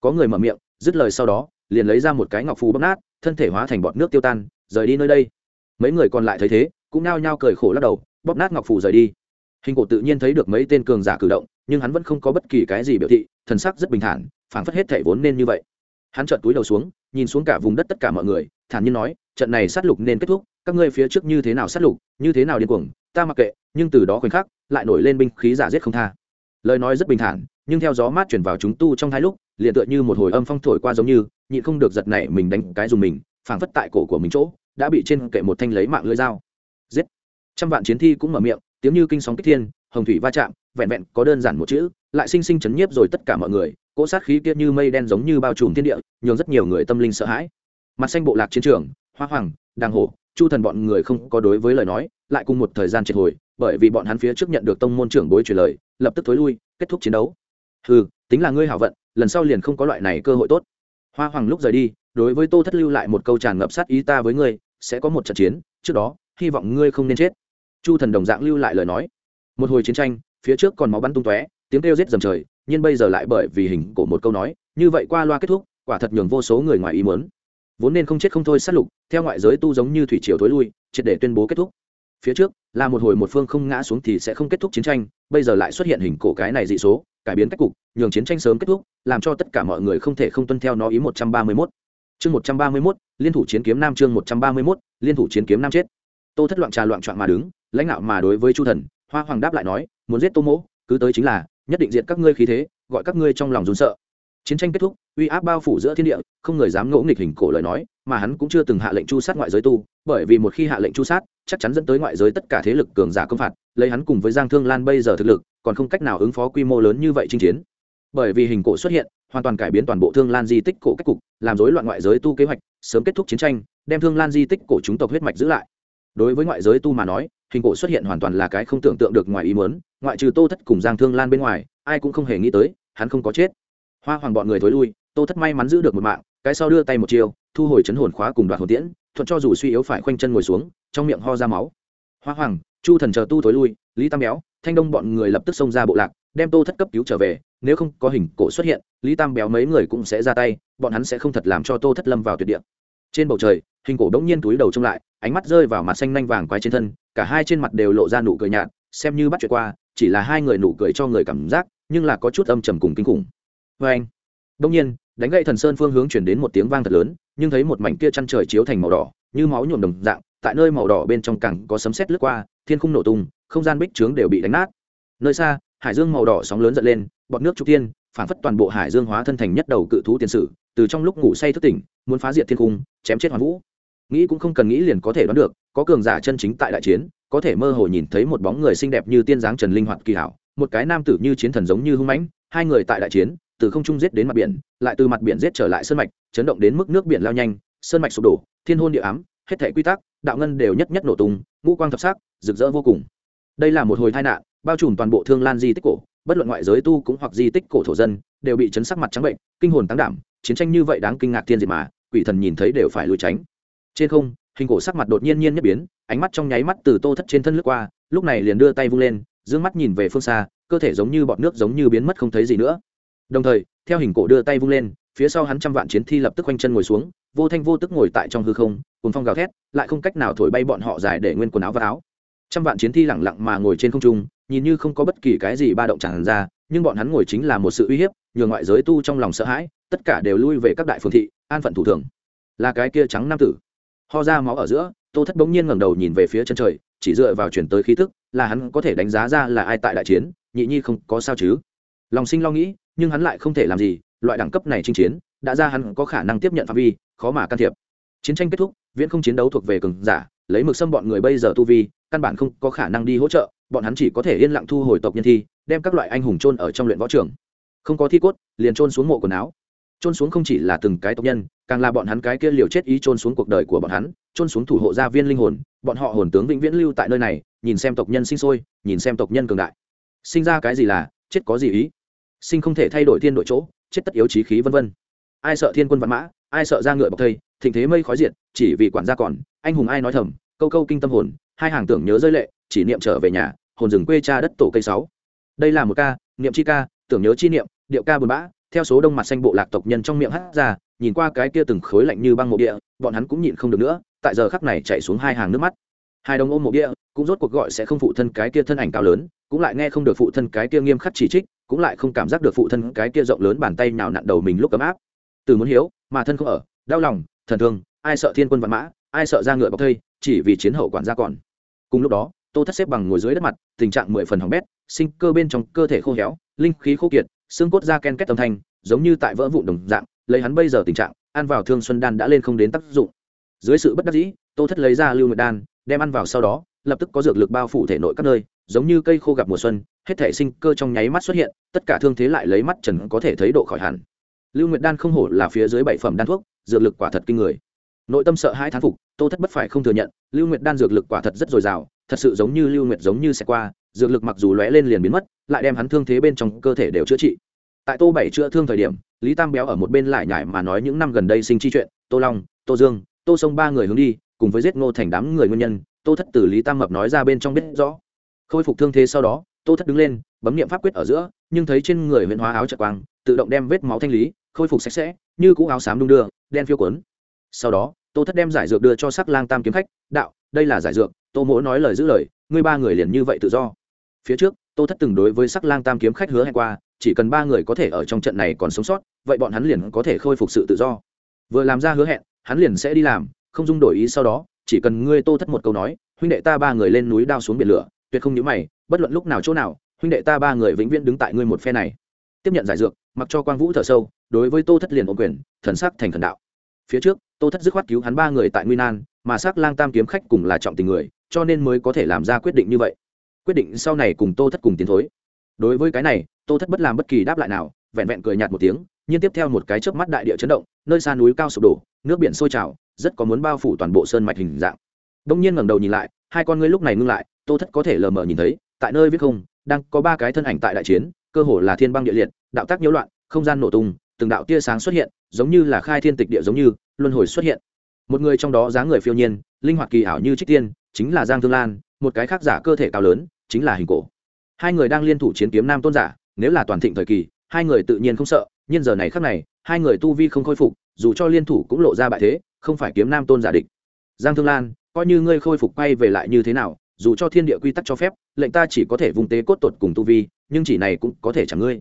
Có người mở miệng, dứt lời sau đó, liền lấy ra một cái ngọc phù bóc nát thân thể hóa thành bọt nước tiêu tan, rời đi nơi đây. Mấy người còn lại thấy thế, cũng nao nhao cười khổ lắc đầu, bóp nát ngọc phủ rời đi. Hình cổ tự nhiên thấy được mấy tên cường giả cử động, nhưng hắn vẫn không có bất kỳ cái gì biểu thị, thần sắc rất bình thản, phảng phất hết thể vốn nên như vậy. Hắn trợn túi đầu xuống, nhìn xuống cả vùng đất tất cả mọi người, thản nhiên nói, trận này sát lục nên kết thúc, các ngươi phía trước như thế nào sát lục, như thế nào điên cuồng, ta mặc kệ, nhưng từ đó khoảnh khắc, lại nổi lên binh khí giả giết không tha. Lời nói rất bình thản nhưng theo gió mát chuyển vào chúng tu trong hai lúc, liền tựa như một hồi âm phong thổi qua giống như, nhịn không được giật này mình đánh cái dùng mình, phảng phất tại cổ của mình chỗ, đã bị trên kệ một thanh lấy mạng lưỡi dao. Giết! Trăm vạn chiến thi cũng mở miệng, tiếng như kinh sóng kích thiên, hồng thủy va chạm, vẹn vẹn có đơn giản một chữ, lại sinh sinh chấn nhiếp rồi tất cả mọi người, cỗ sát khí kia như mây đen giống như bao trùm thiên địa, nhường rất nhiều người tâm linh sợ hãi. Mặt xanh bộ lạc chiến trường, hoa hoàng, đàng hổ chu thần bọn người không có đối với lời nói, lại cùng một thời gian triệt hồi, bởi vì bọn hắn phía trước nhận được tông môn trưởng bối truyền lời, lập tức thối lui, kết thúc chiến đấu ừ tính là ngươi hảo vận, lần sau liền không có loại này cơ hội tốt. Hoa hoàng lúc rời đi, đối với tô thất lưu lại một câu tràn ngập sát ý ta với ngươi, sẽ có một trận chiến, trước đó, hy vọng ngươi không nên chết. Chu thần đồng dạng lưu lại lời nói. Một hồi chiến tranh, phía trước còn máu bắn tung tóe, tiếng kêu giết dầm trời, nhưng bây giờ lại bởi vì hình của một câu nói, như vậy qua loa kết thúc, quả thật nhường vô số người ngoài ý muốn. Vốn nên không chết không thôi sát lục, theo ngoại giới tu giống như thủy triều thối lui, triệt để tuyên bố kết thúc. Phía trước, là một hồi một phương không ngã xuống thì sẽ không kết thúc chiến tranh, bây giờ lại xuất hiện hình cổ cái này dị số cải biến cách cục, nhường chiến tranh sớm kết thúc, làm cho tất cả mọi người không thể không tuân theo nó ý một trăm ba mươi 131. chương một trăm ba mươi mốt, liên thủ chiến kiếm nam chương một trăm ba mươi mốt, liên thủ chiến kiếm nam chết tô thất loạn trà loạn trọn mà đứng, lãnh đạo mà đối với chu thần, hoa hoàng đáp lại nói, muốn giết tô mỗ, cứ tới chính là, nhất định diện các ngươi khí thế, gọi các ngươi trong lòng run sợ chiến tranh kết thúc, uy áp bao phủ giữa thiên địa, không người dám ngỗ nghịch hình cổ lời nói, mà hắn cũng chưa từng hạ lệnh chu sát ngoại giới tu, bởi vì một khi hạ lệnh chu sát, chắc chắn dẫn tới ngoại giới tất cả thế lực cường giả công phạt, lấy hắn cùng với giang thương lan bây giờ thực lực còn không cách nào ứng phó quy mô lớn như vậy chinh chiến. Bởi vì hình cổ xuất hiện, hoàn toàn cải biến toàn bộ thương lan di tích cổ cách cục, làm rối loạn ngoại giới tu kế hoạch, sớm kết thúc chiến tranh, đem thương lan di tích cổ chúng tộc huyết mạch giữ lại. Đối với ngoại giới tu mà nói, hình cổ xuất hiện hoàn toàn là cái không tưởng tượng được ngoài ý muốn, ngoại trừ tô thất cùng giang thương lan bên ngoài, ai cũng không hề nghĩ tới, hắn không có chết. Hoa hoàng bọn người thối lui, tô thất may mắn giữ được một mạng, cái sau đưa tay một chiều thu hồi chấn hồn khóa cùng đoạt hồn tiễn, thuận cho dù suy yếu phải khoanh chân ngồi xuống, trong miệng ho ra máu. Hoa hoàng, chu thần chờ tu thối lui, lý tam béo thanh đông bọn người lập tức xông ra bộ lạc, đem tô thất cấp cứu trở về, nếu không có hình cổ xuất hiện, lý tam béo mấy người cũng sẽ ra tay, bọn hắn sẽ không thật làm cho tô thất lâm vào tuyệt địa. Trên bầu trời, hình cổ đống nhiên túi đầu trông lại, ánh mắt rơi vào mặt xanh nanh vàng quái trên thân, cả hai trên mặt đều lộ ra nụ cười nhạt, xem như bắt chuyện qua, chỉ là hai người nụ cười cho người cảm giác, nhưng là có chút âm trầm cùng kinh khủng. Vê anh đông nhiên, đánh gậy thần sơn phương hướng chuyển đến một tiếng vang thật lớn, nhưng thấy một mảnh kia chăn trời chiếu thành màu đỏ, như máu nhuộm đồng dạng, tại nơi màu đỏ bên trong cẳng có sấm sét lướt qua, thiên khung nổ tung không gian bích trướng đều bị đánh nát. Nơi xa, hải dương màu đỏ sóng lớn dật lên, bọt nước trục tiên phản phất toàn bộ hải dương hóa thân thành nhất đầu cự thú tiền sử, từ trong lúc ngủ say thức tỉnh, muốn phá diệt thiên cung, chém chết hoàn vũ. Nghĩ cũng không cần nghĩ liền có thể đoán được, có cường giả chân chính tại đại chiến, có thể mơ hồ nhìn thấy một bóng người xinh đẹp như tiên dáng trần linh hoạt kỳ hảo, một cái nam tử như chiến thần giống như hung mãnh, hai người tại đại chiến, từ không trung giết đến mặt biển, lại từ mặt biển giết trở lại sơn mạch, chấn động đến mức nước biển lao nhanh, sơn mạch sụp đổ, thiên hôn địa ám, hết thể quy tắc, đạo ngân đều nhất nhất nổ tung, ngũ quang thập sắc, rực rỡ vô cùng đây là một hồi tai nạn, bao trùm toàn bộ thương lan di tích cổ, bất luận ngoại giới tu cũng hoặc di tích cổ thổ dân, đều bị chấn sắc mặt trắng bệnh, kinh hồn tăng đảm, chiến tranh như vậy đáng kinh ngạc thiên diệt mà, quỷ thần nhìn thấy đều phải lùi tránh. Trên không, hình cổ sắc mặt đột nhiên nhiên nhất biến, ánh mắt trong nháy mắt từ tô thất trên thân lướt qua, lúc này liền đưa tay vung lên, dương mắt nhìn về phương xa, cơ thể giống như bọt nước giống như biến mất không thấy gì nữa. Đồng thời, theo hình cổ đưa tay vung lên, phía sau hắn trăm vạn chiến thi lập tức quanh chân ngồi xuống, vô thanh vô tức ngồi tại trong hư không cùng phong gào thét, lại không cách nào thổi bay bọn họ dài để nguyên quần áo và áo trăm vạn chiến thi lẳng lặng mà ngồi trên không trung, nhìn như không có bất kỳ cái gì ba động tràn ra, nhưng bọn hắn ngồi chính là một sự uy hiếp, nhường ngoại giới tu trong lòng sợ hãi, tất cả đều lui về các đại phương thị, an phận thủ thường. Là cái kia trắng nam tử. Ho ra máu ở giữa, tô thất bỗng nhiên ngẩng đầu nhìn về phía chân trời, chỉ dựa vào chuyển tới khí thức, là hắn có thể đánh giá ra là ai tại đại chiến, nhị nhi không có sao chứ. Lòng sinh lo nghĩ, nhưng hắn lại không thể làm gì, loại đẳng cấp này chinh chiến, đã ra hắn có khả năng tiếp nhận phạm vi, khó mà can thiệp. Chiến tranh kết thúc, viễn không chiến đấu thuộc về cường giả, lấy mực xâm bọn người bây giờ tu vi căn bản không có khả năng đi hỗ trợ, bọn hắn chỉ có thể yên lặng thu hồi tộc nhân thi, đem các loại anh hùng trôn ở trong luyện võ trường. Không có thi cốt, liền trôn xuống mộ quần áo. Trôn xuống không chỉ là từng cái tộc nhân, càng là bọn hắn cái kia liều chết ý trôn xuống cuộc đời của bọn hắn trôn xuống thủ hộ gia viên linh hồn, bọn họ hồn tướng vĩnh viễn lưu tại nơi này, nhìn xem tộc nhân sinh sôi, nhìn xem tộc nhân cường đại. Sinh ra cái gì là, chết có gì ý. Sinh không thể thay đổi thiên đội chỗ, chết tất yếu trí khí vân vân. Ai sợ thiên quân văn mã, ai sợ ra ngựa bọc thây, thịnh thế mây khói diệt, chỉ vì quản gia còn, anh hùng ai nói thầm, câu câu kinh tâm hồn hai hàng tưởng nhớ rơi lệ, chỉ niệm trở về nhà, hồn rừng quê cha đất tổ cây sáu. Đây là một ca, niệm chi ca, tưởng nhớ chi niệm, điệu ca buồn bã, theo số đông mặt xanh bộ lạc tộc nhân trong miệng hát ra, nhìn qua cái kia từng khối lạnh như băng mộ địa, bọn hắn cũng nhịn không được nữa, tại giờ khắc này chạy xuống hai hàng nước mắt. Hai đồng ôm mộ địa, cũng rốt cuộc gọi sẽ không phụ thân cái kia thân ảnh cao lớn, cũng lại nghe không được phụ thân cái kia nghiêm khắc chỉ trích, cũng lại không cảm giác được phụ thân cái kia rộng lớn bàn tay nhào nặn đầu mình lúc cấm áp. Từ muốn hiếu, mà thân không ở, đau lòng, thần thương, ai sợ thiên quân văn mã, ai sợ ra ngựa bọc thây chỉ vì chiến hậu quản gia còn. Cùng lúc đó, tô thất xếp bằng ngồi dưới đất mặt, tình trạng mười phần hỏng bét, sinh cơ bên trong cơ thể khô héo, linh khí khô kiệt, xương cốt da ken kết âm thanh, giống như tại vỡ vụn đồng dạng, lấy hắn bây giờ tình trạng, ăn vào thương xuân đan đã lên không đến tác dụng. Dưới sự bất đắc dĩ, tô thất lấy ra lưu nguyệt đan, đem ăn vào sau đó, lập tức có dược lực bao phủ thể nội các nơi, giống như cây khô gặp mùa xuân, hết thể sinh cơ trong nháy mắt xuất hiện, tất cả thương thế lại lấy mắt trần có thể thấy độ khỏi hẳn. Lưu nguyệt đan không hổ là phía dưới bảy phẩm đan thuốc, dược lực quả thật kinh người nội tâm sợ hai thán phục, tô thất bất phải không thừa nhận, lưu nguyệt đan dược lực quả thật rất dồi dào, thật sự giống như lưu nguyệt giống như sẽ qua, dược lực mặc dù lóe lên liền biến mất, lại đem hắn thương thế bên trong cơ thể đều chữa trị. Tại tô bảy chữa thương thời điểm, lý tam béo ở một bên lại nhải mà nói những năm gần đây sinh chi chuyện, tô long, tô dương, tô sông ba người hướng đi, cùng với giết ngô thành đám người nguyên nhân, tô thất từ lý tam mập nói ra bên trong biết rõ. Khôi phục thương thế sau đó, tô thất đứng lên, bấm niệm pháp quyết ở giữa, nhưng thấy trên người huyện hóa áo trợ quang, tự động đem vết máu thanh lý, khôi phục sạch sẽ, như cũ áo xám đung đưa, đen phiêu quấn sau đó, tô thất đem giải dược đưa cho sắc lang tam kiếm khách, đạo, đây là giải dược, tô mỗ nói lời giữ lời, ngươi ba người liền như vậy tự do. Phía trước, tô thất từng đối với sắc lang tam kiếm khách hứa hẹn qua, chỉ cần ba người có thể ở trong trận này còn sống sót, vậy bọn hắn liền có thể khôi phục sự tự do. Vừa làm ra hứa hẹn, hắn liền sẽ đi làm, không dung đổi ý sau đó, chỉ cần ngươi tô thất một câu nói, huynh đệ ta ba người lên núi đao xuống biển lửa, tuyệt không nhớ mày, bất luận lúc nào chỗ nào, huynh đệ ta ba người vĩnh viễn đứng tại ngươi một phe này. Tiếp nhận giải dược, mặc cho quang vũ thở sâu, đối với tô thất liền ổn quyền, thần sắc thành thần đạo phía trước, tô thất dứt khoát cứu hắn ba người tại nguy nan, mà s lang tam kiếm khách cùng là trọng tình người, cho nên mới có thể làm ra quyết định như vậy. Quyết định sau này cùng tô thất cùng tiến thối. Đối với cái này, tô thất bất làm bất kỳ đáp lại nào, vẹn vẹn cười nhạt một tiếng, nhưng tiếp theo một cái chớp mắt đại địa chấn động, nơi xa núi cao sụp đổ, nước biển sôi trào, rất có muốn bao phủ toàn bộ sơn mạch hình dạng. Đông nhiên ngẩng đầu nhìn lại, hai con ngươi lúc này ngưng lại, tô thất có thể lờ mờ nhìn thấy, tại nơi viết không, đang có ba cái thân ảnh tại đại chiến, cơ hồ là thiên băng địa liệt, đạo tác nhiễu loạn, không gian nổ tung, từng đạo tia sáng xuất hiện giống như là khai thiên tịch địa giống như, luân hồi xuất hiện. Một người trong đó dáng người phiêu nhiên, linh hoạt kỳ ảo như trích tiên, chính là giang thương lan, một cái khác giả cơ thể cao lớn, chính là hình cổ. Hai người đang liên thủ chiến kiếm nam tôn giả, nếu là toàn thịnh thời kỳ, hai người tự nhiên không sợ, nhưng giờ này khác này, hai người tu vi không khôi phục, dù cho liên thủ cũng lộ ra bại thế, không phải kiếm nam tôn giả địch. Giang thương lan, coi như ngươi khôi phục quay về lại như thế nào, dù cho thiên địa quy tắc cho phép, lệnh ta chỉ có thể vùng tế cốt tột cùng tu vi, nhưng chỉ này cũng có thể chẳng ngươi.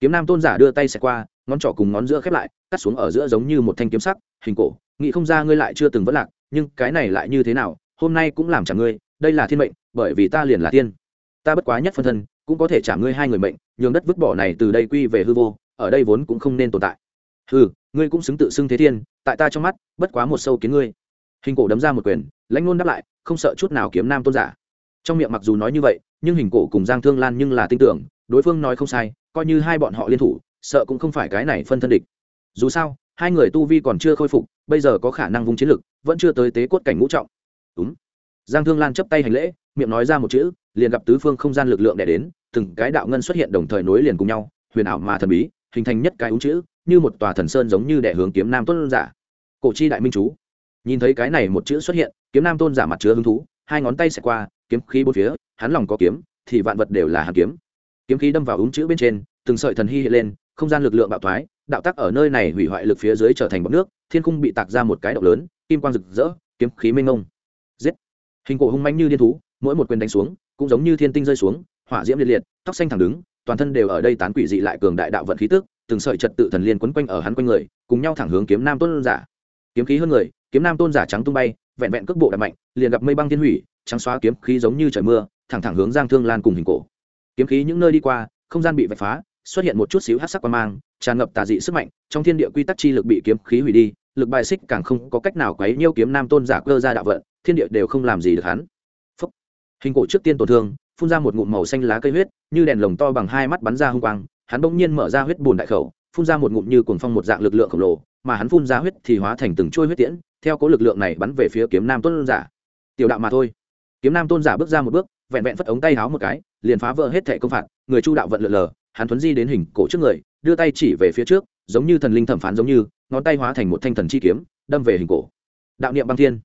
Kiếm nam tôn giả đưa tay xẹt qua ngón trỏ cùng ngón giữa khép lại, cắt xuống ở giữa giống như một thanh kiếm sắc, hình cổ. Nghĩ không ra ngươi lại chưa từng vẫn lạc, nhưng cái này lại như thế nào, hôm nay cũng làm chẳng ngươi, đây là thiên mệnh, bởi vì ta liền là tiên. Ta bất quá nhất phân thân, cũng có thể trả ngươi hai người mệnh, nhường đất vứt bỏ này từ đây quy về hư vô, ở đây vốn cũng không nên tồn tại. Hừ, ngươi cũng xứng tự xưng thế thiên, tại ta trong mắt, bất quá một sâu kiến ngươi. Hình cổ đấm ra một quyền, lãnh ngôn đáp lại, không sợ chút nào kiếm nam tôn giả. Trong miệng mặc dù nói như vậy, nhưng hình cổ cùng giang thương lan nhưng là tin tưởng, đối phương nói không sai, coi như hai bọn họ liên thủ sợ cũng không phải cái này phân thân địch. Dù sao, hai người tu vi còn chưa khôi phục, bây giờ có khả năng vùng chiến lực, vẫn chưa tới tế cốt cảnh ngũ trọng. Đúng. Giang thương lan chấp tay hành lễ, miệng nói ra một chữ, liền gặp tứ phương không gian lực lượng đẻ đến, từng cái đạo ngân xuất hiện đồng thời nối liền cùng nhau, huyền ảo mà thần bí, hình thành nhất cái úng chữ, như một tòa thần sơn giống như đẻ hướng kiếm nam tôn giả. Cổ chi đại minh chú. Nhìn thấy cái này một chữ xuất hiện, kiếm nam tôn giả mặt chứa hứng thú, hai ngón tay xẹt qua, kiếm khí bốn phía, hắn lòng có kiếm, thì vạn vật đều là hàn kiếm. Kiếm khí đâm vào úng chữ bên trên, từng sợi thần hy hiện lên không gian lực lượng bạo thoái, đạo tắc ở nơi này hủy hoại lực phía dưới trở thành bọc nước, thiên cung bị tạc ra một cái động lớn, kim quang rực rỡ, kiếm khí mênh mông. Giết! Hình cổ hung manh như điên thú, mỗi một quyền đánh xuống, cũng giống như thiên tinh rơi xuống, hỏa diễm liệt liệt, tóc xanh thẳng đứng, toàn thân đều ở đây tán quỷ dị lại cường đại đạo vận khí tức, từng sợi trật tự thần liên quấn quanh ở hắn quanh người, cùng nhau thẳng hướng kiếm nam tôn giả. Kiếm khí hơn người, kiếm nam tôn giả trắng tung bay, vẹn vẹn cước bộ đạp mạnh, liền gặp mây băng thiên hủy, trắng xóa kiếm khí giống như trời mưa, thẳng thẳng hướng giang thương lan cùng hình cổ. Kiếm khí những nơi đi qua, không gian bị vạch phá xuất hiện một chút xíu hát sắc quan mang, tràn ngập tà dị sức mạnh, trong thiên địa quy tắc chi lực bị kiếm khí hủy đi, lực bài xích càng không có cách nào quấy nhiêu kiếm nam tôn giả cơ ra đạo vận, thiên địa đều không làm gì được hắn. Phúc. hình cổ trước tiên tổn thương, phun ra một ngụm màu xanh lá cây huyết, như đèn lồng to bằng hai mắt bắn ra hung quang, hắn bỗng nhiên mở ra huyết bùn đại khẩu, phun ra một ngụm như cuồng phong một dạng lực lượng khổng lồ, mà hắn phun ra huyết thì hóa thành từng chuôi huyết tiễn, theo cố lực lượng này bắn về phía kiếm nam tôn giả. Tiểu đạo mà thôi. Kiếm nam tôn giả bước ra một bước, vẹn vẹn phất ống tay háo một cái, liền phá vỡ hết thẻ công phạt, người chu đạo vận lượn lờ hắn thuấn di đến hình cổ trước người đưa tay chỉ về phía trước giống như thần linh thẩm phán giống như ngón tay hóa thành một thanh thần chi kiếm đâm về hình cổ đạo niệm băng thiên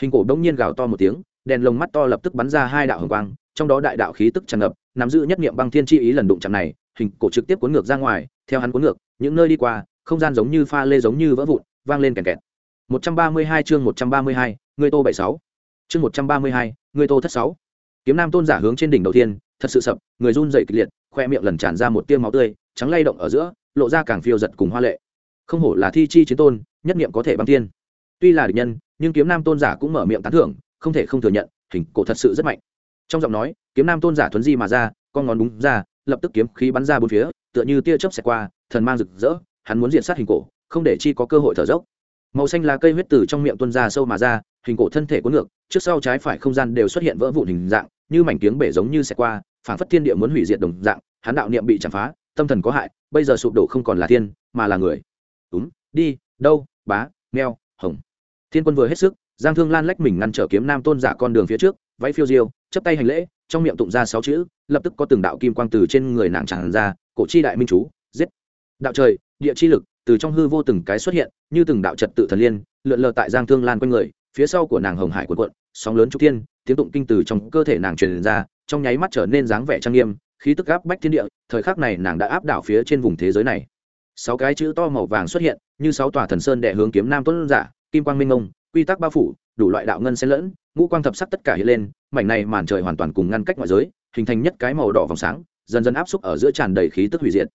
hình cổ đông nhiên gào to một tiếng đèn lồng mắt to lập tức bắn ra hai đạo hồng quang trong đó đại đạo khí tức tràn ngập nắm giữ nhất niệm băng thiên chi ý lần đụng chạm này hình cổ trực tiếp cuốn ngược ra ngoài theo hắn cuốn ngược những nơi đi qua không gian giống như pha lê giống như vỡ vụn vang lên kèn kẹt 132 chương 132, người tô 76. Chương 132, người tô thất sáu. Kiếm Nam tôn giả hướng trên đỉnh đầu tiên, thật sự sập, người run rẩy kịch liệt, khoe miệng lần tràn ra một tia máu tươi, trắng lay động ở giữa, lộ ra càng phiêu giật cùng hoa lệ. Không hổ là thi chi chiến tôn, nhất niệm có thể băng tiên. Tuy là địch nhân, nhưng kiếm Nam tôn giả cũng mở miệng tán thưởng, không thể không thừa nhận, hình cổ thật sự rất mạnh. Trong giọng nói, kiếm Nam tôn giả thuấn di mà ra, con ngón đúng ra, lập tức kiếm khí bắn ra bốn phía, tựa như tia chớp xẹt qua, thần mang rực rỡ, hắn muốn diện sát hình cổ, không để chi có cơ hội thở dốc màu xanh lá cây huyết từ trong miệng tuân ra sâu mà ra hình cổ thân thể cuốn ngược trước sau trái phải không gian đều xuất hiện vỡ vụn hình dạng như mảnh tiếng bể giống như xẹt qua phản phất thiên địa muốn hủy diệt đồng dạng, hắn đạo niệm bị chạm phá, tâm thần có hại, bây giờ sụp đổ không còn là thiên, mà là người. Đúng đi, đâu, bá, meo, hồng. Thiên quân vừa hết sức, giang thương lan lách mình ngăn trở kiếm nam tôn giả con đường phía trước váy phiêu diêu, chấp tay hành lễ, trong miệng tụng ra sáu chữ, lập tức có từng đạo kim quang từ trên người nàng tràn ra, cổ chi đại minh chú, giết. Đạo trời, địa chi lực, từ trong hư vô từng cái xuất hiện, như từng đạo trật tự thần liên, lượn lờ tại giang thương lan quanh người, phía sau của nàng hồng hải cuộn cuộn, sóng lớn trục thiên, tiếng tụng kinh từ trong cơ thể nàng truyền ra trong nháy mắt trở nên dáng vẻ trang nghiêm, khí tức áp bách thiên địa, thời khắc này nàng đã áp đảo phía trên vùng thế giới này. Sáu cái chữ to màu vàng xuất hiện, như sáu tòa thần sơn đệ hướng kiếm nam tuấn giả, kim quang minh ngông quy tắc bao phủ, đủ loại đạo ngân xen lẫn, ngũ quang thập sắc tất cả hiện lên, mảnh này màn trời hoàn toàn cùng ngăn cách ngoại giới, hình thành nhất cái màu đỏ vòng sáng, dần dần áp xúc ở giữa tràn đầy khí tức hủy diệt.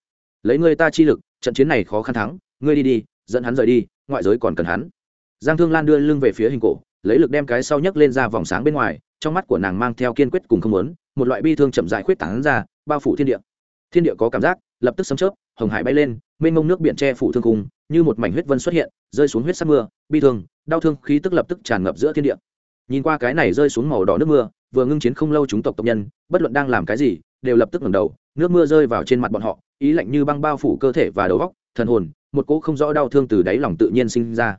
Lấy người ta chi lực, trận chiến này khó khăn thắng, ngươi đi đi, dẫn hắn rời đi, ngoại giới còn cần hắn. Giang thương lan đưa lưng về phía hình cổ, lấy lực đem cái sau nhấc lên ra vòng sáng bên ngoài, trong mắt của nàng mang theo kiên quyết cùng không muốn một loại bi thương chậm dài khuyết tán ra bao phủ thiên địa. Thiên địa có cảm giác lập tức sấm chớp hồng hải bay lên mênh mông nước biển che phủ thương cùng, như một mảnh huyết vân xuất hiện rơi xuống huyết sắc mưa bi thương đau thương khí tức lập tức tràn ngập giữa thiên địa. Nhìn qua cái này rơi xuống màu đỏ nước mưa vừa ngưng chiến không lâu chúng tộc tộc nhân bất luận đang làm cái gì đều lập tức ngẩng đầu nước mưa rơi vào trên mặt bọn họ ý lạnh như băng bao phủ cơ thể và đầu óc thần hồn một cỗ không rõ đau thương từ đáy lòng tự nhiên sinh ra.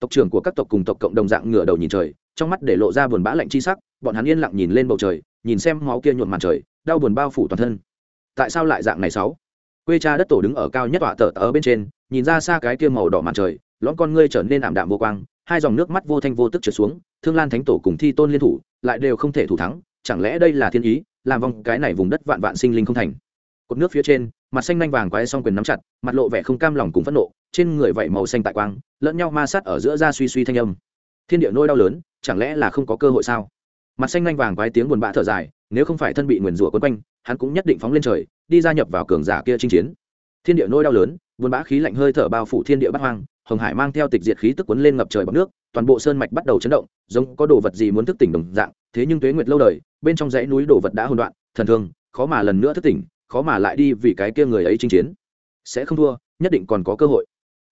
Tộc trưởng của các tộc cùng tộc cộng đồng dạng ngửa đầu nhìn trời trong mắt để lộ ra buồn bã lạnh chi sắc bọn hắn yên lặng nhìn lên bầu trời nhìn xem máu kia nhuộm màn trời, đau buồn bao phủ toàn thân. Tại sao lại dạng này sáu? Quê cha đất tổ đứng ở cao nhất tọa tờ ở bên trên, nhìn ra xa cái kia màu đỏ màn trời, lõm con ngươi trở nên ảm đạm vô quang, hai dòng nước mắt vô thanh vô tức trượt xuống, thương lan thánh tổ cùng thi tôn liên thủ lại đều không thể thủ thắng, chẳng lẽ đây là thiên ý, làm vong cái này vùng đất vạn vạn sinh linh không thành? Cột nước phía trên, mặt xanh nanh vàng quái song quyền nắm chặt, mặt lộ vẻ không cam lòng cùng phẫn nộ, trên người vẫy màu xanh tại quang, lẫn nhau ma sát ở giữa da suy suy thanh âm. Thiên địa nôi đau lớn, chẳng lẽ là không có cơ hội sao? Mặt xanh nanh vàng quái tiếng buồn bã thở dài, nếu không phải thân bị nguyền rủa quấn quanh, hắn cũng nhất định phóng lên trời, đi gia nhập vào cường giả kia chinh chiến. Thiên địa nôi đau lớn, buồn bã khí lạnh hơi thở bao phủ thiên địa bắt hoang, hồng hải mang theo tịch diệt khí tức cuốn lên ngập trời bằng nước, toàn bộ sơn mạch bắt đầu chấn động, giống có đồ vật gì muốn thức tỉnh đồng dạng, thế nhưng tuế nguyệt lâu đời, bên trong dãy núi đồ vật đã hỗn loạn, thần thương, khó mà lần nữa thức tỉnh, khó mà lại đi vì cái kia người ấy chinh chiến. Sẽ không thua, nhất định còn có cơ hội.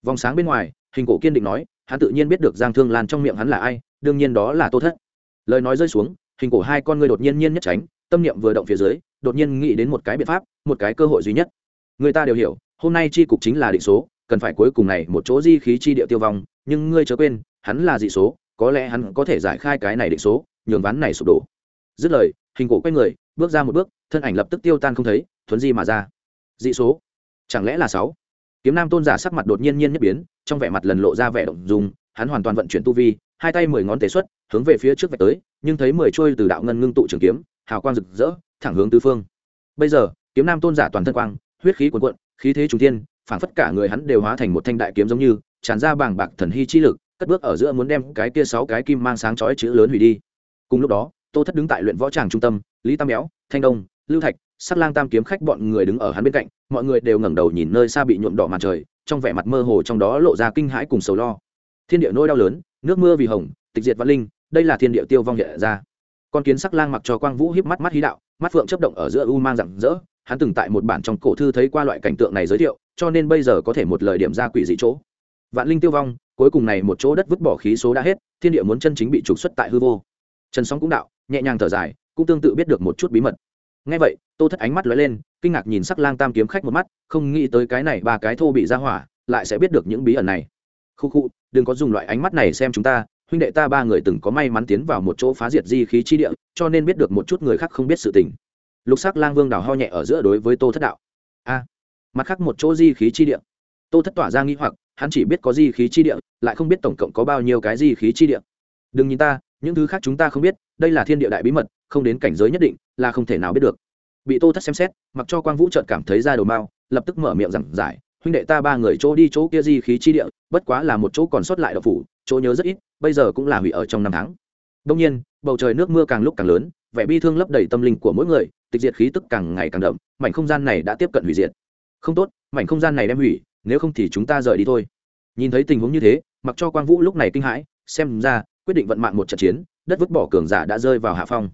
Vòng sáng bên ngoài, hình cổ kiên định nói, hắn tự nhiên biết được giang thương lan trong miệng hắn là ai, đương nhiên đó là tô thất lời nói rơi xuống, hình cổ hai con ngươi đột nhiên nhiên nhất tránh, tâm niệm vừa động phía dưới, đột nhiên nghĩ đến một cái biện pháp, một cái cơ hội duy nhất. Người ta đều hiểu, hôm nay chi cục chính là định số, cần phải cuối cùng này một chỗ di khí chi địa tiêu vong, nhưng ngươi chớ quên, hắn là dị số, có lẽ hắn có thể giải khai cái này định số, nhường ván này sụp đổ. Dứt lời, hình cổ quay người, bước ra một bước, thân ảnh lập tức tiêu tan không thấy, thuấn di mà ra. Dị số? Chẳng lẽ là sáu? Kiếm nam tôn giả sắc mặt đột nhiên nhiên nhất biến, trong vẻ mặt lần lộ ra vẻ động dùng hắn hoàn toàn vận chuyển tu vi hai tay mười ngón tế xuất, hướng về phía trước vạch tới, nhưng thấy mười trôi từ đạo ngân ngưng tụ trường kiếm, hào quang rực rỡ, thẳng hướng tứ phương. Bây giờ, kiếm nam tôn giả toàn thân quang, huyết khí cuồn cuộn, khí thế trung tiên phảng phất cả người hắn đều hóa thành một thanh đại kiếm giống như, tràn ra bàng bạc thần hy chi lực, cất bước ở giữa muốn đem cái kia sáu cái kim mang sáng chói chữ lớn hủy đi. Cùng lúc đó, tô thất đứng tại luyện võ tràng trung tâm, lý tam béo, thanh đông, lưu thạch, sắc lang tam kiếm khách bọn người đứng ở hắn bên cạnh, mọi người đều ngẩng đầu nhìn nơi xa bị nhuộm đỏ màn trời, trong vẻ mặt mơ hồ trong đó lộ ra kinh hãi cùng sầu lo thiên địa nỗi đau lớn, nước mưa vì hồng, tịch diệt văn linh, đây là thiên địa tiêu vong hiện ra. Con kiến sắc lang mặc cho quang vũ híp mắt mắt hí đạo, mắt phượng chấp động ở giữa u mang rạng rỡ, hắn từng tại một bản trong cổ thư thấy qua loại cảnh tượng này giới thiệu, cho nên bây giờ có thể một lời điểm ra quỷ dị chỗ. Vạn linh tiêu vong, cuối cùng này một chỗ đất vứt bỏ khí số đã hết, thiên địa muốn chân chính bị trục xuất tại hư vô. Trần sóng cũng đạo, nhẹ nhàng thở dài, cũng tương tự biết được một chút bí mật. Ngay vậy, tô thất ánh mắt lóe lên, kinh ngạc nhìn sắc lang tam kiếm khách một mắt, không nghĩ tới cái này ba cái thô bị ra hỏa, lại sẽ biết được những bí ẩn này khu khu, đừng có dùng loại ánh mắt này xem chúng ta, huynh đệ ta ba người từng có may mắn tiến vào một chỗ phá diệt di khí chi địa, cho nên biết được một chút người khác không biết sự tình. Lục sắc lang vương đào ho nhẹ ở giữa đối với tô thất đạo. A, mặt khác một chỗ di khí chi địa. Tô thất tỏa ra nghi hoặc, hắn chỉ biết có di khí chi địa, lại không biết tổng cộng có bao nhiêu cái di khí chi địa. Đừng nhìn ta, những thứ khác chúng ta không biết, đây là thiên địa đại bí mật, không đến cảnh giới nhất định, là không thể nào biết được. Bị tô thất xem xét, mặc cho quang vũ trợt cảm thấy ra đầu mao lập tức mở miệng giảng giải huynh đệ ta ba người chỗ đi chỗ kia di khí chi địa, bất quá là một chỗ còn sót lại đậu phủ, chỗ nhớ rất ít, bây giờ cũng là hủy ở trong năm tháng. Đông nhiên, bầu trời nước mưa càng lúc càng lớn, vẻ bi thương lấp đầy tâm linh của mỗi người, tịch diệt khí tức càng ngày càng đậm, mảnh không gian này đã tiếp cận hủy diệt. Không tốt, mảnh không gian này đem hủy, nếu không thì chúng ta rời đi thôi. Nhìn thấy tình huống như thế, mặc cho quang vũ lúc này kinh hãi, xem ra, quyết định vận mạng một trận chiến, đất vứt bỏ cường giả đã rơi vào hạ phong.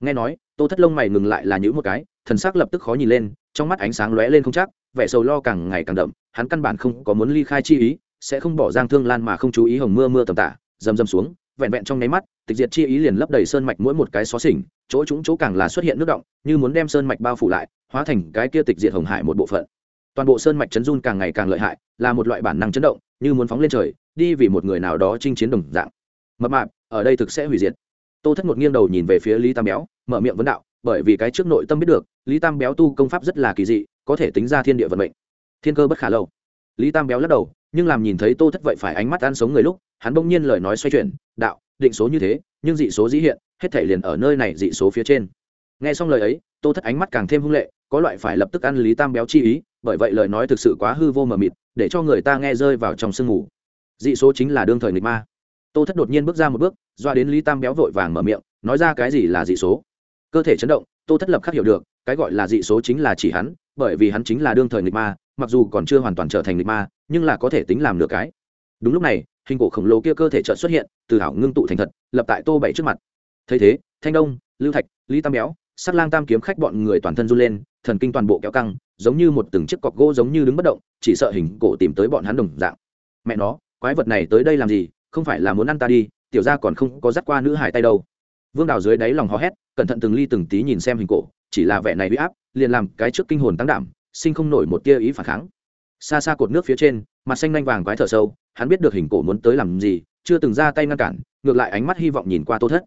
Nghe nói, tô thất lông mày ngừng lại là những một cái, thần sắc lập tức khó nhìn lên trong mắt ánh sáng lóe lên không chắc, vẻ sầu lo càng ngày càng đậm, hắn căn bản không có muốn ly khai chi ý, sẽ không bỏ giang thương lan mà không chú ý hồng mưa mưa tầm tả dầm dầm xuống, vẹn vẹn trong nháy mắt, tịch diệt chi ý liền lấp đầy sơn mạch mỗi một cái xó xỉnh, chỗ chúng chỗ càng là xuất hiện nước động, như muốn đem sơn mạch bao phủ lại, hóa thành cái kia tịch diệt hồng hải một bộ phận. Toàn bộ sơn mạch chấn run càng ngày càng lợi hại, là một loại bản năng chấn động, như muốn phóng lên trời, đi vì một người nào đó chinh chiến đồng dạng. Mập mạp, ở đây thực sẽ hủy diệt. Tô thất một nghiêng đầu nhìn về phía lý tam béo, mở miệng vấn đạo bởi vì cái trước nội tâm biết được, lý tam béo tu công pháp rất là kỳ dị, có thể tính ra thiên địa vận mệnh. Thiên cơ bất khả lâu. Lý tam béo lắc đầu, nhưng làm nhìn thấy tô thất vậy phải ánh mắt ăn sống người lúc, hắn bỗng nhiên lời nói xoay chuyển, đạo, định số như thế, nhưng dị số dĩ hiện, hết thể liền ở nơi này dị số phía trên. Nghe xong lời ấy, tô thất ánh mắt càng thêm hung lệ, có loại phải lập tức ăn lý tam béo chi ý, bởi vậy lời nói thực sự quá hư vô mờ mịt, để cho người ta nghe rơi vào trong sương mù. Dị số chính là đương thời nghịch ma. Tô thất đột nhiên bước ra một bước, doa đến lý tam béo vội vàng mở miệng, nói ra cái gì là dị số? Cơ thể chấn động, tô thất lập khắc hiểu được, cái gọi là dị số chính là chỉ hắn, bởi vì hắn chính là đương thời nghịch ma, mặc dù còn chưa hoàn toàn trở thành nghịch ma, nhưng là có thể tính làm được cái. Đúng lúc này, hình cổ khổng lồ kia cơ thể chợt xuất hiện, từ hảo ngưng tụ thành thật, lập tại tô bảy trước mặt. Thấy thế, thanh đông, lưu thạch, lý tam béo, sát lang tam kiếm khách bọn người toàn thân run lên, thần kinh toàn bộ kéo căng, giống như một từng chiếc cọc gỗ giống như đứng bất động, chỉ sợ hình cổ tìm tới bọn hắn đồng dạng. Mẹ nó, quái vật này tới đây làm gì? Không phải là muốn ăn ta đi, tiểu ra còn không có dắt qua nữ hải tay đâu vương đào dưới đáy lòng hò hét, cẩn thận từng ly từng tí nhìn xem hình cổ, chỉ là vẻ này bị áp, liền làm cái trước kinh hồn tăng đảm, sinh không nổi một tia ý phản kháng. Xa xa cột nước phía trên, mặt xanh lanh vàng quái thở sâu, hắn biết được hình cổ muốn tới làm gì, chưa từng ra tay ngăn cản, ngược lại ánh mắt hy vọng nhìn qua tô thất.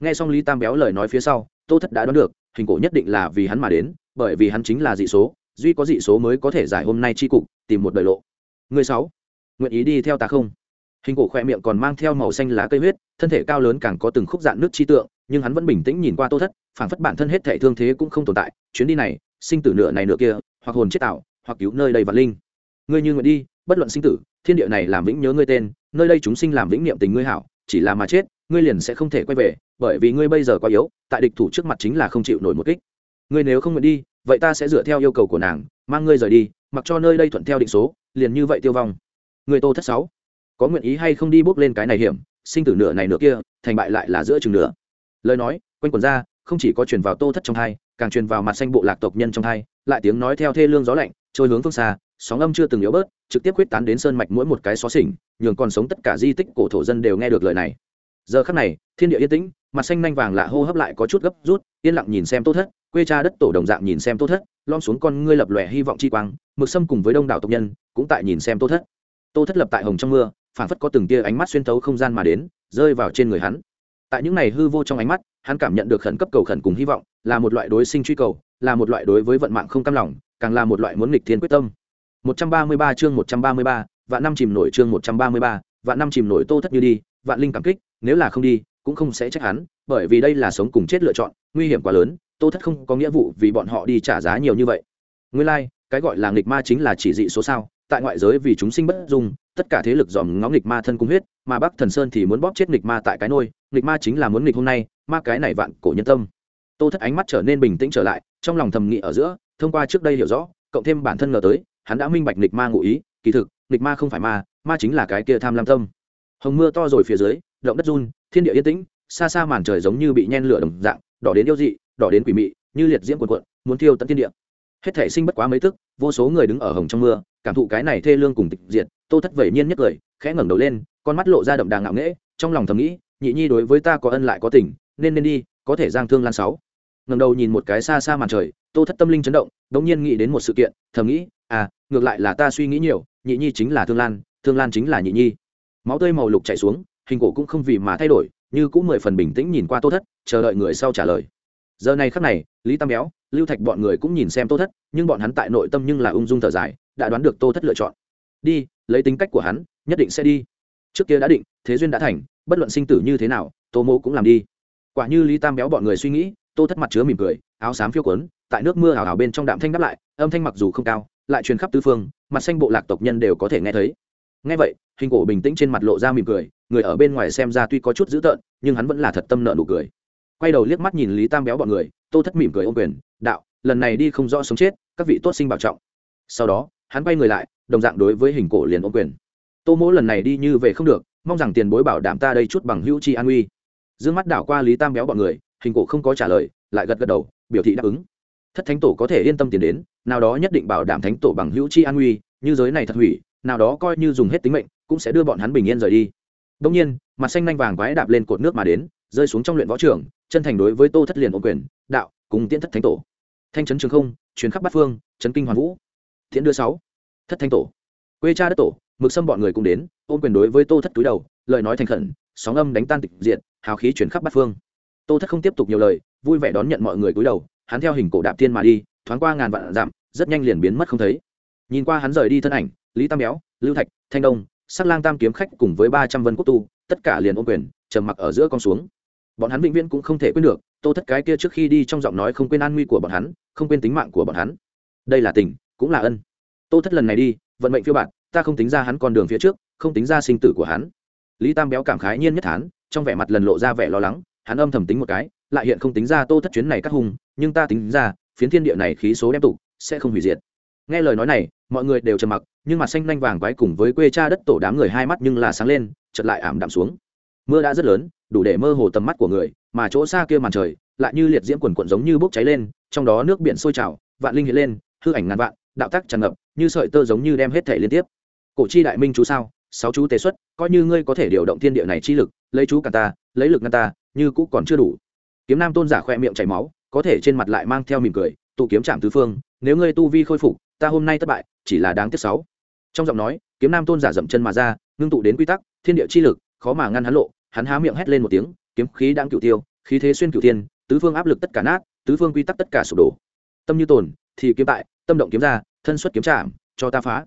Nghe xong lý tam béo lời nói phía sau, tô thất đã đoán được, hình cổ nhất định là vì hắn mà đến, bởi vì hắn chính là dị số, duy có dị số mới có thể giải hôm nay chi cục, tìm một đời lộ. Người sáu, nguyện ý đi theo ta không? Hình cổ khoe miệng còn mang theo màu xanh lá cây huyết, thân thể cao lớn càng có từng khúc dạn nước chi tượng, nhưng hắn vẫn bình tĩnh nhìn qua tô thất, phảng phất bản thân hết thể thương thế cũng không tồn tại, chuyến đi này, sinh tử nửa này nửa kia, hoặc hồn chết tạo, hoặc cứu nơi đây vạn linh. Ngươi như nguyện đi, bất luận sinh tử, thiên địa này làm vĩnh nhớ ngươi tên, nơi đây chúng sinh làm vĩnh niệm tình ngươi hảo, chỉ là mà chết, ngươi liền sẽ không thể quay về, bởi vì ngươi bây giờ quá yếu, tại địch thủ trước mặt chính là không chịu nổi một kích. Ngươi nếu không nguyện đi, vậy ta sẽ dựa theo yêu cầu của nàng, mang ngươi rời đi, mặc cho nơi đây thuận theo định số, liền như vậy tiêu vong. Người tô thất sáu có nguyện ý hay không đi bước lên cái này hiểm, sinh tử nửa này nửa kia, thành bại lại là giữa chừng nửa. Lời nói, quanh quần ra, không chỉ có truyền vào tô thất trong thai càng truyền vào mặt xanh bộ lạc tộc nhân trong thai lại tiếng nói theo thê lương gió lạnh, trôi hướng phương xa, sóng âm chưa từng yếu bớt, trực tiếp quyết tán đến sơn mạch mỗi một cái xó xỉnh, nhường còn sống tất cả di tích cổ thổ dân đều nghe được lời này. Giờ khắc này, thiên địa yên tĩnh, mặt xanh nanh vàng lạ hô hấp lại có chút gấp rút, yên lặng nhìn xem tô thất, quê cha đất tổ đồng dạng nhìn xem tô thất lom xuống con ngươi lập lòe hy vọng chi quang, mực sâm cùng với đông đảo tộc nhân, cũng tại nhìn xem tô thất. Tô thất lập tại hồng trong mưa phản phất có từng tia ánh mắt xuyên thấu không gian mà đến rơi vào trên người hắn. Tại những này hư vô trong ánh mắt hắn cảm nhận được khẩn cấp cầu khẩn cùng hy vọng là một loại đối sinh truy cầu là một loại đối với vận mạng không cam lòng càng là một loại muốn nghịch thiên quyết tâm. 133 chương 133, vạn năm chìm nổi chương 133, vạn năm chìm nổi tô thất như đi vạn linh cảm kích nếu là không đi cũng không sẽ trách hắn bởi vì đây là sống cùng chết lựa chọn nguy hiểm quá lớn tô thất không có nghĩa vụ vì bọn họ đi trả giá nhiều như vậy. Nguyên lai like, cái gọi là nghịch ma chính là chỉ dị số sao tại ngoại giới vì chúng sinh bất dung tất cả thế lực dòm ngó nghịch ma thân cung huyết, mà bắc thần sơn thì muốn bóp chết nghịch ma tại cái nôi, nghịch ma chính là muốn nghịch hôm nay, ma cái này vạn cổ nhân tâm. Tô thất ánh mắt trở nên bình tĩnh trở lại, trong lòng thầm nghĩ ở giữa, thông qua trước đây hiểu rõ, cộng thêm bản thân ngờ tới, hắn đã minh bạch nghịch ma ngụ ý, kỳ thực, nghịch ma không phải ma ma chính là cái kia tham lam tâm. Hồng mưa to rồi phía dưới, động đất run, thiên địa yên tĩnh, xa xa màn trời giống như bị nhen lửa đồng dạng, đỏ đến yêu dị, đỏ đến quỷ mị, như liệt diễm cuộn cuộn, muốn thiêu tận thiên địa. Hết thể sinh bất quá mấy tức, vô số người đứng ở hồng trong mưa, cảm thụ cái này thê lương cùng tịch diệt tô thất vẩy nhiên nhất cười, khẽ ngẩng đầu lên, con mắt lộ ra đậm đà ngạo nghễ, trong lòng thầm nghĩ, nhị nhi đối với ta có ân lại có tình, nên nên đi, có thể giang thương lan sáu. Ngẩng đầu nhìn một cái xa xa màn trời, tô thất tâm linh chấn động, đống nhiên nghĩ đến một sự kiện, thầm nghĩ à ngược lại là ta suy nghĩ nhiều, nhị nhi chính là thương lan thương lan chính là nhị nhi. Máu tươi màu lục chảy xuống, hình cổ cũng không vì mà thay đổi, như cũng mười phần bình tĩnh nhìn qua tô thất, chờ đợi người sau trả lời. Giờ này khắc này, lý tam béo, lưu thạch bọn người cũng nhìn xem tô thất, nhưng bọn hắn tại nội tâm nhưng là ung dung thở dài, đã đoán được tô thất lựa chọn đi, lấy tính cách của hắn, nhất định sẽ đi. Trước kia đã định, thế duyên đã thành, bất luận sinh tử như thế nào, tô mô cũng làm đi. Quả như lý tam béo bọn người suy nghĩ, tô thất mặt chứa mỉm cười, áo xám phiêu quấn, tại nước mưa hào hào bên trong đạm thanh đáp lại, âm thanh mặc dù không cao, lại truyền khắp tứ phương, mặt xanh bộ lạc tộc nhân đều có thể nghe thấy. Nghe vậy, hình cổ bình tĩnh trên mặt lộ ra mỉm cười, người ở bên ngoài xem ra tuy có chút dữ tợn, nhưng hắn vẫn là thật tâm nợ nụ cười. Quay đầu liếc mắt nhìn lý tam béo bọn người, tô thất mỉm cười ô quyền, đạo, lần này đi không rõ sống chết, các vị tốt sinh bảo trọng. Sau đó, hắn quay người lại đồng dạng đối với hình cổ liền ôm quyền. Tô mỗ lần này đi như về không được, mong rằng tiền bối bảo đảm ta đây chút bằng hữu chi an uy. Dương mắt đảo qua lý tam béo bọn người, hình cổ không có trả lời, lại gật gật đầu, biểu thị đáp ứng. Thất thánh tổ có thể yên tâm tiền đến, nào đó nhất định bảo đảm thánh tổ bằng hữu chi an uy, như giới này thật hủy, nào đó coi như dùng hết tính mệnh, cũng sẽ đưa bọn hắn bình yên rời đi. Đông nhiên, mặt xanh nanh vàng quái đạp lên cột nước mà đến, rơi xuống trong luyện võ trường, chân thành đối với tô thất liền ôm quyền, đạo, cùng tiễn thất thánh tổ. Thanh trấn trường không, chuyến khắp bát phương trấn kinh hoàn vũ. Thiện đưa sáu thất thanh tổ. Quê cha đất tổ, mực xâm bọn người cũng đến, ôm quyền đối với tô thất túi đầu, lời nói thành khẩn, sóng âm đánh tan tịch diện hào khí chuyển khắp bát phương. Tô thất không tiếp tục nhiều lời, vui vẻ đón nhận mọi người cúi đầu, hắn theo hình cổ đạp tiên mà đi, thoáng qua ngàn vạn dặm, rất nhanh liền biến mất không thấy. Nhìn qua hắn rời đi thân ảnh, lý tam béo, lưu thạch, thanh đông, sắc lang tam kiếm khách cùng với ba trăm vân quốc tu, tất cả liền ôm quyền, trầm mặc ở giữa con xuống. Bọn hắn vĩnh viễn cũng không thể quên được, tô thất cái kia trước khi đi trong giọng nói không quên an nguy của bọn hắn, không quên tính mạng của bọn hắn. Đây là tình, cũng là ân tô thất lần này đi, vận mệnh phiêu bạt, ta không tính ra hắn con đường phía trước, không tính ra sinh tử của hắn. Lý tam béo cảm khái nhiên nhất thán, trong vẻ mặt lần lộ ra vẻ lo lắng, hắn âm thầm tính một cái, lại hiện không tính ra tô thất chuyến này cắt hùng, nhưng ta tính ra, phiến thiên địa này khí số đem tụ, sẽ không hủy diệt. Nghe lời nói này, mọi người đều trầm mặc, nhưng mặt xanh lanh vàng quái cùng với quê cha đất tổ đám người hai mắt nhưng là sáng lên, chợt lại ảm đạm xuống. Mưa đã rất lớn, đủ để mơ hồ tầm mắt của người, mà chỗ xa kia màn trời, lại như liệt diễm quần quận giống như bốc cháy lên, trong đó nước biển sôi trào, vạn linh hiện lên, hư ảnh ngàn vạn đạo tác tràn ngập, như sợi tơ giống như đem hết thể liên tiếp. Cổ chi đại minh chú sao? Sáu chú tế xuất, coi như ngươi có thể điều động thiên địa này chi lực, lấy chú cả ta, lấy lực ngăn ta, như cũ còn chưa đủ. Kiếm nam tôn giả khoe miệng chảy máu, có thể trên mặt lại mang theo mỉm cười, tụ kiếm trạm tứ phương, nếu ngươi tu vi khôi phục, ta hôm nay thất bại, chỉ là đáng tiếc sáu. Trong giọng nói, kiếm nam tôn giả dậm chân mà ra, ngưng tụ đến quy tắc, thiên địa chi lực, khó mà ngăn hắn lộ, hắn há miệng hét lên một tiếng, kiếm khí đang cựu tiêu, khí thế xuyên cựu tiên tứ phương áp lực tất cả nát, tứ phương quy tắc tất cả sụp đổ. Tâm như tồn, thì kiếm tại tâm động kiếm ra, thân xuất kiếm chạm, cho ta phá.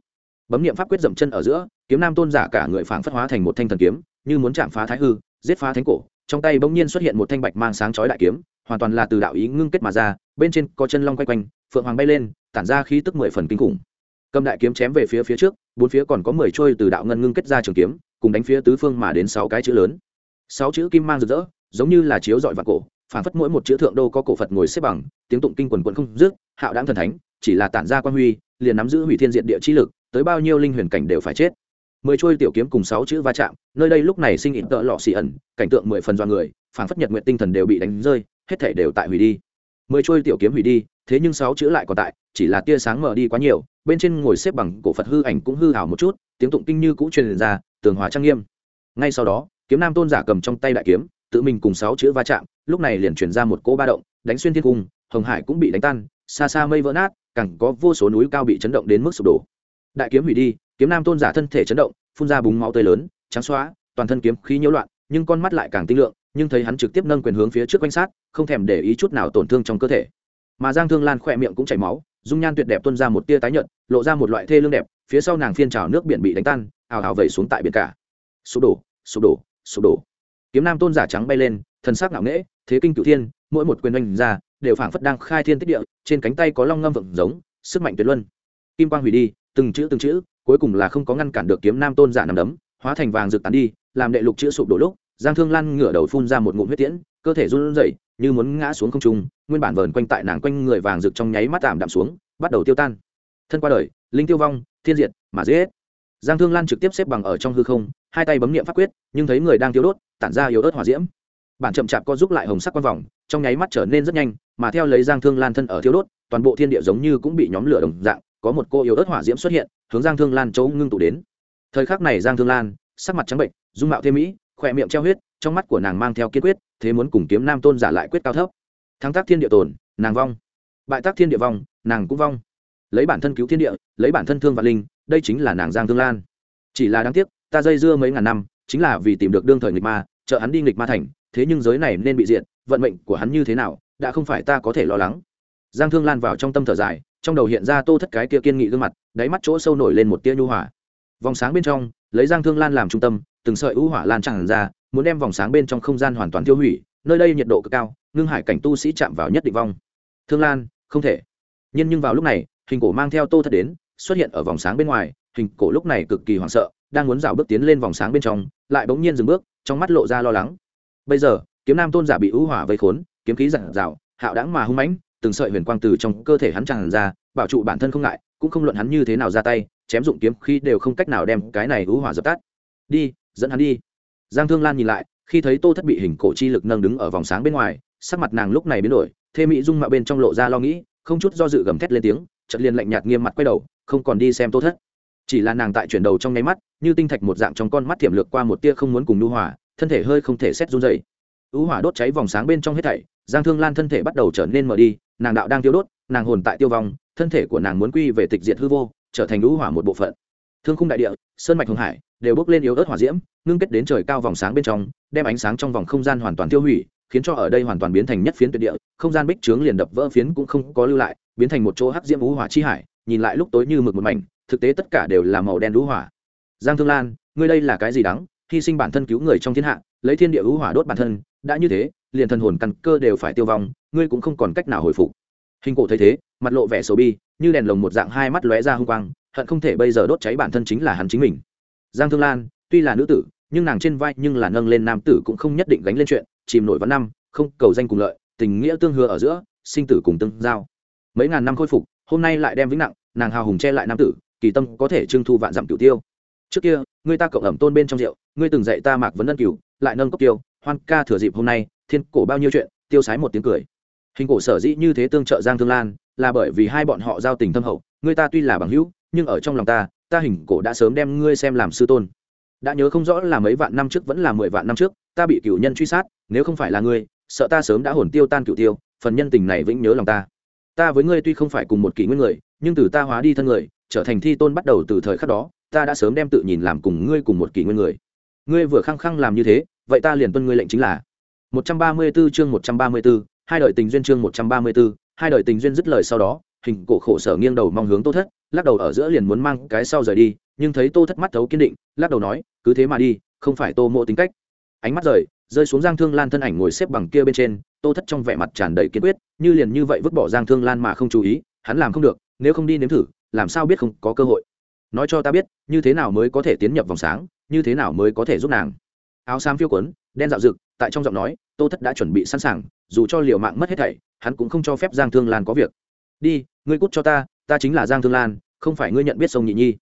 Bấm niệm pháp quyết dậm chân ở giữa, kiếm nam tôn giả cả người phảng phất hóa thành một thanh thần kiếm, như muốn chạm phá thái hư, giết phá thánh cổ. Trong tay bỗng nhiên xuất hiện một thanh bạch mang sáng chói đại kiếm, hoàn toàn là từ đạo ý ngưng kết mà ra, bên trên có chân long quay quanh, phượng hoàng bay lên, tản ra khí tức mười phần kinh khủng. Cầm đại kiếm chém về phía phía trước, bốn phía còn có mười trôi từ đạo ngân ngưng kết ra trường kiếm, cùng đánh phía tứ phương mà đến sáu cái chữ lớn. Sáu chữ kim mang rực rỡ, giống như là chiếu dọi vạn cổ phản phất mỗi một chữ thượng đô có cổ phật ngồi xếp bằng, tiếng tụng kinh quần quận không dứt, hạo đáng thần thánh, chỉ là tản ra quan huy, liền nắm giữ hủy thiên diện địa chi lực, tới bao nhiêu linh huyền cảnh đều phải chết. Mười trôi tiểu kiếm cùng sáu chữ va chạm, nơi đây lúc này sinh ít tợ lọ xì ẩn, cảnh tượng mười phần do người phản phất nhật nguyện tinh thần đều bị đánh rơi, hết thể đều tại hủy đi. Mười trôi tiểu kiếm hủy đi, thế nhưng sáu chữ lại còn tại, chỉ là tia sáng mở đi quá nhiều, bên trên ngồi xếp bằng cổ phật hư ảnh cũng hư hảo một chút, tiếng tụng kinh như cũ truyền ra, tường hòa trang nghiêm. Ngay sau đó, kiếm nam tôn giả cầm trong tay đại kiếm tự mình cùng sáu chữ va chạm, lúc này liền truyền ra một cỗ ba động, đánh xuyên thiên cung, hồng hải cũng bị đánh tan, xa xa mây vỡ nát cẳng có vô số núi cao bị chấn động đến mức sụp đổ. Đại kiếm hủy đi, kiếm nam tôn giả thân thể chấn động, phun ra búng máu tươi lớn, trắng xóa, toàn thân kiếm khí nhiễu loạn, nhưng con mắt lại càng tinh lượng, nhưng thấy hắn trực tiếp nâng quyền hướng phía trước quanh sát, không thèm để ý chút nào tổn thương trong cơ thể. Mà giang thương lan khỏe miệng cũng chảy máu, dung nhan tuyệt đẹp tuôn ra một tia tái nhợt, lộ ra một loại thê lương đẹp, phía sau nàng phiên trào nước biển bị đánh tan, ào ào vẩy xuống tại biển cả. Sụp đổ sụp đổ sụp đổ kiếm nam tôn giả trắng bay lên, thần sắc ngạo nghễ, thế kinh cựu thiên, mỗi một quyền oanh ra, đều phảng phất đang khai thiên tích địa, trên cánh tay có long ngâm vượng giống, sức mạnh tuyệt luân. Kim quang hủy đi, từng chữ từng chữ, cuối cùng là không có ngăn cản được kiếm nam tôn giả nằm đấm, hóa thành vàng rực tán đi, làm đệ lục chữ sụp đổ lúc, giang thương lan ngửa đầu phun ra một ngụm huyết tiễn, cơ thể run rẩy, như muốn ngã xuống không trung, nguyên bản vờn quanh tại nàng quanh người vàng rực trong nháy mắt tạm đạm xuống, bắt đầu tiêu tan. Thân qua đời, linh tiêu vong, thiên diệt, mà dễ hết giang thương lan trực tiếp xếp bằng ở trong hư không hai tay bấm niệm pháp quyết, nhưng thấy người đang thiếu đốt, tản ra yếu ớt hỏa diễm. Bản chậm chạp co giúp lại hồng sắc quang vòng, trong nháy mắt trở nên rất nhanh, mà theo lấy giang thương lan thân ở thiếu đốt, toàn bộ thiên địa giống như cũng bị nhóm lửa đồng dạng, có một cô yếu ớt hỏa diễm xuất hiện, hướng giang thương lan chỗ ngưng tụ đến. Thời khắc này giang thương lan, sắc mặt trắng bệnh, dung mạo thêm mỹ, khỏe miệng treo huyết, trong mắt của nàng mang theo kiên quyết, thế muốn cùng kiếm nam tôn giả lại quyết cao thấp. Thắng tác thiên địa tồn, nàng vong. Bại tác thiên địa vong, nàng cũng vong. Lấy bản thân cứu thiên địa, lấy bản thân thương và linh, đây chính là nàng giang thương lan. Chỉ là đáng tiếc ta dây dưa mấy ngàn năm, chính là vì tìm được đương thời nghịch ma, trợ hắn đi nghịch ma thành, thế nhưng giới này nên bị diện vận mệnh của hắn như thế nào, đã không phải ta có thể lo lắng. Giang thương lan vào trong tâm thở dài, trong đầu hiện ra tô thất cái kia kiên nghị gương mặt, đáy mắt chỗ sâu nổi lên một tia nhu hỏa vòng sáng bên trong, lấy giang thương lan làm trung tâm, từng sợi ưu hỏa lan tràn ra, muốn đem vòng sáng bên trong không gian hoàn toàn tiêu hủy, nơi đây nhiệt độ cực cao, ngưng hải cảnh tu sĩ chạm vào nhất định vong. Thương lan, không thể. Nhưng nhưng vào lúc này, hình cổ mang theo tô thất đến, xuất hiện ở vòng sáng bên ngoài, hình cổ lúc này cực kỳ hoảng sợ đang muốn dạo bước tiến lên vòng sáng bên trong, lại bỗng nhiên dừng bước, trong mắt lộ ra lo lắng. Bây giờ, kiếm nam tôn giả bị ưu hỏa vây khốn, kiếm khí giản dạo, hạo đãng mà hung mãnh, từng sợi huyền quang từ trong cơ thể hắn tràn ra, bảo trụ bản thân không ngại, cũng không luận hắn như thế nào ra tay, chém dụng kiếm khi đều không cách nào đem cái này ưu hỏa dập tắt. Đi, dẫn hắn đi. Giang thương lan nhìn lại, khi thấy tô thất bị hình cổ chi lực nâng đứng ở vòng sáng bên ngoài, sắc mặt nàng lúc này biến đổi thê mỹ dung mạo bên trong lộ ra lo nghĩ, không chút do dự gầm thét lên tiếng, chợt liền lạnh nhạt nghiêm mặt quay đầu, không còn đi xem tô thất. Chỉ là nàng tại chuyển đầu trong nháy mắt như tinh thạch một dạng trong con mắt thiểm lược qua một tia không muốn cùng nhu hỏa thân thể hơi không thể xét run dày ứ hỏa đốt cháy vòng sáng bên trong hết thảy, giang thương lan thân thể bắt đầu trở nên mở đi, nàng đạo đang tiêu đốt, nàng hồn tại tiêu vong, thân thể của nàng muốn quy về tịch diệt hư vô, trở thành ứ hỏa một bộ phận. Thương khung đại địa, sơn mạch hồng hải, đều bốc lên yếu ớt hỏa diễm, ngưng kết đến trời cao vòng sáng bên trong, đem ánh sáng trong vòng không gian hoàn toàn tiêu hủy, khiến cho ở đây hoàn toàn biến thành nhất phiến tuyệt địa, không gian bích trướng liền đập vỡ phiến cũng không có lưu lại, biến thành một chỗ hắc diễm ưu hỏa chi hải, nhìn lại lúc tối như mực một mảnh, thực tế tất cả đều là màu đen lũ hỏa giang thương lan, ngươi đây là cái gì đắng, hy sinh bản thân cứu người trong thiên hạ, lấy thiên địa ưu hỏa đốt bản thân, đã như thế, liền thần hồn căn cơ đều phải tiêu vong, ngươi cũng không còn cách nào hồi phục. Hình cổ thấy thế, mặt lộ vẻ sầu bi, như đèn lồng một dạng hai mắt lóe ra hung quang, hận không thể bây giờ đốt cháy bản thân chính là hắn chính mình. Giang thương lan, tuy là nữ tử, nhưng nàng trên vai nhưng là nâng lên nam tử cũng không nhất định gánh lên chuyện, chìm nổi văn năm, không, cầu danh cùng lợi, tình nghĩa tương hứa ở giữa, sinh tử cùng tương giao. Mấy ngàn năm khôi phục, hôm nay lại đem vĩnh nặng, nàng hào hùng che lại nam tử, kỳ tâm có thể trưng thu vạn dặm cửu tiêu trước kia ngươi ta cộng ẩm tôn bên trong rượu ngươi từng dạy ta mạc vấn ân cửu, lại nâng cốc tiêu, hoan ca thừa dịp hôm nay, thiên cổ bao nhiêu chuyện, tiêu sái một tiếng cười. Hình cổ sở dĩ như thế tương trợ giang thương lan, là bởi vì hai bọn họ giao tình thâm hậu ngươi ta tuy là bằng hữu, nhưng ở trong lòng ta ta hình cổ đã sớm đem ngươi xem làm sư tôn. Đã nhớ không rõ là mấy vạn năm trước vẫn là mười vạn năm trước, ta bị cửu nhân truy sát, nếu không phải là ngươi, sợ ta sớm đã hồn tiêu tan cửu tiêu, phần nhân tình này vĩnh nhớ lòng ta. Ta với ngươi tuy không phải cùng một kỷ nguyên người, nhưng từ ta hóa đi thân người, trở thành thi tôn bắt đầu từ thời khắc đó ta đã sớm đem tự nhìn làm cùng ngươi cùng một kỷ nguyên người. Ngươi vừa khăng khăng làm như thế vậy ta liền tuân ngươi lệnh chính là. 134 chương 134, hai đời tình duyên chương 134, hai đời tình duyên dứt lời sau đó hình cổ khổ sở nghiêng đầu mong hướng tô thất lắc đầu ở giữa liền muốn mang cái sau rời đi nhưng thấy tô thất mắt thấu kiên định lắc đầu nói cứ thế mà đi không phải tô mộ tính cách. Ánh mắt rời rơi xuống giang thương lan thân ảnh ngồi xếp bằng kia bên trên tô thất trong vẻ mặt tràn đầy kiên quyết như liền như vậy vứt bỏ giang thương lan mà không chú ý hắn làm không được nếu không đi nếm thử làm sao biết không có cơ hội nói cho ta biết, như thế nào mới có thể tiến nhập vòng sáng, như thế nào mới có thể giúp nàng. Áo xám phiêu quấn, đen dạo rực, tại trong giọng nói, tô thất đã chuẩn bị sẵn sàng, dù cho liều mạng mất hết thảy, hắn cũng không cho phép giang thương lan có việc. Đi, ngươi cút cho ta ta chính là giang thương lan, không phải ngươi nhận biết sông nhị nhi.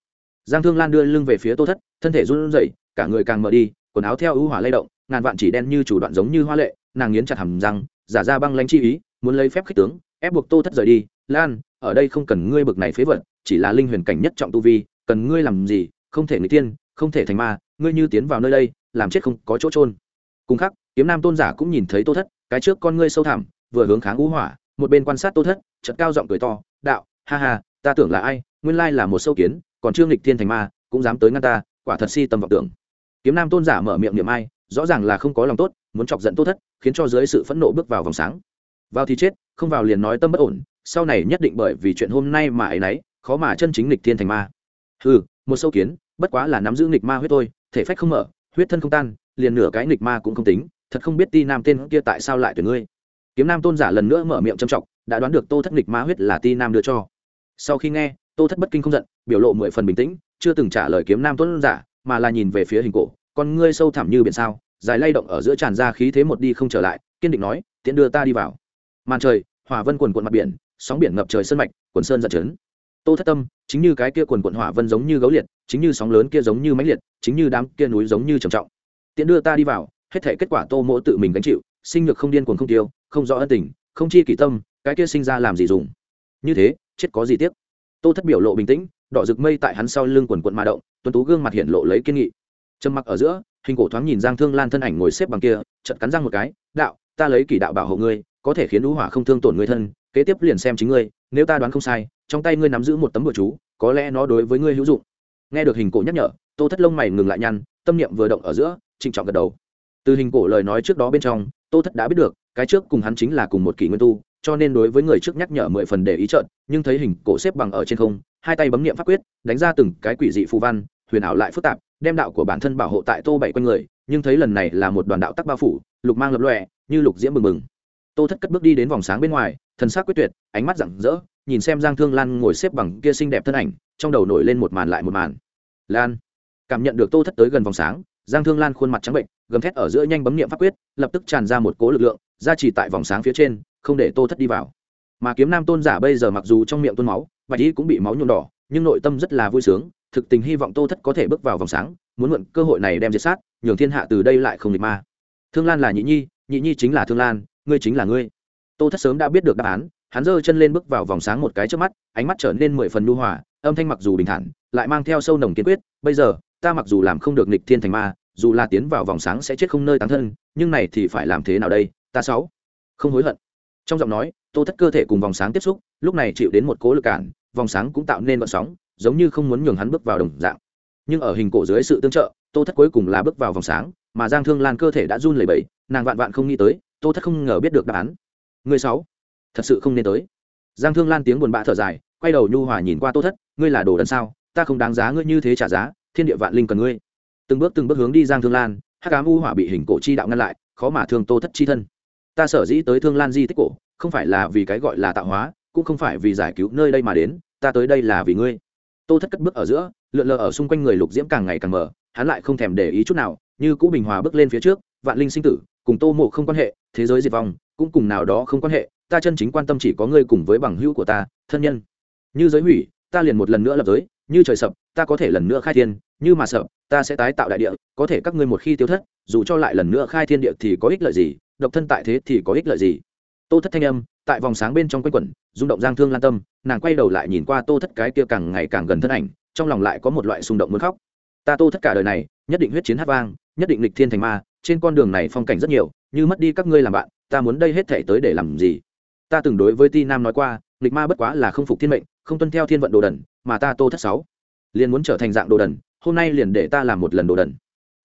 Giang thương lan đưa lưng về phía tô thất, thân thể run rẩy, cả người càng mở đi, quần áo theo ưu hỏa lay động, ngàn vạn chỉ đen như chủ đoạn giống như hoa lệ, nàng nghiến chặt hầm răng, giả ra băng lãnh chi ý, muốn lấy phép khích tướng, ép buộc tô thất rời đi. Lan, ở đây không cần ngươi bực này phế vật, chỉ là linh huyền cảnh nhất trọng tu vi cần ngươi làm gì, không thể người tiên không thể thành ma, ngươi như tiến vào nơi đây, làm chết không có chỗ trôn cùng khắc, kiếm nam tôn giả cũng nhìn thấy tô thất, cái trước con ngươi sâu thẳm, vừa hướng kháng ngũ hỏa, một bên quan sát tô thất, chợt cao giọng cười to, đạo, ha ha, ta tưởng là ai, nguyên lai là một sâu kiến, còn trương lịch thiên thành ma, cũng dám tới ngăn ta, quả thật si tầm vọng tưởng. Kiếm nam tôn giả mở miệng niệm ai, rõ ràng là không có lòng tốt, muốn chọc giận tô thất, khiến cho dưới sự phẫn nộ bước vào vòng sáng. Vào thì chết, không vào liền nói tâm bất ổn, sau này nhất định bởi vì chuyện hôm nay mà ấy nấy, khó mà chân chính lịch thiên thành ma ừ một sâu kiến, bất quá là nắm giữ nghịch ma huyết thôi, thể phách không mở, huyết thân không tan, liền nửa cái nghịch ma cũng không tính, thật không biết ti nam tên kia tại sao lại tuyển ngươi. Kiếm nam tôn giả lần nữa mở miệng trầm trọng đã đoán được tô thất nghịch ma huyết là ti nam đưa cho. Sau khi nghe, tô thất bất kinh không giận, biểu lộ mười phần bình tĩnh, chưa từng trả lời kiếm nam tôn giả, mà là nhìn về phía hình cổ, con ngươi sâu thẳm như biển sao, dài lay động ở giữa tràn ra khí thế một đi không trở lại, kiên định nói, tiễn đưa ta đi vào. Màn trời, hỏa vân quần quận mặt biển, sóng biển ngập trời sơn mạch quần sơn giật chấn tô thất tâm, chính như cái kia quần quận hỏa vân giống như gấu liệt, chính như sóng lớn kia giống như mãnh liệt, chính như đám kia núi giống như trầm trọng. Tiễn đưa ta đi vào, hết thể kết quả tô mỗ tự mình gánh chịu, sinh nhược không điên cuồng không tiêu, không rõ ân tình, không chi kỷ tâm, cái kia sinh ra làm gì dùng? Như thế, chết có gì tiếc? Tô thất biểu lộ bình tĩnh, đỏ rực mây tại hắn sau lưng quần quận mà động, tuấn tú gương mặt hiện lộ lấy kiên nghị. Trầm mặc ở giữa, hình cổ thoáng nhìn giang thương lan thân ảnh ngồi xếp bằng kia, chợt cắn răng một cái, đạo, ta lấy kỷ đạo bảo hộ ngươi, có thể khiến lũ hỏa không thương tổn người thân kế tiếp liền xem chính ngươi, nếu ta đoán không sai, trong tay ngươi nắm giữ một tấm bừa chú, có lẽ nó đối với ngươi hữu dụng. Nghe được hình cổ nhắc nhở, tô thất lông mày ngừng lại nhăn, tâm niệm vừa động ở giữa, trịnh trọng gật đầu. Từ hình cổ lời nói trước đó bên trong, tô thất đã biết được, cái trước cùng hắn chính là cùng một kỷ nguyên tu, cho nên đối với người trước nhắc nhở mười phần để ý trợn, nhưng thấy hình cổ xếp bằng ở trên không, hai tay bấm niệm pháp quyết, đánh ra từng cái quỷ dị phù văn, huyền ảo lại phức tạp, đem đạo của bản thân bảo hộ tại tô bảy quanh người, nhưng thấy lần này là một đoàn đạo tắc bao phủ, lục mang lập lòe, như lục diễm mừng mừng tô thất cất bước đi đến vòng sáng bên ngoài, thần sắc quyết tuyệt, ánh mắt rạng rỡ, nhìn xem giang thương lan ngồi xếp bằng kia xinh đẹp thân ảnh, trong đầu nổi lên một màn lại một màn. Lan, cảm nhận được tô thất tới gần vòng sáng, giang thương lan khuôn mặt trắng bệnh, gầm thét ở giữa nhanh bấm nghiệm pháp quyết, lập tức tràn ra một cố lực lượng, ra chỉ tại vòng sáng phía trên, không để tô thất đi vào. Mà kiếm nam tôn giả bây giờ mặc dù trong miệng tuôn máu, và ý cũng bị máu nhuộm đỏ, nhưng nội tâm rất là vui sướng, thực tình hy vọng tô thất có thể bước vào vòng sáng, muốn mượn cơ hội này đem diệt sát, nhường thiên hạ từ đây lại không địch ma. Thương lan là nhị nhi nhị nhi chính là thương lan ngươi chính là ngươi. Tô thất sớm đã biết được đáp án, hắn giơ chân lên bước vào vòng sáng một cái trước mắt, ánh mắt trở nên mười phần nhu hòa, âm thanh mặc dù bình thản, lại mang theo sâu nồng kiên quyết, bây giờ, ta mặc dù làm không được nịch thiên thành ma, dù là tiến vào vòng sáng sẽ chết không nơi tán thân, nhưng này thì phải làm thế nào đây, ta sáu. Không hối hận. Trong giọng nói, tô thất cơ thể cùng vòng sáng tiếp xúc, lúc này chịu đến một cố lực cản, vòng sáng cũng tạo nên vận sóng, giống như không muốn nhường hắn bước vào đồng dạng. Nhưng ở hình cổ dưới sự tương trợ, tô thất cuối cùng là bước vào vòng sáng, mà giang thương lan cơ thể đã run lẩy bẩy, nàng vạn vạn không nghĩ tới tô thất không ngờ biết được đáp án. Người sáu, thật sự không nên tới. Giang thương lan tiếng buồn bã thở dài, quay đầu nhu hòa nhìn qua tô thất, ngươi là đồ đần sao? Ta không đáng giá ngươi như thế trả giá, thiên địa vạn linh cần ngươi. Từng bước từng bước hướng đi giang thương lan, hắc ám u hỏa bị hình cổ chi đạo ngăn lại, khó mà thương tô thất chi thân. Ta sở dĩ tới thương lan di tích cổ, không phải là vì cái gọi là tạo hóa, cũng không phải vì giải cứu nơi đây mà đến, ta tới đây là vì ngươi. Tô thất cất bước ở giữa, lượn lờ ở xung quanh người lục diễm càng ngày càng mở hắn lại không thèm để ý chút nào, như cũ bình hòa bước lên phía trước, vạn linh sinh tử, cùng tô mộ không quan hệ thế giới diệt vong, cũng cùng nào đó không quan hệ, ta chân chính quan tâm chỉ có ngươi cùng với bằng hữu của ta, thân nhân. Như giới hủy, ta liền một lần nữa lập giới, như trời sập, ta có thể lần nữa khai thiên, như mà sập, ta sẽ tái tạo đại địa, có thể các ngươi một khi tiêu thất, dù cho lại lần nữa khai thiên địa thì có ích lợi gì, độc thân tại thế thì có ích lợi gì. Tô thất thanh âm, tại vòng sáng bên trong quanh quẩn, rung động giang thương lan tâm, nàng quay đầu lại nhìn qua tô thất cái kia càng ngày càng gần thân ảnh, trong lòng lại có một loại xung động muốn khóc. Ta tô thất cả đời này, nhất định huyết chiến hát vang, nhất định lịch thiên thành ma, trên con đường này phong cảnh rất nhiều như mất đi các ngươi làm bạn, ta muốn đây hết thể tới để làm gì? Ta từng đối với ti nam nói qua, nghịch ma bất quá là không phục thiên mệnh, không tuân theo thiên vận đồ đần, mà ta tô thất sáu. Liền muốn trở thành dạng đồ đần, hôm nay liền để ta làm một lần đồ đần.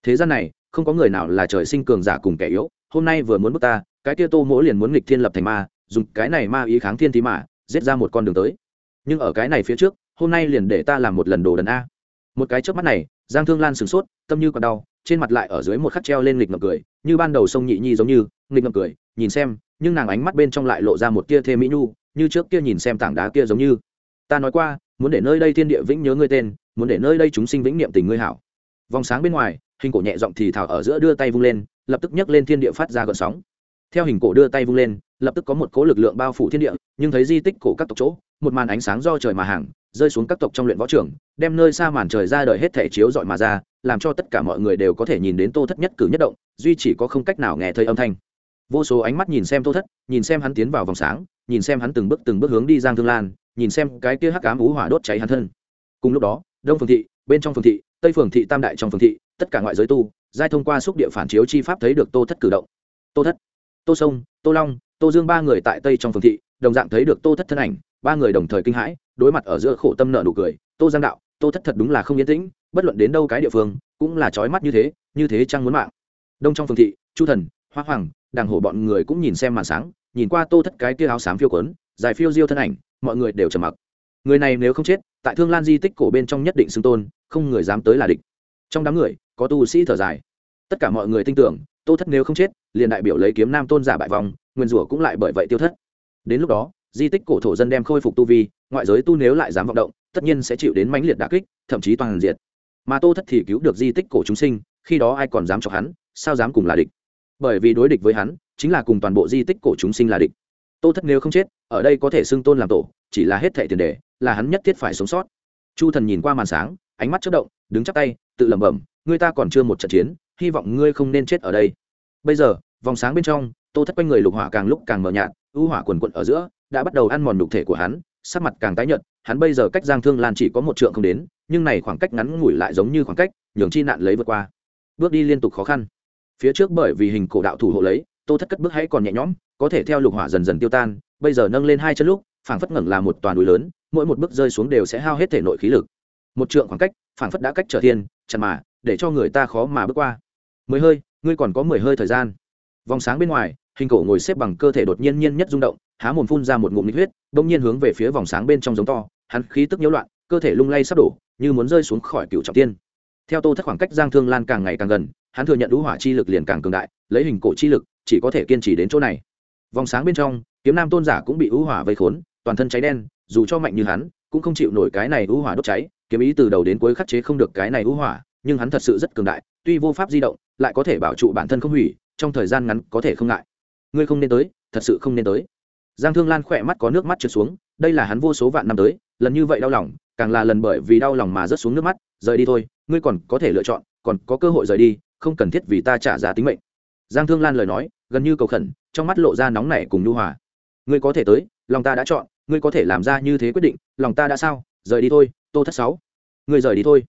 Thế gian này, không có người nào là trời sinh cường giả cùng kẻ yếu, hôm nay vừa muốn bước ta, cái kia tô mỗi liền muốn nghịch thiên lập thành ma, dùng cái này ma ý kháng thiên thì mà, giết ra một con đường tới. Nhưng ở cái này phía trước, hôm nay liền để ta làm một lần đồ đần a. Một cái trước mắt này, giang thương lan sửng sốt, tâm như còn đau, trên mặt lại ở dưới một khắc treo lên nghịch ngập cười như ban đầu sông nhị nhi giống như, nghịch ngậm cười, nhìn xem, nhưng nàng ánh mắt bên trong lại lộ ra một tia thê mỹ nhu, như trước kia nhìn xem tảng đá kia giống như. Ta nói qua, muốn để nơi đây thiên địa vĩnh nhớ ngươi tên, muốn để nơi đây chúng sinh vĩnh niệm tình ngươi hảo. Vòng sáng bên ngoài, hình cổ nhẹ giọng thì thảo ở giữa đưa tay vung lên, lập tức nhấc lên thiên địa phát ra gợn sóng. Theo hình cổ đưa tay vung lên, lập tức có một cố lực lượng bao phủ thiên địa, nhưng thấy di tích cổ các tộc chỗ, một màn ánh sáng do trời mà hàng rơi xuống các tộc trong luyện võ trường, đem nơi xa màn trời ra đời hết thể chiếu dọi mà ra, làm cho tất cả mọi người đều có thể nhìn đến tô thất nhất cử nhất động, duy chỉ có không cách nào nghe thấy âm thanh. Vô số ánh mắt nhìn xem tô thất, nhìn xem hắn tiến vào vòng sáng, nhìn xem hắn từng bước từng bước hướng đi giang thương lan, nhìn xem cái kia hắc ám ú hỏa đốt cháy hắn thân. Cùng lúc đó, đông phường thị, bên trong phường thị, tây phường thị, tam đại trong phường thị, tất cả ngoại giới tu, giai thông qua xúc địa phản chiếu chi pháp thấy được tô thất cử động. Tô thất, tô sông, tô long, tô dương ba người tại tây trong phường thị, đồng dạng thấy được tô thất thân ảnh, ba người đồng thời kinh hãi đối mặt ở giữa khổ tâm nợ nụ cười, tô giang đạo, tô thất thật đúng là không yên tĩnh, bất luận đến đâu cái địa phương, cũng là trói mắt như thế như thế chăng muốn mạng. Đông trong phường thị, chu thần, hoa hoàng, đàng hổ bọn người cũng nhìn xem màn sáng, nhìn qua tô thất cái kia áo xám phiêu quấn, dài phiêu diêu thân ảnh, mọi người đều trầm mặc. Người này nếu không chết, tại thương lan di tích cổ bên trong nhất định xưng tôn, không người dám tới là địch. Trong đám người, có tu sĩ thở dài. Tất cả mọi người tin tưởng, tô thất nếu không chết, liền đại biểu lấy kiếm nam tôn giả bại vòng nguyên rủa cũng lại bởi vậy tiêu thất. Đến lúc đó, di tích cổ thổ dân đem khôi phục tu vi ngoại giới tu nếu lại dám vọng động, tất nhiên sẽ chịu đến mãnh liệt đả kích, thậm chí toàn diệt. Mà tô thất thì cứu được di tích cổ chúng sinh, khi đó ai còn dám chọc hắn, sao dám cùng là địch? Bởi vì đối địch với hắn, chính là cùng toàn bộ di tích cổ chúng sinh là địch. Tô thất nếu không chết, ở đây có thể xưng tôn làm tổ, chỉ là hết thệ tiền đề, là hắn nhất thiết phải sống sót. Chu thần nhìn qua màn sáng, ánh mắt chất động, đứng chắp tay, tự lẩm bẩm, ngươi ta còn chưa một trận chiến, hy vọng ngươi không nên chết ở đây. Bây giờ, vòng sáng bên trong, tô thất quanh người lục hỏa càng lúc càng mờ nhạt ưu hỏa quần quận ở giữa, đã bắt đầu ăn mòn nhục thể của hắn sắc mặt càng tái nhợt, hắn bây giờ cách giang thương lan chỉ có một trượng không đến, nhưng này khoảng cách ngắn ngủi lại giống như khoảng cách, nhường chi nạn lấy vượt qua. Bước đi liên tục khó khăn. Phía trước bởi vì hình cổ đạo thủ hộ lấy, tô thất cất bước hãy còn nhẹ nhõm, có thể theo lục hỏa dần dần tiêu tan, bây giờ nâng lên hai chân lúc, phảng phất ngẩng là một toàn núi lớn, mỗi một bước rơi xuống đều sẽ hao hết thể nội khí lực. Một trượng khoảng cách, phảng phất đã cách trở thiên chặt mà, để cho người ta khó mà bước qua. Mười hơi, ngươi còn có mười hơi thời gian. Vòng sáng bên ngoài, hình cổ ngồi xếp bằng cơ thể đột nhiên nhiên nhất rung động há mồm phun ra một ngụm nhiệt huyết bỗng nhiên hướng về phía vòng sáng bên trong giống to, hắn khí tức nhiễu loạn, cơ thể lung lay sắp đổ, như muốn rơi xuống khỏi cựu trọng tiên. Theo tô thất khoảng cách giang thương lan càng ngày càng gần, hắn thừa nhận đũ hỏa chi lực liền càng cường đại, lấy hình cổ chi lực, chỉ có thể kiên trì đến chỗ này. Vòng sáng bên trong, kiếm nam tôn giả cũng bị ưu hỏa vây khốn, toàn thân cháy đen, dù cho mạnh như hắn, cũng không chịu nổi cái này ưu hỏa đốt cháy, kiếm ý từ đầu đến cuối khắc chế không được cái này ưu hỏa, nhưng hắn thật sự rất cường đại, tuy vô pháp di động, lại có thể bảo trụ bản thân không hủy, trong thời gian ngắn có thể không ngại. Ngươi không nên tới, thật sự không nên tới giang thương lan khỏe mắt có nước mắt trượt xuống, đây là hắn vô số vạn năm tới, lần như vậy đau lòng, càng là lần bởi vì đau lòng mà rớt xuống nước mắt, rời đi thôi, ngươi còn có thể lựa chọn, còn có cơ hội rời đi, không cần thiết vì ta trả giá tính mệnh. Giang thương lan lời nói, gần như cầu khẩn, trong mắt lộ ra nóng nảy cùng nhu hòa. Ngươi có thể tới, lòng ta đã chọn, ngươi có thể làm ra như thế quyết định, lòng ta đã sao, rời đi thôi, tô thất sáu. Ngươi rời đi thôi.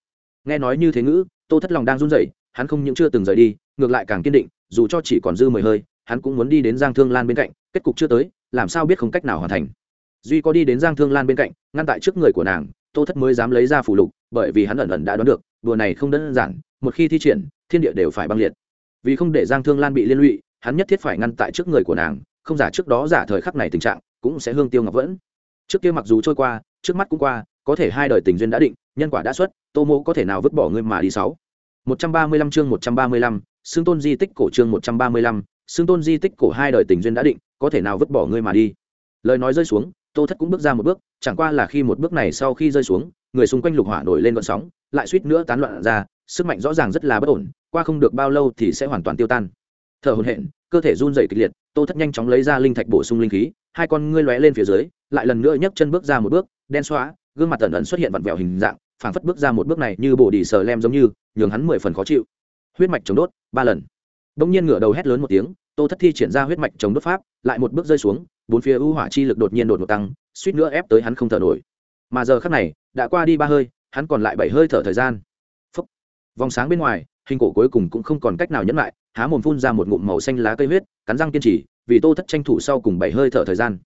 Nghe nói như thế ngữ, tô thất lòng đang run rẩy, hắn không những chưa từng rời đi, ngược lại càng kiên định, dù cho chỉ còn dư mười hơi, hắn cũng muốn đi đến giang thương lan bên cạnh, kết cục chưa tới làm sao biết không cách nào hoàn thành. Duy có đi đến giang thương lan bên cạnh, ngăn tại trước người của nàng, tô thất mới dám lấy ra phủ lục, bởi vì hắn ẩn ẩn đã đoán được, đùa này không đơn giản, một khi thi triển, thiên địa đều phải băng liệt. Vì không để giang thương lan bị liên lụy, hắn nhất thiết phải ngăn tại trước người của nàng, không giả trước đó giả thời khắc này tình trạng, cũng sẽ hương tiêu ngọc vẫn. Trước kia mặc dù trôi qua, trước mắt cũng qua, có thể hai đời tình duyên đã định, nhân quả đã xuất, tô mô có thể nào vứt bỏ ngươi mà đi sáu? Một trăm ba mươi lăm chương một trăm ba mươi lăm xương tôn di tích cổ chương một trăm ba mươi lăm xương tôn di tích cổ hai đời tình duyên đã định có thể nào vứt bỏ ngươi mà đi? Lời nói rơi xuống, tô thất cũng bước ra một bước, chẳng qua là khi một bước này sau khi rơi xuống, người xung quanh lục hỏa nổi lên gọn sóng, lại suýt nữa tán loạn ra, sức mạnh rõ ràng rất là bất ổn, qua không được bao lâu thì sẽ hoàn toàn tiêu tan. Thở hổn hển, cơ thể run rẩy kịch liệt, tô thất nhanh chóng lấy ra linh thạch bổ sung linh khí, hai con ngươi lóe lên phía dưới, lại lần nữa nhấc chân bước ra một bước, đen xóa, gương mặt tẩn ẩn xuất hiện vặn vẹo hình dạng, phảng phất bước ra một bước này như bổ đi sờ lem giống như, nhường hắn mười phần khó chịu. Huyết mạch chống đốt, ba lần. Bỗng nhiên ngửa đầu hét lớn một tiếng tô thất thi triển ra huyết mạch chống đốt pháp, lại một bước rơi xuống, bốn phía ưu hỏa chi lực đột nhiên đột ngột tăng, suýt nữa ép tới hắn không thở nổi. Mà giờ khắc này, đã qua đi ba hơi, hắn còn lại bảy hơi thở thời gian. Phúc. vòng sáng bên ngoài, hình cổ cuối cùng cũng không còn cách nào nhẫn lại, há mồm phun ra một ngụm màu xanh lá cây huyết, cắn răng kiên trì, vì tô thất tranh thủ sau cùng bảy hơi thở thời gian.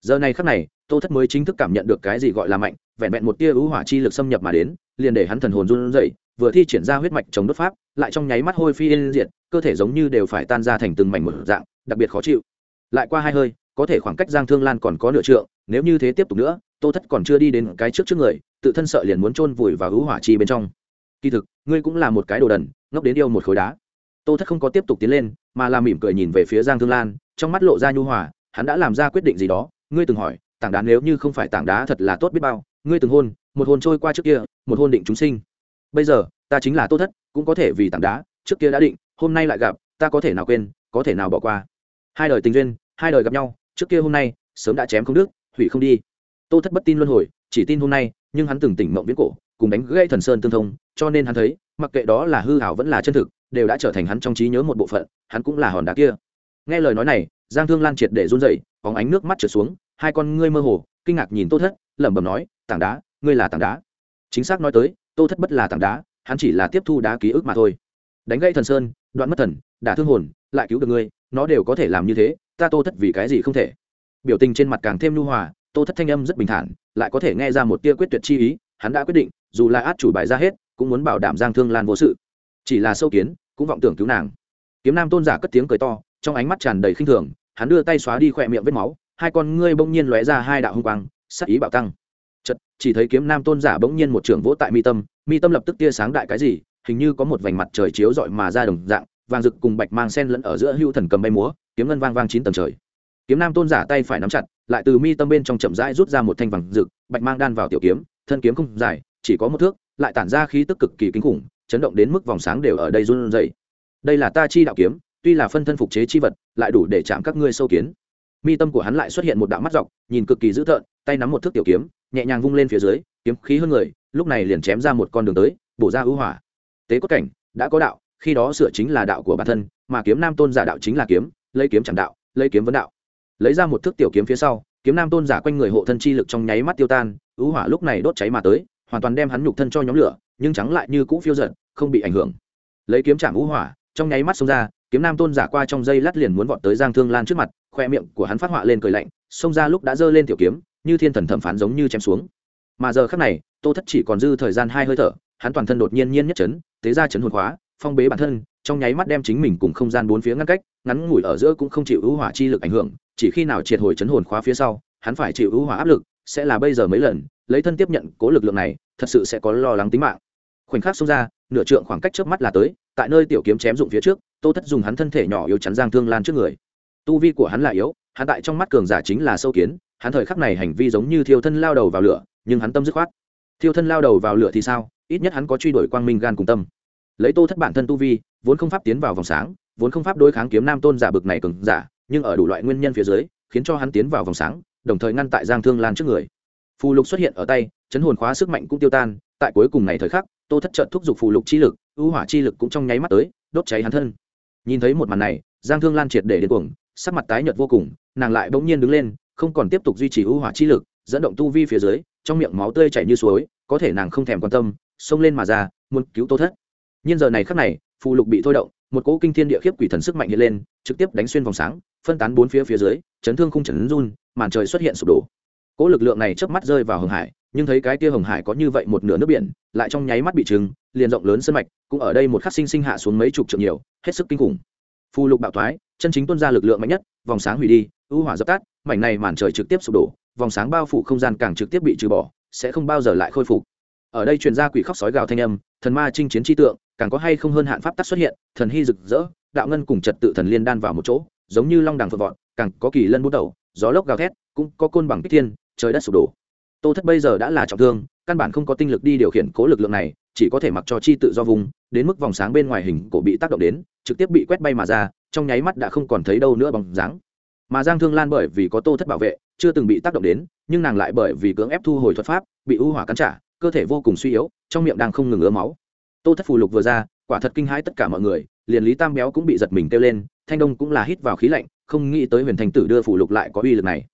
Giờ này khắc này, tô thất mới chính thức cảm nhận được cái gì gọi là mạnh, vẹn vẹn một tia ưu hỏa chi lực xâm nhập mà đến liền để hắn thần hồn run rẩy, vừa thi triển ra huyết mạch chống đốt pháp, lại trong nháy mắt hôi phiên diệt, cơ thể giống như đều phải tan ra thành từng mảnh một dạng, đặc biệt khó chịu. Lại qua hai hơi, có thể khoảng cách giang thương lan còn có nửa trượng, nếu như thế tiếp tục nữa, tô thất còn chưa đi đến cái trước trước người, tự thân sợ liền muốn chôn vùi vào hữu hỏa chi bên trong. Kỳ thực, ngươi cũng là một cái đồ đần, ngốc đến yêu một khối đá. Tô thất không có tiếp tục tiến lên, mà là mỉm cười nhìn về phía giang thương lan, trong mắt lộ ra nhu hòa, hắn đã làm ra quyết định gì đó, ngươi từng hỏi, tảng đá nếu như không phải tảng đá thật là tốt biết bao, ngươi từng hôn một hôn trôi qua trước kia, một hôn định chúng sinh. Bây giờ, ta chính là tô thất, cũng có thể vì tảng đá, trước kia đã định, hôm nay lại gặp, ta có thể nào quên, có thể nào bỏ qua. Hai đời tình duyên, hai đời gặp nhau, trước kia hôm nay, sớm đã chém không đức hủy không đi. Tô thất bất tin luân hồi, chỉ tin hôm nay, nhưng hắn từng tỉnh mộng viễn cổ, cùng đánh gây thần sơn tương thông, cho nên hắn thấy, mặc kệ đó là hư hảo vẫn là chân thực, đều đã trở thành hắn trong trí nhớ một bộ phận, hắn cũng là hòn đá kia. Nghe lời nói này, giang thương lan triệt để run rẩy, bóng ánh nước mắt trượt xuống, hai con ngươi mơ hồ, kinh ngạc nhìn tô thất, lẩm bẩm nói, tảng đá ngươi là tảng đá. Chính xác nói tới, tô thất bất là tảng đá, hắn chỉ là tiếp thu đá ký ức mà thôi. Đánh gây thần sơn, đoạn mất thần, đả thương hồn, lại cứu được ngươi, nó đều có thể làm như thế, ta tô thất vì cái gì không thể? Biểu tình trên mặt càng thêm lưu hòa, tô thất thanh âm rất bình thản, lại có thể nghe ra một tia quyết tuyệt chi ý, hắn đã quyết định, dù là át chủ bài ra hết, cũng muốn bảo đảm giang thương lan vô sự. Chỉ là sâu kiến, cũng vọng tưởng cứu nàng. Kiếm nam tôn giả cất tiếng cười to, trong ánh mắt tràn đầy khinh thường, hắn đưa tay xóa đi khỏe miệng vết máu, hai con ngươi bỗng nhiên lóe ra hai đạo hung quang sắc ý bạo tăng chật chỉ thấy kiếm nam tôn giả bỗng nhiên một trường vỗ tại mi tâm mi tâm lập tức tia sáng đại cái gì, hình như có một vành mặt trời chiếu rọi mà ra đồng dạng, vàng rực cùng bạch mang sen lẫn ở giữa hưu thần cầm bay múa, kiếm ngân vang vang chín tầng trời. Kiếm nam tôn giả tay phải nắm chặt, lại từ mi tâm bên trong chậm rãi rút ra một thanh vàng rực, bạch mang đan vào tiểu kiếm, thân kiếm không dài, chỉ có một thước, lại tản ra khí tức cực kỳ kinh khủng, chấn động đến mức vòng sáng đều ở đây run rẩy. Đây là ta chi đạo kiếm, tuy là phân thân phục chế chi vật, lại đủ để chạm các ngươi sâu kiến mi tâm của hắn lại xuất hiện một đạo mắt dọc, nhìn cực kỳ dữ tợn, tay nắm một thước tiểu kiếm, nhẹ nhàng vung lên phía dưới, kiếm khí hơn người, lúc này liền chém ra một con đường tới, bổ ra ưu hỏa. Tế cốt cảnh, đã có đạo, khi đó sửa chính là đạo của bản thân, mà kiếm nam tôn giả đạo chính là kiếm, lấy kiếm chẳng đạo, lấy kiếm vấn đạo. Lấy ra một thước tiểu kiếm phía sau, kiếm nam tôn giả quanh người hộ thân chi lực trong nháy mắt tiêu tan, ưu hỏa lúc này đốt cháy mà tới, hoàn toàn đem hắn nhục thân cho nhóm lửa, nhưng trắng lại như cũ phiêu giận không bị ảnh hưởng. Lấy kiếm chạm ưu hỏa, trong nháy mắt xông ra, kiếm nam tôn giả qua trong dây lát liền muốn vọt tới giang thương lan trước mặt khoe miệng của hắn phát họa lên cười lạnh, xông ra lúc đã giơ lên tiểu kiếm, như thiên thần thẩm phán giống như chém xuống. Mà giờ khắc này, tô thất chỉ còn dư thời gian hai hơi thở, hắn toàn thân đột nhiên nhiên nhất chấn thế ra chấn hồn khóa phong bế bản thân, trong nháy mắt đem chính mình cùng không gian bốn phía ngăn cách, ngắn ngủi ở giữa cũng không chịu ưu hỏa chi lực ảnh hưởng, chỉ khi nào triệt hồi chấn hồn khóa phía sau, hắn phải chịu ưu hỏa áp lực, sẽ là bây giờ mấy lần, lấy thân tiếp nhận cố lực lượng này, thật sự sẽ có lo lắng tính mạng. Khoảnh khắc xông ra, nửa trượng khoảng cách trước mắt là tới, tại nơi tiểu kiếm chém dụng phía trước, tô thất dùng hắn thân thể nhỏ yếu chắn giang thương lan trước người tu vi của hắn là yếu, hắn tại trong mắt cường giả chính là sâu kiến, hắn thời khắc này hành vi giống như thiêu thân lao đầu vào lửa, nhưng hắn tâm dứt khoát. Thiêu thân lao đầu vào lửa thì sao? Ít nhất hắn có truy đuổi quang minh gan cùng tâm. Lấy tô thất bản thân tu vi, vốn không pháp tiến vào vòng sáng, vốn không pháp đối kháng kiếm nam tôn giả bực này cường giả, nhưng ở đủ loại nguyên nhân phía dưới, khiến cho hắn tiến vào vòng sáng, đồng thời ngăn tại giang thương lan trước người. Phù lục xuất hiện ở tay, chấn hồn khóa sức mạnh cũng tiêu tan, tại cuối cùng này thời khắc, tô thất trợn thúc giục phù lục chi lực, ưu hỏa chi lực cũng trong nháy mắt tới, đốt cháy hắn thân. Nhìn thấy một màn này, giang thương lan triệt để đến cuồng sắc mặt tái nhợt vô cùng, nàng lại bỗng nhiên đứng lên, không còn tiếp tục duy trì ưu hỏa chi lực, dẫn động tu vi phía dưới, trong miệng máu tươi chảy như suối, có thể nàng không thèm quan tâm, xông lên mà ra, muốn cứu tô thất. Nhưng giờ này khắc này, phù lục bị thôi động, một cỗ kinh thiên địa khiếp quỷ thần sức mạnh hiện lên, trực tiếp đánh xuyên vòng sáng, phân tán bốn phía phía dưới, chấn thương không chấn run, màn trời xuất hiện sụp đổ. Cỗ lực lượng này chớp mắt rơi vào hồng hải, nhưng thấy cái kia hồng hải có như vậy một nửa nước biển, lại trong nháy mắt bị trừng, liền rộng lớn sân mạch, cũng ở đây một khắc sinh sinh hạ xuống mấy chục trượng nhiều, hết sức kinh khủng phù lục bạo thoái, chân chính tuân ra lực lượng mạnh nhất, vòng sáng hủy đi, ưu hỏa dập tắt, mảnh này màn trời trực tiếp sụp đổ, vòng sáng bao phủ không gian càng trực tiếp bị trừ bỏ, sẽ không bao giờ lại khôi phục. Ở đây truyền ra quỷ khóc sói gào thanh âm, thần ma chinh chiến chi tượng, càng có hay không hơn hạn pháp tắc xuất hiện, thần hy rực rỡ, đạo ngân cùng trật tự thần liên đan vào một chỗ, giống như long đằng phật vọt, càng có kỳ lân bút đầu, gió lốc gào thét, cũng có côn bằng kích thiên, trời đất sụp đổ tô thất bây giờ đã là trọng thương, căn bản không có tinh lực đi điều khiển cố lực lượng này, chỉ có thể mặc cho chi tự do vùng, đến mức vòng sáng bên ngoài hình cổ bị tác động đến, trực tiếp bị quét bay mà ra, trong nháy mắt đã không còn thấy đâu nữa bằng dáng. Mà giang thương lan bởi vì có tô thất bảo vệ, chưa từng bị tác động đến, nhưng nàng lại bởi vì cưỡng ép thu hồi thuật pháp, bị ưu hỏa cắn trả, cơ thể vô cùng suy yếu, trong miệng đang không ngừng ứa máu. Tô thất phù lục vừa ra, quả thật kinh hãi tất cả mọi người, liền lý tam béo cũng bị giật mình kêu lên, thanh đông cũng là hít vào khí lạnh, không nghĩ tới huyền thành tử đưa phù lục lại có uy lực này.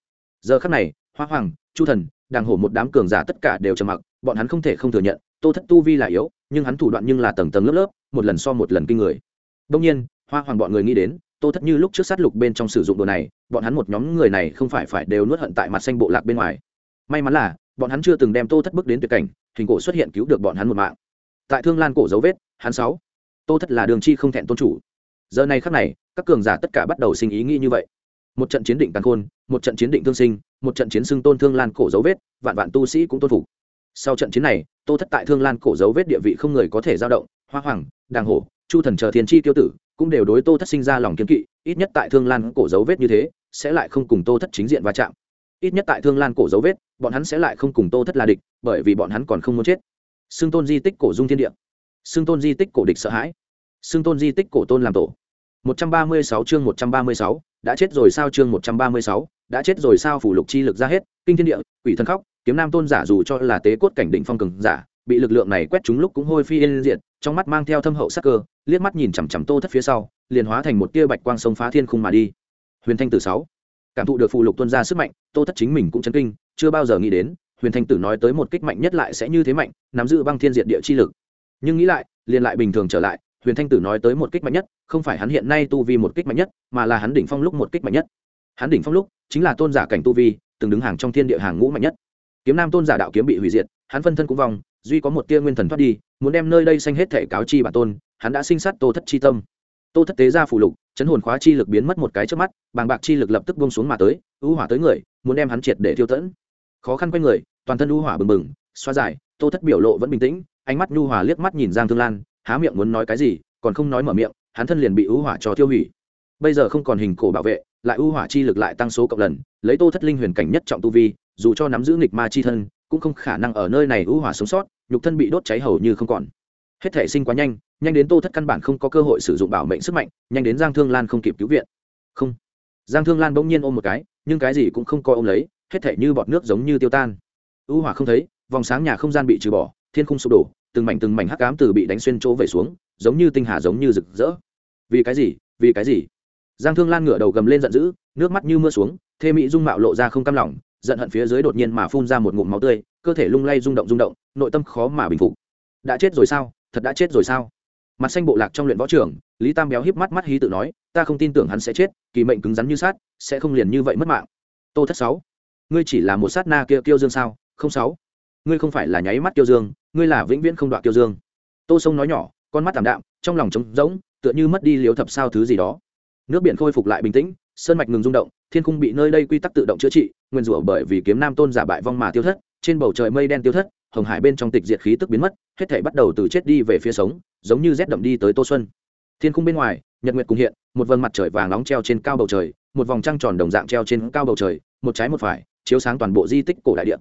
Giờ khắc này, hoa hoàng, chu thần đàng hổ một đám cường giả tất cả đều trầm mặc, bọn hắn không thể không thừa nhận, tô thất tu vi là yếu, nhưng hắn thủ đoạn nhưng là tầng tầng lớp lớp, một lần so một lần kinh người. Đông nhiên, hoa hoàng bọn người nghĩ đến, tô thất như lúc trước sát lục bên trong sử dụng đồ này, bọn hắn một nhóm người này không phải phải đều nuốt hận tại mặt xanh bộ lạc bên ngoài. May mắn là, bọn hắn chưa từng đem tô thất bước đến tuyệt cảnh, hình cổ xuất hiện cứu được bọn hắn một mạng. Tại thương lan cổ dấu vết, hắn sáu. Tô thất là đường chi không thẹn tôn chủ. Giờ này khắc này, các cường giả tất cả bắt đầu sinh ý nghĩ như vậy một trận chiến định tàn khôn, một trận chiến định thương sinh, một trận chiến xưng tôn thương lan cổ dấu vết, vạn vạn tu sĩ cũng tôn phục. Sau trận chiến này, tô thất tại thương lan cổ dấu vết địa vị không người có thể giao động, hoa hoàng, đàng hổ, chu thần chờ thiên chi tiêu tử, cũng đều đối tô thất sinh ra lòng kiên kỵ, ít nhất tại thương lan cổ dấu vết như thế, sẽ lại không cùng tô thất chính diện va chạm. Ít nhất tại thương lan cổ dấu vết, bọn hắn sẽ lại không cùng tô thất là địch, bởi vì bọn hắn còn không muốn chết. Xưng tôn di tích cổ dung thiên địa. Xưng tôn di tích cổ địch sợ hãi. Xưng tôn di tích cổ tôn làm tổ. 136 chương 136, đã chết rồi sao chương 136, đã chết rồi sao phủ lục chi lực ra hết kinh thiên địa quỷ thần khóc kiếm nam tôn giả dù cho là tế cốt cảnh đỉnh phong cường giả bị lực lượng này quét trúng lúc cũng hôi phi yên diệt trong mắt mang theo thâm hậu sắc cơ liếc mắt nhìn chằm chằm tô thất phía sau liền hóa thành một tia bạch quang sông phá thiên khung mà đi. Huyền thanh tử sáu cảm thụ được phụ lục tuôn ra sức mạnh tô thất chính mình cũng chấn kinh chưa bao giờ nghĩ đến huyền thanh tử nói tới một kích mạnh nhất lại sẽ như thế mạnh nắm giữ băng thiên diệt địa chi lực. Nhưng nghĩ lại liền lại bình thường trở lại huyền thanh tử nói tới một kích mạnh nhất, không phải hắn hiện nay tu vi một kích mạnh nhất, mà là hắn đỉnh phong lúc một kích mạnh nhất. Hắn đỉnh phong lúc chính là tôn giả cảnh tu vi, từng đứng hàng trong thiên địa hàng ngũ mạnh nhất. Kiếm nam tôn giả đạo kiếm bị hủy diệt, hắn phân thân cũng vong, duy có một tia nguyên thần thoát đi, muốn đem nơi đây xanh hết thể cáo chi bản tôn, hắn đã sinh sát tô thất chi tâm. Tô thất tế ra phủ lục, chấn hồn khóa chi lực biến mất một cái trước mắt, bàng bạc chi lực lập tức bông xuống mà tới, ưu hỏa tới người, muốn đem hắn triệt để tiêu tẫn. Khó khăn quay người, toàn thân ưu hỏa bừng bừng, xoa dài tô thất biểu lộ vẫn bình tĩnh, ánh mắt nhu hòa liếc mắt nhìn giang thương lan há miệng muốn nói cái gì, còn không nói mở miệng, hắn thân liền bị ưu hỏa cho tiêu hủy. Bây giờ không còn hình cổ bảo vệ, lại ưu hỏa chi lực lại tăng số cộng lần, lấy tô thất linh huyền cảnh nhất trọng tu vi, dù cho nắm giữ nghịch ma chi thân, cũng không khả năng ở nơi này ưu hỏa sống sót, nhục thân bị đốt cháy hầu như không còn. Hết thể sinh quá nhanh nhanh đến tô thất căn bản không có cơ hội sử dụng bảo mệnh sức mạnh, nhanh đến giang thương lan không kịp cứu viện. Không. Giang thương lan bỗng nhiên ôm một cái, nhưng cái gì cũng không coi ôm lấy, hết thể như bọt nước giống như tiêu tan. Ưu hỏa không thấy, vòng sáng nhà không gian bị trừ bỏ, thiên khung sụp đổ từng mảnh từng mảnh hắc ám từ bị đánh xuyên chỗ về xuống, giống như tinh hà giống như rực rỡ. Vì cái gì? Vì cái gì? Giang thương lan ngửa đầu gầm lên giận dữ, nước mắt như mưa xuống, thê mỹ dung mạo lộ ra không cam lòng, giận hận phía dưới đột nhiên mà phun ra một ngụm máu tươi, cơ thể lung lay rung động rung động, nội tâm khó mà bình phục. Đã chết rồi sao? Thật đã chết rồi sao? Mặt xanh bộ lạc trong luyện võ trường, lý tam béo híp mắt mắt hí tự nói, ta không tin tưởng hắn sẽ chết, kỳ mệnh cứng rắn như sát sẽ không liền như vậy mất mạng. Tô thất sáu, ngươi chỉ là một sát na kia kiêu dương sao? Không sáu ngươi không phải là nháy mắt kiêu dương, ngươi là vĩnh viễn không đoạn kiêu dương. Tô sông nói nhỏ, con mắt tảm đạm, trong lòng trống rỗng, tựa như mất đi liếu thập sao thứ gì đó. Nước biển khôi phục lại bình tĩnh, sơn mạch ngừng rung động, thiên cung bị nơi đây quy tắc tự động chữa trị, nguyên rủa bởi vì kiếm nam tôn giả bại vong mà tiêu thất, trên bầu trời mây đen tiêu thất, hồng hải bên trong tịch diệt khí tức biến mất, hết thể bắt đầu từ chết đi về phía sống, giống như rét đậm đi tới tô xuân. Thiên cung bên ngoài, nhật nguyệt cùng hiện, một vầng mặt trời vàng nóng treo trên cao bầu trời, một vòng trăng tròn đồng dạng treo trên cao bầu trời, một trái một phải, chiếu sáng toàn bộ di tích cổ đại điện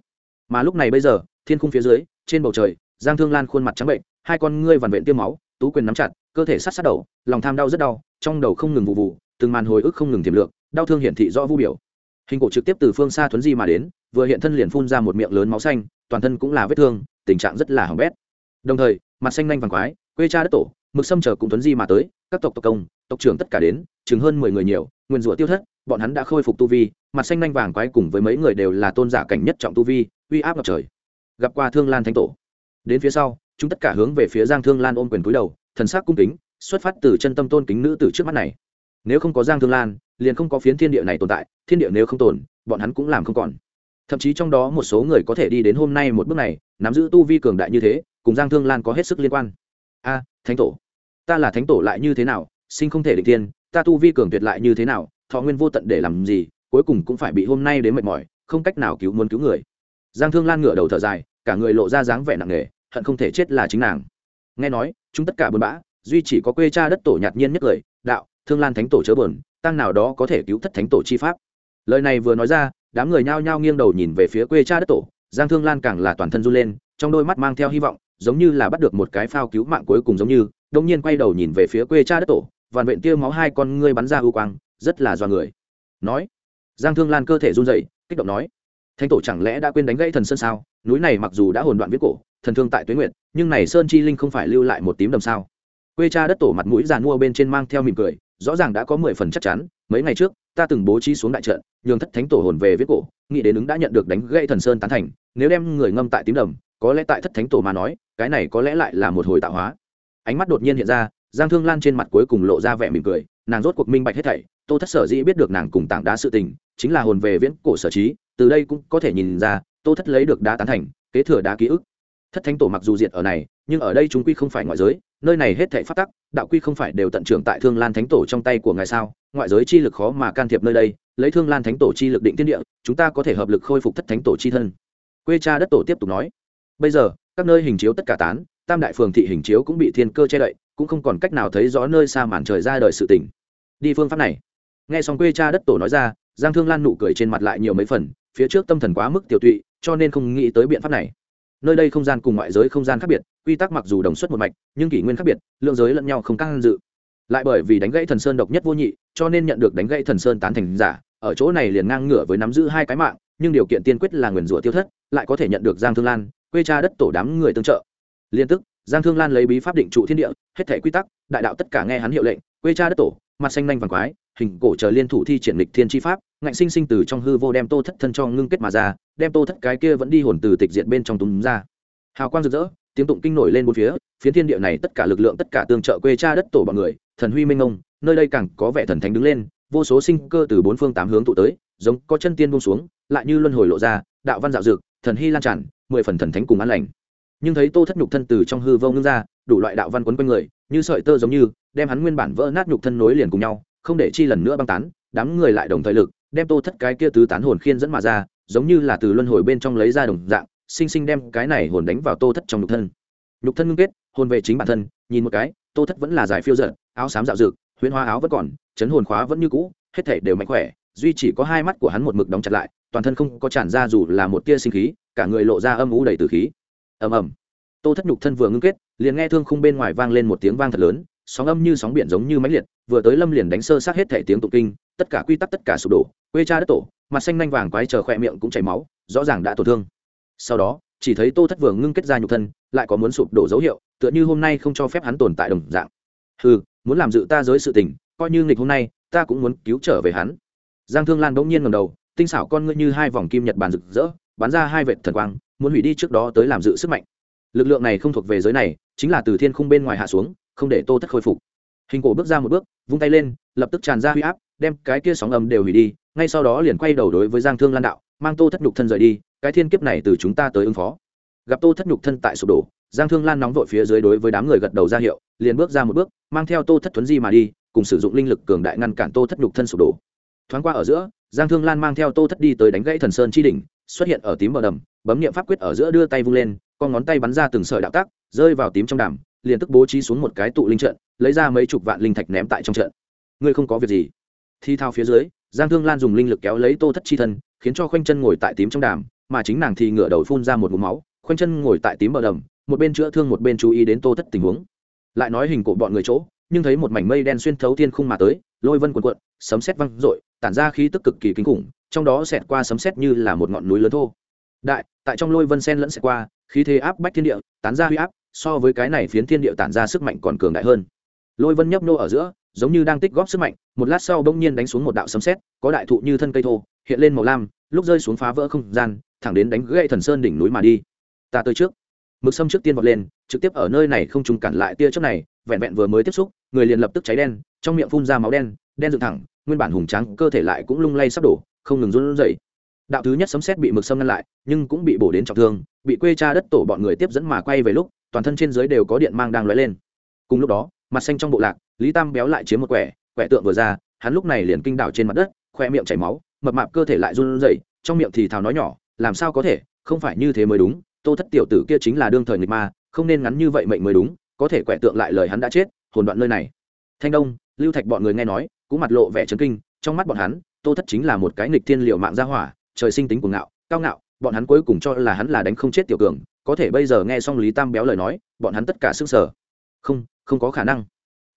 mà lúc này bây giờ thiên cung phía dưới, trên bầu trời, giang thương lan khuôn mặt trắng bệnh, hai con ngươi vằn vện tiêm máu, tú quyền nắm chặt, cơ thể sát sát đầu, lòng tham đau rất đau, trong đầu không ngừng vụ vụ, từng màn hồi ức không ngừng tiềm lượng đau thương hiển thị rõ vu biểu. Hình cổ trực tiếp từ phương xa thuấn di mà đến, vừa hiện thân liền phun ra một miệng lớn máu xanh, toàn thân cũng là vết thương, tình trạng rất là hỏng bét. Đồng thời, mặt xanh nhanh vàng quái, quê cha đất tổ, mực xâm chờ cũng thuấn di mà tới, các tộc tộc công, tộc trưởng tất cả đến, chừng hơn mười người nhiều, nguyên rủa tiêu thất, bọn hắn đã khôi phục tu vi, mặt xanh nhanh vàng quái cùng với mấy người đều là tôn giả cảnh nhất trọng tu vi, uy áp ngập trời gặp qua thương lan thánh tổ. Đến phía sau, chúng tất cả hướng về phía giang thương lan ôm quyền cúi đầu, thần sắc cung kính, xuất phát từ chân tâm tôn kính nữ từ trước mắt này. Nếu không có giang thương lan, liền không có phiến thiên địa này tồn tại, thiên địa nếu không tồn, bọn hắn cũng làm không còn. Thậm chí trong đó một số người có thể đi đến hôm nay một bước này, nắm giữ tu vi cường đại như thế, cùng giang thương lan có hết sức liên quan. A, thánh tổ. Ta là thánh tổ lại như thế nào, sinh không thể định tiên ta tu vi cường tuyệt lại như thế nào, thọ nguyên vô tận để làm gì, cuối cùng cũng phải bị hôm nay đến mệt mỏi, không cách nào cứu muốn cứu người giang thương lan ngửa đầu thở dài, cả người lộ ra dáng vẻ nặng nề, hận không thể chết là chính nàng. Nghe nói, chúng tất cả buồn bã, duy chỉ có quê cha đất tổ nhạt nhiên nhất cười đạo, thương lan thánh tổ chớ bờn tăng nào đó có thể cứu thất thánh tổ chi pháp. Lời này vừa nói ra, đám người nhao nhao nghiêng đầu nhìn về phía quê cha đất tổ, giang thương lan càng là toàn thân run lên, trong đôi mắt mang theo hy vọng, giống như là bắt được một cái phao cứu mạng cuối cùng giống như đông nhiên quay đầu nhìn về phía quê cha đất tổ, vằn vện tiêu máu hai con ngươi bắn ra ưu quang, rất là do người. Nói, giang thương lan cơ thể run dậy kích động nói thánh tổ chẳng lẽ đã quên đánh gãy thần sơn sao? Núi này mặc dù đã hồn đoạn viết cổ, thần thương tại tuế nguyện nhưng này sơn chi linh không phải lưu lại một tím đầm sao? Quê cha đất tổ mặt mũi giàn mua bên trên mang theo mỉm cười, rõ ràng đã có mười phần chắc chắn, mấy ngày trước, ta từng bố trí xuống đại trận, nhường thất thánh tổ hồn về viết cổ, nghĩ đến ứng đã nhận được đánh gãy thần sơn tán thành, nếu đem người ngâm tại tím đầm, có lẽ tại thất thánh tổ mà nói, cái này có lẽ lại là một hồi tạo hóa. Ánh mắt đột nhiên hiện ra, giang thương lan trên mặt cuối cùng lộ ra vẻ mỉm cười, nàng rốt cuộc minh bạch hết thảy tô thất sở dĩ biết được nàng cùng tảng đá sự tình, chính là hồn về viễn cổ sở trí, từ đây cũng có thể nhìn ra, tô thất lấy được đá tán thành, kế thừa đá ký ức. Thất thánh tổ mặc dù diệt ở này, nhưng ở đây chúng quy không phải ngoại giới, nơi này hết thảy phát tắc, đạo quy không phải đều tận trưởng tại thương lan thánh tổ trong tay của ngài sao? Ngoại giới chi lực khó mà can thiệp nơi đây, lấy thương lan thánh tổ chi lực định thiên địa, chúng ta có thể hợp lực khôi phục thất thánh tổ chi thân. Quê cha đất tổ tiếp tục nói, bây giờ, các nơi hình chiếu tất cả tán, tam đại phường thị hình chiếu cũng bị thiên cơ che đậy, cũng không còn cách nào thấy rõ nơi xa màn trời ra đời sự tỉnh đi phương pháp này nghe xong quê cha đất tổ nói ra, giang thương lan nụ cười trên mặt lại nhiều mấy phần, phía trước tâm thần quá mức tiểu tụy, cho nên không nghĩ tới biện pháp này. Nơi đây không gian cùng ngoại giới không gian khác biệt, quy tắc mặc dù đồng xuất một mạch, nhưng kỷ nguyên khác biệt, lượng giới lẫn nhau không căng dự. Lại bởi vì đánh gãy thần sơn độc nhất vô nhị, cho nên nhận được đánh gãy thần sơn tán thành giả, ở chỗ này liền ngang ngửa với nắm giữ hai cái mạng, nhưng điều kiện tiên quyết là nguyền rủa tiêu thất, lại có thể nhận được giang thương lan, quê cha đất tổ đám người tương trợ. Liên tức, giang thương lan lấy bí pháp định trụ thiên địa, hết thể quy tắc, đại đạo tất cả nghe hắn hiệu lệnh, quê cha đất tổ, mặt xanh nanh vàng quái hình cổ chờ liên thủ thi triển lịch thiên chi pháp, ngạnh sinh sinh từ trong hư vô đem tô thất thân cho ngưng kết mà ra, đem tô thất cái kia vẫn đi hồn từ tịch diện bên trong túm ra. Hào quang rực rỡ, tiếng tụng kinh nổi lên bốn phía, phiến thiên địa này tất cả lực lượng, tất cả tương trợ quê cha đất tổ bọn người, thần huy minh ông, nơi đây càng có vẻ thần thánh đứng lên, vô số sinh cơ từ bốn phương tám hướng tụ tới, giống có chân tiên buông xuống, lại như luân hồi lộ ra, đạo văn dạo dược, thần hy lan tràn, mười phần thần thánh cùng an lành. Nhưng thấy tô thất nhục thân từ trong hư vô ngưng ra, đủ loại đạo văn quấn quanh người, như sợi tơ giống như, đem hắn nguyên bản vỡ nát nhục thân nối liền cùng nhau không để chi lần nữa băng tán, đám người lại đồng thời lực, đem tô thất cái kia tứ tán hồn khiên dẫn mà ra, giống như là từ luân hồi bên trong lấy ra đồng dạng, sinh sinh đem cái này hồn đánh vào tô thất trong nhục thân. Nhục thân ngưng kết, hồn về chính bản thân, nhìn một cái, tô thất vẫn là giải phiêu giận áo xám dạo dược huyễn hoa áo vẫn còn, chấn hồn khóa vẫn như cũ, hết thể đều mạnh khỏe, duy chỉ có hai mắt của hắn một mực đóng chặt lại, toàn thân không có tràn ra dù là một tia sinh khí, cả người lộ ra âm u đầy từ khí. Ầm ầm. Tô thất nhục thân vừa ngưng kết, liền nghe thương khung bên ngoài vang lên một tiếng vang thật lớn, sóng âm như sóng biển giống như máy liệt vừa tới lâm liền đánh sơ sát hết thể tiếng tụng kinh, tất cả quy tắc tất cả sụp đổ, quê cha đất tổ, mặt xanh nanh vàng quái chờ khỏe miệng cũng chảy máu, rõ ràng đã tổn thương. Sau đó, chỉ thấy tô thất vừa ngưng kết ra nhục thân, lại có muốn sụp đổ dấu hiệu, tựa như hôm nay không cho phép hắn tồn tại đồng dạng. Ừ muốn làm dự ta giới sự tình, coi như nghịch hôm nay, ta cũng muốn cứu trở về hắn. Giang thương lan bỗng nhiên ngầm đầu, tinh xảo con ngươi như hai vòng kim nhật bàn rực rỡ, bắn ra hai vệt thần quang, muốn hủy đi trước đó tới làm dự sức mạnh. Lực lượng này không thuộc về giới này, chính là từ thiên khung bên ngoài hạ xuống, không để tô thất khôi phục hình cổ bước ra một bước, vung tay lên, lập tức tràn ra huy áp, đem cái kia sóng âm đều hủy đi, ngay sau đó liền quay đầu đối với giang thương lan đạo, mang tô thất nhục thân rời đi, cái thiên kiếp này từ chúng ta tới ứng phó. Gặp tô thất nhục thân tại sụp đổ, giang thương lan nóng vội phía dưới đối với đám người gật đầu ra hiệu, liền bước ra một bước, mang theo tô thất thuấn di mà đi, cùng sử dụng linh lực cường đại ngăn cản tô thất nhục thân sụp đổ. Thoáng qua ở giữa, giang thương lan mang theo tô thất đi tới đánh gãy thần sơn chi đỉnh, xuất hiện ở tím bờ đầm, bấm niệm pháp quyết ở giữa đưa tay vung lên, con ngón tay bắn ra từng sợi đạo tác rơi vào tím trong đàm, liền tức bố trí xuống một cái tụ linh trận lấy ra mấy chục vạn linh thạch ném tại trong trận. Ngươi không có việc gì. Thi thao phía dưới, giang thương lan dùng linh lực kéo lấy tô thất chi thân, khiến cho khoanh chân ngồi tại tím trong đàm, mà chính nàng thì ngửa đầu phun ra một mũ máu, khoanh chân ngồi tại tím bờ đầm, một bên chữa thương một bên chú ý đến tô thất tình huống. Lại nói hình của bọn người chỗ, nhưng thấy một mảnh mây đen xuyên thấu thiên khung mà tới, lôi vân cuộn cuộn, sấm sét văng rội tản ra khí tức cực kỳ kinh khủng, trong đó xẹt qua sấm sét như là một ngọn núi lớn thô. Đại, tại trong lôi vân sen lẫn xẹt qua, khí thế áp bách thiên địa, tán ra huy áp, so với cái này phiến thiên địa tản ra sức mạnh còn cường đại hơn lôi vân nhấp nô ở giữa, giống như đang tích góp sức mạnh, một lát sau bỗng nhiên đánh xuống một đạo sấm sét, có đại thụ như thân cây thô, hiện lên màu lam, lúc rơi xuống phá vỡ không gian, thẳng đến đánh gãy thần sơn đỉnh núi mà đi. Ta tới trước. Mực sâm trước tiên vọt lên, trực tiếp ở nơi này không trùng cản lại tia chớp này, vẹn vẹn vừa mới tiếp xúc, người liền lập tức cháy đen, trong miệng phun ra máu đen đen dựng thẳng, nguyên bản hùng tráng, cơ thể lại cũng lung lay sắp đổ, không ngừng run rẩy. Đạo thứ nhất sấm xét bị mực sâm ngăn lại, nhưng cũng bị bổ đến trọng thương, bị quê cha đất tổ bọn người tiếp dẫn mà quay về lúc, toàn thân trên dưới đều có điện mang đang lóe lên. Cùng lúc đó mặt xanh trong bộ lạc, lý tam béo lại chiếm một quẻ quẻ tượng vừa ra, hắn lúc này liền kinh đảo trên mặt đất, khoe miệng chảy máu, mập mạp cơ thể lại run rẩy, trong miệng thì thào nói nhỏ, làm sao có thể, không phải như thế mới đúng, tô thất tiểu tử kia chính là đương thời nghịch ma, không nên ngắn như vậy mệnh mới đúng, có thể quẻ tượng lại lời hắn đã chết, hồn đoạn nơi này. Thanh đông, lưu thạch bọn người nghe nói, cũng mặt lộ vẻ chấn kinh, trong mắt bọn hắn, tô thất chính là một cái nghịch thiên liệu mạng gia hỏa, trời sinh tính cuồng ngạo, cao ngạo, bọn hắn cuối cùng cho là hắn là đánh không chết tiểu cường, có thể bây giờ nghe xong lý tam béo lời nói, bọn hắn tất cả sức sở. Không không có khả năng.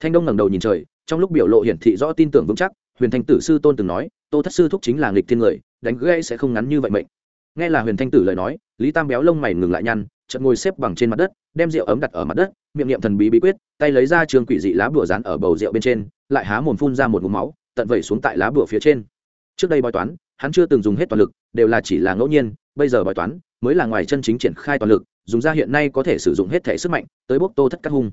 Thanh đông ngẩng đầu nhìn trời, trong lúc biểu lộ hiển thị rõ tin tưởng vững chắc, huyền thanh tử sư tôn từng nói, tô thất sư thúc chính là nghịch thiên người, đánh gãy sẽ không ngắn như vậy mệnh. Nghe là huyền thanh tử lời nói, lý tam béo lông mày ngừng lại nhăn, chợt ngồi xếp bằng trên mặt đất, đem rượu ấm đặt ở mặt đất, miệng niệm thần bí bí quyết, tay lấy ra trường quỷ dị lá bùa dán ở bầu rượu bên trên, lại há mồm phun ra một ngụm máu, tận vẩy xuống tại lá bùa phía trên. Trước đây bói toán, hắn chưa từng dùng hết toàn lực, đều là chỉ là ngẫu nhiên, bây giờ bói toán, mới là ngoài chân chính triển khai toàn lực, dùng ra hiện nay có thể sử dụng hết thể sức mạnh, tới bốc tô thất cắt hung.